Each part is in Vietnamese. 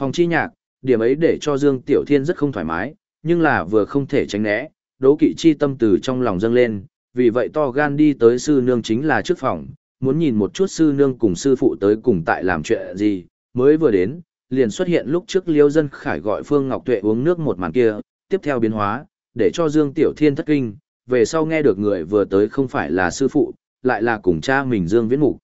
Phòng chi nhạc, điểm ấy để cho Dương Tiểu Thiên rất không thoải mái, nhưng là vừa không thể tránh né, đố kỵ chi tâm từ trong lòng dâng lên, vì vậy to gan đi tới sư nương chính là trước phòng, muốn nhìn một chút sư nương cùng sư phụ tới cùng tại làm chuyện gì, mới vừa đến, liền xuất hiện lúc trước liêu dân khải gọi Phương Ngọc Tuệ uống nước một màn kia, tiếp theo biến hóa, để cho Dương Tiểu Thiên thất kinh, về sau nghe được người vừa tới không phải là sư phụ, lại là cùng cha mình Dương Viễn Mục.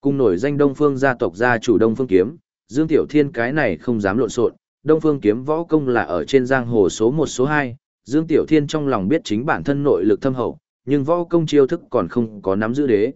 Cùng nổi danh Đông Phương gia tộc gia chủ Đông Phương Kiếm, Dương Tiểu Thiên cái này không dám lộn xộn, Đông Phương Kiếm võ công là ở trên giang hồ số 1 số 2, Dương Tiểu Thiên trong lòng biết chính bản thân nội lực thâm hậu, nhưng võ công chiêu thức còn không có nắm giữ đế.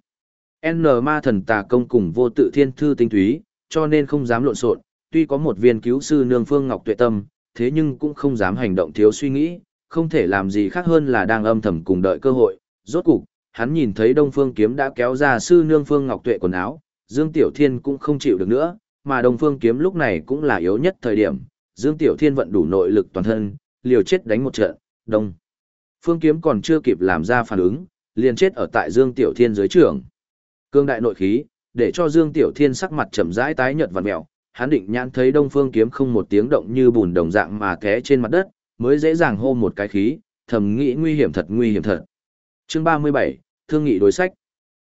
N ma thần tà công cùng vô tự thiên thư tinh túy, cho nên không dám lộn xộn, tuy có một viên cứu sư nương phương ngọc tuệ tâm, thế nhưng cũng không dám hành động thiếu suy nghĩ, không thể làm gì khác hơn là đang âm thầm cùng đợi cơ hội. Rốt cục, hắn nhìn thấy Đông Phương Kiếm đã kéo ra sư nương Phương Ngọc Tuệ quần áo, Dương Tiểu Thiên cũng không chịu được nữa, mà Đông Phương Kiếm lúc này cũng là yếu nhất thời điểm, Dương Tiểu Thiên vận đủ nội lực toàn thân, liều chết đánh một trận, Đông Phương Kiếm còn chưa kịp làm ra phản ứng, liền chết ở tại Dương Tiểu Thiên dưới trường. Cương đại nội khí, để cho Dương Tiểu Thiên sắc mặt chậm rãi tái nhợt và mèo, hắn định nhãn thấy Đông Phương Kiếm không một tiếng động như bùn đồng dạng mà té trên mặt đất, mới dễ dàng hô một cái khí, thầm nghĩ nguy hiểm thật nguy hiểm thật. Chương 37, Thương nghị đối sách.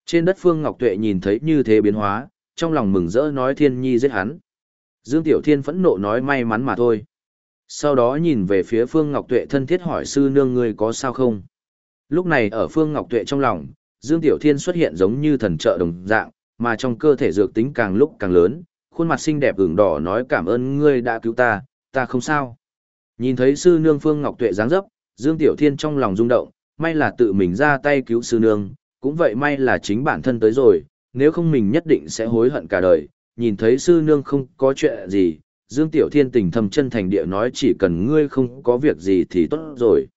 Trên đất Phương Ngọc Tuệ nhìn thấy như thế biến hóa, trong lòng mừng rỡ nói Thiên Nhi giết hắn. Dương Tiểu Thiên phẫn nộ nói may mắn mà thôi. Sau đó nhìn về phía Phương Ngọc Tuệ thân thiết hỏi sư nương ngươi có sao không. Lúc này ở Phương Ngọc Tuệ trong lòng, Dương Tiểu Thiên xuất hiện giống như thần trợ đồng dạng, mà trong cơ thể dược tính càng lúc càng lớn, khuôn mặt xinh đẹp ửng đỏ nói cảm ơn ngươi đã cứu ta, ta không sao. Nhìn thấy sư nương Phương Ngọc Tuệ dáng dấp, Dương Tiểu Thiên trong lòng rung động, may là tự mình ra tay cứu sư nương, cũng vậy may là chính bản thân tới rồi, nếu không mình nhất định sẽ hối hận cả đời. Nhìn thấy sư nương không có chuyện gì, Dương Tiểu Thiên tình thầm chân thành địa nói chỉ cần ngươi không có việc gì thì tốt rồi.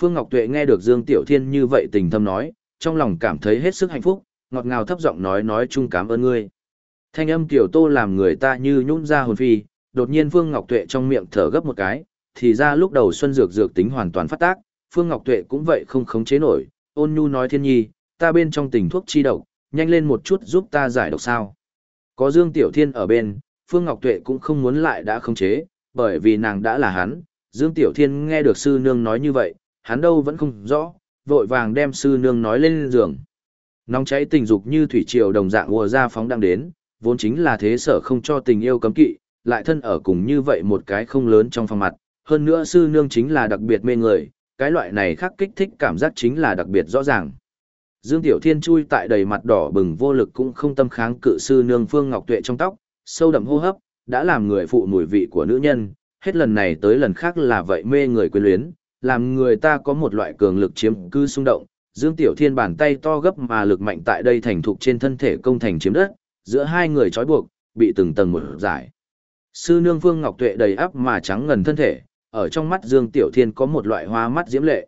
Phương Ngọc Tuệ nghe được Dương Tiểu Thiên như vậy tình thầm nói, trong lòng cảm thấy hết sức hạnh phúc, ngọt ngào thấp giọng nói nói chung cảm ơn ngươi. Thanh âm tiểu tô làm người ta như nhũn ra hồn phi, đột nhiên Phương Ngọc Tuệ trong miệng thở gấp một cái, thì ra lúc đầu xuân dược dược tính hoàn toàn phát tác, Phương Ngọc Tuệ cũng vậy không khống chế nổi, ôn nhu nói thiên nhi, ta bên trong tình thuốc chi độc, nhanh lên một chút giúp ta giải độc sao. Có Dương Tiểu Thiên ở bên, Phương Ngọc Tuệ cũng không muốn lại đã khống chế, bởi vì nàng đã là hắn, Dương Tiểu Thiên nghe được sư nương nói như vậy, hắn đâu vẫn không rõ, vội vàng đem sư nương nói lên giường. Nóng cháy tình dục như thủy triều đồng dạng ùa ra phóng đang đến, vốn chính là thế sở không cho tình yêu cấm kỵ, lại thân ở cùng như vậy một cái không lớn trong phòng mặt, hơn nữa sư nương chính là đặc biệt mê người, cái loại này khắc kích thích cảm giác chính là đặc biệt rõ ràng. Dương Tiểu Thiên chui tại đầy mặt đỏ bừng vô lực cũng không tâm kháng cự sư nương Phương Ngọc Tuệ trong tóc, sâu đậm hô hấp, đã làm người phụ mùi vị của nữ nhân, hết lần này tới lần khác là vậy mê người quyến luyến, làm người ta có một loại cường lực chiếm cư xung động. Dương Tiểu Thiên bàn tay to gấp mà lực mạnh tại đây thành thục trên thân thể công thành chiếm đất, giữa hai người trói buộc, bị từng tầng một giải. Sư nương Phương Ngọc Tuệ đầy áp mà trắng ngần thân thể, ở trong mắt Dương Tiểu Thiên có một loại hoa mắt diễm lệ.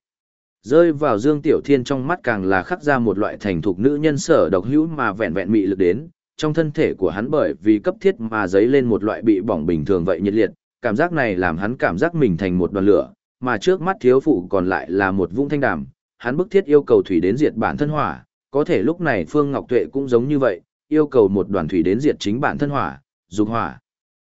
Rơi vào Dương Tiểu Thiên trong mắt càng là khắc ra một loại thành thục nữ nhân sở độc hữu mà vẹn vẹn mị lực đến, trong thân thể của hắn bởi vì cấp thiết mà dấy lên một loại bị bỏng bình thường vậy nhiệt liệt, cảm giác này làm hắn cảm giác mình thành một đoàn lửa, mà trước mắt thiếu phụ còn lại là một vũng thanh đàm, hắn bức thiết yêu cầu thủy đến diệt bản thân hỏa, có thể lúc này Phương Ngọc Tuệ cũng giống như vậy, yêu cầu một đoàn thủy đến diệt chính bản thân hỏa, dục hỏa.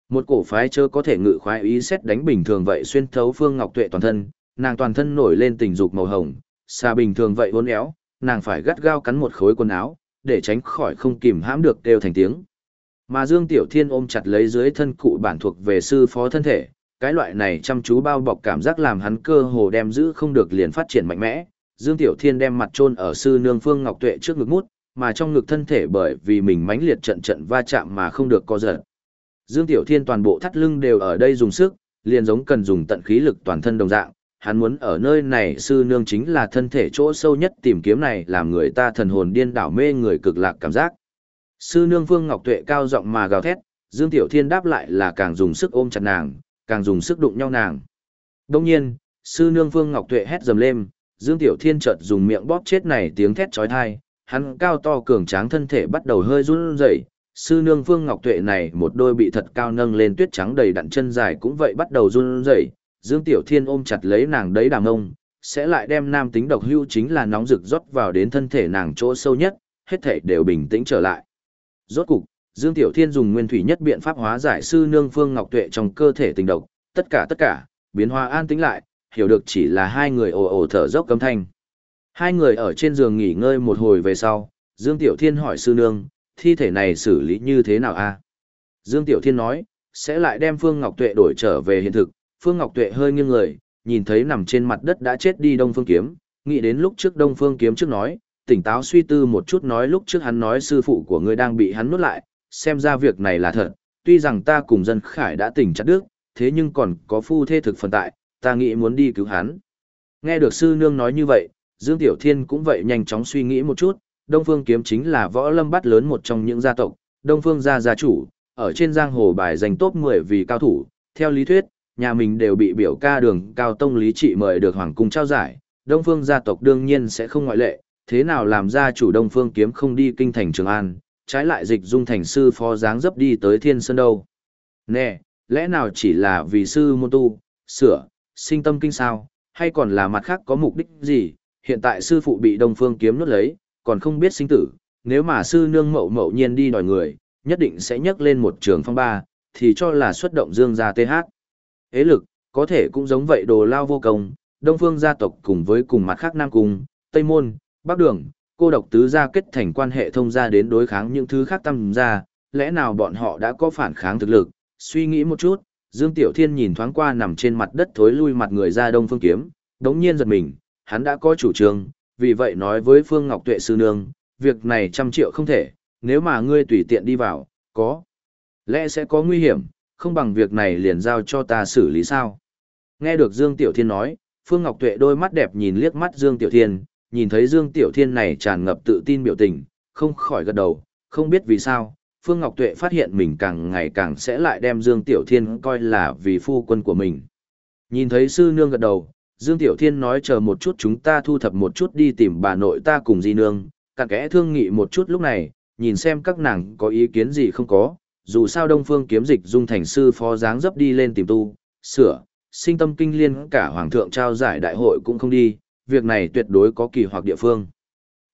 Một cổ phái chớ có thể ngự khoái ý xét đánh bình thường vậy xuyên thấu Phương Ngọc Tuệ toàn thân, nàng toàn thân nổi lên tình dục màu hồng, xa bình thường vậy uốn éo, nàng phải gắt gao cắn một khối quần áo, để tránh khỏi không kìm hãm được đều thành tiếng. Mà Dương Tiểu Thiên ôm chặt lấy dưới thân cụ bản thuộc về sư phó thân thể, cái loại này chăm chú bao bọc cảm giác làm hắn cơ hồ đem giữ không được liền phát triển mạnh mẽ. Dương Tiểu Thiên đem mặt chôn ở sư nương Phương Ngọc Tuệ trước ngực mút, mà trong ngực thân thể bởi vì mình mãnh liệt trận trận va chạm mà không được co giật. Dương Tiểu Thiên toàn bộ thắt lưng đều ở đây dùng sức, liền giống cần dùng tận khí lực toàn thân đồng dạng, hắn muốn ở nơi này sư nương chính là thân thể chỗ sâu nhất tìm kiếm này làm người ta thần hồn điên đảo mê người cực lạc cảm giác. Sư nương vương Ngọc Tuệ cao giọng mà gào thét, Dương Tiểu Thiên đáp lại là càng dùng sức ôm chặt nàng, càng dùng sức đụng nhau nàng. Đông nhiên, sư nương vương Ngọc Tuệ hét dầm lên, Dương Tiểu Thiên chợt dùng miệng bóp chết này tiếng thét chói tai, hắn cao to cường tráng thân thể bắt đầu hơi run rẩy, sư nương vương Ngọc Tuệ này một đôi bị thật cao nâng lên tuyết trắng đầy đặn chân dài cũng vậy bắt đầu run rẩy, Dương Tiểu Thiên ôm chặt lấy nàng đấy đàm ông, sẽ lại đem nam tính độc hưu chính là nóng rực rót vào đến thân thể nàng chỗ sâu nhất, hết thể đều bình tĩnh trở lại. Rốt cục, Dương Tiểu Thiên dùng nguyên thủy nhất biện pháp hóa giải sư nương Phương Ngọc Tuệ trong cơ thể tình độc, tất cả tất cả, biến hóa an tĩnh lại, hiểu được chỉ là hai người ồ ồ thở dốc cấm thanh. Hai người ở trên giường nghỉ ngơi một hồi về sau, Dương Tiểu Thiên hỏi sư nương, thi thể này xử lý như thế nào a? Dương Tiểu Thiên nói, sẽ lại đem Phương Ngọc Tuệ đổi trở về hiện thực. Phương Ngọc Tuệ hơi nghiêng người, nhìn thấy nằm trên mặt đất đã chết đi Đông Phương Kiếm, nghĩ đến lúc trước Đông Phương Kiếm trước nói, tỉnh táo suy tư một chút nói lúc trước hắn nói sư phụ của ngươi đang bị hắn nuốt lại, xem ra việc này là thật, tuy rằng ta cùng dân khải đã tỉnh chặt đức, thế nhưng còn có phu thê thực phần tại, ta nghĩ muốn đi cứu hắn. Nghe được sư nương nói như vậy, Dương Tiểu Thiên cũng vậy nhanh chóng suy nghĩ một chút, Đông Phương Kiếm chính là võ lâm bắt lớn một trong những gia tộc, Đông Phương gia gia chủ, ở trên giang hồ bài giành top 10 vì cao thủ, theo lý thuyết, nhà mình đều bị biểu ca đường cao tông lý trị mời được hoàng cung trao giải, Đông Phương gia tộc đương nhiên sẽ không ngoại lệ, thế nào làm gia chủ Đông Phương Kiếm không đi kinh thành Trường An, trái lại dịch dung thành sư phó dáng dấp đi tới Thiên Sơn đâu. Nè, lẽ nào chỉ là vì sư môn tu, sửa, sinh tâm kinh sao, hay còn là mặt khác có mục đích gì, hiện tại sư phụ bị Đông Phương kiếm nuốt lấy, còn không biết sinh tử, nếu mà sư nương mậu mậu nhiên đi đòi người, nhất định sẽ nhấc lên một trường phong ba, thì cho là xuất động dương gia TH. Ế lực, có thể cũng giống vậy đồ lao vô công, Đông Phương gia tộc cùng với cùng mặt khác Nam Cung, Tây Môn, Bắc Đường, cô độc tứ gia kết thành quan hệ thông gia đến đối kháng những thứ khác tâm gia, lẽ nào bọn họ đã có phản kháng thực lực, suy nghĩ một chút, Dương Tiểu Thiên nhìn thoáng qua nằm trên mặt đất thối lui mặt người ra Đông Phương Kiếm, đống nhiên giật mình, hắn đã có chủ trương, vì vậy nói với Phương Ngọc Tuệ sư nương, việc này trăm triệu không thể, nếu mà ngươi tùy tiện đi vào, có lẽ sẽ có nguy hiểm, không bằng việc này liền giao cho ta xử lý sao. Nghe được Dương Tiểu Thiên nói, Phương Ngọc Tuệ đôi mắt đẹp nhìn liếc mắt Dương Tiểu Thiên, nhìn thấy Dương Tiểu Thiên này tràn ngập tự tin biểu tình, không khỏi gật đầu, không biết vì sao, Phương Ngọc Tuệ phát hiện mình càng ngày càng sẽ lại đem Dương Tiểu Thiên coi là vì phu quân của mình. Nhìn thấy sư nương gật đầu, Dương Tiểu Thiên nói chờ một chút chúng ta thu thập một chút đi tìm bà nội ta cùng di nương, càng kẽ thương nghị một chút lúc này, nhìn xem các nàng có ý kiến gì không có, dù sao Đông Phương kiếm dịch dung thành sư phó dáng dấp đi lên tìm tu, sửa, sinh tâm kinh liên cả hoàng thượng trao giải đại hội cũng không đi, việc này tuyệt đối có kỳ hoặc địa phương.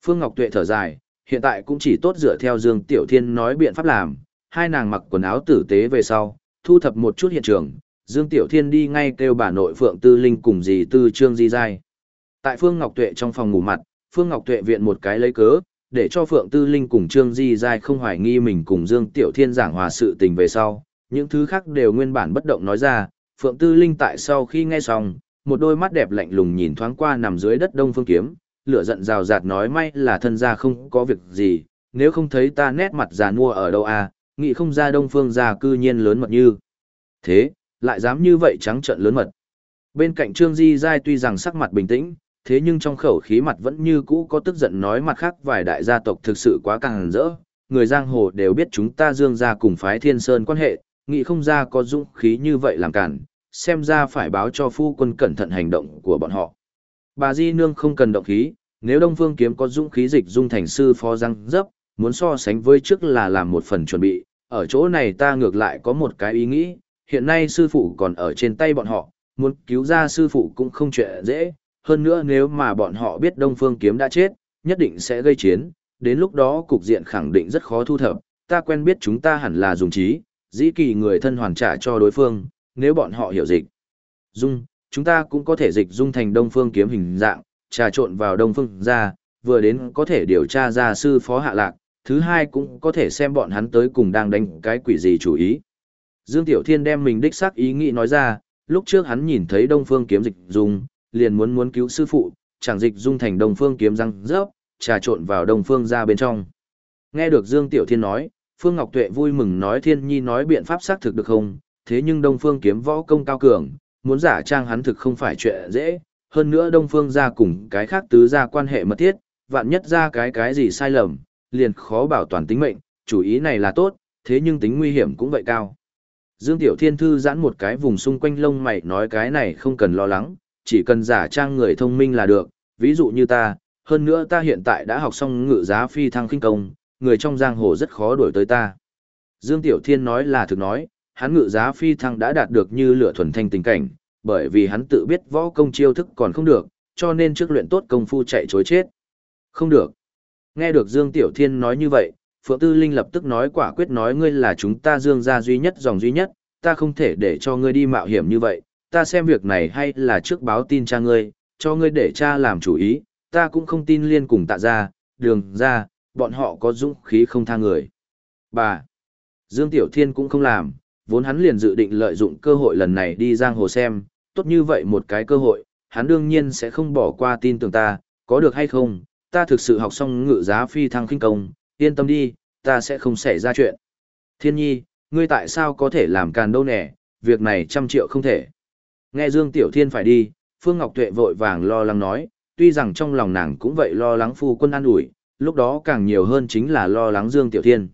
Phương Ngọc Tuệ thở dài, hiện tại cũng chỉ tốt dựa theo Dương Tiểu Thiên nói biện pháp làm, hai nàng mặc quần áo tử tế về sau, thu thập một chút hiện trường, Dương Tiểu Thiên đi ngay kêu bà nội Phượng Tư Linh cùng dì Tư Trương Di Giai. Tại Phương Ngọc Tuệ trong phòng ngủ mặt, Phương Ngọc Tuệ viện một cái lấy cớ, để cho Phượng Tư Linh cùng Trương Di Giai không hoài nghi mình cùng Dương Tiểu Thiên giảng hòa sự tình về sau, những thứ khác đều nguyên bản bất động nói ra, Phượng Tư Linh tại sau khi nghe xong, một đôi mắt đẹp lạnh lùng nhìn thoáng qua nằm dưới đất Đông Phương Kiếm, lửa giận rào rạt nói may là thân gia không có việc gì, nếu không thấy ta nét mặt già nua ở đâu à, nghĩ không ra Đông Phương gia cư nhiên lớn mật như. Thế, lại dám như vậy trắng trợn lớn mật. Bên cạnh Trương Di Giai tuy rằng sắc mặt bình tĩnh, thế nhưng trong khẩu khí mặt vẫn như cũ có tức giận nói mặt khác vài đại gia tộc thực sự quá càng rỡ. Người giang hồ đều biết chúng ta dương gia cùng phái thiên sơn quan hệ, nghĩ không ra có dũng khí như vậy làm cản, xem ra phải báo cho phu quân cẩn thận hành động của bọn họ. Bà Di Nương không cần động khí, nếu Đông Phương Kiếm có dũng khí dịch dung thành sư phó răng dấp, muốn so sánh với trước là làm một phần chuẩn bị, ở chỗ này ta ngược lại có một cái ý nghĩ, hiện nay sư phụ còn ở trên tay bọn họ, muốn cứu ra sư phụ cũng không chuyện dễ, hơn nữa nếu mà bọn họ biết Đông Phương Kiếm đã chết, nhất định sẽ gây chiến, đến lúc đó cục diện khẳng định rất khó thu thập, ta quen biết chúng ta hẳn là dùng trí, dĩ kỳ người thân hoàn trả cho đối phương, nếu bọn họ hiểu dịch. Dung, chúng ta cũng có thể dịch dung thành Đông Phương Kiếm hình dạng, trà trộn vào Đông Phương ra, vừa đến có thể điều tra ra sư phó hạ lạc, thứ hai cũng có thể xem bọn hắn tới cùng đang đánh cái quỷ gì chủ ý. Dương Tiểu Thiên đem mình đích xác ý nghĩ nói ra, lúc trước hắn nhìn thấy Đông Phương kiếm dịch dung, liền muốn muốn cứu sư phụ, chẳng dịch dung thành Đông Phương kiếm răng rớp, trà trộn vào Đông Phương ra bên trong. Nghe được Dương Tiểu Thiên nói, Phương Ngọc Tuệ vui mừng nói Thiên Nhi nói biện pháp xác thực được không, thế nhưng Đông Phương kiếm võ công cao cường, muốn giả trang hắn thực không phải chuyện dễ, hơn nữa Đông Phương ra cùng cái khác tứ ra quan hệ mật thiết, vạn nhất ra cái cái gì sai lầm, liền khó bảo toàn tính mệnh, chủ ý này là tốt, thế nhưng tính nguy hiểm cũng vậy cao. Dương Tiểu Thiên thư giãn một cái vùng xung quanh lông mày nói cái này không cần lo lắng, chỉ cần giả trang người thông minh là được, ví dụ như ta, hơn nữa ta hiện tại đã học xong ngự giá phi thăng khinh công, người trong giang hồ rất khó đuổi tới ta. Dương Tiểu Thiên nói là thực nói, hắn ngự giá phi thăng đã đạt được như lửa thuần thanh tình cảnh, bởi vì hắn tự biết võ công chiêu thức còn không được, cho nên trước luyện tốt công phu chạy chối chết. Không được. Nghe được Dương Tiểu Thiên nói như vậy, Phượng Tư Linh lập tức nói quả quyết nói ngươi là chúng ta dương gia duy nhất dòng duy nhất, ta không thể để cho ngươi đi mạo hiểm như vậy, ta xem việc này hay là trước báo tin cha ngươi, cho ngươi để cha làm chủ ý, ta cũng không tin liên cùng tạ ra, đường ra, bọn họ có dũng khí không tha người. Bà, Dương Tiểu Thiên cũng không làm, vốn hắn liền dự định lợi dụng cơ hội lần này đi giang hồ xem, tốt như vậy một cái cơ hội, hắn đương nhiên sẽ không bỏ qua tin tưởng ta, có được hay không, ta thực sự học xong ngự giá phi thăng khinh công, yên tâm đi, ta sẽ không xảy ra chuyện. Thiên nhi, ngươi tại sao có thể làm càn đâu nè, việc này trăm triệu không thể. Nghe Dương Tiểu Thiên phải đi, Phương Ngọc Tuệ vội vàng lo lắng nói, tuy rằng trong lòng nàng cũng vậy lo lắng phu quân an ủi, lúc đó càng nhiều hơn chính là lo lắng Dương Tiểu Thiên.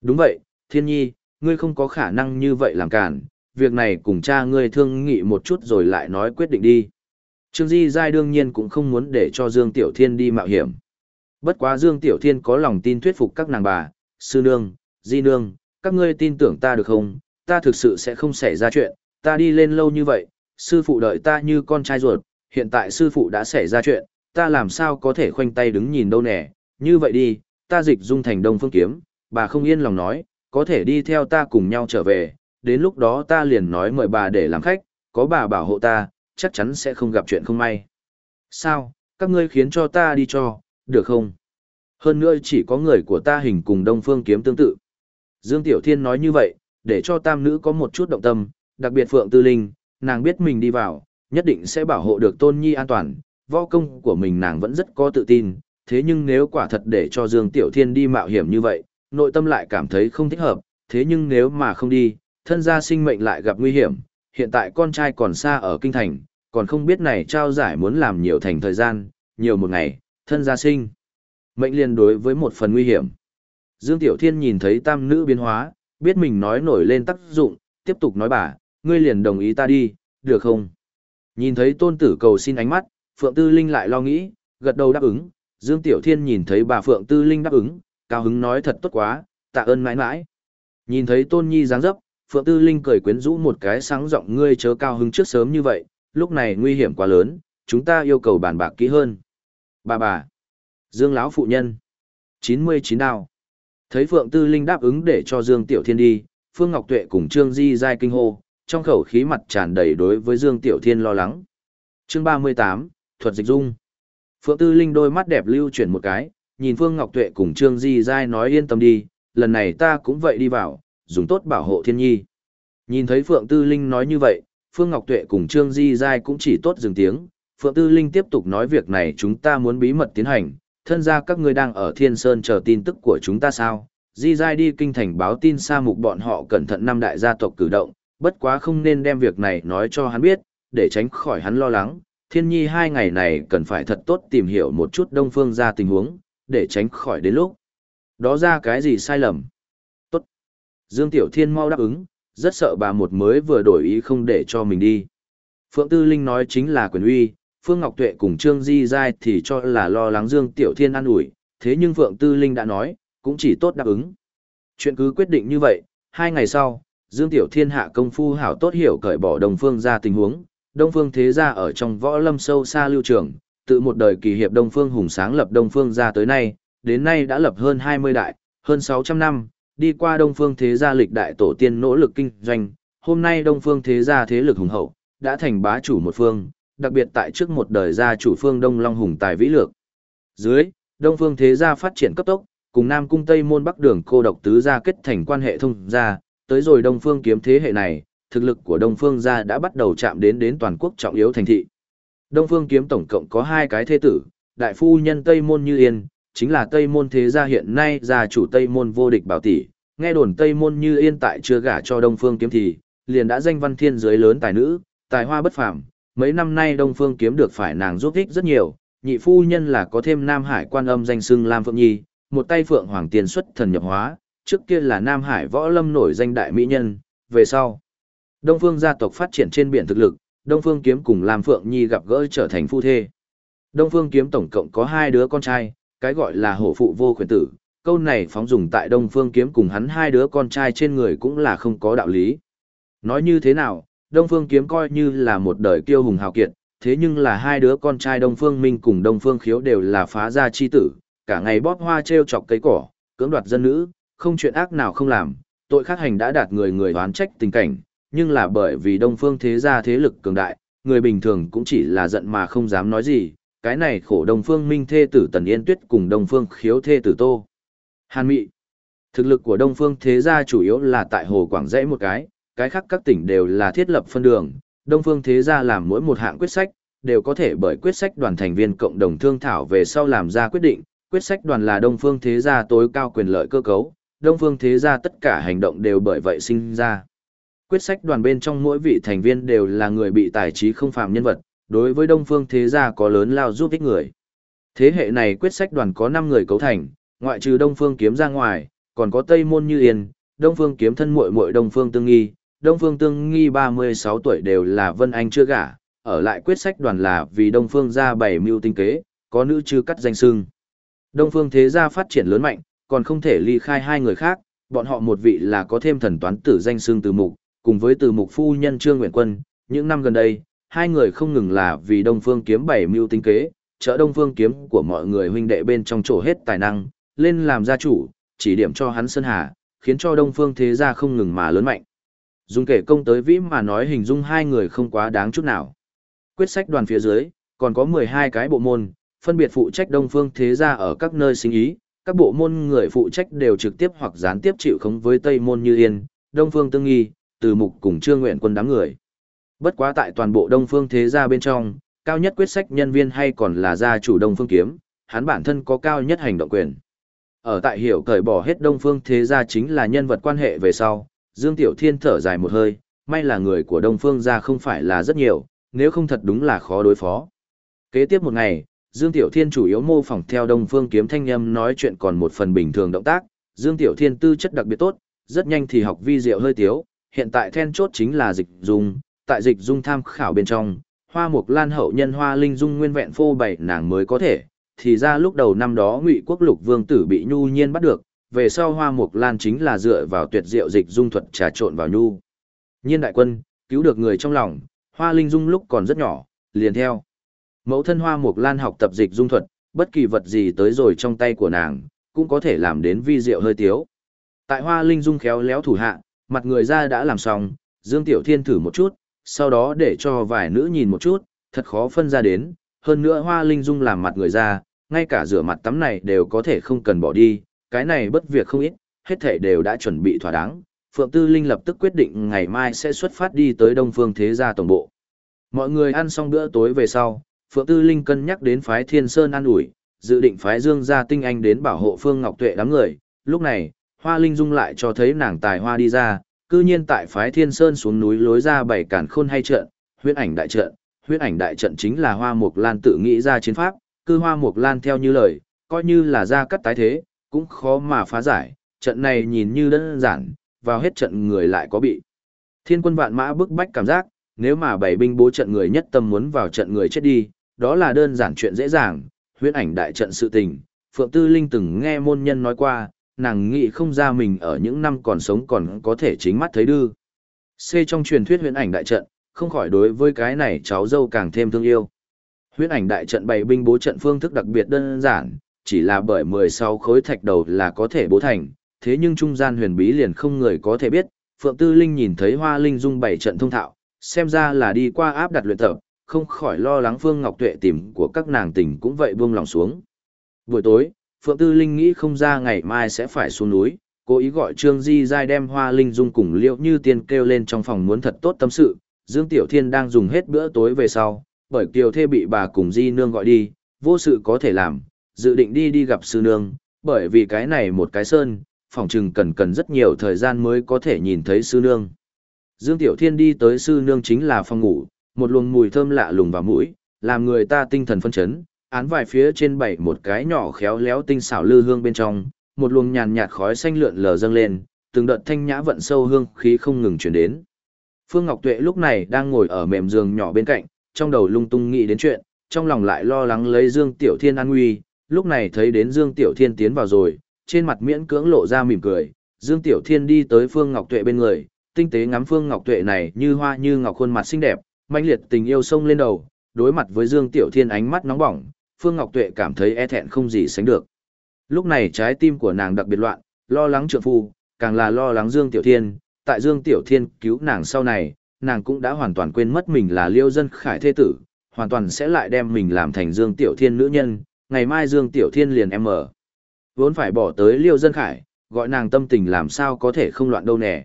Đúng vậy, Thiên Nhi, ngươi không có khả năng như vậy làm cản, việc này cùng cha ngươi thương nghị một chút rồi lại nói quyết định đi. Trương Di Giai đương nhiên cũng không muốn để cho Dương Tiểu Thiên đi mạo hiểm. Bất quá Dương Tiểu Thiên có lòng tin thuyết phục các nàng bà, sư nương, di nương, các ngươi tin tưởng ta được không, ta thực sự sẽ không xảy ra chuyện, ta đi lên lâu như vậy, sư phụ đợi ta như con trai ruột, hiện tại sư phụ đã xảy ra chuyện, ta làm sao có thể khoanh tay đứng nhìn đâu nè, như vậy đi, ta dịch dung thành đông phương kiếm, bà không yên lòng nói, có thể đi theo ta cùng nhau trở về, đến lúc đó ta liền nói mời bà để làm khách, có bà bảo hộ ta, chắc chắn sẽ không gặp chuyện không may. Sao, các ngươi khiến cho ta đi cho, được không? Hơn nữa chỉ có người của ta hình cùng đông phương kiếm tương tự. Dương Tiểu Thiên nói như vậy, để cho tam nữ có một chút động tâm, đặc biệt Phượng Tư Linh, nàng biết mình đi vào, nhất định sẽ bảo hộ được tôn nhi an toàn, võ công của mình nàng vẫn rất có tự tin, thế nhưng nếu quả thật để cho Dương Tiểu Thiên đi mạo hiểm như vậy, nội tâm lại cảm thấy không thích hợp, thế nhưng nếu mà không đi, thân gia sinh mệnh lại gặp nguy hiểm, hiện tại con trai còn xa ở kinh thành, còn không biết này trao giải muốn làm nhiều thành thời gian, nhiều một ngày, thân gia sinh. Mệnh liên đối với một phần nguy hiểm. Dương Tiểu Thiên nhìn thấy tam nữ biến hóa, biết mình nói nổi lên tác dụng, tiếp tục nói bà, ngươi liền đồng ý ta đi, được không? Nhìn thấy tôn tử cầu xin ánh mắt, Phượng Tư Linh lại lo nghĩ, gật đầu đáp ứng, Dương Tiểu Thiên nhìn thấy bà Phượng Tư Linh đáp ứng, cao hứng nói thật tốt quá, tạ ơn mãi mãi. Nhìn thấy tôn nhi dáng dấp, Phượng Tư Linh cười quyến rũ một cái sáng giọng ngươi chớ cao hứng trước sớm như vậy, lúc này nguy hiểm quá lớn, chúng ta yêu cầu bàn bạc kỹ hơn. Bà bà. Dương lão phụ nhân. 99 đao. Thấy Phượng Tư Linh đáp ứng để cho Dương Tiểu Thiên đi, Phương Ngọc Tuệ cùng Trương Di giai kinh hô, trong khẩu khí mặt tràn đầy đối với Dương Tiểu Thiên lo lắng. Chương 38, Thuật Dịch Dung. Phượng Tư Linh đôi mắt đẹp lưu chuyển một cái, nhìn Phương Ngọc Tuệ cùng Trương Di Giai nói yên tâm đi, lần này ta cũng vậy đi vào, dùng tốt bảo hộ thiên nhi. Nhìn thấy Phượng Tư Linh nói như vậy, Phương Ngọc Tuệ cùng Trương Di Giai cũng chỉ tốt dừng tiếng. Phượng Tư Linh tiếp tục nói việc này chúng ta muốn bí mật tiến hành, thân ra các ngươi đang ở Thiên Sơn chờ tin tức của chúng ta sao. Di Giai đi kinh thành báo tin xa mục bọn họ cẩn thận năm đại gia tộc cử động, bất quá không nên đem việc này nói cho hắn biết, để tránh khỏi hắn lo lắng. Thiên nhi hai ngày này cần phải thật tốt tìm hiểu một chút đông phương ra tình huống, để tránh khỏi đến lúc. Đó ra cái gì sai lầm? Tốt. Dương Tiểu Thiên mau đáp ứng, rất sợ bà một mới vừa đổi ý không để cho mình đi. Phượng Tư Linh nói chính là quyền uy, Phương Ngọc Tuệ cùng Trương Di Giai thì cho là lo lắng Dương Tiểu Thiên an ủi, thế nhưng Phượng Tư Linh đã nói, cũng chỉ tốt đáp ứng. Chuyện cứ quyết định như vậy, hai ngày sau, Dương Tiểu Thiên hạ công phu hảo tốt hiểu cởi bỏ Đông Phương ra tình huống, Đông Phương thế gia ở trong võ lâm sâu xa lưu trường, tự một đời kỳ hiệp Đông Phương hùng sáng lập Đông Phương ra tới nay, đến nay đã lập hơn 20 đại, hơn 600 năm, đi qua Đông Phương thế gia lịch đại tổ tiên nỗ lực kinh doanh, hôm nay Đông Phương thế gia thế lực hùng hậu, đã thành bá chủ một phương, đặc biệt tại trước một đời gia chủ phương Đông Long hùng tài vĩ lược. Dưới, Đông Phương thế gia phát triển cấp tốc, cùng Nam cung Tây môn Bắc đường cô độc tứ gia kết thành quan hệ thông gia, tới rồi Đông Phương kiếm thế hệ này, thực lực của Đông Phương gia đã bắt đầu chạm đến đến toàn quốc trọng yếu thành thị. Đông Phương kiếm tổng cộng có hai cái thế tử, đại phu nhân Tây Môn Như Yên, chính là Tây Môn thế gia hiện nay gia chủ Tây Môn vô địch bảo tỷ, nghe đồn Tây Môn Như Yên tại chưa gả cho Đông Phương kiếm thì, liền đã danh văn thiên giới lớn tài nữ, tài hoa bất phàm, mấy năm nay Đông Phương kiếm được phải nàng giúp ích rất nhiều, nhị phu nhân là có thêm Nam Hải quan âm danh xưng Lam Phượng Nhi, một tay Phượng Hoàng tiền xuất thần nhập hóa, trước kia là Nam Hải võ lâm nổi danh đại mỹ nhân, về sau. Đông Phương gia tộc phát triển trên biển thực lực, Đông Phương Kiếm cùng Lam Phượng Nhi gặp gỡ trở thành phu thê. Đông Phương Kiếm tổng cộng có hai đứa con trai, cái gọi là hổ phụ vô khuyến tử, câu này phóng dùng tại Đông Phương Kiếm cùng hắn hai đứa con trai trên người cũng là không có đạo lý. Nói như thế nào, Đông Phương Kiếm coi như là một đời kiêu hùng hào kiệt, thế nhưng là hai đứa con trai Đông Phương Minh cùng Đông Phương Khiếu đều là phá gia chi tử, cả ngày bóp hoa treo chọc cây cỏ, cưỡng đoạt dân nữ, không chuyện ác nào không làm, tội khác hành đã đạt người người oán trách tình cảnh, nhưng là bởi vì Đông Phương thế gia thế lực cường đại, người bình thường cũng chỉ là giận mà không dám nói gì, cái này khổ Đông Phương Minh thê tử Tần Yên Tuyết cùng Đông Phương Khiếu thê tử Tô. Hàn Mị Thực lực của Đông Phương thế gia chủ yếu là tại Hồ Quảng Dãy một cái, cái khác các tỉnh đều là thiết lập phân đường, Đông Phương thế gia làm mỗi một hạng quyết sách, đều có thể bởi quyết sách đoàn thành viên cộng đồng thương thảo về sau làm ra quyết định, quyết sách đoàn là Đông Phương thế gia tối cao quyền lợi cơ cấu, Đông Phương thế gia tất cả hành động đều bởi vậy sinh ra. Quyết sách đoàn bên trong mỗi vị thành viên đều là người bị tài trí không phàm nhân vật, đối với Đông Phương thế gia có lớn lao giúp ích người. Thế hệ này quyết sách đoàn có 5 người cấu thành, ngoại trừ Đông Phương kiếm ra ngoài, còn có Tây Môn Như Yên, Đông Phương kiếm thân muội muội Đông Phương Tương Nghi, Đông Phương Tương Nghi 36 tuổi đều là Vân Anh chưa gả, ở lại quyết sách đoàn là vì Đông Phương ra bảy mưu tinh kế, có nữ chưa cắt danh sưng. Đông Phương thế gia phát triển lớn mạnh, còn không thể ly khai hai người khác, bọn họ một vị là có thêm thần toán tử danh xương từ mục, cùng với từ mục phu nhân Trương Nguyện Quân, những năm gần đây, hai người không ngừng là vì Đông Phương kiếm bảy mưu tinh kế, trợ Đông Phương kiếm của mọi người huynh đệ bên trong chỗ hết tài năng, lên làm gia chủ, chỉ điểm cho hắn Sơn Hà, khiến cho Đông Phương thế gia không ngừng mà lớn mạnh. Dùng kể công tới vĩ mà nói hình dung hai người không quá đáng chút nào. Quyết sách đoàn phía dưới, còn có 12 cái bộ môn, phân biệt phụ trách Đông Phương thế gia ở các nơi sinh ý, các bộ môn người phụ trách đều trực tiếp hoặc gián tiếp chịu khống với Tây môn Như Yên, Đông Phương Tương Nghi, Từ Mục cùng Trương Nguyện quân đám người. Bất quá tại toàn bộ Đông Phương thế gia bên trong, cao nhất quyết sách nhân viên hay còn là gia chủ Đông Phương Kiếm, hắn bản thân có cao nhất hành động quyền. Ở tại hiểu cởi bỏ hết Đông Phương thế gia chính là nhân vật quan hệ về sau, Dương Tiểu Thiên thở dài một hơi, may là người của Đông Phương gia không phải là rất nhiều, nếu không thật đúng là khó đối phó. Kế tiếp một ngày, Dương Tiểu Thiên chủ yếu mô phỏng theo Đông Phương Kiếm Thanh Âm nói chuyện còn một phần bình thường động tác, Dương Tiểu Thiên tư chất đặc biệt tốt, rất nhanh thì học vi diệu hơi tiếu, hiện tại then chốt chính là dịch dung, tại dịch dung tham khảo bên trong, hoa mục lan hậu nhân hoa linh dung nguyên vẹn phô bày nàng mới có thể, thì ra lúc đầu năm đó ngụy quốc lục vương tử bị nhu nhiên bắt được, về sau hoa mục lan chính là dựa vào tuyệt diệu dịch dung thuật trà trộn vào nhu. Nhiên đại quân, cứu được người trong lòng, hoa linh dung lúc còn rất nhỏ, liền theo. Mẫu thân hoa mục lan học tập dịch dung thuật, bất kỳ vật gì tới rồi trong tay của nàng, cũng có thể làm đến vi diệu hơi tiếu. Tại hoa linh dung khéo léo thủ hạ, mặt người ra đã làm xong, Dương Tiểu Thiên thử một chút, sau đó để cho vài nữ nhìn một chút, thật khó phân ra đến, hơn nữa hoa linh dung làm mặt người ra, ngay cả rửa mặt tắm này đều có thể không cần bỏ đi, cái này bất việc không ít, hết thể đều đã chuẩn bị thỏa đáng. Phượng Tư Linh lập tức quyết định ngày mai sẽ xuất phát đi tới Đông Phương Thế Gia Tổng Bộ. Mọi người ăn xong bữa tối về sau, Phượng Tư Linh cân nhắc đến phái Thiên Sơn an ủi, dự định phái Dương gia tinh anh đến bảo hộ Phương Ngọc Tuệ đám người. Lúc này, Hoa Linh Dung lại cho thấy nàng tài hoa đi ra, cư nhiên tại phái Thiên Sơn xuống núi lối ra bảy cản khôn hay trận, huyết ảnh đại trận. Huyết ảnh đại trận chính là Hoa Mục Lan tự nghĩ ra chiến pháp, cư Hoa Mục Lan theo như lời, coi như là ra cắt tái thế, cũng khó mà phá giải. Trận này nhìn như đơn giản, vào hết trận người lại có bị. Thiên quân vạn mã bức bách cảm giác, nếu mà bảy binh bố trận người nhất tâm muốn vào trận người chết đi, đó là đơn giản chuyện dễ dàng, huyễn ảnh đại trận sự tình, Phượng Tư Linh từng nghe môn nhân nói qua, nàng nghĩ không ra mình ở những năm còn sống còn có thể chính mắt thấy đư. C trong truyền thuyết huyễn ảnh đại trận, không khỏi đối với cái này cháu dâu càng thêm thương yêu. Huyễn ảnh đại trận bày binh bố trận phương thức đặc biệt đơn giản, chỉ là bởi 16 khối thạch đầu là có thể bố thành, thế nhưng trung gian huyền bí liền không người có thể biết. Phượng Tư Linh nhìn thấy Hoa Linh dung bảy trận thông thạo, xem ra là đi qua áp đặt luyện tập, không khỏi lo lắng Phương Ngọc Tuệ tìm của các nàng tình cũng vậy buông lòng xuống. Buổi tối, Phượng Tư Linh nghĩ không ra ngày mai sẽ phải xuống núi, cố ý gọi Trương Di Giai đem Hoa Linh Dung cùng Liễu Như Tiên kêu lên trong phòng muốn thật tốt tâm sự. Dương Tiểu Thiên đang dùng hết bữa tối về sau, bởi Kiều Thê bị bà cùng Di Nương gọi đi, vô sự có thể làm, dự định đi đi gặp Sư Nương, bởi vì cái này một cái sơn, phòng trừng cần cần rất nhiều thời gian mới có thể nhìn thấy Sư Nương. Dương Tiểu Thiên đi tới Sư Nương chính là phòng ngủ, một luồng mùi thơm lạ lùng vào mũi, làm người ta tinh thần phân chấn, án vài phía trên bảy một cái nhỏ khéo léo tinh xảo lư hương bên trong, một luồng nhàn nhạt khói xanh lượn lờ dâng lên, từng đợt thanh nhã vận sâu hương khí không ngừng truyền đến. Phương Ngọc Tuệ lúc này đang ngồi ở mềm giường nhỏ bên cạnh, trong đầu lung tung nghĩ đến chuyện, trong lòng lại lo lắng lấy Dương Tiểu Thiên an nguy, lúc này thấy đến Dương Tiểu Thiên tiến vào rồi, trên mặt miễn cưỡng lộ ra mỉm cười, Dương Tiểu Thiên đi tới Phương Ngọc Tuệ bên người, tinh tế ngắm Phương Ngọc Tuệ này như hoa như ngọc khuôn mặt xinh đẹp, mãnh liệt tình yêu sông lên đầu, đối mặt với Dương Tiểu Thiên ánh mắt nóng bỏng, Phương Ngọc Tuệ cảm thấy e thẹn không gì sánh được. Lúc này trái tim của nàng đặc biệt loạn, lo lắng trượng phu, càng là lo lắng Dương Tiểu Thiên, tại Dương Tiểu Thiên cứu nàng sau này, nàng cũng đã hoàn toàn quên mất mình là Liêu Dân Khải thế tử, hoàn toàn sẽ lại đem mình làm thành Dương Tiểu Thiên nữ nhân, ngày mai Dương Tiểu Thiên liền em mở. Vốn phải bỏ tới Liêu Dân Khải, gọi nàng tâm tình làm sao có thể không loạn đâu nè.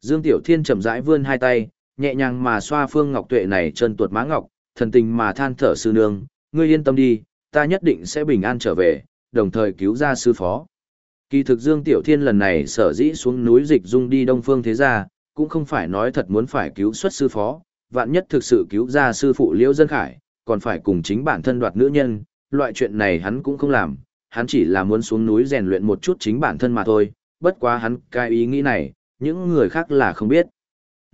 Dương Tiểu Thiên chậm rãi vươn hai tay, nhẹ nhàng mà xoa Phương Ngọc Tuệ này chân tuột má ngọc, thần tình mà than thở sư nương, ngươi yên tâm đi, ta nhất định sẽ bình an trở về, đồng thời cứu ra sư phó. Kỳ thực Dương Tiểu Thiên lần này sở dĩ xuống núi dịch dung đi Đông Phương Thế Gia, cũng không phải nói thật muốn phải cứu xuất sư phó, vạn nhất thực sự cứu ra sư phụ Liễu Dân Khải, còn phải cùng chính bản thân đoạt nữ nhân, loại chuyện này hắn cũng không làm, hắn chỉ là muốn xuống núi rèn luyện một chút chính bản thân mà thôi, bất quá hắn cái ý nghĩ này, những người khác là không biết.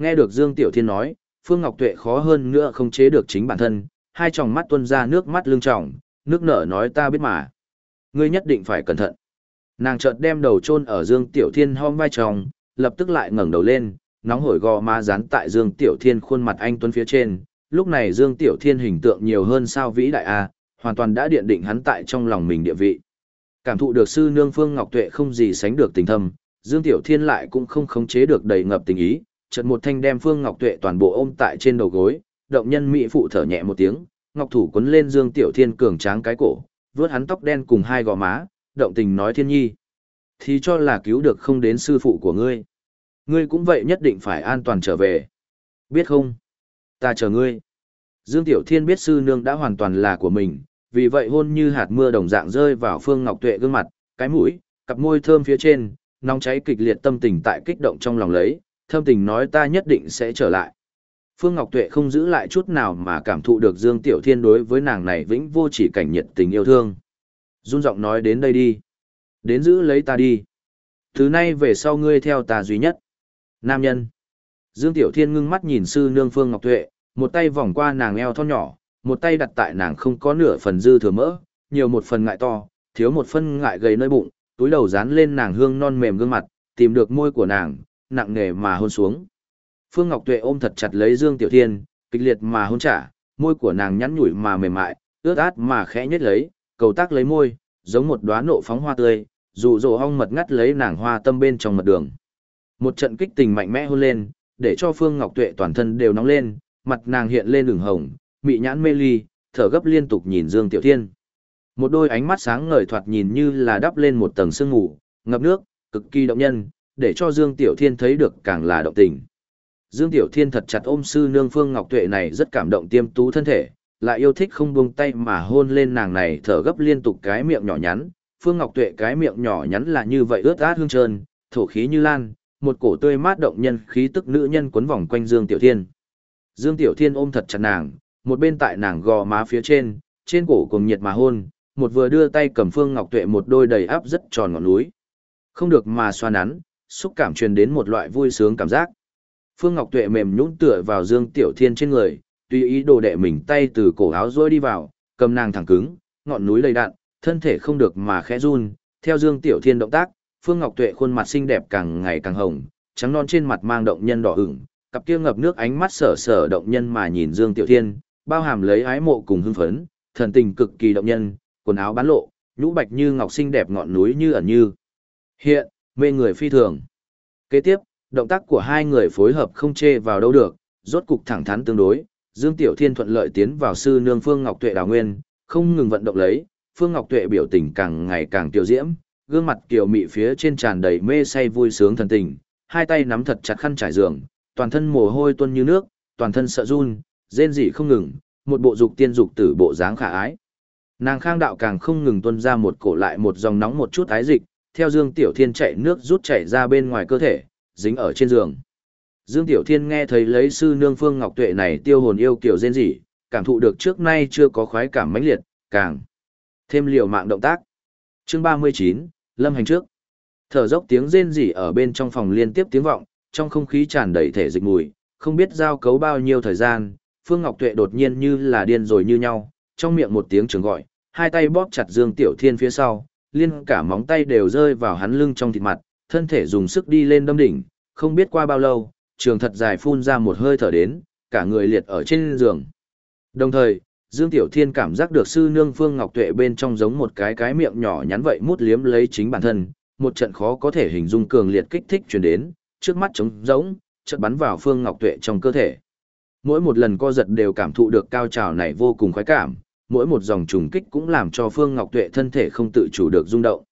Nghe được Dương Tiểu Thiên nói, Phương Ngọc Tuệ khó hơn nữa không chế được chính bản thân, hai tròng mắt tuôn ra nước mắt lưng tròng, nước nở nói ta biết mà. Ngươi nhất định phải cẩn thận. Nàng chợt đem đầu chôn ở Dương Tiểu Thiên hom vai tròng, lập tức lại ngẩng đầu lên, nóng hổi gò má dán tại Dương Tiểu Thiên khuôn mặt anh tuấn phía trên. Lúc này Dương Tiểu Thiên hình tượng nhiều hơn sao vĩ đại a, hoàn toàn đã điện định hắn tại trong lòng mình địa vị. Cảm thụ được sư nương Phương Ngọc Tuệ không gì sánh được tình thâm, Dương Tiểu Thiên lại cũng không khống chế được đầy ngập tình ý, chợt một thanh đem Phương Ngọc Tuệ toàn bộ ôm tại trên đầu gối, động nhân mỹ phụ thở nhẹ một tiếng, ngọc thủ quấn lên Dương Tiểu Thiên cường tráng cái cổ, vướt hắn tóc đen cùng hai gò má, động tình nói Thiên Nhi, thì cho là cứu được không đến sư phụ của ngươi. Ngươi cũng vậy nhất định phải an toàn trở về. Biết không? Ta chờ ngươi. Dương Tiểu Thiên biết sư nương đã hoàn toàn là của mình, vì vậy hôn như hạt mưa đồng dạng rơi vào Phương Ngọc Tuệ gương mặt, cái mũi, cặp môi thơm phía trên, nóng cháy kịch liệt tâm tình tại kích động trong lòng lấy, thâm tình nói ta nhất định sẽ trở lại. Phương Ngọc Tuệ không giữ lại chút nào mà cảm thụ được Dương Tiểu Thiên đối với nàng này vĩnh vô chỉ cảnh nhiệt tình yêu thương. Run giọng nói đến đây đi. Đến giữ lấy ta đi. Thứ nay về sau ngươi theo ta duy nhất. Nam nhân. Dương Tiểu Thiên ngưng mắt nhìn sư nương Phương Ngọc Tuệ, một tay vòng qua nàng eo thon nhỏ, một tay đặt tại nàng không có nửa phần dư thừa mỡ, nhiều một phần ngại to, thiếu một phần ngại gầy nơi bụng, túi đầu dán lên nàng hương non mềm gương mặt, tìm được môi của nàng, nặng nề mà hôn xuống. Phương Ngọc Tuệ ôm thật chặt lấy Dương Tiểu Thiên, kịch liệt mà hôn trả, môi của nàng nhắn nhủi mà mềm mại, ướt át mà khẽ nhếch lấy, cầu tác lấy môi, giống một đóa nộ phóng hoa tươi, dụ dỗ ong mật ngắt lấy nàng hoa tâm bên trong mật đường. Một trận kích tình mạnh mẽ hôn lên, để cho Phương Ngọc Tuệ toàn thân đều nóng lên, mặt nàng hiện lên đường hồng, mị nhãn mê ly, thở gấp liên tục nhìn Dương Tiểu Thiên. Một đôi ánh mắt sáng ngời thoạt nhìn như là đắp lên một tầng sương ngủ, ngập nước, cực kỳ động nhân, để cho Dương Tiểu Thiên thấy được càng là động tình. Dương Tiểu Thiên thật chặt ôm sư nương Phương Ngọc Tuệ này rất cảm động tiêm tú thân thể, lại yêu thích không buông tay mà hôn lên nàng này thở gấp liên tục cái miệng nhỏ nhắn. Phương Ngọc Tuệ cái miệng nhỏ nhắn là như vậy ướt át hương trơn, thổ khí như lan, một cổ tươi mát động nhân khí tức nữ nhân quấn vòng quanh Dương Tiểu Thiên. Dương Tiểu Thiên ôm thật chặt nàng, một bên tại nàng gò má phía trên, trên cổ cùng nhiệt mà hôn, một vừa đưa tay cầm Phương Ngọc Tuệ một đôi đầy áp rất tròn ngọn núi. Không được mà xoa nắn, xúc cảm truyền đến một loại vui sướng cảm giác. Phương Ngọc Tuệ mềm nhũn tựa vào Dương Tiểu Thiên trên người, tùy ý đồ đệ mình tay từ cổ áo rối đi vào, cầm nàng thẳng cứng, ngọn núi lầy đạn, thân thể không được mà khẽ run, theo Dương Tiểu Thiên động tác, Phương Ngọc Tuệ khuôn mặt xinh đẹp càng ngày càng hồng, trắng non trên mặt mang động nhân đỏ ửng, cặp kia ngập nước ánh mắt sở sở động nhân mà nhìn Dương Tiểu Thiên, bao hàm lấy ái mộ cùng hưng phấn, thần tình cực kỳ động nhân, quần áo bán lộ, nhũ bạch như ngọc xinh đẹp ngọn núi như ẩn như hiện, mê người phi thường. Kế tiếp, động tác của hai người phối hợp không chê vào đâu được, rốt cục thẳng thắn tương đối, Dương Tiểu Thiên thuận lợi tiến vào sư nương Phương Ngọc Tuệ đào nguyên, không ngừng vận động lấy, Phương Ngọc Tuệ biểu tình càng ngày càng tiêu diễm, gương mặt kiều mị phía trên tràn đầy mê say vui sướng thần tình, hai tay nắm thật chặt khăn trải giường, toàn thân mồ hôi tuôn như nước, toàn thân sợ run, rên rỉ không ngừng, một bộ dục tiên dục tử bộ dáng khả ái. Nàng khang đạo càng không ngừng tuôn ra một cổ lại một dòng nóng một chút ái dịch, theo Dương Tiểu Thiên chạy nước rút chảy ra bên ngoài cơ thể, dính ở trên giường. Dương Tiểu Thiên nghe thấy lấy sư nương Phương Ngọc Tuệ này tiêu hồn yêu kiểu rên rỉ, cảm thụ được trước nay chưa có khoái cảm mãnh liệt, càng thêm liều mạng động tác. Chương 39, Lâm hành trước. Thở dốc tiếng rên rỉ ở bên trong phòng liên tiếp tiếng vọng, trong không khí tràn đầy thể dịch mùi, không biết giao cấu bao nhiêu thời gian, Phương Ngọc Tuệ đột nhiên như là điên rồi như nhau, trong miệng một tiếng trường gọi, hai tay bóp chặt Dương Tiểu Thiên phía sau, liên cả móng tay đều rơi vào hắn lưng trong thịt mặt, thân thể dùng sức đi lên đâm đỉnh, không biết qua bao lâu, trường thật dài phun ra một hơi thở đến, cả người liệt ở trên giường. Đồng thời, Dương Tiểu Thiên cảm giác được sư nương Phương Ngọc Tuệ bên trong giống một cái cái miệng nhỏ nhắn vậy mút liếm lấy chính bản thân, một trận khó có thể hình dung cường liệt kích thích truyền đến, trước mắt trống rỗng, chợt bắn vào Phương Ngọc Tuệ trong cơ thể. Mỗi một lần co giật đều cảm thụ được cao trào này vô cùng khoái cảm, mỗi một dòng trùng kích cũng làm cho Phương Ngọc Tuệ thân thể không tự chủ được rung động.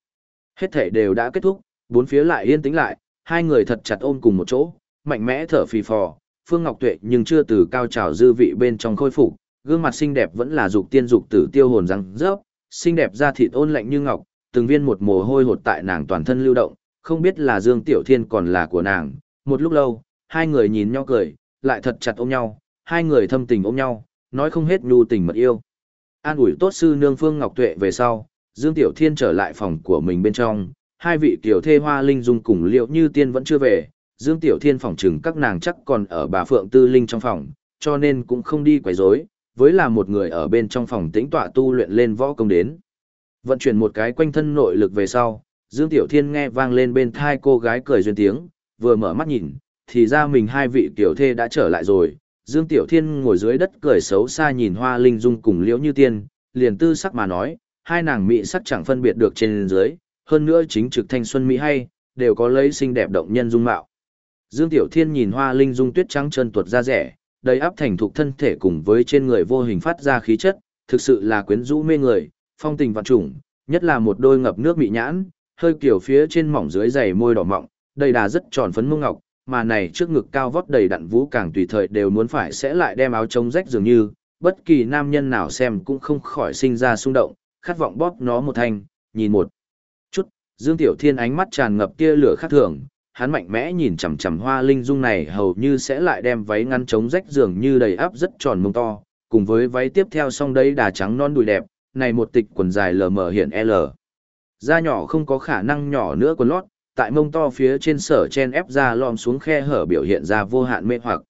Hết thể đều đã kết thúc, bốn phía lại yên tĩnh lại, hai người thật chặt ôm cùng một chỗ, mạnh mẽ thở phì phò, Phương Ngọc Tuệ nhưng chưa từ cao trào dư vị bên trong khôi phục, gương mặt xinh đẹp vẫn là dục tiên dục tử tiêu hồn răng rớp, xinh đẹp da thịt ôn lạnh như ngọc, từng viên một mồ hôi hột tại nàng toàn thân lưu động, không biết là Dương Tiểu Thiên còn là của nàng. Một lúc lâu, hai người nhìn nhau cười, lại thật chặt ôm nhau, hai người thâm tình ôm nhau, nói không hết nhu tình mật yêu. An ủi tốt sư nương Phương Ngọc Tuệ về sau, Dương Tiểu Thiên trở lại phòng của mình bên trong, hai vị tiểu thê hoa linh dung cùng liệu như tiên vẫn chưa về, Dương Tiểu Thiên phòng chừng các nàng chắc còn ở bà Phượng Tư Linh trong phòng, cho nên cũng không đi quấy rối, với là một người ở bên trong phòng tĩnh tọa tu luyện lên võ công đến. Vận chuyển một cái quanh thân nội lực về sau, Dương Tiểu Thiên nghe vang lên bên thai cô gái cười duyên tiếng, vừa mở mắt nhìn, thì ra mình hai vị tiểu thê đã trở lại rồi. Dương Tiểu Thiên ngồi dưới đất cười xấu xa nhìn Hoa Linh Dung cùng Liễu Như Tiên, liền tư sắc mà nói, hai nàng mỹ sắc chẳng phân biệt được trên dưới, hơn nữa chính trực thanh xuân mỹ hay, đều có lấy xinh đẹp động nhân dung mạo. Dương Tiểu Thiên nhìn Hoa Linh Dung tuyết trắng chân tuột ra rẻ, đầy áp thành thục thân thể cùng với trên người vô hình phát ra khí chất, thực sự là quyến rũ mê người, phong tình vạn trùng, nhất là một đôi ngập nước mị nhãn, hơi kiểu phía trên mỏng dưới dày môi đỏ mọng, đầy đà rất tròn phấn mông ngọc, mà này trước ngực cao vót đầy đặn vũ càng tùy thời đều muốn phải sẽ lại đem áo chống rách dường như, bất kỳ nam nhân nào xem cũng không khỏi sinh ra xung động, khát vọng bóp nó một thanh, nhìn một chút, Dương Tiểu Thiên ánh mắt tràn ngập tia lửa khác thường, hắn mạnh mẽ nhìn chằm chằm hoa linh dung này hầu như sẽ lại đem váy ngăn chống rách dường như đầy áp rất tròn mông to, cùng với váy tiếp theo song đấy đà trắng non đùi đẹp, này một tịch quần dài lờ mờ hiện L. Da nhỏ không có khả năng nhỏ nữa quần lót, tại mông to phía trên sở chen ép ra lom xuống khe hở biểu hiện ra vô hạn mê hoặc.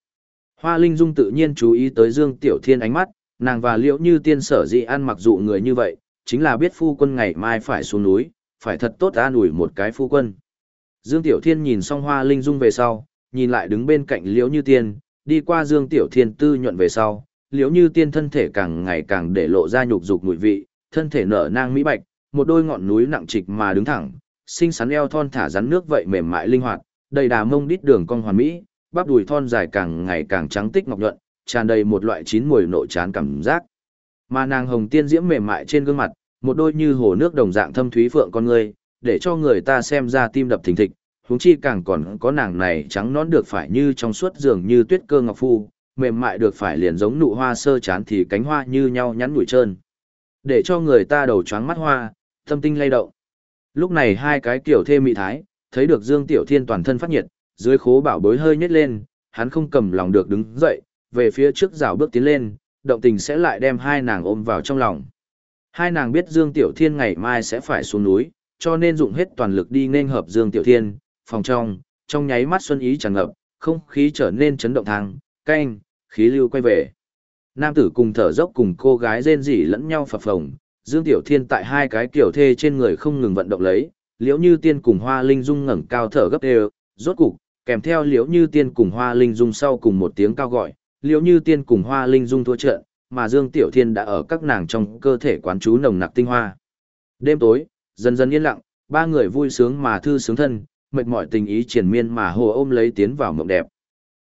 Hoa Linh Dung tự nhiên chú ý tới Dương Tiểu Thiên ánh mắt, nàng và liễu như tiên sở dị ăn mặc dụ người như vậy, chính là biết phu quân ngày mai phải xuống núi, phải thật tốt an ủi một cái phu quân. Dương Tiểu Thiên nhìn xong Hoa Linh Dung về sau, nhìn lại đứng bên cạnh liễu như tiên, đi qua Dương Tiểu Thiên tư nhuận về sau, liễu như tiên thân thể càng ngày càng để lộ ra nhục dục mùi vị, thân thể nở nang mỹ bạch, một đôi ngọn núi nặng trịch mà đứng thẳng, xinh xắn eo thon thả rắn nước vậy mềm mại linh hoạt, đầy đà mông đít đường cong hoàn mỹ, bắp đùi thon dài càng ngày càng trắng tích ngọc nhuận, tràn đầy một loại chín mùi nội chán cảm giác. Mà nàng hồng tiên diễm mềm mại trên gương mặt, một đôi như hồ nước đồng dạng thâm thúy phượng con người, để cho người ta xem ra tim đập thình thịch, huống chi càng còn có nàng này trắng nón được phải như trong suốt giường như tuyết cơ ngọc phu, mềm mại được phải liền giống nụ hoa sơ chán thì cánh hoa như nhau nhắn nhủi trơn. Để cho người ta đầu choáng mắt hoa, tâm tinh lay động. Lúc này hai cái kiểu thê mị thái, thấy được Dương Tiểu Thiên toàn thân phát nhiệt, dưới khố bảo bối hơi nhếch lên, hắn không cầm lòng được đứng dậy, về phía trước rào bước tiến lên, động tình sẽ lại đem hai nàng ôm vào trong lòng. Hai nàng biết Dương Tiểu Thiên ngày mai sẽ phải xuống núi, cho nên dụng hết toàn lực đi nên hợp Dương Tiểu Thiên, phòng trong, trong nháy mắt xuân ý tràn ngập, không khí trở nên chấn động thang, canh, khí lưu quay về. Nam tử cùng thở dốc cùng cô gái rên rỉ lẫn nhau phập phồng, Dương Tiểu Thiên tại hai cái kiểu thê trên người không ngừng vận động lấy, liễu như tiên cùng hoa linh dung ngẩng cao thở gấp đều, rốt cục, kèm theo liễu như tiên cùng hoa linh dung sau cùng một tiếng cao gọi, liễu như tiên cùng hoa linh dung thua trận, mà Dương Tiểu Thiên đã ở các nàng trong cơ thể quán chú nồng nặc tinh hoa. Đêm tối, dần dần yên lặng, ba người vui sướng mà thư sướng thân, mệt mỏi tình ý triển miên mà hồ ôm lấy tiến vào mộng đẹp.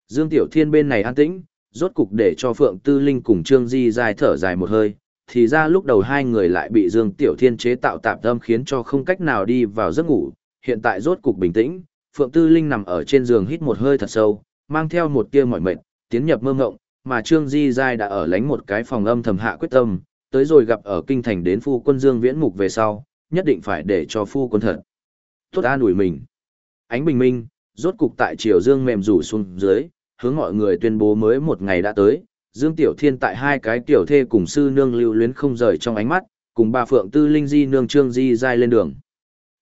Dương Tiểu Thiên bên này an tĩnh, rốt cục để cho Phượng Tư Linh cùng Trương Di dài thở dài một hơi, thì ra lúc đầu hai người lại bị Dương Tiểu Thiên chế tạo tạp tâm khiến cho không cách nào đi vào giấc ngủ, hiện tại rốt cục bình tĩnh, Phượng Tư Linh nằm ở trên giường hít một hơi thật sâu, mang theo một tia mỏi mệt, tiến nhập mơ ngộng, mà Trương Di Giai đã ở lánh một cái phòng âm thầm hạ quyết tâm, tới rồi gặp ở kinh thành đến phu quân Dương Viễn Mục về sau, nhất định phải để cho phu quân thật. Tốt an ủi mình. Ánh bình minh, rốt cục tại triều Dương mềm rủ xuống dưới, hướng mọi người tuyên bố mới một ngày đã tới, Dương Tiểu Thiên tại hai cái tiểu thê cùng sư nương lưu luyến không rời trong ánh mắt, cùng bà Phượng Tư Linh Di nương Trương Di Giai lên đường.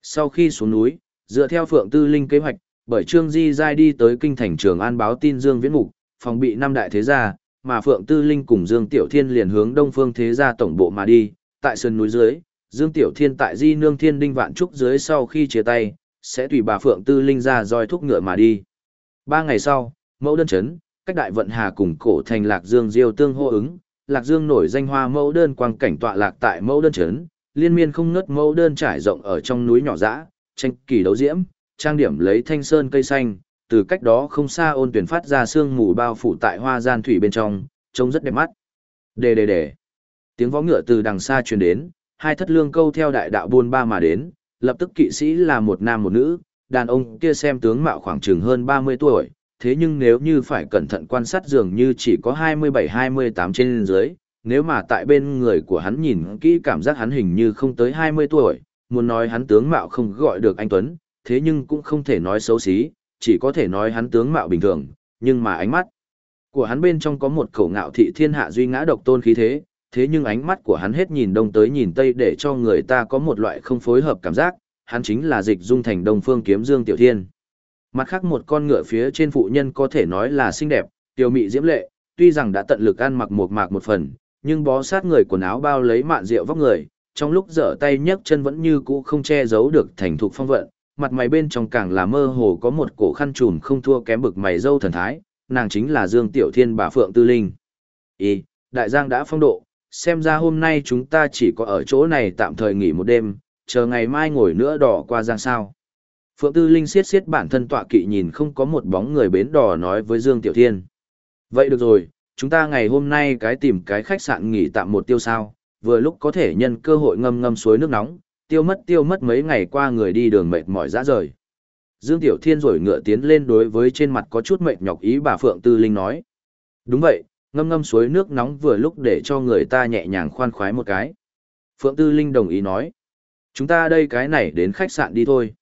Sau khi xuống núi, dựa theo Phượng Tư Linh kế hoạch, bởi Trương Di Giai đi tới kinh thành trường an báo tin Dương Viễn Mục, phòng bị năm đại thế gia, mà Phượng Tư Linh cùng Dương Tiểu Thiên liền hướng Đông Phương thế gia tổng bộ mà đi, tại sơn núi dưới, Dương Tiểu Thiên tại Di nương Thiên Đinh Vạn Trúc dưới sau khi chia tay, sẽ tùy bà Phượng Tư Linh ra roi thúc ngựa mà đi. Ba ngày sau, mẫu đơn chấn, cách đại vận hà cùng cổ thành lạc dương diêu tương hô ứng, Lạc Dương nổi danh hoa mẫu đơn quang cảnh tọa lạc tại mẫu đơn trấn, liên miên không ngớt mẫu đơn trải rộng ở trong núi nhỏ dã, tranh kỳ đấu diễm, trang điểm lấy thanh sơn cây xanh, từ cách đó không xa ôn tuyển phát ra sương mù bao phủ tại hoa gian thủy bên trong, trông rất đẹp mắt. Đề đề đề. Tiếng võ ngựa từ đằng xa truyền đến, hai thất lương câu theo đại đạo buôn ba mà đến, lập tức kỵ sĩ là một nam một nữ, đàn ông kia xem tướng mạo khoảng chừng hơn 30 tuổi, thế nhưng nếu như phải cẩn thận quan sát dường như chỉ có 27-28 trên dưới, nếu mà tại bên người của hắn nhìn kỹ cảm giác hắn hình như không tới 20 tuổi, muốn nói hắn tướng mạo không gọi được anh Tuấn, thế nhưng cũng không thể nói xấu xí, chỉ có thể nói hắn tướng mạo bình thường, nhưng mà ánh mắt của hắn bên trong có một khẩu ngạo thị thiên hạ duy ngã độc tôn khí thế, thế nhưng ánh mắt của hắn hết nhìn đông tới nhìn tây để cho người ta có một loại không phối hợp cảm giác, hắn chính là dịch dung thành đông phương kiếm dương tiểu thiên. Mặt khác một con ngựa phía trên phụ nhân có thể nói là xinh đẹp, tiểu mị diễm lệ, tuy rằng đã tận lực ăn mặc một mạc một phần, nhưng bó sát người quần áo bao lấy mạn rượu vóc người, trong lúc dở tay nhấc chân vẫn như cũ không che giấu được thành thục phong vận, mặt mày bên trong càng là mơ hồ có một cổ khăn trùm không thua kém bực mày dâu thần thái, nàng chính là Dương Tiểu Thiên bà Phượng Tư Linh. Ý, đại giang đã phong độ, xem ra hôm nay chúng ta chỉ có ở chỗ này tạm thời nghỉ một đêm, chờ ngày mai ngồi nữa đỏ qua giang sao. Phượng Tư Linh siết siết bản thân tọa kỵ nhìn không có một bóng người bến đò nói với Dương Tiểu Thiên. Vậy được rồi, chúng ta ngày hôm nay cái tìm cái khách sạn nghỉ tạm một tiêu sao, vừa lúc có thể nhân cơ hội ngâm ngâm suối nước nóng, tiêu mất tiêu mất mấy ngày qua người đi đường mệt mỏi dã rời. Dương Tiểu Thiên rồi ngựa tiến lên đối với trên mặt có chút mệt nhọc ý bà Phượng Tư Linh nói. Đúng vậy, ngâm ngâm suối nước nóng vừa lúc để cho người ta nhẹ nhàng khoan khoái một cái. Phượng Tư Linh đồng ý nói. Chúng ta đây cái này đến khách sạn đi thôi.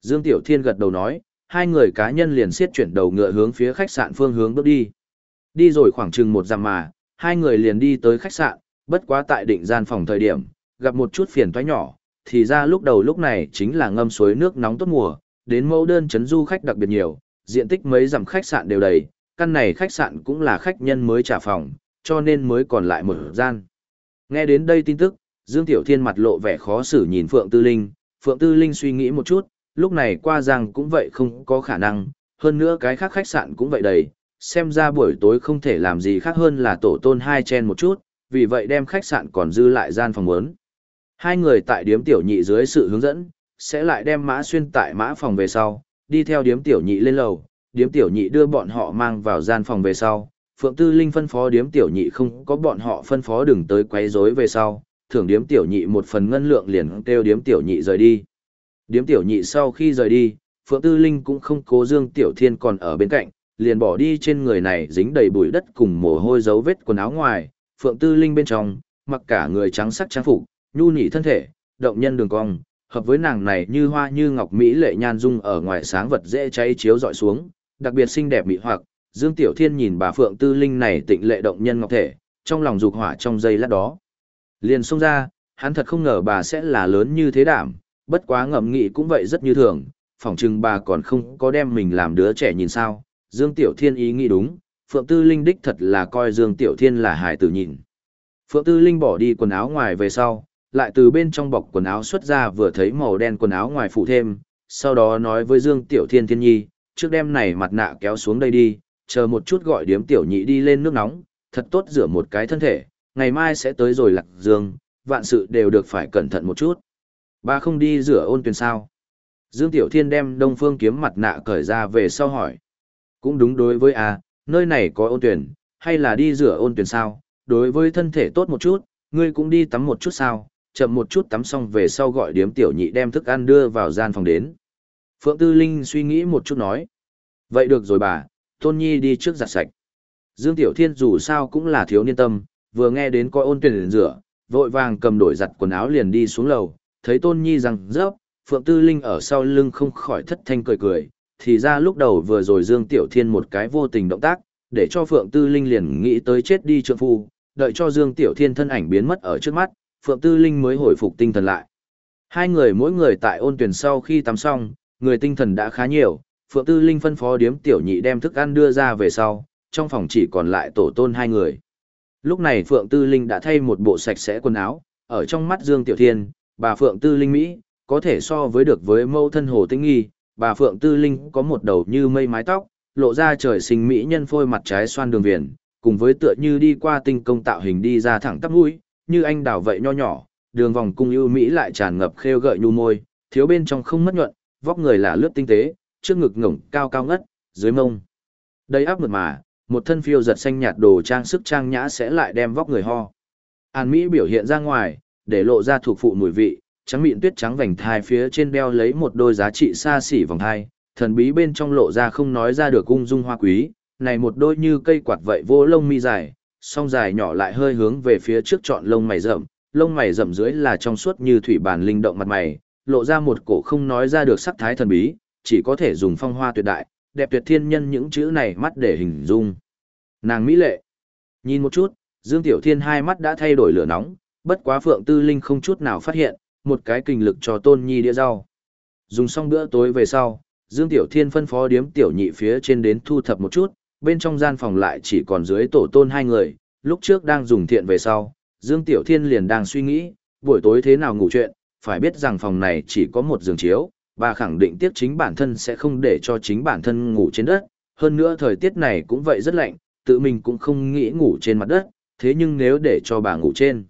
Dương Tiểu Thiên gật đầu nói, hai người cá nhân liền siết chuyển đầu ngựa hướng phía khách sạn phương hướng bước đi. Đi rồi khoảng chừng một dặm mà, hai người liền đi tới khách sạn, bất quá tại định gian phòng thời điểm, gặp một chút phiền toái nhỏ, thì ra lúc đầu lúc này chính là ngâm suối nước nóng tốt mùa, đến mẫu đơn chấn du khách đặc biệt nhiều, diện tích mấy dặm khách sạn đều đầy, căn này khách sạn cũng là khách nhân mới trả phòng, cho nên mới còn lại một gian. Nghe đến đây tin tức, Dương Tiểu Thiên mặt lộ vẻ khó xử nhìn Phượng Tư Linh, Phượng Tư Linh suy nghĩ một chút, lúc này qua rằng cũng vậy không có khả năng, hơn nữa cái khác khách sạn cũng vậy đầy, xem ra buổi tối không thể làm gì khác hơn là tổ tôn hai chen một chút, vì vậy đem khách sạn còn dư lại gian phòng muốn. Hai người tại điếm tiểu nhị dưới sự hướng dẫn, sẽ lại đem mã xuyên tại mã phòng về sau, đi theo điếm tiểu nhị lên lầu, điếm tiểu nhị đưa bọn họ mang vào gian phòng về sau. Phượng Tư Linh phân phó điếm tiểu nhị không có bọn họ phân phó đừng tới quấy rối về sau, thưởng điếm tiểu nhị một phần ngân lượng liền kêu điếm tiểu nhị rời đi. Điếm tiểu nhị sau khi rời đi, Phượng Tư Linh cũng không cố Dương Tiểu Thiên còn ở bên cạnh, liền bỏ đi trên người này dính đầy bụi đất cùng mồ hôi dấu vết quần áo ngoài, Phượng Tư Linh bên trong, mặc cả người trắng sắc trang phục, nhu nhị thân thể, động nhân đường cong, hợp với nàng này như hoa như ngọc mỹ lệ nhan dung ở ngoài sáng vật dễ cháy chiếu dọi xuống, đặc biệt xinh đẹp mỹ hoặc, Dương Tiểu Thiên nhìn bà Phượng Tư Linh này tịnh lệ động nhân ngọc thể, trong lòng dục hỏa trong giây lát đó. Liền xông ra, hắn thật không ngờ bà sẽ là lớn như thế đảm, bất quá ngẫm nghĩ cũng vậy rất như thường, phỏng chừng bà còn không có đem mình làm đứa trẻ nhìn sao. Dương Tiểu Thiên ý nghĩ đúng, Phượng Tư Linh đích thật là coi Dương Tiểu Thiên là hài tử nhìn. Phượng Tư Linh bỏ đi quần áo ngoài về sau, lại từ bên trong bọc quần áo xuất ra vừa thấy màu đen quần áo ngoài phụ thêm, sau đó nói với Dương Tiểu Thiên Thiên Nhi, trước đêm này mặt nạ kéo xuống đây đi, chờ một chút gọi điếm Tiểu Nhị đi lên nước nóng, thật tốt rửa một cái thân thể, ngày mai sẽ tới rồi lạc dương, vạn sự đều được phải cẩn thận một chút. Ba không đi rửa ôn tuyển sao. Dương Tiểu Thiên đem Đông Phương kiếm mặt nạ cởi ra về sau hỏi. Cũng đúng đối với a, nơi này có ôn tuyển, hay là đi rửa ôn tuyển sao, đối với thân thể tốt một chút, ngươi cũng đi tắm một chút sao, chậm một chút tắm xong về sau gọi điếm tiểu nhị đem thức ăn đưa vào gian phòng đến. Phượng Tư Linh suy nghĩ một chút nói. Vậy được rồi bà, Tôn Nhi đi trước giặt sạch. Dương Tiểu Thiên dù sao cũng là thiếu niên tâm, vừa nghe đến coi ôn tuyển rửa, vội vàng cầm đổi giặt quần áo liền đi xuống lầu, thấy Tôn Nhi rằng rớp, Phượng Tư Linh ở sau lưng không khỏi thất thanh cười cười, thì ra lúc đầu vừa rồi Dương Tiểu Thiên một cái vô tình động tác, để cho Phượng Tư Linh liền nghĩ tới chết đi trượng phu, đợi cho Dương Tiểu Thiên thân ảnh biến mất ở trước mắt, Phượng Tư Linh mới hồi phục tinh thần lại. Hai người mỗi người tại ôn tuyển sau khi tắm xong, người tinh thần đã khá nhiều, Phượng Tư Linh phân phó điếm tiểu nhị đem thức ăn đưa ra về sau, trong phòng chỉ còn lại tổ tôn hai người. Lúc này Phượng Tư Linh đã thay một bộ sạch sẽ quần áo, ở trong mắt Dương Tiểu Thiên, bà Phượng Tư Linh Mỹ, có thể so với được với mâu thân Hồ Tinh Nghi, bà Phượng Tư Linh có một đầu như mây mái tóc, lộ ra trời sinh Mỹ nhân phôi mặt trái xoan đường viền, cùng với tựa như đi qua tinh công tạo hình đi ra thẳng tắp mũi, như anh đào vậy nho nhỏ, đường vòng cung ưu mỹ lại tràn ngập khêu gợi nhu môi, thiếu bên trong không mất nhuận, vóc người là lướt tinh tế, trước ngực ngổng cao cao ngất, dưới mông. Đầy áp mượt mà, một thân phiêu giật xanh nhạt đồ trang sức trang nhã sẽ lại đem vóc người ho. An Mỹ biểu hiện ra ngoài, để lộ ra thuộc phụ mùi vị, trắng mịn tuyết trắng vành thai phía trên đeo lấy một đôi giá trị xa xỉ vòng thai, thần bí bên trong lộ ra không nói ra được cung dung hoa quý, này một đôi như cây quạt vậy vô lông mi dài, song dài nhỏ lại hơi hướng về phía trước chọn lông mày rậm, lông mày rậm dưới là trong suốt như thủy bàn linh động mặt mày, lộ ra một cổ không nói ra được sắc thái thần bí, chỉ có thể dùng phong hoa tuyệt đại, đẹp tuyệt thiên nhân những chữ này mắt để hình dung. Nàng mỹ lệ. Nhìn một chút, Dương Tiểu Thiên hai mắt đã thay đổi lửa nóng, bất quá Phượng Tư Linh không chút nào phát hiện, một cái kinh lực cho Tôn Nhi đĩa rau. Dùng xong bữa tối về sau, Dương Tiểu Thiên phân phó điếm tiểu nhị phía trên đến thu thập một chút, bên trong gian phòng lại chỉ còn dưới tổ tôn hai người, lúc trước đang dùng thiện về sau, Dương Tiểu Thiên liền đang suy nghĩ, buổi tối thế nào ngủ chuyện, phải biết rằng phòng này chỉ có một giường chiếu, và khẳng định tiếc chính bản thân sẽ không để cho chính bản thân ngủ trên đất, hơn nữa thời tiết này cũng vậy rất lạnh, tự mình cũng không nghĩ ngủ trên mặt đất, thế nhưng nếu để cho bà ngủ trên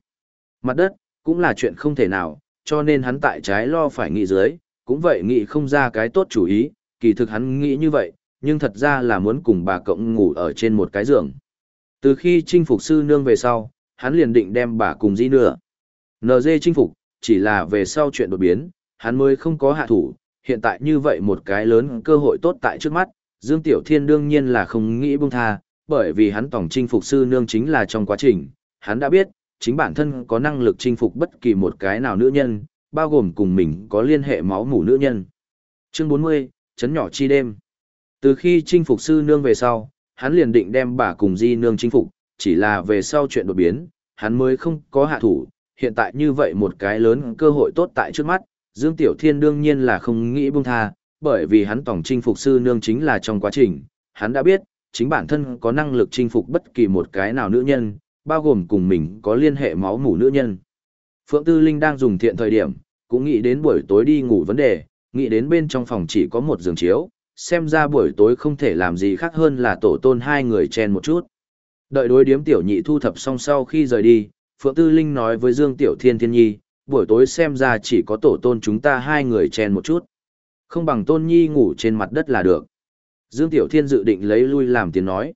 mặt đất, cũng là chuyện không thể nào, cho nên hắn tại trái lo phải nghĩ dưới, cũng vậy nghĩ không ra cái tốt chủ ý, kỳ thực hắn nghĩ như vậy, nhưng thật ra là muốn cùng bà cộng ngủ ở trên một cái giường. Từ khi chinh phục sư nương về sau, hắn liền định đem bà cùng di nữa. NG chinh phục, chỉ là về sau chuyện đột biến, hắn mới không có hạ thủ, hiện tại như vậy một cái lớn cơ hội tốt tại trước mắt, Dương Tiểu Thiên đương nhiên là không nghĩ buông tha, bởi vì hắn tổng chinh phục sư nương chính là trong quá trình, hắn đã biết, chính bản thân có năng lực chinh phục bất kỳ một cái nào nữ nhân, bao gồm cùng mình có liên hệ máu mủ nữ nhân. Chương 40, chấn nhỏ chi đêm. Từ khi chinh phục sư nương về sau, hắn liền định đem bà cùng di nương chinh phục, chỉ là về sau chuyện đột biến, hắn mới không có hạ thủ, hiện tại như vậy một cái lớn cơ hội tốt tại trước mắt, Dương Tiểu Thiên đương nhiên là không nghĩ buông tha, bởi vì hắn tổng chinh phục sư nương chính là trong quá trình, hắn đã biết, chính bản thân có năng lực chinh phục bất kỳ một cái nào nữ nhân, bao gồm cùng mình có liên hệ máu mủ nữ nhân. Phượng Tư Linh đang dùng thiện thời điểm, cũng nghĩ đến buổi tối đi ngủ vấn đề, nghĩ đến bên trong phòng chỉ có một giường chiếu, xem ra buổi tối không thể làm gì khác hơn là tổ tôn hai người chen một chút. Đợi đối điếm tiểu nhị thu thập xong sau khi rời đi, Phượng Tư Linh nói với Dương Tiểu Thiên Thiên Nhi, buổi tối xem ra chỉ có tổ tôn chúng ta hai người chen một chút. Không bằng tôn nhi ngủ trên mặt đất là được. Dương Tiểu Thiên dự định lấy lui làm tiếng nói.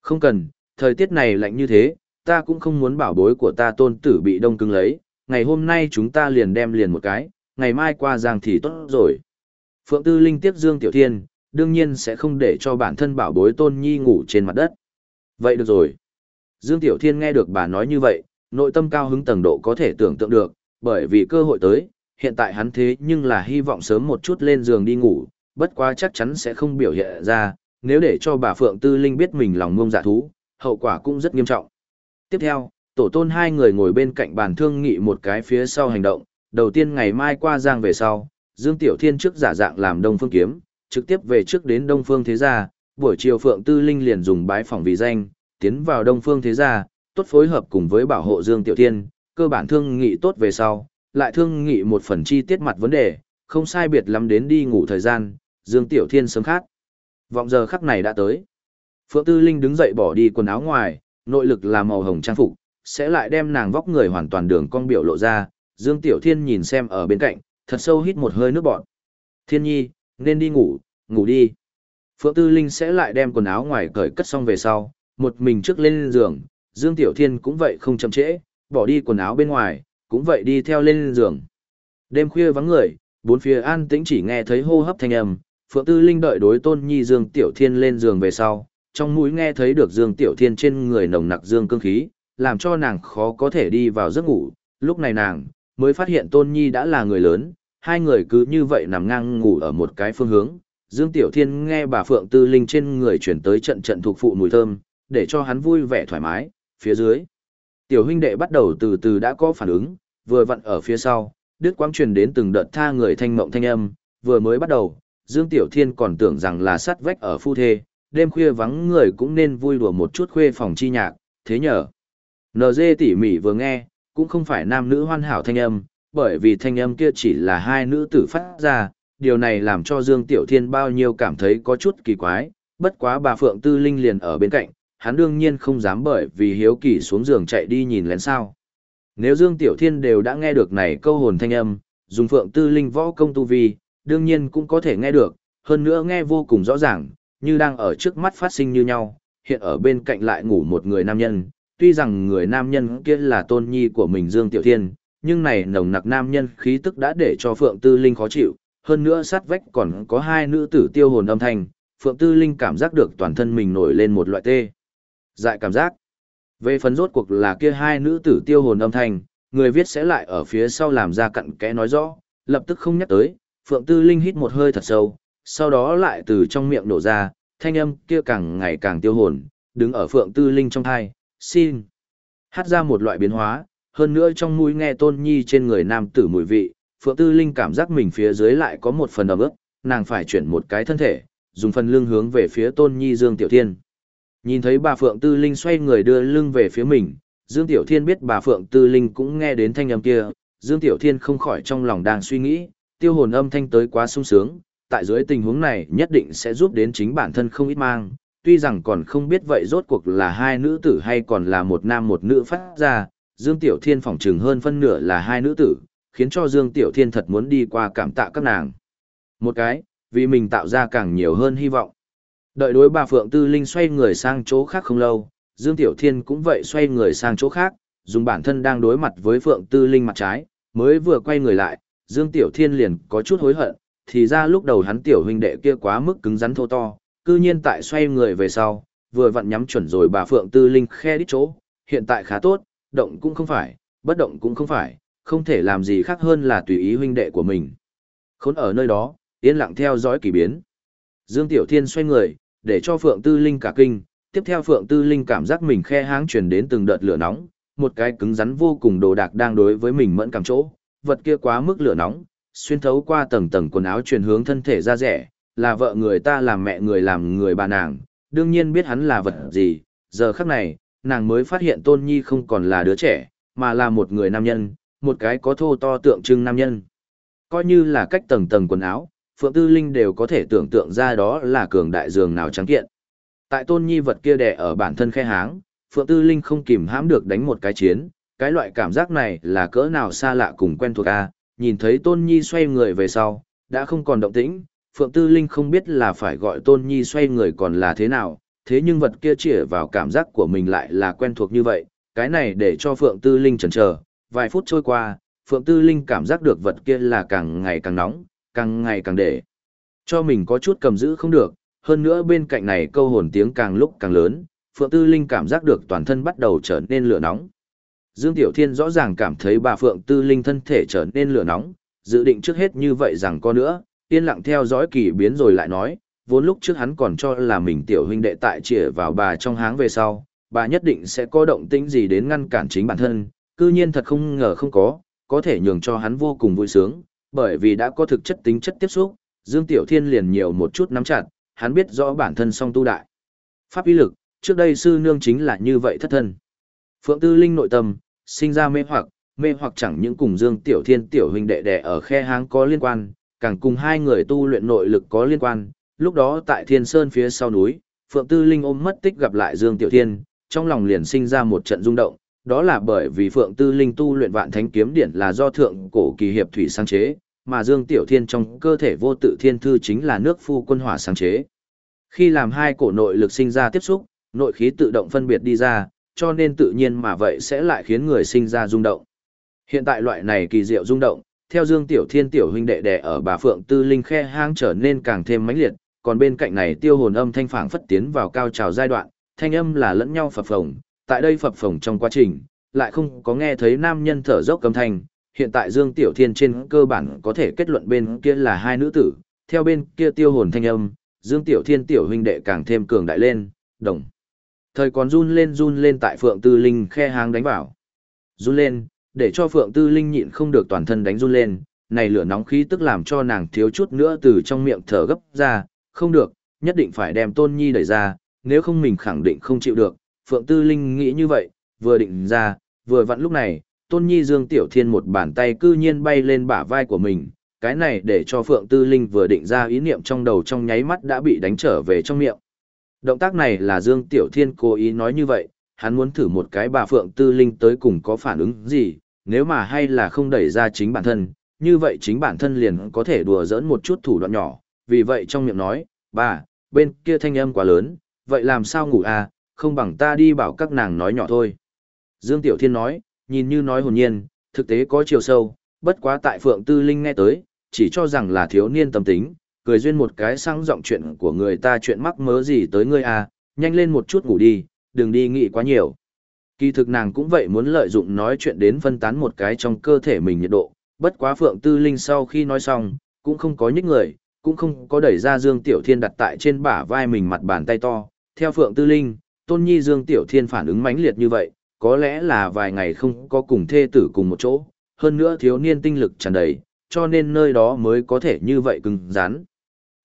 Không cần, thời tiết này lạnh như thế, ta cũng không muốn bảo bối của ta tôn tử bị đông cứng lấy, ngày hôm nay chúng ta liền đem liền một cái, ngày mai qua giang thì tốt rồi. Phượng Tư Linh tiếp Dương Tiểu Thiên, đương nhiên sẽ không để cho bản thân bảo bối tôn nhi ngủ trên mặt đất. Vậy được rồi. Dương Tiểu Thiên nghe được bà nói như vậy, nội tâm cao hứng tầng độ có thể tưởng tượng được, bởi vì cơ hội tới, hiện tại hắn thế nhưng là hy vọng sớm một chút lên giường đi ngủ, bất quá chắc chắn sẽ không biểu hiện ra, nếu để cho bà Phượng Tư Linh biết mình lòng ngông dạ thú, hậu quả cũng rất nghiêm trọng. Tiếp theo, tổ tôn hai người ngồi bên cạnh bàn thương nghị một cái phía sau hành động, đầu tiên ngày mai qua giang về sau, Dương Tiểu Thiên trước giả dạng làm Đông Phương Kiếm, trực tiếp về trước đến Đông Phương Thế Gia, buổi chiều Phượng Tư Linh liền dùng bái phòng vì danh, tiến vào Đông Phương Thế Gia, tốt phối hợp cùng với bảo hộ Dương Tiểu Thiên, cơ bản thương nghị tốt về sau, lại thương nghị một phần chi tiết mặt vấn đề, không sai biệt lắm đến đi ngủ thời gian, Dương Tiểu Thiên sớm khát. Vọng giờ khắc này đã tới. Phượng Tư Linh đứng dậy bỏ đi quần áo ngoài, nội lực là màu hồng trang phục, sẽ lại đem nàng vóc người hoàn toàn đường cong biểu lộ ra. Dương Tiểu Thiên nhìn xem ở bên cạnh, thật sâu hít một hơi nước bọt. Thiên nhi, nên đi ngủ, ngủ đi. Phượng Tư Linh sẽ lại đem quần áo ngoài cởi cất xong về sau, một mình trước lên giường, Dương Tiểu Thiên cũng vậy không chậm trễ, bỏ đi quần áo bên ngoài, cũng vậy đi theo lên giường. Đêm khuya vắng người, bốn phía an tĩnh chỉ nghe thấy hô hấp thanh âm, Phượng Tư Linh đợi đối tôn nhi Dương Tiểu Thiên lên giường về sau, trong mũi nghe thấy được Dương Tiểu Thiên trên người nồng nặc dương cương khí, làm cho nàng khó có thể đi vào giấc ngủ, lúc này nàng mới phát hiện tôn nhi đã là người lớn, hai người cứ như vậy nằm ngang ngủ ở một cái phương hướng. Dương Tiểu Thiên nghe bà Phượng Tư Linh trên người chuyển tới trận trận thuộc phụ mùi thơm, để cho hắn vui vẻ thoải mái, phía dưới. Tiểu huynh đệ bắt đầu từ từ đã có phản ứng, vừa vặn ở phía sau, đứt quang truyền đến từng đợt tha người thanh mộng thanh âm, vừa mới bắt đầu, Dương Tiểu Thiên còn tưởng rằng là sắt vách ở phu thê, đêm khuya vắng người cũng nên vui đùa một chút khuê phòng chi nhạc, thế nhở? NG tỉ mỉ vừa nghe, cũng không phải nam nữ hoàn hảo thanh âm, bởi vì thanh âm kia chỉ là hai nữ tử phát ra, điều này làm cho Dương Tiểu Thiên bao nhiêu cảm thấy có chút kỳ quái, bất quá bà Phượng Tư Linh liền ở bên cạnh, hắn đương nhiên không dám bởi vì hiếu kỳ xuống giường chạy đi nhìn lén sao. Nếu Dương Tiểu Thiên đều đã nghe được này câu hồn thanh âm, dùng phượng tư linh võ công tu vi, đương nhiên cũng có thể nghe được, hơn nữa nghe vô cùng rõ ràng, như đang ở trước mắt phát sinh như nhau, hiện ở bên cạnh lại ngủ một người nam nhân, tuy rằng người nam nhân kia là tôn nhi của mình Dương Tiểu Thiên, nhưng này nồng nặc nam nhân khí tức đã để cho Phượng Tư Linh khó chịu, hơn nữa sát vách còn có hai nữ tử tiêu hồn âm thanh, Phượng Tư Linh cảm giác được toàn thân mình nổi lên một loại tê. Dại cảm giác. Về phần rốt cuộc là kia hai nữ tử tiêu hồn âm thanh, người viết sẽ lại ở phía sau làm ra cặn kẽ nói rõ, lập tức không nhắc tới, Phượng Tư Linh hít một hơi thật sâu, sau đó lại từ trong miệng nổ ra, thanh âm kia càng ngày càng tiêu hồn, đứng ở Phượng Tư Linh trong thai, xin. Hát ra một loại biến hóa, hơn nữa trong mũi nghe tôn nhi trên người nam tử mùi vị, Phượng Tư Linh cảm giác mình phía dưới lại có một phần ấm ức, nàng phải chuyển một cái thân thể, dùng phần lưng hướng về phía tôn nhi Dương Tiểu Thiên. Nhìn thấy bà Phượng Tư Linh xoay người đưa lưng về phía mình, Dương Tiểu Thiên biết bà Phượng Tư Linh cũng nghe đến thanh âm kia, Dương Tiểu Thiên không khỏi trong lòng đang suy nghĩ, tiêu hồn âm thanh tới quá sung sướng, tại dưới tình huống này nhất định sẽ giúp đến chính bản thân không ít mang, tuy rằng còn không biết vậy rốt cuộc là hai nữ tử hay còn là một nam một nữ phát ra, Dương Tiểu Thiên phỏng chừng hơn phân nửa là hai nữ tử, khiến cho Dương Tiểu Thiên thật muốn đi qua cảm tạ các nàng. Một cái, vì mình tạo ra càng nhiều hơn hy vọng. Đợi đối bà Phượng Tư Linh xoay người sang chỗ khác không lâu, Dương Tiểu Thiên cũng vậy xoay người sang chỗ khác, dùng bản thân đang đối mặt với Phượng Tư Linh mặt trái, mới vừa quay người lại, Dương Tiểu Thiên liền có chút hối hận, thì ra lúc đầu hắn tiểu huynh đệ kia quá mức cứng rắn thô to, cư nhiên tại xoay người về sau, vừa vặn nhắm chuẩn rồi bà Phượng Tư Linh khe đít chỗ, hiện tại khá tốt, động cũng không phải, bất động cũng không phải, không thể làm gì khác hơn là tùy ý huynh đệ của mình. Khốn ở nơi đó, yên lặng theo dõi kỳ biến. Dương Tiểu Thiên xoay người, để cho Phượng Tư Linh cả kinh, tiếp theo Phượng Tư Linh cảm giác mình khe háng truyền đến từng đợt lửa nóng, một cái cứng rắn vô cùng đồ đạc đang đối với mình mẫn cảm chỗ, vật kia quá mức lửa nóng, xuyên thấu qua tầng tầng quần áo truyền hướng thân thể ra rẻ, là vợ người ta làm mẹ người làm người bà nàng, đương nhiên biết hắn là vật gì, giờ khắc này, nàng mới phát hiện Tôn Nhi không còn là đứa trẻ, mà là một người nam nhân, một cái có thô to tượng trưng nam nhân. Coi như là cách tầng tầng quần áo, Phượng Tư Linh đều có thể tưởng tượng ra đó là cường đại dường nào trắng kiện. Tại Tôn Nhi vật kia đè ở bản thân khe háng, Phượng Tư Linh không kìm hãm được đánh một cái chiến, cái loại cảm giác này là cỡ nào xa lạ cùng quen thuộc a, nhìn thấy Tôn Nhi xoay người về sau, đã không còn động tĩnh, Phượng Tư Linh không biết là phải gọi Tôn Nhi xoay người còn là thế nào, thế nhưng vật kia chỉ vào cảm giác của mình lại là quen thuộc như vậy, cái này để cho Phượng Tư Linh chần chờ, vài phút trôi qua, Phượng Tư Linh cảm giác được vật kia là càng ngày càng nóng, càng ngày càng để cho mình có chút cầm giữ không được, hơn nữa bên cạnh này câu hồn tiếng càng lúc càng lớn, Phượng Tư Linh cảm giác được toàn thân bắt đầu trở nên lửa nóng. Dương Tiểu Thiên rõ ràng cảm thấy bà Phượng Tư Linh thân thể trở nên lửa nóng, dự định trước hết như vậy rằng có nữa, yên lặng theo dõi kỳ biến rồi lại nói, vốn lúc trước hắn còn cho là mình tiểu huynh đệ tại trịa vào bà trong háng về sau, bà nhất định sẽ có động tĩnh gì đến ngăn cản chính bản thân, cư nhiên thật không ngờ không có, có thể nhường cho hắn vô cùng vui sướng, bởi vì đã có thực chất tính chất tiếp xúc, Dương Tiểu Thiên liền nhiều một chút nắm chặt, hắn biết rõ bản thân song tu đại. Pháp uy lực, trước đây sư nương chính là như vậy thất thân. Phượng Tư Linh nội tâm, sinh ra mê hoặc, mê hoặc chẳng những cùng Dương Tiểu Thiên tiểu huynh đệ đẻ ở khe háng có liên quan, càng cùng hai người tu luyện nội lực có liên quan. Lúc đó tại Thiên Sơn phía sau núi, Phượng Tư Linh ôm mất tích gặp lại Dương Tiểu Thiên, trong lòng liền sinh ra một trận rung động, đó là bởi vì Phượng Tư Linh tu luyện vạn thánh kiếm điển là do thượng cổ kỳ hiệp thủy sáng chế, mà Dương Tiểu Thiên trong cơ thể vô tự thiên thư chính là nước phu quân hỏa sáng chế. Khi làm hai cổ nội lực sinh ra tiếp xúc, nội khí tự động phân biệt đi ra, cho nên tự nhiên mà vậy sẽ lại khiến người sinh ra rung động. Hiện tại loại này kỳ diệu rung động, theo Dương Tiểu Thiên tiểu huynh đệ đệ ở bà Phượng Tư Linh khe hang trở nên càng thêm mãnh liệt, còn bên cạnh này tiêu hồn âm thanh phảng phất tiến vào cao trào giai đoạn, thanh âm là lẫn nhau phập phồng, tại đây phập phồng trong quá trình, lại không có nghe thấy nam nhân thở dốc âm thanh, hiện tại Dương Tiểu Thiên trên cơ bản có thể kết luận bên kia là hai nữ tử, theo bên kia tiêu hồn thanh âm, Dương Tiểu Thiên tiểu huynh đệ càng thêm cường đại lên, đồng. Thời còn run lên run lên tại Phượng Tư Linh khe hang đánh vào. Run lên, để cho Phượng Tư Linh nhịn không được toàn thân đánh run lên, này lửa nóng khí tức làm cho nàng thiếu chút nữa từ trong miệng thở gấp ra, không được, nhất định phải đem Tôn Nhi đẩy ra, nếu không mình khẳng định không chịu được. Phượng Tư Linh nghĩ như vậy, vừa định ra, vừa vặn lúc này, Tôn Nhi Dương Tiểu Thiên một bàn tay cư nhiên bay lên bả vai của mình, cái này để cho Phượng Tư Linh vừa định ra ý niệm trong đầu trong nháy mắt đã bị đánh trở về trong miệng. Động tác này là Dương Tiểu Thiên cố ý nói như vậy, hắn muốn thử một cái bà Phượng Tư Linh tới cùng có phản ứng gì, nếu mà hay là không đẩy ra chính bản thân, như vậy chính bản thân liền có thể đùa giỡn một chút thủ đoạn nhỏ, vì vậy trong miệng nói, bà, bên kia thanh âm quá lớn, vậy làm sao ngủ à, không bằng ta đi bảo các nàng nói nhỏ thôi. Dương Tiểu Thiên nói, nhìn như nói hồn nhiên, thực tế có chiều sâu, bất quá tại Phượng Tư Linh nghe tới, chỉ cho rằng là thiếu niên tâm tính, cười duyên một cái sang giọng chuyện của người ta chuyện mắc mớ gì tới ngươi à, nhanh lên một chút ngủ đi, đừng đi nghĩ quá nhiều. Kỳ thực nàng cũng vậy muốn lợi dụng nói chuyện đến phân tán một cái trong cơ thể mình nhiệt độ, bất quá Phượng Tư Linh sau khi nói xong, cũng không có nhích người, cũng không có đẩy ra Dương Tiểu Thiên đặt tại trên bả vai mình mặt bàn tay to. Theo Phượng Tư Linh, Tôn Nhi Dương Tiểu Thiên phản ứng mãnh liệt như vậy, có lẽ là vài ngày không có cùng thê tử cùng một chỗ, hơn nữa thiếu niên tinh lực tràn đầy, cho nên nơi đó mới có thể như vậy cứng rắn.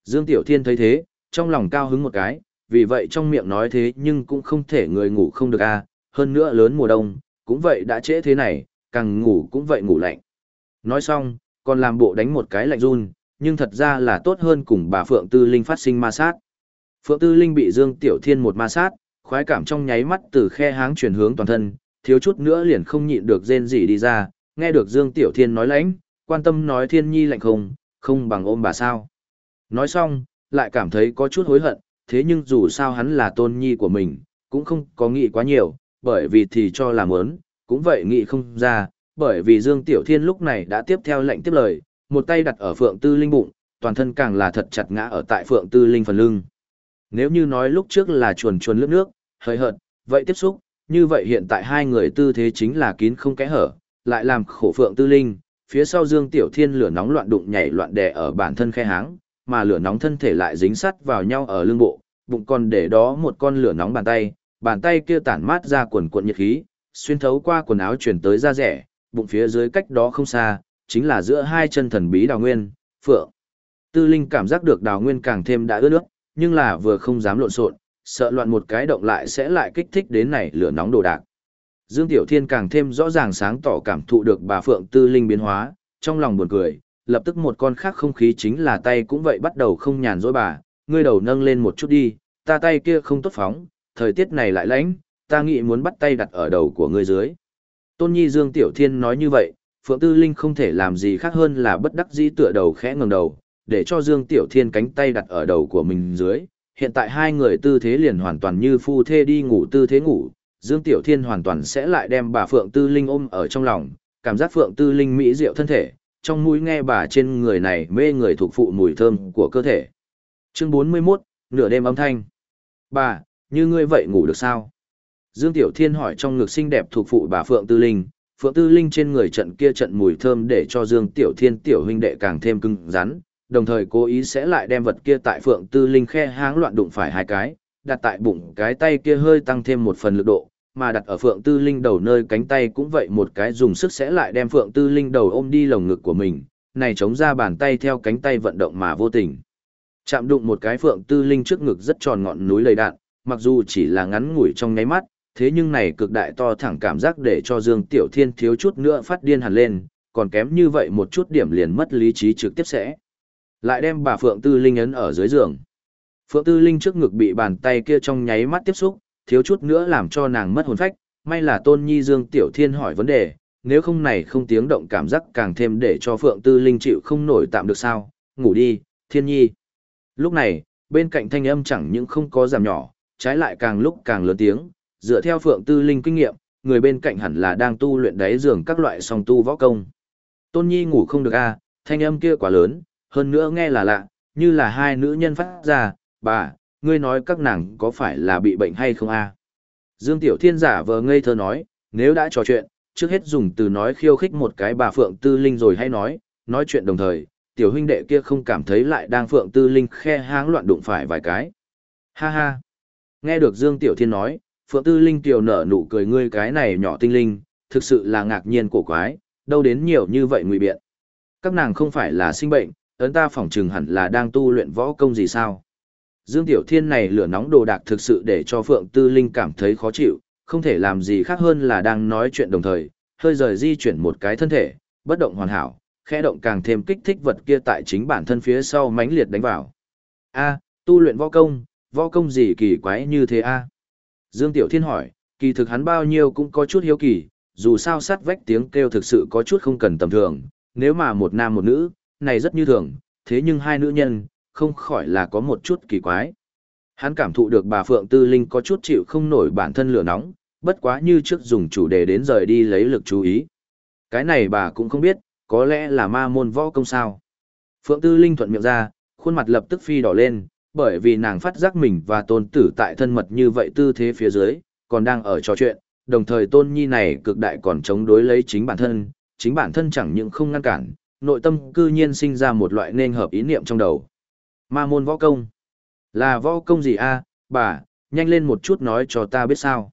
Dương Tiểu Thiên thấy thế, trong lòng cao hứng một cái, vì vậy trong miệng nói thế nhưng cũng không thể người ngủ không được a à, hơn nữa lớn mùa đông, cũng vậy đã trễ thế này, càng ngủ cũng vậy ngủ lạnh. Nói xong, còn làm bộ đánh một cái lạnh run, nhưng thật ra là tốt hơn cùng bà Phượng Tư Linh phát sinh ma sát. Phượng Tư Linh bị Dương Tiểu Thiên một ma sát, khoái cảm trong nháy mắt từ khe háng chuyển hướng toàn thân, thiếu chút nữa liền không nhịn được rên rỉ đi ra, nghe được Dương Tiểu Thiên nói lãnh, quan tâm nói Thiên Nhi lạnh không, không bằng ôm bà sao. Nói xong, lại cảm thấy có chút hối hận, thế nhưng dù sao hắn là tôn nhi của mình, cũng không có nghĩ quá nhiều, bởi vì thì cho là muốn, cũng vậy nghĩ không ra, bởi vì Dương Tiểu Thiên lúc này đã tiếp theo lệnh tiếp lời, một tay đặt ở Phượng Tư Linh bụng, toàn thân càng là thật chặt ngã ở tại Phượng Tư Linh phần lưng. Nếu như nói lúc trước là chuồn chuồn lướt nước, hơi hợt, vậy tiếp xúc, như vậy hiện tại hai người tư thế chính là kín không kẽ hở, lại làm khổ Phượng Tư Linh, phía sau Dương Tiểu Thiên lửa nóng loạn đụng nhảy loạn đè ở bản thân khe háng, mà lửa nóng thân thể lại dính sắt vào nhau ở lưng bộ, bụng còn để đó một con lửa nóng bàn tay, bàn tay kia tản mát ra quần cuộn nhiệt khí, xuyên thấu qua quần áo truyền tới da rẻ, bụng phía dưới cách đó không xa, chính là giữa hai chân thần bí đào nguyên, phượng. Tư Linh cảm giác được đào nguyên càng thêm đã ướt nước, nhưng là vừa không dám lộn xộn, sợ loạn một cái động lại sẽ lại kích thích đến này lửa nóng đồ đạc. Dương Tiểu Thiên càng thêm rõ ràng sáng tỏ cảm thụ được bà Phượng Tư Linh biến hóa, trong lòng buồn cười, lập tức một con khác không khí chính là tay cũng vậy bắt đầu không nhàn dối bà, ngươi đầu nâng lên một chút đi, ta tay kia không tốt phóng, thời tiết này lại lạnh, ta nghĩ muốn bắt tay đặt ở đầu của ngươi dưới. Tôn Nhi Dương Tiểu Thiên nói như vậy, Phượng Tư Linh không thể làm gì khác hơn là bất đắc dĩ tựa đầu khẽ ngẩng đầu, để cho Dương Tiểu Thiên cánh tay đặt ở đầu của mình dưới. Hiện tại hai người tư thế liền hoàn toàn như phu thê đi ngủ tư thế ngủ, Dương Tiểu Thiên hoàn toàn sẽ lại đem bà Phượng Tư Linh ôm ở trong lòng, cảm giác Phượng Tư Linh mỹ diệu thân thể, trong mũi nghe bà trên người này mê người thuộc phụ mùi thơm của cơ thể. Chương 41, nửa đêm âm thanh. Bà, như ngươi vậy ngủ được sao? Dương Tiểu Thiên hỏi trong ngực xinh đẹp thuộc phụ bà Phượng Tư Linh, Phượng Tư Linh trên người trận kia trận mùi thơm để cho Dương Tiểu Thiên tiểu huynh đệ càng thêm cứng rắn, đồng thời cố ý sẽ lại đem vật kia tại Phượng Tư Linh khe háng loạn đụng phải hai cái, đặt tại bụng cái tay kia hơi tăng thêm một phần lực độ, mà đặt ở Phượng Tư Linh đầu nơi cánh tay cũng vậy một cái dùng sức sẽ lại đem Phượng Tư Linh đầu ôm đi lồng ngực của mình, này chống ra bàn tay theo cánh tay vận động mà vô tình. Chạm đụng một cái Phượng Tư Linh trước ngực rất tròn ngọn núi lầy đạn, mặc dù chỉ là ngắn ngủi trong nháy mắt, thế nhưng này cực đại to thẳng cảm giác để cho Dương Tiểu Thiên thiếu chút nữa phát điên hẳn lên, còn kém như vậy một chút điểm liền mất lý trí trực tiếp sẽ. Lại đem bà Phượng Tư Linh ấn ở dưới giường. Phượng Tư Linh trước ngực bị bàn tay kia trong nháy mắt tiếp xúc, thiếu chút nữa làm cho nàng mất hồn phách, may là Tôn Nhi Dương Tiểu Thiên hỏi vấn đề, nếu không này không tiếng động cảm giác càng thêm để cho Phượng Tư Linh chịu không nổi tạm được sao, ngủ đi, Thiên Nhi. Lúc này, bên cạnh thanh âm chẳng những không có giảm nhỏ, trái lại càng lúc càng lớn tiếng, dựa theo Phượng Tư Linh kinh nghiệm, người bên cạnh hẳn là đang tu luyện đáy giường các loại song tu võ công. Tôn Nhi ngủ không được a, à, thanh âm kia quá lớn, hơn nữa nghe là lạ, như là hai nữ nhân phát ra, bà, ngươi nói các nàng có phải là bị bệnh hay không a? Dương Tiểu Thiên giả vờ ngây thơ nói, nếu đã trò chuyện, trước hết dùng từ nói khiêu khích một cái bà Phượng Tư Linh rồi hay nói, nói chuyện đồng thời, tiểu huynh đệ kia không cảm thấy lại đang Phượng Tư Linh khe háng loạn đụng phải vài cái. Ha ha! Nghe được Dương Tiểu Thiên nói, Phượng Tư Linh tiểu nở nụ cười ngươi cái này nhỏ tinh linh, thực sự là ngạc nhiên cổ quái, đâu đến nhiều như vậy ngụy biện. Các nàng không phải là sinh bệnh, ấn ta phỏng chừng hẳn là đang tu luyện võ công gì sao. Dương Tiểu Thiên này lửa nóng đồ đạc thực sự để cho Phượng Tư Linh cảm thấy khó chịu, không thể làm gì khác hơn là đang nói chuyện đồng thời, hơi rời di chuyển một cái thân thể, bất động hoàn hảo, khẽ động càng thêm kích thích vật kia tại chính bản thân phía sau mãnh liệt đánh vào. A, tu luyện võ công, võ công gì kỳ quái như thế a Dương Tiểu Thiên hỏi, kỳ thực hắn bao nhiêu cũng có chút hiếu kỳ, dù sao sát vách tiếng kêu thực sự có chút không cần tầm thường, nếu mà một nam một nữ, này rất như thường, thế nhưng hai nữ nhân, không khỏi là có một chút kỳ quái. Hắn cảm thụ được bà Phượng Tư Linh có chút chịu không nổi bản thân lửa nóng, bất quá như trước dùng chủ đề đến rời đi lấy lực chú ý. Cái này bà cũng không biết, có lẽ là ma môn võ công sao. Phượng Tư Linh thuận miệng ra, khuôn mặt lập tức phi đỏ lên, bởi vì nàng phát giác mình và tôn tử tại thân mật như vậy tư thế phía dưới, còn đang ở trò chuyện, đồng thời tôn nhi này cực đại còn chống đối lấy chính bản thân, chính bản thân chẳng những không ngăn cản, nội tâm cư nhiên sinh ra một loại nên hợp ý niệm trong đầu. Ma môn võ công. Là võ công gì a bà, nhanh lên một chút nói cho ta biết sao.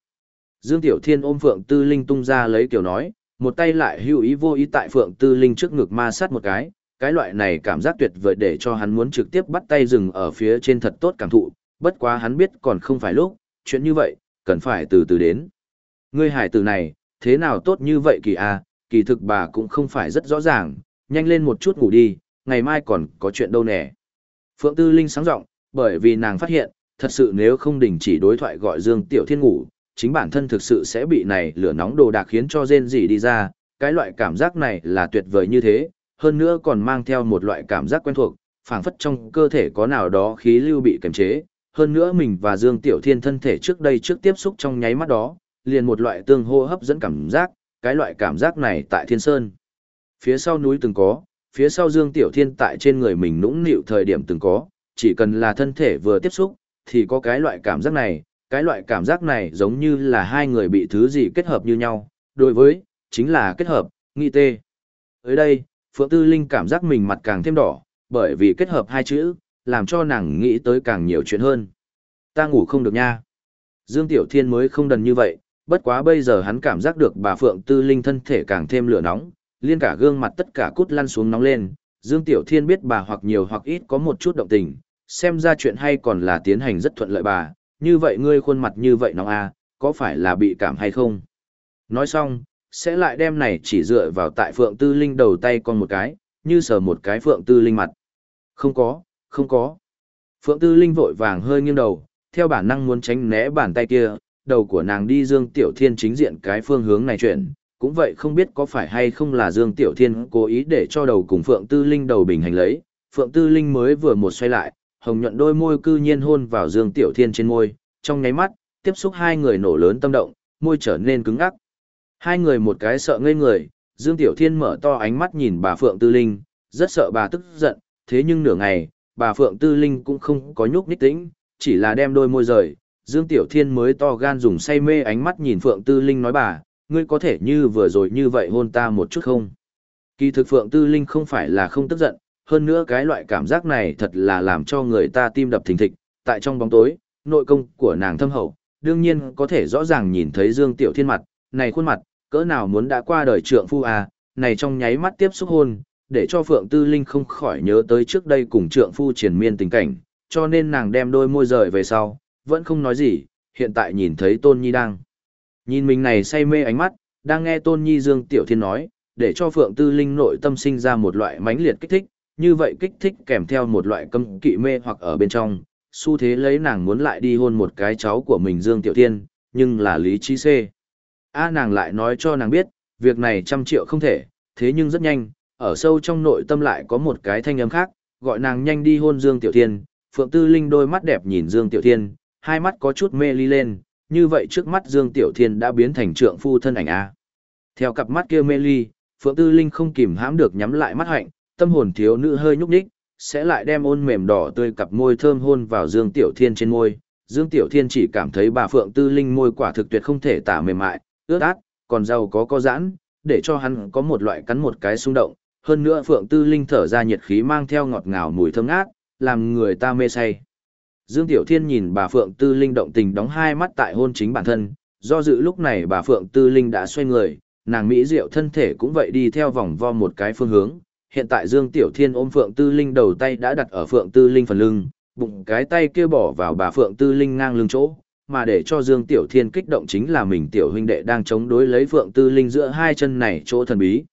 Dương Tiểu Thiên ôm Phượng Tư Linh tung ra lấy kiểu nói, một tay lại hữu ý vô ý tại Phượng Tư Linh trước ngực ma sát một cái, cái loại này cảm giác tuyệt vời để cho hắn muốn trực tiếp bắt tay dừng ở phía trên thật tốt cảm thụ, bất quá hắn biết còn không phải lúc, chuyện như vậy, cần phải từ từ đến. Ngươi hải tử này, thế nào tốt như vậy kỳ a kỳ thực bà cũng không phải rất rõ ràng, nhanh lên một chút ngủ đi, ngày mai còn có chuyện đâu nè. Phượng Tư Linh sáng giọng bởi vì nàng phát hiện, thật sự nếu không đình chỉ đối thoại gọi Dương Tiểu Thiên ngủ, chính bản thân thực sự sẽ bị này lửa nóng đồ đạc khiến cho rên rỉ đi ra, cái loại cảm giác này là tuyệt vời như thế, hơn nữa còn mang theo một loại cảm giác quen thuộc, phảng phất trong cơ thể có nào đó khí lưu bị kiềm chế, hơn nữa mình và Dương Tiểu Thiên thân thể trước đây trước tiếp xúc trong nháy mắt đó, liền một loại tương hô hấp dẫn cảm giác, cái loại cảm giác này tại Thiên Sơn. Phía sau núi từng có, phía sau Dương Tiểu Thiên tại trên người mình nũng nịu thời điểm từng có, chỉ cần là thân thể vừa tiếp xúc, thì có cái loại cảm giác này, cái loại cảm giác này giống như là hai người bị thứ gì kết hợp như nhau, đối với, chính là kết hợp, nghi tê. Ở đây, Phượng Tư Linh cảm giác mình mặt càng thêm đỏ, bởi vì kết hợp hai chữ, làm cho nàng nghĩ tới càng nhiều chuyện hơn. Ta ngủ không được nha. Dương Tiểu Thiên mới không đần như vậy, bất quá bây giờ hắn cảm giác được bà Phượng Tư Linh thân thể càng thêm lửa nóng, liên cả gương mặt tất cả cút lăn xuống nóng lên. Dương Tiểu Thiên biết bà hoặc nhiều hoặc ít có một chút động tình, xem ra chuyện hay còn là tiến hành rất thuận lợi bà, như vậy ngươi khuôn mặt như vậy nóng à, có phải là bị cảm hay không? Nói xong, sẽ lại đem này chỉ dựa vào tại Phượng Tư Linh đầu tay con một cái, như sờ một cái Phượng Tư Linh mặt. Không có, không có. Phượng Tư Linh vội vàng hơi nghiêng đầu, theo bản năng muốn tránh né bàn tay kia, đầu của nàng đi Dương Tiểu Thiên chính diện cái phương hướng này chuyển, cũng vậy không biết có phải hay không là Dương Tiểu Thiên cố ý để cho đầu cùng Phượng Tư Linh đầu bình hành lấy, Phượng Tư Linh mới vừa một xoay lại, hồng nhuận đôi môi cư nhiên hôn vào Dương Tiểu Thiên trên môi, trong nháy mắt, tiếp xúc hai người nổ lớn tâm động, môi trở nên cứng ngắc. Hai người một cái sợ ngây người, Dương Tiểu Thiên mở to ánh mắt nhìn bà Phượng Tư Linh, rất sợ bà tức giận, thế nhưng nửa ngày, bà Phượng Tư Linh cũng không có nhúc nhích tĩnh, chỉ là đem đôi môi rời. Dương Tiểu Thiên mới to gan dùng say mê ánh mắt nhìn Phượng Tư Linh nói bà, ngươi có thể như vừa rồi như vậy hôn ta một chút không? Kỳ thực Phượng Tư Linh không phải là không tức giận, hơn nữa cái loại cảm giác này thật là làm cho người ta tim đập thình thịch, tại trong bóng tối, nội công của nàng thâm hậu, đương nhiên có thể rõ ràng nhìn thấy Dương Tiểu Thiên mặt, này khuôn mặt, cỡ nào muốn đã qua đời trượng phu à, này trong nháy mắt tiếp xúc hôn, để cho Phượng Tư Linh không khỏi nhớ tới trước đây cùng trượng phu triển miên tình cảnh, cho nên nàng đem đôi môi rời về sau, vẫn không nói gì, hiện tại nhìn thấy Tôn Nhi đang. Nhìn mình này say mê ánh mắt, đang nghe Tôn Nhi Dương Tiểu Thiên nói, để cho Phượng Tư Linh nội tâm sinh ra một loại mãnh liệt kích thích, như vậy kích thích kèm theo một loại cấm kỵ mê hoặc ở bên trong, xu thế lấy nàng muốn lại đi hôn một cái cháu của mình Dương Tiểu Thiên, nhưng là lý trí C. A nàng lại nói cho nàng biết, việc này trăm triệu không thể, thế nhưng rất nhanh, ở sâu trong nội tâm lại có một cái thanh âm khác, gọi nàng nhanh đi hôn Dương Tiểu Thiên. Phượng Tư Linh đôi mắt đẹp nhìn Dương Tiểu Thiên, hai mắt có chút mê ly lên, như vậy trước mắt Dương Tiểu Thiên đã biến thành trượng phu thân ảnh A. Theo cặp mắt kia mê ly, Phượng Tư Linh không kìm hãm được nhắm lại mắt hạnh, tâm hồn thiếu nữ hơi nhúc nhích, sẽ lại đem ôn mềm đỏ tươi cặp môi thơm hôn vào Dương Tiểu Thiên trên môi. Dương Tiểu Thiên chỉ cảm thấy bà Phượng Tư Linh môi quả thực tuyệt không thể tả mềm mại, ướt át, còn giàu có có giãn, để cho hắn có một loại cắn một cái xung động. Hơn nữa Phượng Tư Linh thở ra nhiệt khí mang theo ngọt ngào mùi thơm ngát, làm người ta mê say. Dương Tiểu Thiên nhìn bà Phượng Tư Linh động tình đóng hai mắt tại hôn chính bản thân, do dự lúc này bà Phượng Tư Linh đã xoay người, nàng Mỹ Diệu thân thể cũng vậy đi theo vòng vo một cái phương hướng. Hiện tại Dương Tiểu Thiên ôm Phượng Tư Linh đầu tay đã đặt ở Phượng Tư Linh phần lưng, bụng cái tay kia bỏ vào bà Phượng Tư Linh ngang lưng chỗ, mà để cho Dương Tiểu Thiên kích động chính là mình tiểu huynh đệ đang chống đối lấy Phượng Tư Linh giữa hai chân này chỗ thần bí.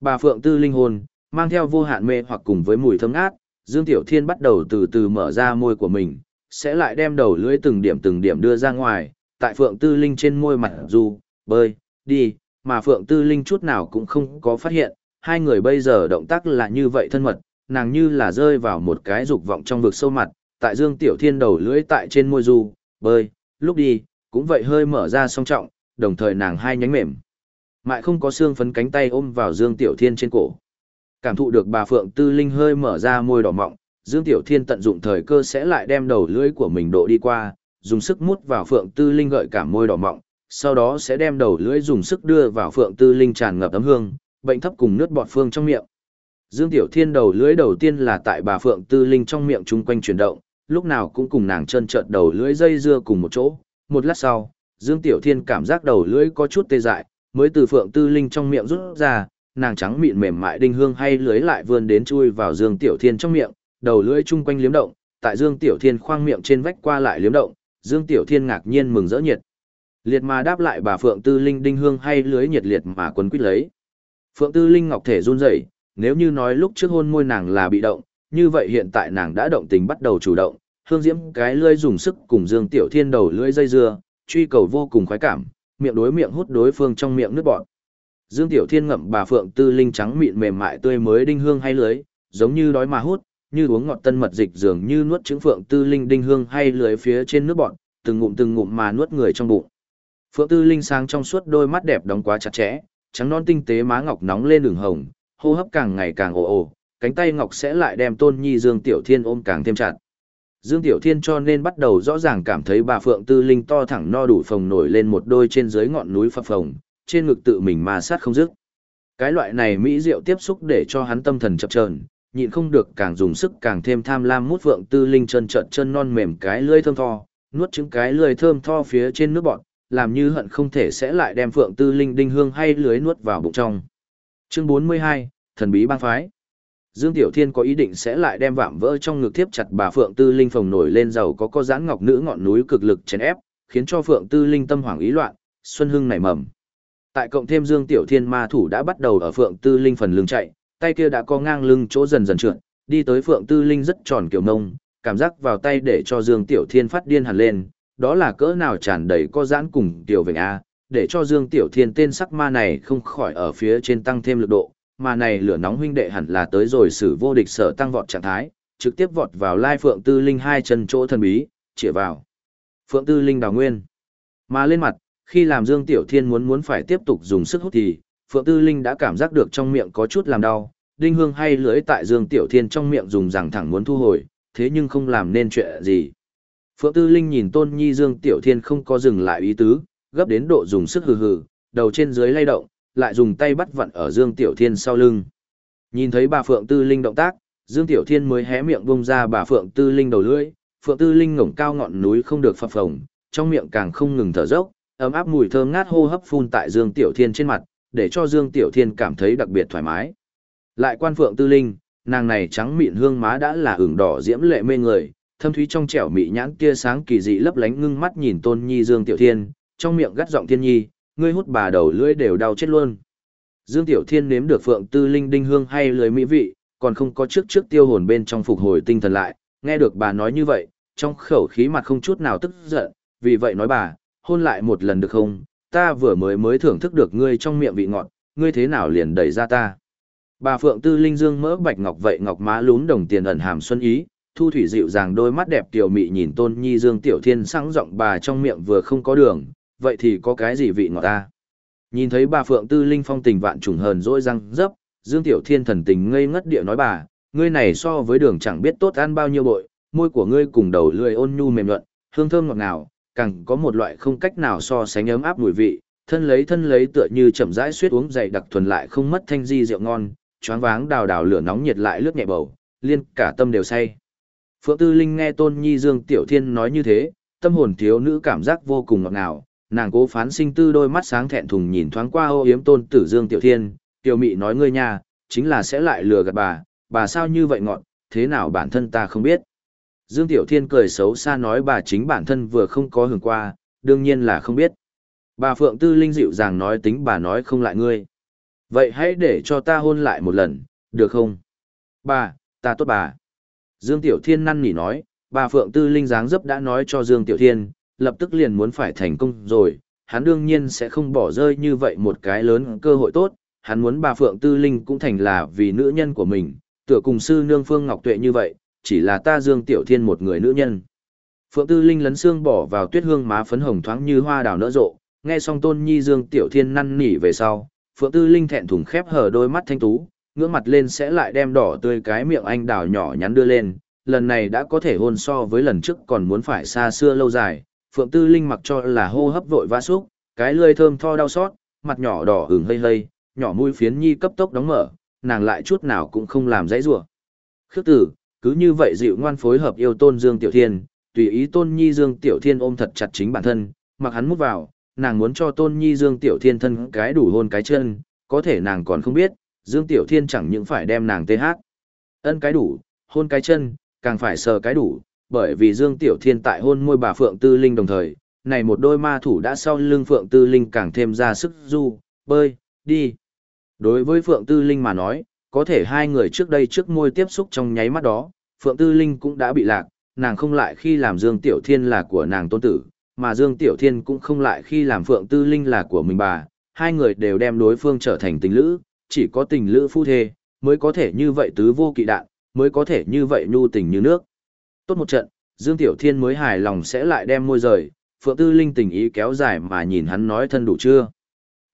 Bà Phượng Tư Linh hồn, mang theo vô hạn mê hoặc cùng với mùi thơm ngát, Dương Tiểu Thiên bắt đầu từ từ mở ra môi của mình, sẽ lại đem đầu lưỡi từng điểm từng điểm đưa ra ngoài, tại Phượng Tư Linh trên môi mặt dù, bơi, đi, mà Phượng Tư Linh chút nào cũng không có phát hiện, hai người bây giờ động tác là như vậy thân mật, nàng như là rơi vào một cái dục vọng trong vực sâu mặt, tại Dương Tiểu Thiên đầu lưỡi tại trên môi dù bơi, lúc đi, cũng vậy hơi mở ra song trọng, đồng thời nàng hai nhánh mềm. Mại không có xương phấn cánh tay ôm vào Dương Tiểu Thiên trên cổ. Cảm thụ được bà Phượng Tư Linh hơi mở ra môi đỏ mọng, Dương Tiểu Thiên tận dụng thời cơ sẽ lại đem đầu lưỡi của mình độ đi qua, dùng sức mút vào Phượng Tư Linh gợi cảm môi đỏ mọng, sau đó sẽ đem đầu lưỡi dùng sức đưa vào Phượng Tư Linh tràn ngập ấm hương, bệnh thấp cùng nước bọt phương trong miệng. Dương Tiểu Thiên đầu lưỡi đầu tiên là tại bà Phượng Tư Linh trong miệng chung quanh chuyển động, lúc nào cũng cùng nàng chân trợt đầu lưỡi dây dưa cùng một chỗ. Một lát sau, Dương Tiểu Thiên cảm giác đầu lưỡi có chút tê dại, mới từ Phượng Tư Linh trong miệng rút ra, nàng trắng mịn mềm mại đinh hương hay lưới lại vươn đến chui vào Dương Tiểu Thiên trong miệng, đầu lưỡi chung quanh liếm động, tại Dương Tiểu Thiên khoang miệng trên vách qua lại liếm động, Dương Tiểu Thiên ngạc nhiên mừng rỡ nhiệt. Liệt mà đáp lại bà Phượng Tư Linh đinh hương hay lưới nhiệt liệt mà quấn quýt lấy. Phượng Tư Linh ngọc thể run rẩy, nếu như nói lúc trước hôn môi nàng là bị động, như vậy hiện tại nàng đã động tình bắt đầu chủ động, hương diễm cái lưỡi dùng sức cùng Dương Tiểu Thiên đầu lưỡi dây dưa, truy cầu vô cùng khoái cảm, miệng đối miệng hút đối phương trong miệng nước bọt. Dương Tiểu Thiên ngậm bà Phượng Tư Linh trắng mịn mềm mại tươi mới đinh hương hay lưới, giống như đói mà hút, như uống ngọt tân mật dịch dường như nuốt trứng Phượng Tư Linh đinh hương hay lưới phía trên nước bọt, từng ngụm từng ngụm mà nuốt người trong bụng. Phượng Tư Linh sáng trong suốt đôi mắt đẹp đóng quá chặt chẽ, trắng non tinh tế má ngọc nóng lên đường hồng, hô hấp càng ngày càng ồ ồ, cánh tay ngọc sẽ lại đem Tôn Nhi Dương Tiểu Thiên ôm càng thêm chặt. Dương Tiểu Thiên cho nên bắt đầu rõ ràng cảm thấy bà Phượng Tư Linh to thẳng no đủ phồng nổi lên một đôi trên dưới ngọn núi phập phồng, trên ngực tự mình mà sát không dứt. Cái loại này mỹ diệu tiếp xúc để cho hắn tâm thần chập chờn, nhịn không được càng dùng sức càng thêm tham lam mút vượng Tư Linh chân trợn chân non mềm cái lưỡi thơm tho, nuốt trứng cái lưỡi thơm tho phía trên nước bọt, làm như hận không thể sẽ lại đem Phượng Tư Linh đinh hương hay lưới nuốt vào bụng trong. Chương 42, Thần bí bang phái. Dương Tiểu Thiên có ý định sẽ lại đem vạm vỡ trong ngực tiếp chặt bà Phượng Tư Linh phồng nổi lên giàu có có giãn ngọc nữ ngọn núi cực lực chèn ép, khiến cho Phượng Tư Linh tâm hoảng ý loạn, xuân hưng nảy mầm. Tại cộng thêm Dương Tiểu Thiên ma thủ đã bắt đầu ở Phượng Tư Linh phần lưng chạy, tay kia đã có ngang lưng chỗ dần dần trượt, đi tới Phượng Tư Linh rất tròn kiểu nông, cảm giác vào tay để cho Dương Tiểu Thiên phát điên hẳn lên, đó là cỡ nào tràn đầy có giãn cùng tiểu vệnh A, để cho Dương Tiểu Thiên tên sắc ma này không khỏi ở phía trên tăng thêm lực độ, mà này lửa nóng huynh đệ hẳn là tới rồi sử vô địch sở tăng vọt trạng thái, trực tiếp vọt vào lai Phượng Tư Linh hai chân chỗ thần bí, chĩa vào. Phượng Tư Linh đào nguyên. Mà lên mặt, khi làm Dương Tiểu Thiên muốn muốn phải tiếp tục dùng sức hút thì, Phượng Tư Linh đã cảm giác được trong miệng có chút làm đau, đinh hương hay lưỡi tại Dương Tiểu Thiên trong miệng dùng rằng thẳng muốn thu hồi, thế nhưng không làm nên chuyện gì. Phượng Tư Linh nhìn Tôn Nhi Dương Tiểu Thiên không có dừng lại ý tứ, gấp đến độ dùng sức hừ hừ, đầu trên dưới lay động, lại dùng tay bắt vặn ở Dương Tiểu Thiên sau lưng. Nhìn thấy bà Phượng Tư Linh động tác, Dương Tiểu Thiên mới hé miệng bung ra bà Phượng Tư Linh đầu lưỡi, Phượng Tư Linh ngẩng cao ngọn núi không được phập phồng, trong miệng càng không ngừng thở dốc, ấm áp mùi thơm ngát hô hấp phun tại Dương Tiểu Thiên trên mặt, để cho Dương Tiểu Thiên cảm thấy đặc biệt thoải mái. Lại quan Phượng Tư Linh, nàng này trắng mịn hương má đã là ửng đỏ diễm lệ mê người, thâm thúy trong trẻo mị nhãn tia sáng kỳ dị lấp lánh ngưng mắt nhìn Tôn Nhi Dương Tiểu Thiên, trong miệng gắt giọng Thiên Nhi, ngươi hút bà đầu lưỡi đều đau chết luôn. Dương Tiểu Thiên nếm được Phượng Tư Linh đinh hương hay lưỡi mỹ vị, còn không có trước trước tiêu hồn bên trong phục hồi tinh thần lại, nghe được bà nói như vậy, trong khẩu khí mặt không chút nào tức giận, vì vậy nói bà, hôn lại một lần được không, ta vừa mới mới thưởng thức được ngươi trong miệng vị ngọt, ngươi thế nào liền đẩy ra ta. Bà Phượng Tư Linh Dương mỡ bạch ngọc vậy ngọc má lún đồng tiền ẩn hàm xuân ý, thu thủy dịu dàng đôi mắt đẹp tiểu mị nhìn tôn nhi dương tiểu thiên sáng giọng bà trong miệng vừa không có đường vậy thì có cái gì vị ngọt ta nhìn thấy bà phượng tư linh phong tình vạn trùng hờn dỗi răng dấp dương tiểu thiên thần tình ngây ngất địa nói bà ngươi này so với đường chẳng biết tốt ăn bao nhiêu bội môi của ngươi cùng đầu lưỡi ôn nhu mềm nhuận hương thơm ngọt ngào càng có một loại không cách nào so sánh ấm áp mùi vị thân lấy thân lấy tựa như chậm rãi suýt uống dày đặc thuần lại không mất thanh di rượu ngon choáng váng đào đào lửa nóng nhiệt lại lướt nhẹ bầu liên cả tâm đều say Phượng Tư Linh nghe Tôn Nhi Dương Tiểu Thiên nói như thế, tâm hồn thiếu nữ cảm giác vô cùng ngọt ngào, nàng cố phán sinh tư đôi mắt sáng thẹn thùng nhìn thoáng qua ô yếm Tôn Tử Dương Tiểu Thiên, Tiểu Mị nói ngươi nha, chính là sẽ lại lừa gạt bà, bà sao như vậy ngọt, thế nào bản thân ta không biết. Dương Tiểu Thiên cười xấu xa nói bà chính bản thân vừa không có hưởng qua, đương nhiên là không biết. Bà Phượng Tư Linh dịu dàng nói tính bà nói không lại ngươi. Vậy hãy để cho ta hôn lại một lần, được không? Bà, ta tốt bà. Dương Tiểu Thiên năn nỉ nói, bà Phượng Tư Linh dáng dấp đã nói cho Dương Tiểu Thiên, lập tức liền muốn phải thành công rồi, hắn đương nhiên sẽ không bỏ rơi như vậy một cái lớn cơ hội tốt, hắn muốn bà Phượng Tư Linh cũng thành là vì nữ nhân của mình, tựa cùng sư nương Phương Ngọc Tuệ như vậy, chỉ là ta Dương Tiểu Thiên một người nữ nhân. Phượng Tư Linh lấn xương bỏ vào tuyết hương má phấn hồng thoáng như hoa đào nở rộ, nghe xong Tôn Nhi Dương Tiểu Thiên năn nỉ về sau, Phượng Tư Linh thẹn thùng khép hờ đôi mắt thanh tú, ngưỡng mặt lên sẽ lại đem đỏ tươi cái miệng anh đào nhỏ nhắn đưa lên, lần này đã có thể hôn so với lần trước còn muốn phải xa xưa lâu dài, Phượng Tư Linh mặc cho là hô hấp vội vã xúc, cái lưỡi thơm tho đau xót, mặt nhỏ đỏ ửng hây hây, nhỏ mũi phiến nhi cấp tốc đóng mở, nàng lại chút nào cũng không làm dãy rủa. Khước tử, cứ như vậy dịu ngoan phối hợp yêu tôn Dương Tiểu Thiên, tùy ý tôn nhi Dương Tiểu Thiên ôm thật chặt chính bản thân, mặc hắn mút vào, nàng muốn cho tôn nhi Dương Tiểu Thiên thân cái đủ hôn cái chân, có thể nàng còn không biết, Dương Tiểu Thiên chẳng những phải đem nàng tê hát. Ân cái đủ, hôn cái chân, càng phải sờ cái đủ, bởi vì Dương Tiểu Thiên tại hôn môi bà Phượng Tư Linh đồng thời, này một đôi ma thủ đã sau lưng Phượng Tư Linh càng thêm ra sức du, bơi, đi. Đối với Phượng Tư Linh mà nói, có thể hai người trước đây trước môi tiếp xúc trong nháy mắt đó, Phượng Tư Linh cũng đã bị lạc, nàng không lại khi làm Dương Tiểu Thiên là của nàng tôn tử, mà Dương Tiểu Thiên cũng không lại khi làm Phượng Tư Linh là của mình bà, hai người đều đem đối phương trở thành tình lữ, chỉ có tình lữ phu thê, mới có thể như vậy tứ vô kỵ đạn, mới có thể như vậy nhu tình như nước. Tốt một trận, Dương Tiểu Thiên mới hài lòng sẽ lại đem môi rời, Phượng Tư Linh tình ý kéo dài mà nhìn hắn nói thân đủ chưa.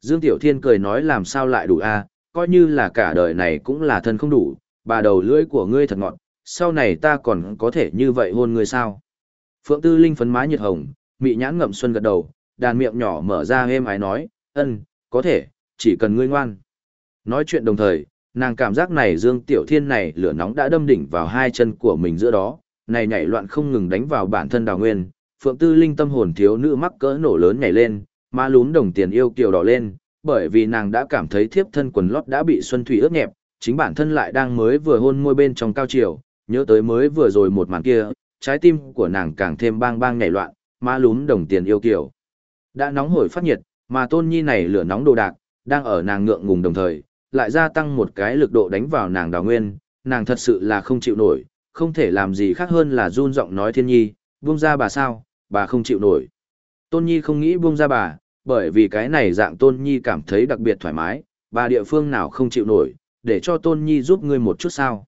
Dương Tiểu Thiên cười nói làm sao lại đủ a coi như là cả đời này cũng là thân không đủ, bà đầu lưỡi của ngươi thật ngọt, sau này ta còn có thể như vậy hôn ngươi sao. Phượng Tư Linh phấn má nhiệt hồng, mị nhãn ngậm xuân gật đầu, đàn miệng nhỏ mở ra êm ái nói, ân, có thể, chỉ cần ngươi ngoan. Nói chuyện đồng thời, nàng cảm giác này Dương Tiểu Thiên này lửa nóng đã đâm đỉnh vào hai chân của mình giữa đó, này nhảy loạn không ngừng đánh vào bản thân đào nguyên, Phượng Tư Linh tâm hồn thiếu nữ mắc cỡ nổ lớn nhảy lên, má lún đồng tiền yêu kiều đỏ lên, bởi vì nàng đã cảm thấy thiếp thân quần lót đã bị xuân thủy ướt nhẹp, chính bản thân lại đang mới vừa hôn môi bên trong cao chiều, nhớ tới mới vừa rồi một màn kia, trái tim của nàng càng thêm bang bang nhảy loạn, má lún đồng tiền yêu kiều. Đã nóng hổi phát nhiệt, mà tôn nhi này lửa nóng đồ đạc, đang ở nàng ngượng ngùng đồng thời, lại gia tăng một cái lực độ đánh vào nàng đào nguyên, nàng thật sự là không chịu nổi, không thể làm gì khác hơn là run giọng nói thiên nhi, buông ra bà sao, bà không chịu nổi. Tôn nhi không nghĩ buông ra bà, bởi vì cái này dạng tôn nhi cảm thấy đặc biệt thoải mái, bà địa phương nào không chịu nổi, để cho tôn nhi giúp ngươi một chút sao.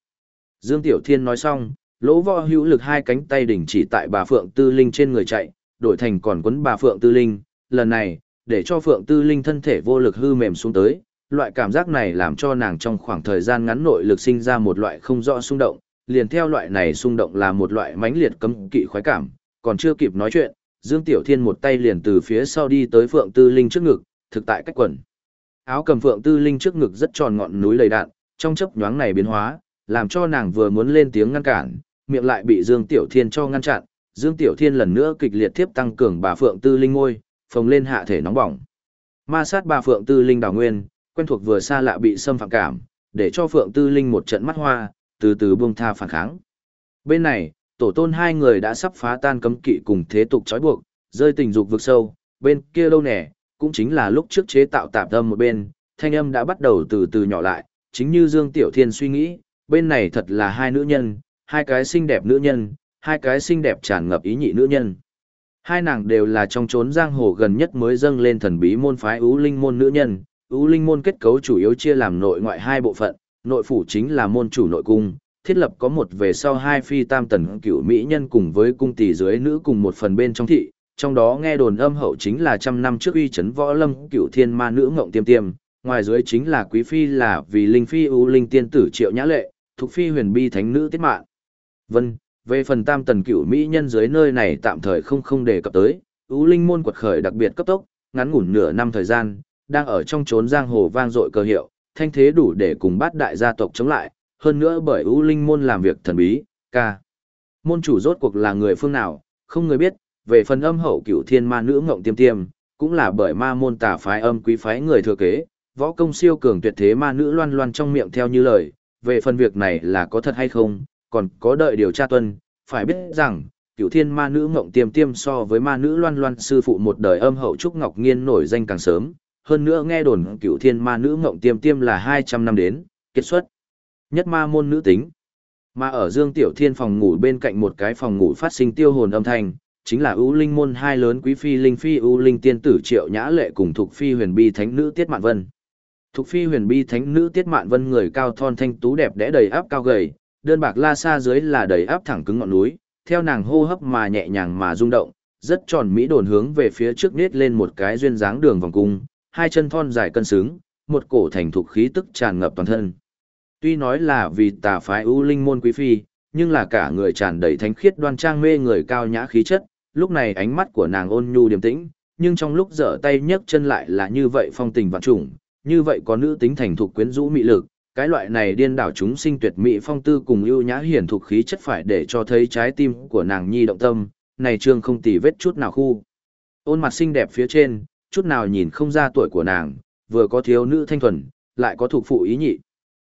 Dương Tiểu Thiên nói xong, lỗ võ hữu lực hai cánh tay đỉnh chỉ tại bà Phượng Tư Linh trên người chạy, đổi thành còn quấn bà Phượng Tư Linh, lần này, để cho Phượng Tư Linh thân thể vô lực hư mềm xuống tới, loại cảm giác này làm cho nàng trong khoảng thời gian ngắn nội lực sinh ra một loại không rõ xung động, liền theo loại này xung động là một loại mãnh liệt cấm kỵ khoái cảm, còn chưa kịp nói chuyện, Dương Tiểu Thiên một tay liền từ phía sau đi tới Phượng Tư Linh trước ngực, thực tại cách quần. Áo cầm Phượng Tư Linh trước ngực rất tròn ngọn núi lầy đạn, trong chớp nhoáng này biến hóa, làm cho nàng vừa muốn lên tiếng ngăn cản, miệng lại bị Dương Tiểu Thiên cho ngăn chặn. Dương Tiểu Thiên lần nữa kịch liệt tiếp tăng cường bà Phượng Tư Linh ngôi, phồng lên hạ thể nóng bỏng. Ma sát bà Phượng Tư Linh đào nguyên, quen thuộc vừa xa lạ bị xâm phạm cảm, để cho Phượng Tư Linh một trận mắt hoa, từ từ buông tha phản kháng. Bên này, tổ tôn hai người đã sắp phá tan cấm kỵ cùng thế tục trói buộc, rơi tình dục vực sâu, bên kia lâu nẻ, cũng chính là lúc trước chế tạo tạp âm một bên, thanh âm đã bắt đầu từ từ nhỏ lại, chính như Dương Tiểu Thiên suy nghĩ, bên này thật là hai nữ nhân, hai cái xinh đẹp nữ nhân, hai cái xinh đẹp tràn ngập ý nhị nữ nhân. Hai nàng đều là trong chốn giang hồ gần nhất mới dâng lên thần bí môn phái ưu linh môn nữ nhân, ưu linh môn kết cấu chủ yếu chia làm nội ngoại hai bộ phận, nội phủ chính là môn chủ nội cung, thiết lập có một về sau hai phi tam tần cựu mỹ nhân cùng với cung tỷ dưới nữ cùng một phần bên trong thị, trong đó nghe đồn âm hậu chính là trăm năm trước uy chấn võ lâm cựu thiên ma nữ ngộng tiêm tiêm, ngoài dưới chính là quý phi là vì linh phi ưu linh tiên tử triệu nhã lệ, thuộc phi huyền bi thánh nữ tiết mạng. Vân, về phần tam tần cựu mỹ nhân dưới nơi này tạm thời không không đề cập tới, ưu linh môn quật khởi đặc biệt cấp tốc, ngắn ngủn nửa năm thời gian, đang ở trong chốn giang hồ vang dội cơ hiệu, thanh thế đủ để cùng bát đại gia tộc chống lại, hơn nữa bởi ưu linh môn làm việc thần bí, ca. Môn chủ rốt cuộc là người phương nào, không người biết, về phần âm hậu cửu thiên ma nữ ngộng tiêm tiêm, cũng là bởi ma môn tà phái âm quý phái người thừa kế, võ công siêu cường tuyệt thế ma nữ loan loan trong miệng theo như lời, về phần việc này là có thật hay không, còn có đợi điều tra tuân, phải biết rằng, cửu thiên ma nữ ngộng tiêm tiêm so với ma nữ loan loan sư phụ một đời âm hậu trúc ngọc nghiên nổi danh càng sớm, hơn nữa nghe đồn cửu thiên ma nữ ngộng tiêm tiêm là 200 năm đến, kết xuất. Nhất ma môn nữ tính. Mà ở Dương Tiểu Thiên phòng ngủ bên cạnh một cái phòng ngủ phát sinh tiêu hồn âm thanh, chính là ưu linh môn hai lớn quý phi linh phi ưu linh tiên tử triệu nhã lệ cùng thuộc phi huyền bi thánh nữ tiết mạn vân thuộc phi huyền bi thánh nữ tiết mạn vân người cao thon thanh tú đẹp đẽ đầy áp cao gầy đơn bạc la xa dưới là đầy áp thẳng cứng ngọn núi theo nàng hô hấp mà nhẹ nhàng mà rung động rất tròn mỹ đồn hướng về phía trước nết lên một cái duyên dáng đường vòng cung hai chân thon dài cân xứng một cổ thành thục khí tức tràn ngập toàn thân. Tuy nói là vì tà phái ưu linh môn quý phi nhưng là cả người tràn đầy thánh khiết đoan trang mê người cao nhã khí chất lúc này ánh mắt của nàng ôn nhu điềm tĩnh, nhưng trong lúc dở tay nhấc chân lại là như vậy phong tình vạn trùng, như vậy có nữ tính thành thục quyến rũ mị lực, cái loại này điên đảo chúng sinh tuyệt mỹ phong tư cùng ưu nhã hiển thuộc khí chất phải để cho thấy trái tim của nàng nhi động tâm, này trương không tì vết chút nào khu. Ôn mặt xinh đẹp phía trên, chút nào nhìn không ra tuổi của nàng, vừa có thiếu nữ thanh thuần, lại có thuộc phụ ý nhị.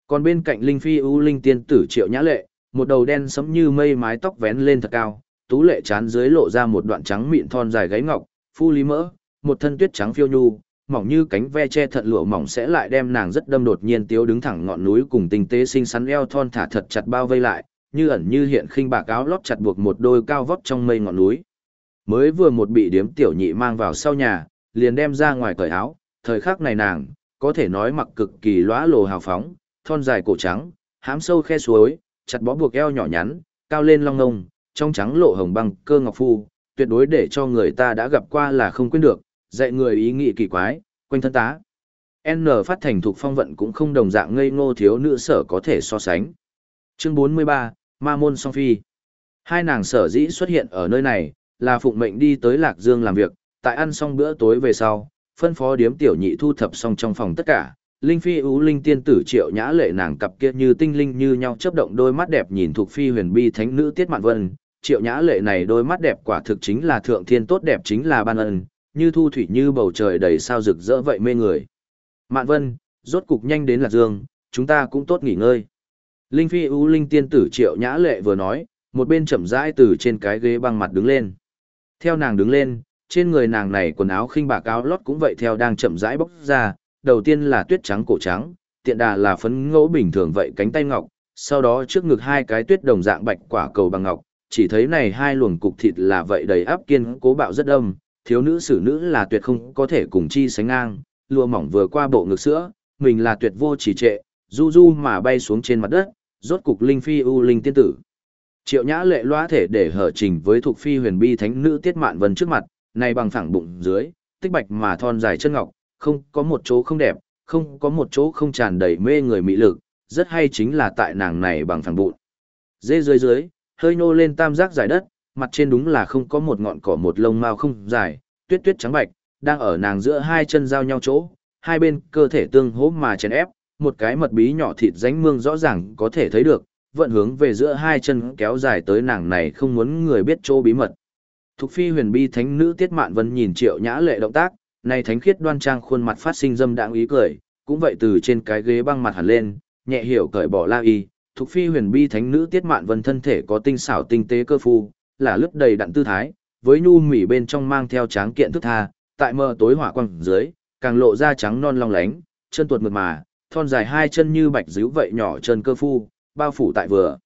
Còn bên cạnh Linh Phi ưu linh tiên tử Triệu Nhã Lệ, một đầu đen sẫm như mây mái tóc vén lên thật cao, tú lệ chán dưới lộ ra một đoạn trắng mịn thon dài gáy ngọc, phu lý mỡ, một thân tuyết trắng phiêu nhu, mỏng như cánh ve che thận lụa mỏng sẽ lại đem nàng rất đâm đột nhiên tiếu đứng thẳng ngọn núi cùng tinh tế xinh xắn eo thon thả thật chặt bao vây lại, như ẩn như hiện khinh bạc áo lót chặt buộc một đôi cao vóc trong mây ngọn núi. Mới vừa một bị điếm tiểu nhị mang vào sau nhà, liền đem ra ngoài cởi áo, thời khắc này nàng, có thể nói mặc cực kỳ lóa lồ hào phóng, thon dài cổ trắng, hám sâu khe suối, chặt bó buộc eo nhỏ nhắn, cao lên long ngông, trong trắng lộ hồng băng cơ ngọc phu, tuyệt đối để cho người ta đã gặp qua là không quên được, dạy người ý nghĩ kỳ quái, quanh thân tá. N phát thành thuộc phong vận cũng không đồng dạng ngây ngô thiếu nữ sở có thể so sánh. Chương 43, Ma Môn Song Phi Hai nàng sở dĩ xuất hiện ở nơi này, là phụng mệnh đi tới Lạc Dương làm việc, tại ăn xong bữa tối về sau, phân phó điếm tiểu nhị thu thập xong trong phòng tất cả. Linh Phi ú linh tiên tử triệu nhã lệ nàng cặp kia như tinh linh như nhau chớp động đôi mắt đẹp nhìn thuộc phi huyền bi thánh nữ tiết mạn vân, triệu nhã lệ này đôi mắt đẹp quả thực chính là thượng thiên tốt đẹp chính là ban ân, như thu thủy như bầu trời đầy sao rực rỡ vậy mê người. Mạn vân, rốt cục nhanh đến Lạc Dương, chúng ta cũng tốt nghỉ ngơi. Linh phi ưu linh tiên tử triệu nhã lệ vừa nói, một bên chậm rãi từ trên cái ghế băng mặt đứng lên. Theo nàng đứng lên, trên người nàng này quần áo khinh bạc áo lót cũng vậy theo đang chậm rãi bóc ra, đầu tiên là tuyết trắng cổ trắng, tiện đà là phấn ngẫu bình thường vậy cánh tay ngọc, sau đó trước ngực hai cái tuyết đồng dạng bạch quả cầu bằng ngọc, chỉ thấy này hai luồng cục thịt là vậy đầy áp kiên cố bạo rất âm, thiếu nữ xử nữ là tuyệt không có thể cùng chi sánh ngang, lụa mỏng vừa qua bộ ngực sữa, mình là tuyệt vô chỉ trệ, du du mà bay xuống trên mặt đất, rốt cục linh phi u linh tiên tử. Triệu nhã lệ loa thể để hở trình với thuộc phi huyền bi thánh nữ tiết mạn vân trước mặt, này bằng phẳng bụng dưới, tích bạch mà thon dài chân ngọc, không có một chỗ không đẹp, không có một chỗ không tràn đầy mê người mỹ lực, rất hay chính là tại nàng này bằng phẳng bụng. Dê dưới dưới, hơi nô lên tam giác dài đất, mặt trên đúng là không có một ngọn cỏ một lông mao không dài, tuyết tuyết trắng bạch, đang ở nàng giữa hai chân giao nhau chỗ, hai bên cơ thể tương hỗ mà chèn ép, một cái mật bí nhỏ thịt ránh mương rõ ràng có thể thấy được, vận hướng về giữa hai chân kéo dài tới nàng này không muốn người biết chỗ bí mật. Thục phi huyền bi thánh nữ tiết mạn vân nhìn triệu nhã lệ động tác, này thánh khiết đoan trang khuôn mặt phát sinh dâm đãng ý cười, cũng vậy từ trên cái ghế băng mặt hẳn lên, nhẹ hiểu cởi bỏ la y, Thục phi huyền bi thánh nữ tiết mạn vân thân thể có tinh xảo tinh tế cơ phu, là lướt đầy đặn tư thái, với nhu mỉ bên trong mang theo tráng kiện thức tha, tại mờ tối hỏa quang dưới, càng lộ ra trắng non long lánh, chân tuột mượt mà, thon dài hai chân như bạch díu vậy nhỏ chân cơ phu, bao phủ tại vừa.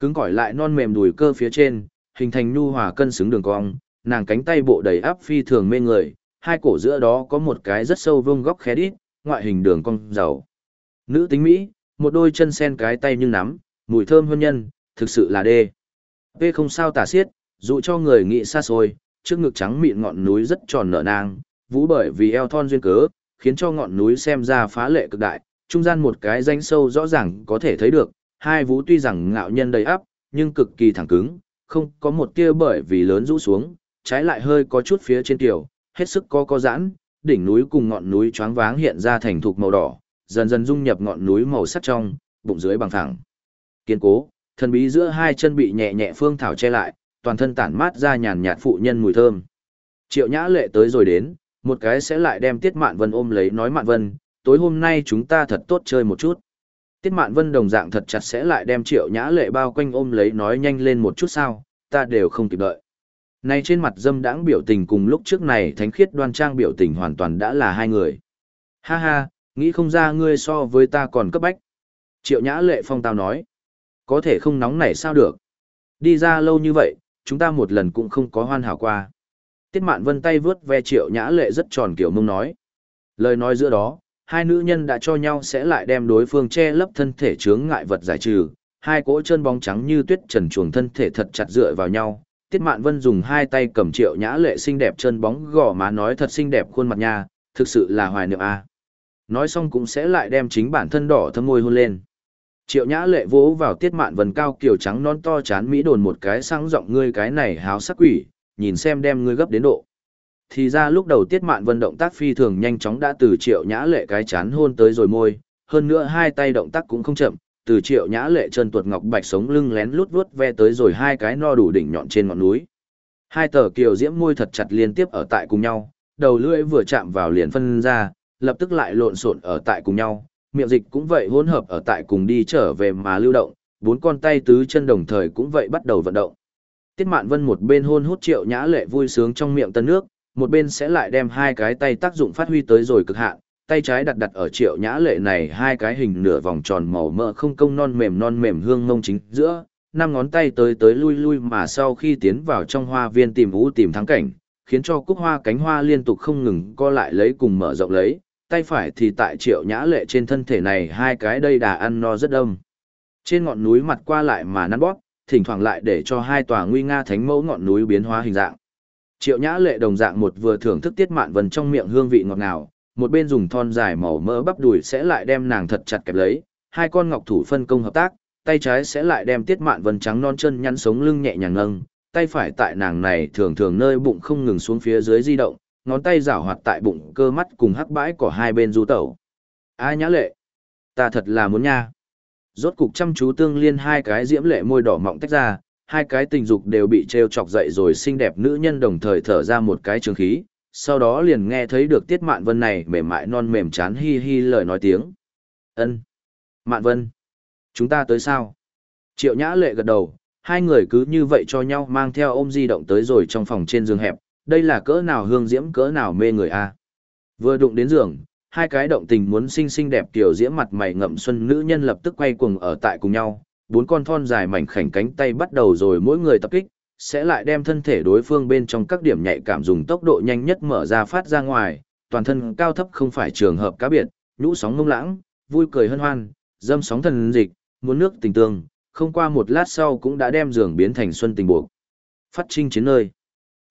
Cứng cỏi lại non mềm đùi cơ phía trên, hình thành nhu hòa cân xứng đường cong, nàng cánh tay bộ đầy áp phi thường mê người, hai cổ giữa đó có một cái rất sâu vương góc khé đít, ngoại hình đường cong giàu. Nữ tính Mỹ, một đôi chân sen cái tay nhưng nắm, mùi thơm hôn nhân, thực sự là đê. V không sao tả xiết, dụ cho người nghĩ xa xôi, trước ngực trắng mịn ngọn núi rất tròn nở nang, vũ bởi vì eo thon duyên cớ, khiến cho ngọn núi xem ra phá lệ cực đại, trung gian một cái danh sâu rõ ràng có thể thấy được, hai vũ tuy rằng ngạo nhân đầy áp, nhưng cực kỳ thẳng cứng, không có một tia bởi vì lớn rũ xuống, trái lại hơi có chút phía trên tiểu, hết sức có có giãn, đỉnh núi cùng ngọn núi choáng váng hiện ra thành thục màu đỏ, dần dần dung nhập ngọn núi màu sắc trong, bụng dưới bằng phẳng. Kiên cố, thần bí giữa hai chân bị nhẹ nhẹ phương thảo che lại, toàn thân tản mát ra nhàn nhạt phụ nhân mùi thơm. Triệu Nhã Lệ tới rồi đến, một cái sẽ lại đem Tiết Mạn Vân ôm lấy nói Mạn Vân, tối hôm nay chúng ta thật tốt chơi một chút. Tiết Mạn Vân đồng dạng thật chặt sẽ lại đem Triệu Nhã Lệ bao quanh ôm lấy nói nhanh lên một chút sao, ta đều không kịp đợi. Nay trên mặt dâm đãng biểu tình cùng lúc trước này thánh khiết đoan trang biểu tình hoàn toàn đã là hai người. Ha ha, nghĩ không ra ngươi so với ta còn cấp bách. Triệu Nhã Lệ Phong tao nói. Có thể không nóng này sao được. Đi ra lâu như vậy, chúng ta một lần cũng không có hoan hảo qua. Tiết mạn vân tay vướt ve triệu nhã lệ rất tròn kiểu mông nói. Lời nói giữa đó, hai nữ nhân đã cho nhau sẽ lại đem đối phương che lấp thân thể chướng ngại vật giải trừ, hai cỗ chân bóng trắng như tuyết trần chuồng thân thể thật chặt dựa vào nhau. Tiết Mạn Vân dùng hai tay cầm triệu nhã lệ xinh đẹp chân bóng gò má nói thật xinh đẹp khuôn mặt nha, thực sự là hoài niệm a. Nói xong cũng sẽ lại đem chính bản thân đỏ thâm môi hôn lên. Triệu nhã lệ vỗ vào Tiết Mạn Vân cao kiều trắng non to chán mỹ đồn một cái sang giọng ngươi cái này háo sắc quỷ, nhìn xem đem ngươi gấp đến độ. Thì ra lúc đầu Tiết Mạn Vân động tác phi thường nhanh chóng đã từ Triệu nhã lệ cái chán hôn tới rồi môi, hơn nữa hai tay động tác cũng không chậm, từ triệu nhã lệ chân tuột ngọc bạch sống lưng lén lút vuốt ve tới rồi hai cái no đủ đỉnh nhọn trên ngọn núi. Hai tờ kiều diễm môi thật chặt liên tiếp ở tại cùng nhau, đầu lưỡi vừa chạm vào liền phân ra, lập tức lại lộn xộn ở tại cùng nhau, miệng dịch cũng vậy hỗn hợp ở tại cùng đi trở về mà lưu động, bốn con tay tứ chân đồng thời cũng vậy bắt đầu vận động. Tiết Mạn Vân một bên hôn hút triệu nhã lệ vui sướng trong miệng tân nước, một bên sẽ lại đem hai cái tay tác dụng phát huy tới rồi cực hạn, tay trái đặt đặt ở triệu nhã lệ này hai cái hình nửa vòng tròn màu mỡ không công non mềm non mềm hương mông chính giữa, năm ngón tay tới tới lui lui mà sau khi tiến vào trong hoa viên tìm vũ tìm thắng cảnh, khiến cho cúc hoa cánh hoa liên tục không ngừng co lại lấy cùng mở rộng lấy, tay phải thì tại triệu nhã lệ trên thân thể này hai cái đây đà ăn no rất đông. Trên ngọn núi mặt qua lại mà nắn bóp, thỉnh thoảng lại để cho hai tòa nguy nga thánh mẫu ngọn núi biến hóa hình dạng. Triệu nhã lệ đồng dạng một vừa thưởng thức tiết mạn vần trong miệng hương vị ngọt ngào, một bên dùng thon dài màu mỡ bắp đùi sẽ lại đem nàng thật chặt kẹp lấy, hai con ngọc thủ phân công hợp tác, tay trái sẽ lại đem tiết mạn vân trắng non chân nhắn sống lưng nhẹ nhàng nâng, tay phải tại nàng này thường thường nơi bụng không ngừng xuống phía dưới di động, ngón tay rảo hoạt tại bụng cơ mắt cùng hắc bãi của hai bên du tẩu. A nhã lệ, ta thật là muốn nha. Rốt cục chăm chú tương liên hai cái diễm lệ môi đỏ mọng tách ra, hai cái tình dục đều bị treo chọc dậy rồi xinh đẹp nữ nhân đồng thời thở ra một cái trường khí, sau đó liền nghe thấy được tiết mạn vân này mềm mại non mềm chán hi hi lời nói tiếng. ân Mạn vân. Chúng ta tới sao? Triệu nhã lệ gật đầu, hai người cứ như vậy cho nhau mang theo ôm di động tới rồi trong phòng trên giường hẹp, đây là cỡ nào hương diễm cỡ nào mê người a Vừa đụng đến giường, hai cái động tình muốn xinh xinh đẹp tiểu diễm mặt mày ngậm xuân nữ nhân lập tức quay cuồng ở tại cùng nhau, bốn con thon dài mảnh khảnh cánh tay bắt đầu rồi mỗi người tập kích, sẽ lại đem thân thể đối phương bên trong các điểm nhạy cảm dùng tốc độ nhanh nhất mở ra phát ra ngoài, toàn thân cao thấp không phải trường hợp cá biệt, nhũ sóng ngông lãng, vui cười hân hoan, dâm sóng thần dịch, muốn nước tình tương, không qua một lát sau cũng đã đem giường biến thành xuân tình buộc. Phát trinh chiến nơi.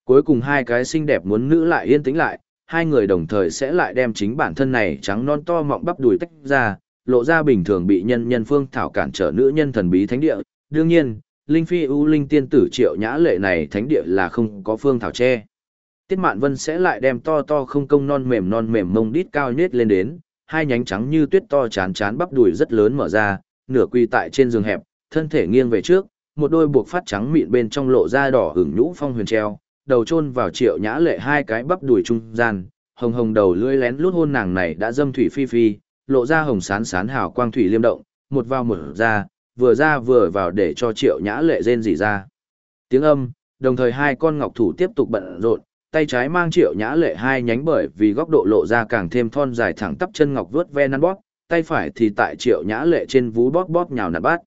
Cuối cùng hai cái xinh đẹp muốn nữ lại yên tĩnh lại, hai người đồng thời sẽ lại đem chính bản thân này trắng non to mọng bắp đùi tách ra, lộ ra bình thường bị nhân nhân phương thảo cản trở nữ nhân thần bí thánh địa. Đương nhiên, linh phi ưu linh tiên tử triệu nhã lệ này thánh địa là không có phương thảo che. Tiết Mạn Vân sẽ lại đem to to không công non mềm non mềm mông đít cao nhết lên đến, hai nhánh trắng như tuyết to chán chán bắp đùi rất lớn mở ra, nửa quy tại trên giường hẹp, thân thể nghiêng về trước, một đôi buộc phát trắng mịn bên trong lộ ra đỏ hửng nhũ phong huyền treo, đầu chôn vào triệu nhã lệ hai cái bắp đùi trung gian, hồng hồng đầu lưỡi lén lút hôn nàng này đã dâm thủy phi phi, lộ ra hồng sán sán hào quang thủy liêm động, một vào một ra, vừa ra vừa vào để cho triệu nhã lệ rên rỉ ra. Tiếng âm, đồng thời hai con ngọc thủ tiếp tục bận rộn, tay trái mang triệu nhã lệ hai nhánh bởi vì góc độ lộ ra càng thêm thon dài thẳng tắp chân ngọc vớt ve năn bóp, tay phải thì tại triệu nhã lệ trên vú bóp bóp nhào nặn bát.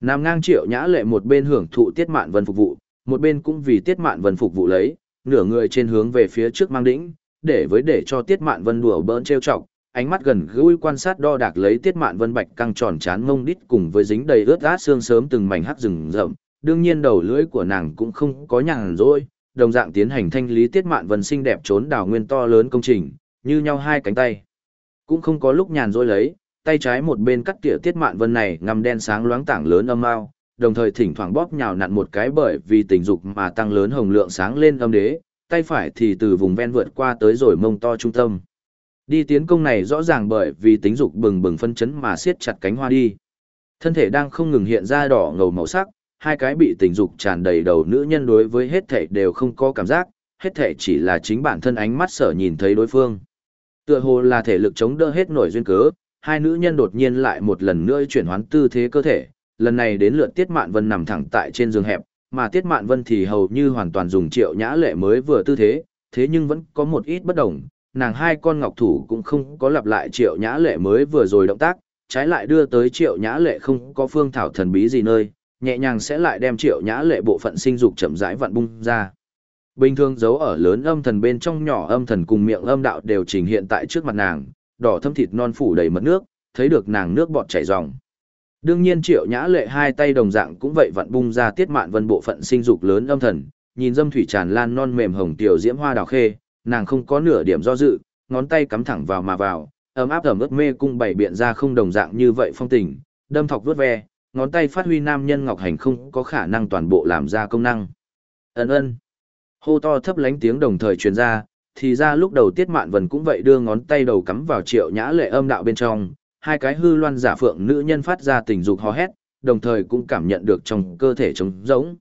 Nằm ngang triệu nhã lệ một bên hưởng thụ tiết mạn vân phục vụ, một bên cũng vì tiết mạn vân phục vụ lấy, nửa người trên hướng về phía trước mang đỉnh, để với để cho tiết mạn vân đùa bỡn trêu chọc, ánh mắt gần gũi quan sát đo đạc lấy tiết mạn vân bạch căng tròn chán mông đít cùng với dính đầy ướt át xương sớm từng mảnh hắc rừng rậm. Đương nhiên đầu lưỡi của nàng cũng không có nhàn rỗi đồng dạng tiến hành thanh lý tiết mạn vân xinh đẹp trốn đảo nguyên to lớn công trình như nhau hai cánh tay. Cũng không có lúc nhàn rỗi lấy tay trái một bên cắt tỉa tiết mạn vân này ngăm đen sáng loáng tảng lớn âm mao đồng thời thỉnh thoảng bóp nhào nặn một cái bởi vì tình dục mà tăng lớn hồng lượng sáng lên âm đế tay phải thì từ vùng ven vượt qua tới rồi mông to trung tâm Đi tiến công này rõ ràng bởi vì tính dục bừng bừng phân chấn mà siết chặt cánh hoa đi. Thân thể đang không ngừng hiện ra đỏ ngầu màu sắc, hai cái bị tình dục tràn đầy đầu nữ nhân đối với hết thể đều không có cảm giác, hết thể chỉ là chính bản thân ánh mắt sở nhìn thấy đối phương. Tựa hồ là thể lực chống đỡ hết nổi duyên cớ, hai nữ nhân đột nhiên lại một lần nữa chuyển hoán tư thế cơ thể, lần này đến lượt Tiết Mạn Vân nằm thẳng tại trên giường hẹp, mà Tiết Mạn Vân thì hầu như hoàn toàn dùng triệu nhã lệ mới vừa tư thế, thế nhưng vẫn có một ít bất đồng, nàng hai con ngọc thủ cũng không có lặp lại triệu nhã lệ mới vừa rồi động tác, trái lại đưa tới triệu nhã lệ không có phương thảo thần bí gì nơi, nhẹ nhàng sẽ lại đem triệu nhã lệ bộ phận sinh dục chậm rãi vặn bung ra. Bình thường giấu ở lớn âm thần bên trong nhỏ âm thần cùng miệng âm đạo đều trình hiện tại trước mặt nàng, đỏ thâm thịt non phủ đầy mật nước, thấy được nàng nước bọt chảy ròng. Đương nhiên triệu nhã lệ hai tay đồng dạng cũng vậy vặn bung ra tiết mạn vân bộ phận sinh dục lớn âm thần, nhìn dâm thủy tràn lan non mềm hồng tiểu diễm hoa đào khê, nàng không có nửa điểm do dự, ngón tay cắm thẳng vào mà vào, ấm áp ẩm ướt mê cung bảy biện ra không đồng dạng như vậy phong tình, đâm thọc vuốt ve, ngón tay phát huy nam nhân ngọc hành không có khả năng toàn bộ làm ra công năng. Ấn ân. Hô to thấp lánh tiếng đồng thời truyền ra, thì ra lúc đầu Tiết Mạn Vân cũng vậy đưa ngón tay đầu cắm vào Triệu Nhã Lệ âm đạo bên trong, hai cái hư loan giả phượng nữ nhân phát ra tình dục hò hét, đồng thời cũng cảm nhận được trong cơ thể trống rỗng.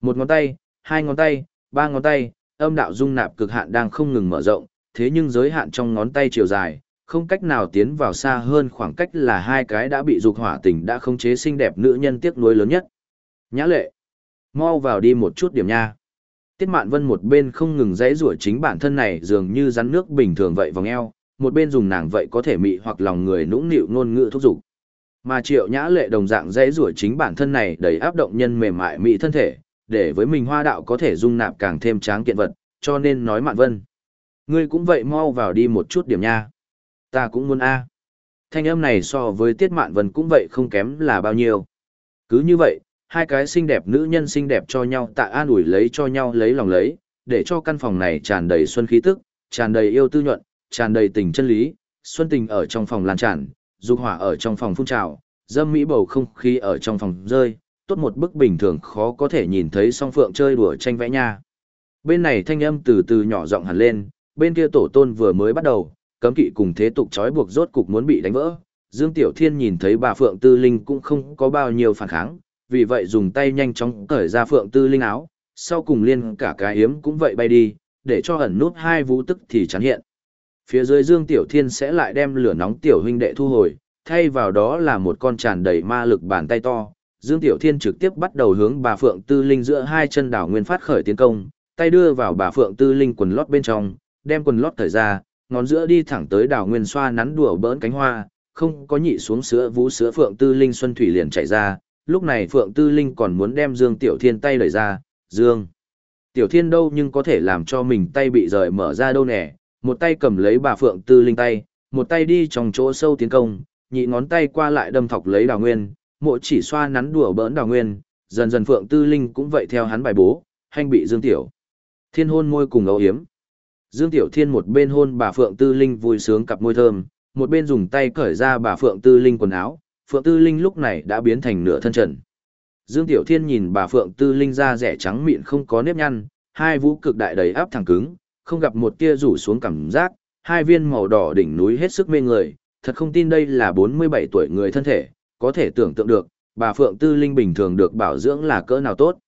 Một ngón tay, hai ngón tay, ba ngón tay, âm đạo dung nạp cực hạn đang không ngừng mở rộng, thế nhưng giới hạn trong ngón tay chiều dài, không cách nào tiến vào xa hơn khoảng cách là hai cái đã bị dục hỏa tình đã không chế xinh đẹp nữ nhân tiếc nuối lớn nhất. Nhã lệ, mau vào đi một chút điểm nha. Tiết Mạn Vân một bên không ngừng dãy rủa chính bản thân này dường như rắn nước bình thường vậy vòng eo, một bên dùng nàng vậy có thể mị hoặc lòng người nũng nịu ngôn ngữ thúc giục. Mà Triệu Nhã Lệ đồng dạng dễ rủa chính bản thân này đầy áp động nhân mềm mại mị thân thể, để với mình hoa đạo có thể dung nạp càng thêm tráng kiện vật, cho nên nói Mạn Vân. Ngươi cũng vậy mau vào đi một chút điểm nha. Ta cũng muốn a. Thanh âm này so với Tiết Mạn Vân cũng vậy không kém là bao nhiêu. Cứ như vậy, hai cái xinh đẹp nữ nhân xinh đẹp cho nhau tạ an ủi lấy cho nhau lấy lòng lấy, để cho căn phòng này tràn đầy xuân khí tức, tràn đầy yêu tư nhuận, tràn đầy tình chân lý, xuân tình ở trong phòng lan tràn, dục hỏa ở trong phòng phun trào, dâm mỹ bầu không khí ở trong phòng rơi, tốt một bức bình thường khó có thể nhìn thấy song phượng chơi đùa tranh vẽ nha. Bên này thanh âm từ từ nhỏ giọng hẳn lên, bên kia tổ tôn vừa mới bắt đầu, cấm kỵ cùng thế tục trói buộc rốt cục muốn bị đánh vỡ. Dương Tiểu Thiên nhìn thấy bà Phượng Tư Linh cũng không có bao nhiêu phản kháng, vì vậy dùng tay nhanh chóng cởi ra Phượng Tư Linh áo, sau cùng liên cả cái hiếm cũng vậy bay đi, để cho ẩn nút hai vũ tức thì chán hiện. Phía dưới Dương Tiểu Thiên sẽ lại đem lửa nóng tiểu huynh đệ thu hồi, thay vào đó là một con tràn đầy ma lực bàn tay to. Dương Tiểu Thiên trực tiếp bắt đầu hướng bà Phượng Tư Linh giữa hai chân đảo nguyên phát khởi tiến công, tay đưa vào bà Phượng Tư Linh quần lót bên trong, đem quần lót thời ra, ngón giữa đi thẳng tới đảo nguyên xoa nắn đùa bỡn cánh hoa, không có nhị xuống sữa vũ sữa Phượng Tư Linh Xuân Thủy liền chạy ra, lúc này Phượng Tư Linh còn muốn đem Dương Tiểu Thiên tay đẩy ra, Dương. Tiểu Thiên đâu nhưng có thể làm cho mình tay bị rời mở ra đâu nè, một tay cầm lấy bà Phượng Tư Linh tay, một tay đi trong chỗ sâu tiến công, nhị ngón tay qua lại đâm thọc lấy đào nguyên, mộ chỉ xoa nắn đùa bỡn đào nguyên, dần dần Phượng Tư Linh cũng vậy theo hắn bài bố, hành bị Dương Tiểu. Thiên hôn môi cùng ấu hiếm. Dương Tiểu Thiên một bên hôn bà Phượng Tư Linh vui sướng cặp môi thơm, một bên dùng tay cởi ra bà Phượng Tư Linh quần áo, Phượng Tư Linh lúc này đã biến thành nửa thân trần. Dương Tiểu Thiên nhìn bà Phượng Tư Linh da rẻ trắng mịn không có nếp nhăn, hai vũ cực đại đầy áp thẳng cứng, không gặp một tia rủ xuống cảm giác, hai viên màu đỏ đỉnh núi hết sức mê người, thật không tin đây là 47 tuổi người thân thể, có thể tưởng tượng được, bà Phượng Tư Linh bình thường được bảo dưỡng là cỡ nào tốt.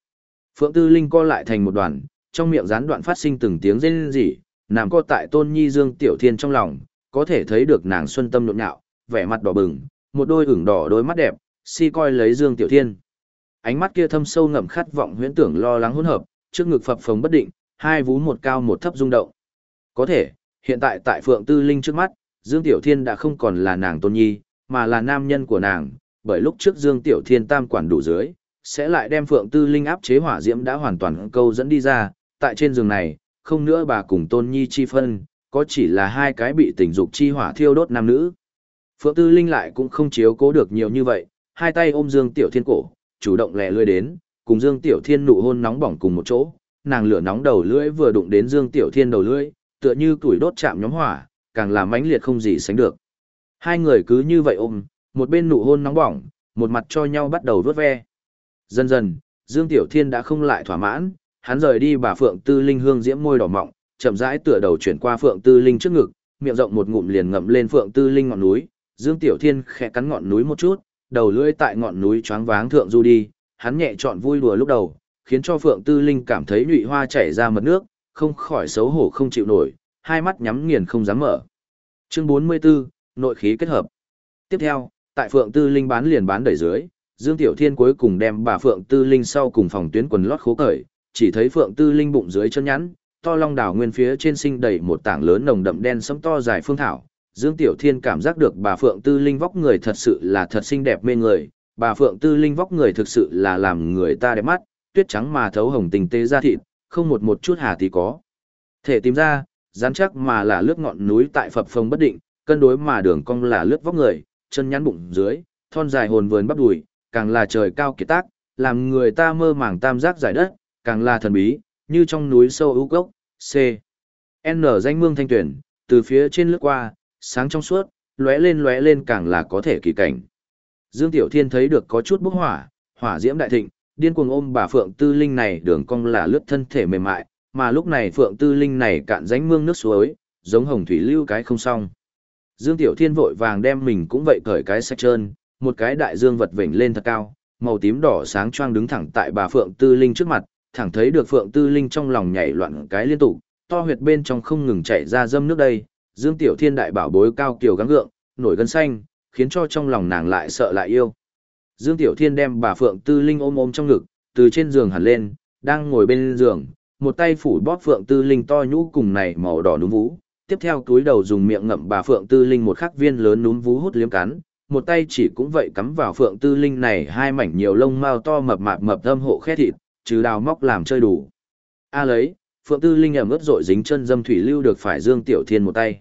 Phượng Tư Linh co lại thành một đoàn, trong miệng gián đoạn phát sinh từng tiếng rên rỉ, nằm co tại Tôn Nhi Dương Tiểu Thiên trong lòng, có thể thấy được nàng xuân tâm nhộn nhạo, vẻ mặt đỏ bừng, một đôi ửng đỏ đôi mắt đẹp, si coi lấy Dương Tiểu Thiên. Ánh mắt kia thâm sâu ngậm khát vọng huyễn tưởng lo lắng hỗn hợp, trước ngực phập phồng bất định, hai vú một cao một thấp rung động. Có thể, hiện tại tại Phượng Tư Linh trước mắt, Dương Tiểu Thiên đã không còn là nàng tôn nhi, mà là nam nhân của nàng, bởi lúc trước Dương Tiểu Thiên tam quản đủ dưới, sẽ lại đem Phượng Tư Linh áp chế hỏa diễm đã hoàn toàn câu dẫn đi ra, tại trên giường này, không nữa bà cùng tôn nhi chi phân, có chỉ là hai cái bị tình dục chi hỏa thiêu đốt nam nữ. Phượng Tư Linh lại cũng không chiếu cố được nhiều như vậy, hai tay ôm Dương Tiểu Thiên cổ, chủ động lẻ lươi đến, cùng Dương Tiểu Thiên nụ hôn nóng bỏng cùng một chỗ, nàng lửa nóng đầu lưỡi vừa đụng đến Dương Tiểu Thiên đầu lưỡi, tựa như củi đốt chạm nhóm hỏa, càng làm mãnh liệt không gì sánh được. Hai người cứ như vậy ôm, một bên nụ hôn nóng bỏng, một mặt cho nhau bắt đầu vớt ve. Dần dần, Dương Tiểu Thiên đã không lại thỏa mãn, hắn rời đi bà Phượng Tư Linh hương diễm môi đỏ mọng, chậm rãi tựa đầu chuyển qua Phượng Tư Linh trước ngực, miệng rộng một ngụm liền ngậm lên Phượng Tư Linh ngọn núi, Dương Tiểu Thiên khẽ cắn ngọn núi một chút, đầu lưỡi tại ngọn núi choáng váng thượng du đi, hắn nhẹ chọn vui đùa lúc đầu, khiến cho Phượng Tư Linh cảm thấy nhụy hoa chảy ra mật nước, không khỏi xấu hổ không chịu nổi, hai mắt nhắm nghiền không dám mở. Chương 44, nội khí kết hợp. Tiếp theo, tại Phượng Tư Linh bán liền bán đẩy dưới, Dương Tiểu Thiên cuối cùng đem bà Phượng Tư Linh sau cùng phòng tuyến quần lót khố cởi, chỉ thấy Phượng Tư Linh bụng dưới chân nhắn, to long đảo nguyên phía trên sinh đầy một tảng lớn nồng đậm đen sẫm to dài phương thảo, Dương Tiểu Thiên cảm giác được bà Phượng Tư Linh vóc người thật sự là thật xinh đẹp mê người, bà Phượng Tư Linh vóc người thực sự là làm người ta đẹp mắt, tuyết trắng mà thấu hồng tình tế ra thịt, không một một chút hà tí có. Thể tìm ra, rắn chắc mà là lướt ngọn núi tại phập phồng bất định, cân đối mà đường cong là lướt vóc người, chân nhắn bụng dưới, thon dài hồn vườn bắp đùi, càng là trời cao kiệt tác, làm người ta mơ màng tam giác giải đất, càng là thần bí, như trong núi sâu ưu gốc, C. N danh mương thanh tuyển, từ phía trên lướt qua, sáng trong suốt, lóe lên lóe lên càng là có thể kỳ cảnh. Dương Tiểu Thiên thấy được có chút bốc hỏa, hỏa diễm đại thịnh, điên cuồng ôm bà Phượng Tư Linh này đường cong là lướt thân thể mềm mại, mà lúc này Phượng Tư Linh này cạn ránh mương nước suối, giống hồng thủy lưu cái không xong. Dương Tiểu Thiên vội vàng đem mình cũng vậy cởi cái sạch trơn, một cái đại dương vật vểnh lên thật cao, màu tím đỏ sáng choang đứng thẳng tại bà Phượng Tư Linh trước mặt, thẳng thấy được Phượng Tư Linh trong lòng nhảy loạn cái liên tục, to huyệt bên trong không ngừng chảy ra dâm nước đây, Dương Tiểu Thiên đại bảo bối cao kiều gắng gượng, nổi gân xanh, khiến cho trong lòng nàng lại sợ lại yêu. Dương Tiểu Thiên đem bà Phượng Tư Linh ôm ôm trong ngực, từ trên giường hẳn lên, đang ngồi bên giường, một tay phủ bóp Phượng Tư Linh to nhũ cùng này màu đỏ núm vú, tiếp theo túi đầu dùng miệng ngậm bà Phượng Tư Linh một khắc viên lớn núm vú hút liếm cắn, một tay chỉ cũng vậy cắm vào Phượng Tư Linh này hai mảnh nhiều lông mao to mập mạp mập thâm hộ khét thịt, trừ đào móc làm chơi đủ. A à lấy, Phượng Tư Linh ẩm ướt rội dính chân dâm thủy lưu được phải Dương Tiểu Thiên một tay.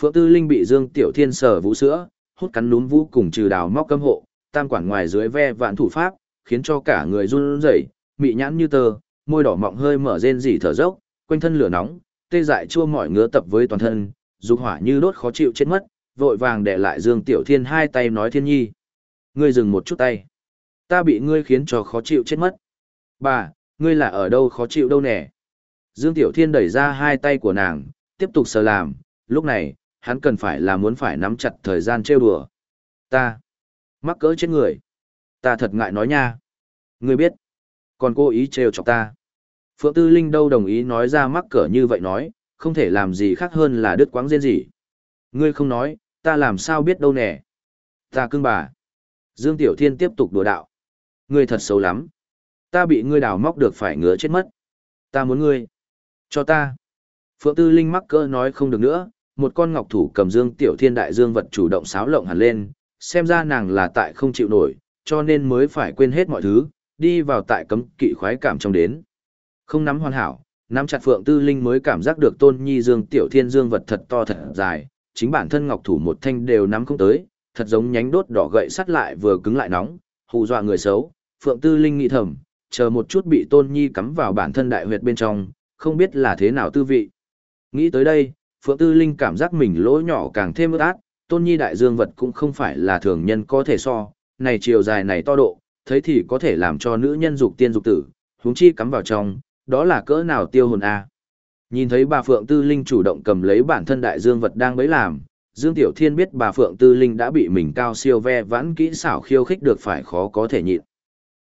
Phượng Tư Linh bị Dương Tiểu Thiên sờ vũ sữa, hút cắn núm vũ cùng trừ đào móc cấm hộ, tam quản ngoài dưới ve vạn thủ pháp, khiến cho cả người run rẩy, mị nhãn như tơ, môi đỏ mọng hơi mở rên rỉ thở dốc, quanh thân lửa nóng, tê dại chua mỏi ngứa tập với toàn thân, dục hỏa như đốt khó chịu chết mất, vội vàng để lại Dương Tiểu Thiên hai tay nói Thiên Nhi. Ngươi dừng một chút tay. Ta bị ngươi khiến cho khó chịu chết mất. Bà, ngươi là ở đâu khó chịu đâu nè. Dương Tiểu Thiên đẩy ra hai tay của nàng, tiếp tục sờ làm, lúc này, hắn cần phải là muốn phải nắm chặt thời gian trêu đùa. Ta, mắc cỡ chết người. Ta thật ngại nói nha. Ngươi biết, còn cô ý trêu chọc ta. Phượng Tư Linh đâu đồng ý nói ra mắc cỡ như vậy nói, không thể làm gì khác hơn là đứt quãng riêng gì. Ngươi không nói, ta làm sao biết đâu nè. Ta cưng bà. Dương Tiểu Thiên tiếp tục đùa đạo. Ngươi thật xấu lắm. Ta bị ngươi đào móc được phải ngứa chết mất. Ta muốn ngươi. Cho ta. Phượng Tư Linh mắc cỡ nói không được nữa, một con ngọc thủ cầm Dương Tiểu Thiên đại dương vật chủ động xáo lộng hẳn lên, xem ra nàng là tại không chịu nổi, cho nên mới phải quên hết mọi thứ, đi vào tại cấm kỵ khoái cảm trong đến. Không nắm hoàn hảo, nắm chặt Phượng Tư Linh mới cảm giác được Tôn Nhi Dương Tiểu Thiên dương vật thật to thật dài, chính bản thân ngọc thủ một thanh đều nắm không tới, thật giống nhánh đốt đỏ gậy sắt lại vừa cứng lại nóng, hù dọa người xấu. Phượng Tư Linh nghĩ thầm, chờ một chút bị Tôn Nhi cắm vào bản thân đại huyệt bên trong, không biết là thế nào tư vị. Nghĩ tới đây, Phượng Tư Linh cảm giác mình lỗ nhỏ càng thêm ướt át, Tôn Nhi đại dương vật cũng không phải là thường nhân có thể so, này chiều dài này to độ, thấy thì có thể làm cho nữ nhân dục tiên dục tử, huống chi cắm vào trong, đó là cỡ nào tiêu hồn a. Nhìn thấy bà Phượng Tư Linh chủ động cầm lấy bản thân đại dương vật đang bấy làm, Dương Tiểu Thiên biết bà Phượng Tư Linh đã bị mình cao siêu ve vãn kỹ xảo khiêu khích được phải khó có thể nhịn.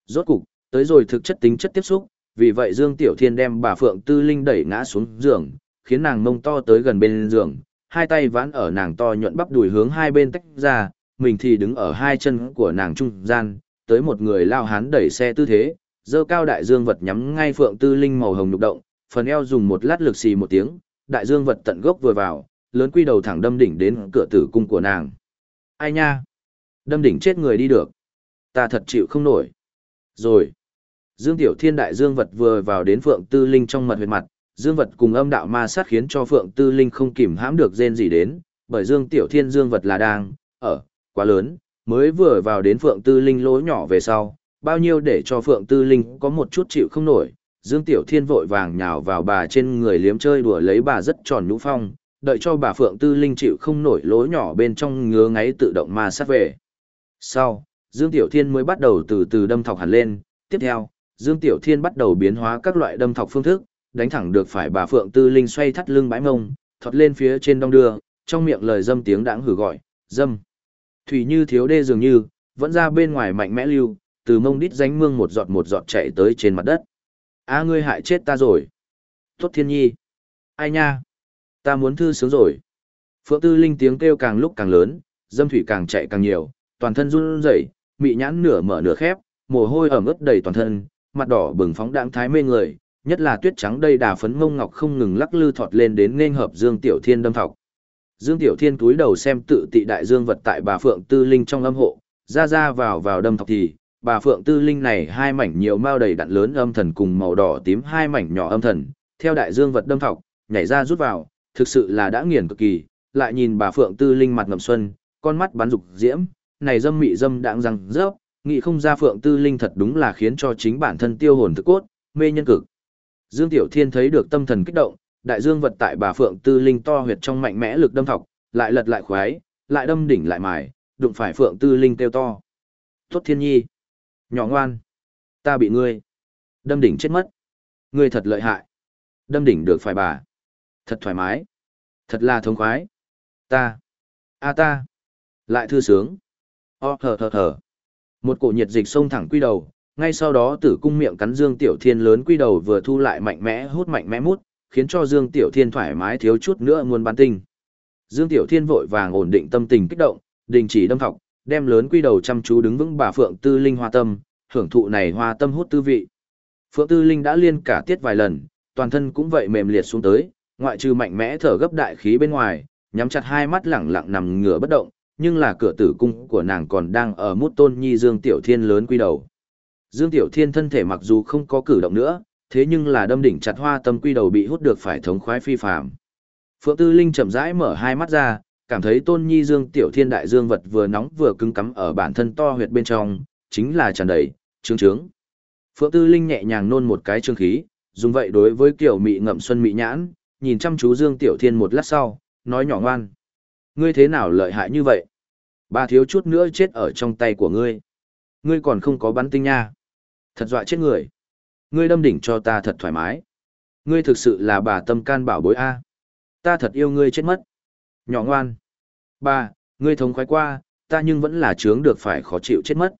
Rốt cục, tới rồi thực chất tính chất tiếp xúc, vì vậy Dương Tiểu Thiên đem bà Phượng Tư Linh đẩy ngã xuống giường, khiến nàng mông to tới gần bên giường, hai tay vãn ở nàng to nhuận bắp đùi hướng hai bên tách ra, mình thì đứng ở hai chân của nàng trung gian, tới một người lao hán đẩy xe tư thế, dơ cao đại dương vật nhắm ngay Phượng Tư Linh màu hồng nhục động, phần eo dùng một lát lực xì một tiếng, đại dương vật tận gốc vừa vào, lớn quy đầu thẳng đâm đỉnh đến cửa tử cung của nàng. Ai nha? Đâm đỉnh chết người đi được. Ta thật chịu không nổi. Rồi. Dương Tiểu Thiên đại dương vật vừa vào đến Phượng Tư Linh trong mật huyệt mặt, dương vật cùng âm đạo ma sát khiến cho Phượng Tư Linh không kìm hãm được rên gì đến, bởi Dương Tiểu Thiên dương vật là đang, ở, quá lớn, mới vừa vào đến Phượng Tư Linh lỗ nhỏ về sau, bao nhiêu để cho Phượng Tư Linh có một chút chịu không nổi. Dương Tiểu Thiên vội vàng nhào vào bà trên người liếm chơi đùa lấy bà rất tròn nhũ phong, đợi cho bà Phượng Tư Linh chịu không nổi lỗ nhỏ bên trong ngứa ngáy tự động ma sát về. Sau, Dương Tiểu Thiên mới bắt đầu từ từ đâm thọc hẳn lên, tiếp theo, Dương Tiểu Thiên bắt đầu biến hóa các loại đâm thọc phương thức, đánh thẳng được phải bà Phượng Tư Linh xoay thắt lưng bãi mông, thọt lên phía trên đong đưa, trong miệng lời dâm tiếng đãng hử gọi, dâm. Thủy như thiếu đê dường như, vẫn ra bên ngoài mạnh mẽ lưu, từ mông đít ránh mương một giọt một giọt chạy tới trên mặt đất. A ngươi hại chết ta rồi. Tốt thiên nhi. Ai nha? Ta muốn thư sướng rồi. Phượng Tư Linh tiếng kêu càng lúc càng lớn, dâm thủy càng chạy càng nhiều, toàn thân run rẩy, mị nhãn nửa mở nửa khép, mồ hôi ẩm ướt đầy toàn thân, mặt đỏ bừng phóng đãng thái mê người, nhất là tuyết trắng đây đà phấn mông ngọc không ngừng lắc lư thọt lên đến nên hợp Dương Tiểu Thiên đâm thọc. Dương Tiểu Thiên túi đầu xem tự tị đại dương vật tại bà Phượng Tư Linh trong âm hộ, ra ra vào vào đâm thọc thì, bà Phượng Tư Linh này hai mảnh nhiều mao đầy đặn lớn âm thần cùng màu đỏ tím hai mảnh nhỏ âm thần, theo đại dương vật đâm thọc, nhảy ra rút vào, thực sự là đã nghiền cực kỳ, lại nhìn bà Phượng Tư Linh mặt ngậm xuân, con mắt bắn dục diễm, này dâm mị dâm đãng răng rớp, nghĩ không ra Phượng Tư Linh thật đúng là khiến cho chính bản thân tiêu hồn thức cốt, mê nhân cực. Dương Tiểu Thiên thấy được tâm thần kích động, đại dương vật tại bà Phượng Tư Linh to huyệt trong mạnh mẽ lực đâm thọc, lại lật lại khoái, lại đâm đỉnh lại mài, đụng phải Phượng Tư Linh kêu to. Tốt Thiên Nhi, nhỏ ngoan, ta bị ngươi đâm đỉnh chết mất. Ngươi thật lợi hại. Đâm đỉnh được phải bà. Thật thoải mái. Thật là thống khoái. Ta. A ta. Lại thư sướng. O thở thở thở. Một cổ nhiệt dịch xông thẳng quy đầu, ngay sau đó tử cung miệng cắn Dương Tiểu Thiên lớn quy đầu vừa thu lại mạnh mẽ hút mạnh mẽ mút, khiến cho Dương Tiểu Thiên thoải mái thiếu chút nữa muốn bán tinh. Dương Tiểu Thiên vội vàng ổn định tâm tình kích động, đình chỉ đâm thọc, đem lớn quy đầu chăm chú đứng vững bà Phượng Tư Linh hoa tâm, hưởng thụ này hoa tâm hút tư vị. Phượng Tư Linh đã liên cả tiết vài lần, toàn thân cũng vậy mềm liệt xuống tới, ngoại trừ mạnh mẽ thở gấp đại khí bên ngoài, nhắm chặt hai mắt lẳng lặng nằm ngửa bất động, nhưng là cửa tử cung của nàng còn đang ở mút tôn nhi Dương Tiểu Thiên lớn quy đầu. Dương Tiểu Thiên thân thể mặc dù không có cử động nữa, thế nhưng là đâm đỉnh chặt hoa tâm quy đầu bị hút được phải thống khoái phi phàm. Phượng Tư Linh chậm rãi mở hai mắt ra, cảm thấy tôn nhi Dương Tiểu Thiên đại dương vật vừa nóng vừa cứng cắm ở bản thân to huyệt bên trong, chính là tràn đầy, trướng trướng. Phượng Tư Linh nhẹ nhàng nôn một cái trương khí, dùng vậy đối với kiểu mị ngậm xuân mị nhãn, nhìn chăm chú Dương Tiểu Thiên một lát sau, nói nhỏ ngoan. Ngươi thế nào lợi hại như vậy? Ba thiếu chút nữa chết ở trong tay của ngươi. Ngươi còn không có bắn tinh nha. Thật dọa chết người. Ngươi đâm đỉnh cho ta thật thoải mái. Ngươi thực sự là bà tâm can bảo bối A. Ta thật yêu ngươi chết mất. Nhỏ ngoan. Ba, ngươi thống khoái qua, ta nhưng vẫn là chướng được phải khó chịu chết mất.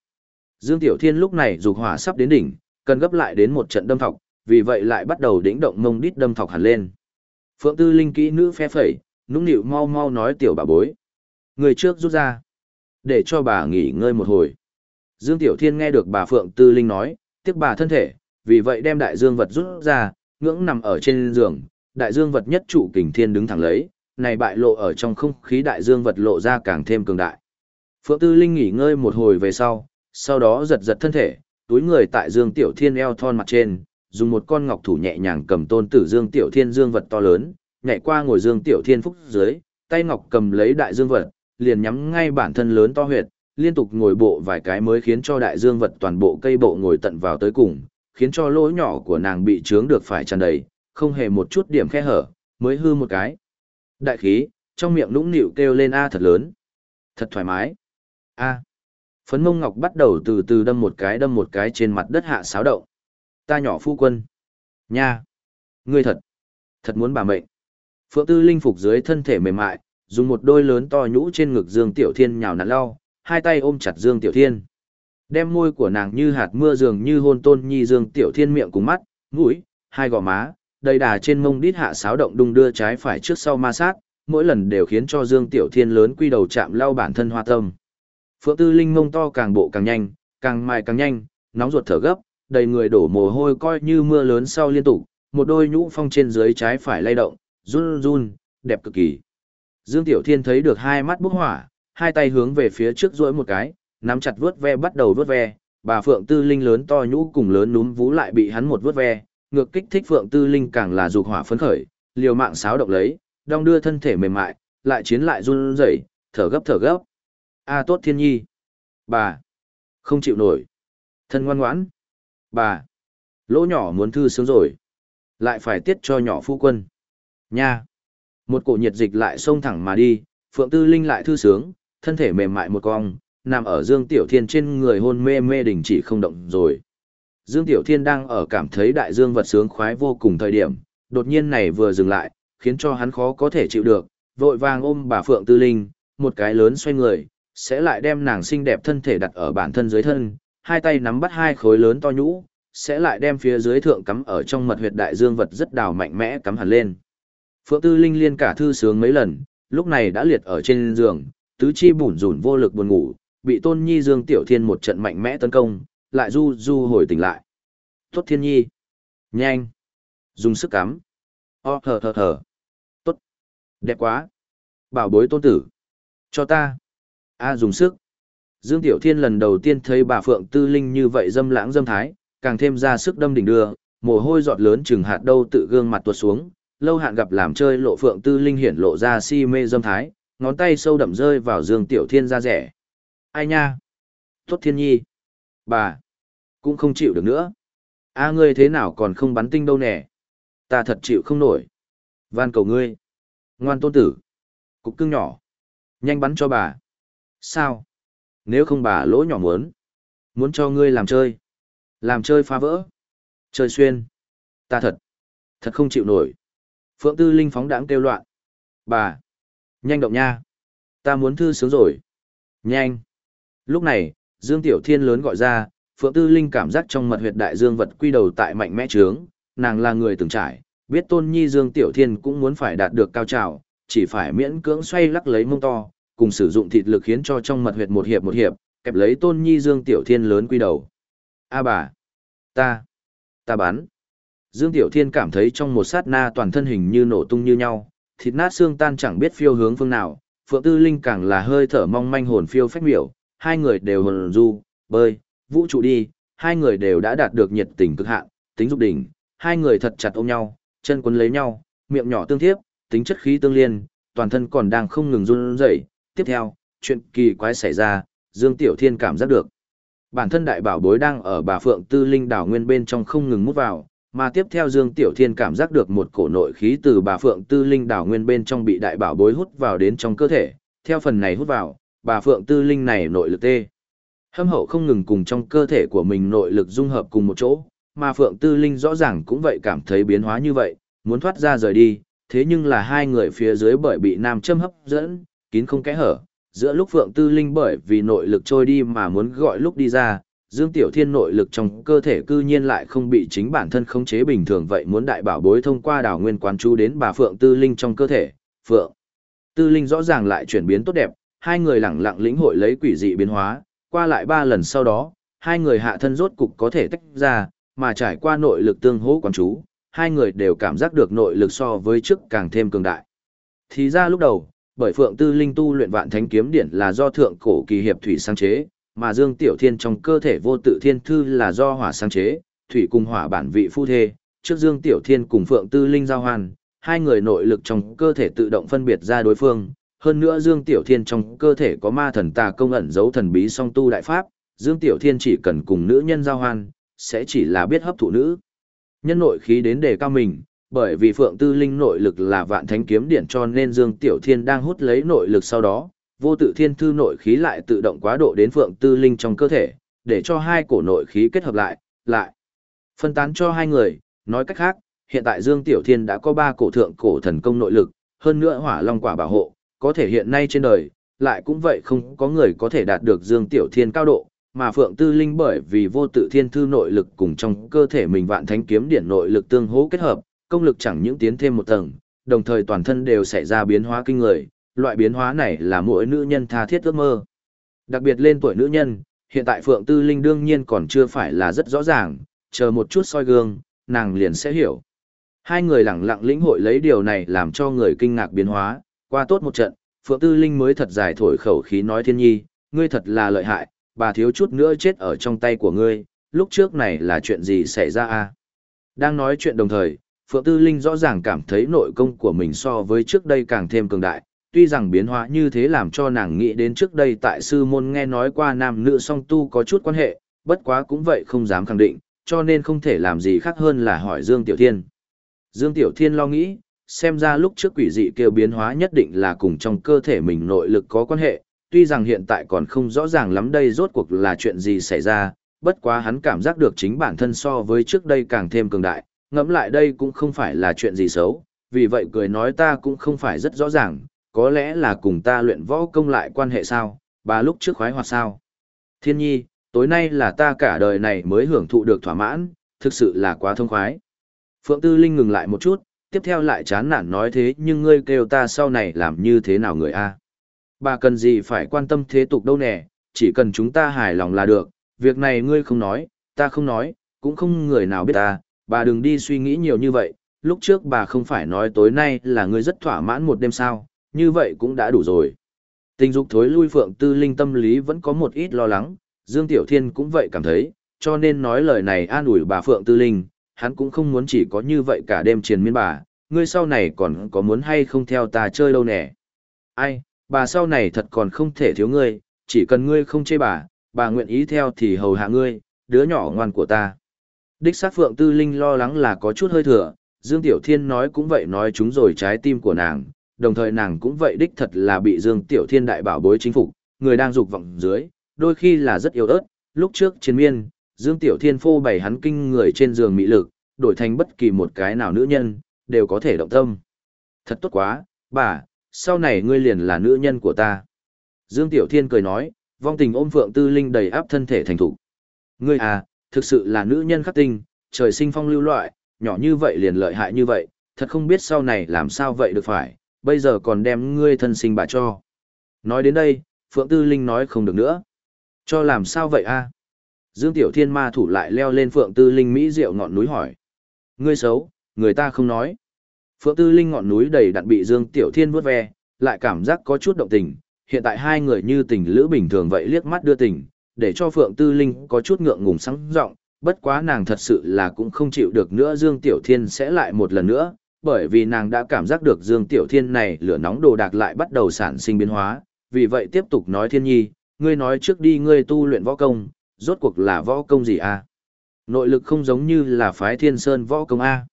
Dương Tiểu Thiên lúc này dục hỏa sắp đến đỉnh, cần gấp lại đến một trận đâm thọc, vì vậy lại bắt đầu đĩnh động mông đít đâm thọc hẳn lên. Phượng Tư Linh kỹ nữ phe phẩy, nũng nịu mau mau nói tiểu bà bối. Người trước rút ra, để cho bà nghỉ ngơi một hồi. Dương Tiểu Thiên nghe được bà Phượng Tư Linh nói, tiếc bà thân thể, vì vậy đem đại dương vật rút ra, ngưỡng nằm ở trên giường, đại dương vật nhất trụ kình thiên đứng thẳng lấy, này bại lộ ở trong không khí đại dương vật lộ ra càng thêm cường đại. Phượng Tư Linh nghỉ ngơi một hồi về sau, sau đó giật giật thân thể, túi người tại Dương Tiểu Thiên eo thon mặt trên, dùng một con ngọc thủ nhẹ nhàng cầm tôn tử Dương Tiểu Thiên dương vật to lớn, nhảy qua ngồi Dương Tiểu Thiên phúc dưới, tay ngọc cầm lấy đại dương vật, liền nhắm ngay bản thân lớn to huyệt, liên tục ngồi bộ vài cái mới khiến cho đại dương vật toàn bộ cây bộ ngồi tận vào tới cùng, khiến cho lỗ nhỏ của nàng bị trướng được phải tràn đầy, không hề một chút điểm khe hở, mới hư một cái. Đại khí, trong miệng nũng nịu kêu lên a thật lớn. Thật thoải mái. A. Phấn mông ngọc bắt đầu từ từ đâm một cái đâm một cái trên mặt đất hạ sáo động. Ta nhỏ phu quân. Nha. Ngươi thật. Thật muốn bà mệnh. Phượng tư linh phục dưới thân thể mềm mại, dùng một đôi lớn to nhũ trên ngực Dương Tiểu Thiên nhào nặn lau, hai tay ôm chặt Dương Tiểu Thiên. Đem môi của nàng như hạt mưa dường như hôn tôn nhi Dương Tiểu Thiên miệng cùng mắt, mũi, hai gò má, đầy đà trên mông đít hạ sáo động đung đưa trái phải trước sau ma sát, mỗi lần đều khiến cho Dương Tiểu Thiên lớn quy đầu chạm lau bản thân hoa tâm. Phượng Tư Linh mông to càng bộ càng nhanh, càng mài càng nhanh, nóng ruột thở gấp, đầy người đổ mồ hôi coi như mưa lớn sau liên tục, một đôi nhũ phong trên dưới trái phải lay động, run run, đẹp cực kỳ. Dương Tiểu Thiên thấy được hai mắt bốc hỏa, hai tay hướng về phía trước duỗi một cái, nắm chặt vướt ve bắt đầu vướt ve, bà Phượng Tư Linh lớn to nhũ cùng lớn núm vú lại bị hắn một vướt ve, ngược kích thích Phượng Tư Linh càng là dục hỏa phấn khởi, liều mạng xáo động lấy, đong đưa thân thể mềm mại, lại chiến lại run rẩy, thở gấp thở gấp. A tốt thiên nhi. Bà. Không chịu nổi. Thân ngoan ngoãn. Bà. Lỗ nhỏ muốn thư sướng rồi. Lại phải tiết cho nhỏ phu quân. Nha. Một cổ nhiệt dịch lại xông thẳng mà đi, Phượng Tư Linh lại thư sướng, thân thể mềm mại một cong, nằm ở Dương Tiểu Thiên trên người hôn mê mê đình chỉ không động rồi. Dương Tiểu Thiên đang ở cảm thấy đại dương vật sướng khoái vô cùng thời điểm, đột nhiên này vừa dừng lại, khiến cho hắn khó có thể chịu được, vội vàng ôm bà Phượng Tư Linh, một cái lớn xoay người, sẽ lại đem nàng xinh đẹp thân thể đặt ở bản thân dưới thân, hai tay nắm bắt hai khối lớn to nhũ, sẽ lại đem phía dưới thượng cắm ở trong mật huyệt đại dương vật rất đào mạnh mẽ cắm hẳn lên. Phượng Tư Linh liên cả thư sướng mấy lần, lúc này đã liệt ở trên giường, tứ chi bủn rủn vô lực buồn ngủ, bị Tôn Nhi Dương Tiểu Thiên một trận mạnh mẽ tấn công, lại du du hồi tỉnh lại. Tốt Thiên Nhi, nhanh, dùng sức cắm. O thở thở thở. Tốt, đẹp quá. Bảo bối tôn tử. Cho ta. A dùng sức. Dương Tiểu Thiên lần đầu tiên thấy bà Phượng Tư Linh như vậy dâm lãng dâm thái, càng thêm ra sức đâm đỉnh đưa, mồ hôi giọt lớn chừng hạt đâu tự gương mặt tuột xuống, lâu hạn gặp làm chơi lộ Phượng Tư Linh hiển lộ ra si mê dâm thái, ngón tay sâu đậm rơi vào Dương Tiểu Thiên ra rẻ. Ai nha? Tốt Thiên Nhi. Bà. Cũng không chịu được nữa. A ngươi thế nào còn không bắn tinh đâu nè? Ta thật chịu không nổi. Van cầu ngươi. Ngoan tôn tử. Cục cưng nhỏ. Nhanh bắn cho bà. Sao? Nếu không bà lỗ nhỏ muốn. Muốn cho ngươi làm chơi. Làm chơi phá vỡ. Chơi xuyên. Ta thật. Thật không chịu nổi. Phượng Tư Linh phóng đãng kêu loạn. Bà. Nhanh động nha. Ta muốn thư sướng rồi. Nhanh. Lúc này, Dương Tiểu Thiên lớn gọi ra, Phượng Tư Linh cảm giác trong mật huyệt đại dương vật quy đầu tại mạnh mẽ trướng, nàng là người từng trải, biết Tôn Nhi Dương Tiểu Thiên cũng muốn phải đạt được cao trào, chỉ phải miễn cưỡng xoay lắc lấy mông to, cùng sử dụng thịt lực khiến cho trong mật huyệt một hiệp một hiệp, kẹp lấy Tôn Nhi Dương Tiểu Thiên lớn quy đầu. A bà, ta, ta bán. Dương Tiểu Thiên cảm thấy trong một sát na toàn thân hình như nổ tung như nhau, thịt nát xương tan chẳng biết phiêu hướng phương nào, Phượng Tư Linh càng là hơi thở mong manh hồn phiêu phách miểu, hai người đều hồn du, bơi, vũ trụ đi, hai người đều đã đạt được nhiệt tình cực hạn, tính dục đỉnh, hai người thật chặt ôm nhau, chân quấn lấy nhau, miệng nhỏ tương tiếp, tính chất khí tương liên, toàn thân còn đang không ngừng run rẩy. Tiếp theo, chuyện kỳ quái xảy ra, Dương Tiểu Thiên cảm giác được. Bản thân đại bảo bối đang ở bà Phượng Tư Linh đảo nguyên bên trong không ngừng mút vào, mà tiếp theo Dương Tiểu Thiên cảm giác được một cổ nội khí từ bà Phượng Tư Linh đảo nguyên bên trong bị đại bảo bối hút vào đến trong cơ thể, theo phần này hút vào, bà Phượng Tư Linh này nội lực tê. Hâm hậu không ngừng cùng trong cơ thể của mình nội lực dung hợp cùng một chỗ, mà Phượng Tư Linh rõ ràng cũng vậy cảm thấy biến hóa như vậy, muốn thoát ra rời đi, thế nhưng là hai người phía dưới bởi bị nam châm hấp dẫn, kín không kẽ hở, giữa lúc Phượng Tư Linh bởi vì nội lực trôi đi mà muốn gọi lúc đi ra, Dương Tiểu Thiên nội lực trong cơ thể cư nhiên lại không bị chính bản thân khống chế bình thường vậy muốn đại bảo bối thông qua đảo nguyên quán chú đến bà Phượng Tư Linh trong cơ thể, Phượng Tư Linh rõ ràng lại chuyển biến tốt đẹp, hai người lẳng lặng lĩnh hội lấy quỷ dị biến hóa, qua lại ba lần sau đó, hai người hạ thân rốt cục có thể tách ra, mà trải qua nội lực tương hỗ quán chú, hai người đều cảm giác được nội lực so với trước càng thêm cường đại. Thì ra lúc đầu, bởi Phượng Tư Linh tu luyện vạn thánh kiếm điển là do thượng cổ kỳ hiệp thủy sáng chế, mà Dương Tiểu Thiên trong cơ thể vô tự thiên thư là do hỏa sáng chế, thủy cùng hỏa bản vị phu thê, trước Dương Tiểu Thiên cùng Phượng Tư Linh giao hoàn, hai người nội lực trong cơ thể tự động phân biệt ra đối phương, hơn nữa Dương Tiểu Thiên trong cơ thể có ma thần tà công ẩn giấu thần bí song tu đại pháp, Dương Tiểu Thiên chỉ cần cùng nữ nhân giao hoan, sẽ chỉ là biết hấp thụ nữ. Nhân nội khí đến đề cao mình, bởi vì Phượng Tư Linh nội lực là vạn thánh kiếm điển cho nên Dương Tiểu Thiên đang hút lấy nội lực sau đó, vô tự thiên thư nội khí lại tự động quá độ đến Phượng Tư Linh trong cơ thể, để cho hai cổ nội khí kết hợp lại, lại phân tán cho hai người, nói cách khác, hiện tại Dương Tiểu Thiên đã có ba cổ thượng cổ thần công nội lực, hơn nữa hỏa long quả bảo hộ, có thể hiện nay trên đời, lại cũng vậy không có người có thể đạt được Dương Tiểu Thiên cao độ, mà Phượng Tư Linh bởi vì vô tự thiên thư nội lực cùng trong cơ thể mình vạn thánh kiếm điển nội lực tương hỗ kết hợp, công lực chẳng những tiến thêm một tầng, đồng thời toàn thân đều xảy ra biến hóa kinh người, loại biến hóa này là mỗi nữ nhân tha thiết ước mơ. Đặc biệt lên tuổi nữ nhân, hiện tại Phượng Tư Linh đương nhiên còn chưa phải là rất rõ ràng, chờ một chút soi gương, nàng liền sẽ hiểu. Hai người lặng lặng lĩnh hội lấy điều này làm cho người kinh ngạc biến hóa, qua tốt một trận, Phượng Tư Linh mới thật dài thổi khẩu khí nói thiên nhi, ngươi thật là lợi hại, bà thiếu chút nữa chết ở trong tay của ngươi, lúc trước này là chuyện gì xảy ra a? Đang nói chuyện đồng thời, Phượng Tư Linh rõ ràng cảm thấy nội công của mình so với trước đây càng thêm cường đại, tuy rằng biến hóa như thế làm cho nàng nghĩ đến trước đây tại sư môn nghe nói qua nam nữ song tu có chút quan hệ, bất quá cũng vậy không dám khẳng định, cho nên không thể làm gì khác hơn là hỏi Dương Tiểu Thiên. Dương Tiểu Thiên lo nghĩ, xem ra lúc trước quỷ dị kêu biến hóa nhất định là cùng trong cơ thể mình nội lực có quan hệ, tuy rằng hiện tại còn không rõ ràng lắm đây rốt cuộc là chuyện gì xảy ra, bất quá hắn cảm giác được chính bản thân so với trước đây càng thêm cường đại, ngẫm lại đây cũng không phải là chuyện gì xấu, vì vậy cười nói ta cũng không phải rất rõ ràng, có lẽ là cùng ta luyện võ công lại quan hệ sao, bà lúc trước khoái hoạt sao. Thiên nhi, tối nay là ta cả đời này mới hưởng thụ được thỏa mãn, thực sự là quá thông khoái. Phượng Tư Linh ngừng lại một chút, tiếp theo lại chán nản nói thế nhưng ngươi kêu ta sau này làm như thế nào người a? Bà cần gì phải quan tâm thế tục đâu nè, chỉ cần chúng ta hài lòng là được, việc này ngươi không nói, ta không nói, cũng không người nào biết ta, bà đừng đi suy nghĩ nhiều như vậy, lúc trước bà không phải nói tối nay là ngươi rất thỏa mãn một đêm sao, như vậy cũng đã đủ rồi. Tình dục thối lui Phượng Tư Linh tâm lý vẫn có một ít lo lắng, Dương Tiểu Thiên cũng vậy cảm thấy, cho nên nói lời này an ủi bà Phượng Tư Linh, hắn cũng không muốn chỉ có như vậy cả đêm triền miên bà, ngươi sau này còn có muốn hay không theo ta chơi đâu nè. Ai, bà sau này thật còn không thể thiếu ngươi, chỉ cần ngươi không chê bà, bà nguyện ý theo thì hầu hạ ngươi, đứa nhỏ ngoan của ta. Đích sát Phượng Tư Linh lo lắng là có chút hơi thừa, Dương Tiểu Thiên nói cũng vậy nói chúng rồi trái tim của nàng, đồng thời nàng cũng vậy đích thật là bị Dương Tiểu Thiên đại bảo bối chính phục, người đang dục vọng dưới, đôi khi là rất yếu ớt, lúc trước chiến miên, Dương Tiểu Thiên phô bày hắn kinh người trên giường mỹ lực, đổi thành bất kỳ một cái nào nữ nhân, đều có thể động tâm. Thật tốt quá, bà, sau này ngươi liền là nữ nhân của ta. Dương Tiểu Thiên cười nói, vong tình ôm Phượng Tư Linh đầy áp thân thể thành thủ. Ngươi à, thực sự là nữ nhân khắc tinh, trời sinh phong lưu loại, nhỏ như vậy liền lợi hại như vậy, thật không biết sau này làm sao vậy được phải, bây giờ còn đem ngươi thân sinh bà cho. Nói đến đây, Phượng Tư Linh nói không được nữa. Cho làm sao vậy a? Dương Tiểu Thiên ma thủ lại leo lên Phượng Tư Linh Mỹ rượu ngọn núi hỏi. Ngươi xấu, người ta không nói. Phượng Tư Linh ngọn núi đầy đặn bị Dương Tiểu Thiên vuốt ve, lại cảm giác có chút động tình. Hiện tại hai người như tình lữ bình thường vậy liếc mắt đưa tình, để cho Phượng Tư Linh có chút ngượng ngùng sáng giọng bất quá nàng thật sự là cũng không chịu được nữa Dương Tiểu Thiên sẽ lại một lần nữa, bởi vì nàng đã cảm giác được Dương Tiểu Thiên này lửa nóng đồ đạc lại bắt đầu sản sinh biến hóa, vì vậy tiếp tục nói Thiên Nhi, ngươi nói trước đi ngươi tu luyện võ công, rốt cuộc là võ công gì a? Nội lực không giống như là phái Thiên Sơn võ công a.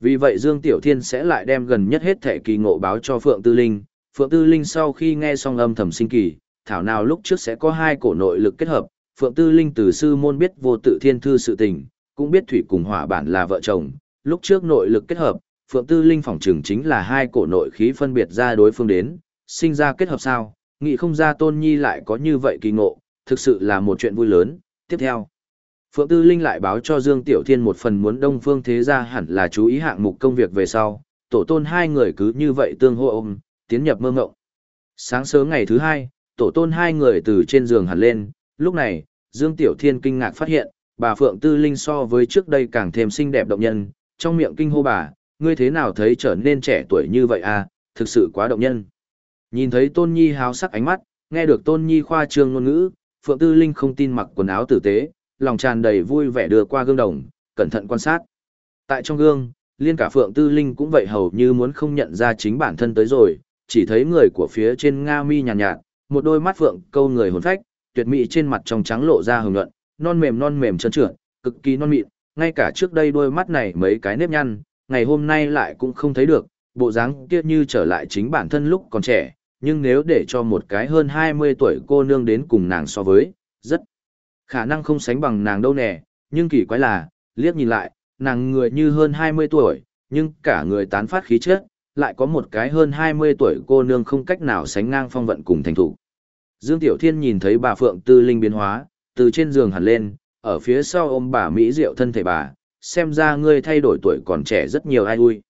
Vì vậy Dương Tiểu Thiên sẽ lại đem gần nhất hết thể kỳ ngộ báo cho Phượng Tư Linh, Phượng Tư Linh sau khi nghe xong âm thầm sinh kỳ, thảo nào lúc trước sẽ có hai cổ nội lực kết hợp, Phượng Tư Linh từ sư môn biết vô tự thiên thư sự tình, cũng biết thủy cùng hỏa bản là vợ chồng, lúc trước nội lực kết hợp, Phượng Tư Linh phỏng trường chính là hai cổ nội khí phân biệt ra đối phương đến, sinh ra kết hợp sao, nghĩ không ra Tôn Nhi lại có như vậy kỳ ngộ, thực sự là một chuyện vui lớn. Tiếp theo, Phượng Tư Linh lại báo cho Dương Tiểu Thiên một phần muốn Đông Phương Thế Gia hẳn là chú ý hạng mục công việc về sau, tổ tôn hai người cứ như vậy tương hô ôm, tiến nhập mơ ngộng. Sáng sớm ngày thứ hai, tổ tôn hai người từ trên giường hẳn lên, lúc này, Dương Tiểu Thiên kinh ngạc phát hiện, bà Phượng Tư Linh so với trước đây càng thêm xinh đẹp động nhân, trong miệng kinh hô bà, ngươi thế nào thấy trở nên trẻ tuổi như vậy à, thực sự quá động nhân. Nhìn thấy Tôn Nhi háo sắc ánh mắt, nghe được Tôn Nhi khoa trương ngôn ngữ, Phượng Tư Linh không tin mặc quần áo tử tế, lòng tràn đầy vui vẻ đưa qua gương đồng, cẩn thận quan sát. Tại trong gương, liên cả Phượng Tư Linh cũng vậy hầu như muốn không nhận ra chính bản thân tới rồi, chỉ thấy người của phía trên Nga mi nhàn nhạt, nhạt, một đôi mắt phượng câu người hồn phách, tuyệt mỹ trên mặt trong trắng lộ ra hồng nhuận, non mềm non mềm trơn trượt, cực kỳ non mịn, ngay cả trước đây đôi mắt này mấy cái nếp nhăn, ngày hôm nay lại cũng không thấy được, bộ dáng kia như trở lại chính bản thân lúc còn trẻ, nhưng nếu để cho một cái hơn 20 tuổi cô nương đến cùng nàng so với, rất khả năng không sánh bằng nàng đâu nè, nhưng kỳ quái là, liếc nhìn lại, nàng người như hơn 20 tuổi, nhưng cả người tán phát khí chất, lại có một cái hơn 20 tuổi cô nương không cách nào sánh ngang phong vận cùng thành thủ. Dương Tiểu Thiên nhìn thấy bà Phượng Tư Linh biến hóa, từ trên giường hẳn lên, ở phía sau ôm bà Mỹ Diệu thân thể bà, xem ra ngươi thay đổi tuổi còn trẻ rất nhiều ai ui.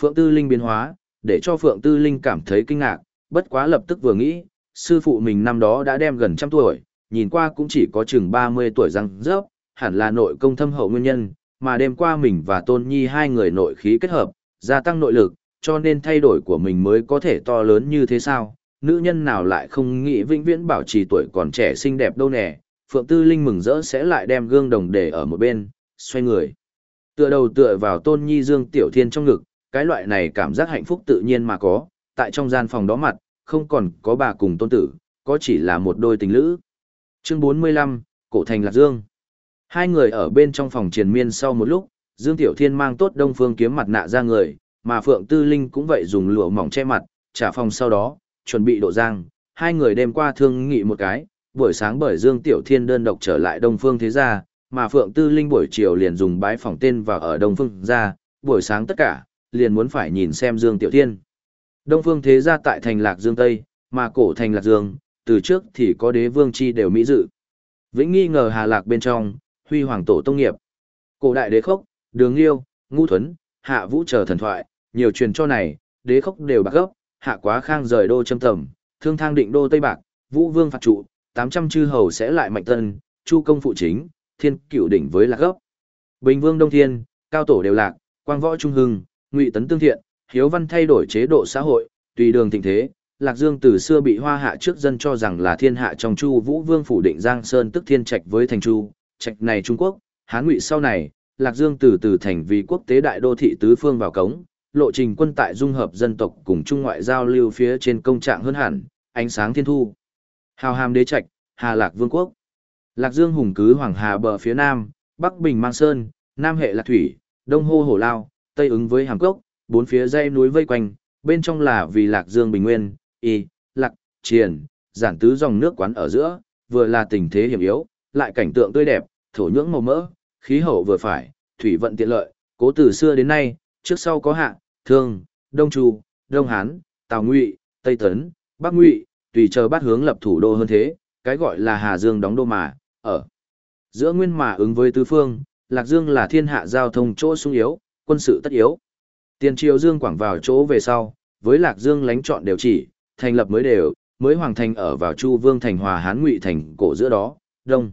Phượng Tư Linh biến hóa, để cho Phượng Tư Linh cảm thấy kinh ngạc, bất quá lập tức vừa nghĩ, sư phụ mình năm đó đã đem gần trăm tuổi, nhìn qua cũng chỉ có chừng 30 tuổi răng rớp, hẳn là nội công thâm hậu nguyên nhân, mà đêm qua mình và Tôn Nhi hai người nội khí kết hợp, gia tăng nội lực, cho nên thay đổi của mình mới có thể to lớn như thế sao, nữ nhân nào lại không nghĩ vĩnh viễn bảo trì tuổi còn trẻ xinh đẹp đâu nè, Phượng Tư Linh mừng rỡ sẽ lại đem gương đồng để ở một bên, xoay người. Tựa đầu tựa vào tôn nhi dương tiểu thiên trong ngực, cái loại này cảm giác hạnh phúc tự nhiên mà có, tại trong gian phòng đó mặt, không còn có bà cùng tôn tử, có chỉ là một đôi tình lữ. Chương 45, Cổ Thành Lạc Dương. Hai người ở bên trong phòng triền miên sau một lúc, Dương Tiểu Thiên mang tốt đông phương kiếm mặt nạ ra người, mà Phượng Tư Linh cũng vậy dùng lụa mỏng che mặt, trả phòng sau đó, chuẩn bị độ giang, hai người đêm qua thương nghị một cái, buổi sáng bởi Dương Tiểu Thiên đơn độc trở lại Đông Phương Thế Gia, mà Phượng Tư Linh buổi chiều liền dùng bái phòng tên vào ở Đông Phương ra buổi sáng tất cả, liền muốn phải nhìn xem Dương Tiểu Thiên. Đông Phương Thế Gia tại thành Lạc Dương Tây, mà cổ thành Lạc Dương, từ trước thì có đế vương chi đều mỹ dự. Vĩnh nghi ngờ Hà Lạc bên trong, huy hoàng tổ tông nghiệp. Cổ đại đế khốc, đường liêu, ngu thuấn, hạ vũ chờ thần thoại, nhiều truyền cho này, đế khốc đều bạc gốc, hạ quá khang rời đô châm tầm, thương thang định đô Tây Bạc, vũ vương phạt trụ, 800 chư hầu sẽ lại mạnh tân, chu công phụ chính, thiên cựu đỉnh với lạc gốc. Bình vương đông thiên, cao tổ đều lạc, quang võ trung hưng, ngụy tấn tương thiện, hiếu văn thay đổi chế độ xã hội, tùy đường thịnh thế, Lạc Dương từ xưa bị hoa hạ trước dân cho rằng là thiên hạ trong Chu Vũ Vương phủ định Giang Sơn tức thiên trạch với thành Chu, trạch này Trung Quốc, Hán Ngụy sau này, Lạc Dương từ từ thành vì quốc tế đại đô thị tứ phương vào cống, lộ trình quân tại dung hợp dân tộc cùng trung ngoại giao lưu phía trên công trạng hơn hẳn, ánh sáng thiên thu. Hào hàm đế trạch, Hà Lạc Vương quốc. Lạc Dương hùng cứ Hoàng Hà bờ phía nam, Bắc Bình Mang Sơn, Nam hệ Lạc Thủy, Đông hô Hổ Lao, Tây ứng với Hàm Cốc, bốn phía dãy núi vây quanh, bên trong là vì Lạc Dương Bình Nguyên, Y, Lạc, Triền, giản tứ dòng nước quán ở giữa, vừa là tình thế hiểm yếu, lại cảnh tượng tươi đẹp, thổ nhưỡng màu mỡ, khí hậu vừa phải, thủy vận tiện lợi, cố từ xưa đến nay, trước sau có hạ, thương, đông chu, đông hán, tào ngụy, tây tấn, bắc ngụy, tùy chờ bắt hướng lập thủ đô hơn thế, cái gọi là Hà Dương đóng đô mà, ở giữa nguyên mà ứng với tứ phương, Lạc Dương là thiên hạ giao thông chỗ sung yếu, quân sự tất yếu. Tiền triều Dương quảng vào chỗ về sau, với Lạc Dương lánh chọn đều chỉ, thành lập mới đều, mới hoàng thành ở vào Chu Vương thành Hòa Hán Ngụy thành cổ giữa đó, đông.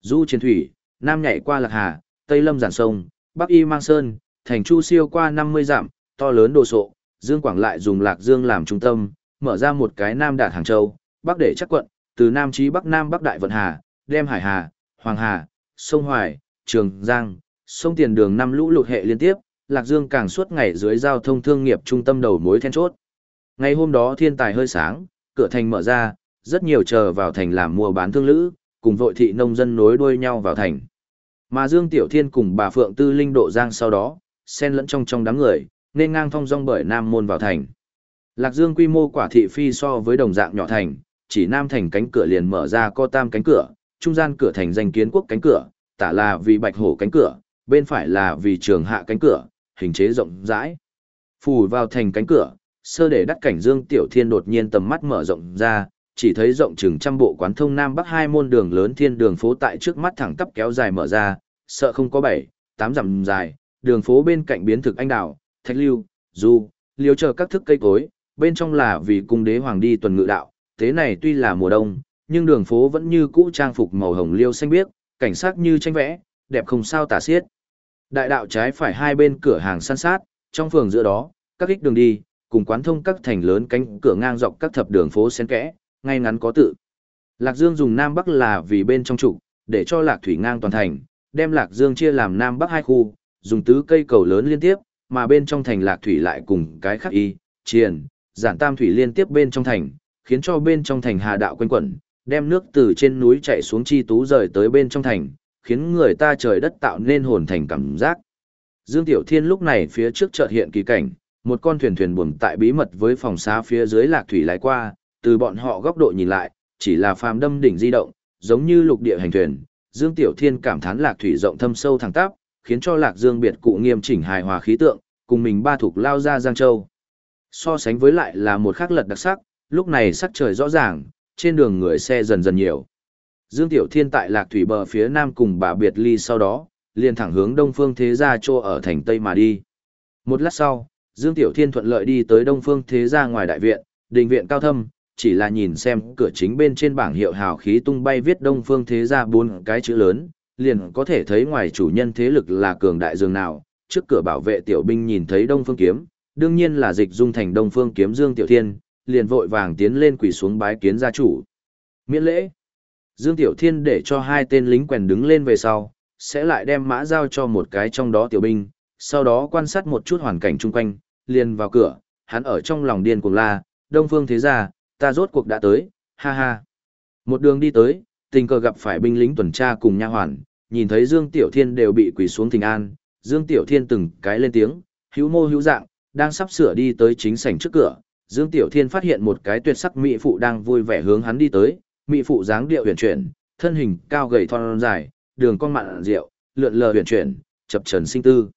Du chiến thủy, nam nhảy qua Lạc Hà, tây lâm giản sông, bắc y mang sơn, thành Chu siêu qua 50 dặm, to lớn đồ sộ, Dương Quảng lại dùng Lạc Dương làm trung tâm, mở ra một cái nam đạt Hàng Châu, bắc để chắc quận, từ nam chí bắc nam bắc đại vận hà, đem Hải Hà, Hoàng Hà, sông Hoài, Trường Giang, sông Tiền Đường năm lũ lụt hệ liên tiếp, Lạc Dương càng suốt ngày dưới giao thông thương nghiệp trung tâm đầu mối then chốt. Ngày hôm đó thiên tài hơi sáng, cửa thành mở ra, rất nhiều chờ vào thành làm mua bán thương lữ, cùng vội thị nông dân nối đuôi nhau vào thành. Mà Dương Tiểu Thiên cùng bà Phượng Tư Linh độ giang sau đó, xen lẫn trong trong đám người, nên ngang thong dong bởi Nam Môn vào thành. Lạc Dương quy mô quả thị phi so với đồng dạng nhỏ thành, chỉ Nam thành cánh cửa liền mở ra co tam cánh cửa, trung gian cửa thành danh kiến quốc cánh cửa, tả là vì bạch hổ cánh cửa, bên phải là vì trường hạ cánh cửa, hình chế rộng rãi. Phủ vào thành cánh cửa, sơ để đắc cảnh Dương Tiểu Thiên đột nhiên tầm mắt mở rộng ra, chỉ thấy rộng chừng trăm bộ quán thông Nam Bắc hai môn đường lớn thiên đường phố tại trước mắt thẳng tắp kéo dài mở ra, sợ không có bảy, tám dặm dài, đường phố bên cạnh biến thực anh đào, thạch lưu, du, liều chờ các thức cây cối, bên trong là vì cung đế hoàng đi tuần ngự đạo, thế này tuy là mùa đông, nhưng đường phố vẫn như cũ trang phục màu hồng liêu xanh biếc, cảnh sắc như tranh vẽ, đẹp không sao tả xiết. Đại đạo trái phải hai bên cửa hàng san sát, trong phường giữa đó, các ích đường đi, cùng quán thông các thành lớn cánh cửa ngang dọc các thập đường phố xen kẽ, ngay ngắn có tự. Lạc Dương dùng Nam Bắc là vì bên trong trụ, để cho Lạc Thủy ngang toàn thành, đem Lạc Dương chia làm Nam Bắc hai khu, dùng tứ cây cầu lớn liên tiếp, mà bên trong thành Lạc Thủy lại cùng cái khác y, triền, giản tam thủy liên tiếp bên trong thành, khiến cho bên trong thành hà đạo quanh quẩn, đem nước từ trên núi chạy xuống chi tú rời tới bên trong thành, khiến người ta trời đất tạo nên hồn thành cảm giác. Dương Tiểu Thiên lúc này phía trước chợt hiện kỳ cảnh, một con thuyền thuyền buồm tại bí mật với phòng xá phía dưới lạc thủy lái qua, từ bọn họ góc độ nhìn lại, chỉ là phàm đâm đỉnh di động, giống như lục địa hành thuyền. Dương Tiểu Thiên cảm thán lạc thủy rộng thâm sâu thẳng tắp, khiến cho lạc dương biệt cụ nghiêm chỉnh hài hòa khí tượng, cùng mình ba thuộc lao ra Giang Châu. So sánh với lại là một khắc lật đặc sắc, lúc này sắc trời rõ ràng, trên đường người xe dần dần nhiều. Dương Tiểu Thiên tại lạc thủy bờ phía nam cùng bà biệt ly sau đó, liền thẳng hướng đông phương thế gia trô ở thành Tây mà đi. Một lát sau, Dương Tiểu Thiên thuận lợi đi tới đông phương thế gia ngoài đại viện, đình viện cao thâm, chỉ là nhìn xem cửa chính bên trên bảng hiệu hào khí tung bay viết đông phương thế gia bốn cái chữ lớn, liền có thể thấy ngoài chủ nhân thế lực là cường đại dương nào, trước cửa bảo vệ tiểu binh nhìn thấy đông phương kiếm, đương nhiên là dịch dung thành đông phương kiếm Dương Tiểu Thiên, liền vội vàng tiến lên quỳ xuống bái kiến gia chủ. Miễn lễ. Dương Tiểu Thiên để cho hai tên lính quèn đứng lên về sau, sẽ lại đem mã giao cho một cái trong đó tiểu binh, sau đó quan sát một chút hoàn cảnh chung quanh, liền vào cửa, hắn ở trong lòng điên cuồng la, Đông Phương thế gia, ta rốt cuộc đã tới, ha ha. Một đường đi tới, tình cờ gặp phải binh lính tuần tra cùng nha hoàn, nhìn thấy Dương Tiểu Thiên đều bị quỳ xuống thình an, Dương Tiểu Thiên từng cái lên tiếng, hữu mô hữu dạng, đang sắp sửa đi tới chính sảnh trước cửa, Dương Tiểu Thiên phát hiện một cái tuyệt sắc mỹ phụ đang vui vẻ hướng hắn đi tới, mỹ phụ dáng điệu huyền chuyển, thân hình cao gầy thon dài, đường cong mặn rượu, lượn lờ huyền chuyển, chập trần sinh tư.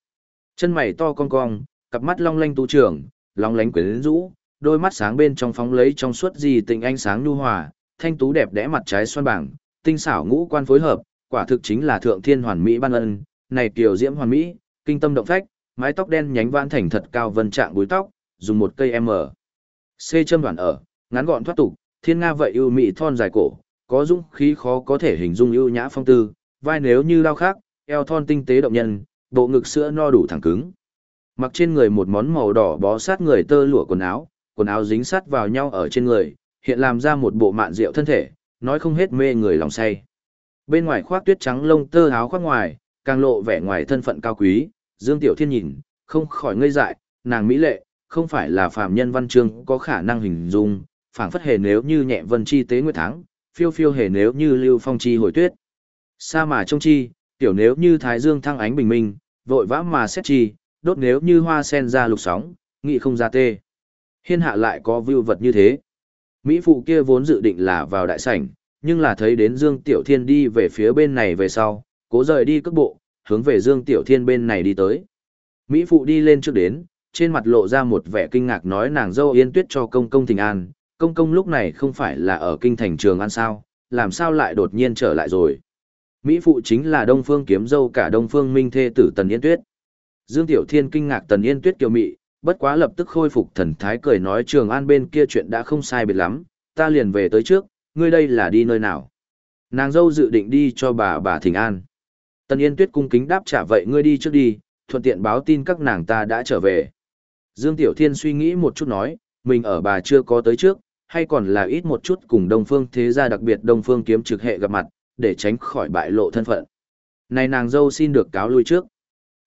Chân mày to cong cong, cặp mắt long lanh tu trưởng, long lánh quyến rũ, đôi mắt sáng bên trong phóng lấy trong suốt gì tình ánh sáng nhu hòa, thanh tú đẹp đẽ mặt trái xoan bảng, tinh xảo ngũ quan phối hợp, quả thực chính là thượng thiên hoàn mỹ ban ân, này kiều diễm hoàn mỹ, kinh tâm động phách, mái tóc đen nhánh vãn thành thật cao vân trạng búi tóc, dùng một cây M. C châm đoạn ở, ngắn gọn thoát tục, thiên nga vậy ưu mỹ thon dài cổ, có dũng khí khó có thể hình dung ưu nhã phong tư, vai nếu như lao khác, eo thon tinh tế động nhân, bộ ngực sữa no đủ thẳng cứng. Mặc trên người một món màu đỏ bó sát người tơ lụa quần áo, quần áo dính sát vào nhau ở trên người, hiện làm ra một bộ mạn rượu thân thể, nói không hết mê người lòng say. Bên ngoài khoác tuyết trắng lông tơ áo khoác ngoài, càng lộ vẻ ngoài thân phận cao quý, Dương Tiểu Thiên nhìn, không khỏi ngây dại, nàng mỹ lệ, không phải là phàm nhân văn chương có khả năng hình dung, phảng phất hề nếu như nhẹ vân chi tế nguyệt tháng, phiêu phiêu hề nếu như lưu phong chi hồi tuyết. Sa mà trông chi, tiểu nếu như thái dương thăng ánh bình minh, vội vã mà xét chi, đốt nếu như hoa sen ra lục sóng, nghị không ra tê. Hiên hạ lại có vưu vật như thế. Mỹ phụ kia vốn dự định là vào đại sảnh, nhưng là thấy đến Dương Tiểu Thiên đi về phía bên này về sau, cố rời đi cước bộ, hướng về Dương Tiểu Thiên bên này đi tới. Mỹ phụ đi lên trước đến, trên mặt lộ ra một vẻ kinh ngạc nói nàng dâu yên tuyết cho công công thình an, công công lúc này không phải là ở kinh thành trường an sao, làm sao lại đột nhiên trở lại rồi. Mỹ phụ chính là Đông Phương kiếm dâu cả Đông Phương Minh thê tử Tần Yên Tuyết. Dương Tiểu Thiên kinh ngạc Tần Yên Tuyết kiều mị, bất quá lập tức khôi phục thần thái cười nói Trường An bên kia chuyện đã không sai biệt lắm, ta liền về tới trước, ngươi đây là đi nơi nào? Nàng dâu dự định đi cho bà bà Thịnh An. Tần Yên Tuyết cung kính đáp trả vậy ngươi đi trước đi, thuận tiện báo tin các nàng ta đã trở về. Dương Tiểu Thiên suy nghĩ một chút nói, mình ở bà chưa có tới trước, hay còn là ít một chút cùng Đông Phương thế gia đặc biệt Đông Phương kiếm trực hệ gặp mặt, để tránh khỏi bại lộ thân phận. Này nàng dâu xin được cáo lui trước.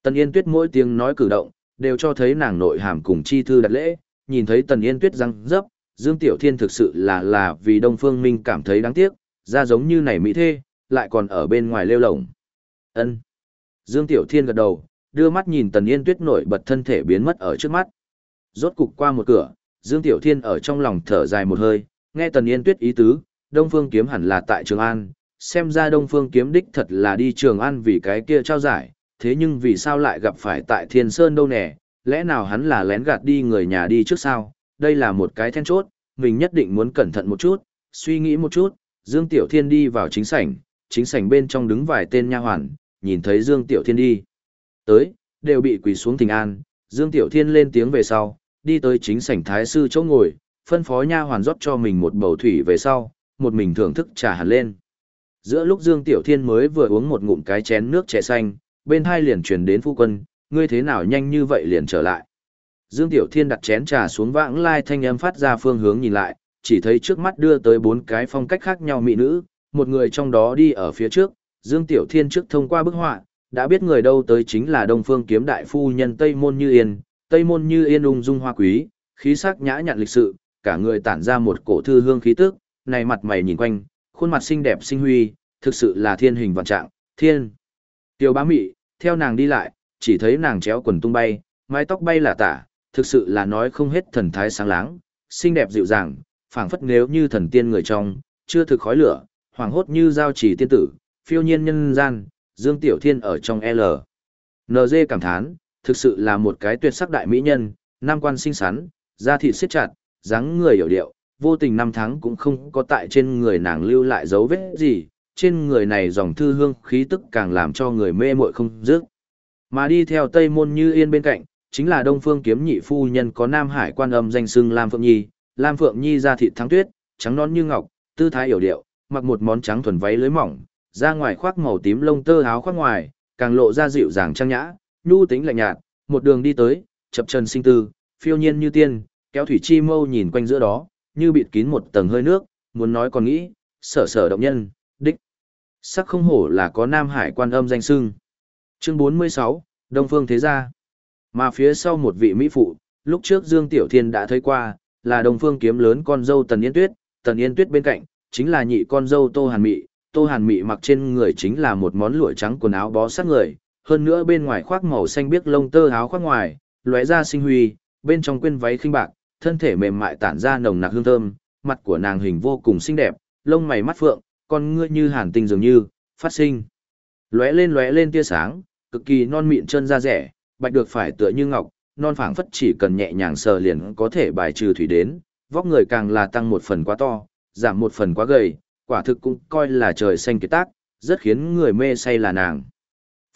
Tần Yên Tuyết mỗi tiếng nói cử động, đều cho thấy nàng nội hàm cùng chi thư đặt lễ, nhìn thấy Tần Yên Tuyết răng dấp, Dương Tiểu Thiên thực sự là là vì Đông Phương Minh cảm thấy đáng tiếc, ra giống như này mỹ thê, lại còn ở bên ngoài lêu lổng. Ân. Dương Tiểu Thiên gật đầu, đưa mắt nhìn Tần Yên Tuyết nổi bật thân thể biến mất ở trước mắt. Rốt cục qua một cửa, Dương Tiểu Thiên ở trong lòng thở dài một hơi, nghe Tần Yên Tuyết ý tứ, Đông Phương kiếm hẳn là tại Trường An, xem ra Đông Phương kiếm đích thật là đi Trường An vì cái kia trao giải, thế nhưng vì sao lại gặp phải tại Thiên Sơn đâu nè, lẽ nào hắn là lén gạt đi người nhà đi trước sao, đây là một cái then chốt, mình nhất định muốn cẩn thận một chút, suy nghĩ một chút, Dương Tiểu Thiên đi vào chính sảnh, chính sảnh bên trong đứng vài tên nha hoàn, nhìn thấy Dương Tiểu Thiên đi. Tới, đều bị quỳ xuống thỉnh an, Dương Tiểu Thiên lên tiếng về sau, đi tới chính sảnh thái sư chỗ ngồi, phân phó nha hoàn rót cho mình một bầu thủy về sau, một mình thưởng thức trà hẳn lên. Giữa lúc Dương Tiểu Thiên mới vừa uống một ngụm cái chén nước trẻ xanh, bên hai liền truyền đến phu quân, ngươi thế nào nhanh như vậy liền trở lại. Dương Tiểu Thiên đặt chén trà xuống vãng lai thanh âm phát ra phương hướng nhìn lại, chỉ thấy trước mắt đưa tới bốn cái phong cách khác nhau mỹ nữ, một người trong đó đi ở phía trước, Dương Tiểu Thiên trước thông qua bức họa, đã biết người đâu tới chính là Đông Phương Kiếm Đại Phu nhân Tây Môn Như Yên, Tây Môn Như Yên ung dung hoa quý, khí sắc nhã nhặn lịch sự, cả người tản ra một cổ thư hương khí tức, này mặt mày nhìn quanh, khuôn mặt xinh đẹp sinh huy, thực sự là thiên hình vạn trạng, thiên. Tiêu bá mị, theo nàng đi lại, chỉ thấy nàng chéo quần tung bay, mái tóc bay là tả, thực sự là nói không hết thần thái sáng láng, xinh đẹp dịu dàng, phảng phất nếu như thần tiên người trong, chưa thực khói lửa, hoàng hốt như giao chỉ tiên tử, phiêu nhiên nhân gian, Dương Tiểu Thiên ở trong L. NG cảm thán, thực sự là một cái tuyệt sắc đại mỹ nhân, nam quan xinh xắn, da thịt siết chặt, dáng người hiểu điệu, vô tình năm tháng cũng không có tại trên người nàng lưu lại dấu vết gì, trên người này dòng thư hương khí tức càng làm cho người mê muội không dứt. Mà đi theo Tây Môn Như Yên bên cạnh, chính là Đông Phương Kiếm Nhị phu nhân có Nam Hải quan âm danh xưng Lam Phượng Nhi, Lam Phượng Nhi da thịt thắng tuyết, trắng non như ngọc, tư thái hiểu điệu, mặc một món trắng thuần váy lưới mỏng, ra ngoài khoác màu tím lông tơ áo khoác ngoài, càng lộ ra dịu dàng trang nhã, nhu tính lạnh nhạt, một đường đi tới, chập chân sinh tư, phiêu nhiên như tiên, kéo thủy chi mâu nhìn quanh giữa đó, như bịt kín một tầng hơi nước, muốn nói còn nghĩ, sở sở động nhân, đích. Sắc không hổ là có Nam Hải quan âm danh sưng. Chương 46, Đông Phương Thế Gia. Mà phía sau một vị Mỹ phụ, lúc trước Dương Tiểu Thiên đã thấy qua, là Đông Phương kiếm lớn con dâu Tần Yên Tuyết, Tần Yên Tuyết bên cạnh, chính là nhị con dâu Tô Hàn Mị, Tô Hàn Mị mặc trên người chính là một món lụa trắng quần áo bó sát người, hơn nữa bên ngoài khoác màu xanh biếc lông tơ áo khoác ngoài, lóe ra sinh huy, bên trong quên váy khinh bạc, thân thể mềm mại tản ra nồng nặc hương thơm, mặt của nàng hình vô cùng xinh đẹp, lông mày mắt phượng, con ngươi như hàn tinh dường như, phát sinh. Lóe lên lóe lên tia sáng, cực kỳ non mịn chân da rẻ, bạch được phải tựa như ngọc, non phảng phất chỉ cần nhẹ nhàng sờ liền có thể bài trừ thủy đến, vóc người càng là tăng một phần quá to, giảm một phần quá gầy, quả thực cũng coi là trời xanh kiệt tác, rất khiến người mê say là nàng.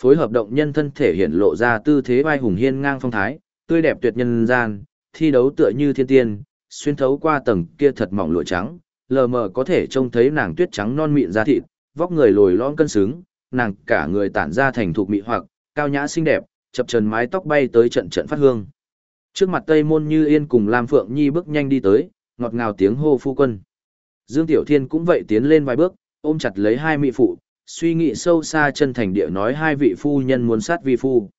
Phối hợp động nhân thân thể hiện lộ ra tư thế vai hùng hiên ngang phong thái, tươi đẹp tuyệt nhân gian, thi đấu tựa như thiên tiên, xuyên thấu qua tầng kia thật mỏng lụa trắng, lờ mờ có thể trông thấy nàng tuyết trắng non mịn da thịt, vóc người lồi lõm cân xứng, nàng cả người tản ra thành thục mị hoặc, cao nhã xinh đẹp, chập trần mái tóc bay tới trận trận phát hương. Trước mặt Tây Môn Như Yên cùng Lam Phượng Nhi bước nhanh đi tới, ngọt ngào tiếng hô phu quân. Dương Tiểu Thiên cũng vậy tiến lên vài bước, ôm chặt lấy hai mỹ phụ, suy nghĩ sâu xa chân thành địa nói hai vị phu nhân muốn sát vi phu.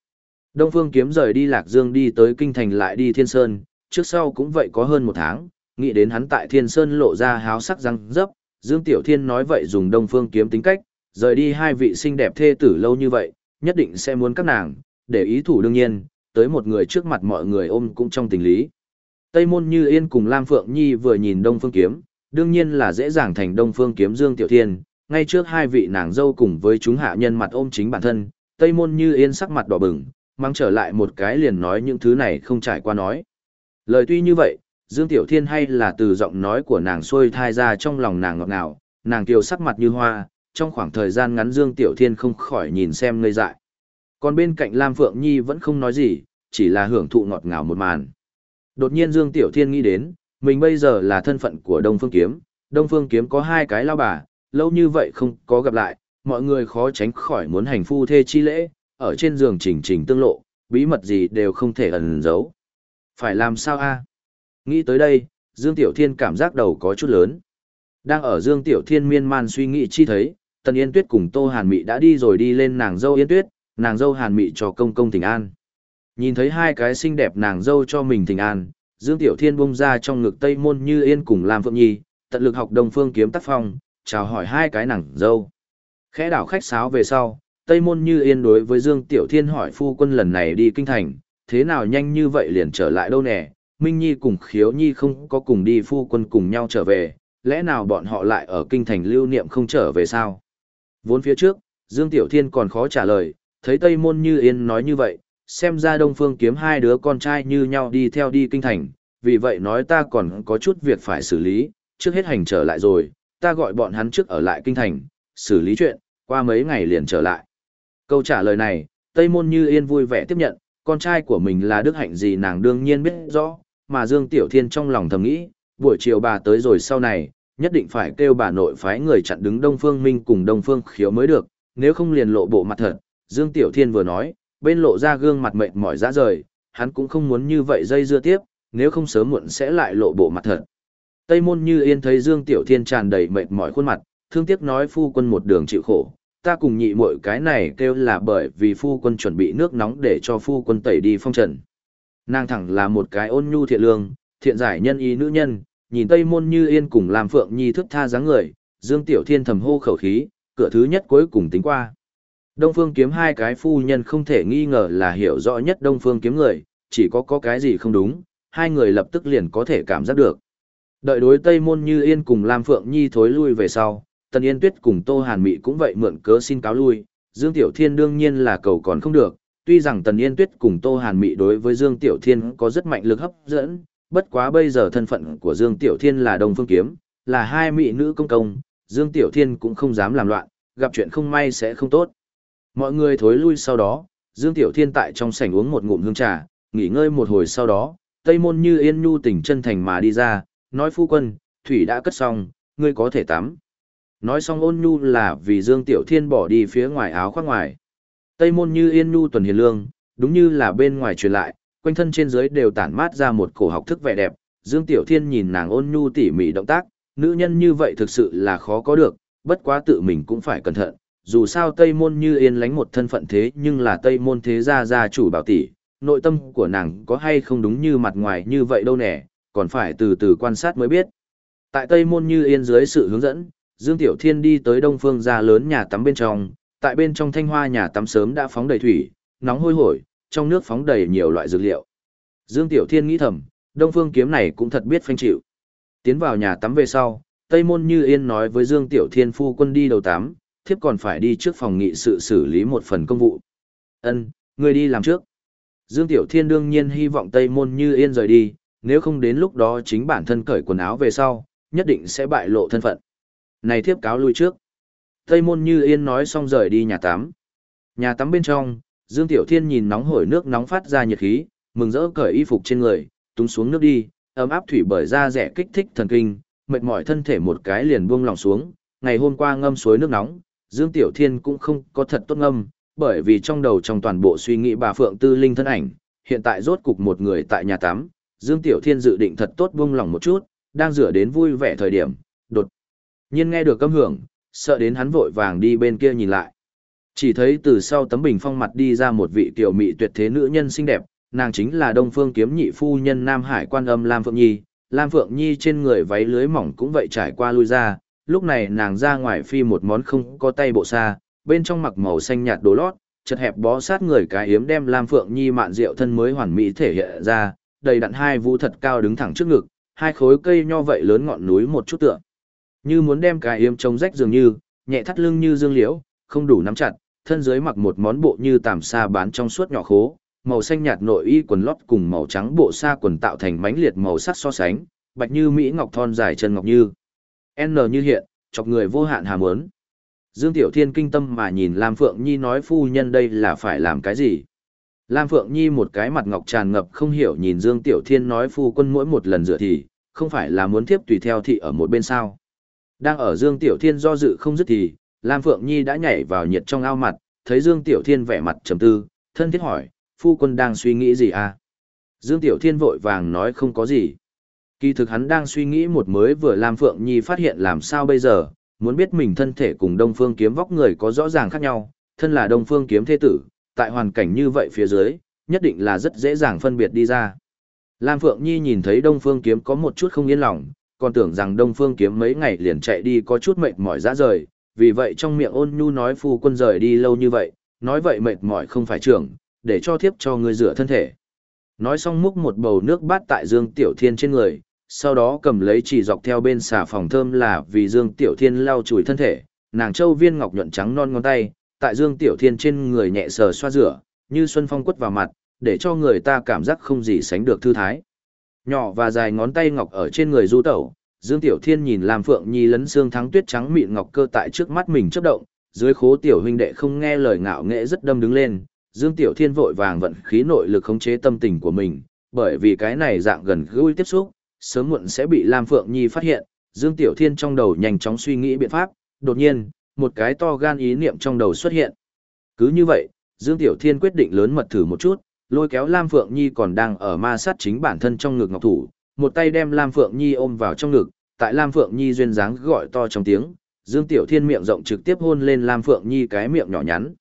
Đông Phương Kiếm rời đi Lạc Dương đi tới Kinh Thành lại đi Thiên Sơn, trước sau cũng vậy có hơn một tháng, nghĩ đến hắn tại Thiên Sơn lộ ra háo sắc răng dấp, Dương Tiểu Thiên nói vậy dùng Đông Phương Kiếm tính cách, rời đi hai vị xinh đẹp thê tử lâu như vậy, nhất định sẽ muốn các nàng, để ý thủ đương nhiên, tới một người trước mặt mọi người ôm cũng trong tình lý. Tây Môn Như Yên cùng Lam Phượng Nhi vừa nhìn Đông Phương Kiếm, đương nhiên là dễ dàng thành Đông Phương Kiếm Dương Tiểu Thiên, ngay trước hai vị nàng dâu cùng với chúng hạ nhân mặt ôm chính bản thân, Tây Môn Như Yên sắc mặt đỏ bừng, mang trở lại một cái liền nói những thứ này không trải qua nói. Lời tuy như vậy, Dương Tiểu Thiên hay là từ giọng nói của nàng xuôi thai ra trong lòng nàng ngọt ngào, nàng kiều sắc mặt như hoa, trong khoảng thời gian ngắn Dương Tiểu Thiên không khỏi nhìn xem ngây dại. Còn bên cạnh Lam Phượng Nhi vẫn không nói gì, chỉ là hưởng thụ ngọt ngào một màn. Đột nhiên Dương Tiểu Thiên nghĩ đến, mình bây giờ là thân phận của Đông Phương Kiếm, Đông Phương Kiếm có hai cái lao bà, lâu như vậy không có gặp lại, mọi người khó tránh khỏi muốn hành phu thê chi lễ, ở trên giường chỉnh chỉnh tương lộ, bí mật gì đều không thể ẩn giấu. Phải làm sao a? Nghĩ tới đây, Dương Tiểu Thiên cảm giác đầu có chút lớn. Đang ở Dương Tiểu Thiên miên man suy nghĩ chi thấy, Tần Yên Tuyết cùng Tô Hàn Mị đã đi rồi đi lên nàng dâu Yên Tuyết, nàng dâu Hàn Mị cho công công thỉnh an. Nhìn thấy hai cái xinh đẹp nàng dâu cho mình thỉnh an, Dương Tiểu Thiên bung ra trong ngực Tây Môn Như Yên cùng làm Phượng Nhi, tận lực học Đông Phương kiếm tác phong, chào hỏi hai cái nàng dâu. Khẽ đảo khách sáo về sau, Tây Môn Như Yên đối với Dương Tiểu Thiên hỏi phu quân lần này đi kinh thành, thế nào nhanh như vậy liền trở lại đâu nè, Minh Nhi cùng Khiếu Nhi không có cùng đi phu quân cùng nhau trở về, lẽ nào bọn họ lại ở kinh thành lưu niệm không trở về sao? Vốn phía trước, Dương Tiểu Thiên còn khó trả lời, thấy Tây Môn Như Yên nói như vậy, xem ra Đông Phương kiếm hai đứa con trai như nhau đi theo đi kinh thành, vì vậy nói ta còn có chút việc phải xử lý, trước hết hành trở lại rồi, ta gọi bọn hắn trước ở lại kinh thành, xử lý chuyện, qua mấy ngày liền trở lại. Câu trả lời này, Tây Môn Như Yên vui vẻ tiếp nhận, con trai của mình là đức hạnh gì nàng đương nhiên biết rõ, mà Dương Tiểu Thiên trong lòng thầm nghĩ, buổi chiều bà tới rồi sau này, nhất định phải kêu bà nội phái người chặn đứng Đông Phương Minh cùng Đông Phương Khiếu mới được, nếu không liền lộ bộ mặt thật. Dương Tiểu Thiên vừa nói, bên lộ ra gương mặt mệt mỏi ra rời, hắn cũng không muốn như vậy dây dưa tiếp, nếu không sớm muộn sẽ lại lộ bộ mặt thật. Tây môn như yên thấy Dương Tiểu Thiên tràn đầy mệt mỏi khuôn mặt, thương tiếc nói phu quân một đường chịu khổ, ta cùng nhị muội cái này kêu là bởi vì phu quân chuẩn bị nước nóng để cho phu quân tẩy đi phong trần. Nàng thẳng là một cái ôn nhu thiện lương, thiện giải nhân ý nữ nhân, nhìn Tây môn như yên cùng làm phượng nhi thức tha dáng người, Dương Tiểu Thiên thầm hô khẩu khí, cửa thứ nhất cuối cùng tính qua. Đông Phương kiếm hai cái phu nhân không thể nghi ngờ là hiểu rõ nhất Đông Phương kiếm người, chỉ có có cái gì không đúng, hai người lập tức liền có thể cảm giác được. Đợi đối Tây Môn Như Yên cùng Lam Phượng Nhi thối lui về sau, Tần Yên Tuyết cùng Tô Hàn Mị cũng vậy mượn cớ xin cáo lui, Dương Tiểu Thiên đương nhiên là cầu còn không được, tuy rằng Tần Yên Tuyết cùng Tô Hàn Mị đối với Dương Tiểu Thiên có rất mạnh lực hấp dẫn, bất quá bây giờ thân phận của Dương Tiểu Thiên là Đông Phương Kiếm, là hai mỹ nữ công công, Dương Tiểu Thiên cũng không dám làm loạn, gặp chuyện không may sẽ không tốt. Mọi người thối lui sau đó, Dương Tiểu Thiên tại trong sảnh uống một ngụm hương trà, nghỉ ngơi một hồi sau đó, Tây Môn Như Yên nhu tỉnh chân thành mà đi ra, nói phu quân, thủy đã cất xong, ngươi có thể tắm. Nói xong ôn nhu là vì Dương Tiểu Thiên bỏ đi phía ngoài áo khoác ngoài. Tây Môn Như Yên nhu tuần hiền lương, đúng như là bên ngoài truyền lại, quanh thân trên dưới đều tản mát ra một cổ học thức vẻ đẹp. Dương Tiểu Thiên nhìn nàng ôn nhu tỉ mỉ động tác, nữ nhân như vậy thực sự là khó có được, bất quá tự mình cũng phải cẩn thận, dù sao Tây Môn như yên lánh một thân phận thế nhưng là Tây Môn thế gia gia chủ bảo tỷ, nội tâm của nàng có hay không đúng như mặt ngoài như vậy đâu nè, còn phải từ từ quan sát mới biết. Tại Tây Môn như yên dưới sự hướng dẫn, Dương Tiểu Thiên đi tới đông phương gia lớn nhà tắm bên trong, tại bên trong thanh hoa nhà tắm sớm đã phóng đầy thủy, nóng hôi hổi, trong nước phóng đầy nhiều loại dược liệu. Dương Tiểu Thiên nghĩ thầm, đông phương kiếm này cũng thật biết phanh chịu. Tiến vào nhà tắm về sau, Tây Môn Như Yên nói với Dương Tiểu Thiên phu quân đi đầu tắm, thiếp còn phải đi trước phòng nghị sự xử lý một phần công vụ. Ân, người đi làm trước. Dương Tiểu Thiên đương nhiên hy vọng Tây Môn Như Yên rời đi, nếu không đến lúc đó chính bản thân cởi quần áo về sau, nhất định sẽ bại lộ thân phận. Này thiếp cáo lui trước. Tây Môn Như Yên nói xong rời đi nhà tắm. Nhà tắm bên trong, Dương Tiểu Thiên nhìn nóng hổi nước nóng phát ra nhiệt khí, mừng rỡ cởi y phục trên người, túng xuống nước đi, ấm áp thủy bởi ra rẻ kích thích thần kinh, mệt mỏi thân thể một cái liền buông lòng xuống. Ngày hôm qua ngâm suối nước nóng, Dương Tiểu Thiên cũng không có thật tốt ngâm, bởi vì trong đầu trong toàn bộ suy nghĩ bà Phượng Tư Linh thân ảnh, hiện tại rốt cục một người tại nhà tắm, Dương Tiểu Thiên dự định thật tốt buông lòng một chút, đang rửa đến vui vẻ thời điểm, đột nhiên nghe được âm hưởng, sợ đến hắn vội vàng đi bên kia nhìn lại. Chỉ thấy từ sau tấm bình phong mặt đi ra một vị tiểu mỹ tuyệt thế nữ nhân xinh đẹp, nàng chính là Đông Phương Kiếm Nhị phu nhân Nam Hải Quan Âm Lam Phượng Nhi. Lam Phượng Nhi trên người váy lưới mỏng cũng vậy trải qua lui ra, lúc này nàng ra ngoài phi một món không có tay bộ xa, bên trong mặc màu xanh nhạt đồ lót, chật hẹp bó sát người cái hiếm đem Lam Phượng Nhi mạn rượu thân mới hoàn mỹ thể hiện ra, đầy đặn hai vũ thật cao đứng thẳng trước ngực, hai khối cây nho vậy lớn ngọn núi một chút tựa. Như muốn đem cái yếm trông rách dường như, nhẹ thắt lưng như dương liễu, không đủ nắm chặt, thân dưới mặc một món bộ như tàm sa bán trong suốt nhỏ khố, màu xanh nhạt nội y quần lót cùng màu trắng bộ sa quần tạo thành mánh liệt màu sắc so sánh, bạch như mỹ ngọc thon dài chân ngọc như. N như hiện, chọc người vô hạn hàm muốn. Dương Tiểu Thiên kinh tâm mà nhìn Lam Phượng Nhi nói phu nhân đây là phải làm cái gì. Lam Phượng Nhi một cái mặt ngọc tràn ngập không hiểu nhìn Dương Tiểu Thiên nói phu quân mỗi một lần rửa thì, không phải là muốn tiếp tùy theo thị ở một bên sao. Đang ở Dương Tiểu Thiên do dự không dứt thì, Lam Phượng Nhi đã nhảy vào nhiệt trong ao mặt, thấy Dương Tiểu Thiên vẻ mặt trầm tư, thân thiết hỏi, phu quân đang suy nghĩ gì à? Dương Tiểu Thiên vội vàng nói không có gì. Kỳ thực hắn đang suy nghĩ một mới vừa Lam Phượng Nhi phát hiện làm sao bây giờ, muốn biết mình thân thể cùng Đông Phương kiếm vóc người có rõ ràng khác nhau, thân là Đông Phương kiếm thế tử, tại hoàn cảnh như vậy phía dưới, nhất định là rất dễ dàng phân biệt đi ra. Lam Phượng Nhi nhìn thấy Đông Phương kiếm có một chút không yên lòng, còn tưởng rằng Đông Phương kiếm mấy ngày liền chạy đi có chút mệt mỏi ra rời, vì vậy trong miệng ôn nhu nói phu quân rời đi lâu như vậy, nói vậy mệt mỏi không phải trưởng, để cho thiếp cho người rửa thân thể. Nói xong múc một bầu nước bát tại Dương Tiểu Thiên trên người, sau đó cầm lấy chỉ dọc theo bên xà phòng thơm là vì Dương Tiểu Thiên lau chùi thân thể, nàng châu viên ngọc nhuận trắng non ngón tay, tại Dương Tiểu Thiên trên người nhẹ sờ xoa rửa, như xuân phong quất vào mặt, để cho người ta cảm giác không gì sánh được thư thái. Nhỏ và dài ngón tay ngọc ở trên người du tẩu, Dương Tiểu Thiên nhìn Lam Phượng Nhi lấn xương thắng tuyết trắng mịn ngọc cơ tại trước mắt mình chớp động, dưới khố tiểu huynh đệ không nghe lời ngạo nghệ rất đâm đứng lên, Dương Tiểu Thiên vội vàng vận khí nội lực khống chế tâm tình của mình, bởi vì cái này dạng gần gũi tiếp xúc, sớm muộn sẽ bị Lam Phượng Nhi phát hiện, Dương Tiểu Thiên trong đầu nhanh chóng suy nghĩ biện pháp, đột nhiên, một cái to gan ý niệm trong đầu xuất hiện. Cứ như vậy, Dương Tiểu Thiên quyết định lớn mật thử một chút, lôi kéo Lam Phượng Nhi còn đang ở ma sát chính bản thân trong ngực ngọc thủ, một tay đem Lam Phượng Nhi ôm vào trong ngực, tại Lam Phượng Nhi duyên dáng gọi to trong tiếng, Dương Tiểu Thiên miệng rộng trực tiếp hôn lên Lam Phượng Nhi cái miệng nhỏ nhắn.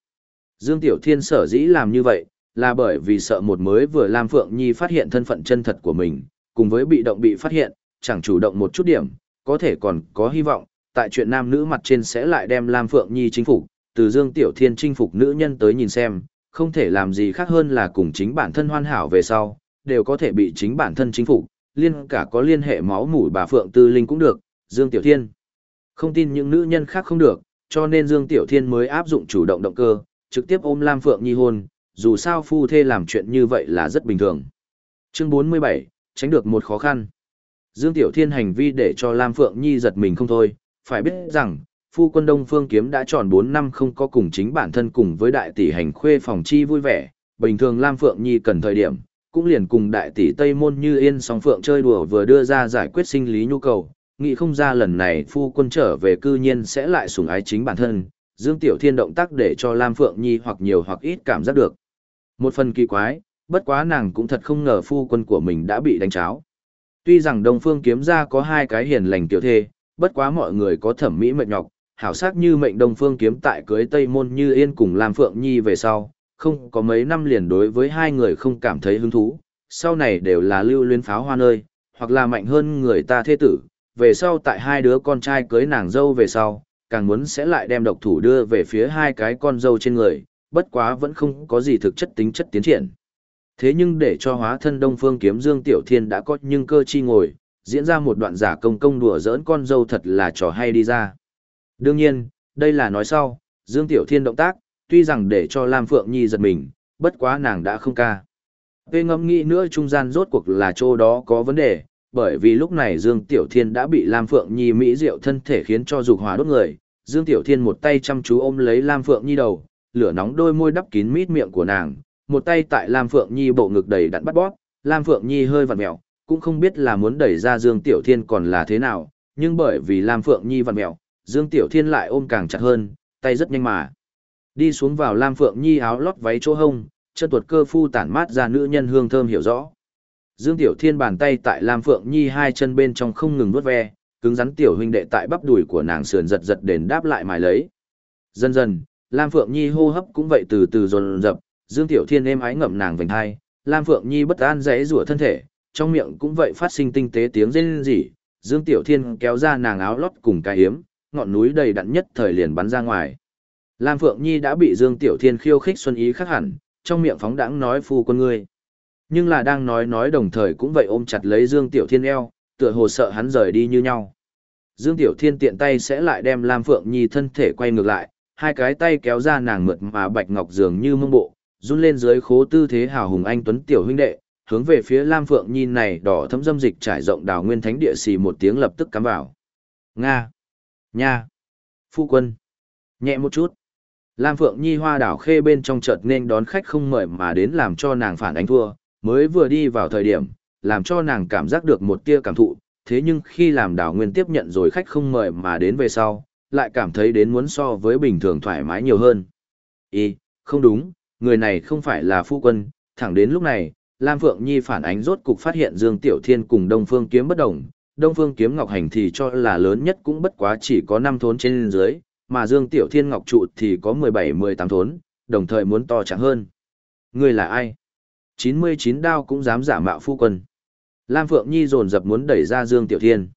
Dương Tiểu Thiên sở dĩ làm như vậy, là bởi vì sợ một mới vừa Lam Phượng Nhi phát hiện thân phận chân thật của mình, cùng với bị động bị phát hiện, chẳng chủ động một chút điểm, có thể còn có hy vọng, tại chuyện nam nữ mặt trên sẽ lại đem Lam Phượng Nhi chính phục, từ Dương Tiểu Thiên chinh phục nữ nhân tới nhìn xem, không thể làm gì khác hơn là cùng chính bản thân hoàn hảo về sau, đều có thể bị chính bản thân chính phục, liên cả có liên hệ máu mủ bà Phượng Tư Linh cũng được, Dương Tiểu Thiên. Không tin những nữ nhân khác không được, cho nên Dương Tiểu Thiên mới áp dụng chủ động động cơ, trực tiếp ôm Lam Phượng Nhi hôn, dù sao phu thê làm chuyện như vậy là rất bình thường. Chương 47, tránh được một khó khăn. Dương Tiểu Thiên hành vi để cho Lam Phượng Nhi giật mình không thôi, phải biết rằng, phu quân Đông Phương Kiếm đã tròn 4 năm không có cùng chính bản thân cùng với đại tỷ hành khuê phòng chi vui vẻ, bình thường Lam Phượng Nhi cần thời điểm, cũng liền cùng đại tỷ Tây Môn Như Yên song Phượng chơi đùa vừa đưa ra giải quyết sinh lý nhu cầu, nghĩ không ra lần này phu quân trở về cư nhiên sẽ lại sủng ái chính bản thân, Dương Tiểu Thiên động tác để cho Lam Phượng Nhi hoặc nhiều hoặc ít cảm giác được. Một phần kỳ quái, bất quá nàng cũng thật không ngờ phu quân của mình đã bị đánh cháo. Tuy rằng Đông Phương kiếm ra có hai cái hiền lành tiểu thê, bất quá mọi người có thẩm mỹ mệt nhọc, hảo sắc như mệnh Đông Phương kiếm tại cưới Tây Môn Như Yên cùng Lam Phượng Nhi về sau, không có mấy năm liền đối với hai người không cảm thấy hứng thú, sau này đều là lưu luyến pháo hoa nơi, hoặc là mạnh hơn người ta thế tử, về sau tại hai đứa con trai cưới nàng dâu về sau, càng muốn sẽ lại đem độc thủ đưa về phía hai cái con dâu trên người, bất quá vẫn không có gì thực chất tính chất tiến triển. Thế nhưng để cho hóa thân Đông Phương Kiếm Dương Tiểu Thiên đã có nhưng cơ chi ngồi, diễn ra một đoạn giả công công đùa giỡn con dâu thật là trò hay đi ra. Đương nhiên, đây là nói sau, Dương Tiểu Thiên động tác, tuy rằng để cho Lam Phượng Nhi giật mình, bất quá nàng đã không ca. Về ngẫm nghĩ nữa trung gian rốt cuộc là chỗ đó có vấn đề, bởi vì lúc này Dương Tiểu Thiên đã bị Lam Phượng Nhi mỹ diệu thân thể khiến cho dục hỏa đốt người. Dương Tiểu Thiên một tay chăm chú ôm lấy Lam Phượng Nhi đầu, lửa nóng đôi môi đắp kín mít miệng của nàng, một tay tại Lam Phượng Nhi bộ ngực đầy đặn bắt bóp, Lam Phượng Nhi hơi vặn mèo, cũng không biết là muốn đẩy ra Dương Tiểu Thiên còn là thế nào, nhưng bởi vì Lam Phượng Nhi vặn mèo, Dương Tiểu Thiên lại ôm càng chặt hơn, tay rất nhanh mà. Đi xuống vào Lam Phượng Nhi áo lót váy chỗ hông, chân tuột cơ phu tản mát ra nữ nhân hương thơm hiểu rõ. Dương Tiểu Thiên bàn tay tại Lam Phượng Nhi hai chân bên trong không ngừng nuốt ve, cứng rắn tiểu huynh đệ tại bắp đùi của nàng sườn giật giật đền đáp lại mài lấy. Dần dần, Lam Phượng Nhi hô hấp cũng vậy từ từ dồn dập, Dương Tiểu Thiên êm ái ngậm nàng vành hai, Lam Phượng Nhi bất an rẽ rủa thân thể, trong miệng cũng vậy phát sinh tinh tế tiếng rên rỉ, Dương Tiểu Thiên kéo ra nàng áo lót cùng cái hiếm, ngọn núi đầy đặn nhất thời liền bắn ra ngoài. Lam Phượng Nhi đã bị Dương Tiểu Thiên khiêu khích xuân ý khắc hẳn, trong miệng phóng đãng nói phu quân ngươi. Nhưng là đang nói nói đồng thời cũng vậy ôm chặt lấy Dương Tiểu Thiên eo, tựa hồ sợ hắn rời đi như nhau. Dương Tiểu Thiên tiện tay sẽ lại đem Lam Phượng Nhi thân thể quay ngược lại, hai cái tay kéo ra nàng mượt mà bạch ngọc dường như mông bộ, run lên dưới khố tư thế hào hùng anh tuấn tiểu huynh đệ, hướng về phía Lam Phượng Nhi này đỏ thấm dâm dịch trải rộng đào nguyên thánh địa xì một tiếng lập tức cắm vào. Nga! Nha! Phu quân! Nhẹ một chút. Lam Phượng Nhi hoa đảo khê bên trong chợt nên đón khách không mời mà đến làm cho nàng phản ánh thua, mới vừa đi vào thời điểm, làm cho nàng cảm giác được một tia cảm thụ, thế nhưng khi làm đảo nguyên tiếp nhận rồi khách không mời mà đến về sau, lại cảm thấy đến muốn so với bình thường thoải mái nhiều hơn. Ý, không đúng, người này không phải là phu quân, thẳng đến lúc này, Lam Phượng Nhi phản ánh rốt cục phát hiện Dương Tiểu Thiên cùng Đông Phương Kiếm bất đồng, Đông Phương Kiếm Ngọc Hành thì cho là lớn nhất cũng bất quá chỉ có 5 thốn trên dưới, mà Dương Tiểu Thiên Ngọc Trụ thì có 17-18 thốn, đồng thời muốn to chẳng hơn. Người là ai? 99 đao cũng dám giả mạo phu quân. Lam Phượng Nhi dồn dập muốn đẩy ra Dương Tiểu Thiên.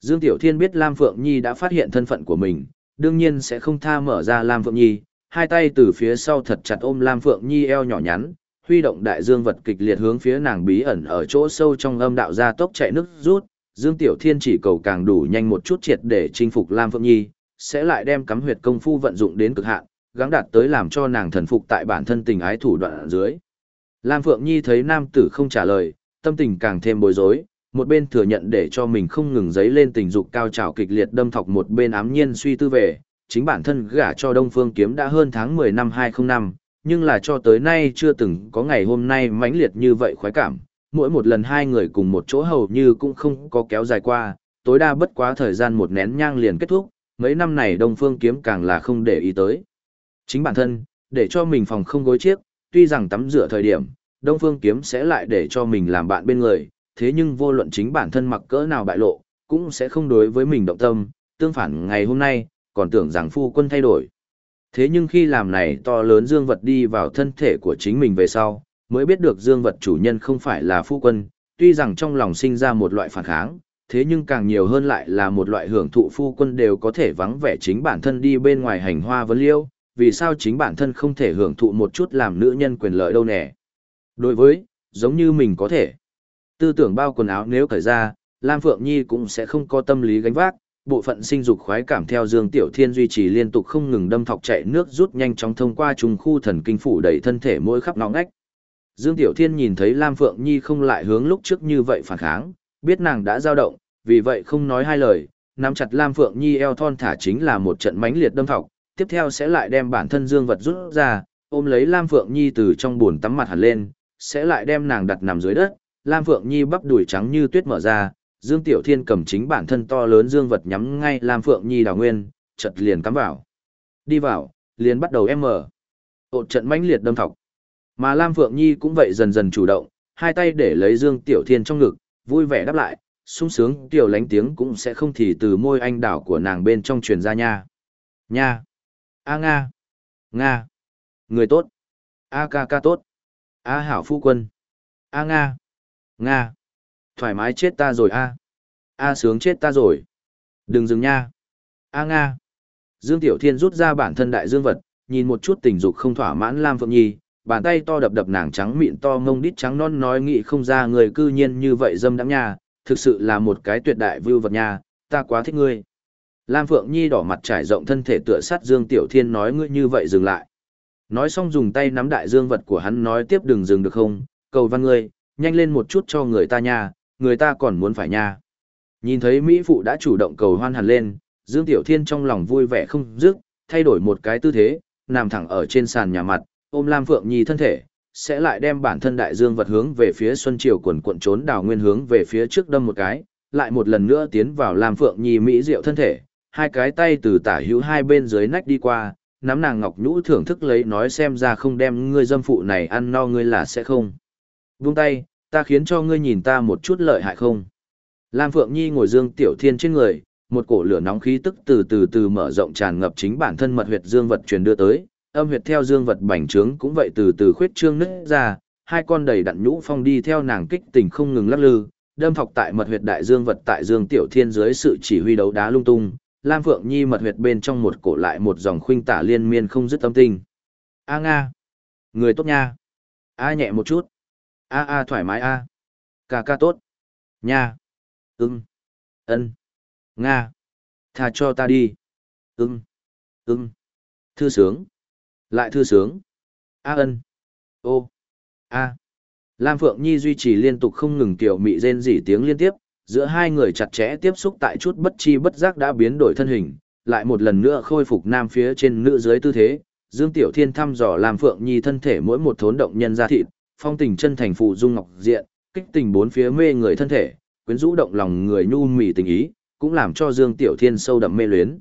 Dương Tiểu Thiên biết Lam Phượng Nhi đã phát hiện thân phận của mình, đương nhiên sẽ không tha mở ra Lam Phượng Nhi, hai tay từ phía sau thật chặt ôm Lam Phượng Nhi eo nhỏ nhắn, huy động đại dương vật kịch liệt hướng phía nàng bí ẩn ở chỗ sâu trong âm đạo ra tốc chạy nước rút, Dương Tiểu Thiên chỉ cầu càng đủ nhanh một chút triệt để chinh phục Lam Phượng Nhi, sẽ lại đem cắm huyệt công phu vận dụng đến cực hạn, gắng đạt tới làm cho nàng thần phục tại bản thân tình ái thủ đoạn ở dưới. Lam Phượng Nhi thấy nam tử không trả lời, tâm tình càng thêm bối rối, một bên thừa nhận để cho mình không ngừng giấy lên tình dục cao trào kịch liệt đâm thọc một bên ám nhiên suy tư về, chính bản thân gả cho Đông Phương Kiếm đã hơn tháng 10 năm 2005, nhưng là cho tới nay chưa từng có ngày hôm nay mãnh liệt như vậy khoái cảm, mỗi một lần hai người cùng một chỗ hầu như cũng không có kéo dài qua, tối đa bất quá thời gian một nén nhang liền kết thúc, mấy năm này Đông Phương Kiếm càng là không để ý tới. Chính bản thân, để cho mình phòng không gối chiếc, tuy rằng tắm rửa thời điểm, Đông Phương Kiếm sẽ lại để cho mình làm bạn bên người, thế nhưng vô luận chính bản thân mặc cỡ nào bại lộ, cũng sẽ không đối với mình động tâm, tương phản ngày hôm nay, còn tưởng rằng phu quân thay đổi. Thế nhưng khi làm này to lớn dương vật đi vào thân thể của chính mình về sau, mới biết được dương vật chủ nhân không phải là phu quân, tuy rằng trong lòng sinh ra một loại phản kháng, thế nhưng càng nhiều hơn lại là một loại hưởng thụ phu quân đều có thể vắng vẻ chính bản thân đi bên ngoài hành hoa vấn liêu, vì sao chính bản thân không thể hưởng thụ một chút làm nữ nhân quyền lợi đâu nè. Đối với, giống như mình có thể. Tư tưởng bao quần áo nếu cởi ra, Lam Phượng Nhi cũng sẽ không có tâm lý gánh vác, bộ phận sinh dục khoái cảm theo Dương Tiểu Thiên duy trì liên tục không ngừng đâm thọc chạy nước rút nhanh chóng thông qua trùng khu thần kinh phủ đẩy thân thể mỗi khắp ngõ ngách. Dương Tiểu Thiên nhìn thấy Lam Phượng Nhi không lại hướng lúc trước như vậy phản kháng, biết nàng đã dao động, vì vậy không nói hai lời, nắm chặt Lam Phượng Nhi eo thon thả chính là một trận mãnh liệt đâm thọc, tiếp theo sẽ lại đem bản thân Dương vật rút ra, ôm lấy Lam Phượng Nhi từ trong buồn tắm mặt hẳn lên, sẽ lại đem nàng đặt nằm dưới đất, Lam Phượng Nhi bắp đùi trắng như tuyết mở ra, Dương Tiểu Thiên cầm chính bản thân to lớn dương vật nhắm ngay Lam Phượng Nhi đào nguyên, chật liền cắm vào. Đi vào, liền bắt đầu em mở. Ột trận mãnh liệt đâm thọc. Mà Lam Phượng Nhi cũng vậy dần dần chủ động, hai tay để lấy Dương Tiểu Thiên trong ngực, vui vẻ đáp lại, sung sướng tiểu lánh tiếng cũng sẽ không thì từ môi anh đảo của nàng bên trong truyền ra nha. Nha. A Nga. Nga. Người tốt. A ca ca tốt. A hảo phu quân. A Nga. Nga. Thoải mái chết ta rồi a. A sướng chết ta rồi. Đừng dừng nha. A Nga. Dương Tiểu Thiên rút ra bản thân đại dương vật, nhìn một chút tình dục không thỏa mãn Lam Phượng Nhi, bàn tay to đập đập nàng trắng mịn to mông đít trắng non nói nghị không ra người cư nhiên như vậy dâm đãng nha, thực sự là một cái tuyệt đại vưu vật nha, ta quá thích ngươi. Lam Phượng Nhi đỏ mặt trải rộng thân thể tựa sát Dương Tiểu Thiên nói ngươi như vậy dừng lại. Nói xong dùng tay nắm đại dương vật của hắn nói tiếp đừng dừng được không, cầu văn ngươi, nhanh lên một chút cho người ta nha, người ta còn muốn phải nha. Nhìn thấy Mỹ Phụ đã chủ động cầu hoan hẳn lên, Dương Tiểu Thiên trong lòng vui vẻ không dứt, thay đổi một cái tư thế, nằm thẳng ở trên sàn nhà mặt, ôm Lam Phượng Nhi thân thể, sẽ lại đem bản thân đại dương vật hướng về phía Xuân Triều quần cuộn trốn đào nguyên hướng về phía trước đâm một cái, lại một lần nữa tiến vào Lam Phượng Nhi Mỹ diệu thân thể, hai cái tay từ tả hữu hai bên dưới nách đi qua, nắm nàng ngọc nhũ thưởng thức lấy nói xem ra không đem ngươi dâm phụ này ăn no ngươi là sẽ không. Vung tay, ta khiến cho ngươi nhìn ta một chút lợi hại không. Lam Phượng Nhi ngồi dương tiểu thiên trên người, một cổ lửa nóng khí tức từ từ từ mở rộng tràn ngập chính bản thân mật huyệt dương vật truyền đưa tới, âm huyệt theo dương vật bành trướng cũng vậy từ từ khuyết trương nứt ra, hai con đầy đặn nhũ phong đi theo nàng kích tình không ngừng lắc lư, đâm thọc tại mật huyệt đại dương vật tại dương tiểu thiên dưới sự chỉ huy đấu đá lung tung, Lam Phượng Nhi mật huyệt bên trong một cổ lại một dòng khuynh tả liên miên không dứt tâm tình. A nga, người tốt nha. A nhẹ một chút. A a thoải mái a. Ca ca tốt. Nha. Ưng. Ân. Nga. Tha cho ta đi. Ưng. Ưng. Thư sướng. Lại thư sướng. A ân. Ô. A. Lam Phượng Nhi duy trì liên tục không ngừng tiểu mị rên rỉ tiếng liên tiếp, giữa hai người chặt chẽ tiếp xúc tại chút bất chi bất giác đã biến đổi thân hình, lại một lần nữa khôi phục nam phía trên nữ dưới tư thế. Dương Tiểu Thiên thăm dò Lam Phượng Nhi thân thể mỗi một thốn động nhân ra thịt, phong tình chân thành phụ dung ngọc diện, kích tình bốn phía mê người thân thể, quyến rũ động lòng người nhu mì tình ý, cũng làm cho Dương Tiểu Thiên sâu đậm mê luyến.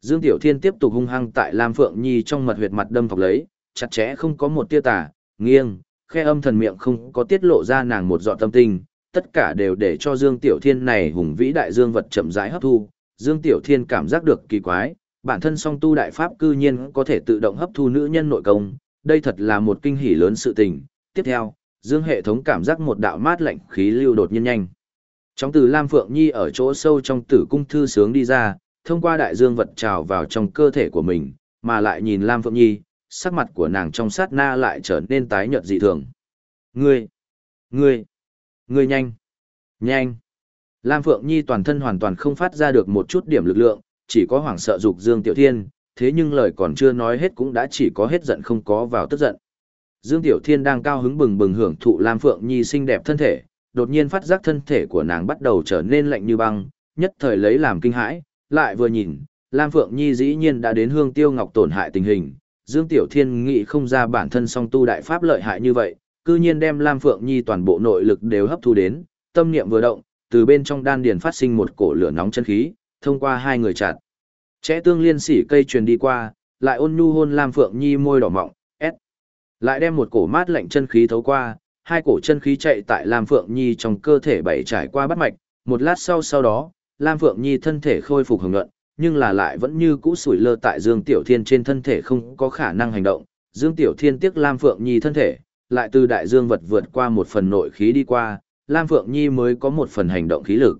Dương Tiểu Thiên tiếp tục hung hăng tại Lam Phượng Nhi trong mật huyệt mặt đâm thọc lấy, chặt chẽ không có một tia tà, nghiêng, khe âm thần miệng không có tiết lộ ra nàng một giọt tâm tình, tất cả đều để cho Dương Tiểu Thiên này hùng vĩ đại dương vật chậm rãi hấp thu. Dương Tiểu Thiên cảm giác được kỳ quái, bản thân song tu đại pháp cư nhiên có thể tự động hấp thu nữ nhân nội công, đây thật là một kinh hỉ lớn sự tình. Tiếp theo, Dương hệ thống cảm giác một đạo mát lạnh khí lưu đột nhiên nhanh. Trong từ Lam Phượng Nhi ở chỗ sâu trong tử cung thư sướng đi ra, thông qua đại dương vật trào vào trong cơ thể của mình, mà lại nhìn Lam Phượng Nhi, sắc mặt của nàng trong sát na lại trở nên tái nhợt dị thường. Ngươi! Ngươi! Ngươi nhanh! Nhanh! Lam Phượng Nhi toàn thân hoàn toàn không phát ra được một chút điểm lực lượng, chỉ có hoảng sợ dục Dương Tiểu Thiên, thế nhưng lời còn chưa nói hết cũng đã chỉ có hết giận không có vào tức giận. Dương Tiểu Thiên đang cao hứng bừng bừng hưởng thụ Lam Phượng Nhi xinh đẹp thân thể, đột nhiên phát giác thân thể của nàng bắt đầu trở nên lạnh như băng, nhất thời lấy làm kinh hãi, lại vừa nhìn, Lam Phượng Nhi dĩ nhiên đã đến hương tiêu ngọc tổn hại tình hình, Dương Tiểu Thiên nghĩ không ra bản thân song tu đại pháp lợi hại như vậy, cư nhiên đem Lam Phượng Nhi toàn bộ nội lực đều hấp thu đến, tâm niệm vừa động, từ bên trong đan điền phát sinh một cổ lửa nóng chân khí, thông qua hai người chặt. Chẽ tương liên sỉ cây truyền đi qua, lại ôn nhu hôn Lam Phượng Nhi môi đỏ mọng. Lại đem một cổ mát lạnh chân khí thấu qua, hai cổ chân khí chạy tại Lam Phượng Nhi trong cơ thể bảy trải qua bắt mạch, một lát sau sau đó, Lam Phượng Nhi thân thể khôi phục hồng nhuận, nhưng là lại vẫn như cũ sủi lơ tại Dương Tiểu Thiên trên thân thể không có khả năng hành động. Dương Tiểu Thiên tiếc Lam Phượng Nhi thân thể, lại từ đại dương vật vượt qua một phần nội khí đi qua, Lam Phượng Nhi mới có một phần hành động khí lực.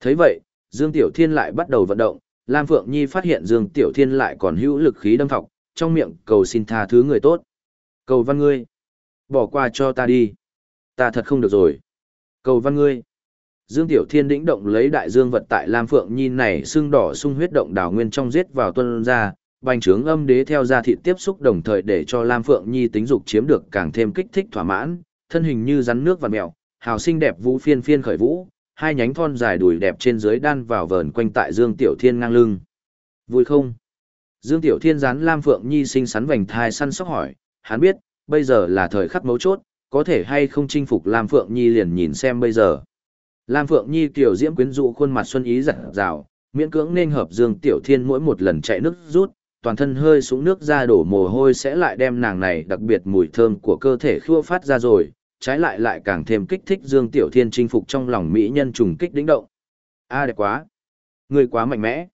thấy vậy, Dương Tiểu Thiên lại bắt đầu vận động, Lam Phượng Nhi phát hiện Dương Tiểu Thiên lại còn hữu lực khí đâm thọc, trong miệng cầu xin tha thứ người tốt. Cầu văn ngươi, bỏ qua cho ta đi. Ta thật không được rồi. Cầu văn ngươi. Dương Tiểu Thiên đĩnh động lấy đại dương vật tại Lam Phượng Nhi này xương đỏ sung huyết động đảo nguyên trong giết vào tuân ra, bành trướng âm đế theo ra thịt tiếp xúc đồng thời để cho Lam Phượng Nhi tính dục chiếm được càng thêm kích thích thỏa mãn, thân hình như rắn nước và mèo, hào xinh đẹp vũ phiên phiên khởi vũ, hai nhánh thon dài đùi đẹp trên dưới đan vào vờn quanh tại Dương Tiểu Thiên ngang lưng. Vui không? Dương Tiểu Thiên dán Lam Phượng Nhi xinh xắn vành thai săn sóc hỏi, hắn biết, bây giờ là thời khắc mấu chốt, có thể hay không chinh phục Lam Phượng Nhi liền nhìn xem bây giờ. Lam Phượng Nhi tiểu diễm quyến rũ khuôn mặt xuân ý rạng rào, miễn cưỡng nên hợp Dương Tiểu Thiên mỗi một lần chạy nước rút, toàn thân hơi xuống nước ra đổ mồ hôi sẽ lại đem nàng này đặc biệt mùi thơm của cơ thể khua phát ra rồi, trái lại lại càng thêm kích thích Dương Tiểu Thiên chinh phục trong lòng mỹ nhân trùng kích đĩnh động. A đẹp quá, ngươi quá mạnh mẽ,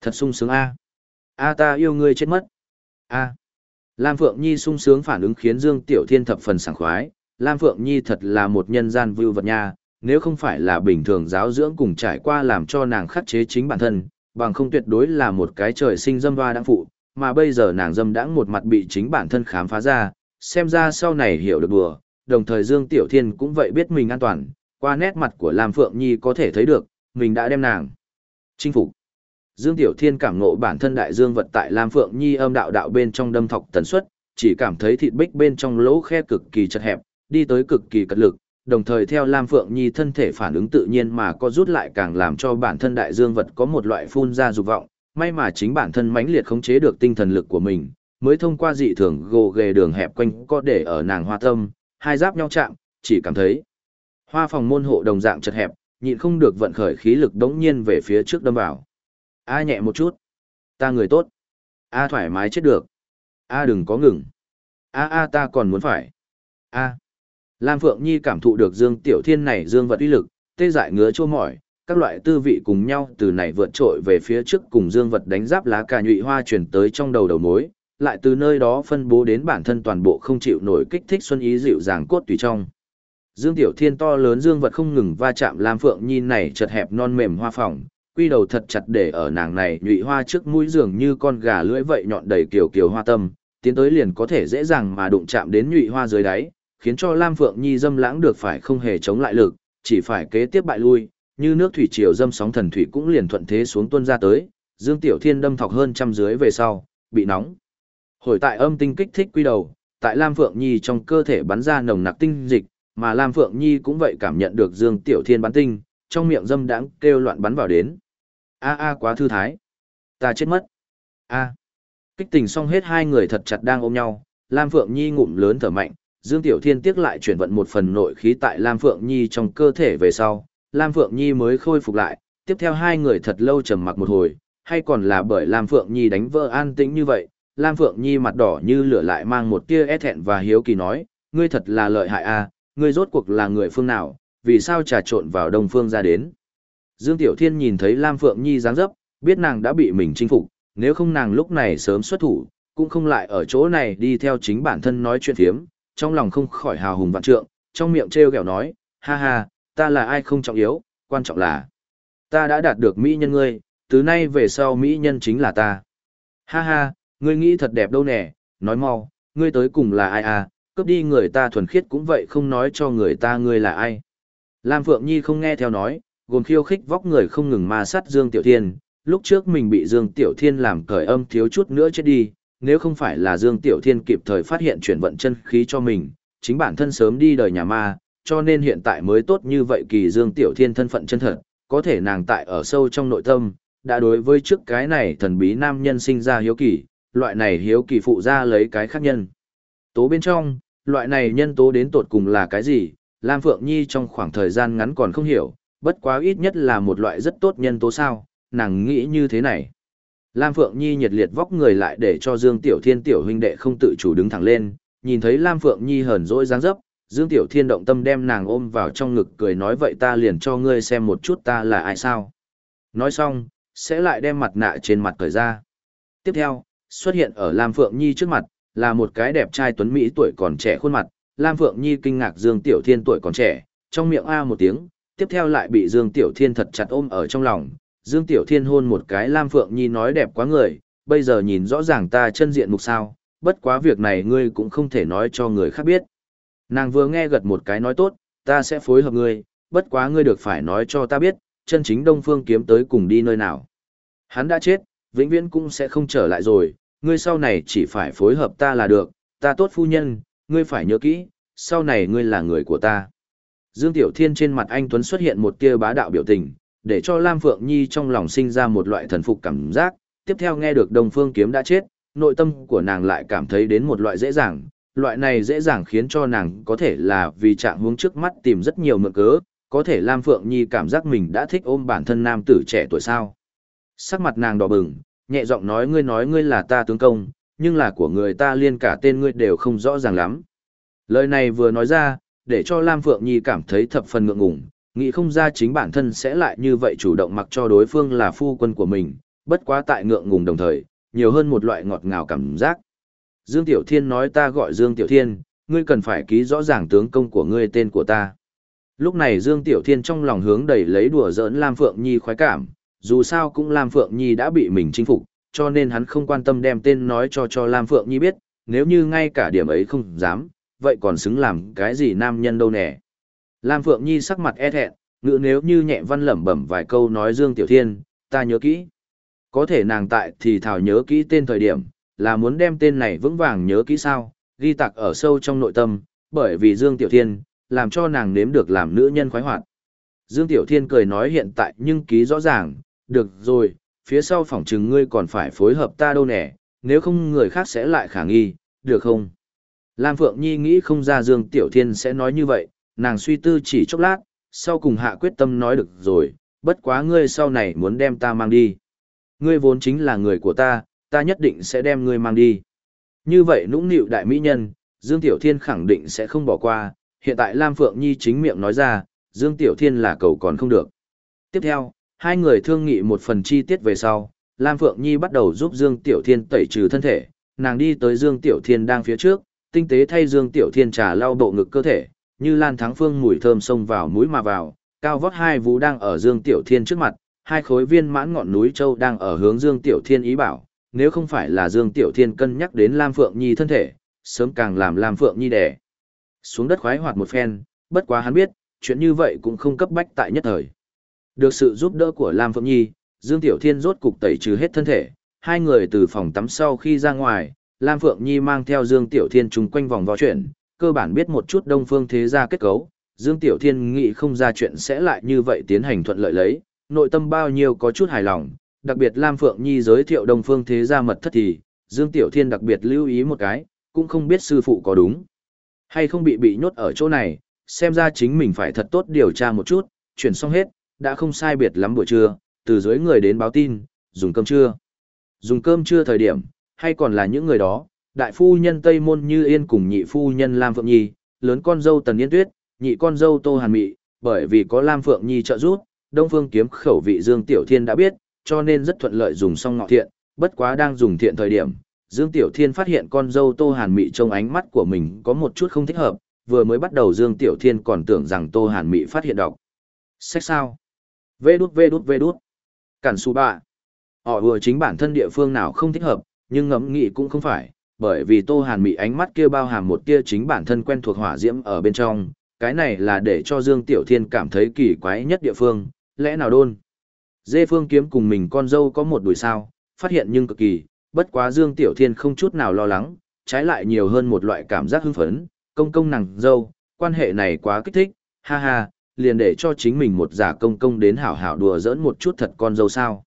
thật sung sướng a. A ta yêu ngươi chết mất. A. Lam Phượng Nhi sung sướng phản ứng khiến Dương Tiểu Thiên thập phần sảng khoái, Lam Phượng Nhi thật là một nhân gian vưu vật nha, nếu không phải là bình thường giáo dưỡng cùng trải qua làm cho nàng khắc chế chính bản thân, bằng không tuyệt đối là một cái trời sinh dâm hoa đáng phụ, mà bây giờ nàng dâm đãng một mặt bị chính bản thân khám phá ra, xem ra sau này hiểu được đùa, đồng thời Dương Tiểu Thiên cũng vậy biết mình an toàn, qua nét mặt của Lam Phượng Nhi có thể thấy được, mình đã đem nàng chinh phục. Dương Tiểu Thiên cảm ngộ bản thân đại dương vật tại Lam Phượng Nhi âm đạo đạo bên trong đâm thọc tần suất, chỉ cảm thấy thịt bích bên trong lỗ khe cực kỳ chật hẹp, đi tới cực kỳ cật lực, đồng thời theo Lam Phượng Nhi thân thể phản ứng tự nhiên mà có rút lại càng làm cho bản thân đại dương vật có một loại phun ra dục vọng, may mà chính bản thân mãnh liệt khống chế được tinh thần lực của mình, mới thông qua dị thường gồ ghề đường hẹp quanh có để ở nàng hoa tâm, hai giáp nhau chạm, chỉ cảm thấy hoa phòng môn hộ đồng dạng chật hẹp, nhịn không được vận khởi khí lực đống nhiên về phía trước đâm vào. A nhẹ một chút. Ta người tốt. A thoải mái chết được. A đừng có ngừng. A a ta còn muốn phải. A. Lam Phượng Nhi cảm thụ được Dương Tiểu Thiên này dương vật uy lực, tê dại ngứa chua mỏi, các loại tư vị cùng nhau từ này vượt trội về phía trước cùng dương vật đánh giáp lá cà nhụy hoa chuyển tới trong đầu đầu mối, lại từ nơi đó phân bố đến bản thân toàn bộ không chịu nổi kích thích xuân ý dịu dàng cốt tùy trong. Dương Tiểu Thiên to lớn dương vật không ngừng va chạm Lam Phượng Nhi này chật hẹp non mềm hoa phòng, quy đầu thật chặt để ở nàng này nhụy hoa trước mũi giường như con gà lưỡi vậy nhọn đầy kiều kiều hoa tâm, tiến tới liền có thể dễ dàng mà đụng chạm đến nhụy hoa dưới đáy, khiến cho Lam Phượng Nhi dâm lãng được phải không hề chống lại lực, chỉ phải kế tiếp bại lui, như nước thủy triều dâm sóng thần thủy cũng liền thuận thế xuống tuôn ra tới, Dương Tiểu Thiên đâm thọc hơn trăm dưới về sau, bị nóng. Hồi tại âm tinh kích thích quy đầu, tại Lam Phượng Nhi trong cơ thể bắn ra nồng nặc tinh dịch, mà Lam Phượng Nhi cũng vậy cảm nhận được Dương Tiểu Thiên bắn tinh, trong miệng dâm đãng kêu loạn bắn vào đến. A a quá thư thái. Ta chết mất. A. Kích tình xong hết hai người thật chặt đang ôm nhau, Lam Phượng Nhi ngụm lớn thở mạnh, Dương Tiểu Thiên tiếc lại chuyển vận một phần nội khí tại Lam Phượng Nhi trong cơ thể về sau, Lam Phượng Nhi mới khôi phục lại, tiếp theo hai người thật lâu trầm mặc một hồi, hay còn là bởi Lam Phượng Nhi đánh vỡ an tĩnh như vậy, Lam Phượng Nhi mặt đỏ như lửa lại mang một tia e thẹn và hiếu kỳ nói, ngươi thật là lợi hại a, ngươi rốt cuộc là người phương nào, vì sao trà trộn vào đông phương ra đến. Dương Tiểu Thiên nhìn thấy Lam Phượng Nhi dáng dấp, biết nàng đã bị mình chinh phục, nếu không nàng lúc này sớm xuất thủ, cũng không lại ở chỗ này đi theo chính bản thân nói chuyện phiếm, trong lòng không khỏi hào hùng vạn trượng, trong miệng trêu ghẹo nói, ha ha, ta là ai không trọng yếu, quan trọng là ta đã đạt được mỹ nhân ngươi, từ nay về sau mỹ nhân chính là ta. Ha ha, ngươi nghĩ thật đẹp đâu nè, nói mau, ngươi tới cùng là ai à, cướp đi người ta thuần khiết cũng vậy không nói cho người ta ngươi là ai. Lam Phượng Nhi không nghe theo nói, gồm khiêu khích vóc người không ngừng ma sát Dương Tiểu Thiên, lúc trước mình bị Dương Tiểu Thiên làm cởi âm thiếu chút nữa chết đi, nếu không phải là Dương Tiểu Thiên kịp thời phát hiện chuyển vận chân khí cho mình, chính bản thân sớm đi đời nhà ma, cho nên hiện tại mới tốt như vậy kỳ Dương Tiểu Thiên thân phận chân thật, có thể nàng tại ở sâu trong nội tâm, đã đối với trước cái này thần bí nam nhân sinh ra hiếu kỳ, loại này hiếu kỳ phụ ra lấy cái khác nhân. Tố bên trong, loại này nhân tố đến tột cùng là cái gì, Lam Phượng Nhi trong khoảng thời gian ngắn còn không hiểu, bất quá ít nhất là một loại rất tốt nhân tố sao, nàng nghĩ như thế này. Lam Phượng Nhi nhiệt liệt vóc người lại để cho Dương Tiểu Thiên tiểu huynh đệ không tự chủ đứng thẳng lên, nhìn thấy Lam Phượng Nhi hờn dỗi dáng dấp, Dương Tiểu Thiên động tâm đem nàng ôm vào trong ngực cười nói vậy ta liền cho ngươi xem một chút ta là ai sao. Nói xong, sẽ lại đem mặt nạ trên mặt cởi ra. Tiếp theo, xuất hiện ở Lam Phượng Nhi trước mặt, là một cái đẹp trai tuấn Mỹ tuổi còn trẻ khuôn mặt. Lam Phượng Nhi kinh ngạc Dương Tiểu Thiên tuổi còn trẻ, trong miệng A một tiếng, tiếp theo lại bị Dương Tiểu Thiên thật chặt ôm ở trong lòng. Dương Tiểu Thiên hôn một cái Lam Phượng Nhi nói đẹp quá người, bây giờ nhìn rõ ràng ta chân diện mục sao, bất quá việc này ngươi cũng không thể nói cho người khác biết. Nàng vừa nghe gật một cái nói tốt, ta sẽ phối hợp ngươi, bất quá ngươi được phải nói cho ta biết, chân chính Đông Phương kiếm tới cùng đi nơi nào. Hắn đã chết, vĩnh viễn cũng sẽ không trở lại rồi, ngươi sau này chỉ phải phối hợp ta là được, ta tốt phu nhân, ngươi phải nhớ kỹ, sau này ngươi là người của ta. Dương Tiểu Thiên trên mặt anh Tuấn xuất hiện một tia bá đạo biểu tình, để cho Lam Phượng Nhi trong lòng sinh ra một loại thần phục cảm giác, tiếp theo nghe được Đông Phương Kiếm đã chết, nội tâm của nàng lại cảm thấy đến một loại dễ dàng, loại này dễ dàng khiến cho nàng có thể là vì trạng hướng trước mắt tìm rất nhiều mượn cớ, có thể Lam Phượng Nhi cảm giác mình đã thích ôm bản thân nam tử trẻ tuổi sao. Sắc mặt nàng đỏ bừng, nhẹ giọng nói ngươi nói ngươi là ta tướng công, nhưng là của người ta liên cả tên ngươi đều không rõ ràng lắm. Lời này vừa nói ra, để cho Lam Phượng Nhi cảm thấy thập phần ngượng ngùng, nghĩ không ra chính bản thân sẽ lại như vậy chủ động mặc cho đối phương là phu quân của mình, bất quá tại ngượng ngùng đồng thời, nhiều hơn một loại ngọt ngào cảm giác. Dương Tiểu Thiên nói ta gọi Dương Tiểu Thiên, ngươi cần phải ký rõ ràng tướng công của ngươi tên của ta. Lúc này Dương Tiểu Thiên trong lòng hướng đầy lấy đùa giỡn Lam Phượng Nhi khoái cảm, dù sao cũng Lam Phượng Nhi đã bị mình chinh phục, cho nên hắn không quan tâm đem tên nói cho cho Lam Phượng Nhi biết, nếu như ngay cả điểm ấy không dám, vậy còn xứng làm cái gì nam nhân đâu nè. Lam Phượng Nhi sắc mặt e thẹn, ngữ nếu như nhẹ văn lẩm bẩm vài câu nói Dương Tiểu Thiên, ta nhớ kỹ. Có thể nàng tại thì thảo nhớ kỹ tên thời điểm, là muốn đem tên này vững vàng nhớ kỹ sao, ghi tạc ở sâu trong nội tâm, bởi vì Dương Tiểu Thiên, làm cho nàng nếm được làm nữ nhân khoái hoạt. Dương Tiểu Thiên cười nói hiện tại nhưng ký rõ ràng, được rồi, phía sau phỏng chừng ngươi còn phải phối hợp ta đâu nè, nếu không người khác sẽ lại khả nghi, được không? Lam Phượng Nhi nghĩ không ra Dương Tiểu Thiên sẽ nói như vậy, nàng suy tư chỉ chốc lát, sau cùng hạ quyết tâm nói được rồi, bất quá ngươi sau này muốn đem ta mang đi. Ngươi vốn chính là người của ta, ta nhất định sẽ đem ngươi mang đi. Như vậy nũng nịu đại mỹ nhân, Dương Tiểu Thiên khẳng định sẽ không bỏ qua, hiện tại Lam Phượng Nhi chính miệng nói ra, Dương Tiểu Thiên là cầu còn không được. Tiếp theo, hai người thương nghị một phần chi tiết về sau, Lam Phượng Nhi bắt đầu giúp Dương Tiểu Thiên tẩy trừ thân thể, nàng đi tới Dương Tiểu Thiên đang phía trước, tinh tế thay Dương Tiểu Thiên trà lau bộ ngực cơ thể, như lan thắng phương mùi thơm xông vào mũi mà vào, cao vót hai vú đang ở Dương Tiểu Thiên trước mặt, hai khối viên mãn ngọn núi châu đang ở hướng Dương Tiểu Thiên ý bảo, nếu không phải là Dương Tiểu Thiên cân nhắc đến Lam Phượng Nhi thân thể, sớm càng làm Lam Phượng Nhi đẻ. Xuống đất khoái hoạt một phen, bất quá hắn biết, chuyện như vậy cũng không cấp bách tại nhất thời. Được sự giúp đỡ của Lam Phượng Nhi, Dương Tiểu Thiên rốt cục tẩy trừ hết thân thể, hai người từ phòng tắm sau khi ra ngoài, Lam Phượng Nhi mang theo Dương Tiểu Thiên chung quanh vòng vò chuyện, cơ bản biết một chút đông phương thế gia kết cấu, Dương Tiểu Thiên nghĩ không ra chuyện sẽ lại như vậy tiến hành thuận lợi lấy, nội tâm bao nhiêu có chút hài lòng, đặc biệt Lam Phượng Nhi giới thiệu đông phương thế gia mật thất thì, Dương Tiểu Thiên đặc biệt lưu ý một cái, cũng không biết sư phụ có đúng hay không bị bị nhốt ở chỗ này, xem ra chính mình phải thật tốt điều tra một chút, chuyển xong hết, đã không sai biệt lắm buổi trưa, từ dưới người đến báo tin, dùng cơm trưa. Dùng cơm trưa thời điểm, hay còn là những người đó, đại phu nhân Tây Môn Như Yên cùng nhị phu nhân Lam Phượng Nhi, lớn con dâu Tần Yên Tuyết, nhị con dâu Tô Hàn Mị, bởi vì có Lam Phượng Nhi trợ giúp, Đông Phương kiếm khẩu vị Dương Tiểu Thiên đã biết, cho nên rất thuận lợi dùng xong ngọ thiện, bất quá đang dùng thiện thời điểm, Dương Tiểu Thiên phát hiện con dâu Tô Hàn Mị trong ánh mắt của mình có một chút không thích hợp, vừa mới bắt đầu Dương Tiểu Thiên còn tưởng rằng Tô Hàn Mị phát hiện đọc. Sách sao? Vê đút vê đút vê đút. Cản su bạ. Họ vừa chính bản thân địa phương nào không thích hợp, nhưng ngẫm nghĩ cũng không phải, bởi vì Tô Hàn Mị ánh mắt kia bao hàm một tia chính bản thân quen thuộc hỏa diễm ở bên trong, cái này là để cho Dương Tiểu Thiên cảm thấy kỳ quái nhất địa phương, lẽ nào đôn. Dê Phương kiếm cùng mình con dâu có một đùi sao, phát hiện nhưng cực kỳ, bất quá Dương Tiểu Thiên không chút nào lo lắng, trái lại nhiều hơn một loại cảm giác hưng phấn, công công nàng dâu, quan hệ này quá kích thích, ha ha, liền để cho chính mình một giả công công đến hảo hảo đùa giỡn một chút thật con dâu sao.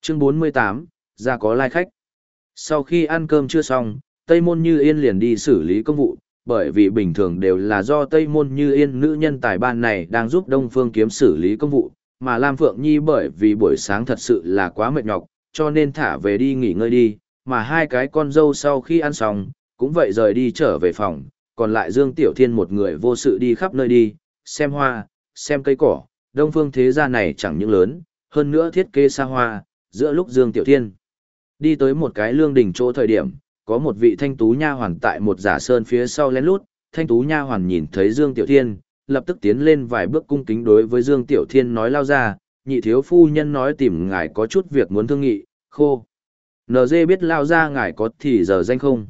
Chương 48, ra có lai khách. Sau khi ăn cơm chưa xong, Tây Môn Như Yên liền đi xử lý công vụ, bởi vì bình thường đều là do Tây Môn Như Yên nữ nhân tài ban này đang giúp Đông Phương kiếm xử lý công vụ, mà Lam Phượng Nhi bởi vì buổi sáng thật sự là quá mệt nhọc, cho nên thả về đi nghỉ ngơi đi, mà hai cái con dâu sau khi ăn xong, cũng vậy rời đi trở về phòng, còn lại Dương Tiểu Thiên một người vô sự đi khắp nơi đi, xem hoa, xem cây cỏ, đông phương thế gia này chẳng những lớn, hơn nữa thiết kế xa hoa, giữa lúc Dương Tiểu Thiên đi tới một cái lương đỉnh chỗ thời điểm, có một vị thanh tú nha hoàn tại một giả sơn phía sau lén lút, thanh tú nha hoàn nhìn thấy Dương Tiểu Thiên, lập tức tiến lên vài bước cung kính đối với Dương Tiểu Thiên nói lao ra, nhị thiếu phu nhân nói tìm ngài có chút việc muốn thương nghị, khô. NG biết lao ra ngài có thì giờ danh không?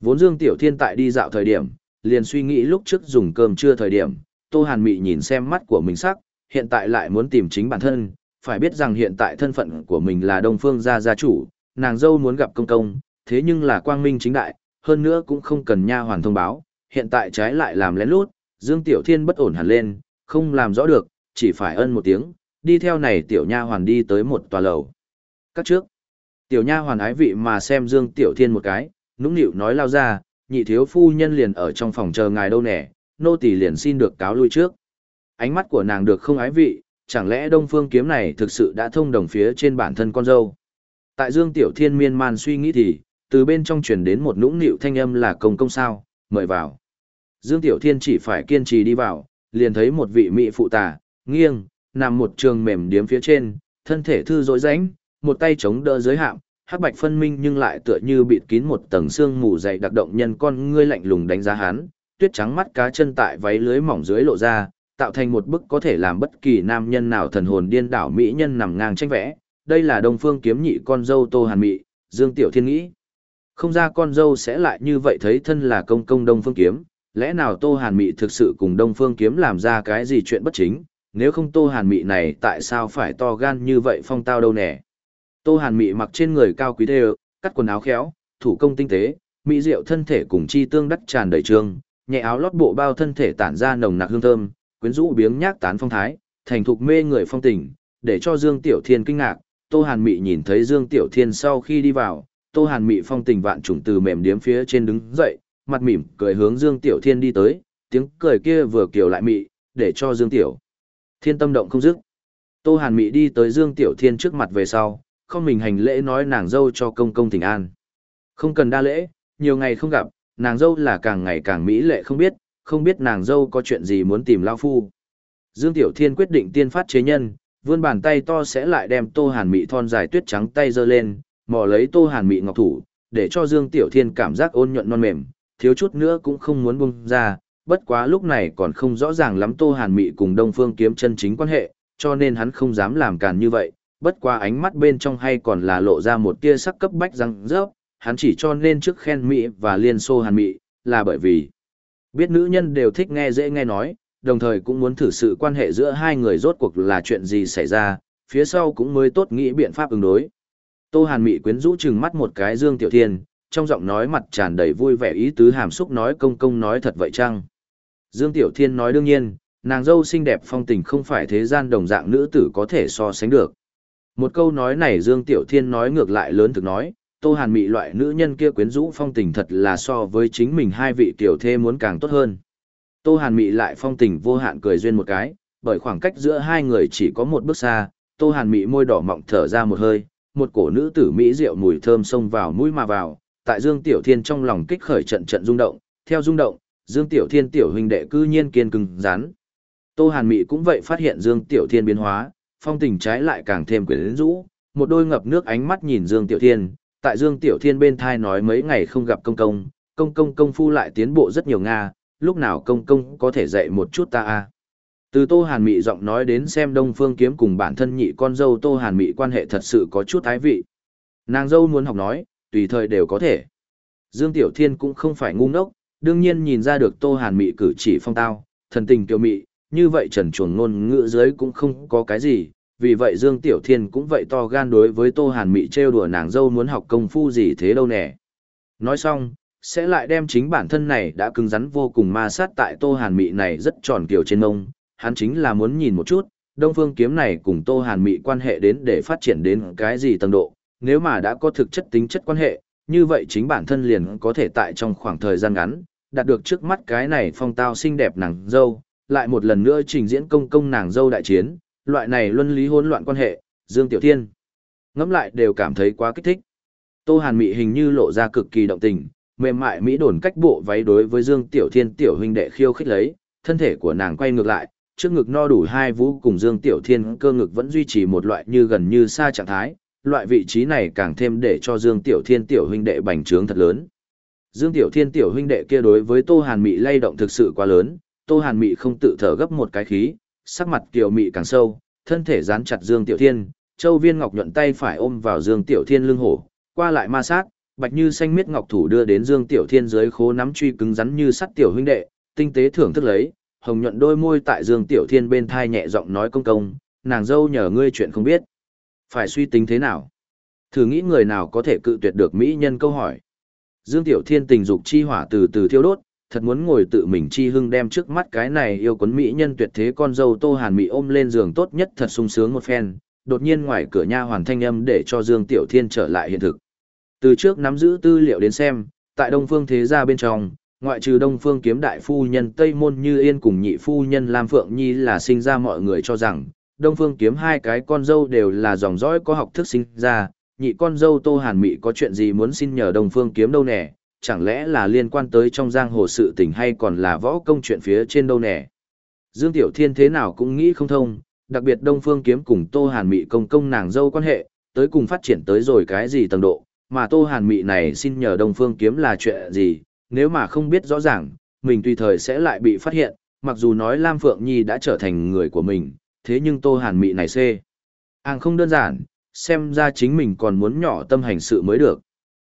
Vốn Dương Tiểu Thiên tại đi dạo thời điểm, liền suy nghĩ lúc trước dùng cơm trưa thời điểm, Tô Hàn Mị nhìn xem mắt của mình sắc, hiện tại lại muốn tìm chính bản thân, phải biết rằng hiện tại thân phận của mình là Đông Phương gia gia chủ, nàng dâu muốn gặp công công, thế nhưng là quang minh chính đại, hơn nữa cũng không cần nha hoàn thông báo, hiện tại trái lại làm lén lút, Dương Tiểu Thiên bất ổn hẳn lên, không làm rõ được, chỉ phải ân một tiếng, đi theo này tiểu nha hoàn đi tới một tòa lầu. Các trước, tiểu nha hoàn ái vị mà xem Dương Tiểu Thiên một cái, nũng nịu nói lao ra, nhị thiếu phu nhân liền ở trong phòng chờ ngài đâu nè, nô tỳ liền xin được cáo lui trước. Ánh mắt của nàng được không ái vị, chẳng lẽ Đông Phương kiếm này thực sự đã thông đồng phía trên bản thân con dâu. Tại Dương Tiểu Thiên miên man suy nghĩ thì, từ bên trong truyền đến một nũng nịu thanh âm là công công sao, mời vào. Dương Tiểu Thiên chỉ phải kiên trì đi vào, liền thấy một vị mỹ phụ tà, nghiêng, nằm một trường mềm điếm phía trên, thân thể thư dối rãnh, một tay chống đỡ dưới hạm, hắc bạch phân minh nhưng lại tựa như bịt kín một tầng xương mù dày đặc động nhân con ngươi lạnh lùng đánh giá hắn, tuyết trắng mắt cá chân tại váy lưới mỏng dưới lộ ra, tạo thành một bức có thể làm bất kỳ nam nhân nào thần hồn điên đảo mỹ nhân nằm ngang tranh vẽ. Đây là Đông Phương kiếm nhị con dâu Tô Hàn Mị, Dương Tiểu Thiên nghĩ. Không ra con dâu sẽ lại như vậy thấy thân là công công Đông Phương kiếm, lẽ nào Tô Hàn Mị thực sự cùng Đông Phương kiếm làm ra cái gì chuyện bất chính, nếu không Tô Hàn Mị này tại sao phải to gan như vậy phong tao đâu nè. Tô Hàn Mị mặc trên người cao quý đều, cắt quần áo khéo, thủ công tinh tế, mỹ diệu thân thể cùng chi tương đắc tràn đầy trương, nhẹ áo lót bộ bao thân thể tản ra nồng nặc hương thơm, quyến rũ biếng nhác tán phong thái, thành thục mê người phong tình, để cho Dương Tiểu Thiên kinh ngạc. Tô Hàn Mị nhìn thấy Dương Tiểu Thiên sau khi đi vào, Tô Hàn Mị phong tình vạn trùng từ mềm điếm phía trên đứng dậy, mặt mỉm cười hướng Dương Tiểu Thiên đi tới, tiếng cười kia vừa kiều lại mị, để cho Dương Tiểu Thiên tâm động không dứt. Tô Hàn Mị đi tới Dương Tiểu Thiên trước mặt về sau, không mình hành lễ nói nàng dâu cho công công thỉnh an. Không cần đa lễ, nhiều ngày không gặp, nàng dâu là càng ngày càng mỹ lệ không biết, không biết nàng dâu có chuyện gì muốn tìm lao phu. Dương Tiểu Thiên quyết định tiên phát chế nhân, vươn bàn tay to sẽ lại đem Tô Hàn Mị thon dài tuyết trắng tay giơ lên, mò lấy Tô Hàn Mị ngọc thủ, để cho Dương Tiểu Thiên cảm giác ôn nhuận non mềm, thiếu chút nữa cũng không muốn buông ra, bất quá lúc này còn không rõ ràng lắm Tô Hàn Mị cùng Đông Phương Kiếm chân chính quan hệ, cho nên hắn không dám làm càn như vậy, bất quá ánh mắt bên trong hay còn là lộ ra một tia sắc cấp bách răng rớp, hắn chỉ cho nên trước khen Mỹ và liên xô Hàn Mỹ là bởi vì biết nữ nhân đều thích nghe dễ nghe nói, đồng thời cũng muốn thử sự quan hệ giữa hai người rốt cuộc là chuyện gì xảy ra, phía sau cũng mới tốt nghĩ biện pháp ứng đối. Tô Hàn Mỹ quyến rũ chừng mắt một cái Dương Tiểu Thiên, trong giọng nói mặt tràn đầy vui vẻ ý tứ hàm xúc nói công công nói thật vậy chăng? Dương Tiểu Thiên nói đương nhiên, nàng dâu xinh đẹp phong tình không phải thế gian đồng dạng nữ tử có thể so sánh được. Một câu nói này Dương Tiểu Thiên nói ngược lại lớn thực nói, Tô Hàn Mị loại nữ nhân kia quyến rũ phong tình thật là so với chính mình hai vị tiểu thê muốn càng tốt hơn. Tô Hàn Mị lại phong tình vô hạn cười duyên một cái, bởi khoảng cách giữa hai người chỉ có một bước xa, Tô Hàn Mị môi đỏ mọng thở ra một hơi, một cổ nữ tử mỹ rượu mùi thơm xông vào mũi mà vào, tại Dương Tiểu Thiên trong lòng kích khởi trận trận rung động, theo rung động, Dương Tiểu Thiên tiểu huynh đệ cư nhiên kiên cứng rắn. Tô Hàn Mị cũng vậy phát hiện Dương Tiểu Thiên biến hóa, phong tình trái lại càng thêm quyến rũ, một đôi ngập nước ánh mắt nhìn Dương Tiểu Thiên, tại Dương Tiểu Thiên bên thai nói mấy ngày không gặp công công, công công công phu lại tiến bộ rất nhiều Nga, lúc nào công công có thể dạy một chút ta a Từ Tô Hàn Mị giọng nói đến xem Đông Phương Kiếm cùng bản thân nhị con dâu Tô Hàn Mị quan hệ thật sự có chút thái vị. Nàng dâu muốn học nói, tùy thời đều có thể. Dương Tiểu Thiên cũng không phải ngu ngốc, đương nhiên nhìn ra được Tô Hàn Mị cử chỉ phong tao, thần tình kiều mị, như vậy trần chuồng ngôn ngữ dưới cũng không có cái gì, vì vậy Dương Tiểu Thiên cũng vậy to gan đối với Tô Hàn Mị trêu đùa nàng dâu muốn học công phu gì thế đâu nè. Nói xong, sẽ lại đem chính bản thân này đã cứng rắn vô cùng ma sát tại Tô Hàn Mị này rất tròn kiểu trên ông, hắn chính là muốn nhìn một chút, Đông Phương Kiếm này cùng Tô Hàn Mị quan hệ đến để phát triển đến cái gì tầng độ, nếu mà đã có thực chất tính chất quan hệ, như vậy chính bản thân liền có thể tại trong khoảng thời gian ngắn, đạt được trước mắt cái này phong tao xinh đẹp nàng dâu, lại một lần nữa trình diễn công công nàng dâu đại chiến, loại này luân lý hỗn loạn quan hệ, Dương Tiểu Thiên. Ngẫm lại đều cảm thấy quá kích thích. Tô Hàn Mị hình như lộ ra cực kỳ động tình, mềm mại mỹ đồn cách bộ váy đối với Dương Tiểu Thiên tiểu huynh đệ khiêu khích lấy, thân thể của nàng quay ngược lại, trước ngực no đủ hai vũ cùng Dương Tiểu Thiên cơ ngực vẫn duy trì một loại như gần như xa trạng thái, loại vị trí này càng thêm để cho Dương Tiểu Thiên tiểu huynh đệ bành trướng thật lớn. Dương Tiểu Thiên tiểu huynh đệ kia đối với Tô Hàn Mị lay động thực sự quá lớn, Tô Hàn Mị không tự thở gấp một cái khí, sắc mặt kiều mị càng sâu, thân thể dán chặt Dương Tiểu Thiên, Châu Viên Ngọc nhuận tay phải ôm vào Dương Tiểu Thiên lưng hổ, qua lại ma sát, bạch như xanh miết ngọc thủ đưa đến Dương Tiểu Thiên dưới khố nắm truy cứng rắn như sắt tiểu huynh đệ, tinh tế thưởng thức lấy, hồng nhuận đôi môi tại Dương Tiểu Thiên bên thai nhẹ giọng nói công công, nàng dâu nhờ ngươi chuyện không biết. Phải suy tính thế nào? Thử nghĩ người nào có thể cự tuyệt được mỹ nhân câu hỏi. Dương Tiểu Thiên tình dục chi hỏa từ từ thiêu đốt, thật muốn ngồi tự mình chi hưng đem trước mắt cái này yêu quấn mỹ nhân tuyệt thế con dâu Tô Hàn Mỹ ôm lên giường tốt nhất thật sung sướng một phen, đột nhiên ngoài cửa nha hoàn thanh âm để cho Dương Tiểu Thiên trở lại hiện thực. Từ trước nắm giữ tư liệu đến xem, tại Đông Phương thế gia bên trong, ngoại trừ Đông Phương kiếm đại phu nhân Tây Môn Như Yên cùng nhị phu nhân Lam Phượng Nhi là sinh ra mọi người cho rằng, Đông Phương kiếm hai cái con dâu đều là dòng dõi có học thức sinh ra, nhị con dâu Tô Hàn Mỹ có chuyện gì muốn xin nhờ Đông Phương kiếm đâu nè, chẳng lẽ là liên quan tới trong giang hồ sự tình hay còn là võ công chuyện phía trên đâu nè. Dương Tiểu Thiên thế nào cũng nghĩ không thông, đặc biệt Đông Phương kiếm cùng Tô Hàn Mị công công nàng dâu quan hệ, tới cùng phát triển tới rồi cái gì tầng độ, mà Tô Hàn Mị này xin nhờ Đông Phương kiếm là chuyện gì, nếu mà không biết rõ ràng, mình tùy thời sẽ lại bị phát hiện, mặc dù nói Lam Phượng Nhi đã trở thành người của mình, thế nhưng Tô Hàn Mị này xê. Hàng không đơn giản, xem ra chính mình còn muốn nhỏ tâm hành sự mới được.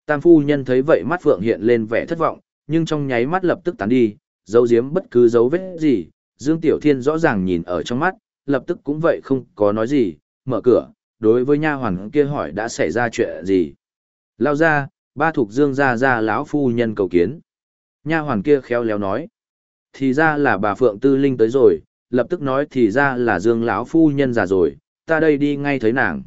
Tam phu nhân thấy vậy mắt Phượng hiện lên vẻ thất vọng, nhưng trong nháy mắt lập tức tán đi, dấu giếm bất cứ dấu vết gì, Dương Tiểu Thiên rõ ràng nhìn ở trong mắt, lập tức cũng vậy không có nói gì, mở cửa, đối với nha hoàn kia hỏi đã xảy ra chuyện gì. Lao ra, ba thuộc dương ra ra lão phu nhân cầu kiến. Nha hoàn kia khéo léo nói. Thì ra là bà Phượng Tư Linh tới rồi, lập tức nói thì ra là dương lão phu nhân già rồi, ta đây đi ngay thấy nàng.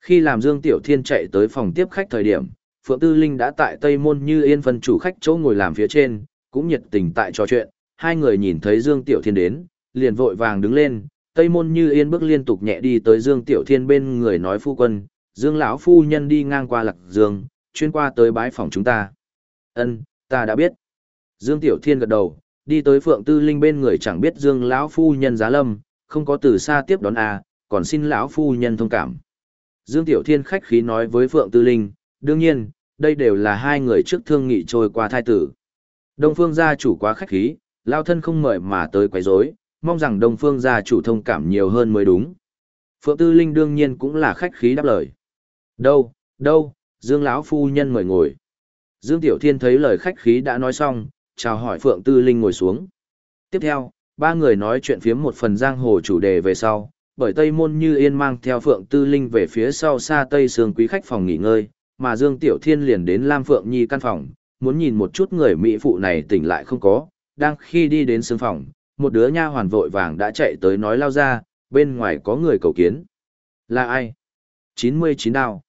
Khi làm Dương Tiểu Thiên chạy tới phòng tiếp khách thời điểm, Phượng Tư Linh đã tại Tây Môn như yên phân chủ khách chỗ ngồi làm phía trên, cũng nhiệt tình tại trò chuyện, hai người nhìn thấy Dương Tiểu Thiên đến, liền vội vàng đứng lên, Tây Môn như yên bước liên tục nhẹ đi tới Dương Tiểu Thiên bên người nói phu quân, Dương lão phu nhân đi ngang qua Lạc Dương, chuyên qua tới bái phòng chúng ta. Ân, ta đã biết. Dương Tiểu Thiên gật đầu, đi tới Phượng Tư Linh bên người chẳng biết Dương lão phu nhân giá lâm, không có từ xa tiếp đón à, còn xin lão phu nhân thông cảm. Dương Tiểu Thiên khách khí nói với Phượng Tư Linh, đương nhiên, đây đều là hai người trước thương nghị trôi qua thai tử. Đông Phương gia chủ quá khách khí, lao thân không mời mà tới quấy rối, mong rằng Đông Phương gia chủ thông cảm nhiều hơn mới đúng. Phượng Tư Linh đương nhiên cũng là khách khí đáp lời. Đâu, đâu, Dương lão phu nhân mời ngồi. Dương Tiểu Thiên thấy lời khách khí đã nói xong, chào hỏi Phượng Tư Linh ngồi xuống. Tiếp theo, ba người nói chuyện phiếm một phần giang hồ chủ đề về sau, bởi Tây Môn Như Yên mang theo Phượng Tư Linh về phía sau xa Tây Sương quý khách phòng nghỉ ngơi, mà Dương Tiểu Thiên liền đến Lam Phượng Nhi căn phòng, muốn nhìn một chút người mỹ phụ này tỉnh lại không có, đang khi đi đến sương phòng, một đứa nha hoàn vội vàng đã chạy tới nói lao ra, bên ngoài có người cầu kiến. Là ai? 99 đao.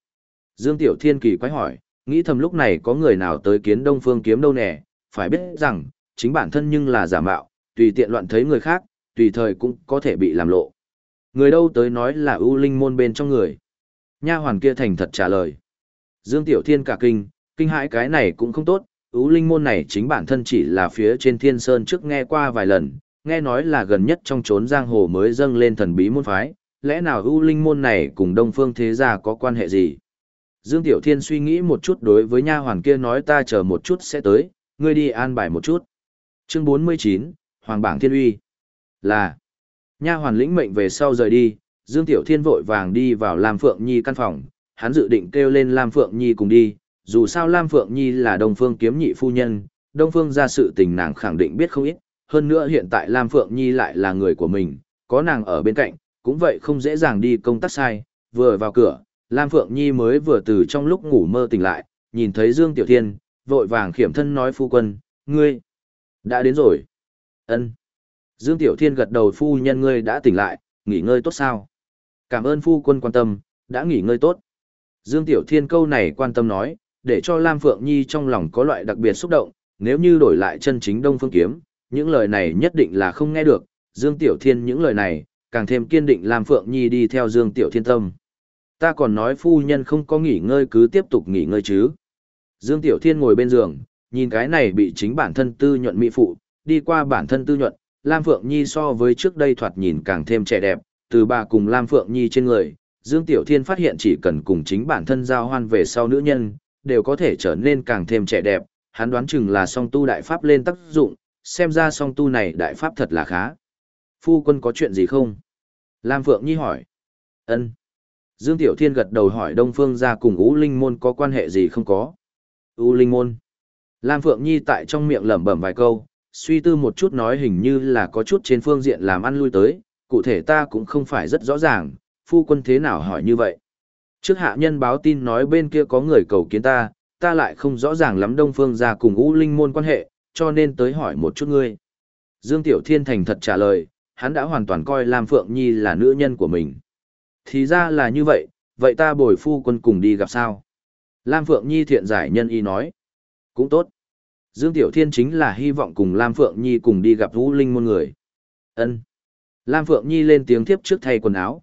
Dương Tiểu Thiên kỳ quái hỏi, nghĩ thầm lúc này có người nào tới kiến Đông Phương kiếm đâu nè, phải biết rằng, chính bản thân nhưng là giả mạo, tùy tiện loạn thấy người khác, tùy thời cũng có thể bị làm lộ. Người đâu tới nói là ưu linh môn bên trong người. Nha hoàn kia thành thật trả lời. Dương Tiểu Thiên cả kinh, kinh hãi cái này cũng không tốt, Ú linh môn này chính bản thân chỉ là phía trên thiên sơn trước nghe qua vài lần, nghe nói là gần nhất trong chốn giang hồ mới dâng lên thần bí môn phái, lẽ nào U linh môn này cùng đông phương thế gia có quan hệ gì? Dương Tiểu Thiên suy nghĩ một chút đối với nha hoàn kia nói ta chờ một chút sẽ tới, ngươi đi an bài một chút. Chương 49, Hoàng bảng thiên uy. Là. Nha hoàn lĩnh mệnh về sau rời đi, Dương Tiểu Thiên vội vàng đi vào làm Phượng Nhi căn phòng, hắn dự định kêu lên Lam Phượng Nhi cùng đi, dù sao Lam Phượng Nhi là Đông Phương kiếm nhị phu nhân, Đông Phương ra sự tình nàng khẳng định biết không ít, hơn nữa hiện tại Lam Phượng Nhi lại là người của mình, có nàng ở bên cạnh, cũng vậy không dễ dàng đi công tác sai, vừa vào cửa, Lam Phượng Nhi mới vừa từ trong lúc ngủ mơ tỉnh lại, nhìn thấy Dương Tiểu Thiên, vội vàng khiểm thân nói phu quân, ngươi, đã đến rồi. ân Dương Tiểu Thiên gật đầu phu nhân ngươi đã tỉnh lại, nghỉ ngơi tốt sao? Cảm ơn phu quân quan tâm, đã nghỉ ngơi tốt. Dương Tiểu Thiên câu này quan tâm nói, để cho Lam Phượng Nhi trong lòng có loại đặc biệt xúc động, nếu như đổi lại chân chính Đông Phương Kiếm, những lời này nhất định là không nghe được, Dương Tiểu Thiên những lời này, càng thêm kiên định Lam Phượng Nhi đi theo Dương Tiểu Thiên tâm. Ta còn nói phu nhân không có nghỉ ngơi cứ tiếp tục nghỉ ngơi chứ. Dương Tiểu Thiên ngồi bên giường, nhìn cái này bị chính bản thân tư nhuận mỹ phụ, đi qua bản thân tư nhuận, Lam Phượng Nhi so với trước đây thoạt nhìn càng thêm trẻ đẹp, từ bà cùng Lam Phượng Nhi trên người, Dương Tiểu Thiên phát hiện chỉ cần cùng chính bản thân giao hoan về sau nữ nhân, đều có thể trở nên càng thêm trẻ đẹp, hắn đoán chừng là song tu đại pháp lên tác dụng, xem ra song tu này đại pháp thật là khá. Phu quân có chuyện gì không? Lam Phượng Nhi hỏi. Ân. Dương Tiểu Thiên gật đầu hỏi Đông Phương gia cùng Ú Linh Môn có quan hệ gì không có. U Linh Môn. Lam Phượng Nhi tại trong miệng lẩm bẩm vài câu, suy tư một chút nói hình như là có chút trên phương diện làm ăn lui tới, cụ thể ta cũng không phải rất rõ ràng, phu quân thế nào hỏi như vậy. Trước hạ nhân báo tin nói bên kia có người cầu kiến ta, ta lại không rõ ràng lắm Đông Phương gia cùng U Linh Môn quan hệ, cho nên tới hỏi một chút ngươi. Dương Tiểu Thiên thành thật trả lời, hắn đã hoàn toàn coi Lam Phượng Nhi là nữ nhân của mình. Thì ra là như vậy, vậy ta bồi phu quân cùng đi gặp sao? Lam Phượng Nhi thiện giải nhân y nói. Cũng tốt. Dương Tiểu Thiên chính là hy vọng cùng Lam Phượng Nhi cùng đi gặp Vũ Linh môn người. Ân. Lam Phượng Nhi lên tiếng tiếp trước thay quần áo.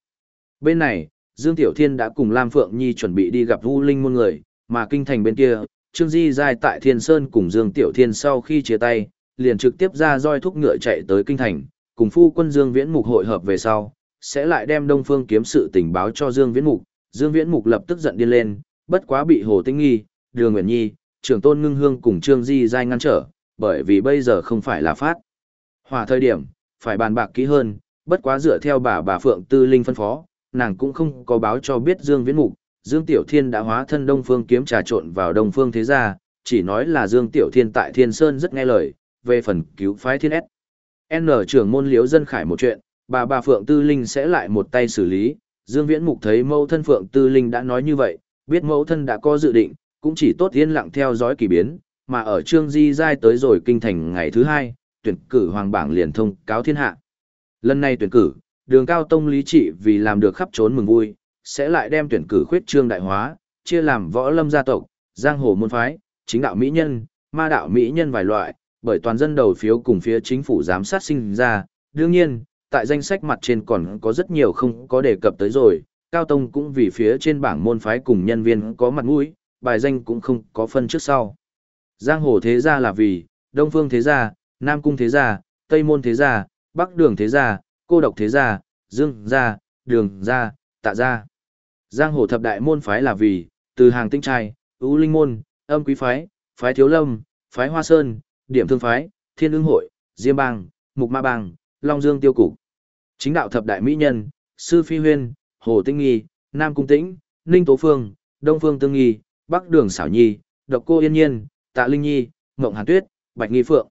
Bên này, Dương Tiểu Thiên đã cùng Lam Phượng Nhi chuẩn bị đi gặp Vũ Linh môn người, mà kinh thành bên kia, Trương Di Giai tại Thiên Sơn cùng Dương Tiểu Thiên sau khi chia tay, liền trực tiếp ra roi thúc ngựa chạy tới kinh thành, cùng phu quân Dương Viễn Mục hội hợp về sau, sẽ lại đem Đông Phương kiếm sự tình báo cho Dương Viễn Mục. Dương Viễn Mục lập tức giận điên lên, bất quá bị Hồ Tinh Nghi, Đường Nguyễn Nhi, Trường Tôn Ngưng Hương cùng Trương Di Giai ngăn trở, bởi vì bây giờ không phải là phát. Hòa thời điểm, phải bàn bạc kỹ hơn, bất quá dựa theo bà bà Phượng Tư Linh phân phó, nàng cũng không có báo cho biết Dương Viễn Mục, Dương Tiểu Thiên đã hóa thân Đông Phương kiếm trà trộn vào Đông Phương thế gia, chỉ nói là Dương Tiểu Thiên tại Thiên Sơn rất nghe lời, về phần cứu phái Thiên S. N trưởng môn liếu dân khải một chuyện, bà bà Phượng Tư Linh sẽ lại một tay xử lý. Dương Viễn Mục thấy mẫu thân Phượng Tư Linh đã nói như vậy, biết mẫu thân đã có dự định, cũng chỉ tốt yên lặng theo dõi kỳ biến, mà ở Trương Di Giai tới rồi kinh thành ngày thứ hai, tuyển cử hoàng bảng liền thông cáo thiên hạ. Lần này tuyển cử, đường cao tông lý trị vì làm được khắp trốn mừng vui, sẽ lại đem tuyển cử khuyết trương đại hóa, chia làm võ lâm gia tộc, giang hồ môn phái, chính đạo mỹ nhân, ma đạo mỹ nhân vài loại, bởi toàn dân đầu phiếu cùng phía chính phủ giám sát sinh ra. Đương nhiên, tại danh sách mặt trên còn có rất nhiều không có đề cập tới rồi, Cao Tông cũng vì phía trên bảng môn phái cùng nhân viên có mặt mũi, bài danh cũng không có phân trước sau. Giang hồ thế gia là vì, Đông Phương thế gia, Nam Cung thế gia, Tây Môn thế gia, Bắc Đường thế gia, Cô Độc thế gia, Dương gia, Đường gia, Tạ gia. Giang hồ thập đại môn phái là vì, từ hàng tinh trai, ưu linh môn, âm quý phái, phái thiếu lâm, phái hoa sơn, điểm thương phái, thiên ương hội, diêm bang, mục ma bang, long dương tiêu cục. Chính đạo thập đại mỹ nhân, sư phi huyên, hồ tinh nghi, nam cung tĩnh, ninh tố phương, đông phương tương nghi, bắc đường xảo nhi, độc cô yên nhiên, tạ linh nhi, mộng hàn tuyết, bạch nghi phượng.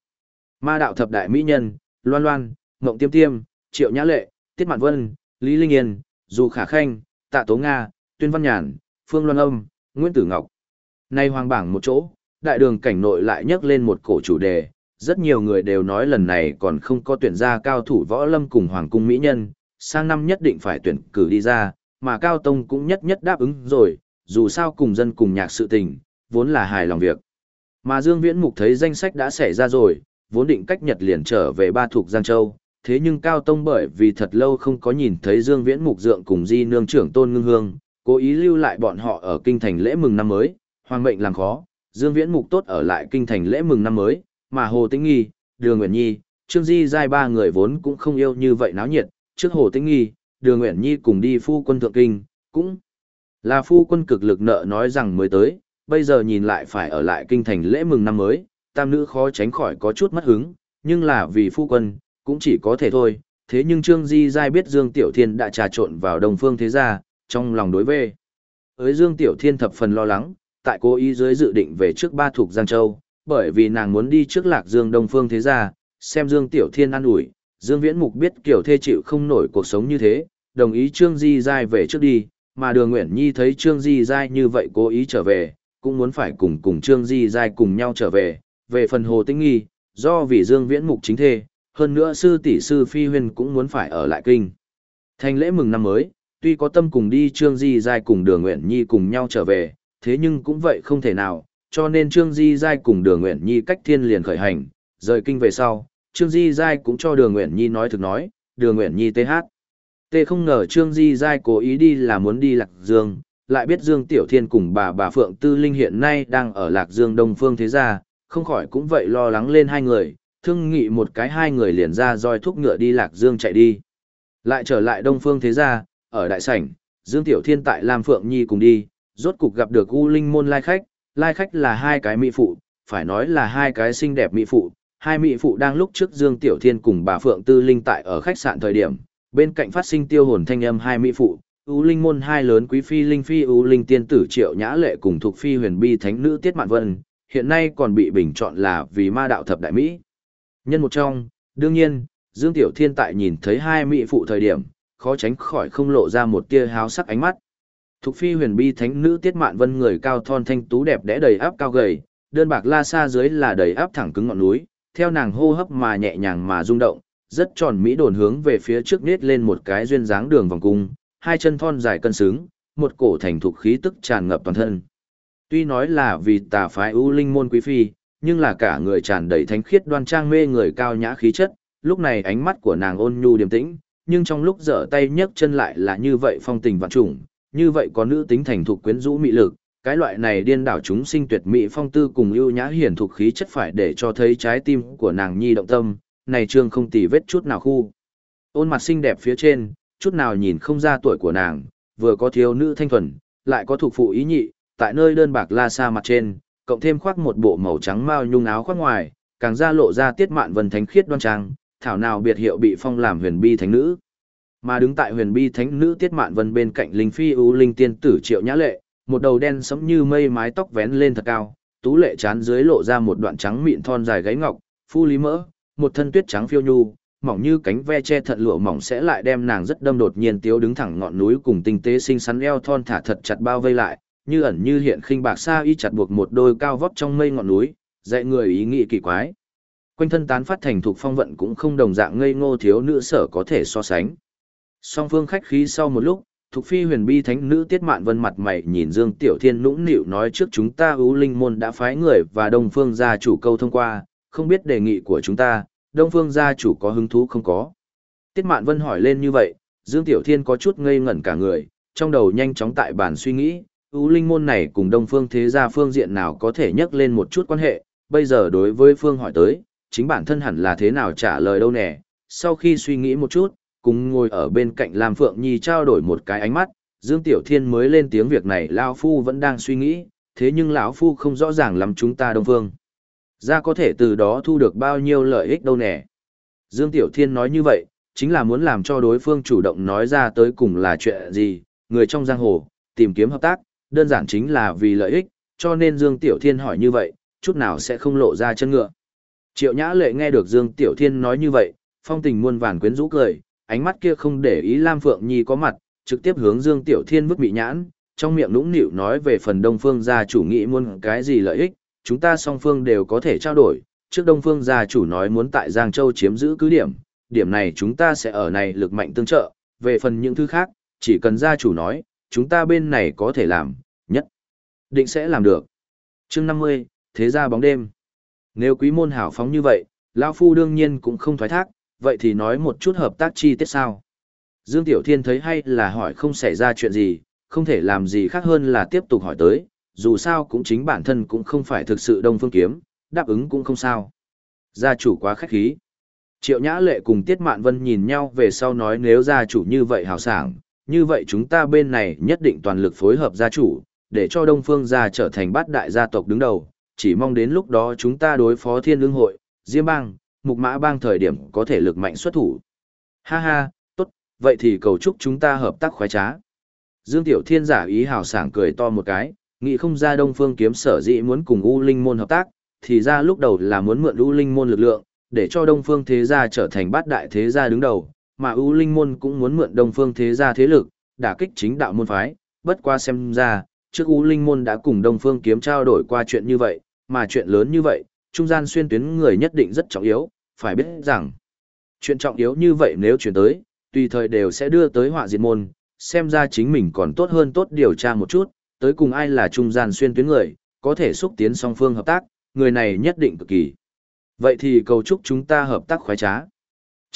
Ma đạo thập đại mỹ nhân, loan loan, mộng tiêm tiêm, triệu nhã lệ, tiết mạn vân, lý linh yên, dù khả khanh, tạ tố nga, tuyên văn nhàn, phương loan âm, nguyễn tử ngọc. Nay hoàng bảng một chỗ, đại đường cảnh nội lại nhắc lên một cổ chủ đề, rất nhiều người đều nói lần này còn không có tuyển ra cao thủ võ lâm cùng hoàng cung mỹ nhân, sang năm nhất định phải tuyển cử đi ra, mà Cao Tông cũng nhất nhất đáp ứng rồi, dù sao cùng dân cùng nhạc sự tình, vốn là hài lòng việc. Mà Dương Viễn Mục thấy danh sách đã xảy ra rồi, vốn định cách Nhật liền trở về ba thuộc Giang Châu, thế nhưng Cao Tông bởi vì thật lâu không có nhìn thấy Dương Viễn Mục dượng cùng Di Nương trưởng Tôn Ngưng Hương, cố ý lưu lại bọn họ ở kinh thành lễ mừng năm mới, hoàng mệnh làm khó, Dương Viễn Mục tốt ở lại kinh thành lễ mừng năm mới, mà Hồ Tĩnh Nghi, Đường Nguyễn Nhi, Trương Di giai ba người vốn cũng không yêu như vậy náo nhiệt, trước Hồ Tĩnh Nghi, Đường Nguyễn Nhi cùng đi phu quân thượng kinh, cũng là phu quân cực lực nợ nói rằng mới tới, bây giờ nhìn lại phải ở lại kinh thành lễ mừng năm mới, tam nữ khó tránh khỏi có chút mất hứng, nhưng là vì phu quân, cũng chỉ có thể thôi, thế nhưng Trương Di giai biết Dương Tiểu Thiên đã trà trộn vào đồng phương thế gia, trong lòng đối về. Ới Dương Tiểu Thiên thập phần lo lắng, tại cố ý dưới dự định về trước ba thuộc Giang Châu, bởi vì nàng muốn đi trước lạc Dương Đông Phương thế gia, xem Dương Tiểu Thiên ăn ủi, Dương Viễn Mục biết kiểu thê chịu không nổi cuộc sống như thế, đồng ý Trương Di Giai về trước đi, mà Đường Nguyễn Nhi thấy Trương Di Giai như vậy cố ý trở về, cũng muốn phải cùng cùng Trương Di Giai cùng nhau trở về, về phần Hồ Tĩnh Nghi, do vì Dương Viễn Mục chính thê, hơn nữa sư tỷ sư Phi Huyên cũng muốn phải ở lại kinh. Thành lễ mừng năm mới, tuy có tâm cùng đi Trương Di Giai cùng Đường Nguyễn Nhi cùng nhau trở về, thế nhưng cũng vậy không thể nào, cho nên Trương Di Giai cùng Đường Nguyễn Nhi cách thiên liền khởi hành, rời kinh về sau, Trương Di Giai cũng cho Đường Nguyễn Nhi nói thực nói, Đường Nguyễn Nhi tê hát, Tê không ngờ Trương Di Giai cố ý đi là muốn đi Lạc Dương, lại biết Dương Tiểu Thiên cùng bà bà Phượng Tư Linh hiện nay đang ở Lạc Dương Đông Phương Thế Gia, không khỏi cũng vậy lo lắng lên hai người, thương nghị một cái hai người liền ra roi thúc ngựa đi Lạc Dương chạy đi. Lại trở lại Đông Phương Thế Gia, ở Đại Sảnh, Dương Tiểu Thiên tại Lam Phượng Nhi cùng đi, rốt cục gặp được U Linh Môn Lai Khách, Lai Khách là hai cái mỹ phụ, phải nói là hai cái xinh đẹp mỹ phụ, hai mỹ phụ đang lúc trước Dương Tiểu Thiên cùng bà Phượng Tư Linh tại ở khách sạn thời điểm, bên cạnh phát sinh tiêu hồn thanh âm hai mỹ phụ, U Linh môn hai lớn quý phi Linh phi U Linh tiên tử Triệu Nhã Lệ cùng thuộc phi Huyền Bi thánh nữ Tiết Mạn Vân, hiện nay còn bị bình chọn là vì ma đạo thập đại mỹ. Nhân một trong, đương nhiên, Dương Tiểu Thiên tại nhìn thấy hai mỹ phụ thời điểm, khó tránh khỏi không lộ ra một tia háo sắc ánh mắt. Thục phi huyền bi thánh nữ Tiết Mạn Vân người cao thon thanh tú đẹp đẽ đầy áp cao gầy, đơn bạc la xa dưới là đầy áp thẳng cứng ngọn núi, theo nàng hô hấp mà nhẹ nhàng mà rung động, rất tròn mỹ đồn hướng về phía trước nết lên một cái duyên dáng đường vòng cung, hai chân thon dài cân xứng, một cổ thành thục khí tức tràn ngập toàn thân. Tuy nói là vì tà phái ưu linh môn quý phi, nhưng là cả người tràn đầy thánh khiết đoan trang mê người cao nhã khí chất, lúc này ánh mắt của nàng ôn nhu điềm tĩnh, nhưng trong lúc dở tay nhấc chân lại là như vậy phong tình vạn trùng, như vậy có nữ tính thành thục quyến rũ mị lực, cái loại này điên đảo chúng sinh tuyệt mỹ phong tư cùng ưu nhã hiển thục khí chất phải để cho thấy trái tim của nàng nhi động tâm, này trương không tì vết chút nào khu. Ôn mặt xinh đẹp phía trên, chút nào nhìn không ra tuổi của nàng, vừa có thiếu nữ thanh thuần, lại có thuộc phụ ý nhị, tại nơi đơn bạc la xa mặt trên, cộng thêm khoác một bộ màu trắng mao nhung áo khoác ngoài, càng ra lộ ra tiết mạn vân thánh khiết đoan trang, thảo nào biệt hiệu bị phong làm huyền bi thánh nữ. Mà đứng tại huyền bi thánh nữ tiết mạn vân bên cạnh linh phi ưu linh tiên tử triệu nhã lệ, một đầu đen sẫm như mây mái tóc vén lên thật cao, tú lệ chán dưới lộ ra một đoạn trắng mịn thon dài gáy ngọc, phu lý mỡ, một thân tuyết trắng phiêu nhu, mỏng như cánh ve che thận lụa mỏng sẽ lại đem nàng rất đâm đột nhiên tiếu đứng thẳng ngọn núi cùng tinh tế xinh xắn eo thon thả thật chặt bao vây lại, như ẩn như hiện khinh bạc xa y chặt buộc một đôi cao vóc trong mây ngọn núi, dạy người ý nghĩ kỳ quái. Quanh thân tán phát thành thuộc phong vận cũng không đồng dạng ngây ngô thiếu nữ sở có thể so sánh. Song phương khách khí sau một lúc, Thục phi huyền bi thánh nữ tiết mạn vân mặt mày nhìn Dương Tiểu Thiên nũng nịu nói trước chúng ta ưu linh môn đã phái người và Đông Phương gia chủ câu thông qua, không biết đề nghị của chúng ta, Đông Phương gia chủ có hứng thú không có. Tiết mạn vân hỏi lên như vậy, Dương Tiểu Thiên có chút ngây ngẩn cả người, trong đầu nhanh chóng tại bản suy nghĩ, U Linh môn này cùng Đông Phương thế gia phương diện nào có thể nhắc lên một chút quan hệ, bây giờ đối với Phương hỏi tới, chính bản thân hẳn là thế nào trả lời đâu nè. Sau khi suy nghĩ một chút, cùng ngồi ở bên cạnh Lam Phượng Nhi trao đổi một cái ánh mắt, Dương Tiểu Thiên mới lên tiếng việc này lão phu vẫn đang suy nghĩ, thế nhưng lão phu không rõ ràng lắm chúng ta Đông Phương. Ra có thể từ đó thu được bao nhiêu lợi ích đâu nè. Dương Tiểu Thiên nói như vậy, chính là muốn làm cho đối phương chủ động nói ra tới cùng là chuyện gì, người trong giang hồ, tìm kiếm hợp tác, đơn giản chính là vì lợi ích, cho nên Dương Tiểu Thiên hỏi như vậy, chút nào sẽ không lộ ra chân ngựa. Triệu Nhã Lệ nghe được Dương Tiểu Thiên nói như vậy, phong tình muôn vàn quyến rũ cười, ánh mắt kia không để ý Lam Phượng Nhi có mặt, trực tiếp hướng Dương Tiểu Thiên vứt bị nhãn, trong miệng nũng nịu nói về phần Đông Phương gia chủ nghĩ muốn cái gì lợi ích, chúng ta song phương đều có thể trao đổi. Trước Đông Phương gia chủ nói muốn tại Giang Châu chiếm giữ cứ điểm, điểm này chúng ta sẽ ở này lực mạnh tương trợ, về phần những thứ khác, chỉ cần gia chủ nói, chúng ta bên này có thể làm, nhất định sẽ làm được. Chương 50, Thế gia bóng đêm. Nếu quý môn hảo phóng như vậy, lão phu đương nhiên cũng không thoái thác, vậy thì nói một chút hợp tác chi tiết sao. Dương Tiểu Thiên thấy hay là hỏi không xảy ra chuyện gì, không thể làm gì khác hơn là tiếp tục hỏi tới, dù sao cũng chính bản thân cũng không phải thực sự đông phương kiếm, đáp ứng cũng không sao. Gia chủ quá khách khí. Triệu Nhã Lệ cùng Tiết Mạn Vân nhìn nhau về sau nói nếu gia chủ như vậy hào sảng, như vậy chúng ta bên này nhất định toàn lực phối hợp gia chủ, để cho Đông Phương gia trở thành bát đại gia tộc đứng đầu, chỉ mong đến lúc đó chúng ta đối phó thiên lương hội, Diêm bang, Mục Mã bang thời điểm có thể lực mạnh xuất thủ. Ha ha, tốt, vậy thì cầu chúc chúng ta hợp tác khoái trá. Dương Tiểu Thiên giả ý hào sảng cười to một cái, nghĩ không ra Đông Phương kiếm sở dĩ muốn cùng U Linh môn hợp tác, thì ra lúc đầu là muốn mượn U Linh môn lực lượng, để cho Đông Phương thế gia trở thành bát đại thế gia đứng đầu, mà U Linh môn cũng muốn mượn Đông Phương thế gia thế lực, đả kích chính đạo môn phái, bất qua xem ra, trước U Linh môn đã cùng Đông Phương kiếm trao đổi qua chuyện như vậy, mà chuyện lớn như vậy, trung gian xuyên tuyến người nhất định rất trọng yếu, phải biết rằng, chuyện trọng yếu như vậy nếu chuyển tới, tùy thời đều sẽ đưa tới họa diệt môn, xem ra chính mình còn tốt hơn tốt điều tra một chút, tới cùng ai là trung gian xuyên tuyến người, có thể xúc tiến song phương hợp tác, người này nhất định cực kỳ. Vậy thì cầu chúc chúng ta hợp tác khoái trá.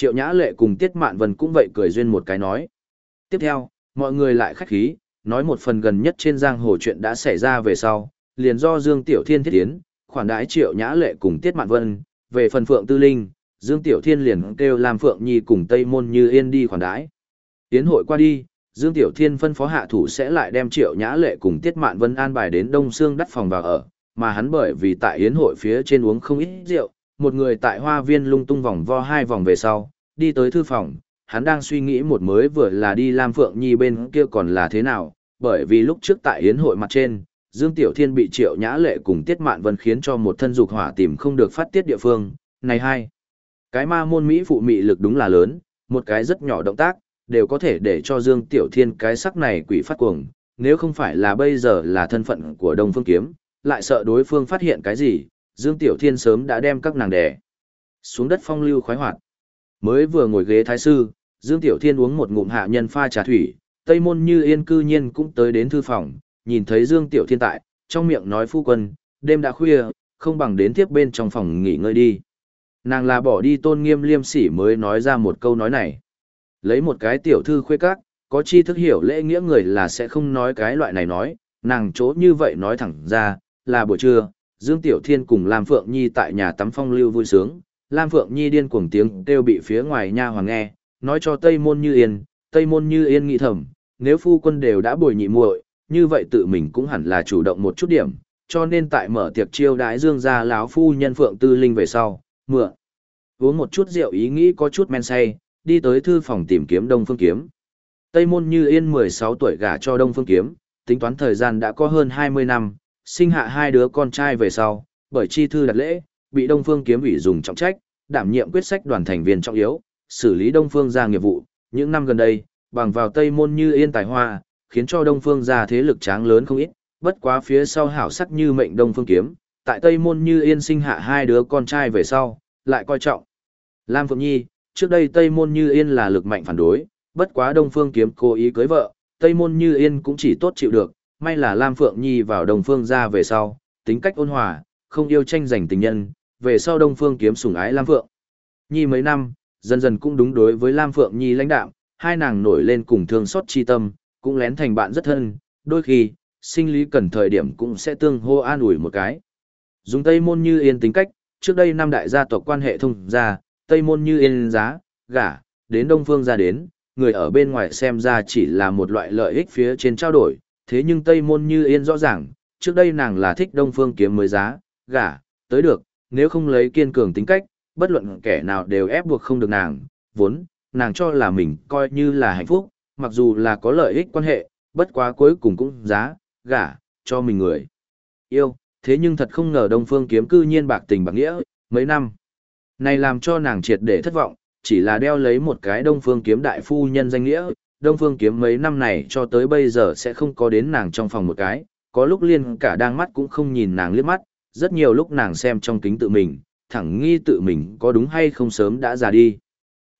Triệu Nhã Lệ cùng Tiết Mạn Vân cũng vậy cười duyên một cái nói. Tiếp theo, mọi người lại khách khí, nói một phần gần nhất trên giang hồ chuyện đã xảy ra về sau, liền do Dương Tiểu Thiên thiết tiến, khoản đãi Triệu Nhã Lệ cùng Tiết Mạn Vân, về phần Phượng Tư Linh, Dương Tiểu Thiên liền kêu làm Phượng Nhi cùng Tây Môn Như Yên đi khoản đãi. Tiến hội qua đi, Dương Tiểu Thiên phân phó hạ thủ sẽ lại đem Triệu Nhã Lệ cùng Tiết Mạn Vân an bài đến Đông Sương đắt phòng vào ở, mà hắn bởi vì tại yến hội phía trên uống không ít rượu, một người tại hoa viên lung tung vòng vo hai vòng về sau, đi tới thư phòng, hắn đang suy nghĩ một mới vừa là đi Lam Phượng Nhi bên kia còn là thế nào, bởi vì lúc trước tại yến hội mặt trên, Dương Tiểu Thiên bị Triệu Nhã Lệ cùng Tiết Mạn Vân khiến cho một thân dục hỏa tìm không được phát tiết địa phương, này hai. Cái ma môn Mỹ phụ mị lực đúng là lớn, một cái rất nhỏ động tác, đều có thể để cho Dương Tiểu Thiên cái sắc này quỷ phát cuồng, nếu không phải là bây giờ là thân phận của Đông Phương Kiếm, lại sợ đối phương phát hiện cái gì, Dương Tiểu Thiên sớm đã đem các nàng đè xuống đất phong lưu khoái hoạt. Mới vừa ngồi ghế thái sư, Dương Tiểu Thiên uống một ngụm hạ nhân pha trà thủy, Tây Môn Như Yên cư nhiên cũng tới đến thư phòng, nhìn thấy Dương Tiểu Thiên tại, trong miệng nói phu quân, đêm đã khuya, không bằng đến tiếp bên trong phòng nghỉ ngơi đi. Nàng là bỏ đi tôn nghiêm liêm sỉ mới nói ra một câu nói này. Lấy một cái tiểu thư khuê các, có chi thức hiểu lễ nghĩa người là sẽ không nói cái loại này nói, nàng chỗ như vậy nói thẳng ra, là buổi trưa, Dương Tiểu Thiên cùng Lam Phượng Nhi tại nhà tắm phong lưu vui sướng, Lam Phượng Nhi điên cuồng tiếng kêu bị phía ngoài nha hoàng nghe, nói cho Tây Môn Như Yên, Tây Môn Như Yên nghĩ thầm, nếu phu quân đều đã bồi nhị muội, như vậy tự mình cũng hẳn là chủ động một chút điểm, cho nên tại mở tiệc chiêu đãi Dương gia lão phu nhân Phượng Tư Linh về sau, mượn uống một chút rượu ý nghĩ có chút men say, đi tới thư phòng tìm kiếm Đông Phương Kiếm. Tây Môn Như Yên 16 tuổi gả cho Đông Phương Kiếm, tính toán thời gian đã có hơn 20 năm, sinh hạ hai đứa con trai về sau, bởi chi thư đặt lễ, bị Đông Phương Kiếm ủy dùng trọng trách, đảm nhiệm quyết sách đoàn thành viên trọng yếu, xử lý Đông Phương gia nghiệp vụ. Những năm gần đây, bằng vào Tây Môn Như Yên tài hoa, khiến cho Đông Phương gia thế lực tráng lớn không ít, bất quá phía sau hảo sắc như mệnh Đông Phương Kiếm, tại Tây Môn Như Yên sinh hạ hai đứa con trai về sau, lại coi trọng. Lam Phượng Nhi, trước đây Tây Môn Như Yên là lực mạnh phản đối, bất quá Đông Phương Kiếm cố ý cưới vợ, Tây Môn Như Yên cũng chỉ tốt chịu được, may là Lam Phượng Nhi vào Đông Phương ra về sau, tính cách ôn hòa, không yêu tranh giành tình nhân, về sau Đông Phương kiếm sủng ái Lam Phượng. Nhi mấy năm, dần dần cũng đúng đối với Lam Phượng Nhi lãnh đạm, hai nàng nổi lên cùng thương xót chi tâm, cũng lén thành bạn rất thân, đôi khi, sinh lý cần thời điểm cũng sẽ tương hô an ủi một cái. Dùng Tây Môn Như Yên tính cách, trước đây năm đại gia tộc quan hệ thông gia, Tây Môn Như Yên giá, gả, đến Đông Phương ra đến, người ở bên ngoài xem ra chỉ là một loại lợi ích phía trên trao đổi, thế nhưng Tây Môn Như Yên rõ ràng, trước đây nàng là thích Đông Phương kiếm mới giá, gả, tới được, nếu không lấy kiên cường tính cách, bất luận kẻ nào đều ép buộc không được nàng, vốn, nàng cho là mình coi như là hạnh phúc, mặc dù là có lợi ích quan hệ, bất quá cuối cùng cũng giá, gả, cho mình người. Yêu, thế nhưng thật không ngờ Đông Phương kiếm cư nhiên bạc tình bạc nghĩa, mấy năm. Này làm cho nàng triệt để thất vọng, chỉ là đeo lấy một cái Đông Phương kiếm đại phu nhân danh nghĩa, Đông Phương kiếm mấy năm này cho tới bây giờ sẽ không có đến nàng trong phòng một cái, có lúc liên cả đang mắt cũng không nhìn nàng liếc mắt, rất nhiều lúc nàng xem trong kính tự mình, thẳng nghi tự mình có đúng hay không sớm đã già đi.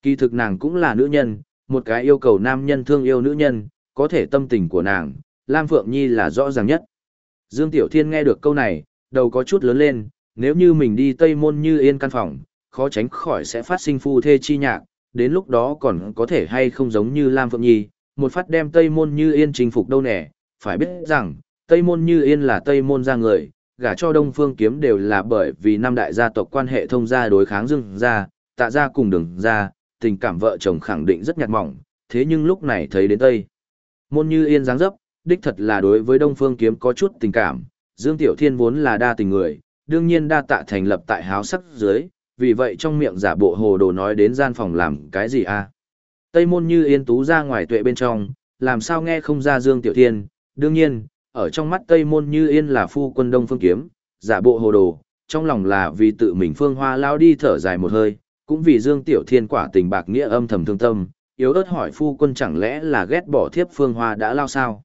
Kỳ thực nàng cũng là nữ nhân, một cái yêu cầu nam nhân thương yêu nữ nhân, có thể tâm tình của nàng, Lam Phượng Nhi là rõ ràng nhất. Dương Tiểu Thiên nghe được câu này, đầu có chút lớn lên, nếu như mình đi Tây Môn như yên căn phòng, khó tránh khỏi sẽ phát sinh phu thê chi nhạc, đến lúc đó còn có thể hay không giống như Lam Phượng Nhi, một phát đem Tây Môn như yên chinh phục đâu nè, phải biết rằng, Tây Môn như yên là Tây Môn ra người, gả cho Đông Phương Kiếm đều là bởi vì năm đại gia tộc quan hệ thông gia đối kháng Dương gia, tạ gia cùng đường gia, tình cảm vợ chồng khẳng định rất nhạt mỏng, thế nhưng lúc này thấy đến Tây. Môn như yên dáng dấp, đích thật là đối với Đông Phương Kiếm có chút tình cảm, Dương Tiểu Thiên vốn là đa tình người, đương nhiên đa tạ thành lập tại háo sắc dưới, vì vậy trong miệng giả bộ hồ đồ nói đến gian phòng làm cái gì a Tây môn như yên tú ra ngoài tuệ bên trong, làm sao nghe không ra Dương Tiểu Thiên, đương nhiên, ở trong mắt Tây môn như yên là phu quân đông phương kiếm, giả bộ hồ đồ, trong lòng là vì tự mình phương hoa lao đi thở dài một hơi, cũng vì Dương Tiểu Thiên quả tình bạc nghĩa âm thầm thương tâm, yếu ớt hỏi phu quân chẳng lẽ là ghét bỏ thiếp phương hoa đã lao sao.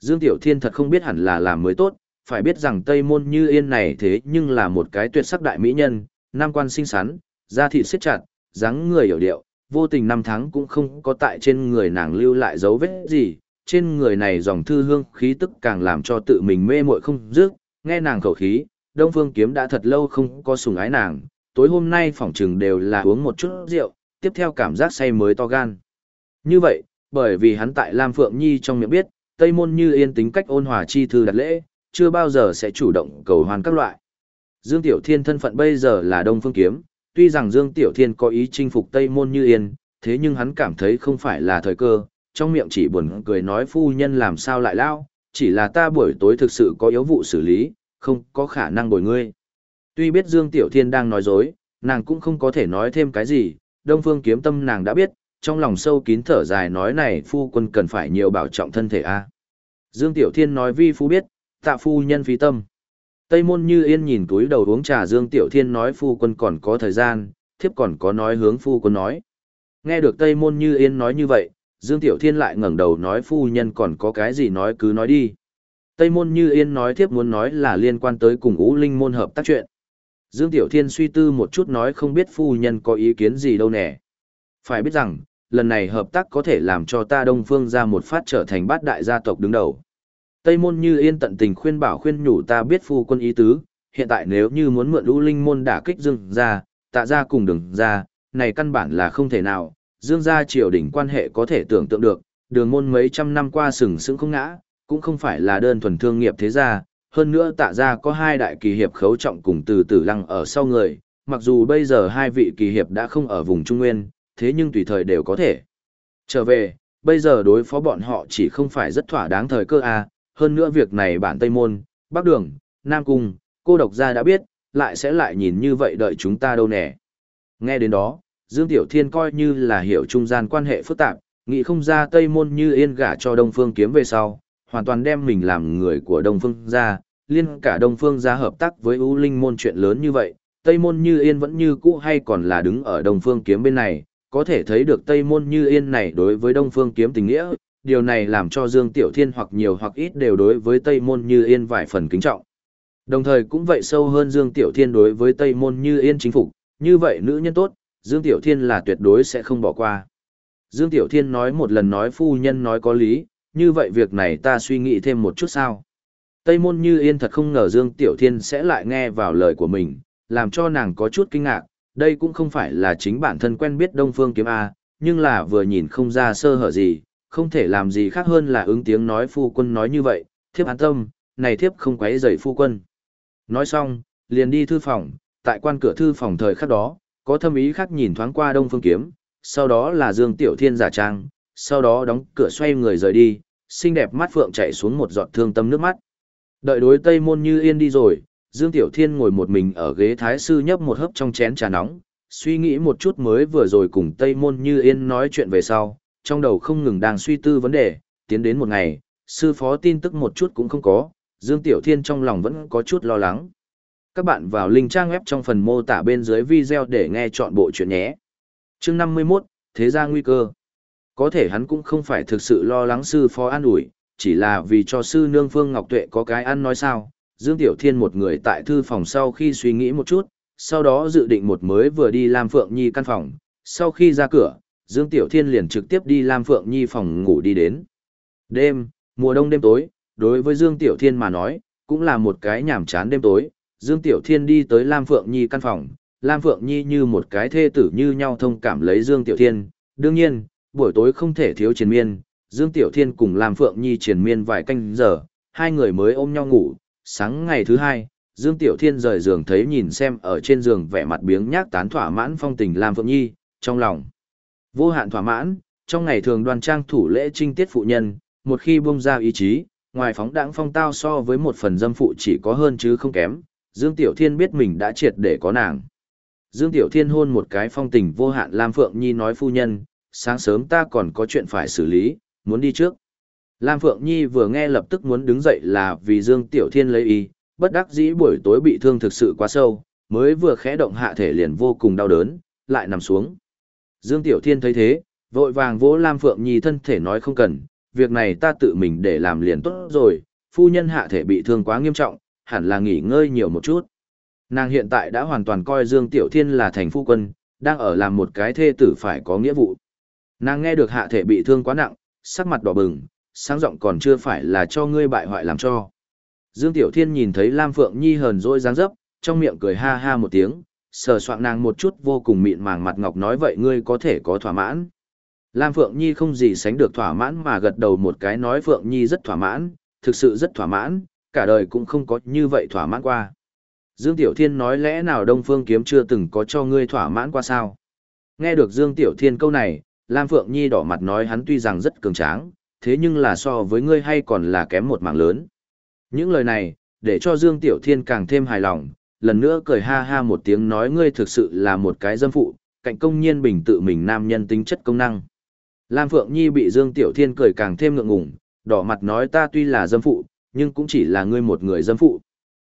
Dương Tiểu Thiên thật không biết hẳn là làm mới tốt, phải biết rằng Tây Môn Như Yên này thế nhưng là một cái tuyệt sắc đại mỹ nhân, nam quan xinh xắn, da thịt siết chặt, dáng người hiểu điệu, vô tình năm tháng cũng không có tại trên người nàng lưu lại dấu vết gì, trên người này dòng thư hương khí tức càng làm cho tự mình mê muội không dứt, nghe nàng khẩu khí, Đông Phương Kiếm đã thật lâu không có sùng ái nàng, tối hôm nay phỏng chừng đều là uống một chút rượu, tiếp theo cảm giác say mới to gan. Như vậy, bởi vì hắn tại Lam Phượng Nhi trong miệng biết, Tây Môn Như Yên tính cách ôn hòa chi thư đặt lễ, chưa bao giờ sẽ chủ động cầu hoàn các loại. Dương Tiểu Thiên thân phận bây giờ là Đông Phương Kiếm, tuy rằng Dương Tiểu Thiên có ý chinh phục Tây Môn Như Yên, thế nhưng hắn cảm thấy không phải là thời cơ, trong miệng chỉ buồn cười nói phu nhân làm sao lại lao, chỉ là ta buổi tối thực sự có yếu vụ xử lý, không có khả năng bồi ngươi. Tuy biết Dương Tiểu Thiên đang nói dối, nàng cũng không có thể nói thêm cái gì, Đông Phương Kiếm tâm nàng đã biết, trong lòng sâu kín thở dài nói này phu quân cần phải nhiều bảo trọng thân thể a. Dương Tiểu Thiên nói vi phu biết, tạ phu nhân phí tâm. Tây môn như yên nhìn túi đầu uống trà Dương Tiểu Thiên nói phu quân còn có thời gian, thiếp còn có nói hướng phu quân nói. Nghe được Tây môn như yên nói như vậy, Dương Tiểu Thiên lại ngẩng đầu nói phu nhân còn có cái gì nói cứ nói đi. Tây môn như yên nói thiếp muốn nói là liên quan tới cùng Ú Linh môn hợp tác chuyện. Dương Tiểu Thiên suy tư một chút nói không biết phu nhân có ý kiến gì đâu nè. Phải biết rằng, lần này hợp tác có thể làm cho ta Đông Phương ra một phát trở thành bát đại gia tộc đứng đầu. Tây môn như yên tận tình khuyên bảo khuyên nhủ ta biết phu quân ý tứ, hiện tại nếu như muốn mượn lũ linh môn đả kích dương ra, tạ ra cùng đừng ra, này căn bản là không thể nào, dương gia triều đỉnh quan hệ có thể tưởng tượng được, đường môn mấy trăm năm qua sừng sững không ngã, cũng không phải là đơn thuần thương nghiệp thế gia, hơn nữa tạ ra có hai đại kỳ hiệp khấu trọng cùng từ tử lăng ở sau người, mặc dù bây giờ hai vị kỳ hiệp đã không ở vùng Trung Nguyên, thế nhưng tùy thời đều có thể. Trở về, bây giờ đối phó bọn họ chỉ không phải rất thỏa đáng thời cơ à, hơn nữa việc này bản Tây Môn, Bắc Đường, Nam Cung, cô độc gia đã biết, lại sẽ lại nhìn như vậy đợi chúng ta đâu nè. Nghe đến đó, Dương Tiểu Thiên coi như là hiểu trung gian quan hệ phức tạp, nghĩ không ra Tây Môn như yên gả cho Đông Phương kiếm về sau, hoàn toàn đem mình làm người của Đông Phương gia, liên cả Đông Phương gia hợp tác với U Linh môn chuyện lớn như vậy, Tây Môn như yên vẫn như cũ hay còn là đứng ở Đông Phương kiếm bên này, có thể thấy được Tây Môn như yên này đối với Đông Phương kiếm tình nghĩa, điều này làm cho Dương Tiểu Thiên hoặc nhiều hoặc ít đều đối với Tây Môn Như Yên vài phần kính trọng. Đồng thời cũng vậy sâu hơn Dương Tiểu Thiên đối với Tây Môn Như Yên chính phục, như vậy nữ nhân tốt, Dương Tiểu Thiên là tuyệt đối sẽ không bỏ qua. Dương Tiểu Thiên nói một lần nói phu nhân nói có lý, như vậy việc này ta suy nghĩ thêm một chút sao. Tây Môn Như Yên thật không ngờ Dương Tiểu Thiên sẽ lại nghe vào lời của mình, làm cho nàng có chút kinh ngạc, đây cũng không phải là chính bản thân quen biết Đông Phương Kiếm A, nhưng là vừa nhìn không ra sơ hở gì, không thể làm gì khác hơn là ứng tiếng nói phu quân nói như vậy, thiếp an tâm, này thiếp không quấy rầy phu quân. Nói xong, liền đi thư phòng, tại quan cửa thư phòng thời khắc đó, có thâm ý khác nhìn thoáng qua Đông Phương Kiếm, sau đó là Dương Tiểu Thiên giả trang, sau đó đóng cửa xoay người rời đi, xinh đẹp mắt phượng chạy xuống một giọt thương tâm nước mắt. Đợi đối Tây Môn Như Yên đi rồi, Dương Tiểu Thiên ngồi một mình ở ghế thái sư nhấp một hớp trong chén trà nóng, suy nghĩ một chút mới vừa rồi cùng Tây Môn Như Yên nói chuyện về sau, trong đầu không ngừng đang suy tư vấn đề, tiến đến một ngày, sư phó tin tức một chút cũng không có, Dương Tiểu Thiên trong lòng vẫn có chút lo lắng. Các bạn vào link trang web trong phần mô tả bên dưới video để nghe chọn bộ chuyện nhé. Chương 51, Thế gia nguy cơ. Có thể hắn cũng không phải thực sự lo lắng sư phó an ủi, chỉ là vì cho sư nương Phương Ngọc Tuệ có cái ăn nói sao. Dương Tiểu Thiên một người tại thư phòng sau khi suy nghĩ một chút, sau đó dự định một mới vừa đi làm Phượng Nhi căn phòng. Sau khi ra cửa, Dương Tiểu Thiên liền trực tiếp đi Lam Phượng Nhi phòng ngủ đi đến. Đêm, mùa đông đêm tối, đối với Dương Tiểu Thiên mà nói, cũng là một cái nhảm chán đêm tối. Dương Tiểu Thiên đi tới Lam Phượng Nhi căn phòng, Lam Phượng Nhi như một cái thê tử như nhau thông cảm lấy Dương Tiểu Thiên. Đương nhiên, buổi tối không thể thiếu triền miên, Dương Tiểu Thiên cùng Lam Phượng Nhi triền miên vài canh giờ, hai người mới ôm nhau ngủ. Sáng ngày thứ hai, Dương Tiểu Thiên rời giường thấy nhìn xem ở trên giường vẻ mặt biếng nhác tán thỏa mãn phong tình Lam Phượng Nhi, trong lòng. Vô hạn thỏa mãn, trong ngày thường đoan trang thủ lễ trinh tiết phụ nhân, một khi buông ra ý chí, ngoài phóng đãng phong tao so với một phần dâm phụ chỉ có hơn chứ không kém, Dương Tiểu Thiên biết mình đã triệt để có nàng. Dương Tiểu Thiên hôn một cái phong tình vô hạn Lam Phượng Nhi nói phu nhân, sáng sớm ta còn có chuyện phải xử lý, muốn đi trước. Lam Phượng Nhi vừa nghe lập tức muốn đứng dậy là vì Dương Tiểu Thiên lấy y, bất đắc dĩ buổi tối bị thương thực sự quá sâu, mới vừa khẽ động hạ thể liền vô cùng đau đớn, lại nằm xuống. Dương Tiểu Thiên thấy thế, vội vàng vỗ Lam Phượng Nhi thân thể nói không cần, việc này ta tự mình để làm liền tốt rồi, phu nhân hạ thể bị thương quá nghiêm trọng, hẳn là nghỉ ngơi nhiều một chút. Nàng hiện tại đã hoàn toàn coi Dương Tiểu Thiên là thành phu quân, đang ở làm một cái thê tử phải có nghĩa vụ. Nàng nghe được hạ thể bị thương quá nặng, sắc mặt đỏ bừng, sáng giọng còn chưa phải là cho ngươi bại hoại làm cho. Dương Tiểu Thiên nhìn thấy Lam Phượng Nhi hờn dỗi dáng dấp, trong miệng cười ha ha một tiếng, sờ soạng nàng một chút vô cùng mịn màng mặt ngọc nói vậy ngươi có thể có thỏa mãn. Lam Phượng Nhi không gì sánh được thỏa mãn mà gật đầu một cái nói Phượng Nhi rất thỏa mãn, thực sự rất thỏa mãn, cả đời cũng không có như vậy thỏa mãn qua. Dương Tiểu Thiên nói lẽ nào Đông Phương Kiếm chưa từng có cho ngươi thỏa mãn qua sao? Nghe được Dương Tiểu Thiên câu này, Lam Phượng Nhi đỏ mặt nói hắn tuy rằng rất cường tráng, thế nhưng là so với ngươi hay còn là kém một mảng lớn. Những lời này, để cho Dương Tiểu Thiên càng thêm hài lòng, lần nữa cười ha ha một tiếng nói ngươi thực sự là một cái dâm phụ, cạnh công nhiên bình tự mình nam nhân tính chất công năng. Lam Phượng Nhi bị Dương Tiểu Thiên cười càng thêm ngượng ngùng, đỏ mặt nói ta tuy là dâm phụ, nhưng cũng chỉ là ngươi một người dâm phụ.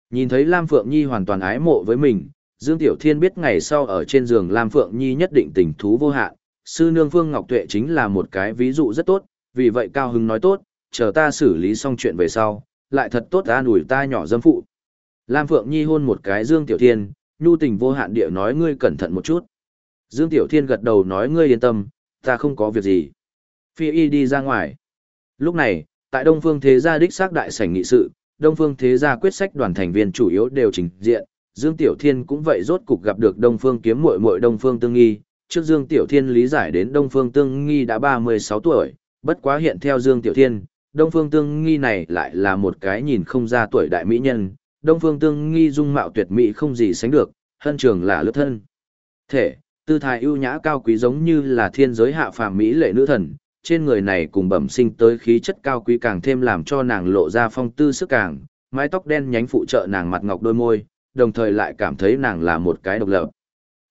Nhìn thấy Lam Phượng Nhi hoàn toàn ái mộ với mình, Dương Tiểu Thiên biết ngày sau ở trên giường Lam Phượng Nhi nhất định tình thú vô hạn, sư nương Phương Ngọc Tuệ chính là một cái ví dụ rất tốt, vì vậy Cao Hưng nói tốt, chờ ta xử lý xong chuyện về sau, lại thật tốt an ủi ta nhỏ dâm phụ. Lam Phượng Nhi hôn một cái Dương Tiểu Thiên, nhu tình vô hạn địa nói ngươi cẩn thận một chút. Dương Tiểu Thiên gật đầu nói ngươi yên tâm, ta không có việc gì. Phi y đi ra ngoài. Lúc này, tại Đông Phương Thế Gia đích xác đại sảnh nghị sự, Đông Phương Thế Gia quyết sách đoàn thành viên chủ yếu đều trình diện, Dương Tiểu Thiên cũng vậy rốt cục gặp được Đông Phương kiếm muội muội Đông Phương Tương Nghi. Trước Dương Tiểu Thiên lý giải đến Đông Phương Tương Nghi đã 36 tuổi, bất quá hiện theo Dương Tiểu Thiên, Đông Phương Tương Nghi này lại là một cái nhìn không ra tuổi đại mỹ nhân, Đông Phương Tương Nghi dung mạo tuyệt mỹ không gì sánh được, hân trường là lướt thân. Thể, tư thái ưu nhã cao quý giống như là thiên giới hạ phàm mỹ lệ nữ thần, trên người này cùng bẩm sinh tới khí chất cao quý càng thêm làm cho nàng lộ ra phong tư sức càng, mái tóc đen nhánh phụ trợ nàng mặt ngọc đôi môi, đồng thời lại cảm thấy nàng là một cái độc lập.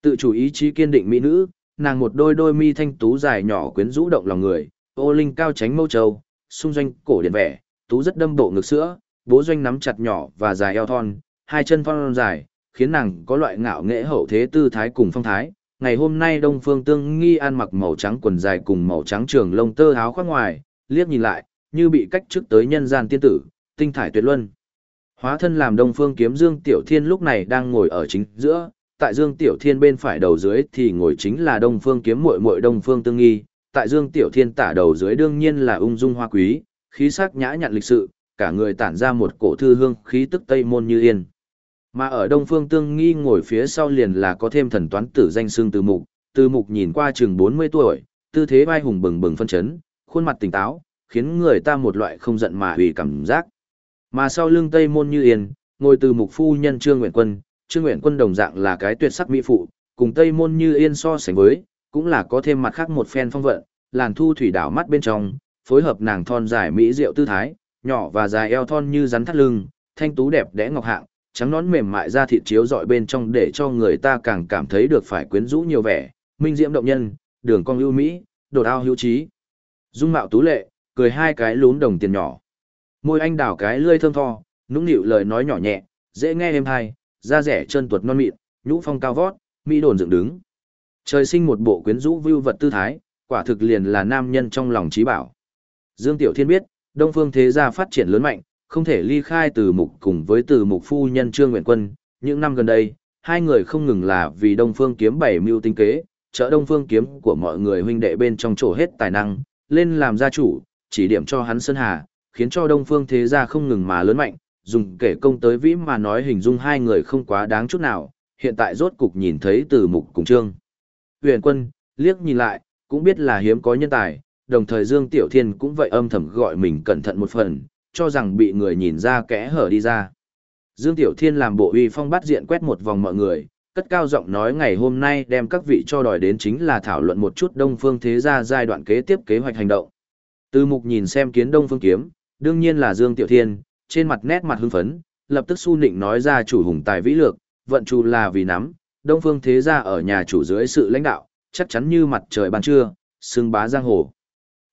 Tự chủ ý chí kiên định mỹ nữ, nàng một đôi đôi mi thanh tú dài nhỏ quyến rũ động lòng người, ô linh cao tránh mâu trâu, xung doanh cổ điện vẻ, tú rất đâm bộ ngực sữa, bố doanh nắm chặt nhỏ và dài eo thon, hai chân thon dài, khiến nàng có loại ngạo nghệ hậu thế tư thái cùng phong thái. Ngày hôm nay Đông Phương Tương Nghi ăn mặc màu trắng quần dài cùng màu trắng trường lông tơ áo khoác ngoài, liếc nhìn lại, như bị cách trước tới nhân gian tiên tử, tinh thải tuyệt luân. Hóa thân làm Đông Phương Kiếm Dương Tiểu Thiên lúc này đang ngồi ở chính giữa, tại Dương Tiểu Thiên bên phải đầu dưới thì ngồi chính là Đông Phương Kiếm muội muội Đông Phương Tương Nghi, tại Dương Tiểu Thiên tả đầu dưới đương nhiên là ung dung hoa quý, khí sắc nhã nhặn lịch sự, cả người tản ra một cổ thư hương khí tức tây môn như yên. Mà ở Đông Phương Tương Nghi ngồi phía sau liền là có thêm thần toán tử danh xương Từ Mục, Từ Mục nhìn qua chừng 40 tuổi, tư thế vai hùng bừng bừng phân chấn, khuôn mặt tỉnh táo, khiến người ta một loại không giận mà hủy cảm giác. Mà sau lưng Tây Môn Như Yên, ngồi từ mục phu nhân Trương Nguyện Quân, Trương Nguyện Quân đồng dạng là cái tuyệt sắc mỹ phụ, cùng Tây Môn Như Yên so sánh với, cũng là có thêm mặt khác một phen phong vận, làn thu thủy đảo mắt bên trong, phối hợp nàng thon dài mỹ diệu tư thái, nhỏ và dài eo thon như rắn thắt lưng, thanh tú đẹp đẽ ngọc hạng, trắng nón mềm mại ra thịt chiếu dọi bên trong để cho người ta càng cảm thấy được phải quyến rũ nhiều vẻ, minh diễm động nhân, đường cong ưu mỹ, đột ao hữu trí. Dung mạo tú lệ, cười hai cái lún đồng tiền nhỏ. Môi anh đảo cái lươi thơm tho, nũng nịu lời nói nhỏ nhẹ, dễ nghe êm hay, da rẻ chân tuột non mịn, nhũ phong cao vót, mỹ đồn dựng đứng. Trời sinh một bộ quyến rũ vưu vật tư thái, quả thực liền là nam nhân trong lòng trí bảo. Dương Tiểu Thiên biết, Đông Phương Thế Gia phát triển lớn mạnh, không thể ly khai từ mục cùng với từ mục phu nhân Trương Nguyện Quân. Những năm gần đây, hai người không ngừng là vì Đông Phương kiếm bảy mưu tinh kế, trợ Đông Phương kiếm của mọi người huynh đệ bên trong chỗ hết tài năng, lên làm gia chủ, chỉ điểm cho hắn Sơn Hà, khiến cho Đông Phương Thế Gia không ngừng mà lớn mạnh, dùng kể công tới vĩ mà nói hình dung hai người không quá đáng chút nào, hiện tại rốt cục nhìn thấy từ mục cùng Trương. Huyền Quân, liếc nhìn lại, cũng biết là hiếm có nhân tài, đồng thời Dương Tiểu Thiên cũng vậy âm thầm gọi mình cẩn thận một phần, cho rằng bị người nhìn ra kẽ hở đi ra. Dương Tiểu Thiên làm bộ uy phong bắt diện quét một vòng mọi người, cất cao giọng nói ngày hôm nay đem các vị cho đòi đến chính là thảo luận một chút Đông Phương Thế Gia giai đoạn kế tiếp kế hoạch hành động. Từ mục nhìn xem kiến Đông Phương kiếm, đương nhiên là Dương Tiểu Thiên, trên mặt nét mặt hưng phấn, lập tức su nịnh nói ra chủ hùng tài vĩ lược, vận chủ là vì nắm, Đông Phương Thế Gia ở nhà chủ dưới sự lãnh đạo, chắc chắn như mặt trời ban trưa, xương bá giang hồ.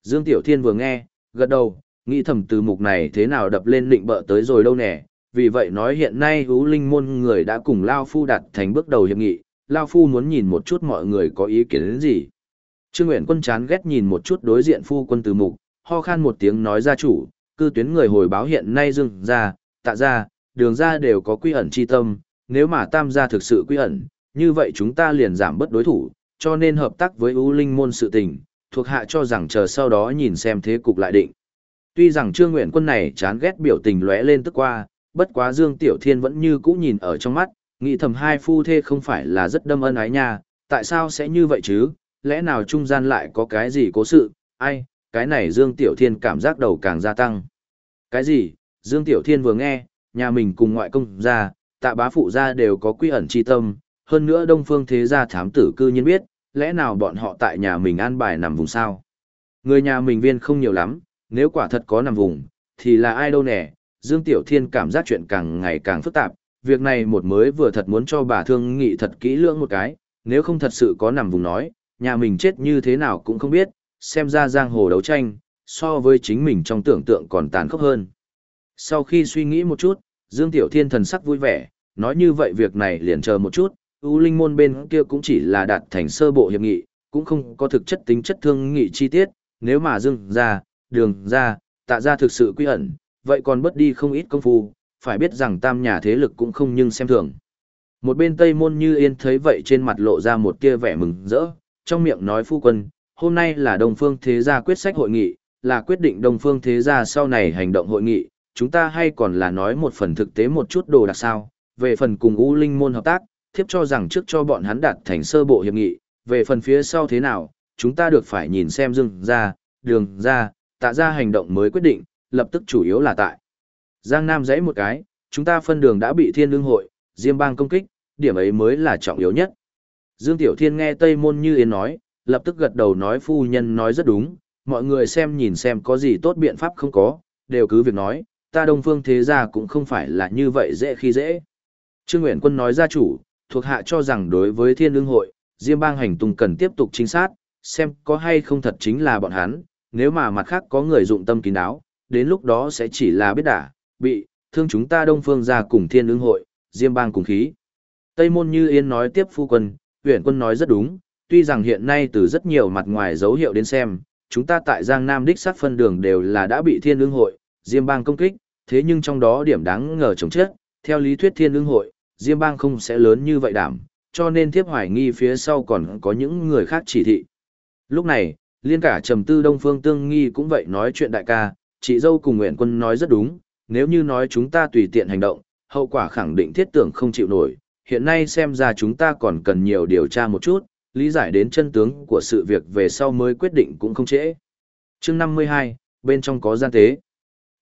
Dương Tiểu Thiên vừa nghe, gật đầu, nghĩ thầm từ mục này thế nào đập lên định bợ tới rồi đâu nè, vì vậy nói hiện nay Ú Linh môn người đã cùng Lao Phu đặt thành bước đầu hiệp nghị, Lao Phu muốn nhìn một chút mọi người có ý kiến đến gì. Trương Nguyện quân chán ghét nhìn một chút đối diện phu quân từ mục, ho khan một tiếng nói ra chủ, cư tuyến người hồi báo hiện nay dưng ra, tạ ra, đường ra đều có quy ẩn chi tâm, nếu mà tam gia thực sự quy ẩn, như vậy chúng ta liền giảm bớt đối thủ, cho nên hợp tác với U linh môn sự tình, thuộc hạ cho rằng chờ sau đó nhìn xem thế cục lại định. Tuy rằng Trương Nguyện quân này chán ghét biểu tình lóe lên tức qua, bất quá Dương Tiểu Thiên vẫn như cũ nhìn ở trong mắt, nghĩ thầm hai phu thê không phải là rất đâm ân ái nha, tại sao sẽ như vậy chứ, lẽ nào trung gian lại có cái gì cố sự, ai, cái này Dương Tiểu Thiên cảm giác đầu càng gia tăng. Cái gì, Dương Tiểu Thiên vừa nghe, nhà mình cùng ngoại công gia, tạ bá phụ gia đều có quy ẩn chi tâm, hơn nữa đông phương thế gia thám tử cư nhiên biết, lẽ nào bọn họ tại nhà mình an bài nằm vùng sao? Người nhà mình viên không nhiều lắm, nếu quả thật có nằm vùng, thì là ai đâu nè? Dương Tiểu Thiên cảm giác chuyện càng ngày càng phức tạp, việc này một mới vừa thật muốn cho bà thương nghị thật kỹ lưỡng một cái, nếu không thật sự có nằm vùng nói, nhà mình chết như thế nào cũng không biết, xem ra giang hồ đấu tranh, so với chính mình trong tưởng tượng còn tàn khốc hơn. Sau khi suy nghĩ một chút, Dương Tiểu Thiên thần sắc vui vẻ, nói như vậy việc này liền chờ một chút, U Linh môn bên kia cũng chỉ là đạt thành sơ bộ hiệp nghị, cũng không có thực chất tính chất thương nghị chi tiết, nếu mà Dương ra, đường ra, tạ ra thực sự quy ẩn, vậy còn bất đi không ít công phu, phải biết rằng tam nhà thế lực cũng không nhưng xem thường. Một bên Tây Môn Như Yên thấy vậy trên mặt lộ ra một tia vẻ mừng rỡ, trong miệng nói phu quân, hôm nay là Đông Phương Thế Gia quyết sách hội nghị, là quyết định Đông Phương Thế Gia sau này hành động hội nghị, chúng ta hay còn là nói một phần thực tế một chút đồ đặc sao, về phần cùng U Linh Môn hợp tác, thiếp cho rằng trước cho bọn hắn đạt thành sơ bộ hiệp nghị, về phần phía sau thế nào, chúng ta được phải nhìn xem dưng ra, đường ra, tạ ra hành động mới quyết định, lập tức chủ yếu là tại. Giang Nam dãy một cái, chúng ta phân đường đã bị thiên lương hội, diêm bang công kích, điểm ấy mới là trọng yếu nhất. Dương Tiểu Thiên nghe Tây Môn Như Yên nói, lập tức gật đầu nói phu nhân nói rất đúng, mọi người xem nhìn xem có gì tốt biện pháp không có, đều cứ việc nói, ta đông phương thế gia cũng không phải là như vậy dễ khi dễ. Trương Nguyện Quân nói gia chủ, thuộc hạ cho rằng đối với thiên lương hội, Diêm bang hành tung cần tiếp tục trinh sát, xem có hay không thật chính là bọn hắn, nếu mà mặt khác có người dụng tâm kín đáo, đến lúc đó sẽ chỉ là biết đả, bị, thương chúng ta đông phương ra cùng thiên lương hội, Diêm bang cùng khí. Tây môn như yên nói tiếp phu quân, huyện quân nói rất đúng, tuy rằng hiện nay từ rất nhiều mặt ngoài dấu hiệu đến xem, chúng ta tại Giang Nam đích sát phân đường đều là đã bị thiên lương hội, Diêm bang công kích, thế nhưng trong đó điểm đáng ngờ chống chết, theo lý thuyết thiên lương hội, Diêm bang không sẽ lớn như vậy đảm, cho nên thiếp hoài nghi phía sau còn có những người khác chỉ thị. Lúc này, liên cả trầm tư Đông Phương Tương Nghi cũng vậy nói chuyện đại ca, chị dâu cùng nguyện quân nói rất đúng, nếu như nói chúng ta tùy tiện hành động, hậu quả khẳng định thiết tưởng không chịu nổi, hiện nay xem ra chúng ta còn cần nhiều điều tra một chút, lý giải đến chân tướng của sự việc về sau mới quyết định cũng không trễ. chương 52, bên trong có gian tế.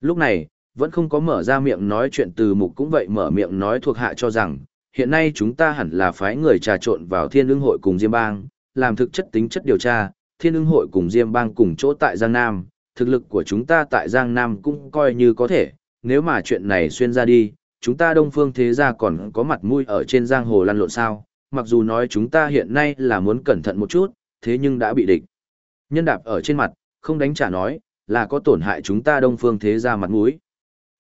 Lúc này, vẫn không có mở ra miệng nói chuyện từ mục cũng vậy mở miệng nói thuộc hạ cho rằng, hiện nay chúng ta hẳn là phái người trà trộn vào thiên ưng hội cùng Diêm Bang, làm thực chất tính chất điều tra, thiên ưng hội cùng Diêm Bang cùng chỗ tại Giang Nam, thực lực của chúng ta tại Giang Nam cũng coi như có thể, nếu mà chuyện này xuyên ra đi, chúng ta đông phương thế gia còn có mặt mũi ở trên giang hồ lăn lộn sao, mặc dù nói chúng ta hiện nay là muốn cẩn thận một chút, thế nhưng đã bị địch. Nhân đạp ở trên mặt, không đánh trả nói, là có tổn hại chúng ta đông phương thế gia mặt mũi.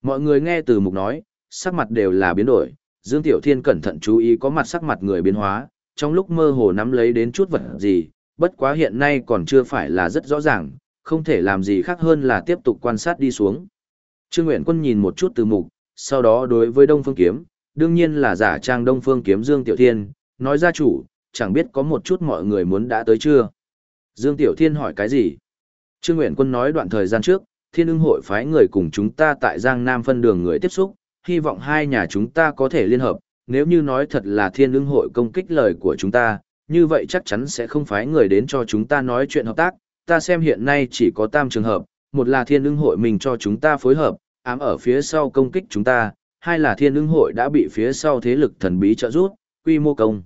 Mọi người nghe từ mục nói, sắc mặt đều là biến đổi, Dương Tiểu Thiên cẩn thận chú ý có mặt sắc mặt người biến hóa, trong lúc mơ hồ nắm lấy đến chút vật gì, bất quá hiện nay còn chưa phải là rất rõ ràng, không thể làm gì khác hơn là tiếp tục quan sát đi xuống. Trương Nguyện Quân nhìn một chút từ mục, sau đó đối với Đông Phương Kiếm, đương nhiên là giả trang Đông Phương Kiếm Dương Tiểu Thiên, nói ra chủ, chẳng biết có một chút mọi người muốn đã tới chưa. Dương Tiểu Thiên hỏi cái gì? Trương Nguyện Quân nói đoạn thời gian trước, Thiên ưng hội phái người cùng chúng ta tại Giang Nam phân đường người tiếp xúc, hy vọng hai nhà chúng ta có thể liên hợp, nếu như nói thật là Thiên ưng hội công kích lời của chúng ta, như vậy chắc chắn sẽ không phái người đến cho chúng ta nói chuyện hợp tác, ta xem hiện nay chỉ có tam trường hợp, một là Thiên ưng hội mình cho chúng ta phối hợp, ám ở phía sau công kích chúng ta, hai là Thiên ưng hội đã bị phía sau thế lực thần bí trợ giúp, quy mô công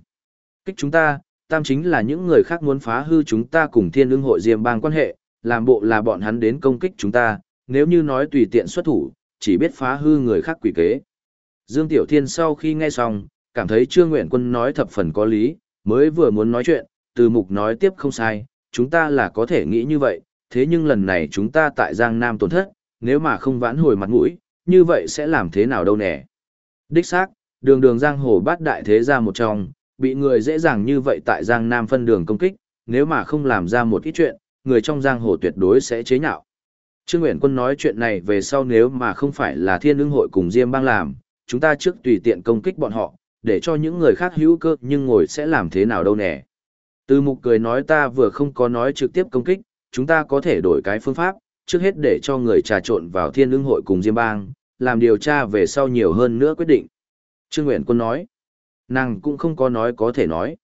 kích chúng ta, tam chính là những người khác muốn phá hư chúng ta cùng Thiên ưng hội diêm bang quan hệ, làm bộ là bọn hắn đến công kích chúng ta, nếu như nói tùy tiện xuất thủ, chỉ biết phá hư người khác quỷ kế. Dương Tiểu Thiên sau khi nghe xong, cảm thấy Trương Nguyện Quân nói thập phần có lý, mới vừa muốn nói chuyện, từ mục nói tiếp không sai, chúng ta là có thể nghĩ như vậy, thế nhưng lần này chúng ta tại Giang Nam tổn thất, nếu mà không vãn hồi mặt mũi, như vậy sẽ làm thế nào đâu nè. Đích xác, đường đường Giang Hồ bát đại thế ra một trong, bị người dễ dàng như vậy tại Giang Nam phân đường công kích, nếu mà không làm ra một ít chuyện, người trong giang hồ tuyệt đối sẽ chế nhạo. Trương Nguyện Quân nói chuyện này về sau nếu mà không phải là thiên ưng hội cùng Diêm bang làm, chúng ta trước tùy tiện công kích bọn họ, để cho những người khác hữu cơ nhưng ngồi sẽ làm thế nào đâu nè. Từ mục cười nói ta vừa không có nói trực tiếp công kích, chúng ta có thể đổi cái phương pháp, trước hết để cho người trà trộn vào thiên ưng hội cùng Diêm bang, làm điều tra về sau nhiều hơn nữa quyết định. Trương Nguyện Quân nói, nàng cũng không có nói có thể nói.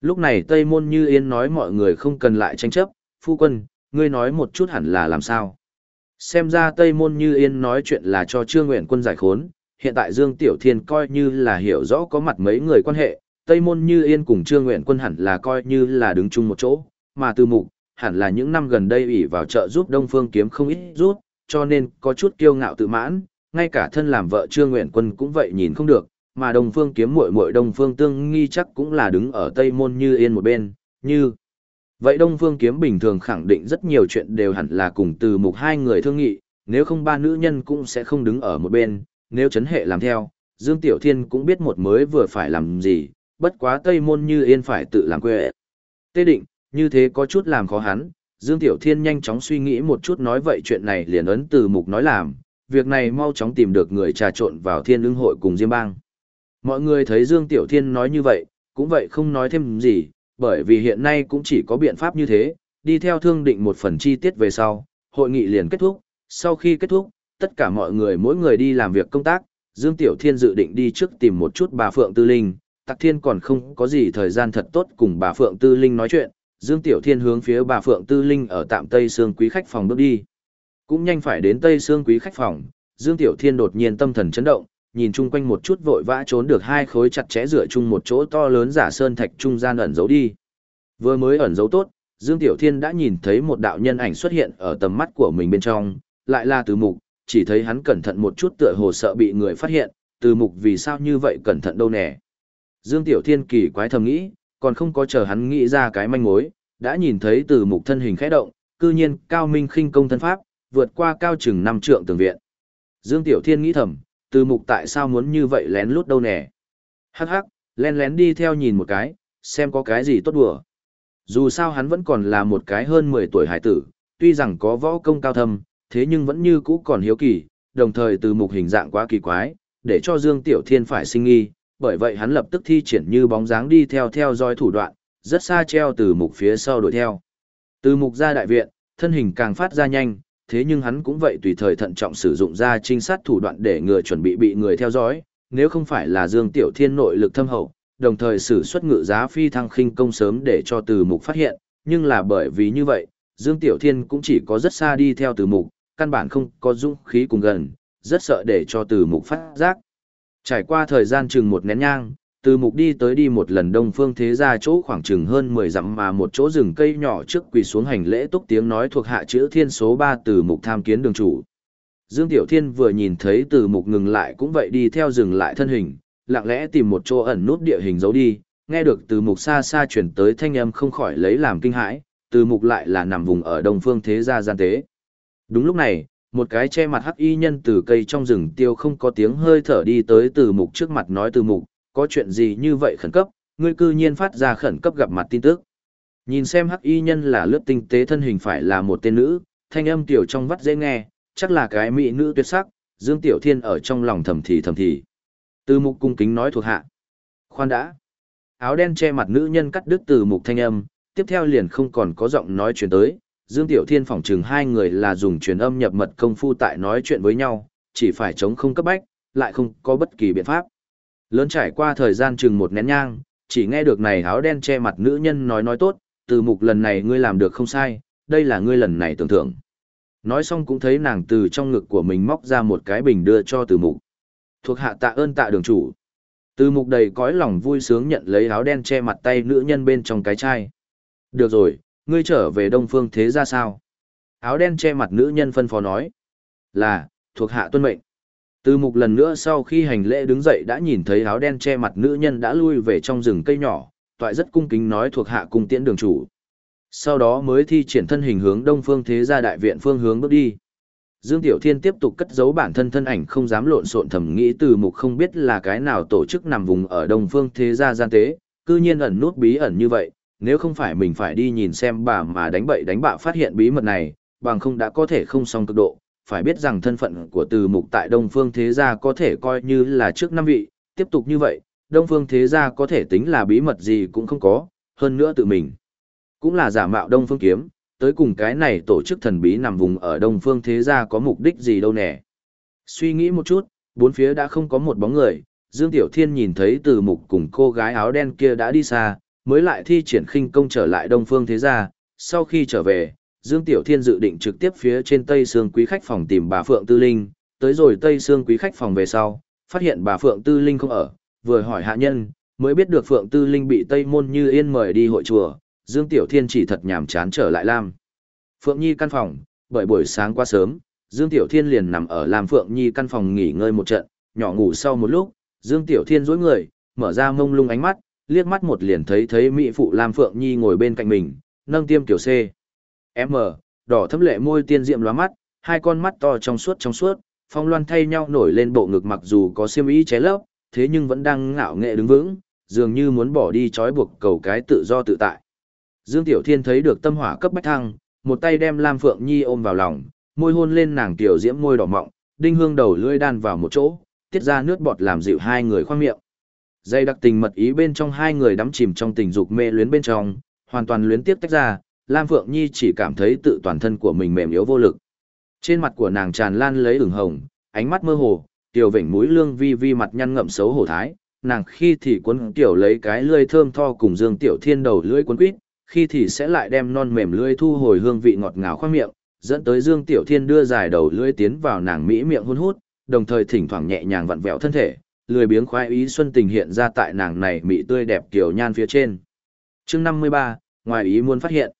Lúc này Tây Môn Như Yên nói mọi người không cần lại tranh chấp, phu quân, ngươi nói một chút hẳn là làm sao. Xem ra Tây Môn Như Yên nói chuyện là cho Trương Nguyện quân giải khốn, hiện tại Dương Tiểu Thiên coi như là hiểu rõ có mặt mấy người quan hệ, Tây Môn Như Yên cùng Trương Nguyện quân hẳn là coi như là đứng chung một chỗ, mà từ mục, hẳn là những năm gần đây ủy vào trợ giúp Đông Phương kiếm không ít rút, cho nên có chút kiêu ngạo tự mãn, ngay cả thân làm vợ Trương Nguyện quân cũng vậy nhìn không được, mà Đông Phương kiếm muội muội Đông Phương Tương nghi chắc cũng là đứng ở Tây Môn Như Yên một bên, như Vậy Đông Phương Kiếm bình thường khẳng định rất nhiều chuyện đều hẳn là cùng từ mục hai người thương nghị, nếu không ba nữ nhân cũng sẽ không đứng ở một bên, nếu chấn hệ làm theo, Dương Tiểu Thiên cũng biết một mới vừa phải làm gì, bất quá Tây Môn Như Yên phải tự làm quê. Tê định, như thế có chút làm khó hắn, Dương Tiểu Thiên nhanh chóng suy nghĩ một chút nói vậy chuyện này liền ấn từ mục nói làm, việc này mau chóng tìm được người trà trộn vào thiên ưng hội cùng Diêm Bang. Mọi người thấy Dương Tiểu Thiên nói như vậy, cũng vậy không nói thêm gì, bởi vì hiện nay cũng chỉ có biện pháp như thế, đi theo thương định một phần chi tiết về sau, hội nghị liền kết thúc, sau khi kết thúc, tất cả mọi người mỗi người đi làm việc công tác, Dương Tiểu Thiên dự định đi trước tìm một chút bà Phượng Tư Linh, Tặc Thiên còn không có gì thời gian thật tốt cùng bà Phượng Tư Linh nói chuyện, Dương Tiểu Thiên hướng phía bà Phượng Tư Linh ở tạm Tây Sương Quý khách phòng bước đi. Cũng nhanh phải đến Tây Sương Quý khách phòng, Dương Tiểu Thiên đột nhiên tâm thần chấn động, nhìn chung quanh một chút vội vã trốn được hai khối chặt chẽ dựa chung một chỗ to lớn giả sơn thạch trung gian ẩn giấu đi. Vừa mới ẩn giấu tốt, Dương Tiểu Thiên đã nhìn thấy một đạo nhân ảnh xuất hiện ở tầm mắt của mình bên trong, lại là từ mục, chỉ thấy hắn cẩn thận một chút tựa hồ sợ bị người phát hiện, từ mục vì sao như vậy cẩn thận đâu nè. Dương Tiểu Thiên kỳ quái thầm nghĩ, còn không có chờ hắn nghĩ ra cái manh mối, đã nhìn thấy từ mục thân hình khẽ động, cư nhiên cao minh khinh công thân pháp, vượt qua cao chừng năm trượng tường viện. Dương Tiểu Thiên nghĩ thầm, từ mục tại sao muốn như vậy lén lút đâu nè. Hắc hắc, lén lén đi theo nhìn một cái, xem có cái gì tốt đùa. Dù sao hắn vẫn còn là một cái hơn 10 tuổi hải tử, tuy rằng có võ công cao thâm, thế nhưng vẫn như cũ còn hiếu kỳ, đồng thời từ mục hình dạng quá kỳ quái, để cho Dương Tiểu Thiên phải sinh nghi, bởi vậy hắn lập tức thi triển như bóng dáng đi theo theo dõi thủ đoạn, rất xa treo từ mục phía sau đuổi theo. Từ mục ra đại viện, thân hình càng phát ra nhanh, thế nhưng hắn cũng vậy tùy thời thận trọng sử dụng ra trinh sát thủ đoạn để ngừa chuẩn bị bị người theo dõi, nếu không phải là Dương Tiểu Thiên nội lực thâm hậu, đồng thời sử xuất ngự giá phi thăng khinh công sớm để cho từ mục phát hiện, nhưng là bởi vì như vậy, Dương Tiểu Thiên cũng chỉ có rất xa đi theo từ mục, căn bản không có dũng khí cùng gần, rất sợ để cho từ mục phát giác. Trải qua thời gian chừng một nén nhang, từ mục đi tới đi một lần đông phương thế ra chỗ khoảng chừng hơn 10 dặm mà một chỗ rừng cây nhỏ trước quỳ xuống hành lễ túc tiếng nói thuộc hạ chữ thiên số ba từ mục tham kiến đường chủ. Dương Tiểu Thiên vừa nhìn thấy từ mục ngừng lại cũng vậy đi theo dừng lại thân hình, lặng lẽ tìm một chỗ ẩn nút địa hình giấu đi, nghe được từ mục xa xa chuyển tới thanh âm không khỏi lấy làm kinh hãi, từ mục lại là nằm vùng ở đông phương thế gia gian tế. Đúng lúc này, một cái che mặt hắc y nhân từ cây trong rừng tiêu không có tiếng hơi thở đi tới từ mục trước mặt nói từ mục, có chuyện gì như vậy khẩn cấp, ngươi cư nhiên phát ra khẩn cấp gặp mặt tin tức. Nhìn xem hắc y nhân là lướt tinh tế thân hình phải là một tên nữ, thanh âm tiểu trong vắt dễ nghe, chắc là cái mỹ nữ tuyệt sắc, Dương Tiểu Thiên ở trong lòng thầm thì thầm thì. Từ mục cung kính nói thuộc hạ. Khoan đã. Áo đen che mặt nữ nhân cắt đứt từ mục thanh âm, tiếp theo liền không còn có giọng nói chuyện tới. Dương Tiểu Thiên phỏng chừng hai người là dùng truyền âm nhập mật công phu tại nói chuyện với nhau, chỉ phải chống không cấp bách, lại không có bất kỳ biện pháp. Lớn trải qua thời gian chừng một nén nhang, chỉ nghe được này áo đen che mặt nữ nhân nói nói tốt, từ mục lần này ngươi làm được không sai, đây là ngươi lần này tưởng thưởng. Nói xong cũng thấy nàng từ trong ngực của mình móc ra một cái bình đưa cho từ mục. Thuộc hạ tạ ơn tạ đường chủ. Từ mục đầy cõi lòng vui sướng nhận lấy áo đen che mặt tay nữ nhân bên trong cái chai. Được rồi, ngươi trở về đông phương thế ra sao? Áo đen che mặt nữ nhân phân phó nói. Là, thuộc hạ tuân mệnh. Từ mục lần nữa sau khi hành lễ đứng dậy đã nhìn thấy áo đen che mặt nữ nhân đã lui về trong rừng cây nhỏ, toại rất cung kính nói thuộc hạ cung tiễn đường chủ. Sau đó mới thi triển thân hình hướng đông phương thế gia đại viện phương hướng bước đi. Dương Tiểu Thiên tiếp tục cất giấu bản thân thân ảnh không dám lộn xộn thầm nghĩ từ mục không biết là cái nào tổ chức nằm vùng ở đông phương thế gia gian tế, cư nhiên ẩn nút bí ẩn như vậy, nếu không phải mình phải đi nhìn xem bà mà đánh bậy đánh bạ phát hiện bí mật này, bằng không đã có thể không xong cực độ, phải biết rằng thân phận của từ mục tại đông phương thế gia có thể coi như là trước năm vị, tiếp tục như vậy, đông phương thế gia có thể tính là bí mật gì cũng không có, hơn nữa tự mình. Cũng là giả mạo đông phương kiếm, tới cùng cái này tổ chức thần bí nằm vùng ở đông phương thế gia có mục đích gì đâu nè. Suy nghĩ một chút, bốn phía đã không có một bóng người, Dương Tiểu Thiên nhìn thấy từ mục cùng cô gái áo đen kia đã đi xa, mới lại thi triển khinh công trở lại đông phương thế gia, sau khi trở về, Dương Tiểu Thiên dự định trực tiếp phía trên Tây Sương Quý khách phòng tìm bà Phượng Tư Linh, tới rồi Tây Sương Quý khách phòng về sau, phát hiện bà Phượng Tư Linh không ở, vừa hỏi hạ nhân, mới biết được Phượng Tư Linh bị Tây Môn Như Yên mời đi hội chùa, Dương Tiểu Thiên chỉ thật nhàm chán trở lại Lam. Phượng Nhi căn phòng, bởi buổi sáng quá sớm, Dương Tiểu Thiên liền nằm ở Lam Phượng Nhi căn phòng nghỉ ngơi một trận, nhỏ ngủ sau một lúc, Dương Tiểu Thiên duỗi người, mở ra mông lung ánh mắt, liếc mắt một liền thấy thấy mỹ phụ Lam Phượng Nhi ngồi bên cạnh mình, nâng tiêm tiểu C. M, đỏ thấm lệ môi tiên diệm lóa mắt, hai con mắt to trong suốt trong suốt, phong loan thay nhau nổi lên bộ ngực mặc dù có xiêm y ché lấp, thế nhưng vẫn đang ngạo nghệ đứng vững, dường như muốn bỏ đi trói buộc cầu cái tự do tự tại. Dương Tiểu Thiên thấy được tâm hỏa cấp bách thăng, một tay đem Lam Phượng Nhi ôm vào lòng, môi hôn lên nàng tiểu diễm môi đỏ mọng, đinh hương đầu lưỡi đan vào một chỗ, tiết ra nước bọt làm dịu hai người khoang miệng. Dây đặc tình mật ý bên trong hai người đắm chìm trong tình dục mê luyến bên trong, hoàn toàn luyến tiếp tách ra, Lam Phượng Nhi chỉ cảm thấy tự toàn thân của mình mềm yếu vô lực. Trên mặt của nàng tràn lan lấy ửng hồng, ánh mắt mơ hồ, tiểu vểnh mũi lương vi vi mặt nhăn ngậm xấu hổ thái, nàng khi thì cuốn tiểu lấy cái lưỡi thơm tho cùng Dương Tiểu Thiên đầu lưỡi cuốn quýt, khi thì sẽ lại đem non mềm lưỡi thu hồi hương vị ngọt ngào khoang miệng, dẫn tới Dương Tiểu Thiên đưa dài đầu lưỡi tiến vào nàng mỹ miệng hôn hút, đồng thời thỉnh thoảng nhẹ nhàng vặn vẹo thân thể, lười biếng khoái ý xuân tình hiện ra tại nàng này mỹ tươi đẹp kiểu nhan phía trên. Chương 53, ngoài ý muốn phát hiện.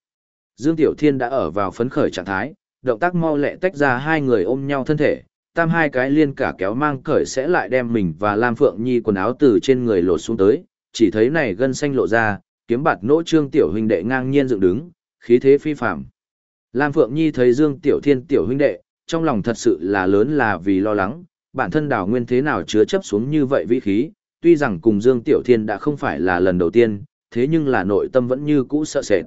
Dương Tiểu Thiên đã ở vào phấn khởi trạng thái, động tác mau lẹ tách ra hai người ôm nhau thân thể, tam hai cái liên cả kéo mang cởi sẽ lại đem mình và Lam Phượng Nhi quần áo từ trên người lột xuống tới, chỉ thấy này gân xanh lộ ra, kiếm bạt nỗ trương tiểu huynh đệ ngang nhiên dựng đứng, khí thế phi phạm. Lam Phượng Nhi thấy Dương Tiểu Thiên tiểu huynh đệ, trong lòng thật sự là lớn là vì lo lắng, bản thân đào nguyên thế nào chứa chấp xuống như vậy vĩ khí, tuy rằng cùng Dương Tiểu Thiên đã không phải là lần đầu tiên, thế nhưng là nội tâm vẫn như cũ sợ sệt.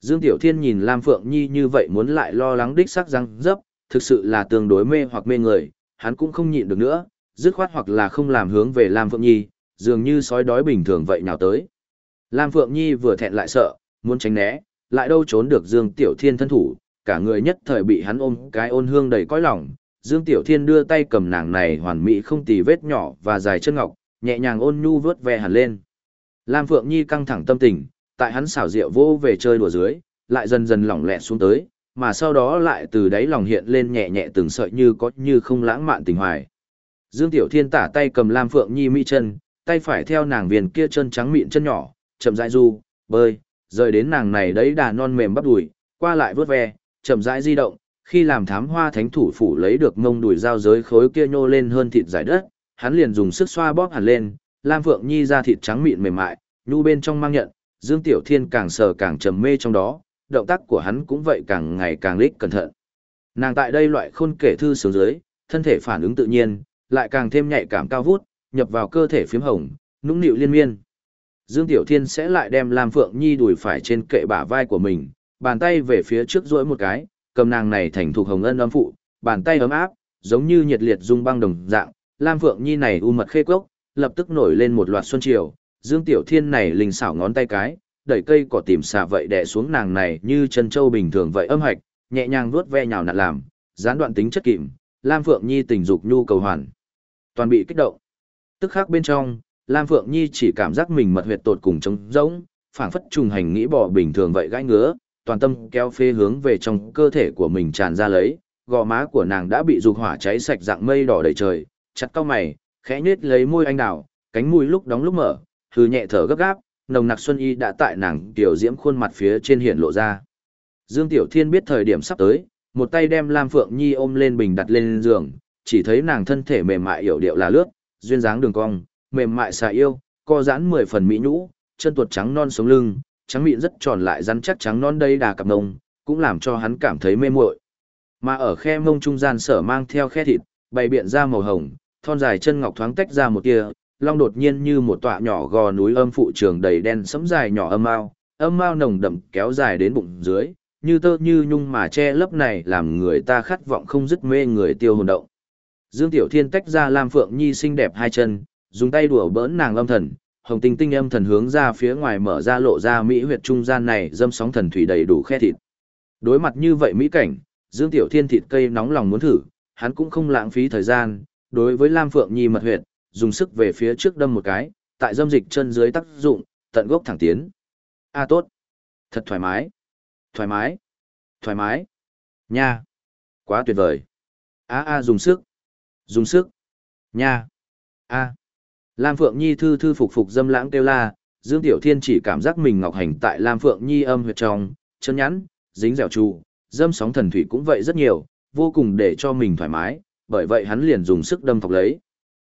Dương Tiểu Thiên nhìn Lam Phượng Nhi như vậy muốn lại lo lắng đích sắc răng dấp, thực sự là tương đối mê hoặc mê người, hắn cũng không nhịn được nữa, dứt khoát hoặc là không làm hướng về Lam Phượng Nhi, dường như sói đói bình thường vậy nào tới. Lam Phượng Nhi vừa thẹn lại sợ, muốn tránh né, lại đâu trốn được Dương Tiểu Thiên thân thủ, cả người nhất thời bị hắn ôm cái ôn hương đầy cõi lòng. Dương Tiểu Thiên đưa tay cầm nàng này hoàn mỹ không tì vết nhỏ và dài chân ngọc, nhẹ nhàng ôn nhu vớt ve hẳn lên. Lam Phượng Nhi căng thẳng tâm tình, tại hắn xảo rượu vô về chơi đùa dưới, lại dần dần lỏng lẹ xuống tới, mà sau đó lại từ đáy lòng hiện lên nhẹ nhẹ từng sợi như có như không lãng mạn tình hoài. Dương Tiểu Thiên tả tay cầm Lam Phượng Nhi mỹ chân, tay phải theo nàng viền kia chân trắng mịn chân nhỏ, chậm rãi du, bơi, rời đến nàng này đấy đà non mềm bắp đùi, qua lại vớt ve, chậm rãi di động, khi làm thám hoa thánh thủ phủ lấy được ngông đùi giao giới khối kia nhô lên hơn thịt giải đất, hắn liền dùng sức xoa bóp hẳn lên, Lam Phượng Nhi ra thịt trắng mịn mềm mại, nhu bên trong mang nhận, Dương Tiểu Thiên càng sờ càng trầm mê trong đó, động tác của hắn cũng vậy càng ngày càng lích cẩn thận. Nàng tại đây loại khôn kể thư sướng dưới, thân thể phản ứng tự nhiên, lại càng thêm nhạy cảm cao vút, nhập vào cơ thể phiếm hồng, nũng nịu liên miên. Dương Tiểu Thiên sẽ lại đem Lam Phượng Nhi đùi phải trên kệ bả vai của mình, bàn tay về phía trước duỗi một cái, cầm nàng này thành thuộc hồng ân âm phụ, bàn tay ấm áp, giống như nhiệt liệt dung băng đồng dạng, Lam Phượng Nhi này u mật khê cốc, lập tức nổi lên một loạt xuân chiều, Dương Tiểu Thiên này linh xảo ngón tay cái, đẩy cây cỏ tìm xà vậy đè xuống nàng này như chân châu bình thường vậy âm hạch, nhẹ nhàng vuốt ve nhào nặn làm, gián đoạn tính chất kìm, Lam Phượng Nhi tình dục nhu cầu hoàn, toàn bị kích động. Tức khắc bên trong, Lam Phượng Nhi chỉ cảm giác mình mật huyệt tột cùng trống rỗng, phảng phất trùng hành nghĩ bỏ bình thường vậy gãi ngứa, toàn tâm kéo phê hướng về trong cơ thể của mình tràn ra lấy, gò má của nàng đã bị dục hỏa cháy sạch dạng mây đỏ đầy trời, chặt cao mày, khẽ nhếch lấy môi anh đào, cánh môi lúc đóng lúc mở, thư nhẹ thở gấp gáp, nồng nặc xuân y đã tại nàng tiểu diễm khuôn mặt phía trên hiện lộ ra. Dương Tiểu Thiên biết thời điểm sắp tới, một tay đem Lam Phượng Nhi ôm lên bình đặt lên giường, chỉ thấy nàng thân thể mềm mại hiểu điệu là lướt, duyên dáng đường cong, mềm mại xà yêu, co giãn mười phần mỹ nhũ, chân tuột trắng non sống lưng, trắng mịn rất tròn lại rắn chắc trắng non đây đà cặp ngông, cũng làm cho hắn cảm thấy mê muội. Mà ở khe mông trung gian sở mang theo khe thịt, bày biện ra màu hồng, thon dài chân ngọc thoáng tách ra một tia, long đột nhiên như một tọa nhỏ gò núi âm phụ trường đầy đen sẫm dài nhỏ âm ao, âm ao nồng đậm kéo dài đến bụng dưới, như tơ như nhung mà che lấp này làm người ta khát vọng không dứt mê người tiêu hồn động. Dương Tiểu Thiên tách ra Lam Phượng Nhi xinh đẹp hai chân, dùng tay đùa bỡn nàng âm thần, hồng tinh tinh âm thần hướng ra phía ngoài mở ra lộ ra mỹ huyệt trung gian này dâm sóng thần thủy đầy đủ khe thịt. Đối mặt như vậy mỹ cảnh, Dương Tiểu Thiên thịt cây nóng lòng muốn thử, hắn cũng không lãng phí thời gian, đối với Lam Phượng Nhi mật huyệt, dùng sức về phía trước đâm một cái, tại dâm dịch chân dưới tác dụng, tận gốc thẳng tiến. A tốt. Thật thoải mái. Thoải mái. Thoải mái. Nha. Quá tuyệt vời. A a dùng sức. Dùng sức. Nha. A. Lam Phượng Nhi thư thư phục phục dâm lãng kêu la, Dương Tiểu Thiên chỉ cảm giác mình ngọc hành tại Lam Phượng Nhi âm huyệt trong, chân nhắn, dính dẻo trụ, dâm sóng thần thủy cũng vậy rất nhiều, vô cùng để cho mình thoải mái, bởi vậy hắn liền dùng sức đâm thọc lấy.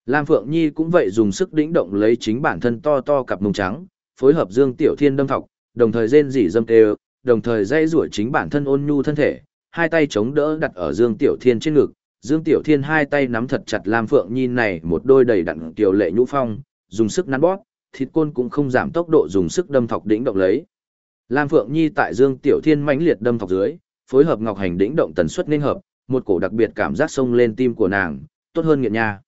Lam Phượng Nhi cũng vậy dùng sức đĩnh động lấy chính bản thân to to cặp mông trắng, phối hợp Dương Tiểu Thiên đâm thọc, đồng thời rên rỉ dâm tê, đồng thời dây rủa chính bản thân ôn nhu thân thể, hai tay chống đỡ đặt ở Dương Tiểu Thiên trên ngực, Dương Tiểu Thiên hai tay nắm thật chặt Lam Phượng Nhi này một đôi đầy đặn tiểu lệ nhũ phong, dùng sức nắn bóp, thịt côn cũng không giảm tốc độ dùng sức đâm thọc đĩnh động lấy. Lam Phượng Nhi tại Dương Tiểu Thiên mãnh liệt đâm thọc dưới, phối hợp Ngọc Hành đĩnh động tần suất nên hợp, một cổ đặc biệt cảm giác sông lên tim của nàng, tốt hơn nghiện nha.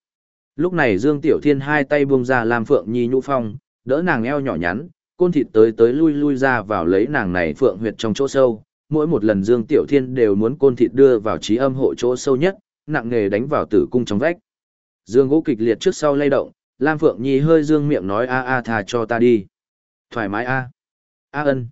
Lúc này Dương Tiểu Thiên hai tay buông ra Lam Phượng Nhi nhũ phong, đỡ nàng eo nhỏ nhắn, côn thịt tới tới lui lui ra vào lấy nàng này phượng huyệt trong chỗ sâu. Mỗi một lần Dương Tiểu Thiên đều muốn côn thịt đưa vào trí âm hộ chỗ sâu nhất, nặng nghề đánh vào tử cung trong vách. Dương gỗ kịch liệt trước sau lay động, Lam Phượng Nhi hơi dương miệng nói a a thà cho ta đi. Thoải mái a. A ân.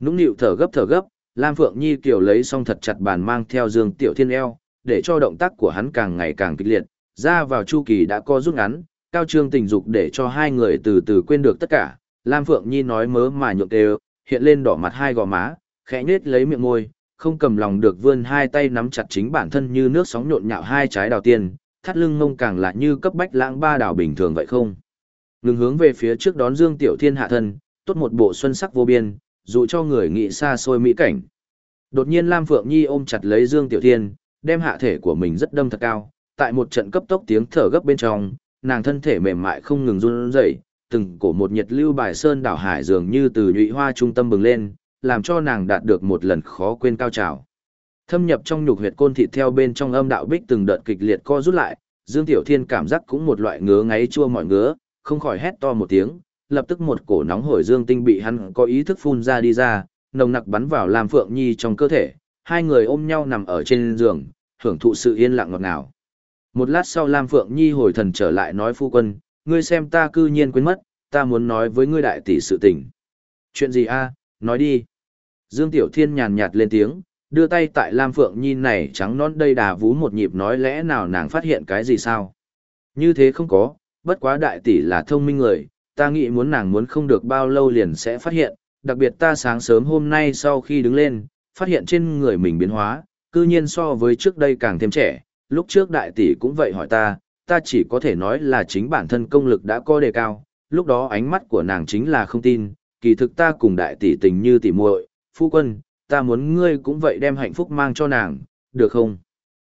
Nũng nịu thở gấp thở gấp, Lam Phượng Nhi kiểu lấy xong thật chặt bàn mang theo Dương Tiểu Thiên eo, để cho động tác của hắn càng ngày càng kịch liệt, ra vào chu kỳ đã co rút ngắn, cao trương tình dục để cho hai người từ từ quên được tất cả. Lam Phượng Nhi nói mớ mà nhượng đều, hiện lên đỏ mặt hai gò má, khẽ nết lấy miệng môi, không cầm lòng được vươn hai tay nắm chặt chính bản thân như nước sóng nhộn nhạo hai trái đào tiên, thắt lưng mông càng lại như cấp bách lãng ba đào bình thường vậy không. Ngừng hướng về phía trước đón Dương Tiểu Thiên hạ thân, tốt một bộ xuân sắc vô biên, dụ cho người nghĩ xa xôi mỹ cảnh. Đột nhiên Lam Phượng Nhi ôm chặt lấy Dương Tiểu Thiên, đem hạ thể của mình rất đâm thật cao, tại một trận cấp tốc tiếng thở gấp bên trong, nàng thân thể mềm mại không ngừng run rẩy, từng cổ một nhiệt lưu bài sơn đảo hải dường như từ nhụy hoa trung tâm bừng lên, làm cho nàng đạt được một lần khó quên cao trào. Thâm nhập trong nhục huyệt côn thịt theo bên trong âm đạo bích từng đợt kịch liệt co rút lại, Dương Tiểu Thiên cảm giác cũng một loại ngứa ngáy chua mọi ngứa, không khỏi hét to một tiếng, lập tức một cổ nóng hổi dương tinh bị hắn có ý thức phun ra đi ra, nồng nặc bắn vào Lam Phượng Nhi trong cơ thể, hai người ôm nhau nằm ở trên giường, hưởng thụ sự yên lặng ngọt ngào. Một lát sau Lam Phượng Nhi hồi thần trở lại nói phu quân, ngươi xem ta cư nhiên quên mất, ta muốn nói với ngươi đại tỷ sự tình. Chuyện gì a, à? nói đi. Dương Tiểu Thiên nhàn nhạt lên tiếng, đưa tay tại Lam Phượng Nhi này trắng non đầy đà vú một nhịp nói lẽ nào nàng phát hiện cái gì sao? Như thế không có, bất quá đại tỷ là thông minh người, ta nghĩ muốn nàng muốn không được bao lâu liền sẽ phát hiện, đặc biệt ta sáng sớm hôm nay sau khi đứng lên, phát hiện trên người mình biến hóa, cư nhiên so với trước đây càng thêm trẻ, lúc trước đại tỷ cũng vậy hỏi ta, ta chỉ có thể nói là chính bản thân công lực đã có đề cao, lúc đó ánh mắt của nàng chính là không tin, kỳ thực ta cùng đại tỷ tình như tỷ muội, phu quân, ta muốn ngươi cũng vậy đem hạnh phúc mang cho nàng, được không?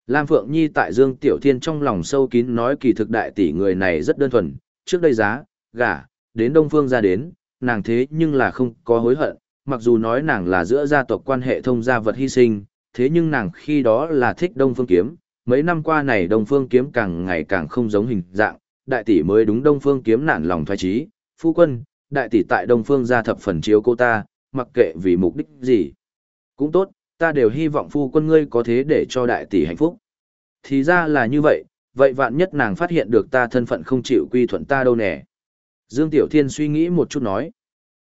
Lam Phượng Nhi tại Dương Tiểu Thiên trong lòng sâu kín nói kỳ thực đại tỷ người này rất đơn thuần, trước đây giá, gả, đến Đông Phương ra đến, nàng thế nhưng là không có hối hận, mặc dù nói nàng là giữa gia tộc quan hệ thông gia vật hy sinh, thế nhưng nàng khi đó là thích Đông Phương Kiếm, mấy năm qua này Đông Phương Kiếm càng ngày càng không giống hình dạng, đại tỷ mới đúng Đông Phương Kiếm nản lòng thoái trí, phu quân, đại tỷ tại Đông Phương gia thập phần chiếu cô ta, mặc kệ vì mục đích gì. Cũng tốt, ta đều hy vọng phu quân ngươi có thế để cho đại tỷ hạnh phúc. Thì ra là như vậy, vậy vạn nhất nàng phát hiện được ta thân phận không chịu quy thuận ta đâu nè. Dương Tiểu Thiên suy nghĩ một chút nói.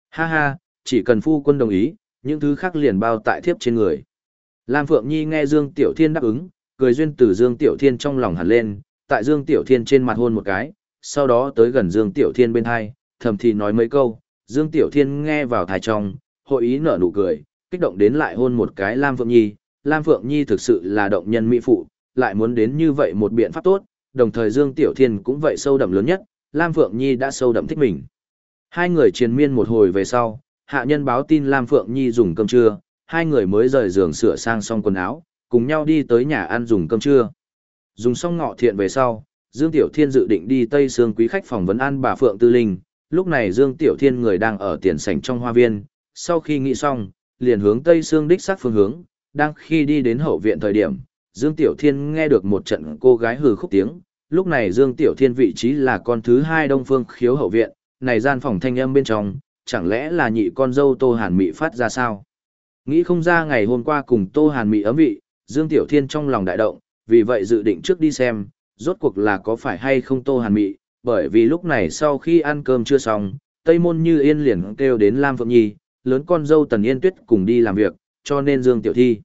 Ha ha, chỉ cần phu quân đồng ý, những thứ khác liền bao tại thiếp trên người. Lam Phượng Nhi nghe Dương Tiểu Thiên đáp ứng, cười duyên từ Dương Tiểu Thiên trong lòng hẳn lên, tại Dương Tiểu Thiên trên mặt hôn một cái, sau đó tới gần Dương Tiểu Thiên bên hai, thầm thì nói mấy câu, Dương Tiểu Thiên nghe vào thai trong, hội ý nở nụ cười, kích động đến lại hôn một cái Lam Phượng Nhi. Lam Phượng Nhi thực sự là động nhân mỹ phụ, lại muốn đến như vậy một biện pháp tốt, đồng thời Dương Tiểu Thiên cũng vậy sâu đậm lớn nhất, Lam Phượng Nhi đã sâu đậm thích mình. Hai người triền miên một hồi về sau, hạ nhân báo tin Lam Phượng Nhi dùng cơm trưa, hai người mới rời giường sửa sang xong quần áo, cùng nhau đi tới nhà ăn dùng cơm trưa. Dùng xong ngọ thiện về sau, Dương Tiểu Thiên dự định đi Tây Sương quý khách phòng vấn an bà Phượng Tư Linh, lúc này Dương Tiểu Thiên người đang ở tiền sảnh trong hoa viên, sau khi nghĩ xong, liền hướng Tây Sương đích sát phương hướng, đang khi đi đến hậu viện thời điểm, Dương Tiểu Thiên nghe được một trận cô gái hừ khúc tiếng, lúc này Dương Tiểu Thiên vị trí là con thứ hai Đông Phương khiếu hậu viện, này gian phòng thanh âm bên trong, chẳng lẽ là nhị con dâu Tô Hàn Mị phát ra sao? Nghĩ không ra ngày hôm qua cùng Tô Hàn Mị ấm vị, Dương Tiểu Thiên trong lòng đại động, vì vậy dự định trước đi xem, rốt cuộc là có phải hay không Tô Hàn Mị, bởi vì lúc này sau khi ăn cơm chưa xong, Tây Môn Như Yên liền kêu đến Lam Phượng Nhi, lớn con dâu Tần Yên Tuyết cùng đi làm việc, cho nên Dương Tiểu Thi.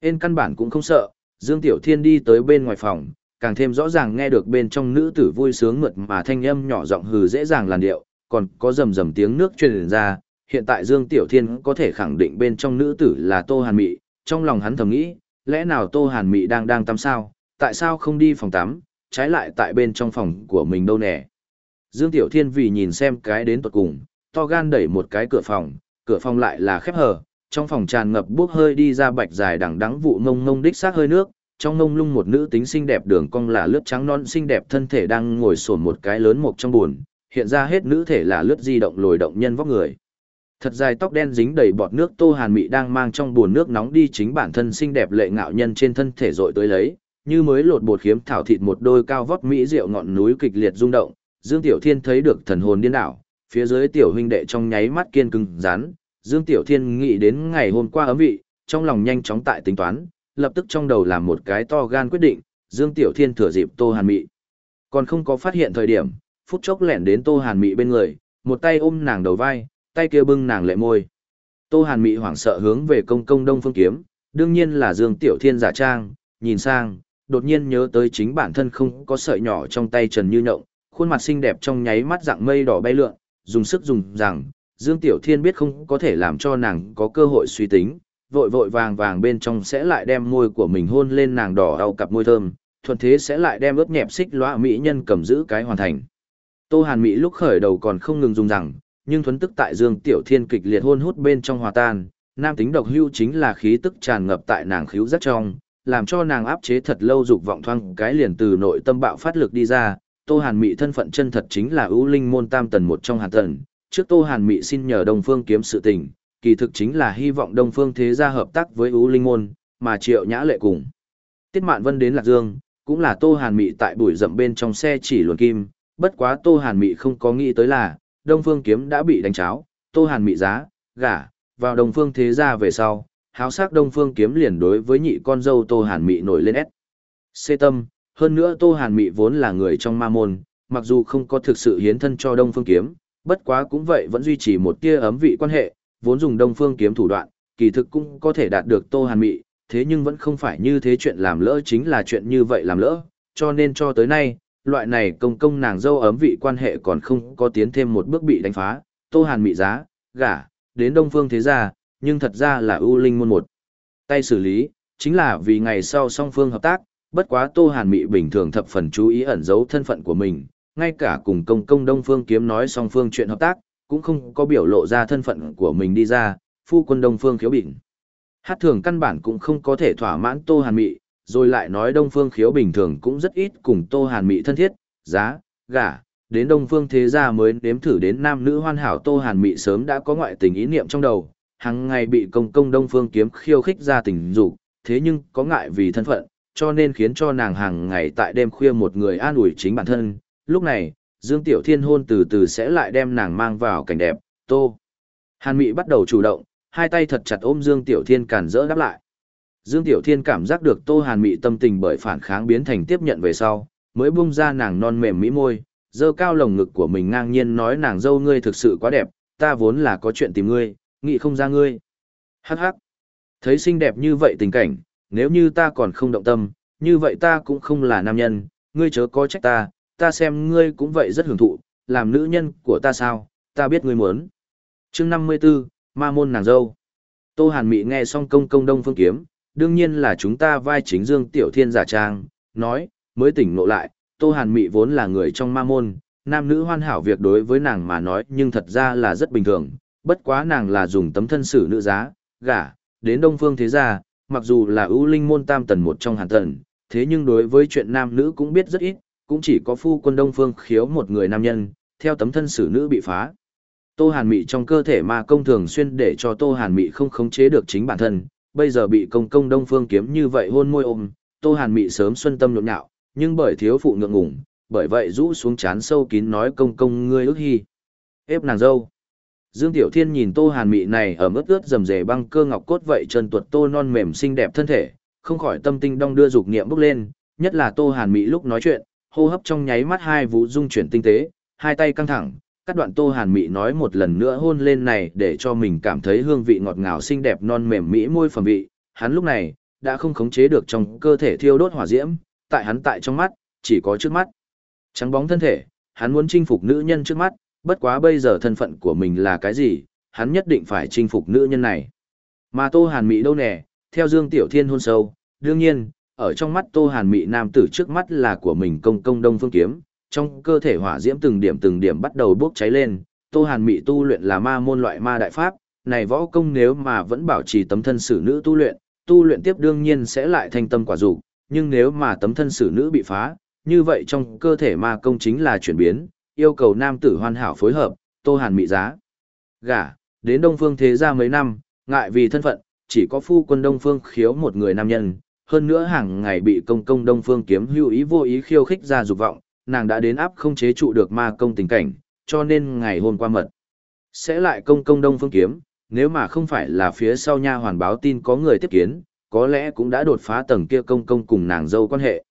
Yên căn bản cũng không sợ, Dương Tiểu Thiên đi tới bên ngoài phòng, càng thêm rõ ràng nghe được bên trong nữ tử vui sướng mượt mà thanh âm nhỏ giọng hừ dễ dàng làn điệu, còn có rầm rầm tiếng nước truyền ra, hiện tại Dương Tiểu Thiên có thể khẳng định bên trong nữ tử là Tô Hàn Mị, trong lòng hắn thầm nghĩ, lẽ nào Tô Hàn Mị đang đang tắm sao, tại sao không đi phòng tắm, trái lại tại bên trong phòng của mình đâu nè. Dương Tiểu Thiên vì nhìn xem cái đến tuột cùng, to gan đẩy một cái cửa phòng, cửa phòng lại là khép hờ, trong phòng tràn ngập bốc hơi đi ra bạch dài đằng đắng vụ ngông ngông đích xác hơi nước, trong ngông lung một nữ tính xinh đẹp đường cong là lướt trắng non xinh đẹp thân thể đang ngồi sổn một cái lớn mộc trong buồn, hiện ra hết nữ thể là lướt di động lồi động nhân vóc người. Thật dài tóc đen dính đầy bọt nước Tô Hàn Mị đang mang trong buồn nước nóng đi chính bản thân xinh đẹp lệ ngạo nhân trên thân thể rội tới lấy, như mới lột bột khiếm thảo thịt một đôi cao vóc mỹ rượu ngọn núi kịch liệt rung động, Dương Tiểu Thiên thấy được thần hồn điên đảo, phía dưới tiểu huynh đệ trong nháy mắt kiên cứng rắn, Dương Tiểu Thiên nghĩ đến ngày hôm qua ấm vị, trong lòng nhanh chóng tại tính toán, lập tức trong đầu làm một cái to gan quyết định, Dương Tiểu Thiên thừa dịp Tô Hàn Mị. Còn không có phát hiện thời điểm, phút chốc lẻn đến Tô Hàn Mị bên người, một tay ôm nàng đầu vai, tay kia bưng nàng lệ môi. Tô Hàn Mị hoảng sợ hướng về công công Đông Phương Kiếm, đương nhiên là Dương Tiểu Thiên giả trang, nhìn sang, đột nhiên nhớ tới chính bản thân không có sợi nhỏ trong tay Trần Như Nhộng, khuôn mặt xinh đẹp trong nháy mắt dạng mây đỏ bay lượn, dùng sức dùng rằng, Dương Tiểu Thiên biết không có thể làm cho nàng có cơ hội suy tính, vội vội vàng vàng bên trong sẽ lại đem môi của mình hôn lên nàng đỏ đau cặp môi thơm, thuận thế sẽ lại đem ướp nhẹp xích loa mỹ nhân cầm giữ cái hoàn thành. Tô Hàn Mỹ lúc khởi đầu còn không ngừng dùng rằng, nhưng thuấn tức tại Dương Tiểu Thiên kịch liệt hôn hút bên trong hòa tan, nam tính độc hưu chính là khí tức tràn ngập tại nàng khíu rất trong, làm cho nàng áp chế thật lâu dục vọng thoang cái liền từ nội tâm bạo phát lực đi ra. Tô Hàn Mỹ thân phận chân thật chính là ưu linh môn tam tần một trong hàn tần, trước Tô Hàn Mỹ xin nhờ Đông Phương kiếm sự tình, kỳ thực chính là hy vọng Đông Phương thế gia hợp tác với ưu linh môn, mà Triệu Nhã Lệ cùng. Tiết Mạn Vân đến Lạc Dương, cũng là Tô Hàn Mỹ tại bụi rậm bên trong xe chỉ luồn kim, bất quá Tô Hàn Mỹ không có nghĩ tới là, Đông Phương kiếm đã bị đánh cháo, Tô Hàn Mị giá, gả, vào Đông Phương thế gia về sau, háo sắc Đông Phương kiếm liền đối với nhị con dâu Tô Hàn Mị nổi lên ép. Xê tâm, hơn nữa Tô Hàn Mị vốn là người trong ma môn, mặc dù không có thực sự hiến thân cho Đông Phương kiếm, bất quá cũng vậy vẫn duy trì một tia ấm vị quan hệ, vốn dùng Đông Phương kiếm thủ đoạn, kỳ thực cũng có thể đạt được Tô Hàn Mị, thế nhưng vẫn không phải như thế chuyện làm lỡ chính là chuyện như vậy làm lỡ, cho nên cho tới nay, loại này công công nàng dâu ấm vị quan hệ còn không có tiến thêm một bước bị đánh phá, Tô Hàn Mị giá, gả, đến Đông Phương Thế Gia, nhưng thật ra là ưu linh môn một. Tay xử lý, chính là vì ngày sau song phương hợp tác, bất quá Tô Hàn Mị bình thường thập phần chú ý ẩn giấu thân phận của mình, ngay cả cùng công công Đông Phương kiếm nói song phương chuyện hợp tác, cũng không có biểu lộ ra thân phận của mình đi ra, phu quân Đông Phương khiếu bịnh, Hát thường căn bản cũng không có thể thỏa mãn Tô Hàn Mị, rồi lại nói Đông Phương khiếu bình thường cũng rất ít cùng Tô Hàn Mị thân thiết, giá, gả, đến Đông Phương thế gia mới nếm thử đến nam nữ hoàn hảo Tô Hàn Mị sớm đã có ngoại tình ý niệm trong đầu, hàng ngày bị công công Đông Phương kiếm khiêu khích ra tình dục, thế nhưng có ngại vì thân phận, cho nên khiến cho nàng hàng ngày tại đêm khuya một người an ủi chính bản thân. Lúc này, Dương Tiểu Thiên hôn từ từ sẽ lại đem nàng mang vào cảnh đẹp, Tô. Hàn Mị bắt đầu chủ động, hai tay thật chặt ôm Dương Tiểu Thiên cản rỡ đáp lại. Dương Tiểu Thiên cảm giác được Tô Hàn Mị tâm tình bởi phản kháng biến thành tiếp nhận về sau, mới bung ra nàng non mềm mỹ môi, dơ cao lồng ngực của mình ngang nhiên nói nàng dâu ngươi thực sự quá đẹp, ta vốn là có chuyện tìm ngươi, nghĩ không ra ngươi. Hắc hắc. Thấy xinh đẹp như vậy tình cảnh, nếu như ta còn không động tâm, như vậy ta cũng không là nam nhân, ngươi chớ có trách ta, ta xem ngươi cũng vậy rất hưởng thụ, làm nữ nhân của ta sao, ta biết ngươi muốn. chương 54, Ma môn nàng dâu. Tô Hàn Mị nghe xong công công đông phương kiếm, đương nhiên là chúng ta vai chính Dương Tiểu Thiên giả trang, nói, mới tỉnh ngộ lại, Tô Hàn Mị vốn là người trong ma môn, nam nữ hoàn hảo việc đối với nàng mà nói nhưng thật ra là rất bình thường, bất quá nàng là dùng tấm thân sử nữ giá, gả, đến đông phương thế gia, mặc dù là ưu linh môn tam tần một trong hàn tần, thế nhưng đối với chuyện nam nữ cũng biết rất ít, cũng chỉ có phu quân đông phương khiếu một người nam nhân, theo tấm thân sử nữ bị phá. Tô Hàn Mị trong cơ thể ma công thường xuyên để cho Tô Hàn Mị không khống chế được chính bản thân, bây giờ bị công công Đông Phương kiếm như vậy hôn môi ôm, Tô Hàn Mị sớm xuân tâm nhộn nhạo, nhưng bởi thiếu phụ ngượng ngùng, bởi vậy rũ xuống chán sâu kín nói công công ngươi ước hy. Ép nàng dâu. Dương Tiểu Thiên nhìn Tô Hàn Mị này ở mức ướt rầm rề băng cơ ngọc cốt vậy chân tuột tô non mềm xinh đẹp thân thể, không khỏi tâm tinh đong đưa dục niệm bốc lên, nhất là Tô Hàn Mị lúc nói chuyện, hô hấp trong nháy mắt hai vũ dung chuyển tinh tế, hai tay căng thẳng, các đoạn tô hàn mị nói một lần nữa hôn lên này để cho mình cảm thấy hương vị ngọt ngào xinh đẹp non mềm mỹ môi phẩm vị. Hắn lúc này đã không khống chế được trong cơ thể thiêu đốt hỏa diễm, tại hắn tại trong mắt, chỉ có trước mắt. Trắng bóng thân thể, hắn muốn chinh phục nữ nhân trước mắt, bất quá bây giờ thân phận của mình là cái gì, hắn nhất định phải chinh phục nữ nhân này. Mà tô hàn Mị đâu nè, theo dương tiểu thiên hôn sâu, đương nhiên, ở trong mắt tô hàn Mị nam tử trước mắt là của mình công công đông phương kiếm trong cơ thể hỏa diễm từng điểm từng điểm bắt đầu bốc cháy lên, Tô Hàn Mị tu luyện là ma môn loại ma đại pháp, này võ công nếu mà vẫn bảo trì tấm thân xử nữ tu luyện, tu luyện tiếp đương nhiên sẽ lại thành tâm quả dục, nhưng nếu mà tấm thân xử nữ bị phá, như vậy trong cơ thể ma công chính là chuyển biến, yêu cầu nam tử hoàn hảo phối hợp, Tô Hàn Mị giá. Gả, đến Đông Phương thế gia mấy năm, ngại vì thân phận, chỉ có phu quân Đông Phương khiếu một người nam nhân, hơn nữa hàng ngày bị công công Đông Phương kiếm hữu ý vô ý khiêu khích ra dục vọng, nàng đã đến áp không chế trụ được ma công tình cảnh, cho nên ngày hôm qua mật. Sẽ lại công công đông phương kiếm, nếu mà không phải là phía sau nha hoàn báo tin có người tiếp kiến, có lẽ cũng đã đột phá tầng kia công công cùng nàng dâu quan hệ.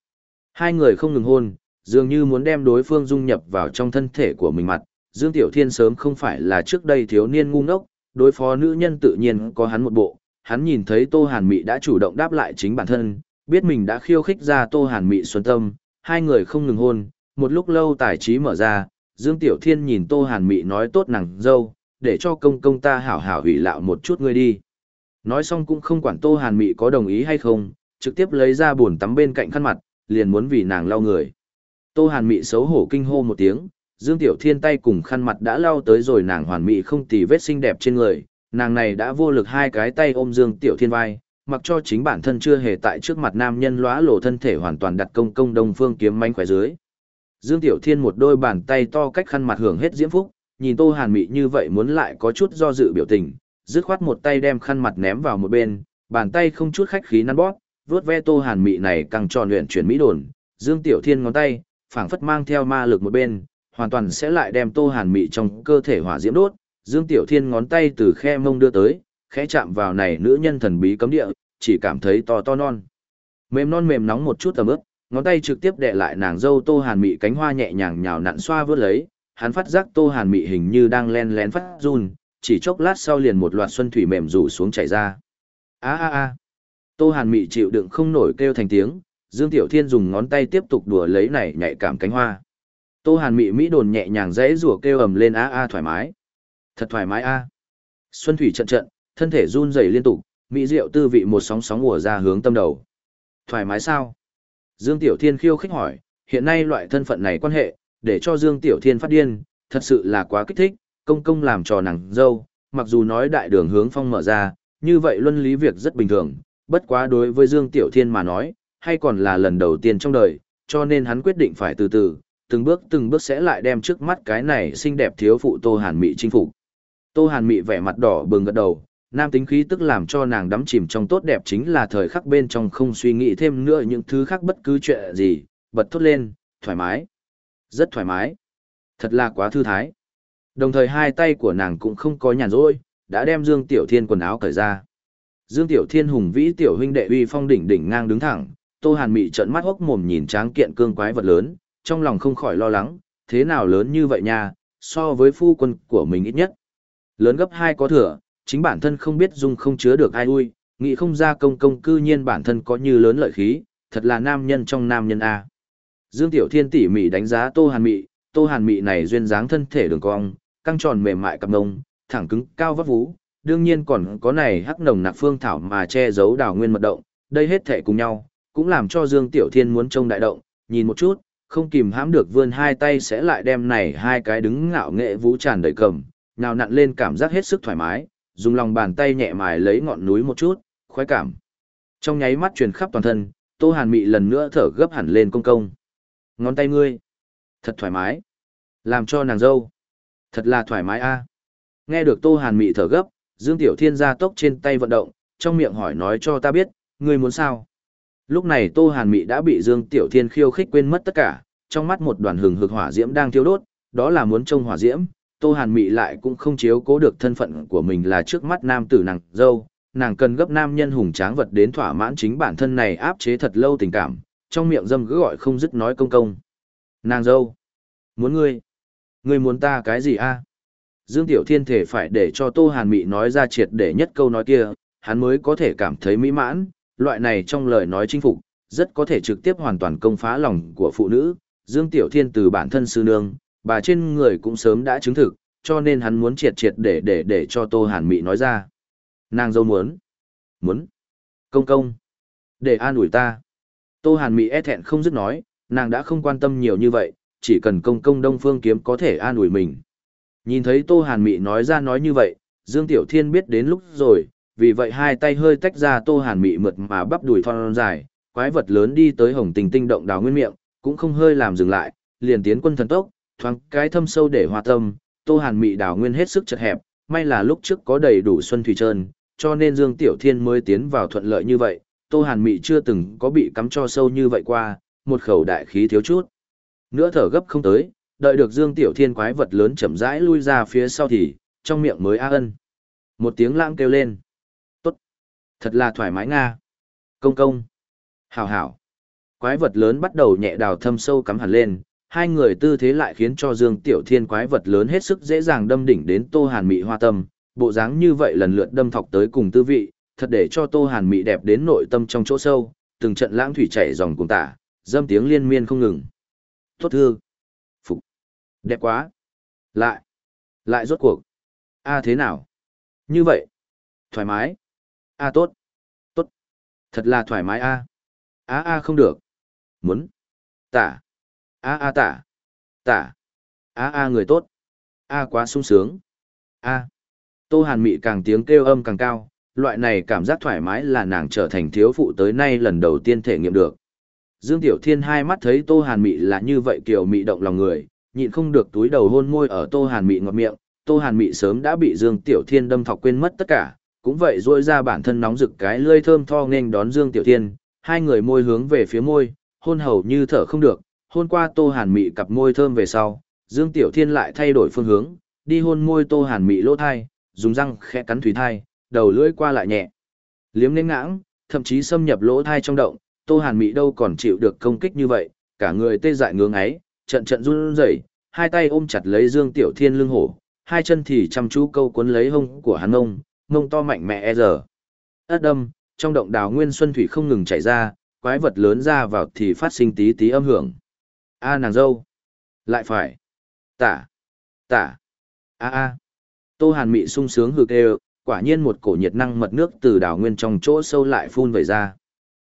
Hai người không ngừng hôn, dường như muốn đem đối phương dung nhập vào trong thân thể của mình mặt. Dương Tiểu Thiên sớm không phải là trước đây thiếu niên ngu ngốc, đối phó nữ nhân tự nhiên có hắn một bộ. Hắn nhìn thấy Tô Hàn Mị đã chủ động đáp lại chính bản thân, biết mình đã khiêu khích ra Tô Hàn Mị xuân tâm, hai người không ngừng hôn, một lúc lâu tài trí mở ra, Dương Tiểu Thiên nhìn Tô Hàn Mị nói tốt nàng dâu, để cho công công ta hảo hảo hủy lạo một chút ngươi đi. Nói xong cũng không quản Tô Hàn Mị có đồng ý hay không, trực tiếp lấy ra buồn tắm bên cạnh khăn mặt, liền muốn vì nàng lau người. Tô Hàn Mị xấu hổ kinh hô một tiếng, Dương Tiểu Thiên tay cùng khăn mặt đã lau tới rồi nàng hoàn mị không tì vết xinh đẹp trên người, nàng này đã vô lực hai cái tay ôm Dương Tiểu Thiên vai, mặc cho chính bản thân chưa hề tại trước mặt nam nhân lóa lộ thân thể hoàn toàn đặt công công đông phương kiếm manh khỏe dưới. Dương Tiểu Thiên một đôi bàn tay to cách khăn mặt hưởng hết diễm phúc, nhìn Tô Hàn Mị như vậy muốn lại có chút do dự biểu tình, dứt khoát một tay đem khăn mặt ném vào một bên, bàn tay không chút khách khí nắn bóp, vuốt ve Tô Hàn Mị này càng tròn luyện chuyển mỹ đồn, Dương Tiểu Thiên ngón tay, phảng phất mang theo ma lực một bên, hoàn toàn sẽ lại đem Tô Hàn Mị trong cơ thể hỏa diễm đốt. Dương Tiểu Thiên ngón tay từ khe mông đưa tới, khẽ chạm vào này nữ nhân thần bí cấm địa, chỉ cảm thấy to to non. Mềm non mềm nóng một chút ẩm ướt, ngón tay trực tiếp đè lại nàng dâu tô hàn mị cánh hoa nhẹ nhàng nhào nặn xoa vớt lấy hắn phát giác tô hàn mị hình như đang len lén phát run chỉ chốc lát sau liền một loạt xuân thủy mềm rủ xuống chảy ra. A a a. Tô Hàn Mị chịu đựng không nổi kêu thành tiếng, Dương Tiểu Thiên dùng ngón tay tiếp tục đùa lấy này nhạy cảm cánh hoa. Tô Hàn Mị mỹ đồn nhẹ nhàng dễ rủa kêu ầm lên a a thoải mái. Thật thoải mái a. Xuân thủy trận trận, thân thể run rẩy liên tục, mỹ diệu tư vị một sóng sóng ùa ra hướng tâm đầu. Thoải mái sao? Dương Tiểu Thiên khiêu khích hỏi, hiện nay loại thân phận này quan hệ, để cho Dương Tiểu Thiên phát điên, thật sự là quá kích thích, công công làm trò nàng dâu, mặc dù nói đại đường hướng phong mở ra, như vậy luân lý việc rất bình thường, bất quá đối với Dương Tiểu Thiên mà nói, hay còn là lần đầu tiên trong đời, cho nên hắn quyết định phải từ từ, từng bước từng bước sẽ lại đem trước mắt cái này xinh đẹp thiếu phụ Tô Hàn Mị chinh phục. Tô Hàn Mị vẻ mặt đỏ bừng gật đầu, nam tính khí tức làm cho nàng đắm chìm trong tốt đẹp chính là thời khắc bên trong không suy nghĩ thêm nữa những thứ khác bất cứ chuyện gì, bật thốt lên, thoải mái. Rất thoải mái. Thật là quá thư thái. Đồng thời hai tay của nàng cũng không có nhàn rỗi, đã đem Dương Tiểu Thiên quần áo cởi ra. Dương Tiểu Thiên hùng vĩ tiểu huynh đệ uy phong đỉnh đỉnh ngang đứng thẳng, Tô Hàn Mị trợn mắt hốc mồm nhìn tráng kiện cương quái vật lớn, trong lòng không khỏi lo lắng, thế nào lớn như vậy nha, so với phu quân của mình ít nhất. Lớn gấp hai có thừa, chính bản thân không biết dung không chứa được ai ui, nghĩ không ra công công cư nhiên bản thân có như lớn lợi khí, thật là nam nhân trong nam nhân A. Dương Tiểu Thiên tỉ mỉ đánh giá Tô Hàn Mị, Tô Hàn Mị này duyên dáng thân thể đường cong, căng tròn mềm mại cặp ngông, thẳng cứng, cao vấp vú, đương nhiên còn có này hắc nồng nặc phương thảo mà che giấu đào nguyên mật động, đây hết thể cùng nhau, cũng làm cho Dương Tiểu Thiên muốn trông đại động, nhìn một chút, không kìm hãm được vươn hai tay sẽ lại đem này hai cái đứng ngạo nghệ vũ tràn đầy cầm, nào nặn lên cảm giác hết sức thoải mái, dùng lòng bàn tay nhẹ mài lấy ngọn núi một chút, khoái cảm. Trong nháy mắt truyền khắp toàn thân, Tô Hàn Mị lần nữa thở gấp hẳn lên công công. Ngón tay ngươi, thật thoải mái. Làm cho nàng dâu, thật là thoải mái a. Nghe được Tô Hàn Mị thở gấp, Dương Tiểu Thiên ra tốc trên tay vận động, trong miệng hỏi nói cho ta biết, ngươi muốn sao? Lúc này Tô Hàn Mị đã bị Dương Tiểu Thiên khiêu khích quên mất tất cả, trong mắt một đoàn hừng hực hỏa diễm đang thiêu đốt, đó là muốn trông hỏa diễm, Tô Hàn Mị lại cũng không chiếu cố được thân phận của mình là trước mắt nam tử nàng dâu, nàng cần gấp nam nhân hùng tráng vật đến thỏa mãn chính bản thân này áp chế thật lâu tình cảm, trong miệng dâm cứ gọi không dứt nói công công. Nàng dâu, muốn ngươi, ngươi muốn ta cái gì a? Dương Tiểu Thiên thể phải để cho Tô Hàn Mị nói ra triệt để nhất câu nói kia, hắn mới có thể cảm thấy mỹ mãn, loại này trong lời nói chinh phục, rất có thể trực tiếp hoàn toàn công phá lòng của phụ nữ. Dương Tiểu Thiên từ bản thân sư nương, bà trên người cũng sớm đã chứng thực, cho nên hắn muốn triệt triệt để để để cho Tô Hàn Mị nói ra. Nàng dâu muốn. Muốn. Công công. Để an ủi ta. Tô Hàn Mị e thẹn không dứt nói, nàng đã không quan tâm nhiều như vậy, chỉ cần công công Đông Phương Kiếm có thể an ủi mình. Nhìn thấy Tô Hàn Mị nói ra nói như vậy, Dương Tiểu Thiên biết đến lúc rồi, vì vậy hai tay hơi tách ra Tô Hàn Mị mượt mà bắp đùi thon dài, quái vật lớn đi tới hồng tình tinh động đào nguyên miệng, cũng không hơi làm dừng lại, liền tiến quân thần tốc, thoáng cái thâm sâu để hòa tâm, Tô Hàn Mị đào nguyên hết sức chật hẹp, may là lúc trước có đầy đủ xuân thủy trơn, cho nên Dương Tiểu Thiên mới tiến vào thuận lợi như vậy, Tô Hàn Mị chưa từng có bị cắm cho sâu như vậy qua, một khẩu đại khí thiếu chút. Nữa thở gấp không tới, đợi được Dương Tiểu Thiên quái vật lớn chậm rãi lui ra phía sau thì, trong miệng mới a ân. Một tiếng lãng kêu lên. Tốt. Thật là thoải mái nga. Công công. Hảo hảo. Quái vật lớn bắt đầu nhẹ đào thâm sâu cắm hẳn lên, hai người tư thế lại khiến cho Dương Tiểu Thiên quái vật lớn hết sức dễ dàng đâm đỉnh đến Tô Hàn Mị hoa tâm, bộ dáng như vậy lần lượt đâm thọc tới cùng tư vị, thật để cho Tô Hàn Mị đẹp đến nội tâm trong chỗ sâu, từng trận lãng thủy chảy dòng cùng tả, dâm tiếng liên miên không ngừng. Tốt thương. Phục. Đẹp quá. Lại. Lại rốt cuộc. A thế nào? Như vậy. Thoải mái. A tốt. Tốt. Thật là thoải mái A. A A không được. Muốn. Tả. A A tả. Tả. A A người tốt. A quá sung sướng. A. Tô Hàn Mị càng tiếng kêu âm càng cao, loại này cảm giác thoải mái là nàng trở thành thiếu phụ tới nay lần đầu tiên thể nghiệm được. Dương Tiểu Thiên hai mắt thấy Tô Hàn Mị là như vậy kiểu mị động lòng người, nhịn không được túi đầu hôn môi ở Tô Hàn Mị ngọt miệng, Tô Hàn Mị sớm đã bị Dương Tiểu Thiên đâm thọc quên mất tất cả, cũng vậy rôi ra bản thân nóng rực cái lơi thơm tho nên đón Dương Tiểu Thiên, hai người môi hướng về phía môi, hôn hầu như thở không được, hôn qua Tô Hàn Mị cặp môi thơm về sau, Dương Tiểu Thiên lại thay đổi phương hướng, đi hôn môi Tô Hàn Mị lỗ thai, dùng răng khẽ cắn thủy thai, đầu lưỡi qua lại nhẹ. Liếm nến ngãng, thậm chí xâm nhập lỗ thai trong động, Tô Hàn Mị đâu còn chịu được công kích như vậy, cả người tê dại ngưỡng ấy, trận trận run rẩy, hai tay ôm chặt lấy Dương Tiểu Thiên lưng hổ, hai chân thì chăm chú câu cuốn lấy hông của hắn ông, ngông to mạnh mẽ e giờ. Ất đâm, trong động đào nguyên xuân thủy không ngừng chảy ra, quái vật lớn ra vào thì phát sinh tí tí âm hưởng. A nàng dâu. Lại phải. Tả. Tả. A a. Tô Hàn Mị sung sướng hừ kêu, quả nhiên một cổ nhiệt năng mật nước từ đảo nguyên trong chỗ sâu lại phun về ra.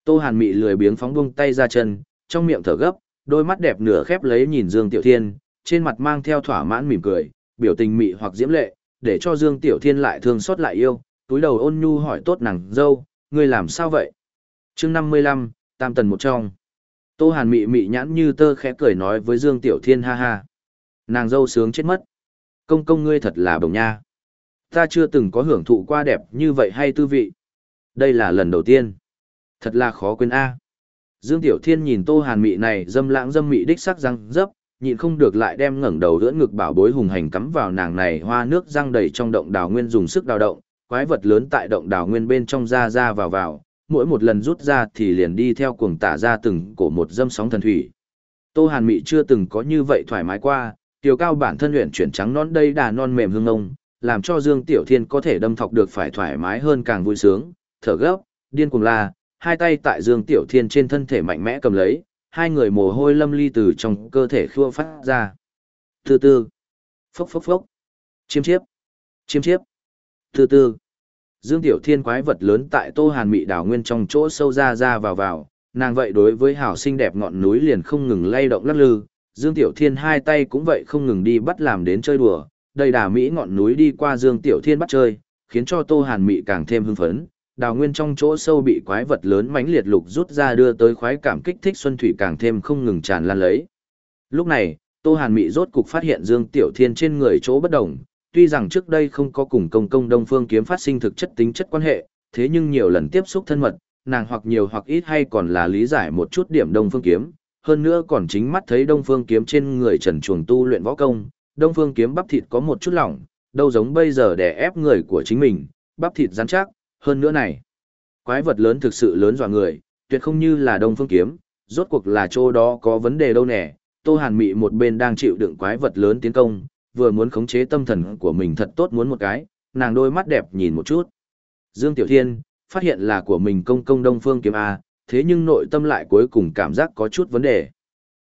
Tô Hàn Mị lười biếng phóng bông tay ra chân, trong miệng thở gấp, đôi mắt đẹp nửa khép lấy nhìn Dương Tiểu Thiên, trên mặt mang theo thỏa mãn mỉm cười, biểu tình mị hoặc diễm lệ, để cho Dương Tiểu Thiên lại thương xót lại yêu, túi đầu ôn nhu hỏi tốt nàng dâu, ngươi làm sao vậy? chương 55, tam tần một trong. Tô Hàn mị mị nhãn như tơ khẽ cười nói với Dương Tiểu Thiên ha ha. Nàng dâu sướng chết mất. Công công ngươi thật là bồng nha. Ta chưa từng có hưởng thụ qua đẹp như vậy hay tư vị. Đây là lần đầu tiên. Thật là khó quên a. Dương Tiểu Thiên nhìn Tô Hàn mị này dâm lãng dâm mị đích sắc răng dấp, nhịn không được lại đem ngẩng đầu đỡ ngực bảo bối hùng hành cắm vào nàng này hoa nước răng đầy trong động đào nguyên dùng sức đào động, quái vật lớn tại động đào nguyên bên trong ra ra vào vào, mỗi một lần rút ra thì liền đi theo cuồng tả ra từng cổ một dâm sóng thần thủy. Tô Hàn Mị chưa từng có như vậy thoải mái qua, tiểu cao bản thân luyện chuyển trắng non đây đà non mềm hương ông, làm cho Dương Tiểu Thiên có thể đâm thọc được phải thoải mái hơn càng vui sướng, thở gấp, điên cuồng la, hai tay tại Dương Tiểu Thiên trên thân thể mạnh mẽ cầm lấy, hai người mồ hôi lâm ly từ trong cơ thể khua phát ra. Từ từ, phốc phốc phốc, chiêm chiếp, chiêm chiếp, từ từ. Dương Tiểu Thiên quái vật lớn tại Tô Hàn Mị đảo nguyên trong chỗ sâu ra ra vào vào, nàng vậy đối với hảo xinh đẹp ngọn núi liền không ngừng lay động lắc lư, Dương Tiểu Thiên hai tay cũng vậy không ngừng đi bắt làm đến chơi đùa, đầy đà Mỹ ngọn núi đi qua Dương Tiểu Thiên bắt chơi, khiến cho Tô Hàn Mị càng thêm hưng phấn, đào nguyên trong chỗ sâu bị quái vật lớn mãnh liệt lục rút ra đưa tới khoái cảm kích thích xuân thủy càng thêm không ngừng tràn lan lấy. Lúc này, Tô Hàn Mị rốt cục phát hiện Dương Tiểu Thiên trên người chỗ bất đồng, tuy rằng trước đây không có cùng công công Đông Phương kiếm phát sinh thực chất tính chất quan hệ, thế nhưng nhiều lần tiếp xúc thân mật, nàng hoặc nhiều hoặc ít hay còn là lý giải một chút điểm Đông Phương kiếm, hơn nữa còn chính mắt thấy Đông Phương kiếm trên người Trần Chuồng tu luyện võ công, Đông Phương kiếm bắp thịt có một chút lỏng, đâu giống bây giờ để ép người của chính mình, bắp thịt rắn chắc, hơn nữa này. Quái vật lớn thực sự lớn dọa người, tuyệt không như là Đông Phương kiếm, rốt cuộc là chỗ đó có vấn đề đâu nè. Tô Hàn Mị một bên đang chịu đựng quái vật lớn tiến công, vừa muốn khống chế tâm thần của mình thật tốt muốn một cái, nàng đôi mắt đẹp nhìn một chút. Dương Tiểu Thiên, phát hiện là của mình công công Đông Phương kiếm A, thế nhưng nội tâm lại cuối cùng cảm giác có chút vấn đề.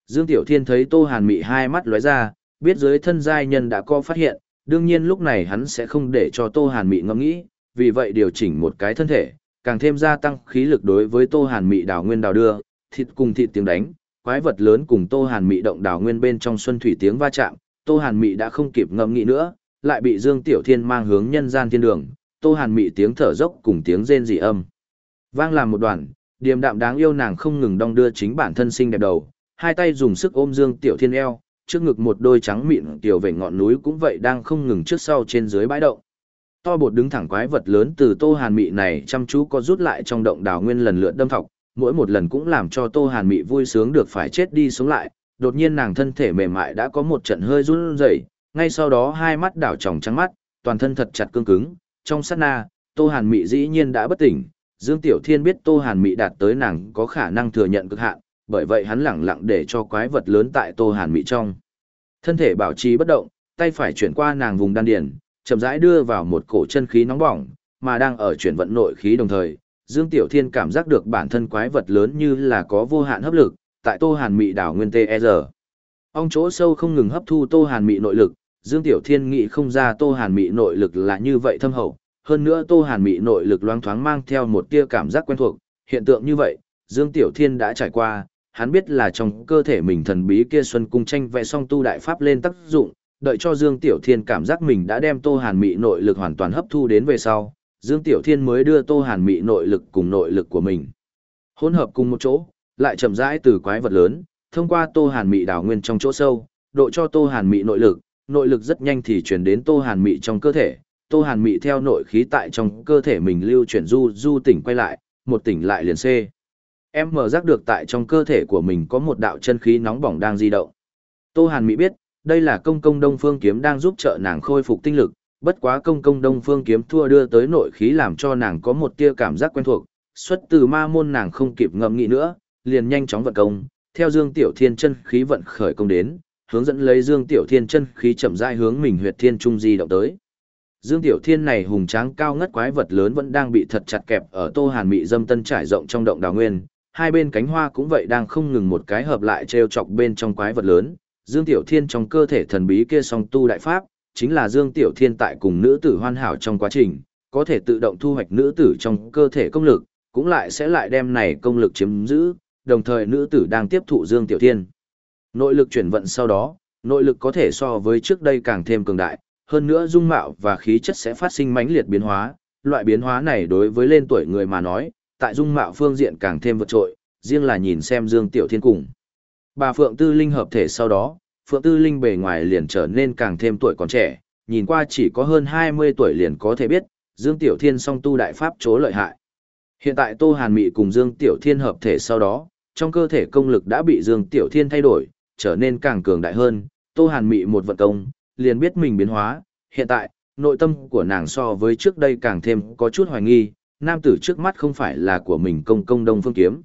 Dương Tiểu Thiên thấy Tô Hàn Mị hai mắt lóe ra, biết dưới thân giai nhân đã có phát hiện, đương nhiên lúc này hắn sẽ không để cho Tô Hàn Mị ngẫm nghĩ, vì vậy điều chỉnh một cái thân thể, càng thêm gia tăng khí lực đối với Tô Hàn Mị đào nguyên đào đưa, thịt cùng thịt tiếng đánh, quái vật lớn cùng Tô Hàn Mị động đào nguyên bên trong xuân thủy tiếng va chạm, Tô Hàn Mị đã không kịp ngẫm nghĩ nữa, lại bị Dương Tiểu Thiên mang hướng nhân gian thiên đường, Tô Hàn Mị tiếng thở dốc cùng tiếng rên rỉ âm. Vang làm một đoàn, điềm đạm đáng yêu nàng không ngừng đong đưa chính bản thân xinh đẹp đầu, hai tay dùng sức ôm Dương Tiểu Thiên eo, trước ngực một đôi trắng mịn tiểu về ngọn núi cũng vậy đang không ngừng trước sau trên dưới bãi động. To bột đứng thẳng quái vật lớn từ tô hàn mị này chăm chú có rút lại trong động đào nguyên lần lượt đâm thọc mỗi một lần cũng làm cho tô hàn mị vui sướng được phải chết đi sống lại đột nhiên nàng thân thể mềm mại đã có một trận hơi run rẩy ngay sau đó hai mắt đảo tròng trắng mắt toàn thân thật chặt cương cứng trong sát na tô hàn mị dĩ nhiên đã bất tỉnh dương tiểu thiên biết tô hàn mị đạt tới nàng có khả năng thừa nhận cực hạn bởi vậy hắn lẳng lặng để cho quái vật lớn tại tô hàn mị trong. Thân thể bảo trì bất động tay phải chuyển qua nàng vùng đan điền chậm rãi đưa vào một cổ chân khí nóng bỏng, mà đang ở chuyển vận nội khí đồng thời, Dương Tiểu Thiên cảm giác được bản thân quái vật lớn như là có vô hạn hấp lực, tại Tô Hàn Mị đảo nguyên TR. E Ông chỗ sâu không ngừng hấp thu Tô Hàn Mị nội lực, Dương Tiểu Thiên nghĩ không ra Tô Hàn Mị nội lực là như vậy thâm hậu, hơn nữa Tô Hàn Mị nội lực loáng thoáng mang theo một tia cảm giác quen thuộc, hiện tượng như vậy, Dương Tiểu Thiên đã trải qua, hắn biết là trong cơ thể mình thần bí kia xuân cung tranh vẽ song tu đại pháp lên tác dụng, đợi cho Dương Tiểu Thiên cảm giác mình đã đem Tô Hàn Mị nội lực hoàn toàn hấp thu đến về sau, Dương Tiểu Thiên mới đưa Tô Hàn Mị nội lực cùng nội lực của mình. Hỗn hợp cùng một chỗ, lại chậm rãi từ quái vật lớn, thông qua Tô Hàn Mị đào nguyên trong chỗ sâu, độ cho Tô Hàn Mị nội lực, nội lực rất nhanh thì chuyển đến Tô Hàn Mị trong cơ thể. Tô Hàn Mị theo nội khí tại trong cơ thể mình lưu chuyển du du tỉnh quay lại, một tỉnh lại liền C. Em mở giác được tại trong cơ thể của mình có một đạo chân khí nóng bỏng đang di động. Tô Hàn Mị biết, đây là công công Đông Phương Kiếm đang giúp trợ nàng khôi phục tinh lực, bất quá công công Đông Phương Kiếm thua đưa tới nội khí làm cho nàng có một tia cảm giác quen thuộc, xuất từ ma môn nàng không kịp ngẫm nghĩ nữa, liền nhanh chóng vận công, theo Dương Tiểu Thiên chân khí vận khởi công đến, hướng dẫn lấy Dương Tiểu Thiên chân khí chậm rãi hướng mình huyệt thiên trung di động tới. Dương Tiểu Thiên này hùng tráng cao ngất quái vật lớn vẫn đang bị thật chặt kẹp ở Tô Hàn Mị dâm tân trải rộng trong động đào nguyên, hai bên cánh hoa cũng vậy đang không ngừng một cái hợp lại treo chọc bên trong quái vật lớn. Dương Tiểu Thiên trong cơ thể thần bí kia song tu đại pháp, chính là Dương Tiểu Thiên tại cùng nữ tử hoàn hảo trong quá trình, có thể tự động thu hoạch nữ tử trong cơ thể công lực, cũng lại sẽ lại đem này công lực chiếm giữ, đồng thời nữ tử đang tiếp thụ Dương Tiểu Thiên. Nội lực chuyển vận sau đó, nội lực có thể so với trước đây càng thêm cường đại, hơn nữa dung mạo và khí chất sẽ phát sinh mãnh liệt biến hóa, loại biến hóa này đối với lên tuổi người mà nói, tại dung mạo phương diện càng thêm vượt trội, riêng là nhìn xem Dương Tiểu Thiên cùng. Bà Phượng Tư Linh hợp thể sau đó, Phượng Tư Linh bề ngoài liền trở nên càng thêm tuổi còn trẻ, nhìn qua chỉ có hơn 20 tuổi liền có thể biết, Dương Tiểu Thiên song tu đại pháp chỗ lợi hại. Hiện tại Tô Hàn Mị cùng Dương Tiểu Thiên hợp thể sau đó, trong cơ thể công lực đã bị Dương Tiểu Thiên thay đổi, trở nên càng cường đại hơn, Tô Hàn Mị một vận công, liền biết mình biến hóa, hiện tại, nội tâm của nàng so với trước đây càng thêm có chút hoài nghi, nam tử trước mắt không phải là của mình công công đông phương kiếm.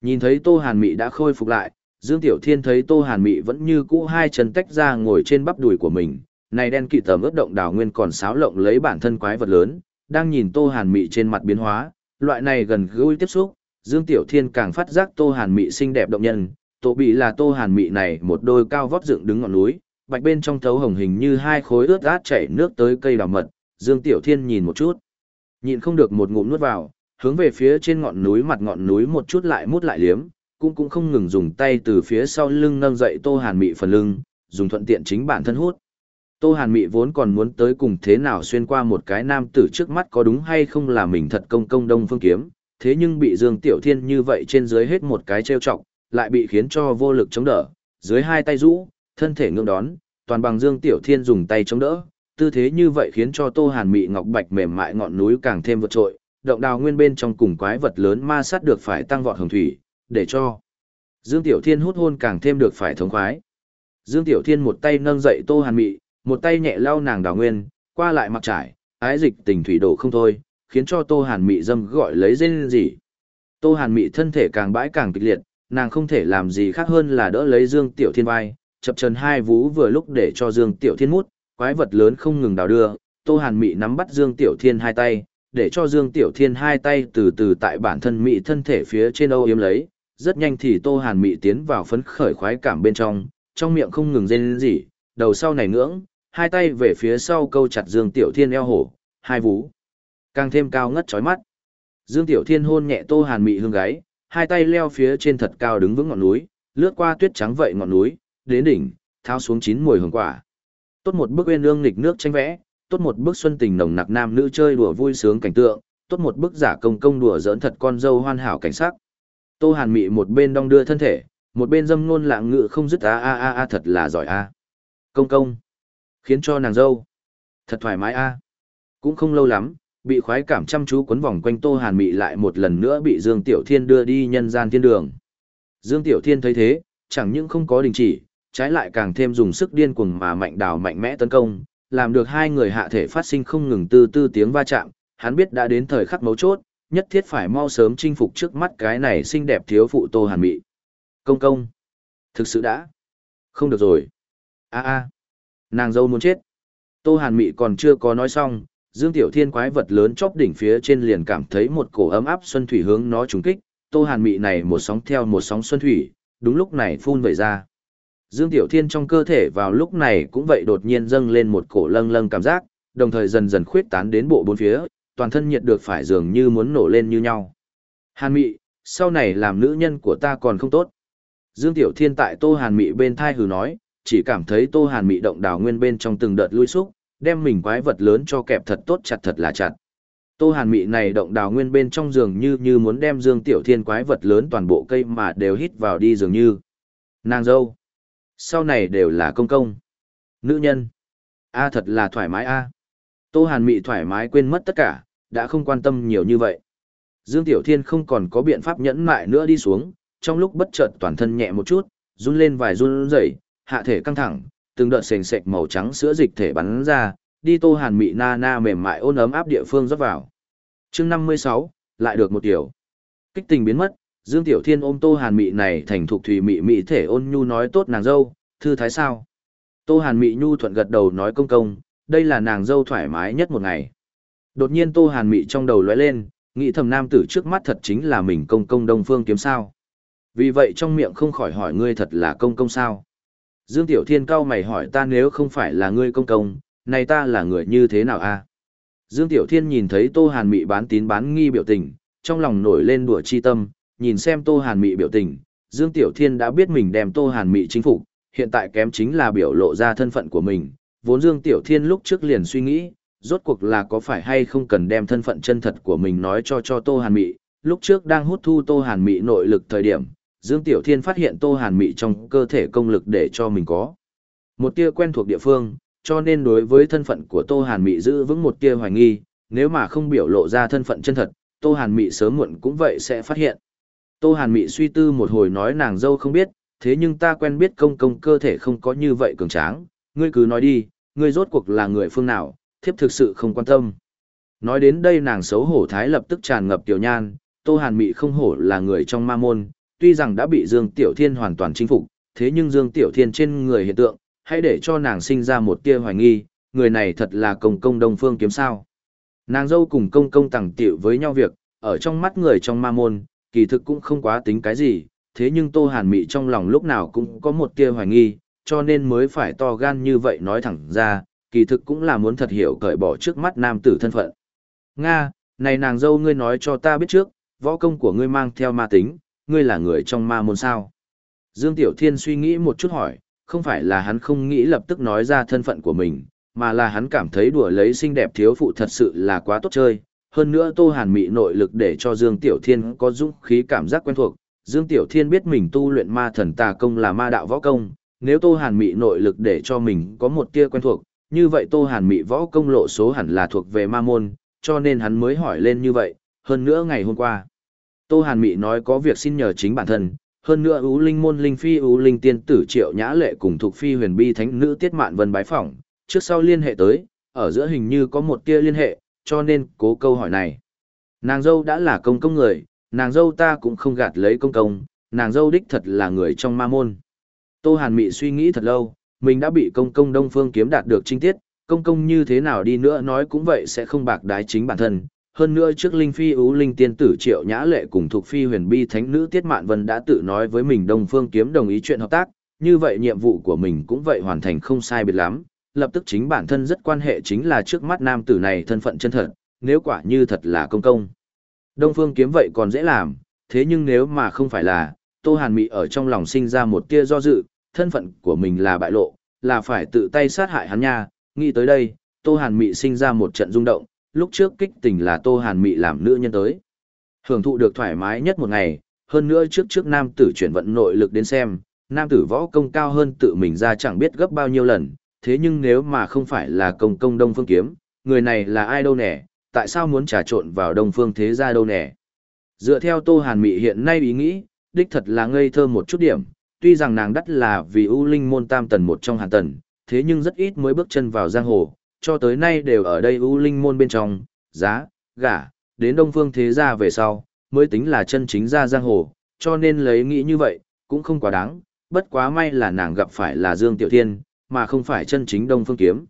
Nhìn thấy Tô Hàn Mị đã khôi phục lại, Dương Tiểu Thiên thấy Tô Hàn Mị vẫn như cũ hai chân tách ra ngồi trên bắp đùi của mình, này đen kỵ tầm ướt động đào nguyên còn sáo lộng lấy bản thân quái vật lớn, đang nhìn Tô Hàn Mị trên mặt biến hóa, loại này gần gũi tiếp xúc, Dương Tiểu Thiên càng phát giác Tô Hàn Mị xinh đẹp động nhân, Tô Bị là Tô Hàn Mị này một đôi cao vóc dựng đứng ngọn núi, bạch bên trong thấu hồng hình như hai khối ướt át chảy nước tới cây đào mật, Dương Tiểu Thiên nhìn một chút, nhịn không được một ngụm nuốt vào, hướng về phía trên ngọn núi mặt ngọn núi một chút lại mút lại liếm, cũng cũng không ngừng dùng tay từ phía sau lưng nâng dậy Tô Hàn Mị phần lưng, dùng thuận tiện chính bản thân hút. Tô Hàn Mị vốn còn muốn tới cùng thế nào xuyên qua một cái nam tử trước mắt có đúng hay không là mình thật công công đông phương kiếm, thế nhưng bị Dương Tiểu Thiên như vậy trên dưới hết một cái trêu chọc, lại bị khiến cho vô lực chống đỡ, dưới hai tay rũ, thân thể ngưỡng đón, toàn bằng Dương Tiểu Thiên dùng tay chống đỡ, tư thế như vậy khiến cho Tô Hàn Mị ngọc bạch mềm mại ngọn núi càng thêm vượt trội, động đào nguyên bên trong cùng quái vật lớn ma sát được phải tăng vọt hồng thủy, để cho Dương Tiểu Thiên hút hôn càng thêm được phải thống khoái. Dương Tiểu Thiên một tay nâng dậy Tô Hàn Mị, một tay nhẹ lau nàng đào nguyên, qua lại mặc trải, ái dịch tình thủy đổ không thôi, khiến cho Tô Hàn Mị dâm gọi lấy dên gì. Tô Hàn Mị thân thể càng bãi càng kịch liệt, nàng không thể làm gì khác hơn là đỡ lấy Dương Tiểu Thiên vai, chập chân hai vú vừa lúc để cho Dương Tiểu Thiên mút, quái vật lớn không ngừng đào đưa, Tô Hàn Mị nắm bắt Dương Tiểu Thiên hai tay, để cho Dương Tiểu Thiên hai tay từ từ tại bản thân Mị thân thể phía trên âu yếm lấy, rất nhanh thì Tô Hàn Mị tiến vào phấn khởi khoái cảm bên trong, trong miệng không ngừng rên rỉ, đầu sau này ngưỡng, hai tay về phía sau câu chặt Dương Tiểu Thiên eo hổ, hai vú. Càng thêm cao ngất chói mắt. Dương Tiểu Thiên hôn nhẹ Tô Hàn Mị hương gáy, hai tay leo phía trên thật cao đứng vững ngọn núi, lướt qua tuyết trắng vậy ngọn núi, đến đỉnh, thao xuống chín mùi hương quả. Tốt một bức uyên ương nghịch nước tranh vẽ, tốt một bức xuân tình nồng nặc nam nữ chơi đùa vui sướng cảnh tượng, tốt một bức giả công công đùa giỡn thật con dâu hoàn hảo cảnh sắc. Tô Hàn Mị một bên đong đưa thân thể, một bên dâm ngôn lạng ngự không dứt a a a a thật là giỏi a. Công công khiến cho nàng dâu thật thoải mái a cũng không lâu lắm bị khoái cảm chăm chú quấn vòng quanh tô hàn mị lại một lần nữa bị dương tiểu thiên đưa đi nhân gian thiên đường. Dương tiểu thiên thấy thế chẳng những không có đình chỉ trái lại càng thêm dùng sức điên cuồng mà mạnh đào mạnh mẽ tấn công làm được hai người hạ thể phát sinh không ngừng tư tư tiếng va chạm hắn biết đã đến thời khắc mấu chốt nhất thiết phải mau sớm chinh phục trước mắt cái này xinh đẹp thiếu phụ tô hàn mị. Công công thực sự đã. Không được rồi. A a Nàng dâu muốn chết. Tô Hàn Mị còn chưa có nói xong, Dương Tiểu Thiên quái vật lớn chóp đỉnh phía trên liền cảm thấy một cổ ấm áp xuân thủy hướng nó trúng kích, Tô Hàn Mị này một sóng theo một sóng xuân thủy, đúng lúc này phun vẩy ra. Dương Tiểu Thiên trong cơ thể vào lúc này cũng vậy đột nhiên dâng lên một cổ lâng lâng cảm giác, đồng thời dần dần khuyết tán đến bộ bốn phía, toàn thân nhiệt được phải dường như muốn nổ lên như nhau. Hàn Mị, sau này làm nữ nhân của ta còn không tốt. Dương Tiểu Thiên tại Tô Hàn Mị bên thai hừ nói, chỉ cảm thấy Tô Hàn mị động đào nguyên bên trong từng đợt lui xúc, đem mình quái vật lớn cho kẹp thật tốt chặt thật là chặt. Tô Hàn mị này động đào nguyên bên trong giường như như muốn đem Dương Tiểu Thiên quái vật lớn toàn bộ cây mà đều hít vào đi dường như. Nàng dâu. Sau này đều là công công. Nữ nhân. A thật là thoải mái a. Tô Hàn mị thoải mái quên mất tất cả, đã không quan tâm nhiều như vậy. Dương Tiểu Thiên không còn có biện pháp nhẫn mại nữa đi xuống, trong lúc bất chợt toàn thân nhẹ một chút, run lên vài run rẩy, hạ thể căng thẳng, từng đợt sền sệt màu trắng sữa dịch thể bắn ra, đi tô hàn mị na na mềm mại ôn ấm áp địa phương rót vào. chương 56, lại được một tiểu. Kích tình biến mất, Dương Tiểu Thiên ôm tô hàn mị này thành thục thủy mị mị thể ôn nhu nói tốt nàng dâu, thư thái sao? Tô Hàn Mị nhu thuận gật đầu nói công công, đây là nàng dâu thoải mái nhất một ngày. Đột nhiên Tô Hàn Mị trong đầu lóe lên, nghĩ thầm nam tử trước mắt thật chính là mình công công Đông Phương kiếm sao. Vì vậy trong miệng không khỏi hỏi ngươi thật là công công sao. Dương Tiểu Thiên cao mày hỏi ta nếu không phải là ngươi công công, này ta là người như thế nào a? Dương Tiểu Thiên nhìn thấy Tô Hàn Mị bán tín bán nghi biểu tình, trong lòng nổi lên đùa chi tâm, nhìn xem Tô Hàn Mị biểu tình, Dương Tiểu Thiên đã biết mình đem Tô Hàn Mị chính phục, hiện tại kém chính là biểu lộ ra thân phận của mình. Vốn Dương Tiểu Thiên lúc trước liền suy nghĩ, rốt cuộc là có phải hay không cần đem thân phận chân thật của mình nói cho cho Tô Hàn Mị. Lúc trước đang hút thu Tô Hàn Mị nội lực thời điểm, Dương Tiểu Thiên phát hiện Tô Hàn Mị trong cơ thể công lực để cho mình có một tia quen thuộc địa phương, cho nên đối với thân phận của Tô Hàn Mị giữ vững một tia hoài nghi, nếu mà không biểu lộ ra thân phận chân thật, Tô Hàn Mị sớm muộn cũng vậy sẽ phát hiện. Tô Hàn Mị suy tư một hồi nói nàng dâu không biết, thế nhưng ta quen biết công công cơ thể không có như vậy cường tráng, ngươi cứ nói đi, ngươi rốt cuộc là người phương nào, thiếp thực sự không quan tâm. Nói đến đây nàng xấu hổ thái lập tức tràn ngập tiểu nhan, Tô Hàn Mị không hổ là người trong ma môn, tuy rằng đã bị Dương Tiểu Thiên hoàn toàn chinh phục, thế nhưng Dương Tiểu Thiên trên người hiện tượng, hãy để cho nàng sinh ra một tia hoài nghi, người này thật là công công Đông Phương kiếm sao. Nàng dâu cùng công công tẳng tiểu với nhau việc, ở trong mắt người trong ma môn, kỳ thực cũng không quá tính cái gì, thế nhưng Tô Hàn Mị trong lòng lúc nào cũng có một tia hoài nghi, cho nên mới phải to gan như vậy nói thẳng ra, kỳ thực cũng là muốn thật hiểu cởi bỏ trước mắt nam tử thân phận. Nga, này nàng dâu ngươi nói cho ta biết trước, võ công của ngươi mang theo ma tính, ngươi là người trong ma môn sao? Dương Tiểu Thiên suy nghĩ một chút hỏi, không phải là hắn không nghĩ lập tức nói ra thân phận của mình, mà là hắn cảm thấy đùa lấy xinh đẹp thiếu phụ thật sự là quá tốt chơi. Hơn nữa Tô Hàn Mị nội lực để cho Dương Tiểu Thiên có dũng khí cảm giác quen thuộc. Dương Tiểu Thiên biết mình tu luyện ma thần tà công là ma đạo võ công, nếu Tô Hàn Mị nội lực để cho mình có một tia quen thuộc, như vậy Tô Hàn Mị võ công lộ số hẳn là thuộc về ma môn, cho nên hắn mới hỏi lên như vậy. Hơn nữa ngày hôm qua, Tô Hàn Mị nói có việc xin nhờ chính bản thân, hơn nữa ưu linh môn linh phi ưu linh tiên tử triệu nhã lệ cùng thuộc phi huyền bi thánh nữ tiết mạn vân bái phỏng, trước sau liên hệ tới, ở giữa hình như có một tia liên hệ, cho nên cố câu hỏi này. Nàng dâu đã là công công người, nàng dâu ta cũng không gạt lấy công công, nàng dâu đích thật là người trong ma môn. Tô Hàn Mị suy nghĩ thật lâu, mình đã bị công công Đông Phương kiếm đạt được trinh tiết, công công như thế nào đi nữa nói cũng vậy sẽ không bạc đái chính bản thân. Hơn nữa trước Linh Phi Ú Linh Tiên Tử Triệu Nhã Lệ cùng thuộc Phi huyền bi Thánh Nữ Tiết Mạn Vân đã tự nói với mình Đông Phương kiếm đồng ý chuyện hợp tác, như vậy nhiệm vụ của mình cũng vậy hoàn thành không sai biệt lắm, lập tức chính bản thân rất quan hệ chính là trước mắt nam tử này thân phận chân thật, nếu quả như thật là công công. Đông Phương kiếm vậy còn dễ làm, thế nhưng nếu mà không phải là, Tô Hàn Mị ở trong lòng sinh ra một tia do dự, thân phận của mình là bại lộ, là phải tự tay sát hại hắn nha, nghĩ tới đây, Tô Hàn Mị sinh ra một trận rung động, lúc trước kích tình là Tô Hàn Mị làm nữ nhân tới. Hưởng thụ được thoải mái nhất một ngày, hơn nữa trước trước nam tử chuyển vận nội lực đến xem, nam tử võ công cao hơn tự mình ra chẳng biết gấp bao nhiêu lần, thế nhưng nếu mà không phải là công công Đông Phương Kiếm, người này là ai đâu nè, tại sao muốn trà trộn vào Đông Phương Thế gia đâu nè. Dựa theo Tô Hàn Mị hiện nay ý nghĩ, đích thật là ngây thơ một chút điểm, tuy rằng nàng đắt là vì ưu linh môn tam tần một trong hàn tần, thế nhưng rất ít mới bước chân vào giang hồ, cho tới nay đều ở đây ưu linh môn bên trong, giá, gả, đến Đông Phương Thế gia về sau, mới tính là chân chính ra giang hồ, cho nên lấy nghĩ như vậy, cũng không quá đáng, bất quá may là nàng gặp phải là Dương Tiểu Thiên, mà không phải chân chính Đông Phương Kiếm.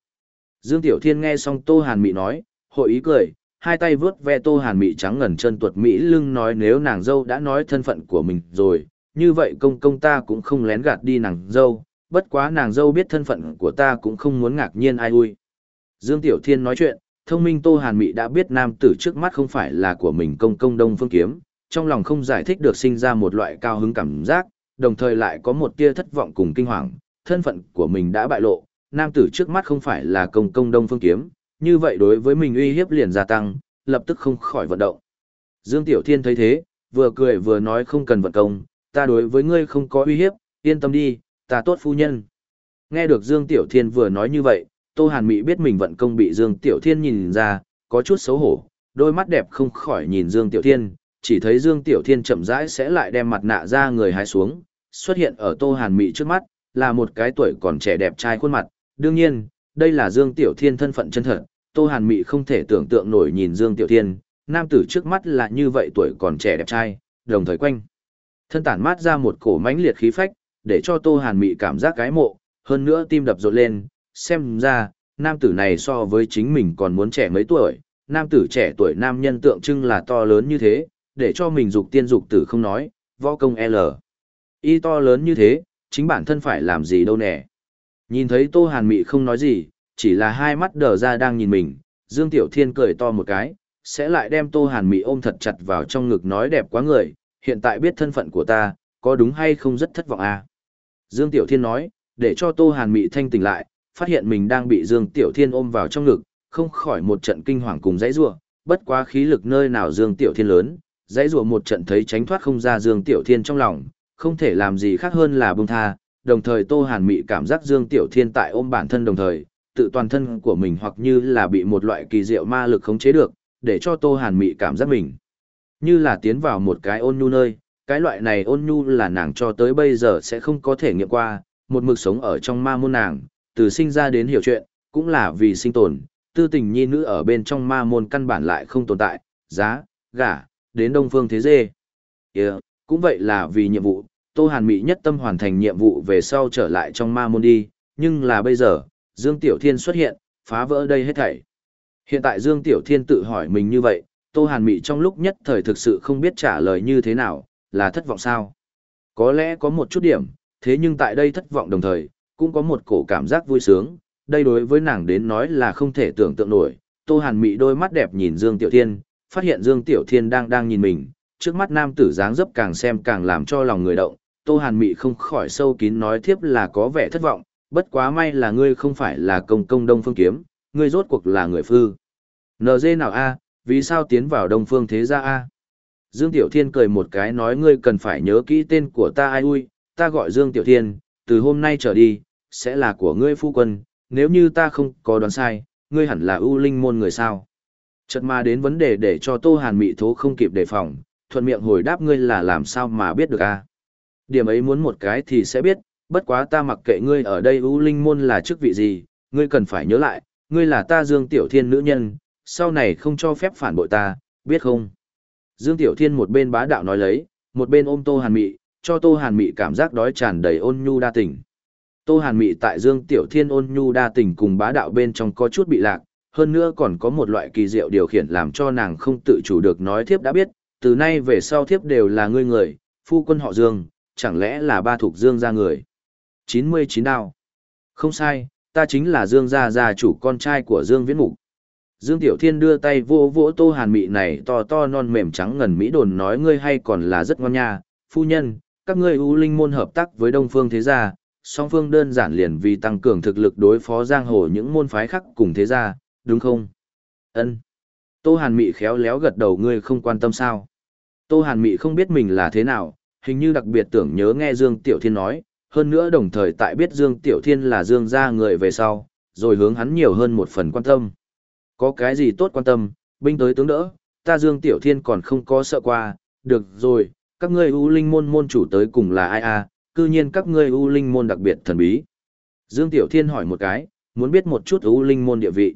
Dương Tiểu Thiên nghe xong Tô Hàn Mị nói, hội ý cười, hai tay vướt ve Tô Hàn Mị trắng ngần chân tuột Mỹ lưng nói nếu nàng dâu đã nói thân phận của mình rồi, như vậy công công ta cũng không lén gạt đi nàng dâu, bất quá nàng dâu biết thân phận của ta cũng không muốn ngạc nhiên ai ui. Dương Tiểu Thiên nói chuyện, thông minh Tô Hàn Mị đã biết nam tử trước mắt không phải là của mình công công Đông Phương Kiếm, trong lòng không giải thích được sinh ra một loại cao hứng cảm giác, đồng thời lại có một tia thất vọng cùng kinh hoàng, thân phận của mình đã bại lộ, nam tử trước mắt không phải là công công Đông Phương Kiếm, như vậy đối với mình uy hiếp liền gia tăng, lập tức không khỏi vận động. Dương Tiểu Thiên thấy thế, vừa cười vừa nói không cần vận công, ta đối với ngươi không có uy hiếp, yên tâm đi, ta tốt phu nhân. Nghe được Dương Tiểu Thiên vừa nói như vậy, Tô Hàn Mỹ biết mình vận công bị Dương Tiểu Thiên nhìn ra, có chút xấu hổ, đôi mắt đẹp không khỏi nhìn Dương Tiểu Thiên, chỉ thấy Dương Tiểu Thiên chậm rãi sẽ lại đem mặt nạ ra người hái xuống, xuất hiện ở Tô Hàn Mỹ trước mắt, là một cái tuổi còn trẻ đẹp trai khuôn mặt, đương nhiên, đây là Dương Tiểu Thiên thân phận chân thật, Tô Hàn Mỹ không thể tưởng tượng nổi nhìn Dương Tiểu Thiên, nam tử trước mắt là như vậy tuổi còn trẻ đẹp trai, đồng thời quanh. Thân tản mát ra một cổ mãnh liệt khí phách, để cho Tô Hàn Mị cảm giác cái mộ, hơn nữa tim đập rộn lên, xem ra, nam tử này so với chính mình còn muốn trẻ mấy tuổi, nam tử trẻ tuổi nam nhân tượng trưng là to lớn như thế, để cho mình dục tiên dục tử không nói, võ công L. Y to lớn như thế, chính bản thân phải làm gì đâu nè. Nhìn thấy Tô Hàn Mị không nói gì, chỉ là hai mắt đờ ra đang nhìn mình, Dương Tiểu Thiên cười to một cái, sẽ lại đem Tô Hàn Mị ôm thật chặt vào trong ngực nói đẹp quá người, hiện tại biết thân phận của ta, có đúng hay không rất thất vọng à. Dương Tiểu Thiên nói, để cho Tô Hàn Mị thanh tỉnh lại, phát hiện mình đang bị Dương Tiểu Thiên ôm vào trong ngực, không khỏi một trận kinh hoàng cùng dãy rủa, bất quá khí lực nơi nào Dương Tiểu Thiên lớn, dãy rủa một trận thấy tránh thoát không ra Dương Tiểu Thiên trong lòng, không thể làm gì khác hơn là buông tha, đồng thời Tô Hàn Mị cảm giác Dương Tiểu Thiên tại ôm bản thân đồng thời, tự toàn thân của mình hoặc như là bị một loại kỳ diệu ma lực khống chế được, để cho Tô Hàn Mị cảm giác mình như là tiến vào một cái ôn nhu nơi, cái loại này ôn nhu là nàng cho tới bây giờ sẽ không có thể nghiệm qua, một mực sống ở trong ma môn nàng, từ sinh ra đến hiểu chuyện, cũng là vì sinh tồn, tư tình nhi nữ ở bên trong ma môn căn bản lại không tồn tại, giá, gả, đến đông phương thế dê. Yeah, cũng vậy là vì nhiệm vụ, Tô Hàn Mỹ nhất tâm hoàn thành nhiệm vụ về sau trở lại trong ma môn đi, nhưng là bây giờ, Dương Tiểu Thiên xuất hiện, phá vỡ đây hết thảy. Hiện tại Dương Tiểu Thiên tự hỏi mình như vậy, Tô Hàn Mỹ trong lúc nhất thời thực sự không biết trả lời như thế nào, là thất vọng sao? Có lẽ có một chút điểm, thế nhưng tại đây thất vọng đồng thời, cũng có một cổ cảm giác vui sướng, đây đối với nàng đến nói là không thể tưởng tượng nổi. Tô Hàn Mỹ đôi mắt đẹp nhìn Dương Tiểu Thiên, phát hiện Dương Tiểu Thiên đang đang nhìn mình, trước mắt nam tử dáng dấp càng xem càng làm cho lòng người động, Tô Hàn Mỹ không khỏi sâu kín nói tiếp là có vẻ thất vọng, bất quá may là ngươi không phải là công công Đông Phương Kiếm, ngươi rốt cuộc là người phư. NG nào a, vì sao tiến vào Đông Phương thế gia a? Dương Tiểu Thiên cười một cái nói ngươi cần phải nhớ kỹ tên của ta ai ui, ta gọi Dương Tiểu Thiên, từ hôm nay trở đi, sẽ là của ngươi phu quân, nếu như ta không có đoán sai, ngươi hẳn là ưu linh môn người sao. Chật mà đến vấn đề để cho Tô Hàn Mị thố không kịp đề phòng, thuận miệng hồi đáp ngươi là làm sao mà biết được a? Điểm ấy muốn một cái thì sẽ biết, bất quá ta mặc kệ ngươi ở đây ưu linh môn là chức vị gì, ngươi cần phải nhớ lại, ngươi là ta Dương Tiểu Thiên nữ nhân, sau này không cho phép phản bội ta, biết không? Dương Tiểu Thiên một bên bá đạo nói lấy, một bên ôm Tô Hàn Mị, cho Tô Hàn Mị cảm giác đói tràn đầy ôn nhu đa tình. Tô Hàn Mị tại Dương Tiểu Thiên ôn nhu đa tình cùng bá đạo bên trong có chút bị lạc, hơn nữa còn có một loại kỳ diệu điều khiển làm cho nàng không tự chủ được nói thiếp đã biết, từ nay về sau thiếp đều là ngươi người, phu quân họ Dương, chẳng lẽ là ba thuộc Dương gia người. 99 đao. Không sai, ta chính là Dương gia gia chủ con trai của Dương Viễn Mục. Dương Tiểu Thiên đưa tay vô vỗ Tô Hàn Mị này to to non mềm trắng ngần Mỹ đồn nói ngươi hay còn là rất ngon nha, phu nhân, các ngươi U linh môn hợp tác với Đông Phương Thế Gia, song phương đơn giản liền vì tăng cường thực lực đối phó giang hồ những môn phái khác cùng Thế Gia, đúng không? Ân. Tô Hàn Mị khéo léo gật đầu ngươi không quan tâm sao. Tô Hàn Mị không biết mình là thế nào, hình như đặc biệt tưởng nhớ nghe Dương Tiểu Thiên nói, hơn nữa đồng thời tại biết Dương Tiểu Thiên là Dương gia người về sau, rồi hướng hắn nhiều hơn một phần quan tâm. Có cái gì tốt quan tâm, binh tới tướng đỡ, ta Dương Tiểu Thiên còn không có sợ qua, được rồi, các ngươi U Linh môn môn chủ tới cùng là ai à, cư nhiên các ngươi U Linh môn đặc biệt thần bí. Dương Tiểu Thiên hỏi một cái, muốn biết một chút U Linh môn địa vị.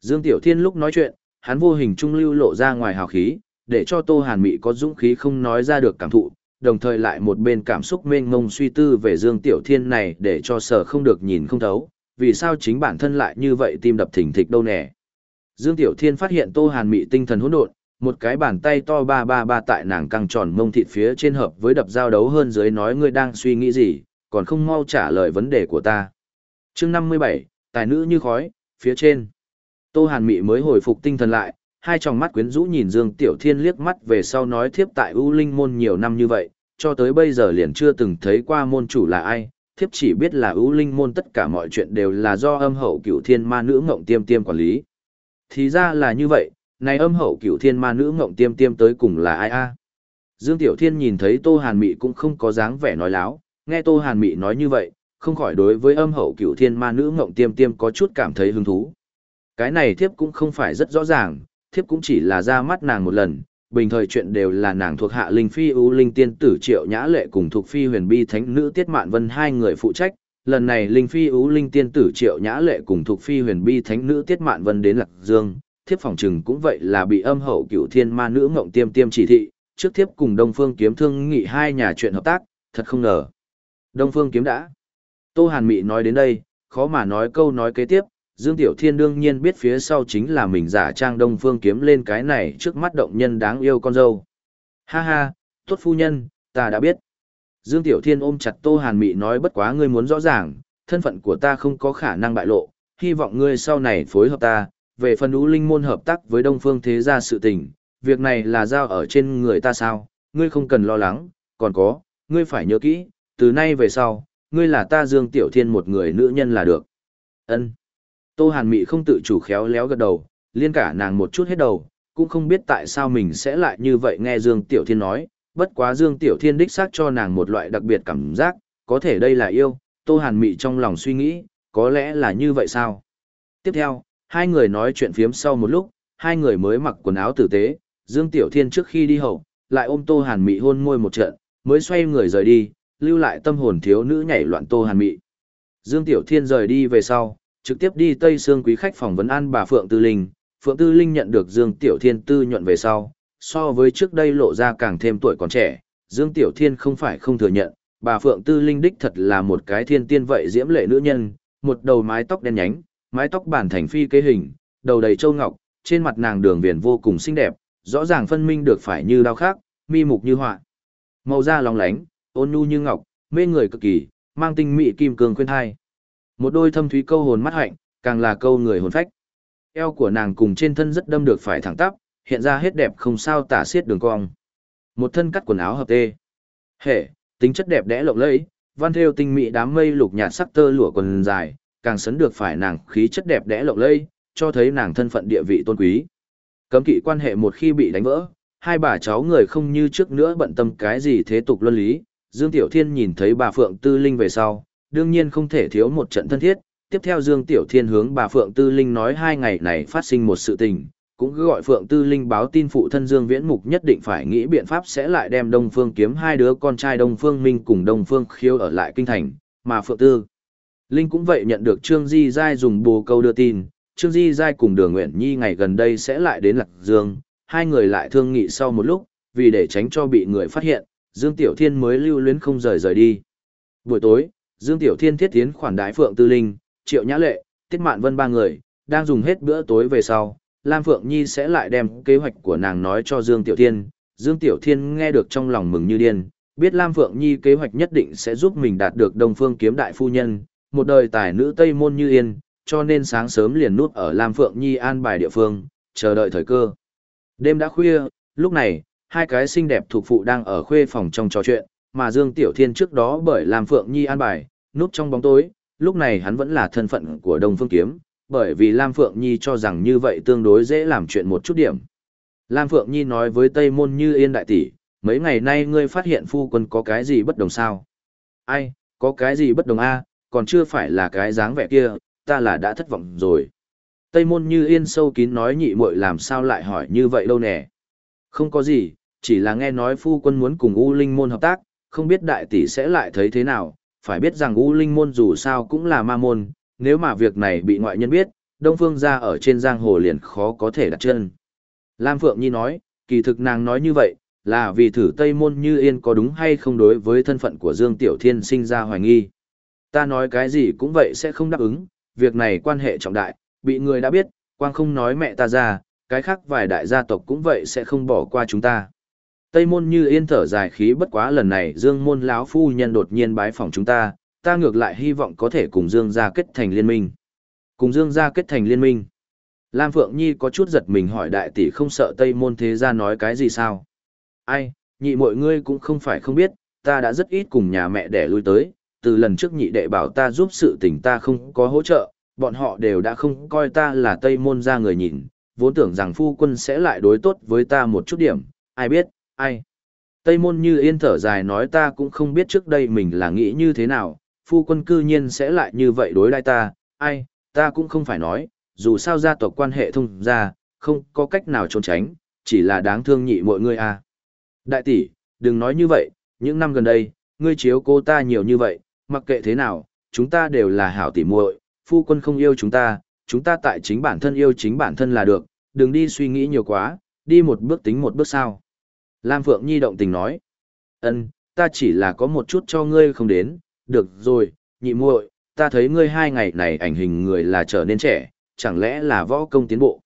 Dương Tiểu Thiên lúc nói chuyện, hắn vô hình trung lưu lộ ra ngoài hào khí, để cho Tô Hàn Mị có dũng khí không nói ra được cảm thụ, đồng thời lại một bên cảm xúc mênh mông suy tư về Dương Tiểu Thiên này để cho sở không được nhìn không thấu, vì sao chính bản thân lại như vậy tim đập thình thịch đâu nè. Dương Tiểu Thiên phát hiện Tô Hàn Mị tinh thần hỗn độn, một cái bàn tay to ba ba ba tại nàng căng tròn mông thịt phía trên hợp với đập giao đấu hơn dưới nói ngươi đang suy nghĩ gì, còn không mau trả lời vấn đề của ta. Chương 57, tài nữ như khói, phía trên. Tô Hàn Mị mới hồi phục tinh thần lại, hai tròng mắt quyến rũ nhìn Dương Tiểu Thiên liếc mắt về sau nói thiếp tại U Linh môn nhiều năm như vậy, cho tới bây giờ liền chưa từng thấy qua môn chủ là ai, thiếp chỉ biết là U Linh môn tất cả mọi chuyện đều là do âm hậu cửu thiên ma nữ ngộng tiêm tiêm quản lý. Thì ra là như vậy, này âm hậu cửu thiên ma nữ ngộng tiêm tiêm tới cùng là ai a? Dương Tiểu Thiên nhìn thấy Tô Hàn Mị cũng không có dáng vẻ nói láo, nghe Tô Hàn Mị nói như vậy, không khỏi đối với âm hậu cửu thiên ma nữ ngộng tiêm tiêm có chút cảm thấy hứng thú. Cái này thiếp cũng không phải rất rõ ràng, thiếp cũng chỉ là ra mắt nàng một lần, bình thời chuyện đều là nàng thuộc hạ linh phi ưu linh tiên tử triệu nhã lệ cùng thuộc phi huyền bi thánh nữ tiết mạn vân hai người phụ trách, lần này linh phi ưu linh tiên tử triệu nhã lệ cùng thuộc phi huyền bi thánh nữ tiết mạn vân đến lạc dương thiếp phòng chừng cũng vậy là bị âm hậu cựu thiên ma nữ ngộng tiêm tiêm chỉ thị trước thiếp cùng đông phương kiếm thương nghị hai nhà chuyện hợp tác thật không ngờ Đông Phương kiếm đã. Tô Hàn Mị nói đến đây, khó mà nói câu nói kế tiếp, Dương Tiểu Thiên đương nhiên biết phía sau chính là mình giả trang Đông Phương kiếm lên cái này trước mắt động nhân đáng yêu con dâu. Ha ha, tốt phu nhân, ta đã biết. Dương Tiểu Thiên ôm chặt Tô Hàn Mị nói bất quá ngươi muốn rõ ràng, thân phận của ta không có khả năng bại lộ, hy vọng ngươi sau này phối hợp ta, về phần ú linh môn hợp tác với Đông Phương Thế Gia sự tình, việc này là giao ở trên người ta sao, ngươi không cần lo lắng, còn có, ngươi phải nhớ kỹ, từ nay về sau, ngươi là ta Dương Tiểu Thiên một người nữ nhân là được. Ân. Tô Hàn Mị không tự chủ khéo léo gật đầu, liên cả nàng một chút hết đầu, cũng không biết tại sao mình sẽ lại như vậy nghe Dương Tiểu Thiên nói, bất quá Dương Tiểu Thiên đích xác cho nàng một loại đặc biệt cảm giác, có thể đây là yêu, Tô Hàn Mị trong lòng suy nghĩ, có lẽ là như vậy sao? Tiếp theo, hai người nói chuyện phiếm sau một lúc, hai người mới mặc quần áo tử tế, Dương Tiểu Thiên trước khi đi hậu, lại ôm Tô Hàn Mị hôn môi một trận, mới xoay người rời đi, lưu lại tâm hồn thiếu nữ nhảy loạn Tô Hàn Mị. Dương Tiểu Thiên rời đi về sau, trực tiếp đi Tây Sương quý khách phòng vấn an bà Phượng Tư Linh, Phượng Tư Linh nhận được Dương Tiểu Thiên tư nhuận về sau, so với trước đây lộ ra càng thêm tuổi còn trẻ, Dương Tiểu Thiên không phải không thừa nhận, bà Phượng Tư Linh đích thật là một cái thiên tiên vậy diễm lệ nữ nhân, một đầu mái tóc đen nhánh, mái tóc bản thành phi kế hình, đầu đầy châu ngọc, trên mặt nàng đường viền vô cùng xinh đẹp, rõ ràng phân minh được phải như đao khác, mi mục như họa. Màu da lóng lánh, ôn nhu như ngọc, mê người cực kỳ, mang tinh mỹ kim cương khuyên thai. Một đôi thâm thúy câu hồn mắt hạnh, càng là câu người hồn phách. Eo của nàng cùng trên thân rất đâm được phải thẳng tắp, hiện ra hết đẹp không sao tả xiết đường cong. Một thân cắt quần áo hợp tê. Hệ, tính chất đẹp đẽ lộng lẫy, văn thêu tinh mỹ đám mây lục nhạt sắc tơ lụa quần dài, càng sấn được phải nàng khí chất đẹp đẽ lộng lẫy, cho thấy nàng thân phận địa vị tôn quý. Cấm kỵ quan hệ một khi bị đánh vỡ, hai bà cháu người không như trước nữa bận tâm cái gì thế tục luân lý. Dương Tiểu Thiên nhìn thấy bà Phượng Tư Linh về sau, đương nhiên không thể thiếu một trận thân thiết. Tiếp theo Dương Tiểu Thiên hướng bà Phượng Tư Linh nói hai ngày này phát sinh một sự tình, cũng cứ gọi Phượng Tư Linh báo tin phụ thân Dương Viễn Mục nhất định phải nghĩ biện pháp sẽ lại đem Đông Phương kiếm hai đứa con trai Đông Phương Minh cùng Đông Phương Khiêu ở lại kinh thành, mà Phượng Tư Linh cũng vậy nhận được Trương Di Giai dùng bồ câu đưa tin, Trương Di Giai cùng Đường Nguyện Nhi ngày gần đây sẽ lại đến Lạc Dương, hai người lại thương nghị sau một lúc, vì để tránh cho bị người phát hiện, Dương Tiểu Thiên mới lưu luyến không rời rời đi. Buổi tối, Dương Tiểu Thiên thiết tiến khoản đái Phượng Tư Linh, Triệu Nhã Lệ, Tiết Mạn Vân ba người, đang dùng hết bữa tối về sau, Lam Phượng Nhi sẽ lại đem kế hoạch của nàng nói cho Dương Tiểu Thiên. Dương Tiểu Thiên nghe được trong lòng mừng như điên, biết Lam Phượng Nhi kế hoạch nhất định sẽ giúp mình đạt được Đông Phương Kiếm Đại Phu Nhân, một đời tài nữ Tây Môn Như Yên, cho nên sáng sớm liền nút ở Lam Phượng Nhi an bài địa phương, chờ đợi thời cơ. Đêm đã khuya, lúc này, hai cái xinh đẹp thuộc phụ đang ở khuê phòng trong trò chuyện, mà Dương Tiểu Thiên trước đó bởi Lam Phượng Nhi an bài, núp trong bóng tối, lúc này hắn vẫn là thân phận của Đông Phương Kiếm, bởi vì Lam Phượng Nhi cho rằng như vậy tương đối dễ làm chuyện một chút điểm. Lam Phượng Nhi nói với Tây Môn Như Yên đại tỷ, mấy ngày nay ngươi phát hiện phu quân có cái gì bất đồng sao? Ai, có cái gì bất đồng a? Còn chưa phải là cái dáng vẻ kia, ta là đã thất vọng rồi. Tây Môn Như Yên sâu kín nói nhị muội làm sao lại hỏi như vậy đâu nè. Không có gì, chỉ là nghe nói phu quân muốn cùng U Linh Môn hợp tác, không biết đại tỷ sẽ lại thấy thế nào, phải biết rằng U Linh Môn dù sao cũng là ma môn, nếu mà việc này bị ngoại nhân biết, Đông Phương gia ở trên giang hồ liền khó có thể đặt chân. Lam Phượng Nhi nói, kỳ thực nàng nói như vậy, là vì thử Tây Môn Như Yên có đúng hay không đối với thân phận của Dương Tiểu Thiên sinh ra hoài nghi. Ta nói cái gì cũng vậy sẽ không đáp ứng, việc này quan hệ trọng đại, bị người đã biết, quang không nói mẹ ta ra, cái khác vài đại gia tộc cũng vậy sẽ không bỏ qua chúng ta. Tây môn như yên thở dài khí bất quá lần này Dương môn lão phu nhân đột nhiên bái phỏng chúng ta, ta ngược lại hy vọng có thể cùng Dương gia kết thành liên minh. Cùng Dương gia kết thành liên minh. Lam Phượng Nhi có chút giật mình hỏi đại tỷ không sợ Tây môn thế gia nói cái gì sao? Ai, nhị mọi ngươi cũng không phải không biết, ta đã rất ít cùng nhà mẹ để lui tới, từ lần trước nhị đệ bảo ta giúp sự tình ta không có hỗ trợ, bọn họ đều đã không coi ta là Tây môn gia người nhìn, vốn tưởng rằng phu quân sẽ lại đối tốt với ta một chút điểm, ai biết, ai. Tây môn như yên thở dài nói ta cũng không biết trước đây mình là nghĩ như thế nào, phu quân cư nhiên sẽ lại như vậy đối đai ta, ai, ta cũng không phải nói, dù sao gia tộc quan hệ thông ra, không có cách nào trốn tránh, chỉ là đáng thương nhị mọi người à. Đại tỷ, đừng nói như vậy, những năm gần đây, ngươi chiếu cô ta nhiều như vậy, mặc kệ thế nào, chúng ta đều là hảo tỷ muội, phu quân không yêu chúng ta, chúng ta tại chính bản thân yêu chính bản thân là được, đừng đi suy nghĩ nhiều quá, đi một bước tính một bước sao. Lam Phượng Nhi động tình nói, ân, ta chỉ là có một chút cho ngươi không đến, được rồi, nhị muội, ta thấy ngươi hai ngày này ảnh hình người là trở nên trẻ, chẳng lẽ là võ công tiến bộ.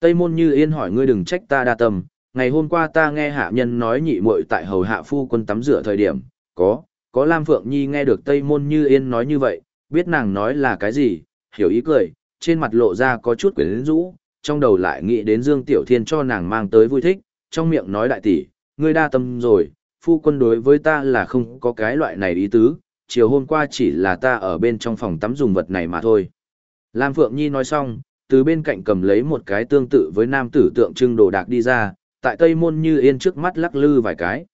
Tây môn như yên hỏi ngươi đừng trách ta đa tâm, ngày hôm qua ta nghe hạ nhân nói nhị muội tại hầu hạ phu quân tắm rửa thời điểm, có, có Lam Phượng Nhi nghe được Tây môn như yên nói như vậy, biết nàng nói là cái gì, hiểu ý cười, trên mặt lộ ra có chút quyến rũ, trong đầu lại nghĩ đến Dương Tiểu Thiên cho nàng mang tới vui thích, trong miệng nói đại tỷ, ngươi đa tâm rồi, phu quân đối với ta là không có cái loại này ý tứ, chiều hôm qua chỉ là ta ở bên trong phòng tắm dùng vật này mà thôi. Lam Phượng Nhi nói xong, từ bên cạnh cầm lấy một cái tương tự với nam tử tượng trưng đồ đạc đi ra, tại Tây Môn Như Yên trước mắt lắc lư vài cái.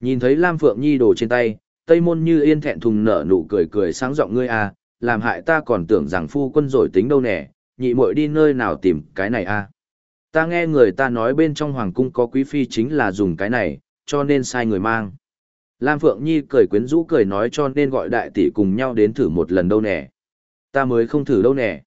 Nhìn thấy Lam Phượng Nhi đồ trên tay, Tây Môn Như Yên thẹn thùng nở nụ cười cười sáng giọng ngươi à, làm hại ta còn tưởng rằng phu quân rồi tính đâu nè, nhị muội đi nơi nào tìm cái này à. Ta nghe người ta nói bên trong hoàng cung có quý phi chính là dùng cái này, cho nên sai người mang. Lam Phượng Nhi cười quyến rũ cười nói cho nên gọi đại tỷ cùng nhau đến thử một lần đâu nè. Ta mới không thử đâu nè.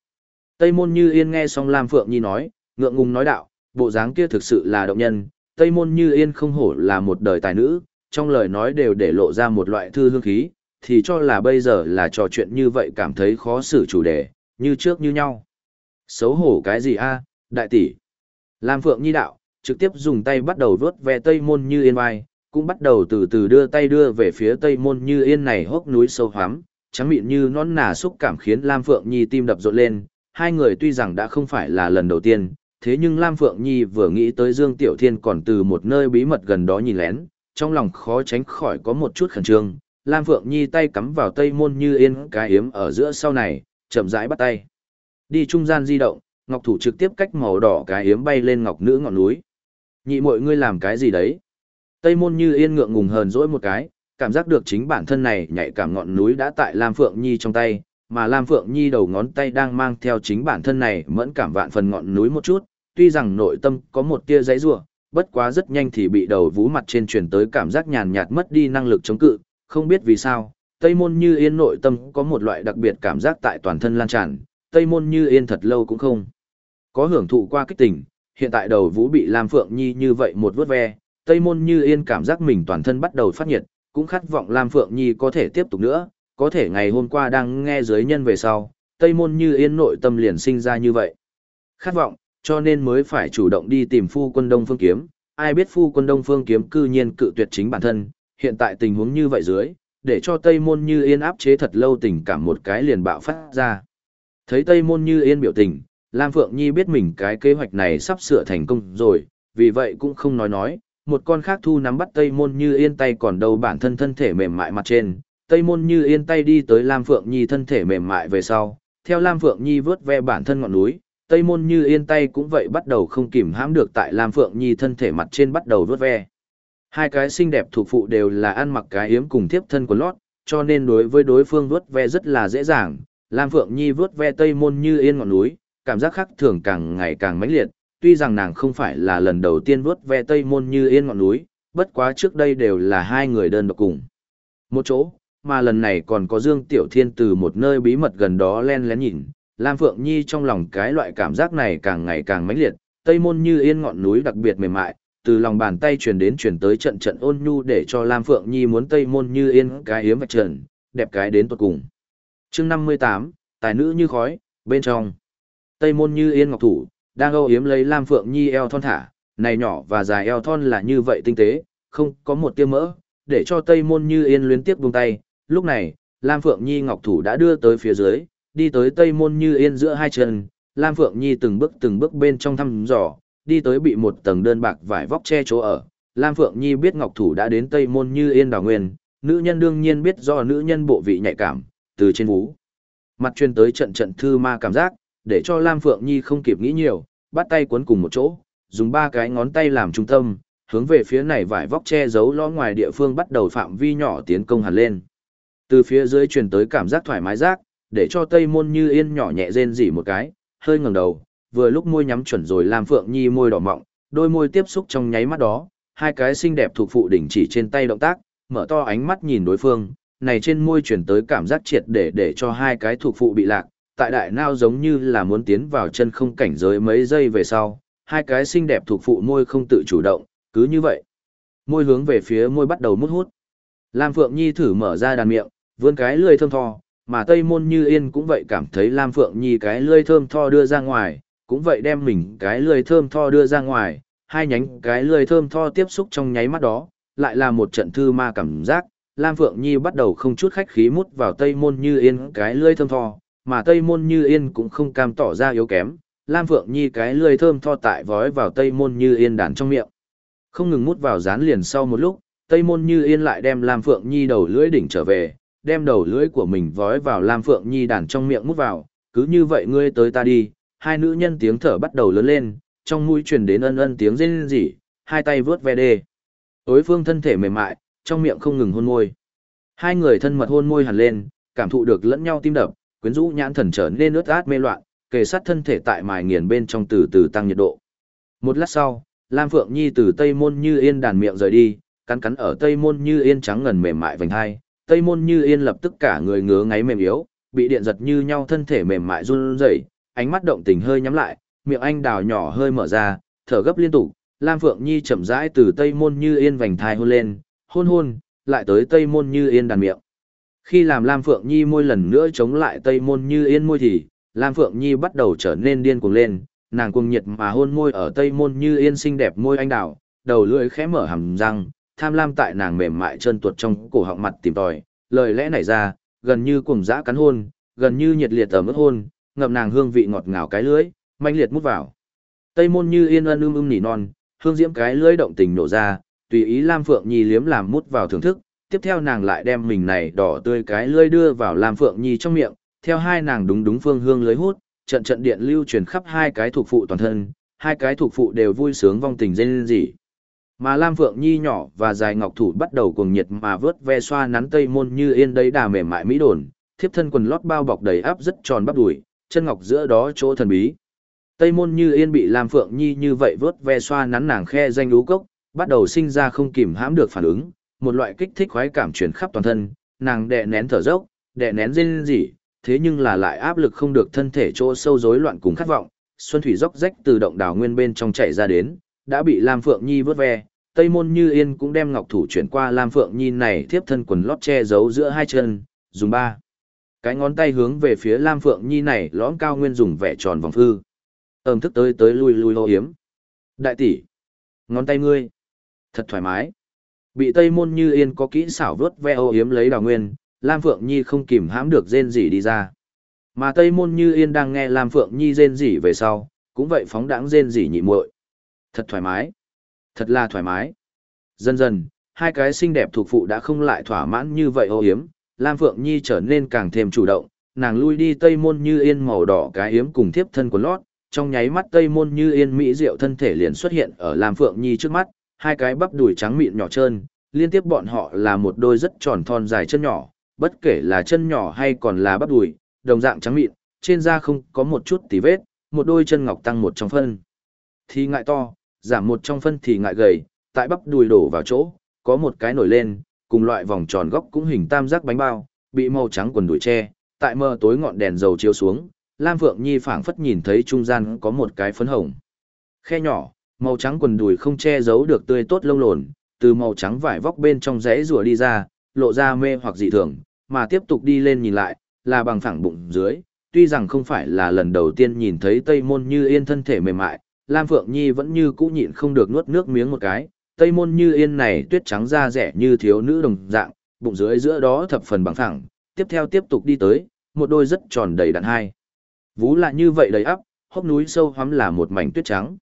Tây Môn Như Yên nghe xong Lam Phượng Nhi nói, ngượng ngùng nói đạo, bộ dáng kia thực sự là động nhân, Tây Môn Như Yên không hổ là một đời tài nữ, trong lời nói đều để lộ ra một loại thư hương khí, thì cho là bây giờ là trò chuyện như vậy cảm thấy khó xử chủ đề, như trước như nhau. Xấu hổ cái gì a, đại tỷ? Lam Phượng Nhi đạo, trực tiếp dùng tay bắt đầu vuốt ve Tây Môn Như Yên vai, cũng bắt đầu từ từ đưa tay đưa về phía Tây Môn Như Yên này hốc núi sâu hoắm, trắng mịn như nón nà xúc cảm khiến Lam Phượng Nhi tim đập rộn lên, hai người tuy rằng đã không phải là lần đầu tiên, thế nhưng Lam Phượng Nhi vừa nghĩ tới Dương Tiểu Thiên còn từ một nơi bí mật gần đó nhìn lén, trong lòng khó tránh khỏi có một chút khẩn trương. Lam Phượng Nhi tay cắm vào tây môn như yên cái yếm ở giữa sau này, chậm rãi bắt tay. Đi trung gian di động, ngọc thủ trực tiếp cách màu đỏ cái yếm bay lên ngọc nữ ngọn núi. Nhị mọi ngươi làm cái gì đấy? Tây môn như yên ngượng ngùng hờn dỗi một cái, cảm giác được chính bản thân này nhạy cảm ngọn núi đã tại Lam Phượng Nhi trong tay, mà Lam Phượng Nhi đầu ngón tay đang mang theo chính bản thân này mẫn cảm vạn phần ngọn núi một chút, tuy rằng nội tâm có một tia giấy rủa, bất quá rất nhanh thì bị đầu vú mặt trên truyền tới cảm giác nhàn nhạt mất đi năng lực chống cự, không biết vì sao, Tây Môn Như Yên nội tâm có một loại đặc biệt cảm giác tại toàn thân lan tràn, Tây Môn Như Yên thật lâu cũng không có hưởng thụ qua kích tình, hiện tại đầu vú bị Lam Phượng Nhi như vậy một vớt ve, Tây Môn Như Yên cảm giác mình toàn thân bắt đầu phát nhiệt, cũng khát vọng Lam Phượng Nhi có thể tiếp tục nữa, có thể ngày hôm qua đang nghe giới nhân về sau, Tây Môn Như Yên nội tâm liền sinh ra như vậy. Khát vọng, cho nên mới phải chủ động đi tìm phu quân Đông Phương Kiếm, ai biết phu quân Đông Phương Kiếm cư nhiên cự tuyệt chính bản thân, hiện tại tình huống như vậy dưới, để cho Tây Môn Như Yên áp chế thật lâu tình cảm một cái liền bạo phát ra. Thấy Tây Môn Như Yên biểu tình, Lam Phượng Nhi biết mình cái kế hoạch này sắp sửa thành công rồi, vì vậy cũng không nói nói, một con khác thu nắm bắt Tây Môn Như Yên tay còn đầu bản thân thân thể mềm mại mặt trên, Tây Môn Như Yên tay đi tới Lam Phượng Nhi thân thể mềm mại về sau, theo Lam Phượng Nhi vớt ve bản thân ngọn núi, Tây Môn Như Yên tay cũng vậy bắt đầu không kìm hãm được tại Lam Phượng Nhi thân thể mặt trên bắt đầu vớt ve. Hai cái xinh đẹp thuộc phụ đều là ăn mặc cái yếm cùng tiếp thân của lót, cho nên đối với đối phương vớt ve rất là dễ dàng. Lam Phượng Nhi vớt ve Tây Môn Như Yên ngọn núi, cảm giác khác thường càng ngày càng mãnh liệt, tuy rằng nàng không phải là lần đầu tiên vớt ve Tây Môn Như Yên ngọn núi, bất quá trước đây đều là hai người đơn độc cùng. Một chỗ, mà lần này còn có Dương Tiểu Thiên từ một nơi bí mật gần đó len lén nhìn, Lam Phượng Nhi trong lòng cái loại cảm giác này càng ngày càng mãnh liệt, tây môn như yên ngọn núi đặc biệt mềm mại, từ lòng bàn tay truyền đến truyền tới trận trận ôn nhu để cho Lam Phượng Nhi muốn tây môn như yên cái hiếm vạch trần, đẹp cái đến tuột cùng. Chương 58, tài nữ như khói, bên trong. Tây môn như yên ngọc thủ, đang âu yếm lấy Lam Phượng Nhi eo thon thả, này nhỏ và dài eo thon là như vậy tinh tế, không có một tia mỡ, để cho Tây môn như yên luyến tiếp buông tay, Lúc này, Lam Phượng Nhi ngọc thủ đã đưa tới phía dưới, đi tới tây môn như yên giữa hai chân, Lam Phượng Nhi từng bước từng bước bên trong thăm dò, đi tới bị một tầng đơn bạc vải vóc che chỗ ở. Lam Phượng Nhi biết ngọc thủ đã đến tây môn như yên đào nguyên, nữ nhân đương nhiên biết do nữ nhân bộ vị nhạy cảm, từ trên vú. Mặt chuyên tới trận trận thư ma cảm giác, để cho Lam Phượng Nhi không kịp nghĩ nhiều, bắt tay cuốn cùng một chỗ, dùng ba cái ngón tay làm trung tâm, hướng về phía này vải vóc che giấu lo ngoài địa phương bắt đầu phạm vi nhỏ tiến công hẳn lên. Từ phía dưới truyền tới cảm giác thoải mái rác, để cho Tây Môn Như Yên nhỏ nhẹ rên rỉ một cái, hơi ngẩng đầu, vừa lúc môi nhắm chuẩn rồi làm Phượng Nhi môi đỏ mọng, đôi môi tiếp xúc trong nháy mắt đó, hai cái xinh đẹp thuộc phụ đỉnh chỉ trên tay động tác, mở to ánh mắt nhìn đối phương, này trên môi chuyển tới cảm giác triệt để để cho hai cái thuộc phụ bị lạc, tại đại nao giống như là muốn tiến vào chân không cảnh giới mấy giây về sau, hai cái xinh đẹp thuộc phụ môi không tự chủ động, cứ như vậy. Môi hướng về phía môi bắt đầu mút hút. Lam Phượng Nhi thử mở ra đàn miệng, vươn cái lười thơm tho, mà Tây Môn Như Yên cũng vậy cảm thấy Lam Phượng Nhi cái lươi thơm tho đưa ra ngoài, cũng vậy đem mình cái lươi thơm tho đưa ra ngoài, hai nhánh cái lươi thơm tho tiếp xúc trong nháy mắt đó, lại là một trận thư ma cảm giác, Lam Phượng Nhi bắt đầu không chút khách khí mút vào Tây Môn Như Yên cái lươi thơm tho, mà Tây Môn Như Yên cũng không cam tỏ ra yếu kém, Lam Phượng Nhi cái lươi thơm tho tại vói vào Tây Môn Như Yên đàn trong miệng. Không ngừng mút vào dán liền sau một lúc, Tây Môn Như Yên lại đem Lam Phượng Nhi đầu lưỡi đỉnh trở về, đem đầu lưỡi của mình vói vào Lam Phượng Nhi đàn trong miệng mút vào, cứ như vậy ngươi tới ta đi, hai nữ nhân tiếng thở bắt đầu lớn lên, trong mũi truyền đến ân ân tiếng rên rỉ, hai tay vướt ve đê. Đối phương thân thể mềm mại, trong miệng không ngừng hôn môi. Hai người thân mật hôn môi hẳn lên, cảm thụ được lẫn nhau tim đập, quyến rũ nhãn thần trở nên ướt át mê loạn, kề sát thân thể tại mài nghiền bên trong từ từ tăng nhiệt độ. Một lát sau, Lam Phượng Nhi từ Tây Môn Như Yên đàn miệng rời đi, cắn cắn ở Tây Môn Như Yên trắng ngần mềm mại vành hai, Tây Môn Như Yên lập tức cả người ngứa ngáy mềm yếu, bị điện giật như nhau thân thể mềm mại run rẩy, ánh mắt động tình hơi nhắm lại, miệng anh đào nhỏ hơi mở ra, thở gấp liên tục. Lam Phượng Nhi chậm rãi từ Tây Môn Như Yên vành thai hôn lên, hôn hôn, lại tới Tây Môn Như Yên đàn miệng. Khi làm Lam Phượng Nhi môi lần nữa chống lại Tây Môn Như Yên môi thì, Lam Phượng Nhi bắt đầu trở nên điên cuồng lên, nàng cuồng nhiệt mà hôn môi ở Tây Môn Như Yên xinh đẹp môi anh đào, đầu lưỡi khẽ mở hàm răng, tham lam tại nàng mềm mại chân tuột trong cổ họng mặt tìm tòi, lời lẽ nảy ra, gần như cuồng dã cắn hôn, gần như nhiệt liệt ở mức hôn, ngậm nàng hương vị ngọt ngào cái lưỡi, manh liệt mút vào. Tây môn như yên ân ưm ưm nỉ non, hương diễm cái lưỡi động tình nổ ra, tùy ý Lam Phượng Nhi liếm làm mút vào thưởng thức, tiếp theo nàng lại đem mình này đỏ tươi cái lưỡi đưa vào Lam Phượng Nhi trong miệng, theo hai nàng đúng đúng phương hương lưới hút, trận trận điện lưu truyền khắp hai cái thuộc phụ toàn thân, hai cái thuộc phụ đều vui sướng vong tình dên dỉ. Mà Lam Phượng Nhi nhỏ và dài ngọc thủ bắt đầu cuồng nhiệt mà vớt ve xoa nắn tây môn như yên đấy đà mềm mại mỹ đồn, thiếp thân quần lót bao bọc đầy áp rất tròn bắp đùi, chân ngọc giữa đó chỗ thần bí. Tây môn như yên bị Lam Phượng Nhi như vậy vớt ve xoa nắn nàng khe danh lú cốc, bắt đầu sinh ra không kìm hãm được phản ứng, một loại kích thích khoái cảm truyền khắp toàn thân, nàng đè nén thở dốc, đè nén rên rỉ, thế nhưng là lại áp lực không được thân thể chỗ sâu rối loạn cùng khát vọng, xuân thủy dốc rách từ động đào nguyên bên trong chảy ra đến, đã bị Lam Phượng Nhi vớt ve, Tây môn như yên cũng đem ngọc thủ chuyển qua Lam Phượng Nhi này tiếp thân quần lót che giấu giữa hai chân, dùng ba. Cái ngón tay hướng về phía Lam Phượng Nhi này lõm cao nguyên dùng vẻ tròn vòng hư. Ẩm thức tới tới lui lui hô hiếm. Đại tỷ, ngón tay ngươi, thật thoải mái. Bị Tây môn như yên có kỹ xảo vớt ve ô hiếm lấy đào nguyên, Lam Phượng Nhi không kìm hãm được rên rỉ đi ra. Mà Tây môn như yên đang nghe Lam Phượng Nhi rên rỉ về sau, cũng vậy phóng đãng rên rỉ nhị muội. Thật thoải mái. Thật là thoải mái. Dần dần, hai cái xinh đẹp thuộc phụ đã không lại thỏa mãn như vậy ô hiếm, Lam Phượng Nhi trở nên càng thêm chủ động, nàng lui đi tây môn như yên màu đỏ cái hiếm cùng tiếp thân của lót, trong nháy mắt tây môn như yên mỹ diệu thân thể liền xuất hiện ở Lam Phượng Nhi trước mắt, hai cái bắp đùi trắng mịn nhỏ trơn, liên tiếp bọn họ là một đôi rất tròn thon dài chân nhỏ, bất kể là chân nhỏ hay còn là bắp đùi, đồng dạng trắng mịn, trên da không có một chút tì vết, một đôi chân ngọc tăng một trong phân. Thì ngại to, giảm một trong phân thì ngại gầy, tại bắp đùi đổ vào chỗ, có một cái nổi lên, cùng loại vòng tròn góc cũng hình tam giác bánh bao, bị màu trắng quần đùi che, tại mờ tối ngọn đèn dầu chiếu xuống, Lam Phượng Nhi phảng phất nhìn thấy trung gian có một cái phấn hồng. Khe nhỏ, màu trắng quần đùi không che giấu được tươi tốt lông lồn, từ màu trắng vải vóc bên trong rẽ rùa đi ra, lộ ra mê hoặc dị thường, mà tiếp tục đi lên nhìn lại, là bằng phẳng bụng dưới, tuy rằng không phải là lần đầu tiên nhìn thấy Tây Môn Như Yên thân thể mềm mại, Lam Phượng Nhi vẫn như cũ nhịn không được nuốt nước miếng một cái, Tây Môn Như Yên này tuyết trắng da rẻ như thiếu nữ đồng dạng, bụng dưới giữa đó thập phần bằng phẳng, tiếp theo tiếp tục đi tới, một đôi rất tròn đầy đặn hai. Vú là như vậy đầy ắp, hốc núi sâu hắm là một mảnh tuyết trắng.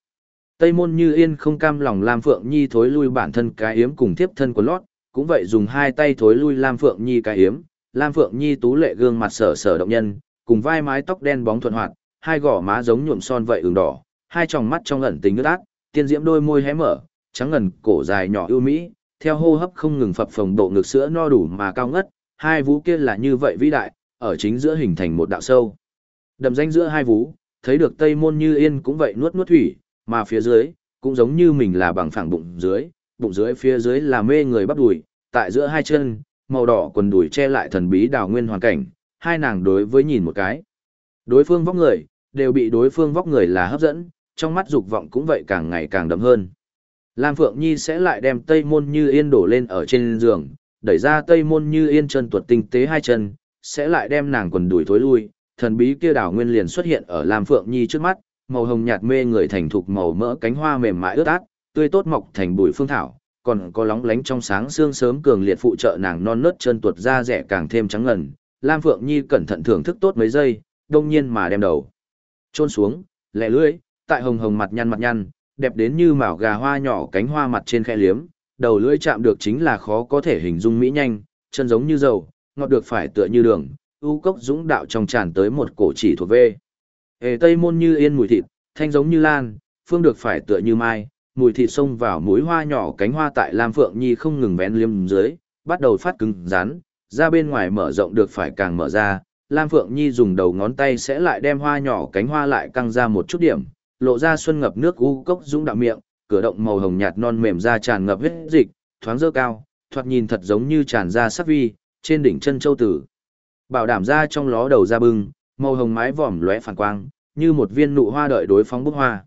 Tây Môn Như Yên không cam lòng Lam Phượng Nhi thối lui bản thân cái yếm cùng tiếp thân của lót, cũng vậy dùng hai tay thối lui Lam Phượng Nhi cái yếm, Lam Phượng Nhi tú lệ gương mặt sở sở động nhân, cùng vai mái tóc đen bóng thuận hoạt, hai gò má giống nhuộm son vậy ửng đỏ, hai tròng mắt trong ẩn tình ướt át, tiên diễm đôi môi hé mở, trắng ngần cổ dài nhỏ ưu mỹ, theo hô hấp không ngừng phập phồng độ ngực sữa no đủ mà cao ngất, hai vú kia là như vậy vĩ đại, ở chính giữa hình thành một đạo sâu. Đầm danh giữa hai vú, thấy được Tây Môn Như Yên cũng vậy nuốt nuốt thủy, mà phía dưới, cũng giống như mình là bằng phẳng bụng dưới, bụng dưới phía dưới là mê người bắp đùi, tại giữa hai chân, màu đỏ quần đùi che lại thần bí đào nguyên hoàn cảnh, hai nàng đối với nhìn một cái. Đối phương vóc người, đều bị đối phương vóc người là hấp dẫn, trong mắt dục vọng cũng vậy càng ngày càng đậm hơn. Lam Phượng Nhi sẽ lại đem Tây Môn Như Yên đổ lên ở trên giường, đẩy ra tây môn như yên chân tuột tinh tế hai chân, sẽ lại đem nàng quần đuổi thối lui, thần bí kia đảo nguyên liền xuất hiện ở Lam Phượng Nhi trước mắt, màu hồng nhạt mê người thành thục màu mỡ cánh hoa mềm mại ướt át, tươi tốt mọc thành bụi phương thảo, còn có lóng lánh trong sáng sương sớm cường liệt phụ trợ nàng non nớt chân tuột da rẻ càng thêm trắng ngần. Lam Phượng Nhi cẩn thận thưởng thức tốt mấy giây, đông nhiên mà đem đầu chôn xuống, lẻ lưỡi, tại hồng hồng mặt nhăn mặt nhăn, đẹp đến như mảo gà hoa nhỏ cánh hoa mặt trên khe liếm, đầu lưỡi chạm được chính là khó có thể hình dung mỹ nhanh, chân giống như dầu, ngọt được phải tựa như đường, u cốc dũng đạo trong tràn tới một cổ chỉ thuộc về. Hề tây môn như yên mùi thịt, thanh giống như lan, phương được phải tựa như mai, mùi thịt xông vào mũi hoa nhỏ cánh hoa tại Lam Phượng Nhi không ngừng vén liêm dưới, bắt đầu phát cứng rắn, ra bên ngoài mở rộng được phải càng mở ra. Lam Phượng Nhi dùng đầu ngón tay sẽ lại đem hoa nhỏ cánh hoa lại căng ra một chút điểm, lộ ra xuân ngập nước u cốc dũng đạo miệng, cửa động màu hồng nhạt non mềm ra tràn ngập huyết dịch, thoáng dơ cao, thoạt nhìn thật giống như tràn ra sắc vi, trên đỉnh chân châu tử. Bảo đảm ra trong ló đầu ra bưng, màu hồng mái vòm lóe phản quang, như một viên nụ hoa đợi đối phóng bức hoa.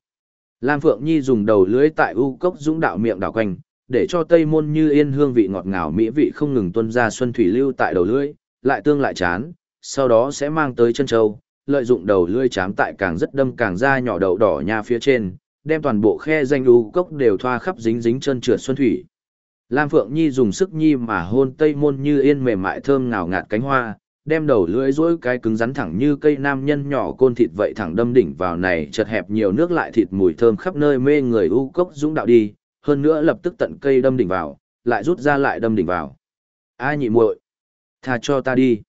Lam Phượng Nhi dùng đầu lưới tại u cốc dũng đạo miệng đảo quanh, để cho tây môn như yên hương vị ngọt ngào mỹ vị không ngừng tuôn ra xuân thủy lưu tại đầu lưới, lại tương lại chán, sau đó sẽ mang tới chân châu, lợi dụng đầu lưỡi chám tại càng rất đâm càng ra nhỏ đậu đỏ nha phía trên, đem toàn bộ khe danh u cốc đều thoa khắp dính dính chân trượt xuân thủy. Lam Phượng Nhi dùng sức nhi mà hôn tây môn như yên mềm mại thơm ngào ngạt cánh hoa, đem đầu lưỡi dỗi cái cứng rắn thẳng như cây nam nhân nhỏ côn thịt vậy thẳng đâm đỉnh vào này chật hẹp nhiều nước lại thịt mùi thơm khắp nơi mê người u cốc dũng đạo đi, hơn nữa lập tức tận cây đâm đỉnh vào, lại rút ra lại đâm đỉnh vào. Ai nhị muội, tha cho ta đi.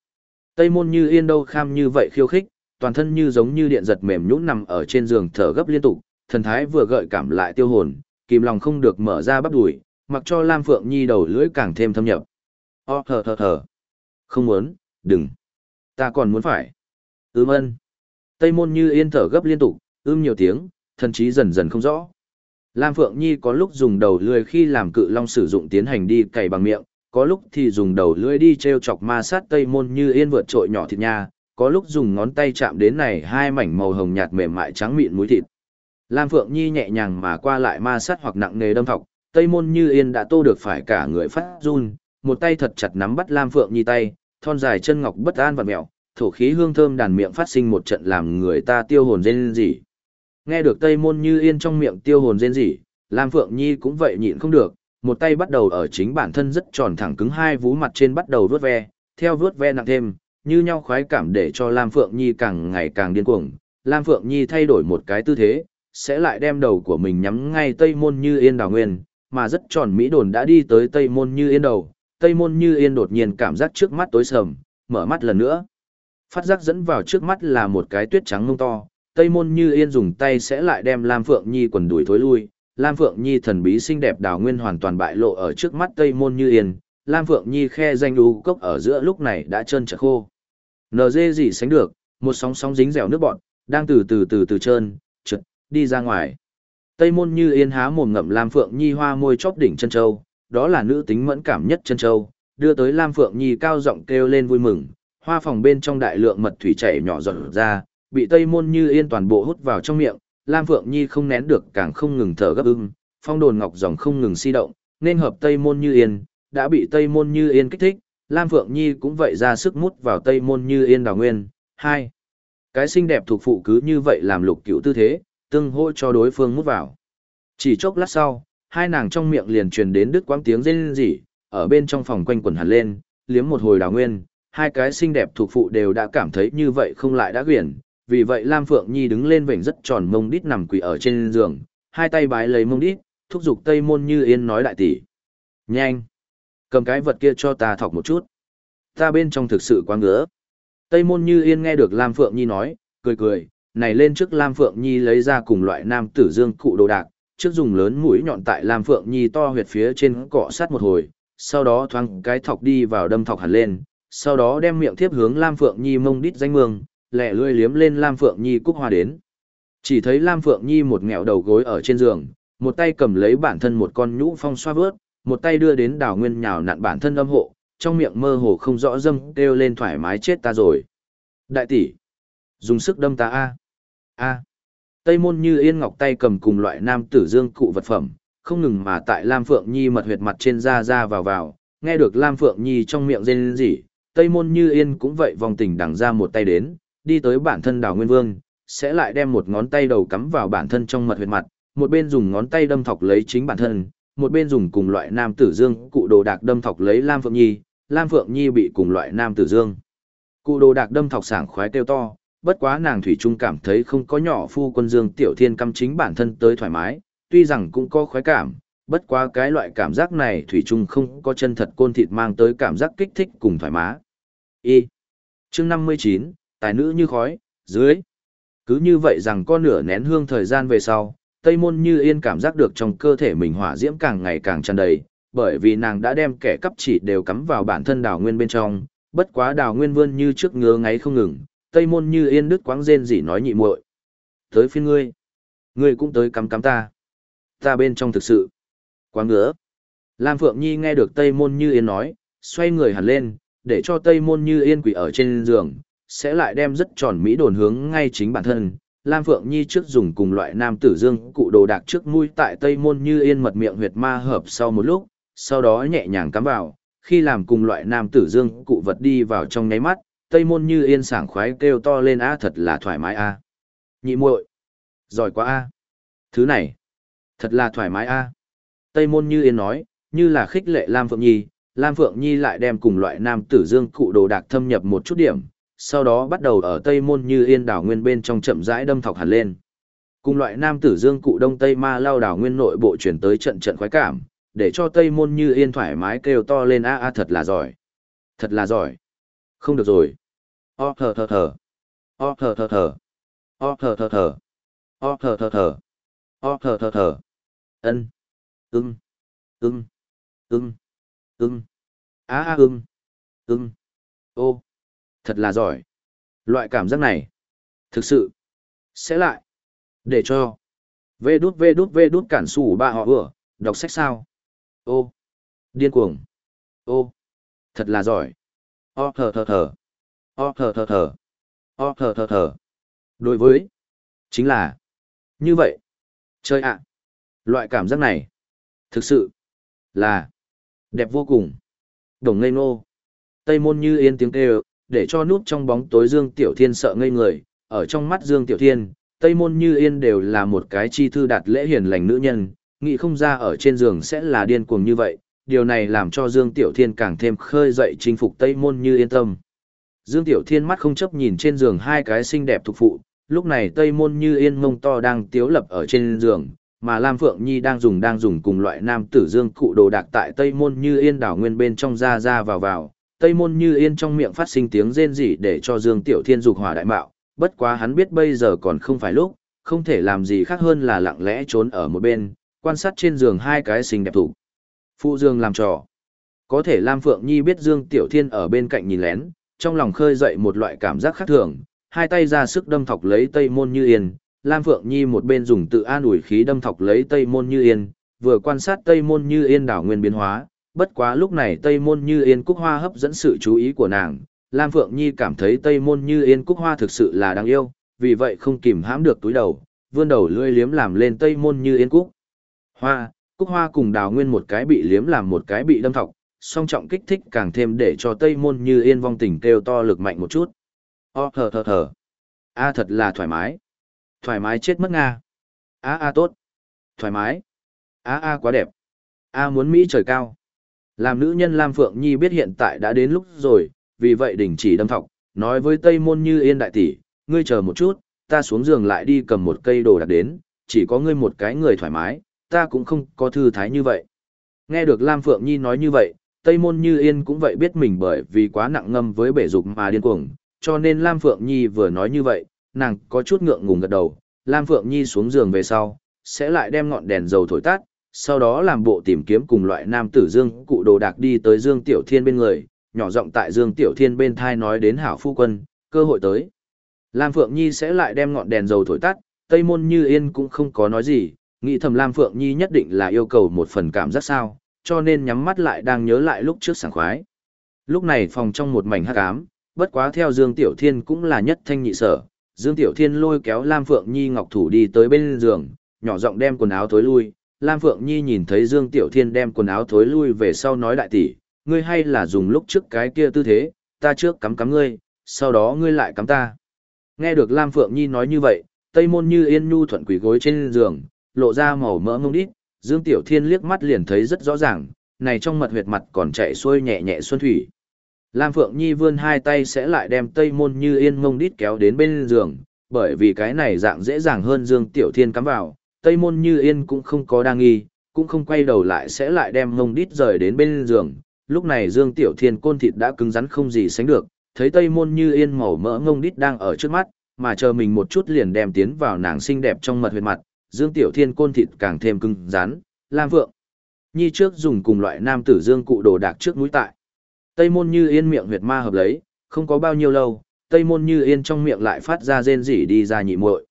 Tây môn như yên đâu kham như vậy khiêu khích, toàn thân như giống như điện giật mềm nhũn nằm ở trên giường thở gấp liên tục, thần thái vừa gợi cảm lại tiêu hồn, kìm lòng không được mở ra bắp đùi, mặc cho Lam Phượng Nhi đầu lưỡi càng thêm thâm nhập. O thở thở thở. Không muốn, đừng. Ta còn muốn phải. Ưm ân. Tây môn như yên thở gấp liên tục, ưm nhiều tiếng, thần trí dần dần không rõ. Lam Phượng Nhi có lúc dùng đầu lưỡi khi làm cự long sử dụng tiến hành đi cày bằng miệng, có lúc thì dùng đầu lưỡi đi treo chọc ma sát Tây môn như yên vượt trội nhỏ thịt nha, có lúc dùng ngón tay chạm đến này hai mảnh màu hồng nhạt mềm mại trắng mịn muối thịt. Lam Phượng Nhi nhẹ nhàng mà qua lại ma sát hoặc nặng nề đâm thọc, Tây Môn Như Yên đã tô được phải cả người phát run, một tay thật chặt nắm bắt Lam Phượng Nhi tay, thon dài chân ngọc bất an vặn mèo, thổ khí hương thơm đàn miệng phát sinh một trận làm người ta tiêu hồn rên rỉ. Nghe được Tây Môn Như Yên trong miệng tiêu hồn rên rỉ, Lam Phượng Nhi cũng vậy nhịn không được, một tay bắt đầu ở chính bản thân rất tròn thẳng cứng hai vú mặt trên bắt đầu vuốt ve, theo vuốt ve nặng thêm, như nhau khoái cảm để cho Lam Phượng Nhi càng ngày càng điên cuồng. Lam Phượng Nhi thay đổi một cái tư thế, sẽ lại đem đầu của mình nhắm ngay Tây Môn Như Yên đào nguyên, mà rất tròn Mỹ đồn đã đi tới Tây Môn Như Yên đầu. Tây Môn Như Yên đột nhiên cảm giác trước mắt tối sầm, mở mắt lần nữa. Phát giác dẫn vào trước mắt là một cái tuyết trắng ngông to, Tây Môn Như Yên dùng tay sẽ lại đem Lam Phượng Nhi quần đuổi thối lui. Lam Phượng Nhi thần bí xinh đẹp đào nguyên hoàn toàn bại lộ ở trước mắt Tây Môn Như Yên, Lam Phượng Nhi khe danh đu cốc ở giữa lúc này đã trơn trở khô. NG gì sánh được, một sóng sóng dính dẻo nước bọn, đang từ từ từ từ trơn, trượt, đi ra ngoài. Tây môn như yên há mồm ngậm Lam Phượng Nhi hoa môi chóp đỉnh chân châu, đó là nữ tính mẫn cảm nhất chân châu, đưa tới Lam Phượng Nhi cao giọng kêu lên vui mừng, hoa phòng bên trong đại lượng mật thủy chảy nhỏ giọt ra, bị Tây môn như yên toàn bộ hút vào trong miệng, Lam Phượng Nhi không nén được càng không ngừng thở gấp ưng, phong đồn ngọc dòng không ngừng si động, nên hợp Tây môn như yên, đã bị Tây môn như yên kích thích, Lam Phượng Nhi cũng vậy ra sức mút vào Tây môn như yên đào nguyên. Hai, Cái xinh đẹp thuộc phụ cứ như vậy làm lục cửu tư thế, tương hỗ cho đối phương mút vào. Chỉ chốc lát sau, hai nàng trong miệng liền truyền đến đứt quãng tiếng rên rỉ, ở bên trong phòng quanh quẩn hẳn lên, liếm một hồi đào nguyên, hai cái xinh đẹp thuộc phụ đều đã cảm thấy như vậy không lại đã quyển, vì vậy Lam Phượng Nhi đứng lên vểnh rất tròn mông đít nằm quỳ ở trên giường, hai tay bái lấy mông đít, thúc giục Tây Môn Như Yên nói đại tỷ. Nhanh! Cầm cái vật kia cho ta thọc một chút. Ta bên trong thực sự quá ngứa. Tây Môn Như Yên nghe được Lam Phượng Nhi nói, cười cười, này lên trước Lam Phượng Nhi lấy ra cùng loại nam tử dương cụ đồ đạc, trước dùng lớn mũi nhọn tại Lam Phượng Nhi to huyệt phía trên cọ sát một hồi, sau đó thoáng cái thọc đi vào đâm thọc hẳn lên, sau đó đem miệng tiếp hướng Lam Phượng Nhi mông đít danh mương, lẹ lươi liếm lên Lam Phượng Nhi cúc hoa đến. Chỉ thấy Lam Phượng Nhi một nghẹo đầu gối ở trên giường, một tay cầm lấy bản thân một con nhũ phong xoa vớt, một tay đưa đến đào nguyên nhào nặn bản thân âm hộ, trong miệng mơ hồ không rõ dâm kêu lên thoải mái chết ta rồi. Đại tỷ, dùng sức đâm ta a. A. Tây môn như yên ngọc tay cầm cùng loại nam tử dương cụ vật phẩm, không ngừng mà tại Lam Phượng Nhi mật huyệt mặt trên da ra vào vào, nghe được Lam Phượng Nhi trong miệng rên rỉ, Tây Môn Như Yên cũng vậy vòng tình đằng ra một tay đến, đi tới bản thân Đào Nguyên Vương, sẽ lại đem một ngón tay đầu cắm vào bản thân trong mật huyệt mặt, một bên dùng ngón tay đâm thọc lấy chính bản thân, một bên dùng cùng loại nam tử dương cụ đồ đạc đâm thọc lấy Lam Phượng Nhi, Lam Phượng Nhi bị cùng loại nam tử dương. Cụ đồ đạc đâm thọc sảng khoái kêu to, bất quá nàng thủy trung cảm thấy không có nhỏ phu quân dương tiểu thiên căm chính bản thân tới thoải mái, tuy rằng cũng có khoái cảm, bất quá cái loại cảm giác này thủy trung không có chân thật côn thịt mang tới cảm giác kích thích cùng thoải mái. Y. Chương 59, tài nữ như khói, dưới. Cứ như vậy rằng con nửa nén hương thời gian về sau, Tây Môn Như Yên cảm giác được trong cơ thể mình hỏa diễm càng ngày càng tràn đầy, bởi vì nàng đã đem kẻ cấp chỉ đều cắm vào bản thân đào nguyên bên trong, bất quá đào nguyên vươn như trước ngứa ngáy không ngừng, Tây Môn Như Yên đứt quãng rên rỉ nói nhị muội. Tới phiên ngươi, ngươi cũng tới cắm cắm ta. Ta bên trong thực sự quá ngứa. Lam Phượng Nhi nghe được Tây Môn Như Yên nói, xoay người hẳn lên, để cho Tây Môn Như Yên quỷ ở trên giường, sẽ lại đem rất tròn mỹ đồn hướng ngay chính bản thân. Lam Phượng Nhi trước dùng cùng loại nam tử dương cụ đồ đạc trước mũi tại Tây Môn Như Yên mật miệng huyệt ma hợp sau một lúc, sau đó nhẹ nhàng cắm vào, khi làm cùng loại nam tử dương cụ vật đi vào trong nháy mắt, Tây Môn Như Yên sảng khoái kêu to lên a thật là thoải mái a. Nhị muội, giỏi quá a. Thứ này, thật là thoải mái a. Tây Môn Như Yên nói, như là khích lệ Lam Phượng Nhi, Lam Phượng Nhi lại đem cùng loại nam tử dương cụ đồ đạc thâm nhập một chút điểm, sau đó bắt đầu ở Tây Môn Như Yên đảo nguyên bên trong chậm rãi đâm thọc hẳn lên. Cùng loại nam tử dương cụ đông Tây ma lao đảo nguyên nội bộ chuyển tới trận trận khoái cảm, để cho Tây Môn Như Yên thoải mái kêu to lên a a thật là giỏi. Thật là giỏi. Không được rồi. O thở thở thở. O thở thở thở. O thở thở thở. O thở thở thở. O thở thở thở. Ân. Ưng. Ưng. Ưng. Ưng. Á a ưng. Ưng. Ô. Thật là giỏi. Loại cảm giác này. Thực sự. Sẽ lại. Để cho. Vê đút vê đút vê đút cản sủ ba họ vừa. Đọc sách sao. Ô. Điên cuồng. Ô. Thật là giỏi. O thở thở thở. O thở thở thở. O thở thở thở. Đối với. Chính là. Như vậy. Chơi ạ. Loại cảm giác này. Thực sự. Là. Đẹp vô cùng. Đồng ngây ngô. Tây môn như yên tiếng kêu, để cho nút trong bóng tối Dương Tiểu Thiên sợ ngây người, ở trong mắt Dương Tiểu Thiên, Tây môn như yên đều là một cái chi thư đạt lễ hiền lành nữ nhân, nghĩ không ra ở trên giường sẽ là điên cuồng như vậy, điều này làm cho Dương Tiểu Thiên càng thêm khơi dậy chinh phục Tây môn như yên tâm. Dương Tiểu Thiên mắt không chấp nhìn trên giường hai cái xinh đẹp thuộc phụ, lúc này Tây môn như yên mông to đang tiếu lập ở trên giường, mà Lam Phượng Nhi đang dùng đang dùng cùng loại nam tử dương cụ đồ đạc tại Tây môn như yên đảo nguyên bên trong ra ra vào vào. Tây môn như yên trong miệng phát sinh tiếng rên rỉ để cho Dương Tiểu Thiên dục hỏa đại mạo, bất quá hắn biết bây giờ còn không phải lúc, không thể làm gì khác hơn là lặng lẽ trốn ở một bên, quan sát trên giường hai cái xinh đẹp thủ. Phụ Dương làm trò. Có thể Lam Phượng Nhi biết Dương Tiểu Thiên ở bên cạnh nhìn lén, trong lòng khơi dậy một loại cảm giác khác thường, hai tay ra sức đâm thọc lấy Tây Môn Như Yên, Lam Phượng Nhi một bên dùng tự an ủi khí đâm thọc lấy Tây Môn Như Yên, vừa quan sát Tây Môn Như Yên đảo nguyên biến hóa, bất quá lúc này Tây Môn Như Yên cúc hoa hấp dẫn sự chú ý của nàng, Lam Phượng Nhi cảm thấy Tây Môn Như Yên cúc hoa thực sự là đáng yêu, vì vậy không kìm hãm được túi đầu, vươn đầu lưỡi liếm làm lên Tây Môn Như Yên cúc. Hoa, cúc hoa cùng đào nguyên một cái bị liếm làm một cái bị đâm thọc, song trọng kích thích càng thêm để cho Tây Môn Như Yên vong tình kêu to lực mạnh một chút. O thở thở thở. A thật là thoải mái. Thoải mái chết mất Nga. A a tốt. Thoải mái. A a quá đẹp. A muốn Mỹ trời cao. Làm nữ nhân Lam Phượng Nhi biết hiện tại đã đến lúc rồi, vì vậy đình chỉ đâm thọc, nói với Tây Môn Như Yên đại tỷ, ngươi chờ một chút, ta xuống giường lại đi cầm một cây đồ đặt đến, chỉ có ngươi một cái người thoải mái, ta cũng không có thư thái như vậy. Nghe được Lam Phượng Nhi nói như vậy, Tây Môn Như Yên cũng vậy biết mình bởi vì quá nặng ngâm với bể dục mà điên cuồng, cho nên Lam Phượng Nhi vừa nói như vậy, nàng có chút ngượng ngùng gật đầu, Lam Phượng Nhi xuống giường về sau, sẽ lại đem ngọn đèn dầu thổi tắt, sau đó làm bộ tìm kiếm cùng loại nam tử Dương cụ đồ đạc đi tới Dương Tiểu Thiên bên người, nhỏ giọng tại Dương Tiểu Thiên bên thai nói đến hảo phu quân, cơ hội tới. Lam Phượng Nhi sẽ lại đem ngọn đèn dầu thổi tắt, Tây Môn Như Yên cũng không có nói gì, nghĩ thầm Lam Phượng Nhi nhất định là yêu cầu một phần cảm giác sao, cho nên nhắm mắt lại đang nhớ lại lúc trước sảng khoái. Lúc này phòng trong một mảnh hắc ám, bất quá theo Dương Tiểu Thiên cũng là nhất thanh nhị sở, Dương Tiểu Thiên lôi kéo Lam Phượng Nhi ngọc thủ đi tới bên giường, nhỏ giọng đem quần áo thối lui. Lam Phượng Nhi nhìn thấy Dương Tiểu Thiên đem quần áo thối lui về sau nói đại tỷ, ngươi hay là dùng lúc trước cái kia tư thế, ta trước cắm cắm ngươi, sau đó ngươi lại cắm ta. Nghe được Lam Phượng Nhi nói như vậy, Tây Môn Như Yên nhu thuận quỷ gối trên giường, lộ ra màu mỡ ngông đít, Dương Tiểu Thiên liếc mắt liền thấy rất rõ ràng, này trong mật huyệt mặt còn chạy xuôi nhẹ nhẹ xuân thủy. Lam Phượng Nhi vươn hai tay sẽ lại đem Tây Môn Như Yên ngông đít kéo đến bên giường, bởi vì cái này dạng dễ dàng hơn Dương Tiểu Thiên cắm vào, Tây Môn Như Yên cũng không có đa nghi, cũng không quay đầu lại sẽ lại đem ngông đít rời đến bên giường. Lúc này Dương Tiểu Thiên côn thịt đã cứng rắn không gì sánh được, thấy Tây Môn Như Yên màu mỡ ngông đít đang ở trước mắt, mà chờ mình một chút liền đem tiến vào nàng xinh đẹp trong mật huyệt mặt, Dương Tiểu Thiên côn thịt càng thêm cứng rắn, Lam Vượng. Nhi trước dùng cùng loại nam tử dương cụ đồ đạc trước mũi tại. Tây môn như yên miệng huyệt ma hợp lấy, không có bao nhiêu lâu, tây môn như yên trong miệng lại phát ra rên rỉ đi ra nhị muội.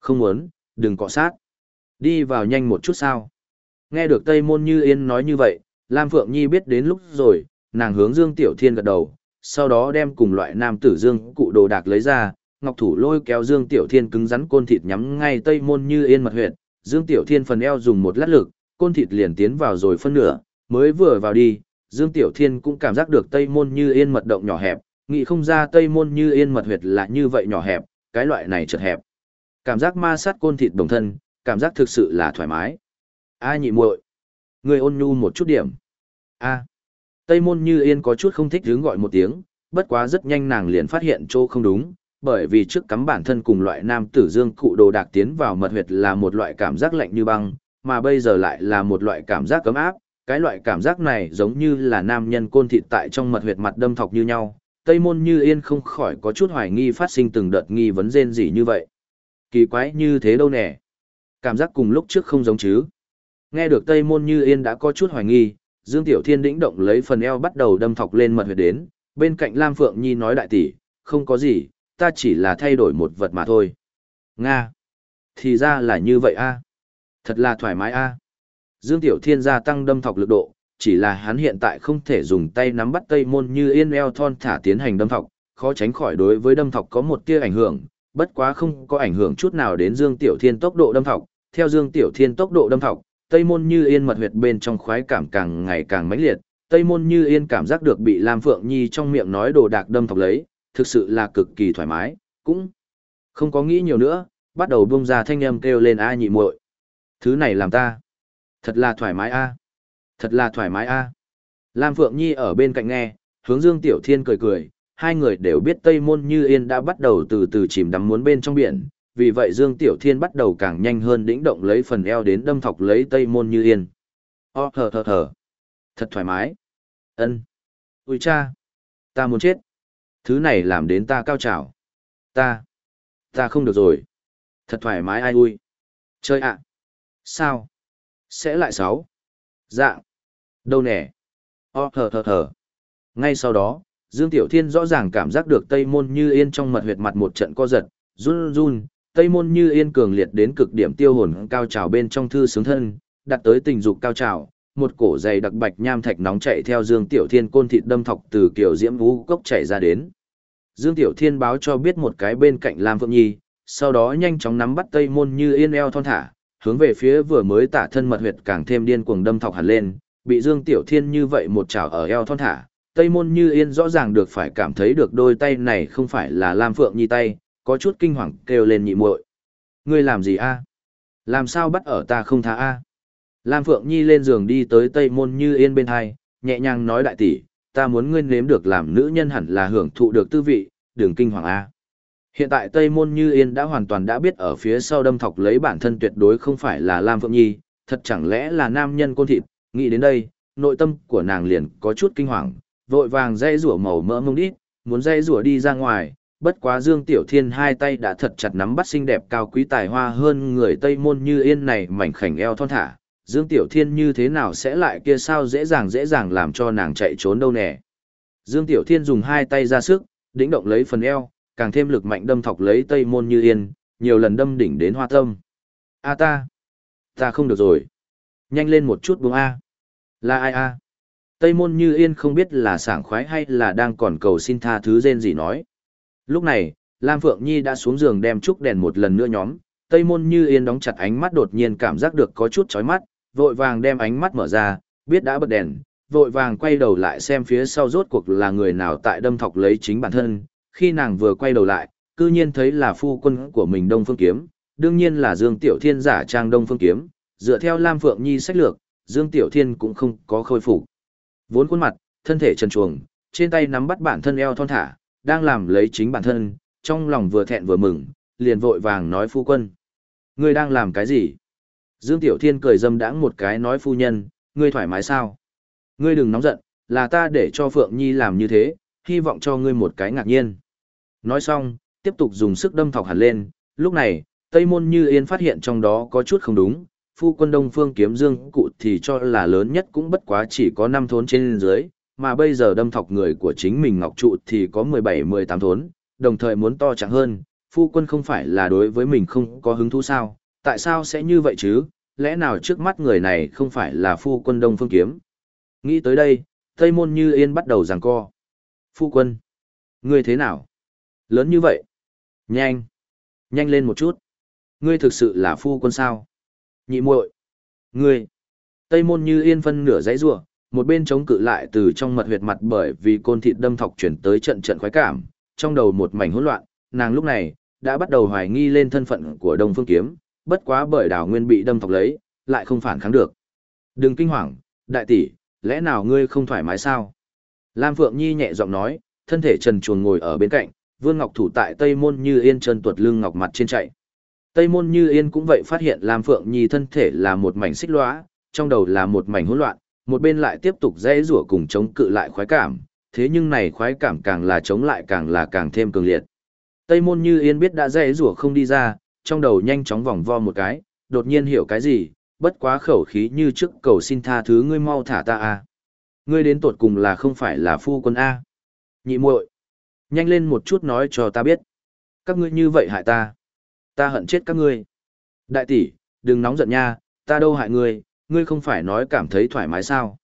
Không muốn, đừng cọ sát. Đi vào nhanh một chút sao. Nghe được tây môn như yên nói như vậy, Lam Phượng Nhi biết đến lúc rồi, nàng hướng Dương Tiểu Thiên gật đầu, sau đó đem cùng loại nam tử dương cụ đồ đạc lấy ra, ngọc thủ lôi kéo Dương Tiểu Thiên cứng rắn côn thịt nhắm ngay tây môn như yên mật huyệt, Dương Tiểu Thiên phần eo dùng một lát lực, côn thịt liền tiến vào rồi phân nửa, mới vừa vào đi, Dương Tiểu Thiên cũng cảm giác được tây môn như yên mật động nhỏ hẹp, nghĩ không ra tây môn như yên mật huyệt là như vậy nhỏ hẹp, cái loại này chật hẹp. Cảm giác ma sát côn thịt đồng thân, cảm giác thực sự là thoải mái. A nhị muội, người ôn nhu một chút điểm. A. Tây môn như yên có chút không thích hướng gọi một tiếng, bất quá rất nhanh nàng liền phát hiện chỗ không đúng, bởi vì trước cắm bản thân cùng loại nam tử dương cụ đồ đạc tiến vào mật huyệt là một loại cảm giác lạnh như băng, mà bây giờ lại là một loại cảm giác cấm áp, cái loại cảm giác này giống như là nam nhân côn thịt tại trong mật huyệt mặt đâm thọc như nhau. Tây môn như yên không khỏi có chút hoài nghi phát sinh từng đợt nghi vấn rên gì như vậy. Kỳ quái như thế đâu nè. Cảm giác cùng lúc trước không giống chứ. Nghe được Tây môn như yên đã có chút hoài nghi, Dương Tiểu Thiên đĩnh động lấy phần eo bắt đầu đâm thọc lên mật huyệt đến, bên cạnh Lam Phượng Nhi nói đại tỷ, không có gì, ta chỉ là thay đổi một vật mà thôi. Nga. Thì ra là như vậy a. Thật là thoải mái a. Dương Tiểu Thiên gia tăng đâm thọc lực độ, chỉ là hắn hiện tại không thể dùng tay nắm bắt tây môn như yên eo thon thả tiến hành đâm thọc, khó tránh khỏi đối với đâm thọc có một tia ảnh hưởng, bất quá không có ảnh hưởng chút nào đến Dương Tiểu Thiên tốc độ đâm thọc. Theo Dương Tiểu Thiên tốc độ đâm thọc, tây môn như yên mật huyệt bên trong khoái cảm càng ngày càng mãnh liệt, tây môn như yên cảm giác được bị Lam Phượng Nhi trong miệng nói đồ đạc đâm thọc lấy, thực sự là cực kỳ thoải mái, cũng không có nghĩ nhiều nữa, bắt đầu buông ra thanh âm kêu lên a nhị muội. Thứ này làm ta thật là thoải mái a. Thật là thoải mái a. Lam Phượng Nhi ở bên cạnh nghe, hướng Dương Tiểu Thiên cười cười, hai người đều biết Tây Môn Như Yên đã bắt đầu từ từ chìm đắm muốn bên trong biển, vì vậy Dương Tiểu Thiên bắt đầu càng nhanh hơn đĩnh động lấy phần eo đến đâm thọc lấy Tây Môn Như Yên. Ô thở thở thở. Thật thoải mái. Ân. Ui cha. Ta muốn chết. Thứ này làm đến ta cao trào. Ta. Ta không được rồi. Thật thoải mái ai ui. Chơi ạ. Sao? Sẽ lại sáu. Dạng. Đâu nè? Ô thở thở thở. Ngay sau đó, Dương Tiểu Thiên rõ ràng cảm giác được Tây Môn Như Yên trong mật huyệt mặt một trận co giật, run run, Tây Môn Như Yên cường liệt đến cực điểm tiêu hồn cao trào bên trong thư sướng thân, đặt tới tình dục cao trào, một cổ dày đặc bạch nham thạch nóng chạy theo Dương Tiểu Thiên côn thịt đâm thọc từ kiểu diễm vũ cốc chạy ra đến. Dương Tiểu Thiên báo cho biết một cái bên cạnh Lam Phượng Nhi, sau đó nhanh chóng nắm bắt Tây Môn Như Yên eo thon thả, hướng về phía vừa mới tả thân mật huyệt càng thêm điên cuồng đâm thọc hẳn lên, bị Dương Tiểu Thiên như vậy một chảo ở eo thon thả, Tây Môn Như Yên rõ ràng được phải cảm thấy được đôi tay này không phải là Lam Phượng Nhi tay, có chút kinh hoàng kêu lên nhị muội. Ngươi làm gì a? Làm sao bắt ở ta không tha a? Lam Phượng Nhi lên giường đi tới Tây Môn Như Yên bên hai, nhẹ nhàng nói đại tỷ, ta muốn ngươi nếm được làm nữ nhân hẳn là hưởng thụ được tư vị, đừng kinh hoàng a. Hiện tại Tây Môn Như Yên đã hoàn toàn đã biết ở phía sau đâm thọc lấy bản thân tuyệt đối không phải là Lam Phượng Nhi, thật chẳng lẽ là nam nhân côn thịt, nghĩ đến đây, nội tâm của nàng liền có chút kinh hoàng, vội vàng dây rủa màu mỡ mông đít, muốn dây rủa đi ra ngoài, bất quá Dương Tiểu Thiên hai tay đã thật chặt nắm bắt xinh đẹp cao quý tài hoa hơn người Tây Môn Như Yên này mảnh khảnh eo thon thả, Dương Tiểu Thiên như thế nào sẽ lại kia sao dễ dàng dễ dàng làm cho nàng chạy trốn đâu nè. Dương Tiểu Thiên dùng hai tay ra sức, đĩnh động lấy phần eo, càng thêm lực mạnh đâm thọc lấy Tây Môn Như Yên, nhiều lần đâm đỉnh đến hoa tâm. A ta, ta không được rồi. Nhanh lên một chút buông A. Là ai A? Tây Môn Như Yên không biết là sảng khoái hay là đang còn cầu xin tha thứ rên gì nói. Lúc này, Lam Phượng Nhi đã xuống giường đem trúc đèn một lần nữa nhóm, Tây Môn Như Yên đóng chặt ánh mắt đột nhiên cảm giác được có chút chói mắt, vội vàng đem ánh mắt mở ra, biết đã bật đèn, vội vàng quay đầu lại xem phía sau rốt cuộc là người nào tại đâm thọc lấy chính bản thân, khi nàng vừa quay đầu lại, cư nhiên thấy là phu quân của mình Đông Phương Kiếm, đương nhiên là Dương Tiểu Thiên giả trang Đông Phương Kiếm, dựa theo Lam Phượng Nhi sách lược, Dương Tiểu Thiên cũng không có khôi phục. Vốn khuôn mặt, thân thể trần truồng, trên tay nắm bắt bản thân eo thon thả, đang làm lấy chính bản thân, trong lòng vừa thẹn vừa mừng, liền vội vàng nói phu quân. Ngươi đang làm cái gì? Dương Tiểu Thiên cười dâm đãng một cái nói phu nhân, ngươi thoải mái sao? Ngươi đừng nóng giận, là ta để cho Phượng Nhi làm như thế, hy vọng cho ngươi một cái ngạc nhiên. Nói xong, tiếp tục dùng sức đâm thọc hẳn lên, lúc này, Tây Môn Như Yên phát hiện trong đó có chút không đúng, phu quân Đông Phương kiếm dương cụ thì cho là lớn nhất cũng bất quá chỉ có 5 thốn trên dưới, mà bây giờ đâm thọc người của chính mình Ngọc Trụ thì có 17-18 thốn, đồng thời muốn to chẳng hơn, phu quân không phải là đối với mình không có hứng thú sao, tại sao sẽ như vậy chứ, lẽ nào trước mắt người này không phải là phu quân Đông Phương kiếm. Nghĩ tới đây, Tây Môn Như Yên bắt đầu giằng co. Phu quân, ngươi thế nào? Lớn như vậy? Nhanh, nhanh lên một chút. Ngươi thực sự là phu quân sao? Nhị muội, ngươi. Tây Môn Như Yên phân nửa giấy rủa, một bên chống cự lại từ trong mật huyệt mặt bởi vì côn thịt đâm thọc chuyển tới trận trận khoái cảm, trong đầu một mảnh hỗn loạn, nàng lúc này đã bắt đầu hoài nghi lên thân phận của Đông Phương Kiếm, bất quá bởi Đào Nguyên bị đâm thọc lấy, lại không phản kháng được. Đừng kinh hoàng, đại tỷ, lẽ nào ngươi không thoải mái sao? Lam Phượng Nhi nhẹ giọng nói, thân thể trần truồng ngồi ở bên cạnh, Vương Ngọc thủ tại Tây Môn Như Yên chân tuột lưng ngọc mặt trên chạy. Tây Môn Như Yên cũng vậy phát hiện Lam Phượng Nhi thân thể là một mảnh xích lóa, trong đầu là một mảnh hỗn loạn, một bên lại tiếp tục dễ rủa cùng chống cự lại khoái cảm, thế nhưng này khoái cảm càng là chống lại càng là càng thêm cường liệt. Tây Môn Như Yên biết đã dễ rủa không đi ra, trong đầu nhanh chóng vòng vo một cái, đột nhiên hiểu cái gì, bất quá khẩu khí như trước cầu xin tha thứ ngươi mau thả ta a. Ngươi đến tột cùng là không phải là phu quân a? Nhị muội, nhanh lên một chút nói cho ta biết. Các ngươi như vậy hại ta, ta hận chết các ngươi. Đại tỷ, đừng nóng giận nha, ta đâu hại ngươi, ngươi không phải nói cảm thấy thoải mái sao?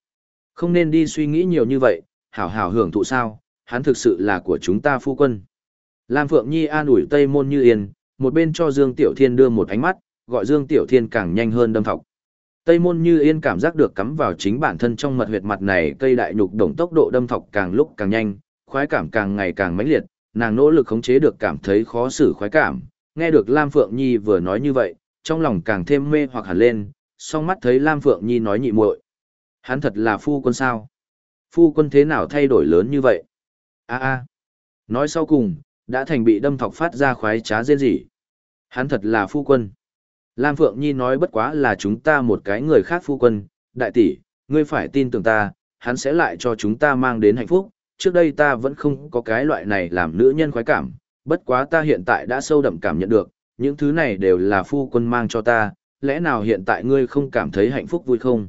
Không nên đi suy nghĩ nhiều như vậy, hảo hảo hưởng thụ sao, hắn thực sự là của chúng ta phu quân. Lam Phượng Nhi an ủi Tây Môn Như Yên, một bên cho Dương Tiểu Thiên đưa một ánh mắt, gọi Dương Tiểu Thiên càng nhanh hơn đâm thọc. Tây Môn Như Yên cảm giác được cắm vào chính bản thân trong mật huyệt mặt này cây đại nhục đồng tốc độ đâm thọc càng lúc càng nhanh, khoái cảm càng ngày càng mãnh liệt, nàng nỗ lực khống chế được cảm thấy khó xử khoái cảm, nghe được Lam Phượng Nhi vừa nói như vậy, trong lòng càng thêm mê hoặc hẳn lên, song mắt thấy Lam Phượng Nhi nói nhị muội, hắn thật là phu quân sao? Phu quân thế nào thay đổi lớn như vậy? A a. Nói sau cùng, đã thành bị đâm thọc phát ra khoái trá rên rỉ. Hắn thật là phu quân. Lam Phượng Nhi nói bất quá là chúng ta một cái người khác phu quân, đại tỷ, ngươi phải tin tưởng ta, hắn sẽ lại cho chúng ta mang đến hạnh phúc. Trước đây ta vẫn không có cái loại này làm nữ nhân khoái cảm, bất quá ta hiện tại đã sâu đậm cảm nhận được, những thứ này đều là phu quân mang cho ta, lẽ nào hiện tại ngươi không cảm thấy hạnh phúc vui không?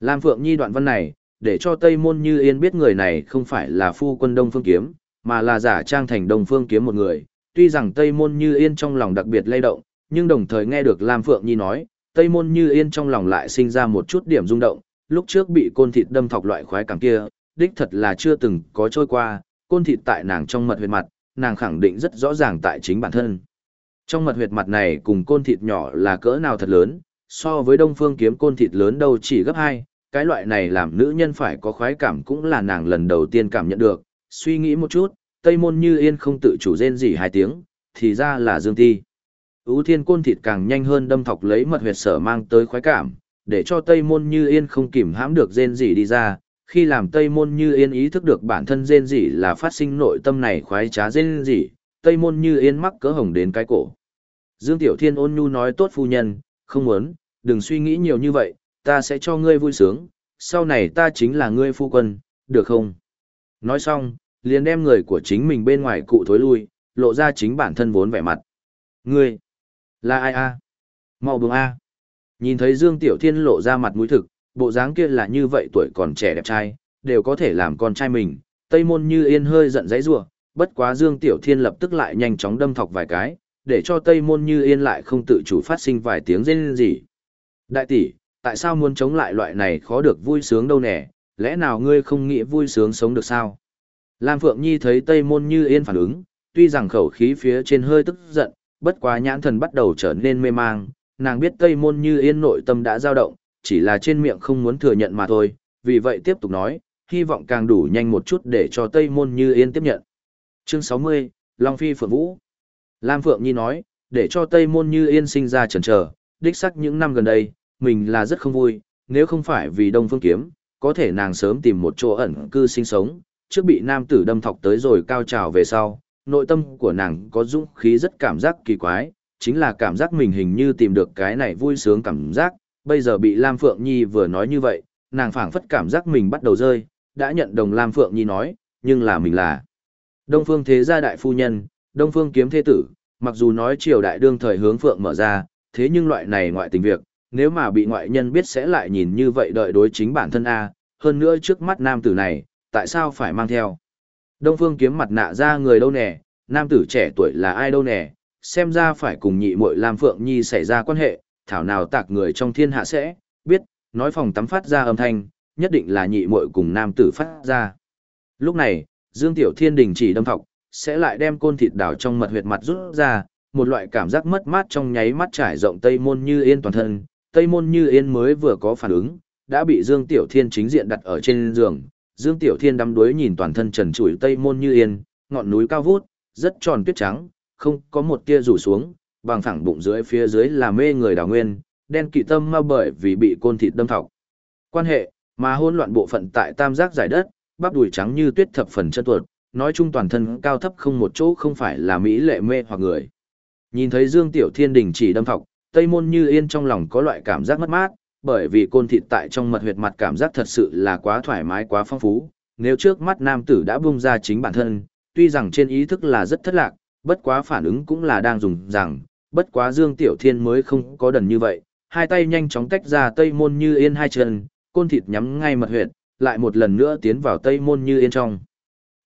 Lam Phượng Nhi đoạn văn này, để cho Tây Môn Như Yên biết người này không phải là phu quân Đông Phương Kiếm, mà là giả trang thành Đông Phương Kiếm một người. Tuy rằng Tây Môn Như Yên trong lòng đặc biệt lay động, nhưng đồng thời nghe được Lam Phượng Nhi nói, Tây Môn Như Yên trong lòng lại sinh ra một chút điểm rung động, lúc trước bị côn thịt đâm thọc loại khoái cảm kia, đích thật là chưa từng có trôi qua, côn thịt tại nàng trong mật huyệt mặt, nàng khẳng định rất rõ ràng tại chính bản thân. Trong mật huyệt mặt này cùng côn thịt nhỏ là cỡ nào thật lớn, so với đông phương kiếm côn thịt lớn đâu chỉ gấp hai, cái loại này làm nữ nhân phải có khoái cảm cũng là nàng lần đầu tiên cảm nhận được, suy nghĩ một chút, Tây Môn Như Yên không tự chủ rên gì hai tiếng, thì ra là Dương Ti. Ú thiên côn thịt càng nhanh hơn đâm thọc lấy mật huyệt sở mang tới khoái cảm, để cho Tây Môn Như Yên không kìm hãm được rên gì đi ra, khi làm Tây Môn Như Yên ý thức được bản thân rên gì là phát sinh nội tâm này khoái trá rên gì, Tây Môn Như Yên mắc cỡ hồng đến cái cổ. Dương Tiểu Thiên ôn nhu nói tốt phu nhân, không muốn, đừng suy nghĩ nhiều như vậy, ta sẽ cho ngươi vui sướng, sau này ta chính là ngươi phu quân, được không? Nói xong, liền đem người của chính mình bên ngoài cụ thối lui, lộ ra chính bản thân vốn vẻ mặt. Ngươi, là ai a? Mau buông a. Nhìn thấy Dương Tiểu Thiên lộ ra mặt mũi thực, bộ dáng kia là như vậy tuổi còn trẻ đẹp trai, đều có thể làm con trai mình. Tây môn như yên hơi giận dãy rủa, bất quá Dương Tiểu Thiên lập tức lại nhanh chóng đâm thọc vài cái, để cho Tây môn như yên lại không tự chủ phát sinh vài tiếng rên gì. Đại tỷ, tại sao muốn chống lại loại này khó được vui sướng đâu nè, lẽ nào ngươi không nghĩ vui sướng sống được sao? Lam Phượng Nhi thấy Tây môn như yên phản ứng, tuy rằng khẩu khí phía trên hơi tức giận, bất quá nhãn thần bắt đầu trở nên mê mang, nàng biết Tây môn như yên nội tâm đã dao động, chỉ là trên miệng không muốn thừa nhận mà thôi, vì vậy tiếp tục nói, hy vọng càng đủ nhanh một chút để cho Tây Môn Như Yên tiếp nhận. Chương 60, Long Phi Phượng Vũ. Lam Phượng Nhi nói, để cho Tây Môn Như Yên sinh ra chần trở, đích sắc những năm gần đây, mình là rất không vui, nếu không phải vì Đông Phương Kiếm, có thể nàng sớm tìm một chỗ ẩn cư sinh sống, trước bị nam tử đâm thọc tới rồi cao trào về sau, nội tâm của nàng có dũng khí rất cảm giác kỳ quái, chính là cảm giác mình hình như tìm được cái này vui sướng cảm giác, bây giờ bị Lam Phượng Nhi vừa nói như vậy, nàng phảng phất cảm giác mình bắt đầu rơi, đã nhận đồng Lam Phượng Nhi nói, nhưng là mình là Đông Phương Thế Gia Đại Phu Nhân, Đông Phương Kiếm Thế Tử, mặc dù nói triều đại đương thời hướng Phượng mở ra, thế nhưng loại này ngoại tình việc, nếu mà bị ngoại nhân biết sẽ lại nhìn như vậy đợi đối chính bản thân A, hơn nữa trước mắt nam tử này, tại sao phải mang theo? Đông Phương Kiếm mặt nạ ra người đâu nè, nam tử trẻ tuổi là ai đâu nè, xem ra phải cùng nhị muội Lam Phượng Nhi xảy ra quan hệ, thảo nào tạc người trong thiên hạ sẽ, biết, nói phòng tắm phát ra âm thanh, nhất định là nhị muội cùng nam tử phát ra. Lúc này, Dương Tiểu Thiên đình chỉ đâm thọc, sẽ lại đem côn thịt đảo trong mật huyệt mặt rút ra, một loại cảm giác mất mát trong nháy mắt trải rộng Tây Môn Như Yên toàn thân, Tây Môn Như Yên mới vừa có phản ứng, đã bị Dương Tiểu Thiên chính diện đặt ở trên giường. Dương Tiểu Thiên đắm đuối nhìn toàn thân trần trụi Tây Môn Như Yên, ngọn núi cao vút, rất tròn tuyết trắng, không có một tia rủ xuống, bằng phẳng bụng dưới phía dưới là mê người đào nguyên, đen kỵ tâm ma bởi vì bị côn thịt đâm thọc. Quan hệ, mà hỗn loạn bộ phận tại tam giác giải đất, bắp đùi trắng như tuyết thập phần chân tuột, nói chung toàn thân cao thấp không một chỗ không phải là mỹ lệ mê hoặc người. Nhìn thấy Dương Tiểu Thiên đình chỉ đâm thọc, Tây Môn Như Yên trong lòng có loại cảm giác mất mát, bởi vì côn thịt tại trong mật huyệt mặt cảm giác thật sự là quá thoải mái quá phong phú. Nếu trước mắt nam tử đã bung ra chính bản thân, tuy rằng trên ý thức là rất thất lạc, bất quá phản ứng cũng là đang dùng rằng, bất quá Dương Tiểu Thiên mới không có đần như vậy, hai tay nhanh chóng tách ra Tây Môn Như Yên hai chân, côn thịt nhắm ngay mật huyệt, lại một lần nữa tiến vào Tây Môn Như Yên trong.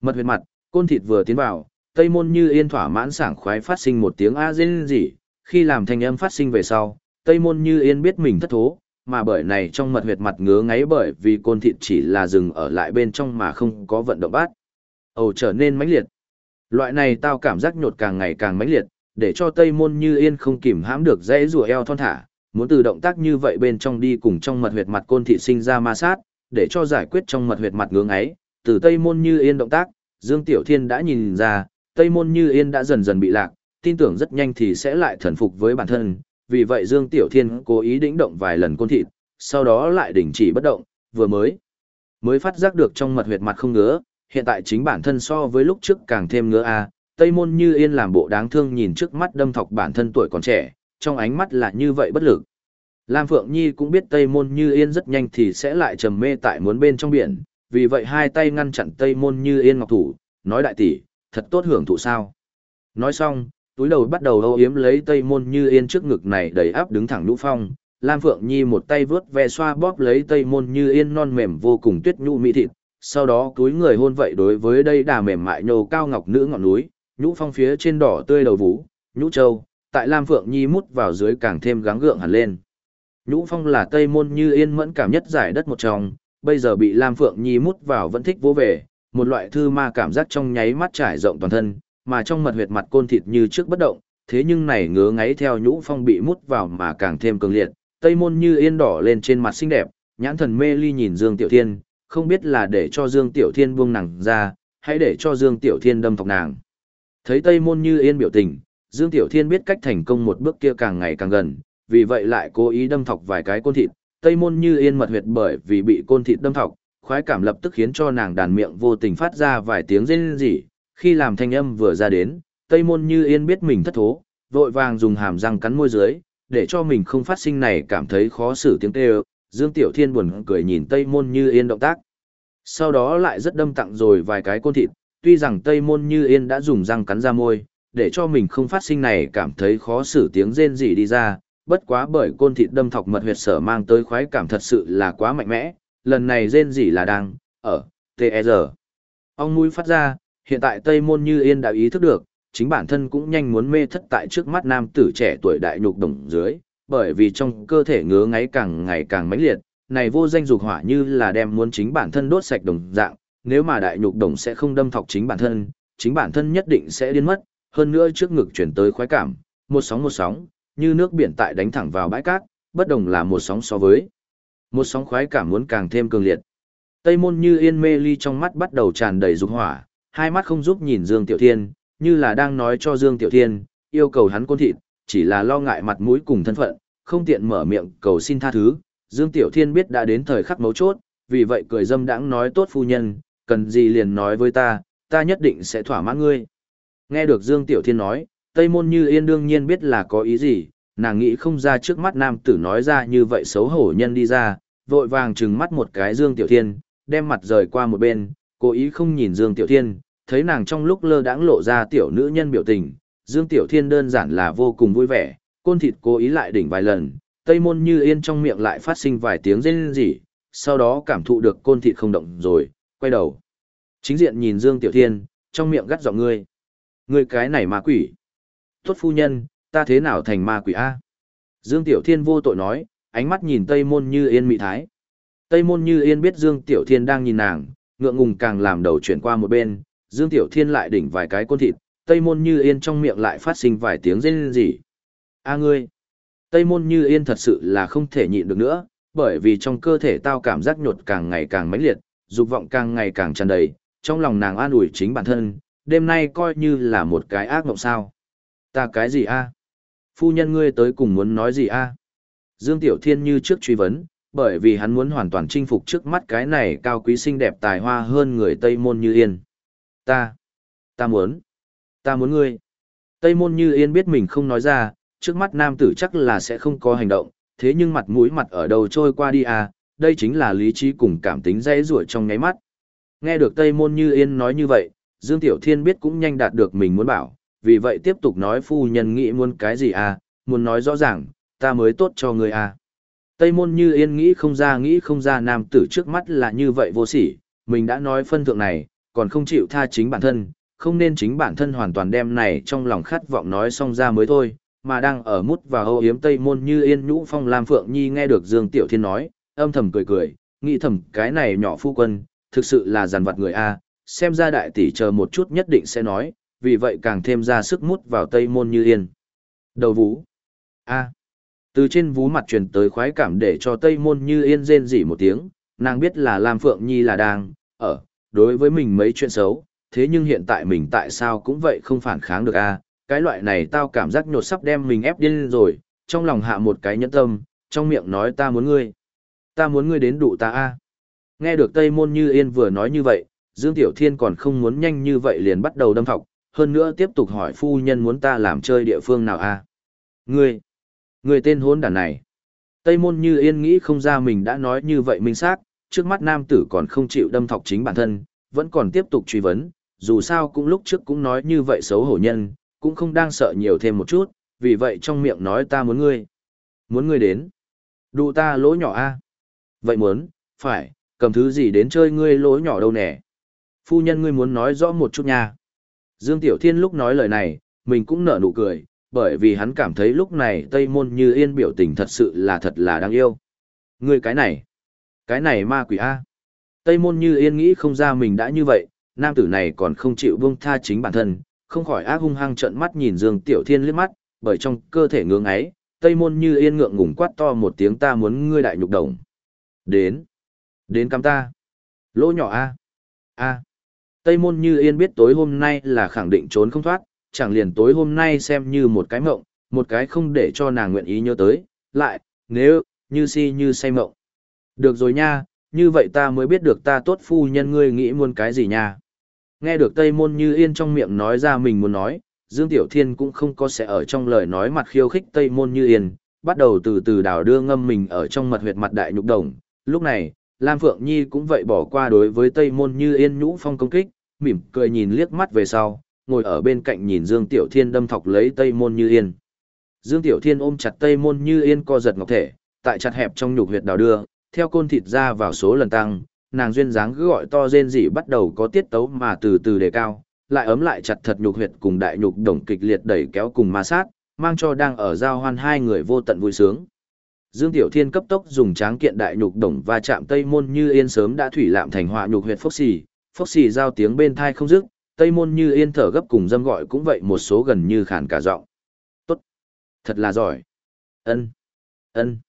Mật huyệt mặt, côn thịt vừa tiến vào, Tây Môn Như Yên thỏa mãn sảng khoái phát sinh một tiếng a rên rỉ, khi làm thanh âm phát sinh về sau, Tây Môn Như Yên biết mình thất thố, mà bởi này trong mật huyệt mặt ngứa ngáy bởi vì côn thịt chỉ là dừng ở lại bên trong mà không có vận động bát. Ầu trở nên mãnh liệt. Loại này tao cảm giác nhột càng ngày càng mãnh liệt, để cho Tây Môn Như Yên không kìm hãm được dãy rùa eo thon thả, muốn từ động tác như vậy bên trong đi cùng trong mật huyệt mặt côn thịt sinh ra ma sát, để cho giải quyết trong mật huyệt mặt ngưỡng ấy. từ Tây Môn Như Yên động tác, Dương Tiểu Thiên đã nhìn ra, Tây Môn Như Yên đã dần dần bị lạc, tin tưởng rất nhanh thì sẽ lại thần phục với bản thân, vì vậy Dương Tiểu Thiên cố ý đĩnh động vài lần côn thịt, sau đó lại đình chỉ bất động, vừa mới mới phát giác được trong mật huyệt mặt không ngứa, hiện tại chính bản thân so với lúc trước càng thêm ngứa a. Tây Môn Như Yên làm bộ đáng thương nhìn trước mắt đâm thọc bản thân tuổi còn trẻ, trong ánh mắt là như vậy bất lực. Lam Phượng Nhi cũng biết Tây Môn Như Yên rất nhanh thì sẽ lại trầm mê tại muốn bên trong biển, vì vậy hai tay ngăn chặn Tây Môn Như Yên ngọc thủ, nói đại tỷ, thật tốt hưởng thụ sao. Nói xong, túi đầu bắt đầu âu yếm lấy Tây Môn Như Yên trước ngực này đầy áp đứng thẳng nhũ phong. Lam Phượng Nhi một tay vướt ve xoa bóp lấy Tây Môn Như Yên non mềm vô cùng tuyết nhũ mỹ thịt, sau đó túi người hôn vậy đối với đây đà mềm mại nhô cao ngọc nữ ngọn núi, nhũ phong phía trên đỏ tươi đầu vũ, nhũ châu, tại Lam Phượng Nhi mút vào dưới càng thêm gắng gượng hẳn lên. Nhũ phong là Tây Môn Như Yên mẫn cảm nhất giải đất một trong, bây giờ bị Lam Phượng Nhi mút vào vẫn thích vô về, một loại thư ma cảm giác trong nháy mắt trải rộng toàn thân, mà trong mật huyệt mặt côn thịt như trước bất động, thế nhưng này ngứa ngáy theo nhũ phong bị mút vào mà càng thêm cường liệt, tây môn như yên đỏ lên trên mặt xinh đẹp, nhãn thần mê ly nhìn Dương Tiểu Thiên, không biết là để cho Dương Tiểu Thiên buông nàng ra, hay để cho Dương Tiểu Thiên đâm thọc nàng. Thấy tây môn như yên biểu tình, Dương Tiểu Thiên biết cách thành công một bước kia càng ngày càng gần, vì vậy lại cố ý đâm thọc vài cái côn thịt, tây môn như yên mật huyệt bởi vì bị côn thịt đâm thọc, khoái cảm lập tức khiến cho nàng đàn miệng vô tình phát ra vài tiếng rên rỉ, khi làm thanh âm vừa ra đến, Tây Môn Như Yên biết mình thất thố, vội vàng dùng hàm răng cắn môi dưới, để cho mình không phát sinh này cảm thấy khó xử tiếng kêu. Dương Tiểu Thiên buồn cười nhìn Tây Môn Như Yên động tác. Sau đó lại rất đâm tặng rồi vài cái côn thịt, tuy rằng Tây Môn Như Yên đã dùng răng cắn ra môi, để cho mình không phát sinh này cảm thấy khó xử tiếng rên rỉ đi ra, bất quá bởi côn thịt đâm thọc mật huyệt sở mang tới khoái cảm thật sự là quá mạnh mẽ, lần này rên rỉ là đang, ở, T.E.R. Ông mũi phát ra, hiện tại Tây Môn Như Yên đã ý thức được, chính bản thân cũng nhanh muốn mê thất tại trước mắt nam tử trẻ tuổi đại nhục đồng dưới, bởi vì trong cơ thể ngứa ngáy càng ngày càng mãnh liệt, này vô danh dục hỏa như là đem muốn chính bản thân đốt sạch đồng dạng, nếu mà đại nhục đồng sẽ không đâm thọc chính bản thân, chính bản thân nhất định sẽ điên mất, hơn nữa trước ngực chuyển tới khoái cảm, một sóng một sóng, như nước biển tại đánh thẳng vào bãi cát, bất đồng là một sóng so với một sóng khoái cảm muốn càng thêm cường liệt. Tây môn như yên mê ly trong mắt bắt đầu tràn đầy dục hỏa, hai mắt không giúp nhìn Dương Tiểu Thiên, như là đang nói cho Dương Tiểu Thiên, yêu cầu hắn côn thịt, chỉ là lo ngại mặt mũi cùng thân phận, không tiện mở miệng cầu xin tha thứ. Dương Tiểu Thiên biết đã đến thời khắc mấu chốt, vì vậy cười dâm đãng nói tốt phu nhân, cần gì liền nói với ta, ta nhất định sẽ thỏa mãn ngươi. Nghe được Dương Tiểu Thiên nói, Tây Môn Như Yên đương nhiên biết là có ý gì, nàng nghĩ không ra trước mắt nam tử nói ra như vậy xấu hổ nhân đi ra, vội vàng trừng mắt một cái Dương Tiểu Thiên, đem mặt rời qua một bên, cố ý không nhìn Dương Tiểu Thiên, thấy nàng trong lúc lơ đãng lộ ra tiểu nữ nhân biểu tình, Dương Tiểu Thiên đơn giản là vô cùng vui vẻ, côn thịt cố ý lại đỉnh vài lần, Tây Môn Như Yên trong miệng lại phát sinh vài tiếng rên rỉ, sau đó cảm thụ được côn thịt không động rồi, quay đầu. Chính diện nhìn Dương Tiểu Thiên, trong miệng gắt giọng ngươi. Ngươi cái này ma quỷ. Tốt phu nhân, ta thế nào thành ma quỷ A? Dương Tiểu Thiên vô tội nói, ánh mắt nhìn Tây Môn Như Yên mị thái. Tây Môn Như Yên biết Dương Tiểu Thiên đang nhìn nàng, ngượng ngùng càng làm đầu chuyển qua một bên, Dương Tiểu Thiên lại đỉnh vài cái côn thịt, Tây Môn Như Yên trong miệng lại phát sinh vài tiếng rên rỉ. A ngươi! Tây Môn Như Yên thật sự là không thể nhịn được nữa, bởi vì trong cơ thể tao cảm giác nhột càng ngày càng mãnh liệt, dục vọng càng ngày càng tràn đầy, trong lòng nàng an ủi chính bản thân, đêm nay coi như là một cái ác mộng sao. Ta cái gì a? Phu nhân ngươi tới cùng muốn nói gì a? Dương Tiểu Thiên như trước truy vấn, bởi vì hắn muốn hoàn toàn chinh phục trước mắt cái này cao quý xinh đẹp tài hoa hơn người Tây Môn Như Yên. Ta, ta muốn, ta muốn ngươi. Tây Môn Như Yên biết mình không nói ra, trước mắt nam tử chắc là sẽ không có hành động, thế nhưng mặt mũi mặt ở đầu trôi qua đi à, đây chính là lý trí cùng cảm tính dây ruổi trong ngáy mắt. Nghe được Tây Môn Như Yên nói như vậy, Dương Tiểu Thiên biết cũng nhanh đạt được mình muốn bảo, vì vậy tiếp tục nói phu nhân nghĩ muốn cái gì à, muốn nói rõ ràng, ta mới tốt cho người à. Tây Môn Như Yên nghĩ không ra nghĩ không ra nam tử trước mắt là như vậy vô sỉ, mình đã nói phân thượng này, còn không chịu tha chính bản thân, không nên chính bản thân hoàn toàn đem này trong lòng khát vọng nói xong ra mới thôi, mà đang ở mút và hô yếm Tây Môn Như Yên nhũ phong Lam Phượng Nhi nghe được Dương Tiểu Thiên nói, âm thầm cười cười, nghĩ thầm cái này nhỏ phu quân, thực sự là giàn vặt người A, xem ra đại tỷ chờ một chút nhất định sẽ nói, vì vậy càng thêm ra sức mút vào Tây Môn Như Yên. Đầu vú. A. Từ trên vú mặt truyền tới khoái cảm để cho Tây Môn Như Yên rên rỉ một tiếng, nàng biết là Lam Phượng Nhi là đang, ở, đối với mình mấy chuyện xấu, thế nhưng hiện tại mình tại sao cũng vậy không phản kháng được a cái loại này tao cảm giác nhột sắp đem mình ép điên rồi, trong lòng hạ một cái nhẫn tâm, trong miệng nói ta muốn ngươi. Ta muốn ngươi đến đủ ta a. Nghe được Tây Môn Như Yên vừa nói như vậy, Dương Tiểu Thiên còn không muốn nhanh như vậy liền bắt đầu đâm thọc, hơn nữa tiếp tục hỏi phu nhân muốn ta làm chơi địa phương nào a? Ngươi, ngươi tên hôn đàn này. Tây Môn Như Yên nghĩ không ra mình đã nói như vậy minh xác, trước mắt nam tử còn không chịu đâm thọc chính bản thân, vẫn còn tiếp tục truy vấn, dù sao cũng lúc trước cũng nói như vậy xấu hổ nhân, cũng không đang sợ nhiều thêm một chút, vì vậy trong miệng nói ta muốn ngươi. Muốn ngươi đến. Đụ ta lỗ nhỏ a Vậy muốn, phải, cầm thứ gì đến chơi ngươi lỗ nhỏ đâu nè. Phu nhân ngươi muốn nói rõ một chút nha. Dương Tiểu Thiên lúc nói lời này, mình cũng nở nụ cười, bởi vì hắn cảm thấy lúc này Tây Môn Như Yên biểu tình thật sự là thật là đáng yêu. người cái này, cái này ma quỷ A. Tây Môn Như Yên nghĩ không ra mình đã như vậy, nam tử này còn không chịu buông tha chính bản thân, không khỏi ác hung hăng trợn mắt nhìn Dương Tiểu Thiên liếc mắt, bởi trong cơ thể ngưỡng ấy, Tây Môn Như Yên ngượng ngùng quát to một tiếng ta muốn ngươi đại nhục đồng. Đến. Đến cắm ta. Lỗ nhỏ A. A. Tây Môn Như Yên biết tối hôm nay là khẳng định trốn không thoát, chẳng liền tối hôm nay xem như một cái mộng, một cái không để cho nàng nguyện ý nhớ tới, lại, nếu, như si như say mộng. Được rồi nha, như vậy ta mới biết được ta tốt phu nhân ngươi nghĩ muốn cái gì nha. Nghe được Tây Môn Như Yên trong miệng nói ra mình muốn nói, Dương Tiểu Thiên cũng không có sẽ ở trong lời nói mặt khiêu khích Tây Môn Như Yên, bắt đầu từ từ đào đưa ngâm mình ở trong mật huyệt mặt đại nhục đồng. Lúc này, Lam Phượng Nhi cũng vậy bỏ qua đối với Tây Môn Như Yên nhũ phong công kích, mỉm cười nhìn liếc mắt về sau, ngồi ở bên cạnh nhìn Dương Tiểu Thiên đâm thọc lấy Tây Môn Như Yên. Dương Tiểu Thiên ôm chặt Tây Môn Như Yên co giật ngọc thể, tại chặt hẹp trong nhục huyệt đào đưa, theo côn thịt ra vào số lần tăng, nàng duyên dáng cứ gọi to rên rỉ bắt đầu có tiết tấu mà từ từ đề cao, lại ấm lại chặt thật nhục huyệt cùng đại nhục đồng kịch liệt đẩy kéo cùng ma sát, mang cho đang ở giao hoan hai người vô tận vui sướng. Dương Tiểu Thiên cấp tốc dùng tráng kiện đại nhục đồng và chạm tây môn như yên sớm đã thủy lạm thành họa nhục huyệt phốc xì, phốc xì giao tiếng bên thai không dứt, tây môn như yên thở gấp cùng dâm gọi cũng vậy một số gần như khản cả giọng. Tốt, thật là giỏi. Ân, ân,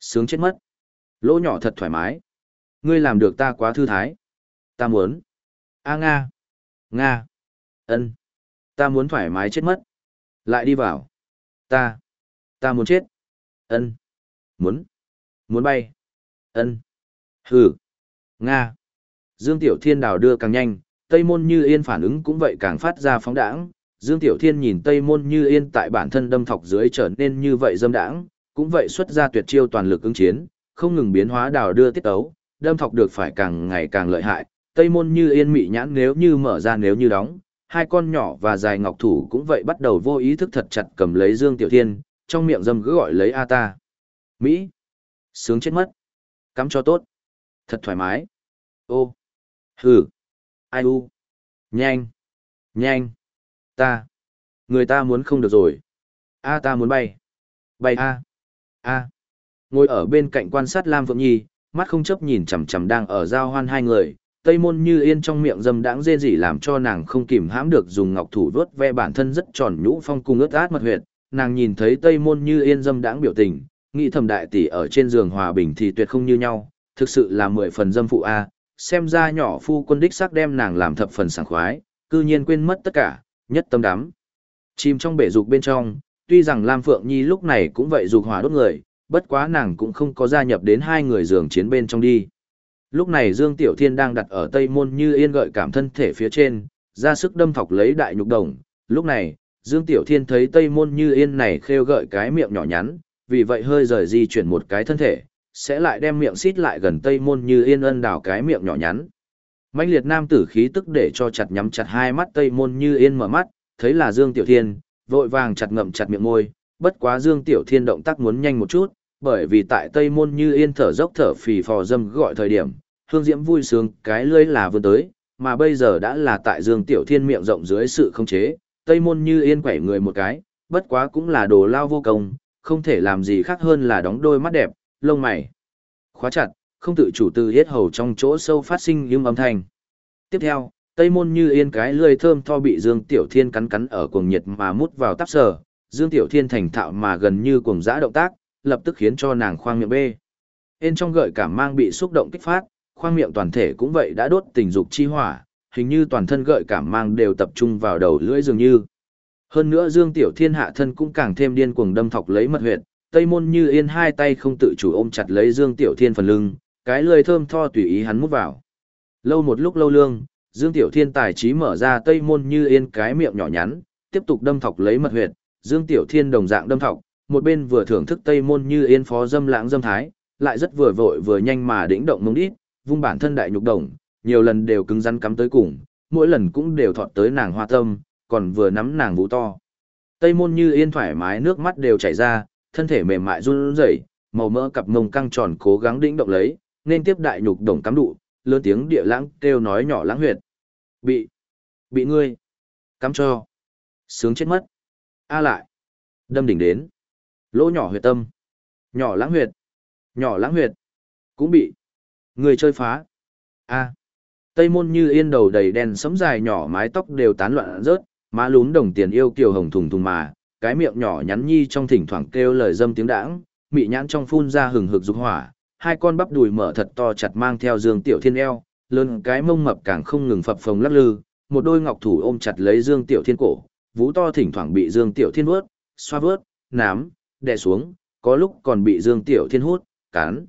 sướng chết mất. Lỗ nhỏ thật thoải mái. Ngươi làm được ta quá thư thái. Ta muốn. A Nga. Nga. ân Ta muốn thoải mái chết mất. Lại đi vào. Ta. Ta muốn chết. ân Muốn. Muốn bay. ân Hừ. Nga. Dương Tiểu Thiên đào đưa càng nhanh, Tây Môn Như Yên phản ứng cũng vậy càng phát ra phóng đãng. Dương Tiểu Thiên nhìn Tây Môn Như Yên tại bản thân đâm thọc dưới trở nên như vậy dâm đãng, cũng vậy xuất ra tuyệt chiêu toàn lực ứng chiến, không ngừng biến hóa đào đưa tiết ấu, đâm thọc được phải càng ngày càng lợi hại. Tây Môn Như Yên mị nhãn nếu như mở ra nếu như đóng, hai con nhỏ và dài ngọc thủ cũng vậy bắt đầu vô ý thức thật chặt cầm lấy Dương Tiểu Thiên, trong miệng dâm cứ gọi lấy A ta. Mỹ. Sướng chết mất. Cắm cho tốt. Thật thoải mái. Ô. Hừ. Ai u. Nhanh. Nhanh. Ta. Người ta muốn không được rồi. A ta muốn bay. Bay A. A. Ngồi ở bên cạnh quan sát Lam Phượng Nhi, mắt không chấp nhìn chằm chằm đang ở giao hoan hai người. Tây môn như yên trong miệng dâm đãng dê dỉ làm cho nàng không kìm hãm được dùng ngọc thủ vuốt ve bản thân rất tròn nhũ phong cung ướt át mật huyệt. Nàng nhìn thấy Tây môn như yên dâm đãng biểu tình, nghĩ thầm đại tỷ ở trên giường hòa bình thì tuyệt không như nhau, thực sự là mười phần dâm phụ A, xem ra nhỏ phu quân đích xác đem nàng làm thập phần sảng khoái, cư nhiên quên mất tất cả, nhất tâm đắm. Chìm trong bể dục bên trong, tuy rằng Lam Phượng Nhi lúc này cũng vậy dục hỏa đốt người, bất quá nàng cũng không có gia nhập đến hai người giường chiến bên trong đi. Lúc này Dương Tiểu Thiên đang đặt ở tây môn như yên gợi cảm thân thể phía trên, ra sức đâm thọc lấy đại nhục đồng. Lúc này, Dương Tiểu Thiên thấy tây môn như yên này khêu gợi cái miệng nhỏ nhắn, vì vậy hơi rời di chuyển một cái thân thể, sẽ lại đem miệng xít lại gần tây môn như yên ân đảo cái miệng nhỏ nhắn. Mạnh liệt nam tử khí tức để cho chặt nhắm chặt hai mắt tây môn như yên mở mắt, thấy là Dương Tiểu Thiên, vội vàng chặt ngậm chặt miệng môi, bất quá Dương Tiểu Thiên động tác muốn nhanh một chút, bởi vì tại tây môn như yên thở dốc thở phì phò dâm gọi thời điểm, hương diễm vui sướng cái lưỡi là vừa tới, mà bây giờ đã là tại Dương Tiểu Thiên miệng rộng dưới sự không chế, tây môn như yên quẩy người một cái, bất quá cũng là đồ lao vô công, không thể làm gì khác hơn là đóng đôi mắt đẹp, lông mày khóa chặt, không tự chủ từ hết hầu trong chỗ sâu phát sinh những âm thanh. Tiếp theo, Tây môn như yên cái lươi thơm tho bị Dương Tiểu Thiên cắn cắn ở cuồng nhiệt mà mút vào tắp sở, Dương Tiểu Thiên thành thạo mà gần như cuồng dã động tác, lập tức khiến cho nàng khoang miệng bê. Bên trong gợi cảm mang bị xúc động kích phát, khoang miệng toàn thể cũng vậy đã đốt tình dục chi hỏa, hình như toàn thân gợi cảm mang đều tập trung vào đầu lưỡi dường như. Hơn nữa Dương Tiểu Thiên hạ thân cũng càng thêm điên cuồng đâm thọc lấy mật huyệt, Tây môn như yên hai tay không tự chủ ôm chặt lấy Dương Tiểu Thiên phần lưng, cái lưỡi thơm tho tùy ý hắn mút vào. Lâu một lúc lâu lương, Dương Tiểu Thiên tài trí mở ra Tây môn như yên cái miệng nhỏ nhắn, tiếp tục đâm thọc lấy mật huyệt, Dương Tiểu Thiên đồng dạng đâm thọc, một bên vừa thưởng thức Tây môn như yên phó dâm lãng dâm thái, lại rất vừa vội vừa nhanh mà đĩnh động mông đít, vung bản thân đại nhục đồng, nhiều lần đều cứng rắn cắm tới cùng, mỗi lần cũng đều thọt tới nàng hoa tâm, còn vừa nắm nàng vũ to. Tây môn như yên thoải mái nước mắt đều chảy ra, thân thể mềm mại run rẩy, màu mỡ cặp mông căng tròn cố gắng đĩnh động lấy, nên tiếp đại nhục đồng cắm đụ, lớn tiếng địa lãng kêu nói nhỏ lãng huyệt. Bị, bị ngươi, cắm cho, sướng chết mất. A lại, đâm đỉnh đến, lỗ nhỏ huyệt tâm, nhỏ lãng huyệt, nhỏ lãng huyệt, cũng bị, người chơi phá. A, tây môn như yên đầu đầy đen sấm dài nhỏ mái tóc đều tán loạn rớt, má lún đồng tiền yêu kiều hồng thùng thùng mà, cái miệng nhỏ nhắn nhi trong thỉnh thoảng kêu lời dâm tiếng đãng, mị nhãn trong phun ra hừng hực dục hỏa, hai con bắp đùi mở thật to chặt mang theo Dương Tiểu Thiên eo, lớn cái mông mập càng không ngừng phập phồng lắc lư, một đôi ngọc thủ ôm chặt lấy Dương Tiểu Thiên cổ, vũ to thỉnh thoảng bị Dương Tiểu Thiên vớt, xoa vớt, nám, đè xuống, có lúc còn bị Dương Tiểu Thiên hút, cắn,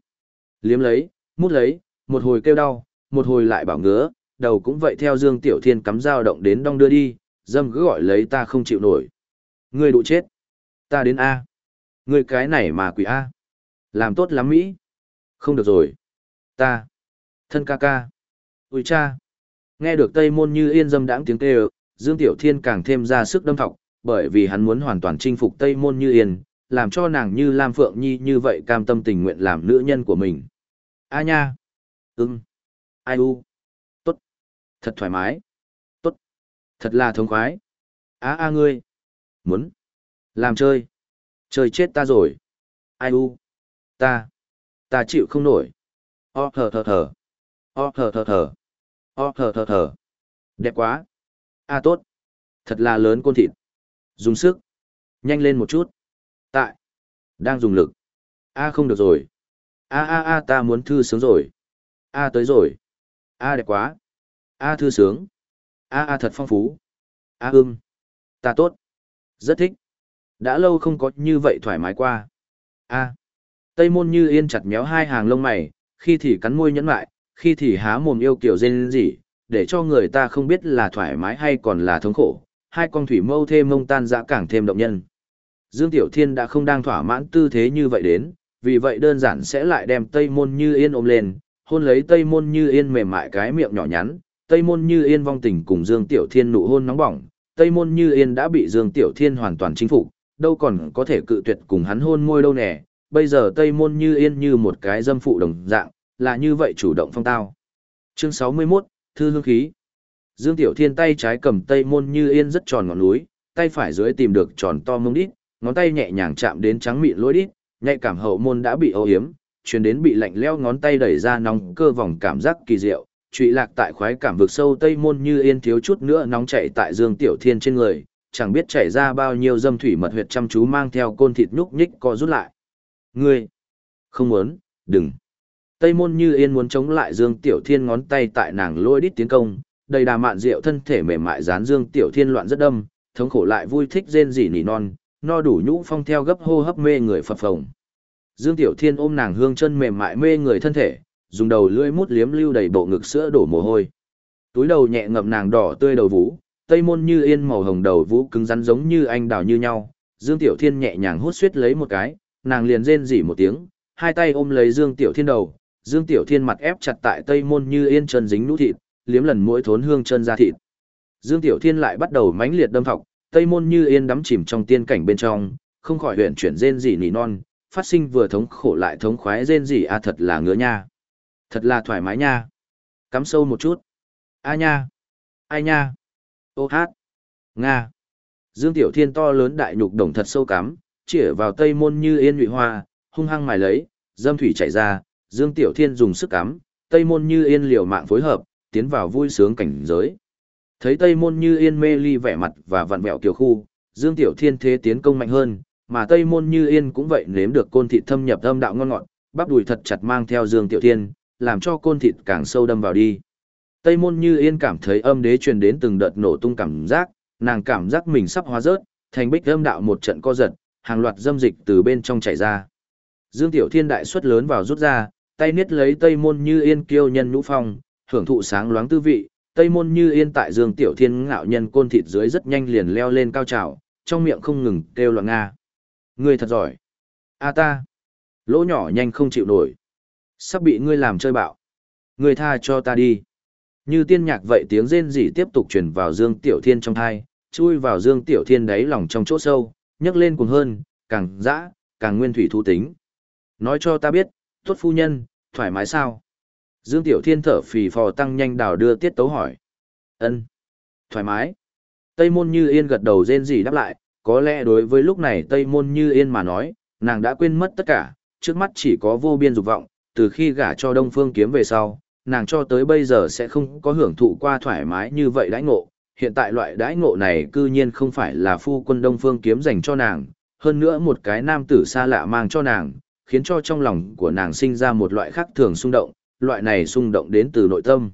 liếm lấy, mút lấy, một hồi kêu đau, một hồi lại bảo ngứa, đầu cũng vậy theo Dương Tiểu Thiên cắm dao động đến đong đưa đi, dâm cứ gọi lấy ta không chịu nổi. Ngươi đụ chết. Ta đến A. Ngươi cái này mà quỷ A. Làm tốt lắm Mỹ. Không được rồi. Ta. Thân ca ca. Ui cha. Nghe được Tây Môn như yên dâm đãng tiếng kêu, Dương Tiểu Thiên càng thêm ra sức đâm thọc, bởi vì hắn muốn hoàn toàn chinh phục Tây Môn như yên, làm cho nàng như Lam Phượng Nhi như vậy cam tâm tình nguyện làm nữ nhân của mình. A nha. Ưng. Ai u. Tốt. Thật thoải mái. Thật là thống khoái. A a ngươi. Muốn. Làm chơi. Chơi chết ta rồi. Ai u. Ta. Ta chịu không nổi. O thở thở thở. O thở thở thở. O thở thở thở. Đẹp quá. A à, tốt. Thật là lớn côn thịt. Dùng sức. Nhanh lên một chút. Tại. Đang dùng lực. A à, không được rồi. A a a, ta muốn thư sướng rồi. A à, tới rồi. A đẹp quá. A thư sướng. A A thật phong phú. A ưm. Ta tốt. Rất thích. Đã lâu không có như vậy thoải mái qua. A. Tây môn như yên chặt méo hai hàng lông mày, khi thì cắn môi nhẫn lại, khi thì há mồm yêu kiểu rên rỉ, để cho người ta không biết là thoải mái hay còn là thống khổ. Hai con thủy mâu thêm mông tan dã càng thêm động nhân. Dương Tiểu Thiên đã không đang thỏa mãn tư thế như vậy đến, vì vậy đơn giản sẽ lại đem Tây Môn Như Yên ôm lên, hôn lấy Tây Môn Như Yên mềm mại cái miệng nhỏ nhắn, Tây Môn Như Yên vong tình cùng Dương Tiểu Thiên nụ hôn nóng bỏng, Tây Môn Như Yên đã bị Dương Tiểu Thiên hoàn toàn chinh phục, đâu còn có thể cự tuyệt cùng hắn hôn môi đâu nè, bây giờ Tây Môn Như Yên như một cái dâm phụ đồng dạng, là như vậy chủ động phong tao. Chương 61, Thư Hương Khí. Dương Tiểu Thiên tay trái cầm Tây Môn Như Yên rất tròn ngọn núi, tay phải dưới tìm được tròn to mông đít, ngón tay nhẹ nhàng chạm đến trắng mịn lối đít, nhạy cảm hậu môn đã bị ô yếm, truyền đến bị lạnh leo ngón tay đẩy ra nóng cơ vòng cảm giác kỳ diệu, trụy lạc tại khoái cảm vực sâu tây môn như yên thiếu chút nữa nóng chảy tại Dương Tiểu Thiên trên người, chẳng biết chảy ra bao nhiêu dâm thủy mật huyệt chăm chú mang theo côn thịt nhúc nhích co rút lại. Ngươi, không muốn, đừng. Tây môn như yên muốn chống lại Dương Tiểu Thiên ngón tay tại nàng lôi đít tiến công, đầy đà mạn rượu thân thể mềm mại dán Dương Tiểu Thiên loạn rất đâm, thống khổ lại vui thích rên rỉ nỉ non, no đủ nhũ phong theo gấp hô hấp mê người phập phồng. Dương Tiểu Thiên ôm nàng hương chân mềm mại mê người thân thể, dùng đầu lưỡi mút liếm lưu đầy bộ ngực sữa đổ mồ hôi. Túi đầu nhẹ ngậm nàng đỏ tươi đầu vũ, tây môn như yên màu hồng đầu vũ cứng rắn giống như anh đào như nhau. Dương Tiểu Thiên nhẹ nhàng hút suýt lấy một cái, nàng liền rên rỉ một tiếng, hai tay ôm lấy Dương Tiểu Thiên đầu, Dương Tiểu Thiên mặt ép chặt tại tây môn như yên chân dính nũ thịt, liếm lần mũi thốn hương chân ra thịt. Dương Tiểu Thiên lại bắt đầu mãnh liệt đâm thọc, tây môn như yên đắm chìm trong tiên cảnh bên trong, không khỏi huyện chuyển rên rỉ nỉ non, phát sinh vừa thống khổ lại thống khoái rên rỉ a à thật là ngứa nha. Thật là thoải mái nha. Cắm sâu một chút. A nha. Ai nha. Ô hát. Nga. Dương Tiểu Thiên to lớn đại nhục đồng thật sâu cắm, chĩa vào tây môn như yên nhụy hoa, hung hăng mài lấy, dâm thủy chảy ra, Dương Tiểu Thiên dùng sức cắm, tây môn như yên liều mạng phối hợp, tiến vào vui sướng cảnh giới. Thấy tây môn như yên mê ly vẻ mặt và vặn vẹo kiều khu, Dương Tiểu Thiên thế tiến công mạnh hơn, mà tây môn như yên cũng vậy nếm được côn thịt thâm nhập âm đạo ngon ngọt, bắp đùi thật chặt mang theo Dương Tiểu Thiên, làm cho côn thịt càng sâu đâm vào đi. Tây môn như yên cảm thấy âm đế truyền đến từng đợt nổ tung cảm giác, nàng cảm giác mình sắp hóa rớt, thành bích âm đạo một trận co giật, hàng loạt dâm dịch từ bên trong chảy ra. Dương Tiểu Thiên đại suất lớn vào rút ra, tay niết lấy Tây môn như yên kiêu nhân nhũ phong, hưởng thụ sáng loáng tư vị. Tây môn như yên tại Dương Tiểu Thiên ngạo nhân côn thịt dưới rất nhanh liền leo lên cao trào, trong miệng không ngừng kêu loạn nga. Ngươi thật giỏi. A ta. Lỗ nhỏ nhanh không chịu nổi. Sắp bị ngươi làm chơi bạo. Ngươi tha cho ta đi. Như tiên nhạc vậy tiếng rên rỉ tiếp tục truyền vào Dương Tiểu Thiên trong thai, chui vào Dương Tiểu Thiên đáy lòng trong chỗ sâu, nhấc lên cuồng hơn, càng dã, càng nguyên thủy thu tính. Nói cho ta biết, tốt phu nhân, thoải mái sao? Dương Tiểu Thiên thở phì phò tăng nhanh đào đưa tiết tấu hỏi. Ân, Thoải mái. Tây môn như yên gật đầu rên rỉ đáp lại, có lẽ đối với lúc này Tây môn như yên mà nói, nàng đã quên mất tất cả, trước mắt chỉ có vô biên dục vọng, từ khi gả cho Đông Phương Kiếm về sau, nàng cho tới bây giờ sẽ không có hưởng thụ qua thoải mái như vậy đãi ngộ. Hiện tại loại đãi ngộ này cư nhiên không phải là phu quân Đông Phương Kiếm dành cho nàng, hơn nữa một cái nam tử xa lạ mang cho nàng, khiến cho trong lòng của nàng sinh ra một loại khác thường xung động, loại này xung động đến từ nội tâm.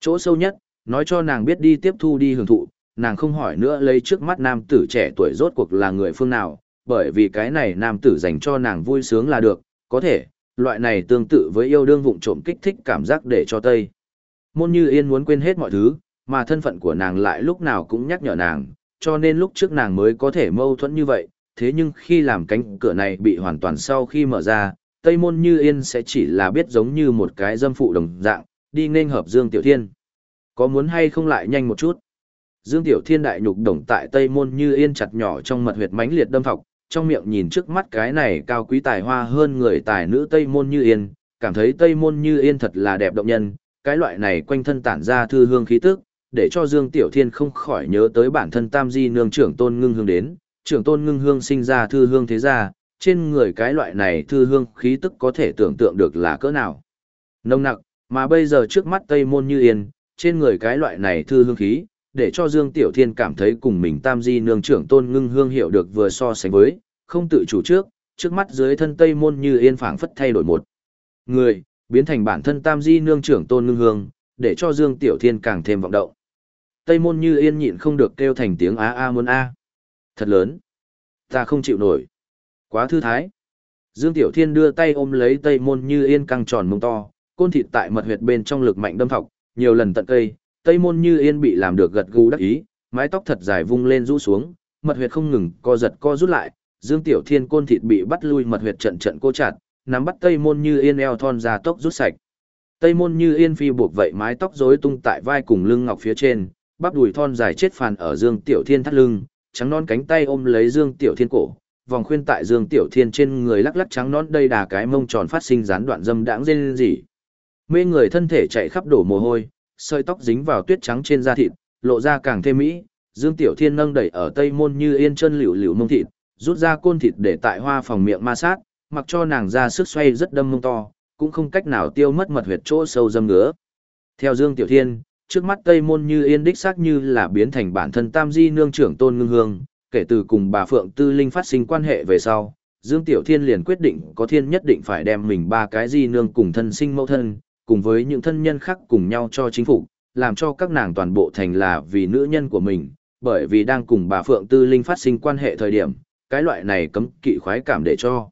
Chỗ sâu nhất, nói cho nàng biết đi tiếp thu đi hưởng thụ, nàng không hỏi nữa lấy trước mắt nam tử trẻ tuổi rốt cuộc là người phương nào, bởi vì cái này nam tử dành cho nàng vui sướng là được, có thể, loại này tương tự với yêu đương vụng trộm kích thích cảm giác để cho Tây. Môn như yên muốn quên hết mọi thứ, mà thân phận của nàng lại lúc nào cũng nhắc nhở nàng, cho nên lúc trước nàng mới có thể mâu thuẫn như vậy, thế nhưng khi làm cánh cửa này bị hoàn toàn sau khi mở ra, Tây Môn Như Yên sẽ chỉ là biết giống như một cái dâm phụ đồng dạng, đi nên hợp Dương Tiểu Thiên. Có muốn hay không lại nhanh một chút? Dương Tiểu Thiên đại nhục đồng tại Tây Môn Như Yên chặt nhỏ trong mật huyệt mãnh liệt đâm thọc, trong miệng nhìn trước mắt cái này cao quý tài hoa hơn người tài nữ Tây Môn Như Yên, cảm thấy Tây Môn Như Yên thật là đẹp động nhân, cái loại này quanh thân tản ra thư hương khí tức, để cho Dương Tiểu Thiên không khỏi nhớ tới bản thân Tam Di nương trưởng tôn ngưng hương đến, trưởng tôn ngưng hương sinh ra thư hương thế gia, trên người cái loại này thư hương khí tức có thể tưởng tượng được là cỡ nào. Nông nặc, mà bây giờ trước mắt Tây Môn Như Yên, trên người cái loại này thư hương khí, để cho Dương Tiểu Thiên cảm thấy cùng mình Tam Di nương trưởng tôn ngưng hương hiểu được vừa so sánh với, không tự chủ trước, trước mắt dưới thân Tây Môn Như Yên phảng phất thay đổi một người, biến thành bản thân tam di nương trưởng tôn ngưng hương, để cho Dương Tiểu Thiên càng thêm vọng động. Tây môn như yên nhịn không được kêu thành tiếng a a muốn a. Thật lớn. Ta không chịu nổi. Quá thư thái. Dương Tiểu Thiên đưa tay ôm lấy Tây môn như yên căng tròn mông to, côn thịt tại mật huyệt bên trong lực mạnh đâm thọc, nhiều lần tận cây, Tây môn như yên bị làm được gật gù đắc ý, mái tóc thật dài vung lên rũ xuống, mật huyệt không ngừng co giật co rút lại, Dương Tiểu Thiên côn thịt bị bắt lui mật huyệt trận trận cô chặt, nắm bắt Tây môn như yên eo thon ra tốc rút sạch. Tây môn như yên phi buộc vậy mái tóc rối tung tại vai cùng lưng ngọc phía trên, bắp đùi thon dài chết phàn ở Dương Tiểu Thiên thắt lưng, trắng non cánh tay ôm lấy Dương Tiểu Thiên cổ, vòng khuyên tại Dương Tiểu Thiên trên người lắc lắc trắng non đây đà cái mông tròn phát sinh gián đoạn dâm đãng rên rỉ. Mê người thân thể chạy khắp đổ mồ hôi, sợi tóc dính vào tuyết trắng trên da thịt, lộ ra càng thêm mỹ. Dương Tiểu Thiên nâng đẩy ở tây môn như yên chân liễu liễu mông thịt, rút ra côn thịt để tại hoa phòng miệng ma sát, mặc cho nàng ra sức xoay rất đâm mông to, cũng không cách nào tiêu mất mật huyệt chỗ sâu dâm ngứa. Theo Dương Tiểu Thiên, trước mắt Tây Môn Như Yên đích xác như là biến thành bản thân Tam Di nương trưởng Tôn Ngưng Hương, kể từ cùng bà Phượng Tư Linh phát sinh quan hệ về sau, Dương Tiểu Thiên liền quyết định có thiên nhất định phải đem mình ba cái di nương cùng thân sinh mẫu thân, cùng với những thân nhân khác cùng nhau cho chính phủ, làm cho các nàng toàn bộ thành là vì nữ nhân của mình, bởi vì đang cùng bà Phượng Tư Linh phát sinh quan hệ thời điểm, cái loại này cấm kỵ khoái cảm để cho.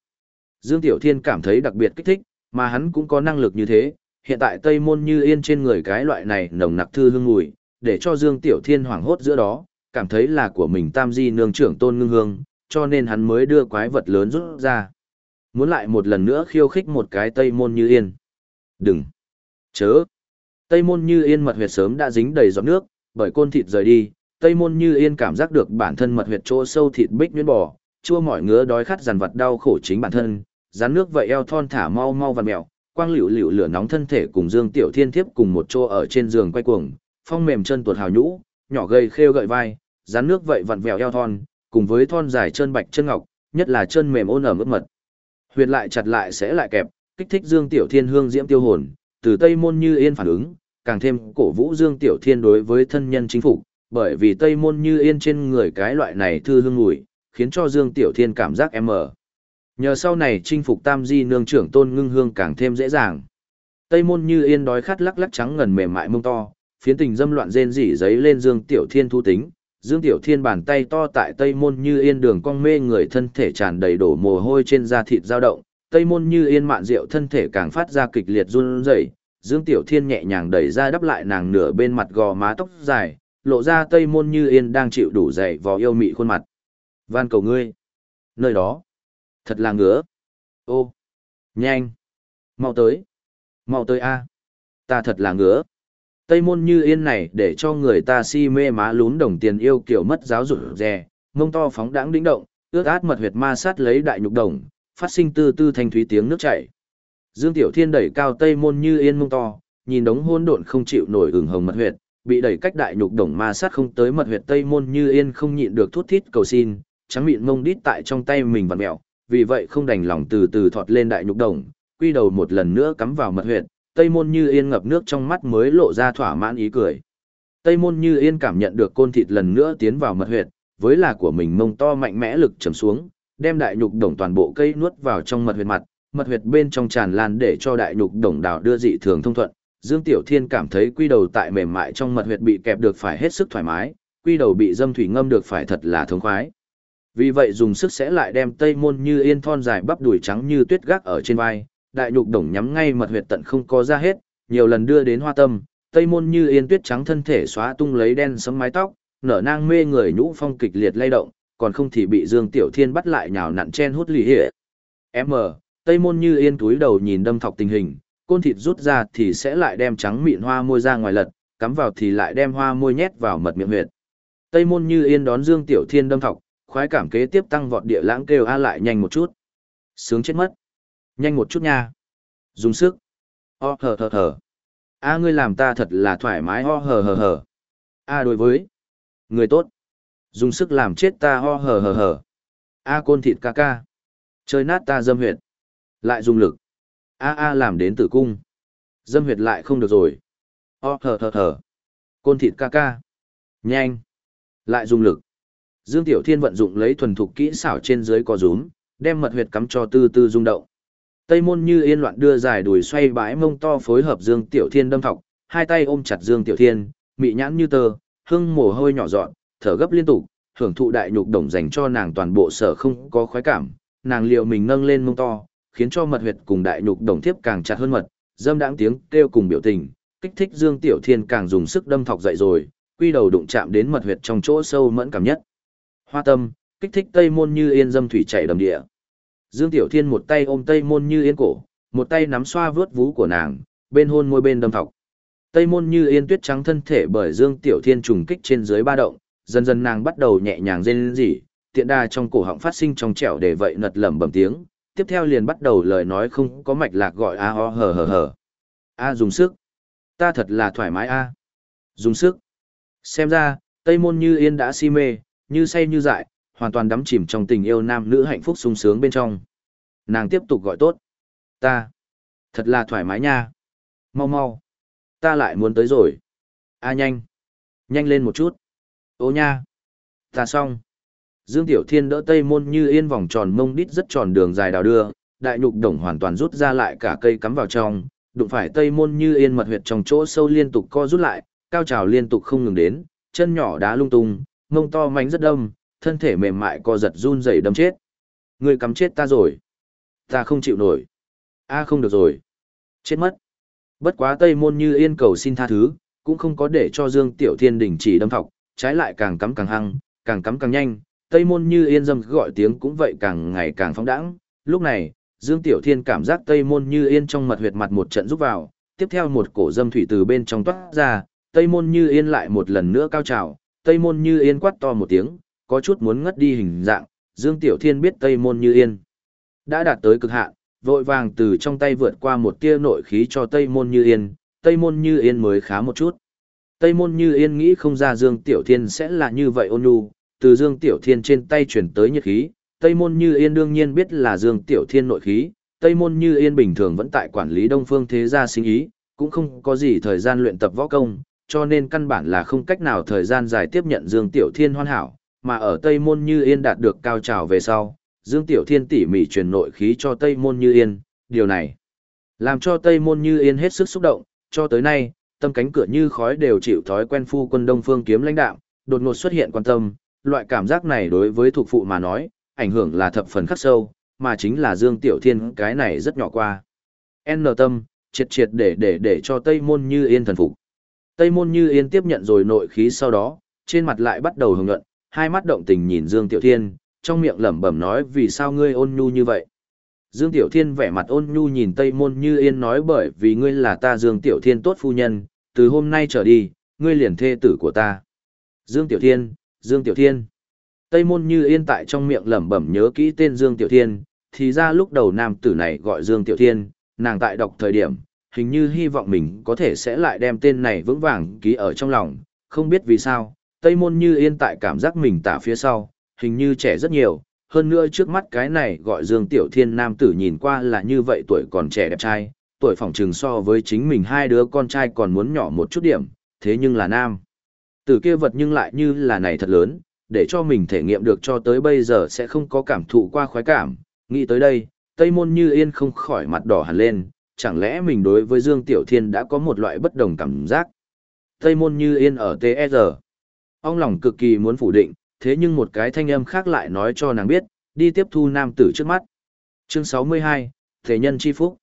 Dương Tiểu Thiên cảm thấy đặc biệt kích thích, mà hắn cũng có năng lực như thế, hiện tại Tây Môn Như Yên trên người cái loại này nồng nặc thư hương mùi, để cho Dương Tiểu Thiên hoảng hốt giữa đó, cảm thấy là của mình Tam Di nương trưởng Tôn Ngưng Hương, cho nên hắn mới đưa quái vật lớn rút ra. Muốn lại một lần nữa khiêu khích một cái Tây Môn Như Yên. Đừng! Chớ! Tây Môn Như Yên mật huyệt sớm đã dính đầy giọt nước, bởi côn thịt rời đi, Tây Môn Như Yên cảm giác được bản thân mật huyệt chỗ sâu thịt bích nhuyễn bò, chua mỏi ngứa đói khát dằn vặt đau khổ chính bản thân, rán nước vậy eo thon thả mau mau vặn mèo, quang liễu liễu lửa nóng thân thể cùng Dương Tiểu Thiên thiếp cùng một chỗ ở trên giường quay cuồng, phong mềm chân tuột hào nhũ, nhỏ gầy khêu gợi vai, rán nước vậy vặn vẹo eo thon, cùng với thon dài chân bạch chân ngọc, nhất là chân mềm ôn ẩm ướt mật. Huyệt lại chặt lại sẽ lại kẹp, kích thích Dương Tiểu Thiên hương diễm tiêu hồn, từ Tây môn như yên phản ứng, càng thêm cổ vũ Dương Tiểu Thiên đối với thân nhân chính phủ, bởi vì Tây môn như yên trên người cái loại này thư hương mùi, khiến cho Dương Tiểu Thiên cảm giác em mở. Nhờ sau này chinh phục Tam Di nương trưởng tôn ngưng hương càng thêm dễ dàng. Tây môn như yên đói khát lắc lắc trắng ngần mềm mại mông to, phiến tình dâm loạn rên rỉ giấy lên Dương Tiểu Thiên thu tính. Dương Tiểu Thiên bàn tay to tại Tây môn như yên đường cong mê người thân thể tràn đầy đổ mồ hôi trên da thịt dao động. Tây môn như yên mạn rượu thân thể càng phát ra kịch liệt run rẩy. Dương Tiểu Thiên nhẹ nhàng đẩy ra đắp lại nàng nửa bên mặt gò má tóc dài, lộ ra Tây môn như yên đang chịu đủ dày vò yêu mị khuôn mặt. Van cầu ngươi. Nơi đó. Thật là ngứa. Ô. Nhanh. Mau tới. Mau tới a. Ta thật là ngứa. Tây môn như yên này để cho người ta si mê má lún đồng tiền yêu kiểu mất giáo dục rè, mông to phóng đãng đĩnh động, ướt át mật huyệt ma sát lấy đại nhục đồng, phát sinh tư tư thanh thúy tiếng nước chảy. Dương Tiểu Thiên đẩy cao Tây môn như yên mông to, nhìn đống hôn độn không chịu nổi ửng hồng mật huyệt, bị đẩy cách đại nhục đồng ma sát không tới mật huyệt Tây môn như yên không nhịn được thút thít cầu xin, trắng miệng mông đít tại trong tay mình vặn mèo, vì vậy không đành lòng từ từ thọt lên đại nhục đồng, quy đầu một lần nữa cắm vào mật huyệt, Tây Môn Như Yên ngập nước trong mắt mới lộ ra thỏa mãn ý cười. Tây Môn Như Yên cảm nhận được côn thịt lần nữa tiến vào mật huyệt, với là của mình mông to mạnh mẽ lực trầm xuống, đem đại nhục đồng toàn bộ cây nuốt vào trong mật huyệt mặt, mật huyệt bên trong tràn lan để cho đại nhục đồng đào đưa dị thường thông thuận. Dương Tiểu Thiên cảm thấy quy đầu tại mềm mại trong mật huyệt bị kẹp được phải hết sức thoải mái, quy đầu bị dâm thủy ngâm được phải thật là thông khoái. Vì vậy dùng sức sẽ lại đem tây môn như yên thon dài bắp đùi trắng như tuyết gác ở trên vai, đại nhục đồng nhắm ngay mật huyệt tận không có ra hết, nhiều lần đưa đến hoa tâm, tây môn như yên tuyết trắng thân thể xóa tung lấy đen sấm mái tóc, nở nang mê người nhũ phong kịch liệt lay động, còn không thì bị Dương Tiểu Thiên bắt lại nhào nặn chen hút lì hệ. M. Tây môn như yên túi đầu nhìn đâm thọc tình hình, côn thịt rút ra thì sẽ lại đem trắng mịn hoa môi ra ngoài lật, cắm vào thì lại đem hoa môi nhét vào mật miệng huyệt. Tây môn như yên đón Dương Tiểu Thiên đâm thọc, khoái cảm kế tiếp tăng vọt địa lãng kêu a lại nhanh một chút. Sướng chết mất. Nhanh một chút nha. Dùng sức. O hờ hờ hờ. A ngươi làm ta thật là thoải mái o hờ hờ hờ. A đối với. Người tốt. Dùng sức làm chết ta ho hờ hờ hờ. A côn thịt ca ca. Chơi nát ta dâm huyệt. Lại dùng lực. A A làm đến tử cung. Dâm huyệt lại không được rồi. Ho hờ hờ hờ. Côn thịt ca ca. Nhanh. Lại dùng lực. Dương Tiểu Thiên vận dụng lấy thuần thục kỹ xảo trên dưới co rúm, đem mật huyệt cắm cho tư tư rung động. Tây môn như yên loạn đưa dài đùi xoay bãi mông to phối hợp Dương Tiểu Thiên đâm thọc, hai tay ôm chặt Dương Tiểu Thiên, mị nhãn như tờ, hưng mồ hôi nhỏ dọn, thở gấp liên tục, hưởng thụ đại nhục đồng dành cho nàng toàn bộ sở không có khoái cảm, nàng liệu mình nâng lên mông to, khiến cho mật huyệt cùng đại nhục đồng tiếp càng chặt hơn mật, dâm đãng tiếng kêu cùng biểu tình, kích thích Dương Tiểu Thiên càng dùng sức đâm thọc dậy rồi, quy đầu đụng chạm đến mật huyệt trong chỗ sâu mẫn cảm nhất. Hoa tâm, kích thích Tây Môn Như Yên dâm thủy chảy đầm địa. Dương Tiểu Thiên một tay ôm Tây Môn Như Yên cổ, một tay nắm xoa vướt vú của nàng, bên hôn môi bên đâm thọc. Tây Môn Như Yên tuyết trắng thân thể bởi Dương Tiểu Thiên trùng kích trên dưới ba động, dần dần nàng bắt đầu nhẹ nhàng rên rỉ, tiện đà trong cổ họng phát sinh trong trẻo để vậy nật lẩm bẩm tiếng, tiếp theo liền bắt đầu lời nói không có mạch lạc gọi a ho hờ hờ hờ. A dùng sức. Ta thật là thoải mái a. Dùng sức. Xem ra, Tây Môn Như Yên đã si mê, như say như dại, hoàn toàn đắm chìm trong tình yêu nam nữ hạnh phúc sung sướng bên trong. Nàng tiếp tục gọi tốt. Ta. Thật là thoải mái nha. Mau mau. Ta lại muốn tới rồi. A nhanh. Nhanh lên một chút. Ô nha. Ta xong. Dương Tiểu Thiên đỡ Tây Môn Như Yên vòng tròn mông đít rất tròn đường dài đào đưa, đại nhục đồng hoàn toàn rút ra lại cả cây cắm vào trong, đụng phải Tây Môn Như Yên mật huyệt trong chỗ sâu liên tục co rút lại, cao trào liên tục không ngừng đến, chân nhỏ đá lung tung, mông to mánh rất đâm, thân thể mềm mại co giật run rẩy đâm chết. Người cắm chết ta rồi. Ta không chịu nổi. A à, không được rồi. Chết mất. Bất quá Tây Môn Như Yên cầu xin tha thứ, cũng không có để cho Dương Tiểu Thiên đình chỉ đâm thọc, trái lại càng cắm càng hăng, càng cắm càng nhanh, Tây Môn Như Yên dâm gọi tiếng cũng vậy càng ngày càng phóng đãng. Lúc này, Dương Tiểu Thiên cảm giác Tây Môn Như Yên trong mật huyệt mặt một trận rút vào, tiếp theo một cổ dâm thủy từ bên trong toát ra, Tây Môn Như Yên lại một lần nữa cao trào, Tây Môn Như Yên quát to một tiếng, có chút muốn ngất đi hình dạng, Dương Tiểu Thiên biết Tây Môn Như Yên đã đạt tới cực hạn, vội vàng từ trong tay vượt qua một tia nội khí cho Tây Môn Như Yên, Tây Môn Như Yên mới khá một chút. Tây Môn Như Yên nghĩ không ra Dương Tiểu Thiên sẽ là như vậy ôn nhu, từ Dương Tiểu Thiên trên tay chuyển tới nhiệt khí, Tây Môn Như Yên đương nhiên biết là Dương Tiểu Thiên nội khí, Tây Môn Như Yên bình thường vẫn tại quản lý Đông Phương Thế Gia sinh ý, cũng không có gì thời gian luyện tập võ công, cho nên căn bản là không cách nào thời gian dài tiếp nhận Dương Tiểu Thiên hoàn hảo, mà ở Tây Môn Như Yên đạt được cao trào về sau, Dương Tiểu Thiên tỉ mỉ truyền nội khí cho Tây Môn Như Yên, điều này làm cho Tây Môn Như Yên hết sức xúc động, cho tới nay, tâm cánh cửa như khói đều chịu thói quen phu quân Đông Phương kiếm lãnh đạo, đột ngột xuất hiện quan tâm, loại cảm giác này đối với thuộc phụ mà nói, ảnh hưởng là thập phần khắc sâu, mà chính là Dương Tiểu Thiên cái này rất nhỏ qua. N tâm, triệt triệt để để để cho Tây Môn Như Yên thần phục. Tây Môn Như Yên tiếp nhận rồi nội khí sau đó, trên mặt lại bắt đầu hưởng nhuận, hai mắt động tình nhìn Dương Tiểu Thiên, trong miệng lẩm bẩm nói vì sao ngươi ôn nhu như vậy. Dương Tiểu Thiên vẻ mặt ôn nhu nhìn Tây Môn Như Yên nói bởi vì ngươi là ta Dương Tiểu Thiên tốt phu nhân, từ hôm nay trở đi, ngươi liền thê tử của ta. Dương Tiểu Thiên, Dương Tiểu Thiên. Tây Môn Như Yên tại trong miệng lẩm bẩm nhớ kỹ tên Dương Tiểu Thiên, thì ra lúc đầu nam tử này gọi Dương Tiểu Thiên, nàng tại đọc thời điểm, hình như hy vọng mình có thể sẽ lại đem tên này vững vàng ký ở trong lòng, không biết vì sao, Tây Môn Như Yên tại cảm giác mình tả phía sau, hình như trẻ rất nhiều, hơn nữa trước mắt cái này gọi Dương Tiểu Thiên nam tử nhìn qua là như vậy tuổi còn trẻ đẹp trai, tuổi phỏng trừng so với chính mình hai đứa con trai còn muốn nhỏ một chút điểm, thế nhưng là nam. Tử kia vật nhưng lại như là này thật lớn, để cho mình thể nghiệm được cho tới bây giờ sẽ không có cảm thụ qua khoái cảm. Nghĩ tới đây, Tây Môn Như Yên không khỏi mặt đỏ hẳn lên, chẳng lẽ mình đối với Dương Tiểu Thiên đã có một loại bất đồng cảm giác. Tây Môn Như Yên ở TSR. Ông lòng cực kỳ muốn phủ định, thế nhưng một cái thanh âm khác lại nói cho nàng biết, đi tiếp thu nam tử trước mắt. Chương 62, Thể nhân chi phúc.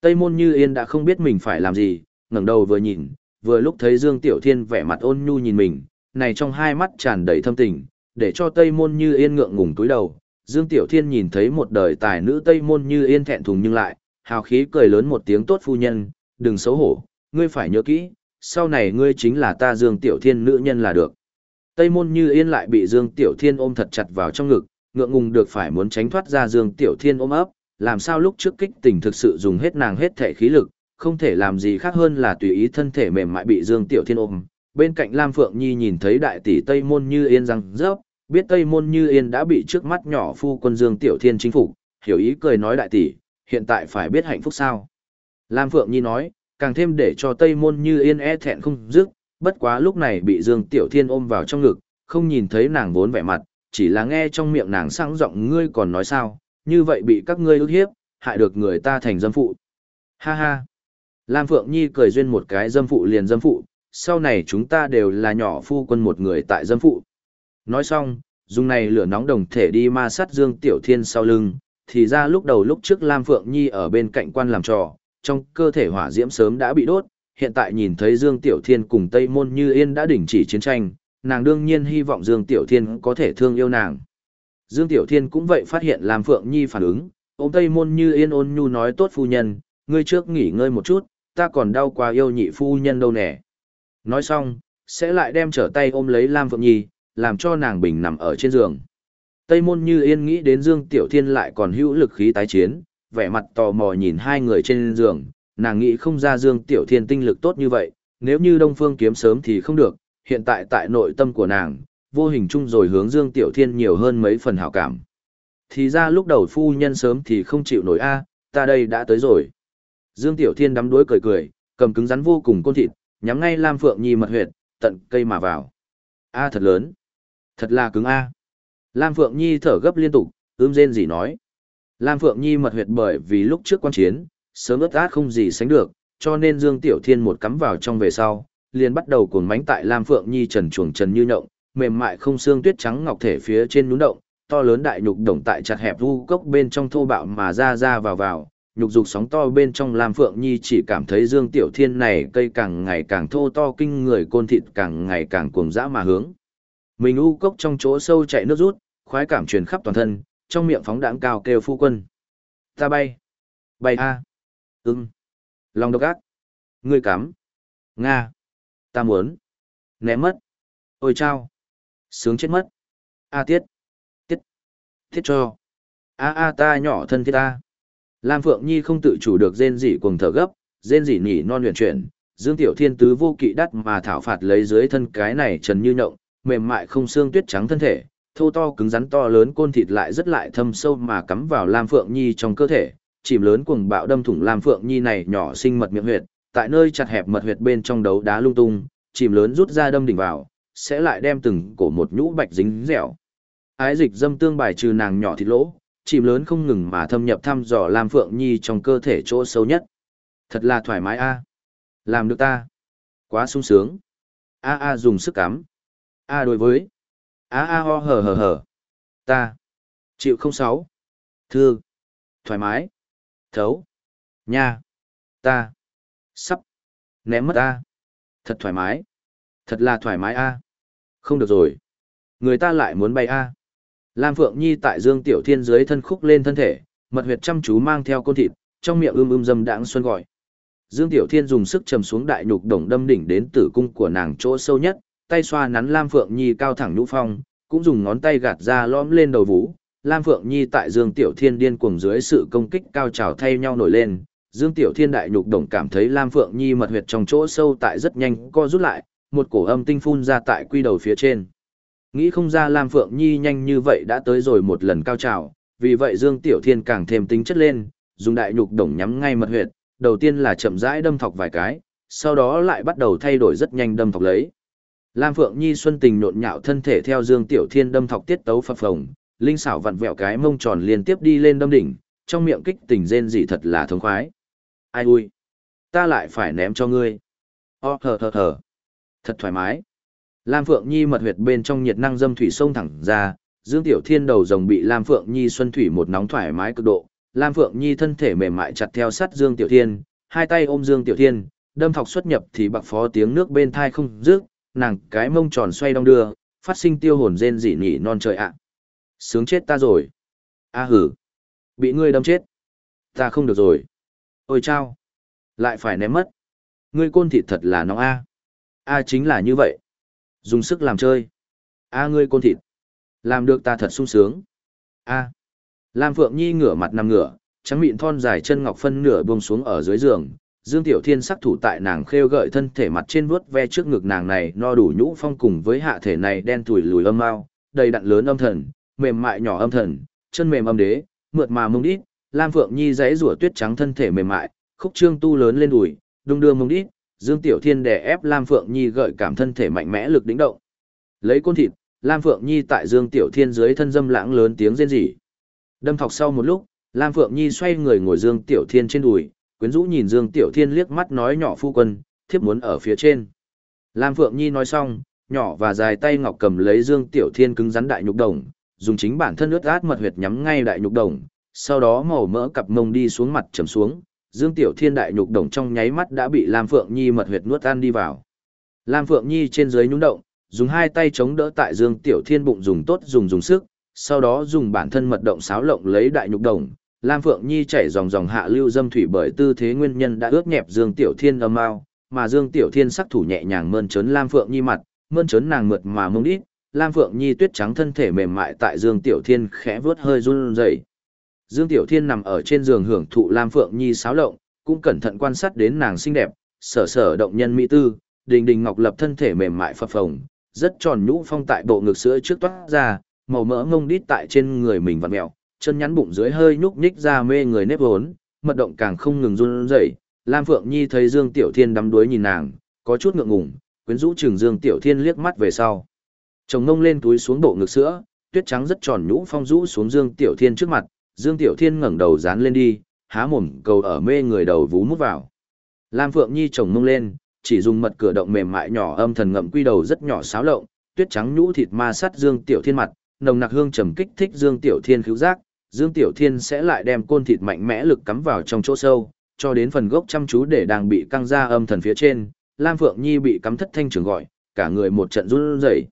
Tây Môn Như Yên đã không biết mình phải làm gì, ngẩng đầu vừa nhìn, vừa lúc thấy Dương Tiểu Thiên vẻ mặt ôn nhu nhìn mình, này trong hai mắt tràn đầy thâm tình, để cho Tây Môn Như Yên ngượng ngùng túi đầu. Dương Tiểu Thiên nhìn thấy một đời tài nữ Tây Môn Như Yên thẹn thùng nhưng lại, hào khí cười lớn một tiếng tốt phu nhân, đừng xấu hổ, ngươi phải nhớ kỹ, sau này ngươi chính là ta Dương Tiểu Thiên nữ nhân là được. Tây Môn Như Yên lại bị Dương Tiểu Thiên ôm thật chặt vào trong ngực, ngượng ngùng được phải muốn tránh thoát ra Dương Tiểu Thiên ôm ấp, làm sao lúc trước kích tình thực sự dùng hết nàng hết thể khí lực, không thể làm gì khác hơn là tùy ý thân thể mềm mại bị Dương Tiểu Thiên ôm. Bên cạnh Lam Phượng Nhi nhìn thấy đại tỷ Tây Môn Như Yên răng rớp, biết Tây Môn Như Yên đã bị trước mắt nhỏ phu quân Dương Tiểu Thiên chính phục, hiểu ý cười nói đại tỷ, hiện tại phải biết hạnh phúc sao. Lam Phượng Nhi nói, càng thêm để cho Tây Môn Như Yên e thẹn không dứt, bất quá lúc này bị Dương Tiểu Thiên ôm vào trong ngực, không nhìn thấy nàng vốn vẻ mặt, chỉ là nghe trong miệng nàng sang giọng ngươi còn nói sao, như vậy bị các ngươi ức hiếp, hại được người ta thành dâm phụ. Ha ha. Lam Phượng Nhi cười duyên một cái dâm phụ liền dâm phụ, sau này chúng ta đều là nhỏ phu quân một người tại dâm phụ. Nói xong, dùng này lửa nóng đồng thể đi ma sát Dương Tiểu Thiên sau lưng, thì ra lúc đầu lúc trước Lam Phượng Nhi ở bên cạnh quan làm trò, trong cơ thể hỏa diễm sớm đã bị đốt, hiện tại nhìn thấy Dương Tiểu Thiên cùng Tây Môn Như Yên đã đình chỉ chiến tranh, nàng đương nhiên hy vọng Dương Tiểu Thiên có thể thương yêu nàng. Dương Tiểu Thiên cũng vậy phát hiện Lam Phượng Nhi phản ứng, ông Tây Môn Như Yên ôn nhu nói tốt phu nhân, ngươi trước nghỉ ngơi một chút, ta còn đau quá yêu nhị phu nhân đâu nè. Nói xong, sẽ lại đem trở tay ôm lấy Lam Phượng Nhi, làm cho nàng bình nằm ở trên giường. Tây Môn Như Yên nghĩ đến Dương Tiểu Thiên lại còn hữu lực khí tái chiến, vẻ mặt tò mò nhìn hai người trên giường, nàng nghĩ không ra Dương Tiểu Thiên tinh lực tốt như vậy, nếu như Đông Phương kiếm sớm thì không được, hiện tại tại nội tâm của nàng, vô hình chung rồi hướng Dương Tiểu Thiên nhiều hơn mấy phần hảo cảm. Thì ra lúc đầu phu nhân sớm thì không chịu nổi a, ta đây đã tới rồi. Dương Tiểu Thiên đắm đuối cười cười, cầm cứng rắn vô cùng côn thịt, nhắm ngay Lam Phượng Nhi mật huyệt, tận cây mà vào. A thật lớn. Thật là cứng a. Lam Phượng Nhi thở gấp liên tục, ưm rên gì nói. Lam Phượng Nhi mật huyệt bởi vì lúc trước quan chiến, sớm ướt át không gì sánh được, cho nên Dương Tiểu Thiên một cắm vào trong về sau, liền bắt đầu cuồng mánh tại Lam Phượng Nhi trần chuồng trần như nhộng, mềm mại không xương tuyết trắng ngọc thể phía trên núi động, to lớn đại nhục đồng tại chặt hẹp vu cốc bên trong thô bạo mà ra ra vào vào, nhục dục sóng to bên trong Lam Phượng Nhi chỉ cảm thấy Dương Tiểu Thiên này cây càng ngày càng thô to kinh người côn thịt càng ngày càng cuồng dã mà hướng. Mình u cốc trong chỗ sâu chạy nước rút, khoái cảm truyền khắp toàn thân, trong miệng phóng đãng cao kêu phu quân. Ta bay. Bay a. À. Ưng. Lòng độc ác. Ngươi cắm. Nga. Ta muốn. Ném mất. Ôi chao. Sướng chết mất. A tiết. Tiết. Tiết cho. A a ta nhỏ thân thiết ta. Lam Phượng Nhi không tự chủ được rên rỉ cuồng thở gấp, rên rỉ nhỉ non luyện chuyển, Dương Tiểu Thiên tứ vô kỵ đắt mà thảo phạt lấy dưới thân cái này trần như nhộng, mềm mại không xương tuyết trắng thân thể, thô to cứng rắn to lớn côn thịt lại rất lại thâm sâu mà cắm vào Lam Phượng Nhi trong cơ thể, chìm lớn cuồng bạo đâm thủng Lam Phượng Nhi này nhỏ sinh mật miệng huyệt, tại nơi chặt hẹp mật huyệt bên trong đấu đá lung tung, chìm lớn rút ra đâm đỉnh vào, sẽ lại đem từng cổ một nhũ bạch dính dẻo. Ái dịch dâm tương bài trừ nàng nhỏ thịt lỗ, chìm lớn không ngừng mà thâm nhập thăm dò Lam Phượng Nhi trong cơ thể chỗ sâu nhất. Thật là thoải mái a. À. Làm được ta. Quá sung sướng. A a dùng sức cắm. A đối với. A a ho hờ hờ hờ. Ta. Chịu không sáu. Thương. Thoải mái. Thấu. Nha. Ta. Sắp. Ném mất a. Thật thoải mái. Thật là thoải mái a. Không được rồi. Người ta lại muốn bay a. Lam Phượng Nhi tại Dương Tiểu Thiên dưới thân khúc lên thân thể, mật huyệt chăm chú mang theo côn thịt, trong miệng ưm ưm dâm đãng xuân gọi. Dương Tiểu Thiên dùng sức trầm xuống đại nhục đồng đâm đỉnh đến tử cung của nàng chỗ sâu nhất, tay xoa nắn Lam Phượng Nhi cao thẳng nhũ phong, cũng dùng ngón tay gạt ra lõm lên đầu vú. Lam Phượng Nhi tại Dương Tiểu Thiên điên cuồng dưới sự công kích cao trào thay nhau nổi lên. Dương Tiểu Thiên đại nhục đồng cảm thấy Lam Phượng Nhi mật huyệt trong chỗ sâu tại rất nhanh co rút lại, một cổ âm tinh phun ra tại quy đầu phía trên. Nghĩ không ra Lam Phượng Nhi nhanh như vậy đã tới rồi một lần cao trào, vì vậy Dương Tiểu Thiên càng thêm tính chất lên, dùng đại nhục đồng nhắm ngay mật huyệt, đầu tiên là chậm rãi đâm thọc vài cái, sau đó lại bắt đầu thay đổi rất nhanh đâm thọc lấy. Lam Phượng Nhi xuân tình nhộn nhạo thân thể theo Dương Tiểu Thiên đâm thọc tiết tấu phập phồng, linh xảo vặn vẹo cái mông tròn liên tiếp đi lên đâm đỉnh, trong miệng kích tình rên dị thật là thống khoái. Ai ui, ta lại phải ném cho ngươi. Ô thở thở thở, thật thoải mái. Lam Phượng Nhi mật huyệt bên trong nhiệt năng dâm thủy sông thẳng ra, Dương Tiểu Thiên đầu rồng bị Lam Phượng Nhi xuân thủy một nóng thoải mái cực độ. Lam Phượng Nhi thân thể mềm mại chặt theo sát Dương Tiểu Thiên, hai tay ôm Dương Tiểu Thiên, đâm thọc xuất nhập thì bạc phó tiếng nước bên thai không dứt, nàng cái mông tròn xoay đong đưa, phát sinh tiêu hồn rên rỉ nhỉ non trời ạ. Sướng chết ta rồi. A hử. Bị ngươi đâm chết. Ta không được rồi. Ôi chao. Lại phải ném mất. Ngươi côn thịt thật là nóng A. A chính là như vậy. Dùng sức làm chơi. A ngươi côn thịt. Làm được ta thật sung sướng. A. Lam Phượng Nhi ngửa mặt nằm ngửa, trắng mịn thon dài chân ngọc phân nửa buông xuống ở dưới giường. Dương Tiểu Thiên sắc thủ tại nàng khêu gợi thân thể mặt trên vuốt ve trước ngực nàng này no đủ nhũ phong cùng với hạ thể này đen tủi lùi âm mao, đầy đặn lớn âm thần, mềm mại nhỏ âm thần, chân mềm âm đế, mượt mà mông đít, Lam Phượng Nhi giãy rủa tuyết trắng thân thể mềm mại, khúc trương tu lớn lên đùi, đung đưa mông đít, Dương Tiểu Thiên đè ép Lam Phượng Nhi gợi cảm thân thể mạnh mẽ lực đỉnh động. Lấy côn thịt, Lam Phượng Nhi tại Dương Tiểu Thiên dưới thân dâm lãng lớn tiếng rên rỉ. Đâm thọc sau một lúc, Lam Phượng Nhi xoay người ngồi Dương Tiểu Thiên trên đùi, quyến rũ nhìn Dương Tiểu Thiên liếc mắt nói nhỏ phu quân, thiếp muốn ở phía trên. Lam Phượng Nhi nói xong, nhỏ và dài tay ngọc cầm lấy Dương Tiểu Thiên cứng rắn đại nhục đồng, dùng chính bản thân ướt át mật huyệt nhắm ngay đại nhục đồng, sau đó màu mỡ cặp mông đi xuống mặt trầm xuống, Dương Tiểu Thiên đại nhục đồng trong nháy mắt đã bị Lam Phượng Nhi mật huyệt nuốt ăn đi vào. Lam Phượng Nhi trên dưới nhún động, dùng hai tay chống đỡ tại Dương Tiểu Thiên bụng dùng tốt dùng dùng sức, sau đó dùng bản thân mật động sáo lộng lấy đại nhục đồng. Lam Phượng Nhi chảy dòng dòng hạ lưu dâm thủy bởi tư thế nguyên nhân đã ướt nhẹp Dương Tiểu Thiên âm ao, mà Dương Tiểu Thiên sắc thủ nhẹ nhàng mơn trớn Lam Phượng Nhi mặt, mơn trớn nàng mượt mà mông đít, Lam Phượng Nhi tuyết trắng thân thể mềm mại tại Dương Tiểu Thiên khẽ vướt hơi run rẩy. Dương Tiểu Thiên nằm ở trên giường hưởng thụ Lam Phượng Nhi sáo lộng, cũng cẩn thận quan sát đến nàng xinh đẹp, sở sở động nhân mỹ tư, đình đình ngọc lập thân thể mềm mại phập phồng, rất tròn nhũ phong tại bộ ngực sữa trước toát ra, màu mỡ ngông đít tại trên người mình vặn mèo, chân nhắn bụng dưới hơi nhúc nhích ra mê người nếp hốn, mật động càng không ngừng run rẩy. Lam Phượng Nhi thấy Dương Tiểu Thiên đắm đuối nhìn nàng, có chút ngượng ngùng, quyến rũ chừng Dương Tiểu Thiên liếc mắt về sau. Chồng ngông lên túi xuống bộ ngực sữa, tuyết trắng rất tròn nhũ phong rũ xuống Dương Tiểu Thiên trước mặt, Dương Tiểu Thiên ngẩng đầu dán lên đi, há mồm cầu ở mê người đầu vú mút vào. Lam Phượng Nhi chồng ngông lên, chỉ dùng mật cửa động mềm mại nhỏ âm thần ngậm quy đầu rất nhỏ xáo lộng, tuyết trắng nhũ thịt ma sắt Dương Tiểu Thiên mặt, nồng nặc hương trầm kích thích Dương Tiểu Thiên khiếu giác, Dương Tiểu Thiên sẽ lại đem côn thịt mạnh mẽ lực cắm vào trong chỗ sâu, cho đến phần gốc chăm chú để đang bị căng ra âm thần phía trên, Lam Phượng Nhi bị cắm thất thanh trường gọi, cả người một trận run rẩy.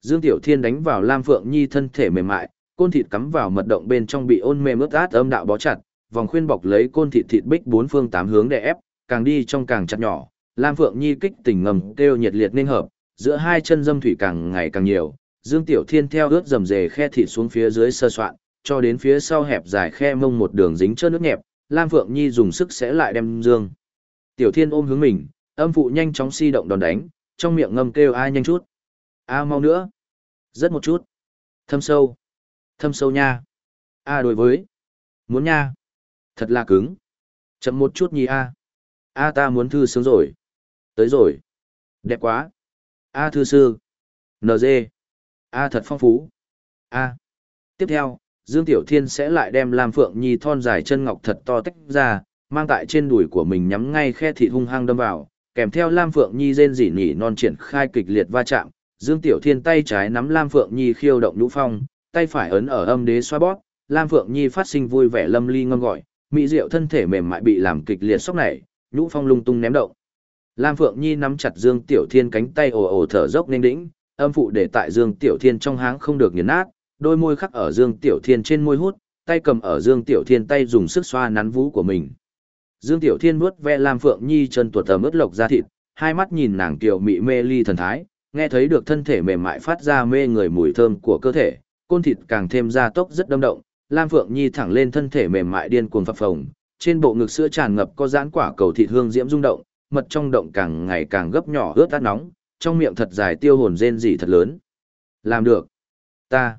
Dương Tiểu Thiên đánh vào Lam Phượng Nhi thân thể mềm mại, côn thịt cắm vào mật động bên trong bị ôn mềm ướt át âm đạo bó chặt, vòng khuyên bọc lấy côn thịt thịt bích bốn phương tám hướng để ép, càng đi trong càng chặt nhỏ. Lam Phượng Nhi kích tỉnh ngầm kêu nhiệt liệt nên hợp, giữa hai chân dâm thủy càng ngày càng nhiều, Dương Tiểu Thiên theo ướt dầm dề khe thịt xuống phía dưới sơ soạn, cho đến phía sau hẹp dài khe mông một đường dính trơn nước nhẹp, Lam Phượng Nhi dùng sức sẽ lại đem Dương. Tiểu Thiên ôm hướng mình, âm phụ nhanh chóng si động đòn đánh, trong miệng ngâm kêu ai nhanh chút. A mau nữa. Rất một chút. Thâm sâu. Thâm sâu nha. A đối với. Muốn nha. Thật là cứng. Chậm một chút nhì A. A ta muốn thư sướng rồi. Tới rồi. Đẹp quá. A thư sư. NG. A thật phong phú. A. Tiếp theo, Dương Tiểu Thiên sẽ lại đem Lam Phượng Nhi thon dài chân ngọc thật to tách ra, mang tại trên đùi của mình nhắm ngay khe thịt hung hăng đâm vào, kèm theo Lam Phượng Nhi rên rỉ nỉ non triển khai kịch liệt va chạm. Dương Tiểu Thiên tay trái nắm Lam Phượng Nhi khiêu động nhũ phong, tay phải ấn ở âm đế xoa bóp, Lam Phượng Nhi phát sinh vui vẻ lâm ly ngâm gọi, mỹ diệu thân thể mềm mại bị làm kịch liệt sốc nảy, nhũ phong lung tung ném động. Lam Phượng Nhi nắm chặt Dương Tiểu Thiên cánh tay ồ ồ thở dốc nên đĩnh, âm phụ để tại Dương Tiểu Thiên trong háng không được nghiền nát, đôi môi khắc ở Dương Tiểu Thiên trên môi hút, tay cầm ở Dương Tiểu Thiên tay dùng sức xoa nắn vú của mình. Dương Tiểu Thiên nuốt ve Lam Phượng Nhi chân tuột tầm ướt lộc ra thịt, hai mắt nhìn nàng tiểu mị mê ly thần thái, nghe thấy được thân thể mềm mại phát ra mê người mùi thơm của cơ thể, côn thịt càng thêm ra tốc rất đâm động, Lam Phượng Nhi thẳng lên thân thể mềm mại điên cuồng phập phồng, trên bộ ngực sữa tràn ngập có giãn quả cầu thịt hương diễm rung động, mật trong động càng ngày càng gấp nhỏ ướt át nóng, trong miệng thật dài tiêu hồn rên rỉ thật lớn. Làm được. Ta.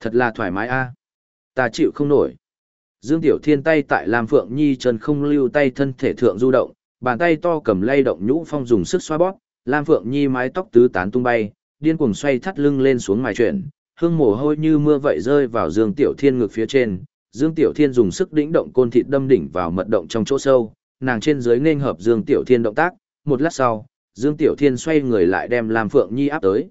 Thật là thoải mái a. Ta chịu không nổi. Dương Tiểu Thiên tay tại Lam Phượng Nhi chân không lưu tay thân thể thượng du động, bàn tay to cầm lay động nhũ phong dùng sức xoa bóp, Lam Phượng Nhi mái tóc tứ tán tung bay, điên cuồng xoay thắt lưng lên xuống mài chuyển, hương mồ hôi như mưa vậy rơi vào Dương Tiểu Thiên ngực phía trên. Dương Tiểu Thiên dùng sức đĩnh động côn thịt đâm đỉnh vào mật động trong chỗ sâu, nàng trên dưới nên hợp Dương Tiểu Thiên động tác, một lát sau, Dương Tiểu Thiên xoay người lại đem Lam Phượng Nhi áp tới.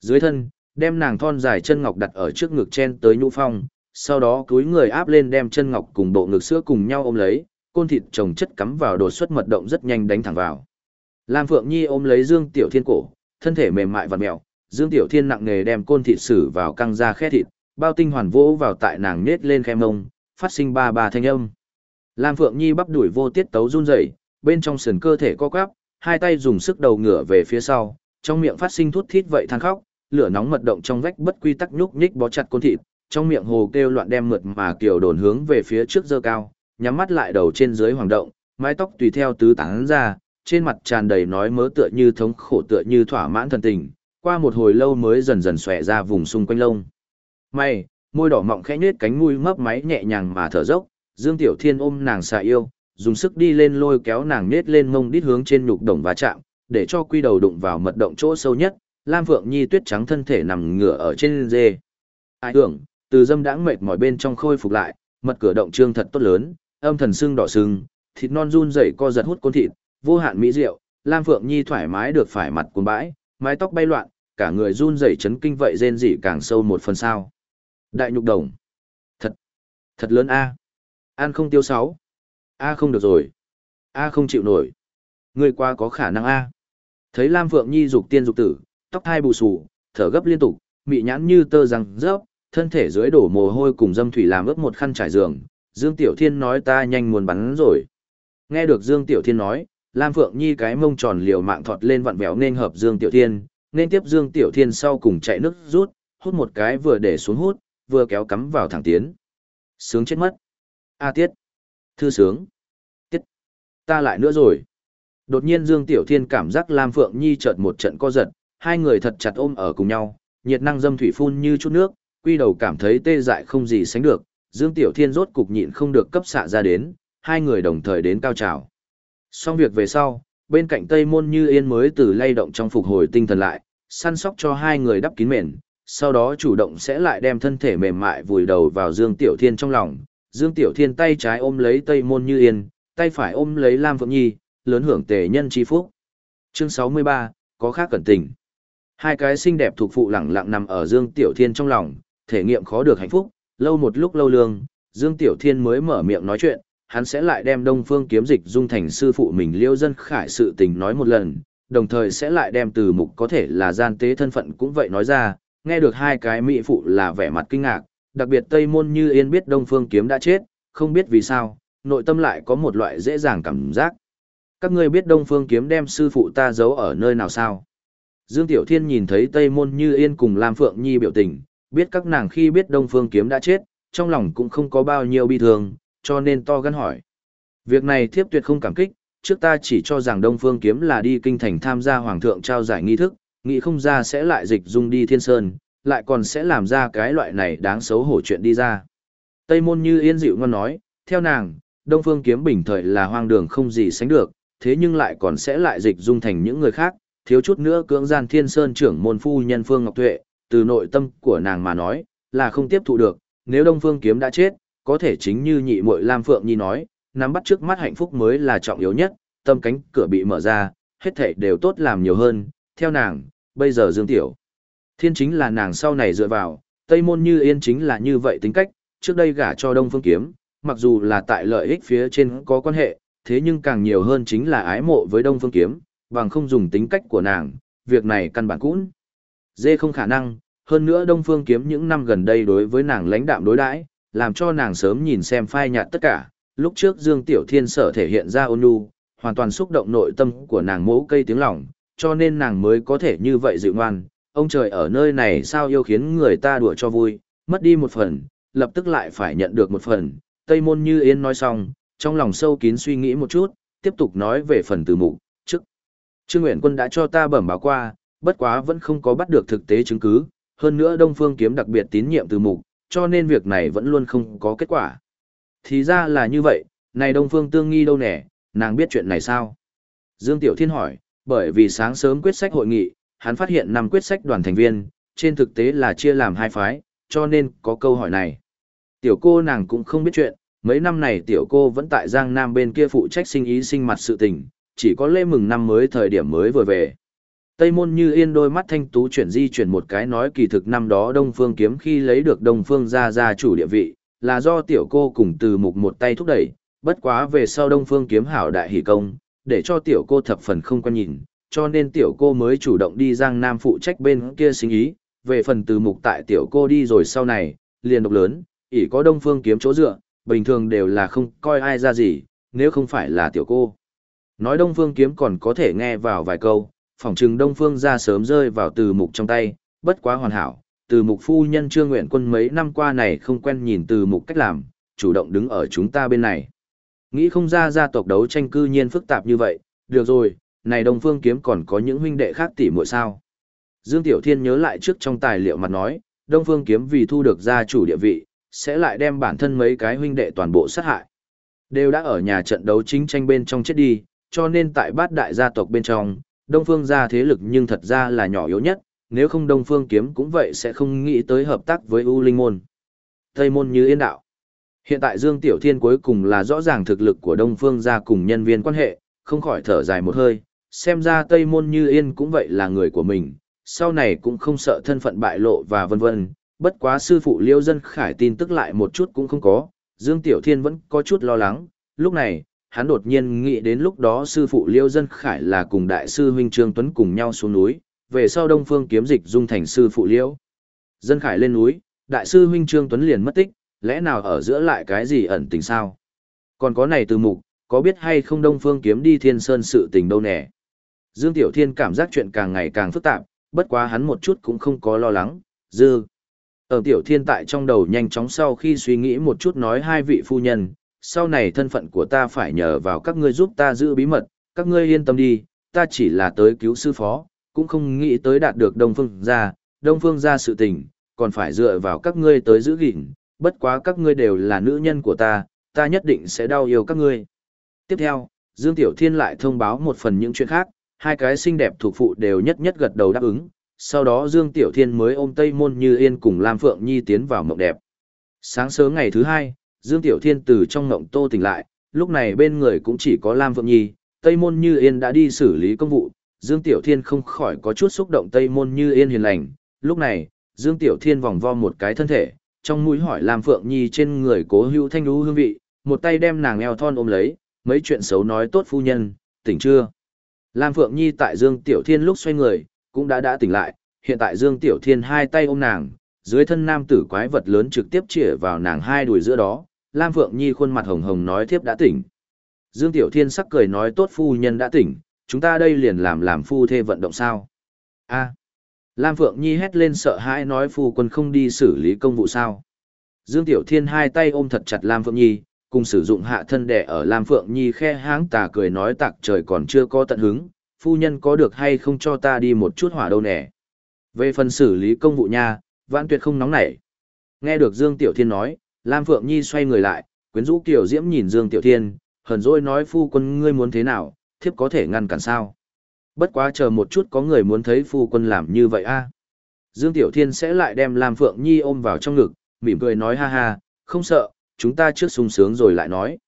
Dưới thân, đem nàng thon dài chân ngọc đặt ở trước ngực chen tới nhũ phong, sau đó cúi người áp lên đem chân ngọc cùng bộ ngực sữa cùng nhau ôm lấy, côn thịt chồng chất cắm vào đột xuất mật động rất nhanh đánh thẳng vào. Lam Phượng Nhi ôm lấy Dương Tiểu Thiên cổ, thân thể mềm mại và mèo, Dương Tiểu Thiên nặng nghề đem côn thịt sử vào căng ra khe thịt, bao tinh hoàn vỗ vào tại nàng nết lên khe mông, phát sinh ba ba thanh âm. Lam Phượng Nhi bắp đuổi vô tiết tấu run rẩy, bên trong sườn cơ thể co quắp, hai tay dùng sức đầu ngửa về phía sau, trong miệng phát sinh thút thít vậy than khóc, lửa nóng mật động trong vách bất quy tắc nhúc nhích bó chặt côn thịt, trong miệng hồ kêu loạn đem mượt mà kiểu đồn hướng về phía trước dơ cao, nhắm mắt lại đầu trên dưới hoàng động, mái tóc tùy theo tứ tán ra, trên mặt tràn đầy nói mớ tựa như thống khổ tựa như thỏa mãn thần tình, qua một hồi lâu mới dần dần xòe ra vùng xung quanh lông. May, môi đỏ mọng khẽ nhếch cánh mũi mấp máy nhẹ nhàng mà thở dốc, Dương Tiểu Thiên ôm nàng xà yêu, dùng sức đi lên lôi kéo nàng nết lên mông đít hướng trên nhục đồng và chạm, để cho quy đầu đụng vào mật động chỗ sâu nhất, Lam Phượng Nhi tuyết trắng thân thể nằm ngửa ở trên dê. Ai tưởng, từ dâm đãng mệt mỏi bên trong khôi phục lại, mật cửa động trương thật tốt lớn, âm thần xương đỏ sưng, thịt non run rẩy co giật hút côn thịt, vô hạn mỹ diệu, Lam Phượng Nhi thoải mái được phải mặt cuốn bãi, mái tóc bay loạn, cả người run rẩy chấn kinh vậy rên rỉ càng sâu một phần sao. Đại nhục đồng. Thật, thật lớn a. An không tiêu sáu. A không được rồi. A không chịu nổi. Người qua có khả năng A. Thấy Lam Phượng Nhi dục tiên dục tử, tóc hai bù xù, thở gấp liên tục, mị nhãn như tơ răng rớp, thân thể dưới đổ mồ hôi cùng dâm thủy làm ướp một khăn trải giường. Dương Tiểu Thiên nói ta nhanh muốn bắn rồi. Nghe được Dương Tiểu Thiên nói, Lam Phượng Nhi cái mông tròn liều mạng thọt lên vặn béo nên hợp Dương Tiểu Thiên, nên tiếp Dương Tiểu Thiên sau cùng chạy nước rút, hút một cái vừa để xuống hút, vừa kéo cắm vào thẳng tiến. Sướng chết mất. A tiết. Thư sướng. Tiết. Ta lại nữa rồi. Đột nhiên Dương Tiểu Thiên cảm giác Lam Phượng Nhi chợt một trận co giật, hai người thật chặt ôm ở cùng nhau, nhiệt năng dâm thủy phun như chút nước, quy đầu cảm thấy tê dại không gì sánh được, Dương Tiểu Thiên rốt cục nhịn không được cấp xạ ra đến, hai người đồng thời đến cao trào. Xong việc về sau, bên cạnh Tây Môn Như Yên mới từ lay động trong phục hồi tinh thần lại, săn sóc cho hai người đắp kín mền, sau đó chủ động sẽ lại đem thân thể mềm mại vùi đầu vào Dương Tiểu Thiên trong lòng. Dương Tiểu Thiên tay trái ôm lấy Tây Môn Như Yên, tay phải ôm lấy Lam Phượng Nhi, lớn hưởng tề nhân chi phúc. Chương 63, có khác cẩn tình. Hai cái xinh đẹp thuộc phụ lẳng lặng nằm ở Dương Tiểu Thiên trong lòng, thể nghiệm khó được hạnh phúc, lâu một lúc lâu lương, Dương Tiểu Thiên mới mở miệng nói chuyện, hắn sẽ lại đem Đông Phương kiếm dịch dung thành sư phụ mình Liêu Dân Khải sự tình nói một lần, đồng thời sẽ lại đem từ mục có thể là gian tế thân phận cũng vậy nói ra, nghe được hai cái mỹ phụ là vẻ mặt kinh ngạc, đặc biệt Tây Môn Như Yên biết Đông Phương kiếm đã chết, không biết vì sao, nội tâm lại có một loại dễ dàng cảm giác. Các ngươi biết Đông Phương kiếm đem sư phụ ta giấu ở nơi nào sao? Dương Tiểu Thiên nhìn thấy Tây Môn Như Yên cùng Lam Phượng Nhi biểu tình, biết các nàng khi biết Đông Phương kiếm đã chết, trong lòng cũng không có bao nhiêu bi thương, cho nên to gan hỏi. Việc này thiếp tuyệt không cảm kích, trước ta chỉ cho rằng Đông Phương Kiếm là đi kinh thành tham gia hoàng thượng trao giải nghi thức, nghĩ không ra sẽ lại dịch dung đi thiên sơn, lại còn sẽ làm ra cái loại này đáng xấu hổ chuyện đi ra. Tây môn như yên dịu ngon nói, theo nàng, Đông Phương Kiếm bình thời là hoang đường không gì sánh được, thế nhưng lại còn sẽ lại dịch dung thành những người khác, thiếu chút nữa cưỡng gian thiên sơn trưởng môn phu nhân Phương Ngọc Tuệ, từ nội tâm của nàng mà nói, là không tiếp thụ được, nếu Đông Phương Kiếm đã chết, có thể chính như nhị muội Lam Phượng Nhi nói, nắm bắt trước mắt hạnh phúc mới là trọng yếu nhất, tâm cánh cửa bị mở ra, hết thảy đều tốt làm nhiều hơn, theo nàng, bây giờ Dương Tiểu. Thiên chính là nàng sau này dựa vào, Tây Môn Như Yên chính là như vậy tính cách, trước đây gả cho Đông Phương Kiếm, mặc dù là tại lợi ích phía trên có quan hệ, thế nhưng càng nhiều hơn chính là ái mộ với Đông Phương Kiếm, bằng không dùng tính cách của nàng, việc này căn bản cũng dê không khả năng, hơn nữa Đông Phương Kiếm những năm gần đây đối với nàng lãnh đạm đối đãi, làm cho nàng sớm nhìn xem phai nhạt tất cả. Lúc trước Dương Tiểu Thiên sở thể hiện ra ôn nhu, hoàn toàn xúc động nội tâm của nàng mỗ cây tiếng lòng, cho nên nàng mới có thể như vậy dịu ngoan. Ông trời ở nơi này sao yêu khiến người ta đùa cho vui, mất đi một phần, lập tức lại phải nhận được một phần. Tây môn như yên nói xong, trong lòng sâu kín suy nghĩ một chút, tiếp tục nói về phần từ mục, trước. Trương Nguyện Quân đã cho ta bẩm báo qua, bất quá vẫn không có bắt được thực tế chứng cứ, hơn nữa Đông Phương Kiếm đặc biệt tín nhiệm từ mục, cho nên việc này vẫn luôn không có kết quả. Thì ra là như vậy, này Đông Phương Tương Nghi đâu nè, nàng biết chuyện này sao? Dương Tiểu Thiên hỏi, bởi vì sáng sớm quyết sách hội nghị, hắn phát hiện năm quyết sách đoàn thành viên, trên thực tế là chia làm hai phái, cho nên có câu hỏi này. Tiểu cô nàng cũng không biết chuyện, mấy năm này tiểu cô vẫn tại Giang Nam bên kia phụ trách sinh ý sinh mặt sự tình, chỉ có lễ mừng năm mới thời điểm mới vừa về. Tây môn như yên đôi mắt thanh tú chuyển di chuyển một cái nói kỳ thực năm đó Đông Phương kiếm khi lấy được Đông Phương ra ra chủ địa vị, là do tiểu cô cùng từ mục một tay thúc đẩy, bất quá về sau Đông Phương kiếm hảo đại hỷ công, để cho tiểu cô thập phần không quan nhìn, cho nên tiểu cô mới chủ động đi Giang Nam phụ trách bên kia sinh ý, về phần từ mục tại tiểu cô đi rồi sau này, liền độc lớn, ỷ có Đông Phương kiếm chỗ dựa, bình thường đều là không coi ai ra gì, nếu không phải là tiểu cô. Nói Đông Phương kiếm còn có thể nghe vào vài câu, phỏng chừng Đông Phương ra sớm rơi vào từ mục trong tay, bất quá hoàn hảo, từ mục phu nhân trương nguyện quân mấy năm qua này không quen nhìn từ mục cách làm, chủ động đứng ở chúng ta bên này. Nghĩ không ra gia tộc đấu tranh cư nhiên phức tạp như vậy, được rồi, này Đông Phương kiếm còn có những huynh đệ khác tỉ muội sao. Dương Tiểu Thiên nhớ lại trước trong tài liệu mặt nói, Đông Phương kiếm vì thu được gia chủ địa vị, sẽ lại đem bản thân mấy cái huynh đệ toàn bộ sát hại. Đều đã ở nhà trận đấu chính tranh bên trong chết đi, cho nên tại bát đại gia tộc bên trong, Đông Phương gia thế lực nhưng thật ra là nhỏ yếu nhất, nếu không Đông Phương kiếm cũng vậy sẽ không nghĩ tới hợp tác với U Linh Môn. Tây Môn như yên đạo. Hiện tại Dương Tiểu Thiên cuối cùng là rõ ràng thực lực của Đông Phương gia cùng nhân viên quan hệ, không khỏi thở dài một hơi, xem ra Tây Môn Như Yên cũng vậy là người của mình, sau này cũng không sợ thân phận bại lộ và vân vân. Bất quá sư phụ Liêu Dân Khải tin tức lại một chút cũng không có, Dương Tiểu Thiên vẫn có chút lo lắng, lúc này, hắn đột nhiên nghĩ đến lúc đó sư phụ Liêu Dân Khải là cùng đại sư huynh Trương Tuấn cùng nhau xuống núi, về sau Đông Phương kiếm dịch dung thành sư phụ Liêu. Dân Khải lên núi, đại sư huynh Trương Tuấn liền mất tích, lẽ nào ở giữa lại cái gì ẩn tình sao? Còn có này từ mục, có biết hay không Đông Phương kiếm đi Thiên Sơn sự tình đâu nè? Dương Tiểu Thiên cảm giác chuyện càng ngày càng phức tạp, bất quá hắn một chút cũng không có lo lắng, dư. Ở Tiểu Thiên tại trong đầu nhanh chóng sau khi suy nghĩ một chút nói hai vị phu nhân, sau này thân phận của ta phải nhờ vào các ngươi giúp ta giữ bí mật, các ngươi yên tâm đi, ta chỉ là tới cứu sư phó, cũng không nghĩ tới đạt được Đông Phương gia, Đông Phương gia sự tình, còn phải dựa vào các ngươi tới giữ gìn, bất quá các ngươi đều là nữ nhân của ta, ta nhất định sẽ đau yêu các ngươi. Tiếp theo, Dương Tiểu Thiên lại thông báo một phần những chuyện khác, hai cái xinh đẹp thuộc phụ đều nhất nhất gật đầu đáp ứng, sau đó Dương Tiểu Thiên mới ôm Tây Môn Như Yên cùng Lam Phượng Nhi tiến vào mộng đẹp. Sáng sớm ngày thứ hai, Dương Tiểu Thiên từ trong ngộng tô tỉnh lại, lúc này bên người cũng chỉ có Lam Phượng Nhi, Tây Môn Như Yên đã đi xử lý công vụ, Dương Tiểu Thiên không khỏi có chút xúc động Tây Môn Như Yên hiền lành, lúc này, Dương Tiểu Thiên vòng vo một cái thân thể, trong mũi hỏi Lam Phượng Nhi trên người cố hữu thanh đú hương vị, một tay đem nàng eo thon ôm lấy, mấy chuyện xấu nói tốt phu nhân, tỉnh chưa? Lam Phượng Nhi tại Dương Tiểu Thiên lúc xoay người, cũng đã đã tỉnh lại, hiện tại Dương Tiểu Thiên hai tay ôm nàng, dưới thân nam tử quái vật lớn trực tiếp chĩa vào nàng hai đùi giữa đó, Lam Phượng Nhi khuôn mặt hồng hồng nói tiếp đã tỉnh. Dương Tiểu Thiên sắc cười nói tốt phu nhân đã tỉnh, chúng ta đây liền làm làm phu thê vận động sao. a Lam Phượng Nhi hét lên sợ hãi nói phu quân không đi xử lý công vụ sao. Dương Tiểu Thiên hai tay ôm thật chặt Lam Phượng Nhi, cùng sử dụng hạ thân đẻ ở Lam Phượng Nhi khe háng tà cười nói tạc trời còn chưa có tận hứng, phu nhân có được hay không cho ta đi một chút hỏa đâu nè. Về phần xử lý công vụ nha, vãn tuyệt không nóng nảy. Nghe được Dương Tiểu Thiên nói, Lam Phượng Nhi xoay người lại, quyến rũ kiểu diễm nhìn Dương Tiểu Thiên, hờn dỗi nói phu quân ngươi muốn thế nào, thiếp có thể ngăn cản sao. Bất quá chờ một chút có người muốn thấy phu quân làm như vậy a. Dương Tiểu Thiên sẽ lại đem Lam Phượng Nhi ôm vào trong ngực, mỉm cười nói ha ha, không sợ, chúng ta trước sung sướng rồi lại nói.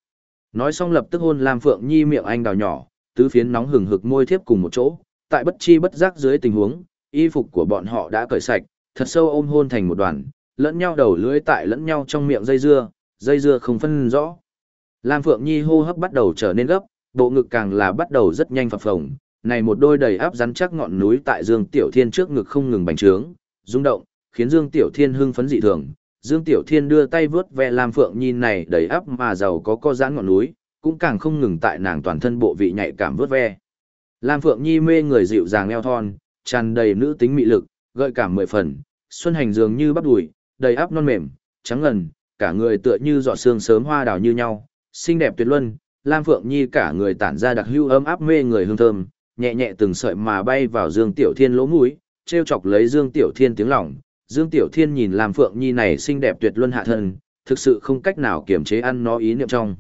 Nói xong lập tức hôn Lam Phượng Nhi miệng anh đào nhỏ, tứ phiến nóng hừng hực môi thiếp cùng một chỗ, tại bất chi bất giác dưới tình huống, y phục của bọn họ đã cởi sạch, thật sâu ôm hôn thành một đoàn, lẫn nhau đầu lưỡi tại lẫn nhau trong miệng dây dưa, dây dưa không phân rõ. Lam Phượng Nhi hô hấp bắt đầu trở nên gấp, bộ ngực càng là bắt đầu rất nhanh phập phồng, này một đôi đầy áp rắn chắc ngọn núi tại Dương Tiểu Thiên trước ngực không ngừng bành trướng, rung động, khiến Dương Tiểu Thiên hưng phấn dị thường. Dương Tiểu Thiên đưa tay vướt ve Lam Phượng Nhi này đầy áp mà giàu có co giãn ngọn núi, cũng càng không ngừng tại nàng toàn thân bộ vị nhạy cảm vướt ve. Lam Phượng Nhi mê người dịu dàng eo thon, tràn đầy nữ tính mị lực, gợi cảm mười phần, xuân hành dường như bắp đùi, đầy áp non mềm, trắng ngần, cả người tựa như giọt sương sớm hoa đào như nhau, xinh đẹp tuyệt luân. Lam Phượng Nhi cả người tản ra đặc hưu ấm áp mê người hương thơm, nhẹ nhẹ từng sợi mà bay vào Dương Tiểu Thiên lỗ mũi, treo chọc lấy Dương Tiểu Thiên tiếng lòng. Dương Tiểu Thiên nhìn Lam Phượng Nhi này xinh đẹp tuyệt luân hạ thân, thực sự không cách nào kiềm chế ăn nó ý niệm trong.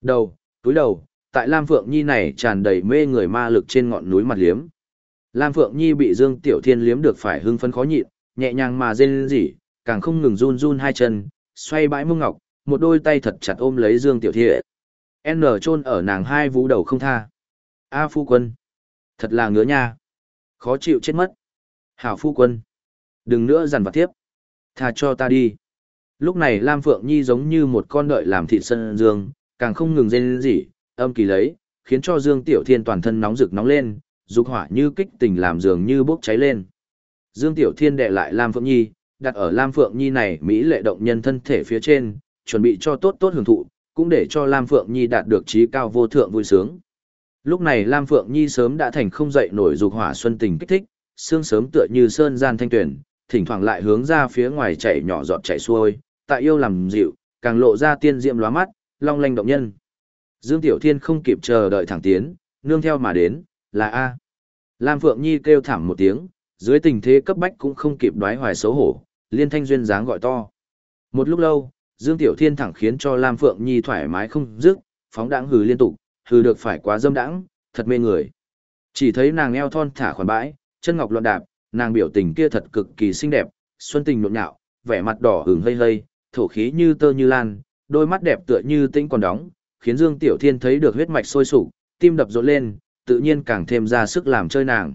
Đầu, túi đầu, tại Lam Phượng Nhi này tràn đầy mê người ma lực trên ngọn núi mặt liếm. Lam Phượng Nhi bị Dương Tiểu Thiên liếm được phải hưng phấn khó nhịn, nhẹ nhàng mà rên rỉ, càng không ngừng run run hai chân, xoay bãi mông ngọc, một đôi tay thật chặt ôm lấy Dương Tiểu Thiện, N chôn ở nàng hai vú đầu không tha. A phu quân. Thật là ngứa nha. Khó chịu chết mất. Hảo phu quân. Đừng nữa dằn vặt tiếp. Tha cho ta đi. Lúc này Lam Phượng Nhi giống như một con đợi làm thịt sân dương, càng không ngừng rên rỉ, âm kỳ lấy, khiến cho Dương Tiểu Thiên toàn thân nóng rực nóng lên, dục hỏa như kích tình làm dường như bốc cháy lên. Dương Tiểu Thiên đệ lại Lam Phượng Nhi, đặt ở Lam Phượng Nhi này Mỹ lệ động nhân thân thể phía trên, chuẩn bị cho tốt tốt hưởng thụ, cũng để cho Lam Phượng Nhi đạt được trí cao vô thượng vui sướng. Lúc này Lam Phượng Nhi sớm đã thành không dậy nổi dục hỏa xuân tình kích thích, xương sớm tựa như sơn gian thanh tuyển, thỉnh thoảng lại hướng ra phía ngoài chảy nhỏ giọt chảy xuôi, tại yêu làm dịu, càng lộ ra tiên diệm lóa mắt, long lanh động nhân. Dương Tiểu Thiên không kịp chờ đợi thẳng tiến, nương theo mà đến, là A. Lam Phượng Nhi kêu thảm một tiếng, dưới tình thế cấp bách cũng không kịp đoái hoài xấu hổ, liên thanh duyên dáng gọi to. Một lúc lâu, Dương Tiểu Thiên thẳng khiến cho Lam Phượng Nhi thoải mái không dứt, phóng đãng hừ liên tục, hừ được phải quá dâm đãng, thật mê người. Chỉ thấy nàng eo thon thả khoản bãi, chân ngọc loạn đạp, nàng biểu tình kia thật cực kỳ xinh đẹp, xuân tình nhộn nhạo, vẻ mặt đỏ hừng hây hây, thổ khí như tơ như lan, Đôi mắt đẹp tựa như tĩnh còn đóng, khiến Dương Tiểu Thiên thấy được huyết mạch sôi sục, tim đập rộn lên, tự nhiên càng thêm ra sức làm chơi nàng.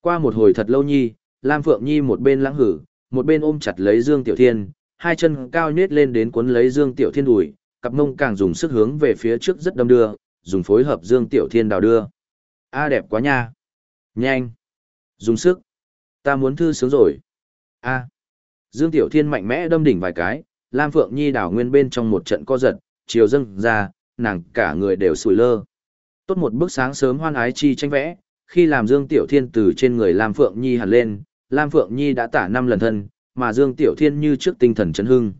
Qua một hồi thật lâu nhi, Lam Phượng Nhi một bên lãng hử, một bên ôm chặt lấy Dương Tiểu Thiên, hai chân cao nhét lên đến cuốn lấy Dương Tiểu Thiên đùi, cặp mông càng dùng sức hướng về phía trước rất đâm đưa, dùng phối hợp Dương Tiểu Thiên đào đưa. A đẹp quá nha. Nhanh. Dùng sức. Ta muốn thư sướng rồi. A. Dương Tiểu Thiên mạnh mẽ đâm đỉnh vài cái, Lam Phượng Nhi đảo nguyên bên trong một trận co giật, chiều dâng ra, nàng cả người đều sùi lơ. Tốt một bước sáng sớm hoan ái chi tranh vẽ, khi làm Dương Tiểu Thiên từ trên người Lam Phượng Nhi hẳn lên, Lam Phượng Nhi đã tả năm lần thân, mà Dương Tiểu Thiên như trước tinh thần chấn hưng.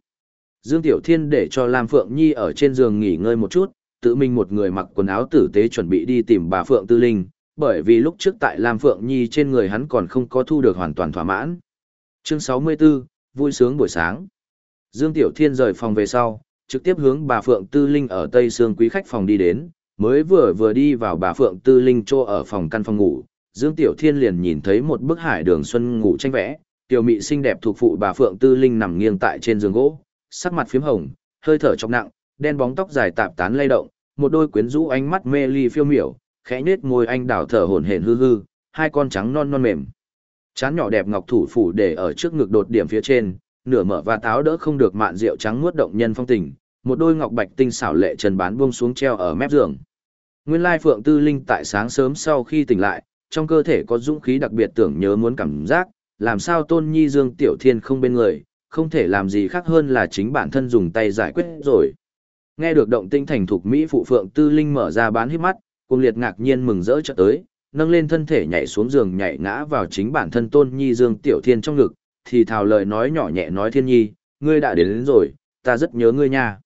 Dương Tiểu Thiên để cho Lam Phượng Nhi ở trên giường nghỉ ngơi một chút, tự mình một người mặc quần áo tử tế chuẩn bị đi tìm bà Phượng Tư Linh, bởi vì lúc trước tại Lam Phượng Nhi trên người hắn còn không có thu được hoàn toàn thỏa mãn. Chương 64, vui sướng buổi sáng. Dương Tiểu Thiên rời phòng về sau, trực tiếp hướng bà Phượng Tư Linh ở Tây Sương Quý khách phòng đi đến, mới vừa vừa đi vào bà Phượng Tư Linh cho ở phòng căn phòng ngủ, Dương Tiểu Thiên liền nhìn thấy một bức hải đường xuân ngủ tranh vẽ, tiểu mị xinh đẹp thuộc phụ bà Phượng Tư Linh nằm nghiêng tại trên giường gỗ, sắc mặt phím hồng, hơi thở trong nặng, đen bóng tóc dài tạp tán lay động, một đôi quyến rũ ánh mắt mê ly phiêu miểu, khẽ nết môi anh đào thở hổn hển hư hư, hai con trắng non non mềm. Chán nhỏ đẹp ngọc thủ phủ để ở trước ngực đột điểm phía trên, nửa mở và táo đỡ không được mạn rượu trắng nuốt động nhân phong tình, một đôi ngọc bạch tinh xảo lệ trần bán buông xuống treo ở mép giường. Nguyên lai Phượng Tư Linh tại sáng sớm sau khi tỉnh lại, trong cơ thể có dũng khí đặc biệt tưởng nhớ muốn cảm giác, làm sao Tôn Nhi Dương Tiểu Thiên không bên người, không thể làm gì khác hơn là chính bản thân dùng tay giải quyết rồi. Nghe được động tinh thành thục Mỹ phụ Phượng Tư Linh mở ra bán hít mắt, cùng liệt ngạc nhiên mừng rỡ chợt tới, nâng lên thân thể nhảy xuống giường nhảy ngã vào chính bản thân Tôn Nhi Dương Tiểu Thiên trong ngực, thì thào lời nói nhỏ nhẹ nói Thiên Nhi, ngươi đã đến, đến rồi, ta rất nhớ ngươi nha.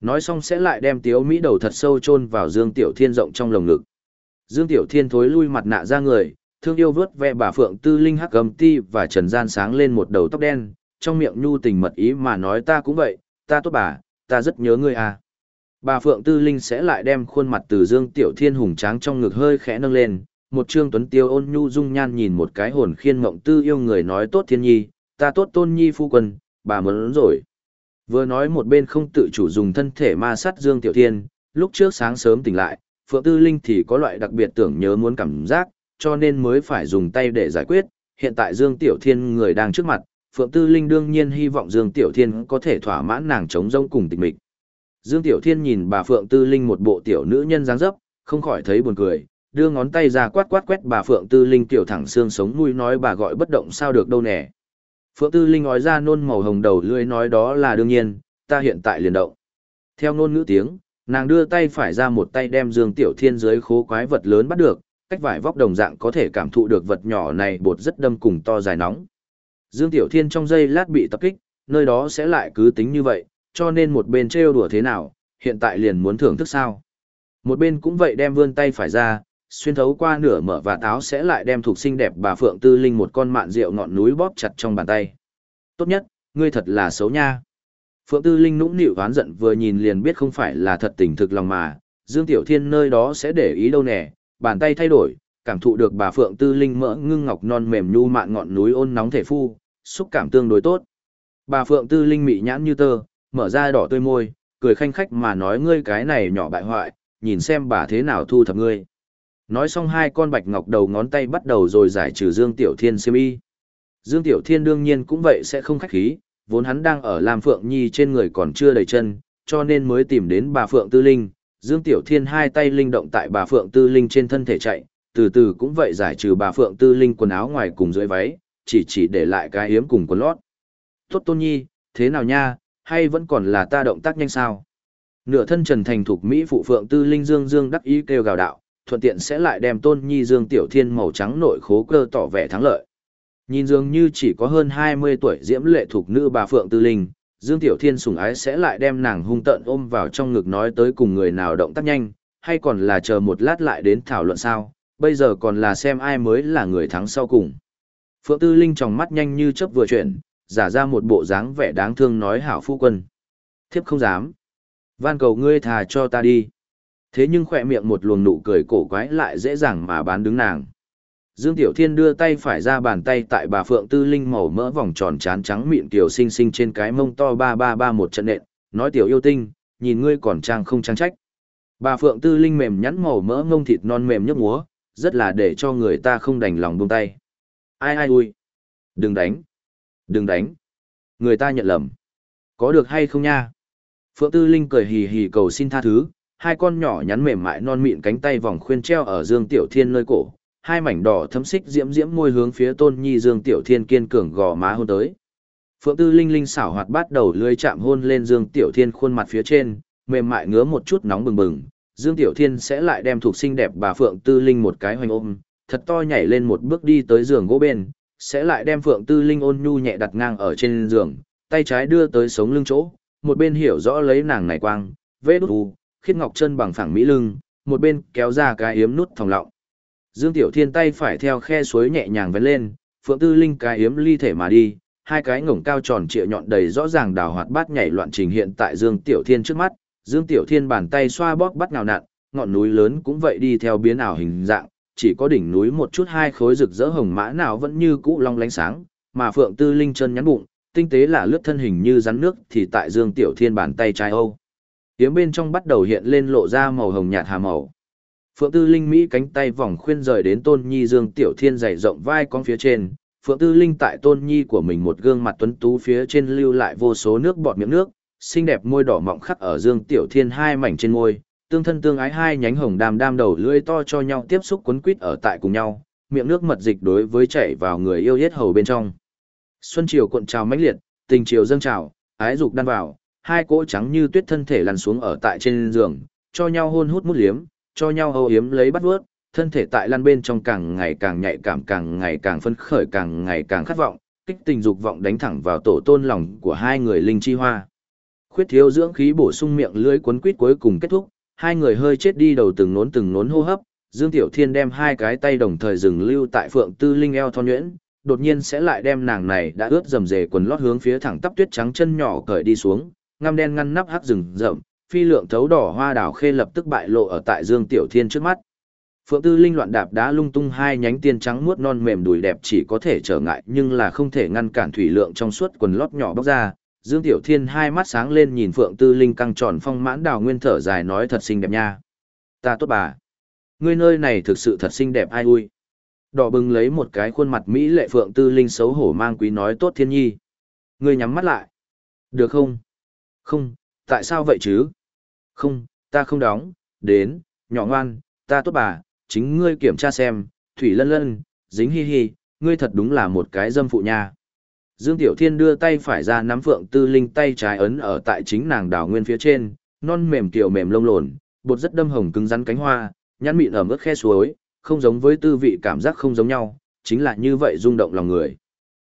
Nói xong sẽ lại đem tiếu Mỹ đầu thật sâu chôn vào Dương Tiểu Thiên rộng trong lồng ngực. Dương Tiểu Thiên thối lui mặt nạ ra người, thương yêu vớt ve bà Phượng Tư Linh hắc gầm ti và Trần Gian sáng lên một đầu tóc đen, trong miệng nhu tình mật ý mà nói ta cũng vậy, ta tốt bà, ta rất nhớ ngươi à. Bà Phượng Tư Linh sẽ lại đem khuôn mặt từ Dương Tiểu Thiên hùng tráng trong ngực hơi khẽ nâng lên, một trương tuấn tiêu ôn nhu dung nhan nhìn một cái hồn khiên mộng tư yêu người nói tốt thiên nhi, ta tốt tôn nhi phu quân, bà muốn rồi. Vừa nói một bên không tự chủ dùng thân thể ma sát Dương Tiểu Thiên, lúc trước sáng sớm tỉnh lại, Phượng Tư Linh thì có loại đặc biệt tưởng nhớ muốn cảm giác, cho nên mới phải dùng tay để giải quyết. Hiện tại Dương Tiểu Thiên người đang trước mặt, Phượng Tư Linh đương nhiên hy vọng Dương Tiểu Thiên có thể thỏa mãn nàng chống rông cùng tịch mịch. Dương Tiểu Thiên nhìn bà Phượng Tư Linh một bộ tiểu nữ nhân dáng dấp, không khỏi thấy buồn cười, đưa ngón tay ra quát quát quét bà Phượng Tư Linh tiểu thẳng xương sống mũi nói bà gọi bất động sao được đâu nè. Phượng Tư Linh nói ra nôn màu hồng đầu lưỡi nói đó là đương nhiên, ta hiện tại liền động. Theo ngôn ngữ tiếng, nàng đưa tay phải ra một tay đem Dương Tiểu Thiên dưới khố quái vật lớn bắt được, cách vải vóc đồng dạng có thể cảm thụ được vật nhỏ này bột rất đâm cùng to dài nóng. Dương Tiểu Thiên trong giây lát bị tập kích, nơi đó sẽ lại cứ tính như vậy, cho nên một bên trêu đùa thế nào, hiện tại liền muốn thưởng thức sao. Một bên cũng vậy đem vươn tay phải ra, xuyên thấu qua nửa mở và táo sẽ lại đem thuộc sinh đẹp bà Phượng Tư Linh một con mạn rượu ngọn núi bóp chặt trong bàn tay. Tốt nhất, ngươi thật là xấu nha. Phượng Tư Linh nũng nịu oán giận vừa nhìn liền biết không phải là thật tình thực lòng mà, Dương Tiểu Thiên nơi đó sẽ để ý đâu nè, bàn tay thay đổi, cảm thụ được bà Phượng Tư Linh mỡ ngưng ngọc non mềm nhu mạn ngọn núi ôn nóng thể phu, xúc cảm tương đối tốt. Bà Phượng Tư Linh mị nhãn như tơ, mở ra đỏ tươi môi, cười khanh khách mà nói ngươi cái này nhỏ bại hoại, nhìn xem bà thế nào thu thập ngươi. Nói xong hai con bạch ngọc đầu ngón tay bắt đầu rồi giải trừ Dương Tiểu Thiên siêm y. Dương Tiểu Thiên đương nhiên cũng vậy sẽ không khách khí, vốn hắn đang ở Lam Phượng Nhi trên người còn chưa đầy chân, cho nên mới tìm đến bà Phượng Tư Linh. Dương Tiểu Thiên hai tay linh động tại bà Phượng Tư Linh trên thân thể chạy, từ từ cũng vậy giải trừ bà Phượng Tư Linh quần áo ngoài cùng dưới váy, chỉ chỉ để lại cái hiếm cùng quần lót. Tốt Tôn Nhi, thế nào nha, hay vẫn còn là ta động tác nhanh sao? Nửa thân trần thành thục Mỹ phụ Phượng Tư Linh Dương Dương đắc ý kêu gào đạo, thuận tiện sẽ lại đem Tôn Nhi Dương Tiểu Thiên màu trắng nội khố cơ tỏ vẻ thắng lợi. Nhìn dường như chỉ có hơn 20 tuổi diễm lệ thuộc nữ bà Phượng Tư Linh, Dương Tiểu Thiên sủng ái sẽ lại đem nàng hung tợn ôm vào trong ngực nói tới cùng người nào động tác nhanh, hay còn là chờ một lát lại đến thảo luận sao, bây giờ còn là xem ai mới là người thắng sau cùng. Phượng Tư Linh trong mắt nhanh như chớp vừa chuyển, giả ra một bộ dáng vẻ đáng thương nói hảo phu quân. Thiếp không dám. Van cầu ngươi thà cho ta đi. Thế nhưng khỏe miệng một luồng nụ cười cổ quái lại dễ dàng mà bán đứng nàng. Dương Tiểu Thiên đưa tay phải ra bàn tay tại bà Phượng Tư Linh màu mỡ vòng tròn chán trắng miệng tiểu xinh xinh trên cái mông to ba ba ba một trận nện, nói tiểu yêu tinh, nhìn ngươi còn trang không trang trách. Bà Phượng Tư Linh mềm nhắn màu mỡ ngông thịt non mềm nhấp múa, rất là để cho người ta không đành lòng buông tay. Ai ai ui. Đừng đánh. Đừng đánh. Người ta nhận lầm. Có được hay không nha? Phượng Tư Linh cười hì hì cầu xin tha thứ, hai con nhỏ nhắn mềm mại non mịn cánh tay vòng khuyên treo ở Dương Tiểu Thiên nơi cổ, hai mảnh đỏ thấm xích diễm diễm môi hướng phía Tôn Nhi Dương Tiểu Thiên kiên cường gò má hôn tới. Phượng Tư Linh Linh xảo hoạt bắt đầu lưới chạm hôn lên Dương Tiểu Thiên khuôn mặt phía trên, mềm mại ngứa một chút nóng bừng bừng. Dương Tiểu Thiên sẽ lại đem thuộc xinh đẹp bà Phượng Tư Linh một cái hoành ôm, thật to nhảy lên một bước đi tới giường gỗ bên, sẽ lại đem Phượng Tư Linh ôn nhu nhẹ đặt ngang ở trên giường, tay trái đưa tới sống lưng chỗ, một bên hiểu rõ lấy nàng này quang, vết đút u, khiết ngọc chân bằng phẳng mỹ lưng, một bên kéo ra cái yếm nút thòng lọng. Dương Tiểu Thiên tay phải theo khe suối nhẹ nhàng vén lên, Phượng Tư Linh cái yếm ly thể mà đi, hai cái ngổng cao tròn trịa nhọn đầy rõ ràng đào hoạt bát nhảy loạn trình hiện tại Dương Tiểu Thiên trước mắt, Dương Tiểu Thiên bàn tay xoa bóp bắt ngào nặn, ngọn núi lớn cũng vậy đi theo biến ảo hình dạng, chỉ có đỉnh núi một chút hai khối rực rỡ hồng mã nào vẫn như cũ long lánh sáng, mà Phượng Tư Linh chân nhắn bụng, tinh tế là lướt thân hình như rắn nước thì tại Dương Tiểu Thiên bàn tay trái Âu. Tiếm bên trong bắt đầu hiện lên lộ ra màu hồng nhạt hà màu. Phượng Tư Linh Mỹ cánh tay vòng khuyên rời đến Tôn Nhi Dương Tiểu Thiên dày rộng vai con phía trên, Phượng Tư Linh tại Tôn Nhi của mình một gương mặt tuấn tú phía trên lưu lại vô số nước bọt miệng nước, xinh đẹp môi đỏ mọng khắc ở Dương Tiểu Thiên hai mảnh trên môi, tương thân tương ái hai nhánh hồng đàm đam đầu lưỡi to cho nhau tiếp xúc quấn quýt ở tại cùng nhau, miệng nước mật dịch đối với chảy vào người yêu yết hầu bên trong. Xuân triều cuộn trào mãnh liệt, tình triều dâng trào, ái dục đan vào, hai cỗ trắng như tuyết thân thể lăn xuống ở tại trên giường, cho nhau hôn hút mút liếm, cho nhau hô hiếm lấy bắt vớt thân thể tại lăn bên trong càng ngày càng nhạy cảm càng ngày càng phấn khởi càng ngày càng khát vọng, kích tình dục vọng đánh thẳng vào tổ tôn lòng của hai người linh chi hoa. Khuyết thiếu dưỡng khí bổ sung miệng lưới cuốn quýt cuối cùng kết thúc, hai người hơi chết đi đầu từng nốn từng nốn hô hấp, Dương Tiểu Thiên đem hai cái tay đồng thời dừng lưu tại Phượng Tư Linh eo thon nhuyễn, đột nhiên sẽ lại đem nàng này đã ướt dầm dề quần lót hướng phía thẳng tắp tuyết trắng chân nhỏ cởi đi xuống, ngăm đen ngăn nắp hắc rừng rậm, phi lượng thấu đỏ hoa đào khê lập tức bại lộ ở tại Dương Tiểu Thiên trước mắt. Phượng Tư Linh loạn đạp đá lung tung hai nhánh tiên trắng muốt non mềm đùi đẹp chỉ có thể trở ngại nhưng là không thể ngăn cản thủy lượng trong suốt quần lót nhỏ bóc ra. Dương Tiểu Thiên hai mắt sáng lên nhìn Phượng Tư Linh căng tròn phong mãn đào nguyên thở dài nói thật xinh đẹp nha. Ta tốt bà. Ngươi nơi này thực sự thật xinh đẹp ai ui. Đỏ bừng lấy một cái khuôn mặt Mỹ lệ Phượng Tư Linh xấu hổ mang quý nói tốt thiên nhi. Ngươi nhắm mắt lại. Được không? Không, tại sao vậy chứ? Không, ta không đóng, đến, nhỏ ngoan, ta tốt bà, chính ngươi kiểm tra xem, thủy lân lân, dính hi hi, ngươi thật đúng là một cái dâm phụ nha. Dương Tiểu Thiên đưa tay phải ra nắm Phượng Tư Linh tay trái ấn ở tại chính nàng đảo nguyên phía trên, non mềm kiểu mềm lông lồn, bột rất đâm hồng cứng rắn cánh hoa, nhăn mịn ở mức khe suối, không giống với tư vị cảm giác không giống nhau, chính là như vậy rung động lòng người.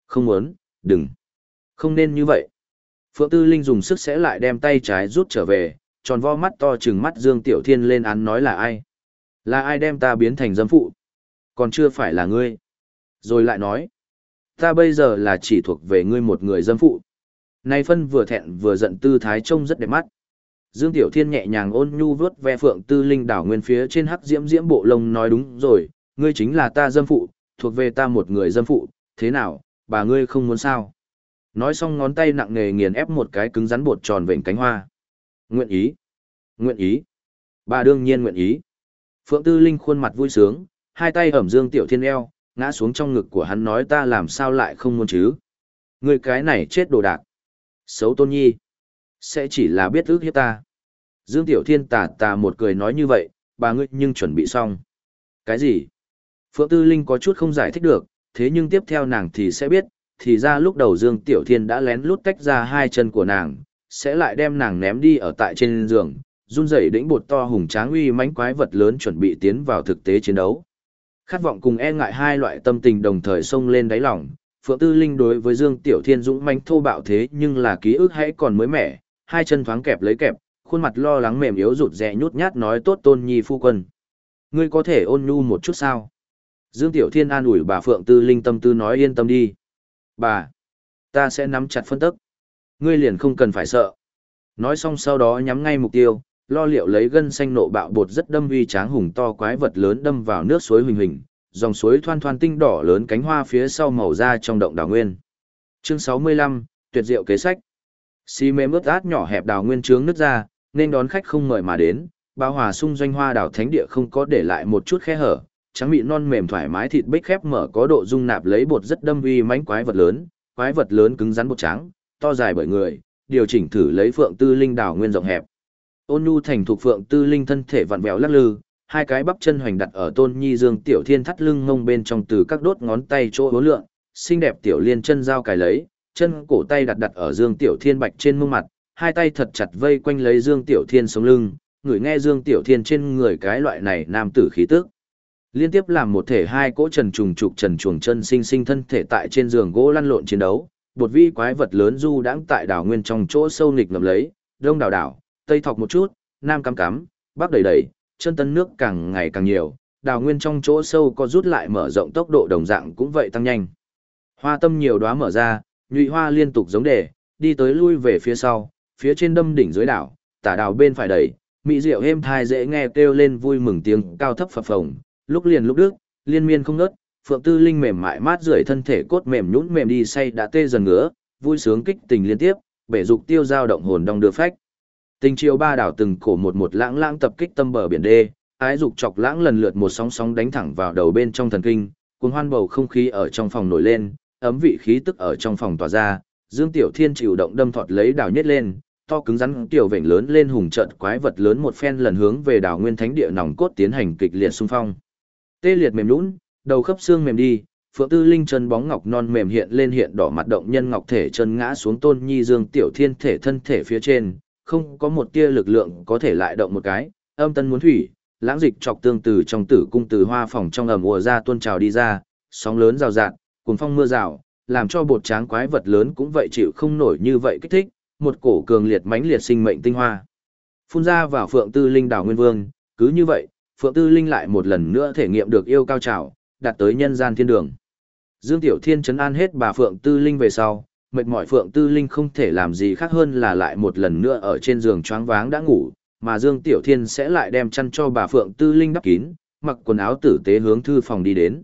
Không muốn, đừng. Không nên như vậy. Phượng Tư Linh dùng sức sẽ lại đem tay trái rút trở về, tròn vo mắt to trừng mắt Dương Tiểu Thiên lên án nói là ai. Là ai đem ta biến thành dâm phụ? Còn chưa phải là ngươi. Rồi lại nói, ta bây giờ là chỉ thuộc về ngươi một người dâm phụ. Nay phân vừa thẹn vừa giận tư thái trông rất đẹp mắt. Dương Tiểu Thiên nhẹ nhàng ôn nhu vớt ve phượng tư linh đảo nguyên phía trên hắc diễm diễm bộ lông nói đúng rồi, ngươi chính là ta dâm phụ, thuộc về ta một người dâm phụ, thế nào, bà ngươi không muốn sao? Nói xong ngón tay nặng nề nghiền ép một cái cứng rắn bột tròn vểnh cánh hoa. Nguyện ý. Nguyện ý. Bà đương nhiên nguyện ý. Phượng Tư Linh khuôn mặt vui sướng, hai tay ẩm Dương Tiểu Thiên eo, ngã xuống trong ngực của hắn nói ta làm sao lại không muốn chứ. Người cái này chết đồ đạc. Xấu tôn nhi. Sẽ chỉ là biết ước hiếp ta. Dương Tiểu Thiên tà tà một cười nói như vậy, bà ngươi nhưng chuẩn bị xong. Cái gì? Phượng Tư Linh có chút không giải thích được, thế nhưng tiếp theo nàng thì sẽ biết, thì ra lúc đầu Dương Tiểu Thiên đã lén lút tách ra hai chân của nàng, sẽ lại đem nàng ném đi ở tại trên giường, run rẩy đĩnh bột to hùng tráng uy mãnh quái vật lớn chuẩn bị tiến vào thực tế chiến đấu. Khát vọng cùng e ngại hai loại tâm tình đồng thời xông lên đáy lòng, Phượng Tư Linh đối với Dương Tiểu Thiên dũng mãnh thô bạo thế nhưng là ký ức hãy còn mới mẻ, hai chân thoáng kẹp lấy kẹp, khuôn mặt lo lắng mềm yếu rụt rè nhút nhát nói tốt tôn nhi phu quân. Ngươi có thể ôn nhu một chút sao? Dương Tiểu Thiên an ủi bà Phượng Tư Linh tâm tư nói yên tâm đi. Bà, ta sẽ nắm chặt phân tức. Ngươi liền không cần phải sợ. Nói xong sau đó nhắm ngay mục tiêu, lo liệu lấy gân xanh nộ bạo bột rất đâm uy tráng hùng to quái vật lớn đâm vào nước suối huỳnh huỳnh, dòng suối thoan thoan tinh đỏ lớn cánh hoa phía sau màu da trong động đảo nguyên. Chương 65, tuyệt diệu kế sách. Xi mê ướt át nhỏ hẹp đào nguyên trướng nước ra, nên đón khách không mời mà đến, bao hòa sung doanh hoa đảo thánh địa không có để lại một chút khe hở, trắng mịn non mềm thoải mái thịt bích khép mở có độ dung nạp lấy bột rất đâm uy mãnh quái vật lớn, quái vật lớn cứng rắn bột trắng, to dài bởi người, điều chỉnh thử lấy phượng tư linh đảo nguyên rộng hẹp. Ôn nhu thành thuộc phượng tư linh thân thể vặn vẹo lắc lư, hai cái bắp chân hoành đặt ở tôn nhi dương tiểu thiên thắt lưng ngông bên trong từ các đốt ngón tay chỗ hố lượng, xinh đẹp tiểu liên chân dao cài lấy, chân cổ tay đặt đặt ở dương tiểu thiên bạch trên mông mặt, hai tay thật chặt vây quanh lấy dương tiểu thiên sống lưng, người nghe dương tiểu thiên trên người cái loại này nam tử khí tức. Liên tiếp làm một thể hai cỗ trần trùng trục trần chuồng chân sinh sinh thân thể tại trên giường gỗ lăn lộn chiến đấu, bột vi quái vật lớn du đãng tại đảo nguyên trong chỗ sâu nghịch ngầm lấy, đông đảo đảo, tây thọc một chút, nam cắm cắm, bắc đầy đầy, chân tân nước càng ngày càng nhiều, đào nguyên trong chỗ sâu có rút lại mở rộng tốc độ đồng dạng cũng vậy tăng nhanh. Hoa tâm nhiều đóa mở ra, nhụy hoa liên tục giống đề, đi tới lui về phía sau, phía trên đâm đỉnh dưới đảo, tả đào bên phải đẩy, mỹ diệu êm thai dễ nghe kêu lên vui mừng tiếng cao thấp phập phồng, lúc liền lúc đức, liên miên không ngớt, phượng tư linh mềm mại mát rượi thân thể cốt mềm nhũn mềm đi say đã tê dần ngứa, vui sướng kích tình liên tiếp, bể dục tiêu dao động hồn đong đưa phách. Tình chiều ba đảo từng cổ một một lãng lãng tập kích tâm bờ biển đê, ái dục chọc lãng lần lượt một sóng sóng đánh thẳng vào đầu bên trong thần kinh, cuồng hoan bầu không khí ở trong phòng nổi lên, ấm vị khí tức ở trong phòng tỏa ra, Dương Tiểu Thiên chịu động đâm thọt lấy đảo nhất lên, to cứng rắn tiểu vểnh lớn lên hùng trận quái vật lớn một phen lần hướng về đảo nguyên thánh địa nòng cốt tiến hành kịch liệt xung phong. Tê liệt mềm nhũn, đầu khớp xương mềm đi, Phượng Tư Linh chân bóng ngọc non mềm hiện lên hiện đỏ mặt động nhân ngọc thể chân ngã xuống Tôn Nhi Dương Tiểu Thiên thể thân thể phía trên, không có một tia lực lượng có thể lại động một cái, âm tân muốn thủy, lãng dịch chọc tương từ trong tử cung từ hoa phòng trong ẩm ùa ra tuôn trào đi ra, sóng lớn rào rạt, cuồng phong mưa rào, làm cho bột tráng quái vật lớn cũng vậy chịu không nổi như vậy kích thích, một cổ cường liệt mãnh liệt sinh mệnh tinh hoa. Phun ra vào Phượng Tư Linh đảo Nguyên Vương, cứ như vậy, Phượng Tư Linh lại một lần nữa thể nghiệm được yêu cao trào, đạt tới nhân gian thiên đường. Dương Tiểu Thiên chấn an hết bà Phượng Tư Linh về sau, mệt mỏi Phượng Tư Linh không thể làm gì khác hơn là lại một lần nữa ở trên giường choáng váng đã ngủ, mà Dương Tiểu Thiên sẽ lại đem chăn cho bà Phượng Tư Linh đắp kín, mặc quần áo tử tế hướng thư phòng đi đến.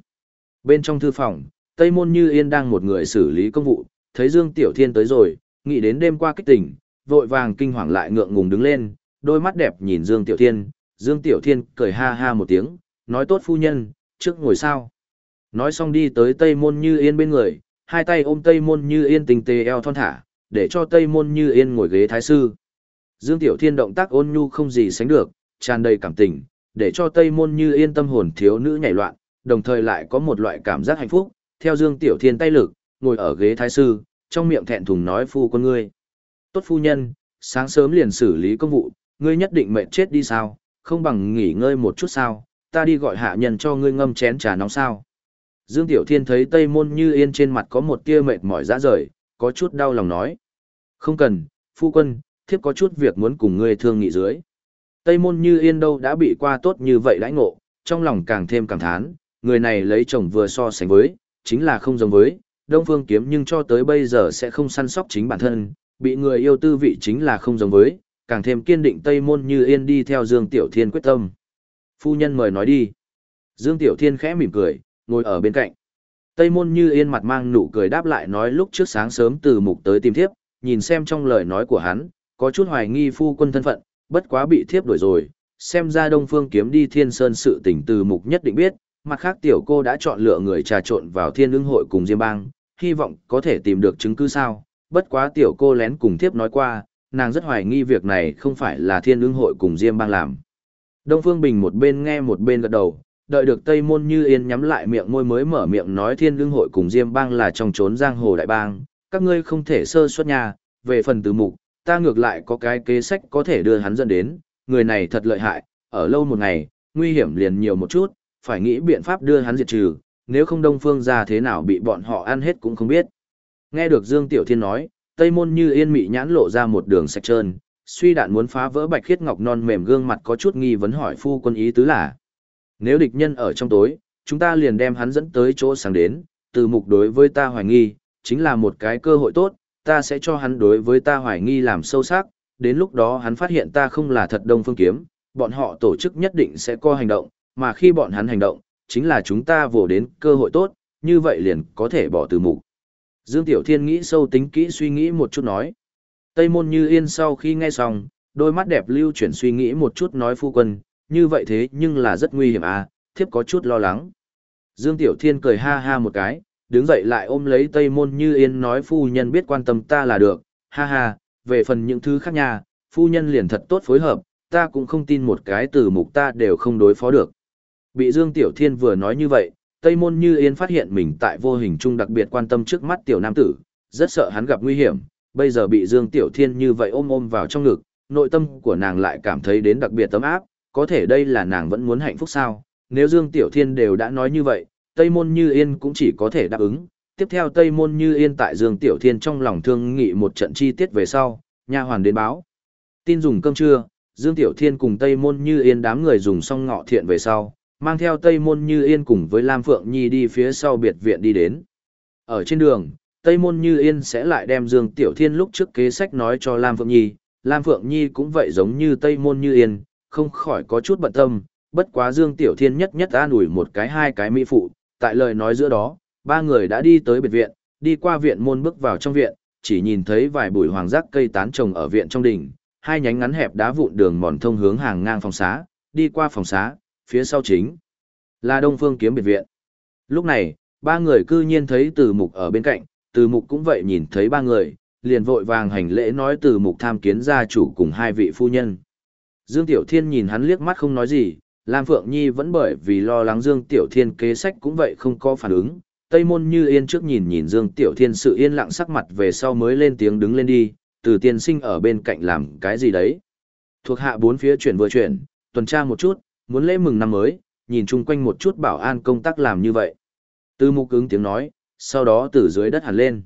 Bên trong thư phòng, Tây Môn Như Yên đang một người xử lý công vụ, thấy Dương Tiểu Thiên tới rồi, nghĩ đến đêm qua kích tỉnh, vội vàng kinh hoàng lại ngượng ngùng đứng lên, đôi mắt đẹp nhìn Dương Tiểu Thiên, Dương Tiểu Thiên cười ha ha một tiếng, nói tốt phu nhân, trước ngồi sao. Nói xong đi tới Tây Môn Như Yên bên người, hai tay ôm Tây Môn Như Yên tình tề eo thon thả, để cho Tây Môn Như Yên ngồi ghế thái sư. Dương Tiểu Thiên động tác ôn nhu không gì sánh được, tràn đầy cảm tình, để cho Tây Môn Như Yên tâm hồn thiếu nữ nhảy loạn, đồng thời lại có một loại cảm giác hạnh phúc, theo Dương Tiểu Thiên tay lực, ngồi ở ghế thái sư, trong miệng thẹn thùng nói phu con ngươi. Tốt phu nhân, sáng sớm liền xử lý công vụ, ngươi nhất định mệt chết đi sao, không bằng nghỉ ngơi một chút sao, ta đi gọi hạ nhân cho ngươi ngâm chén trà nóng sao. Dương Tiểu Thiên thấy Tây Môn Như Yên trên mặt có một tia mệt mỏi rã rời, có chút đau lòng nói. Không cần, phu quân, thiếp có chút việc muốn cùng ngươi thương nghị dưới. Tây Môn Như Yên đâu đã bị qua tốt như vậy đãi ngộ, trong lòng càng thêm cảm thán, người này lấy chồng vừa so sánh với, chính là không giống với, Đông Phương Kiếm nhưng cho tới bây giờ sẽ không săn sóc chính bản thân, bị người yêu tư vị chính là không giống với, càng thêm kiên định Tây Môn Như Yên đi theo Dương Tiểu Thiên quyết tâm. Phu nhân mời nói đi. Dương Tiểu Thiên khẽ mỉm cười, ngồi ở bên cạnh. Tây môn như yên mặt mang nụ cười đáp lại nói lúc trước sáng sớm từ mục tới tìm thiếp, nhìn xem trong lời nói của hắn, có chút hoài nghi phu quân thân phận, bất quá bị thiếp đổi rồi, xem ra đông phương kiếm đi thiên sơn sự tình từ mục nhất định biết, mặt khác tiểu cô đã chọn lựa người trà trộn vào thiên Lương hội cùng Diêm Bang, hy vọng có thể tìm được chứng cứ sao, bất quá tiểu cô lén cùng thiếp nói qua, nàng rất hoài nghi việc này không phải là thiên ương hội cùng Diêm Bang làm. Đông Phương Bình một bên nghe một bên gật đầu, đợi được Tây Môn Như Yên nhắm lại miệng môi mới mở miệng nói Thiên ương hội cùng Diêm Bang là trong trốn giang hồ đại bang, các ngươi không thể sơ suất nhà, về phần từ mục, ta ngược lại có cái kế sách có thể đưa hắn dẫn đến, người này thật lợi hại, ở lâu một ngày, nguy hiểm liền nhiều một chút, phải nghĩ biện pháp đưa hắn diệt trừ, nếu không Đông Phương ra thế nào bị bọn họ ăn hết cũng không biết. Nghe được Dương Tiểu Thiên nói, Tây Môn Như Yên mị nhãn lộ ra một đường sạch trơn, suy đạn muốn phá vỡ bạch khiết ngọc non mềm gương mặt có chút nghi vấn hỏi phu quân ý tứ là nếu địch nhân ở trong tối, chúng ta liền đem hắn dẫn tới chỗ sáng đến, từ mục đối với ta hoài nghi, chính là một cái cơ hội tốt, ta sẽ cho hắn đối với ta hoài nghi làm sâu sắc, đến lúc đó hắn phát hiện ta không là thật đông phương kiếm, bọn họ tổ chức nhất định sẽ có hành động, mà khi bọn hắn hành động, chính là chúng ta vồ đến cơ hội tốt, như vậy liền có thể bỏ từ mục. Dương Tiểu Thiên nghĩ sâu tính kỹ suy nghĩ một chút nói. Tây môn như yên sau khi nghe xong, đôi mắt đẹp lưu chuyển suy nghĩ một chút nói phu quân, như vậy thế nhưng là rất nguy hiểm à, thiếp có chút lo lắng. Dương Tiểu Thiên cười ha ha một cái, đứng dậy lại ôm lấy Tây Môn Như Yên nói phu nhân biết quan tâm ta là được, ha ha, về phần những thứ khác nha, phu nhân liền thật tốt phối hợp, ta cũng không tin một cái từ mục ta đều không đối phó được. Bị Dương Tiểu Thiên vừa nói như vậy, Tây Môn Như Yên phát hiện mình tại vô hình trung đặc biệt quan tâm trước mắt tiểu nam tử, rất sợ hắn gặp nguy hiểm, bây giờ bị Dương Tiểu Thiên như vậy ôm ôm vào trong ngực, nội tâm của nàng lại cảm thấy đến đặc biệt tấm áp, có thể đây là nàng vẫn muốn hạnh phúc sao, nếu Dương Tiểu Thiên đều đã nói như vậy, Tây Môn Như Yên cũng chỉ có thể đáp ứng. Tiếp theo Tây Môn Như Yên tại Dương Tiểu Thiên trong lòng thương nghị một trận chi tiết về sau, nha hoàn đến báo. Tin dùng cơm trưa, Dương Tiểu Thiên cùng Tây Môn Như Yên đám người dùng xong ngọ thiện về sau, mang theo Tây Môn Như Yên cùng với Lam Phượng Nhi đi phía sau biệt viện đi đến. Ở trên đường, Tây Môn Như Yên sẽ lại đem Dương Tiểu Thiên lúc trước kế sách nói cho Lam Phượng Nhi, Lam Phượng Nhi cũng vậy giống như Tây Môn Như Yên, không khỏi có chút bận tâm, bất quá Dương Tiểu Thiên nhất nhất an ủi một cái hai cái mỹ phụ, tại lời nói giữa đó, ba người đã đi tới biệt viện, đi qua viện môn bước vào trong viện, chỉ nhìn thấy vài bụi hoàng giác cây tán trồng ở viện trong đình, hai nhánh ngắn hẹp đá vụn đường mòn thông hướng hàng ngang phòng xá, đi qua phòng xá, phía sau chính là Đông Phương kiếm biệt viện. Lúc này, ba người cư nhiên thấy Từ Mục ở bên cạnh, Từ Mục cũng vậy nhìn thấy ba người, liền vội vàng hành lễ nói Từ Mục tham kiến gia chủ cùng hai vị phu nhân. Dương Tiểu Thiên nhìn hắn liếc mắt không nói gì, Lam Phượng Nhi vẫn bởi vì lo lắng Dương Tiểu Thiên kế sách cũng vậy không có phản ứng. Tây môn như yên trước nhìn nhìn Dương Tiểu Thiên sự yên lặng sắc mặt về sau mới lên tiếng đứng lên đi, từ tiên sinh ở bên cạnh làm cái gì đấy. Thuộc hạ bốn phía chuyển vừa chuyển, tuần tra một chút, muốn lễ mừng năm mới, nhìn chung quanh một chút bảo an công tác làm như vậy. tư mục ứng tiếng nói, sau đó từ dưới đất hẳn lên.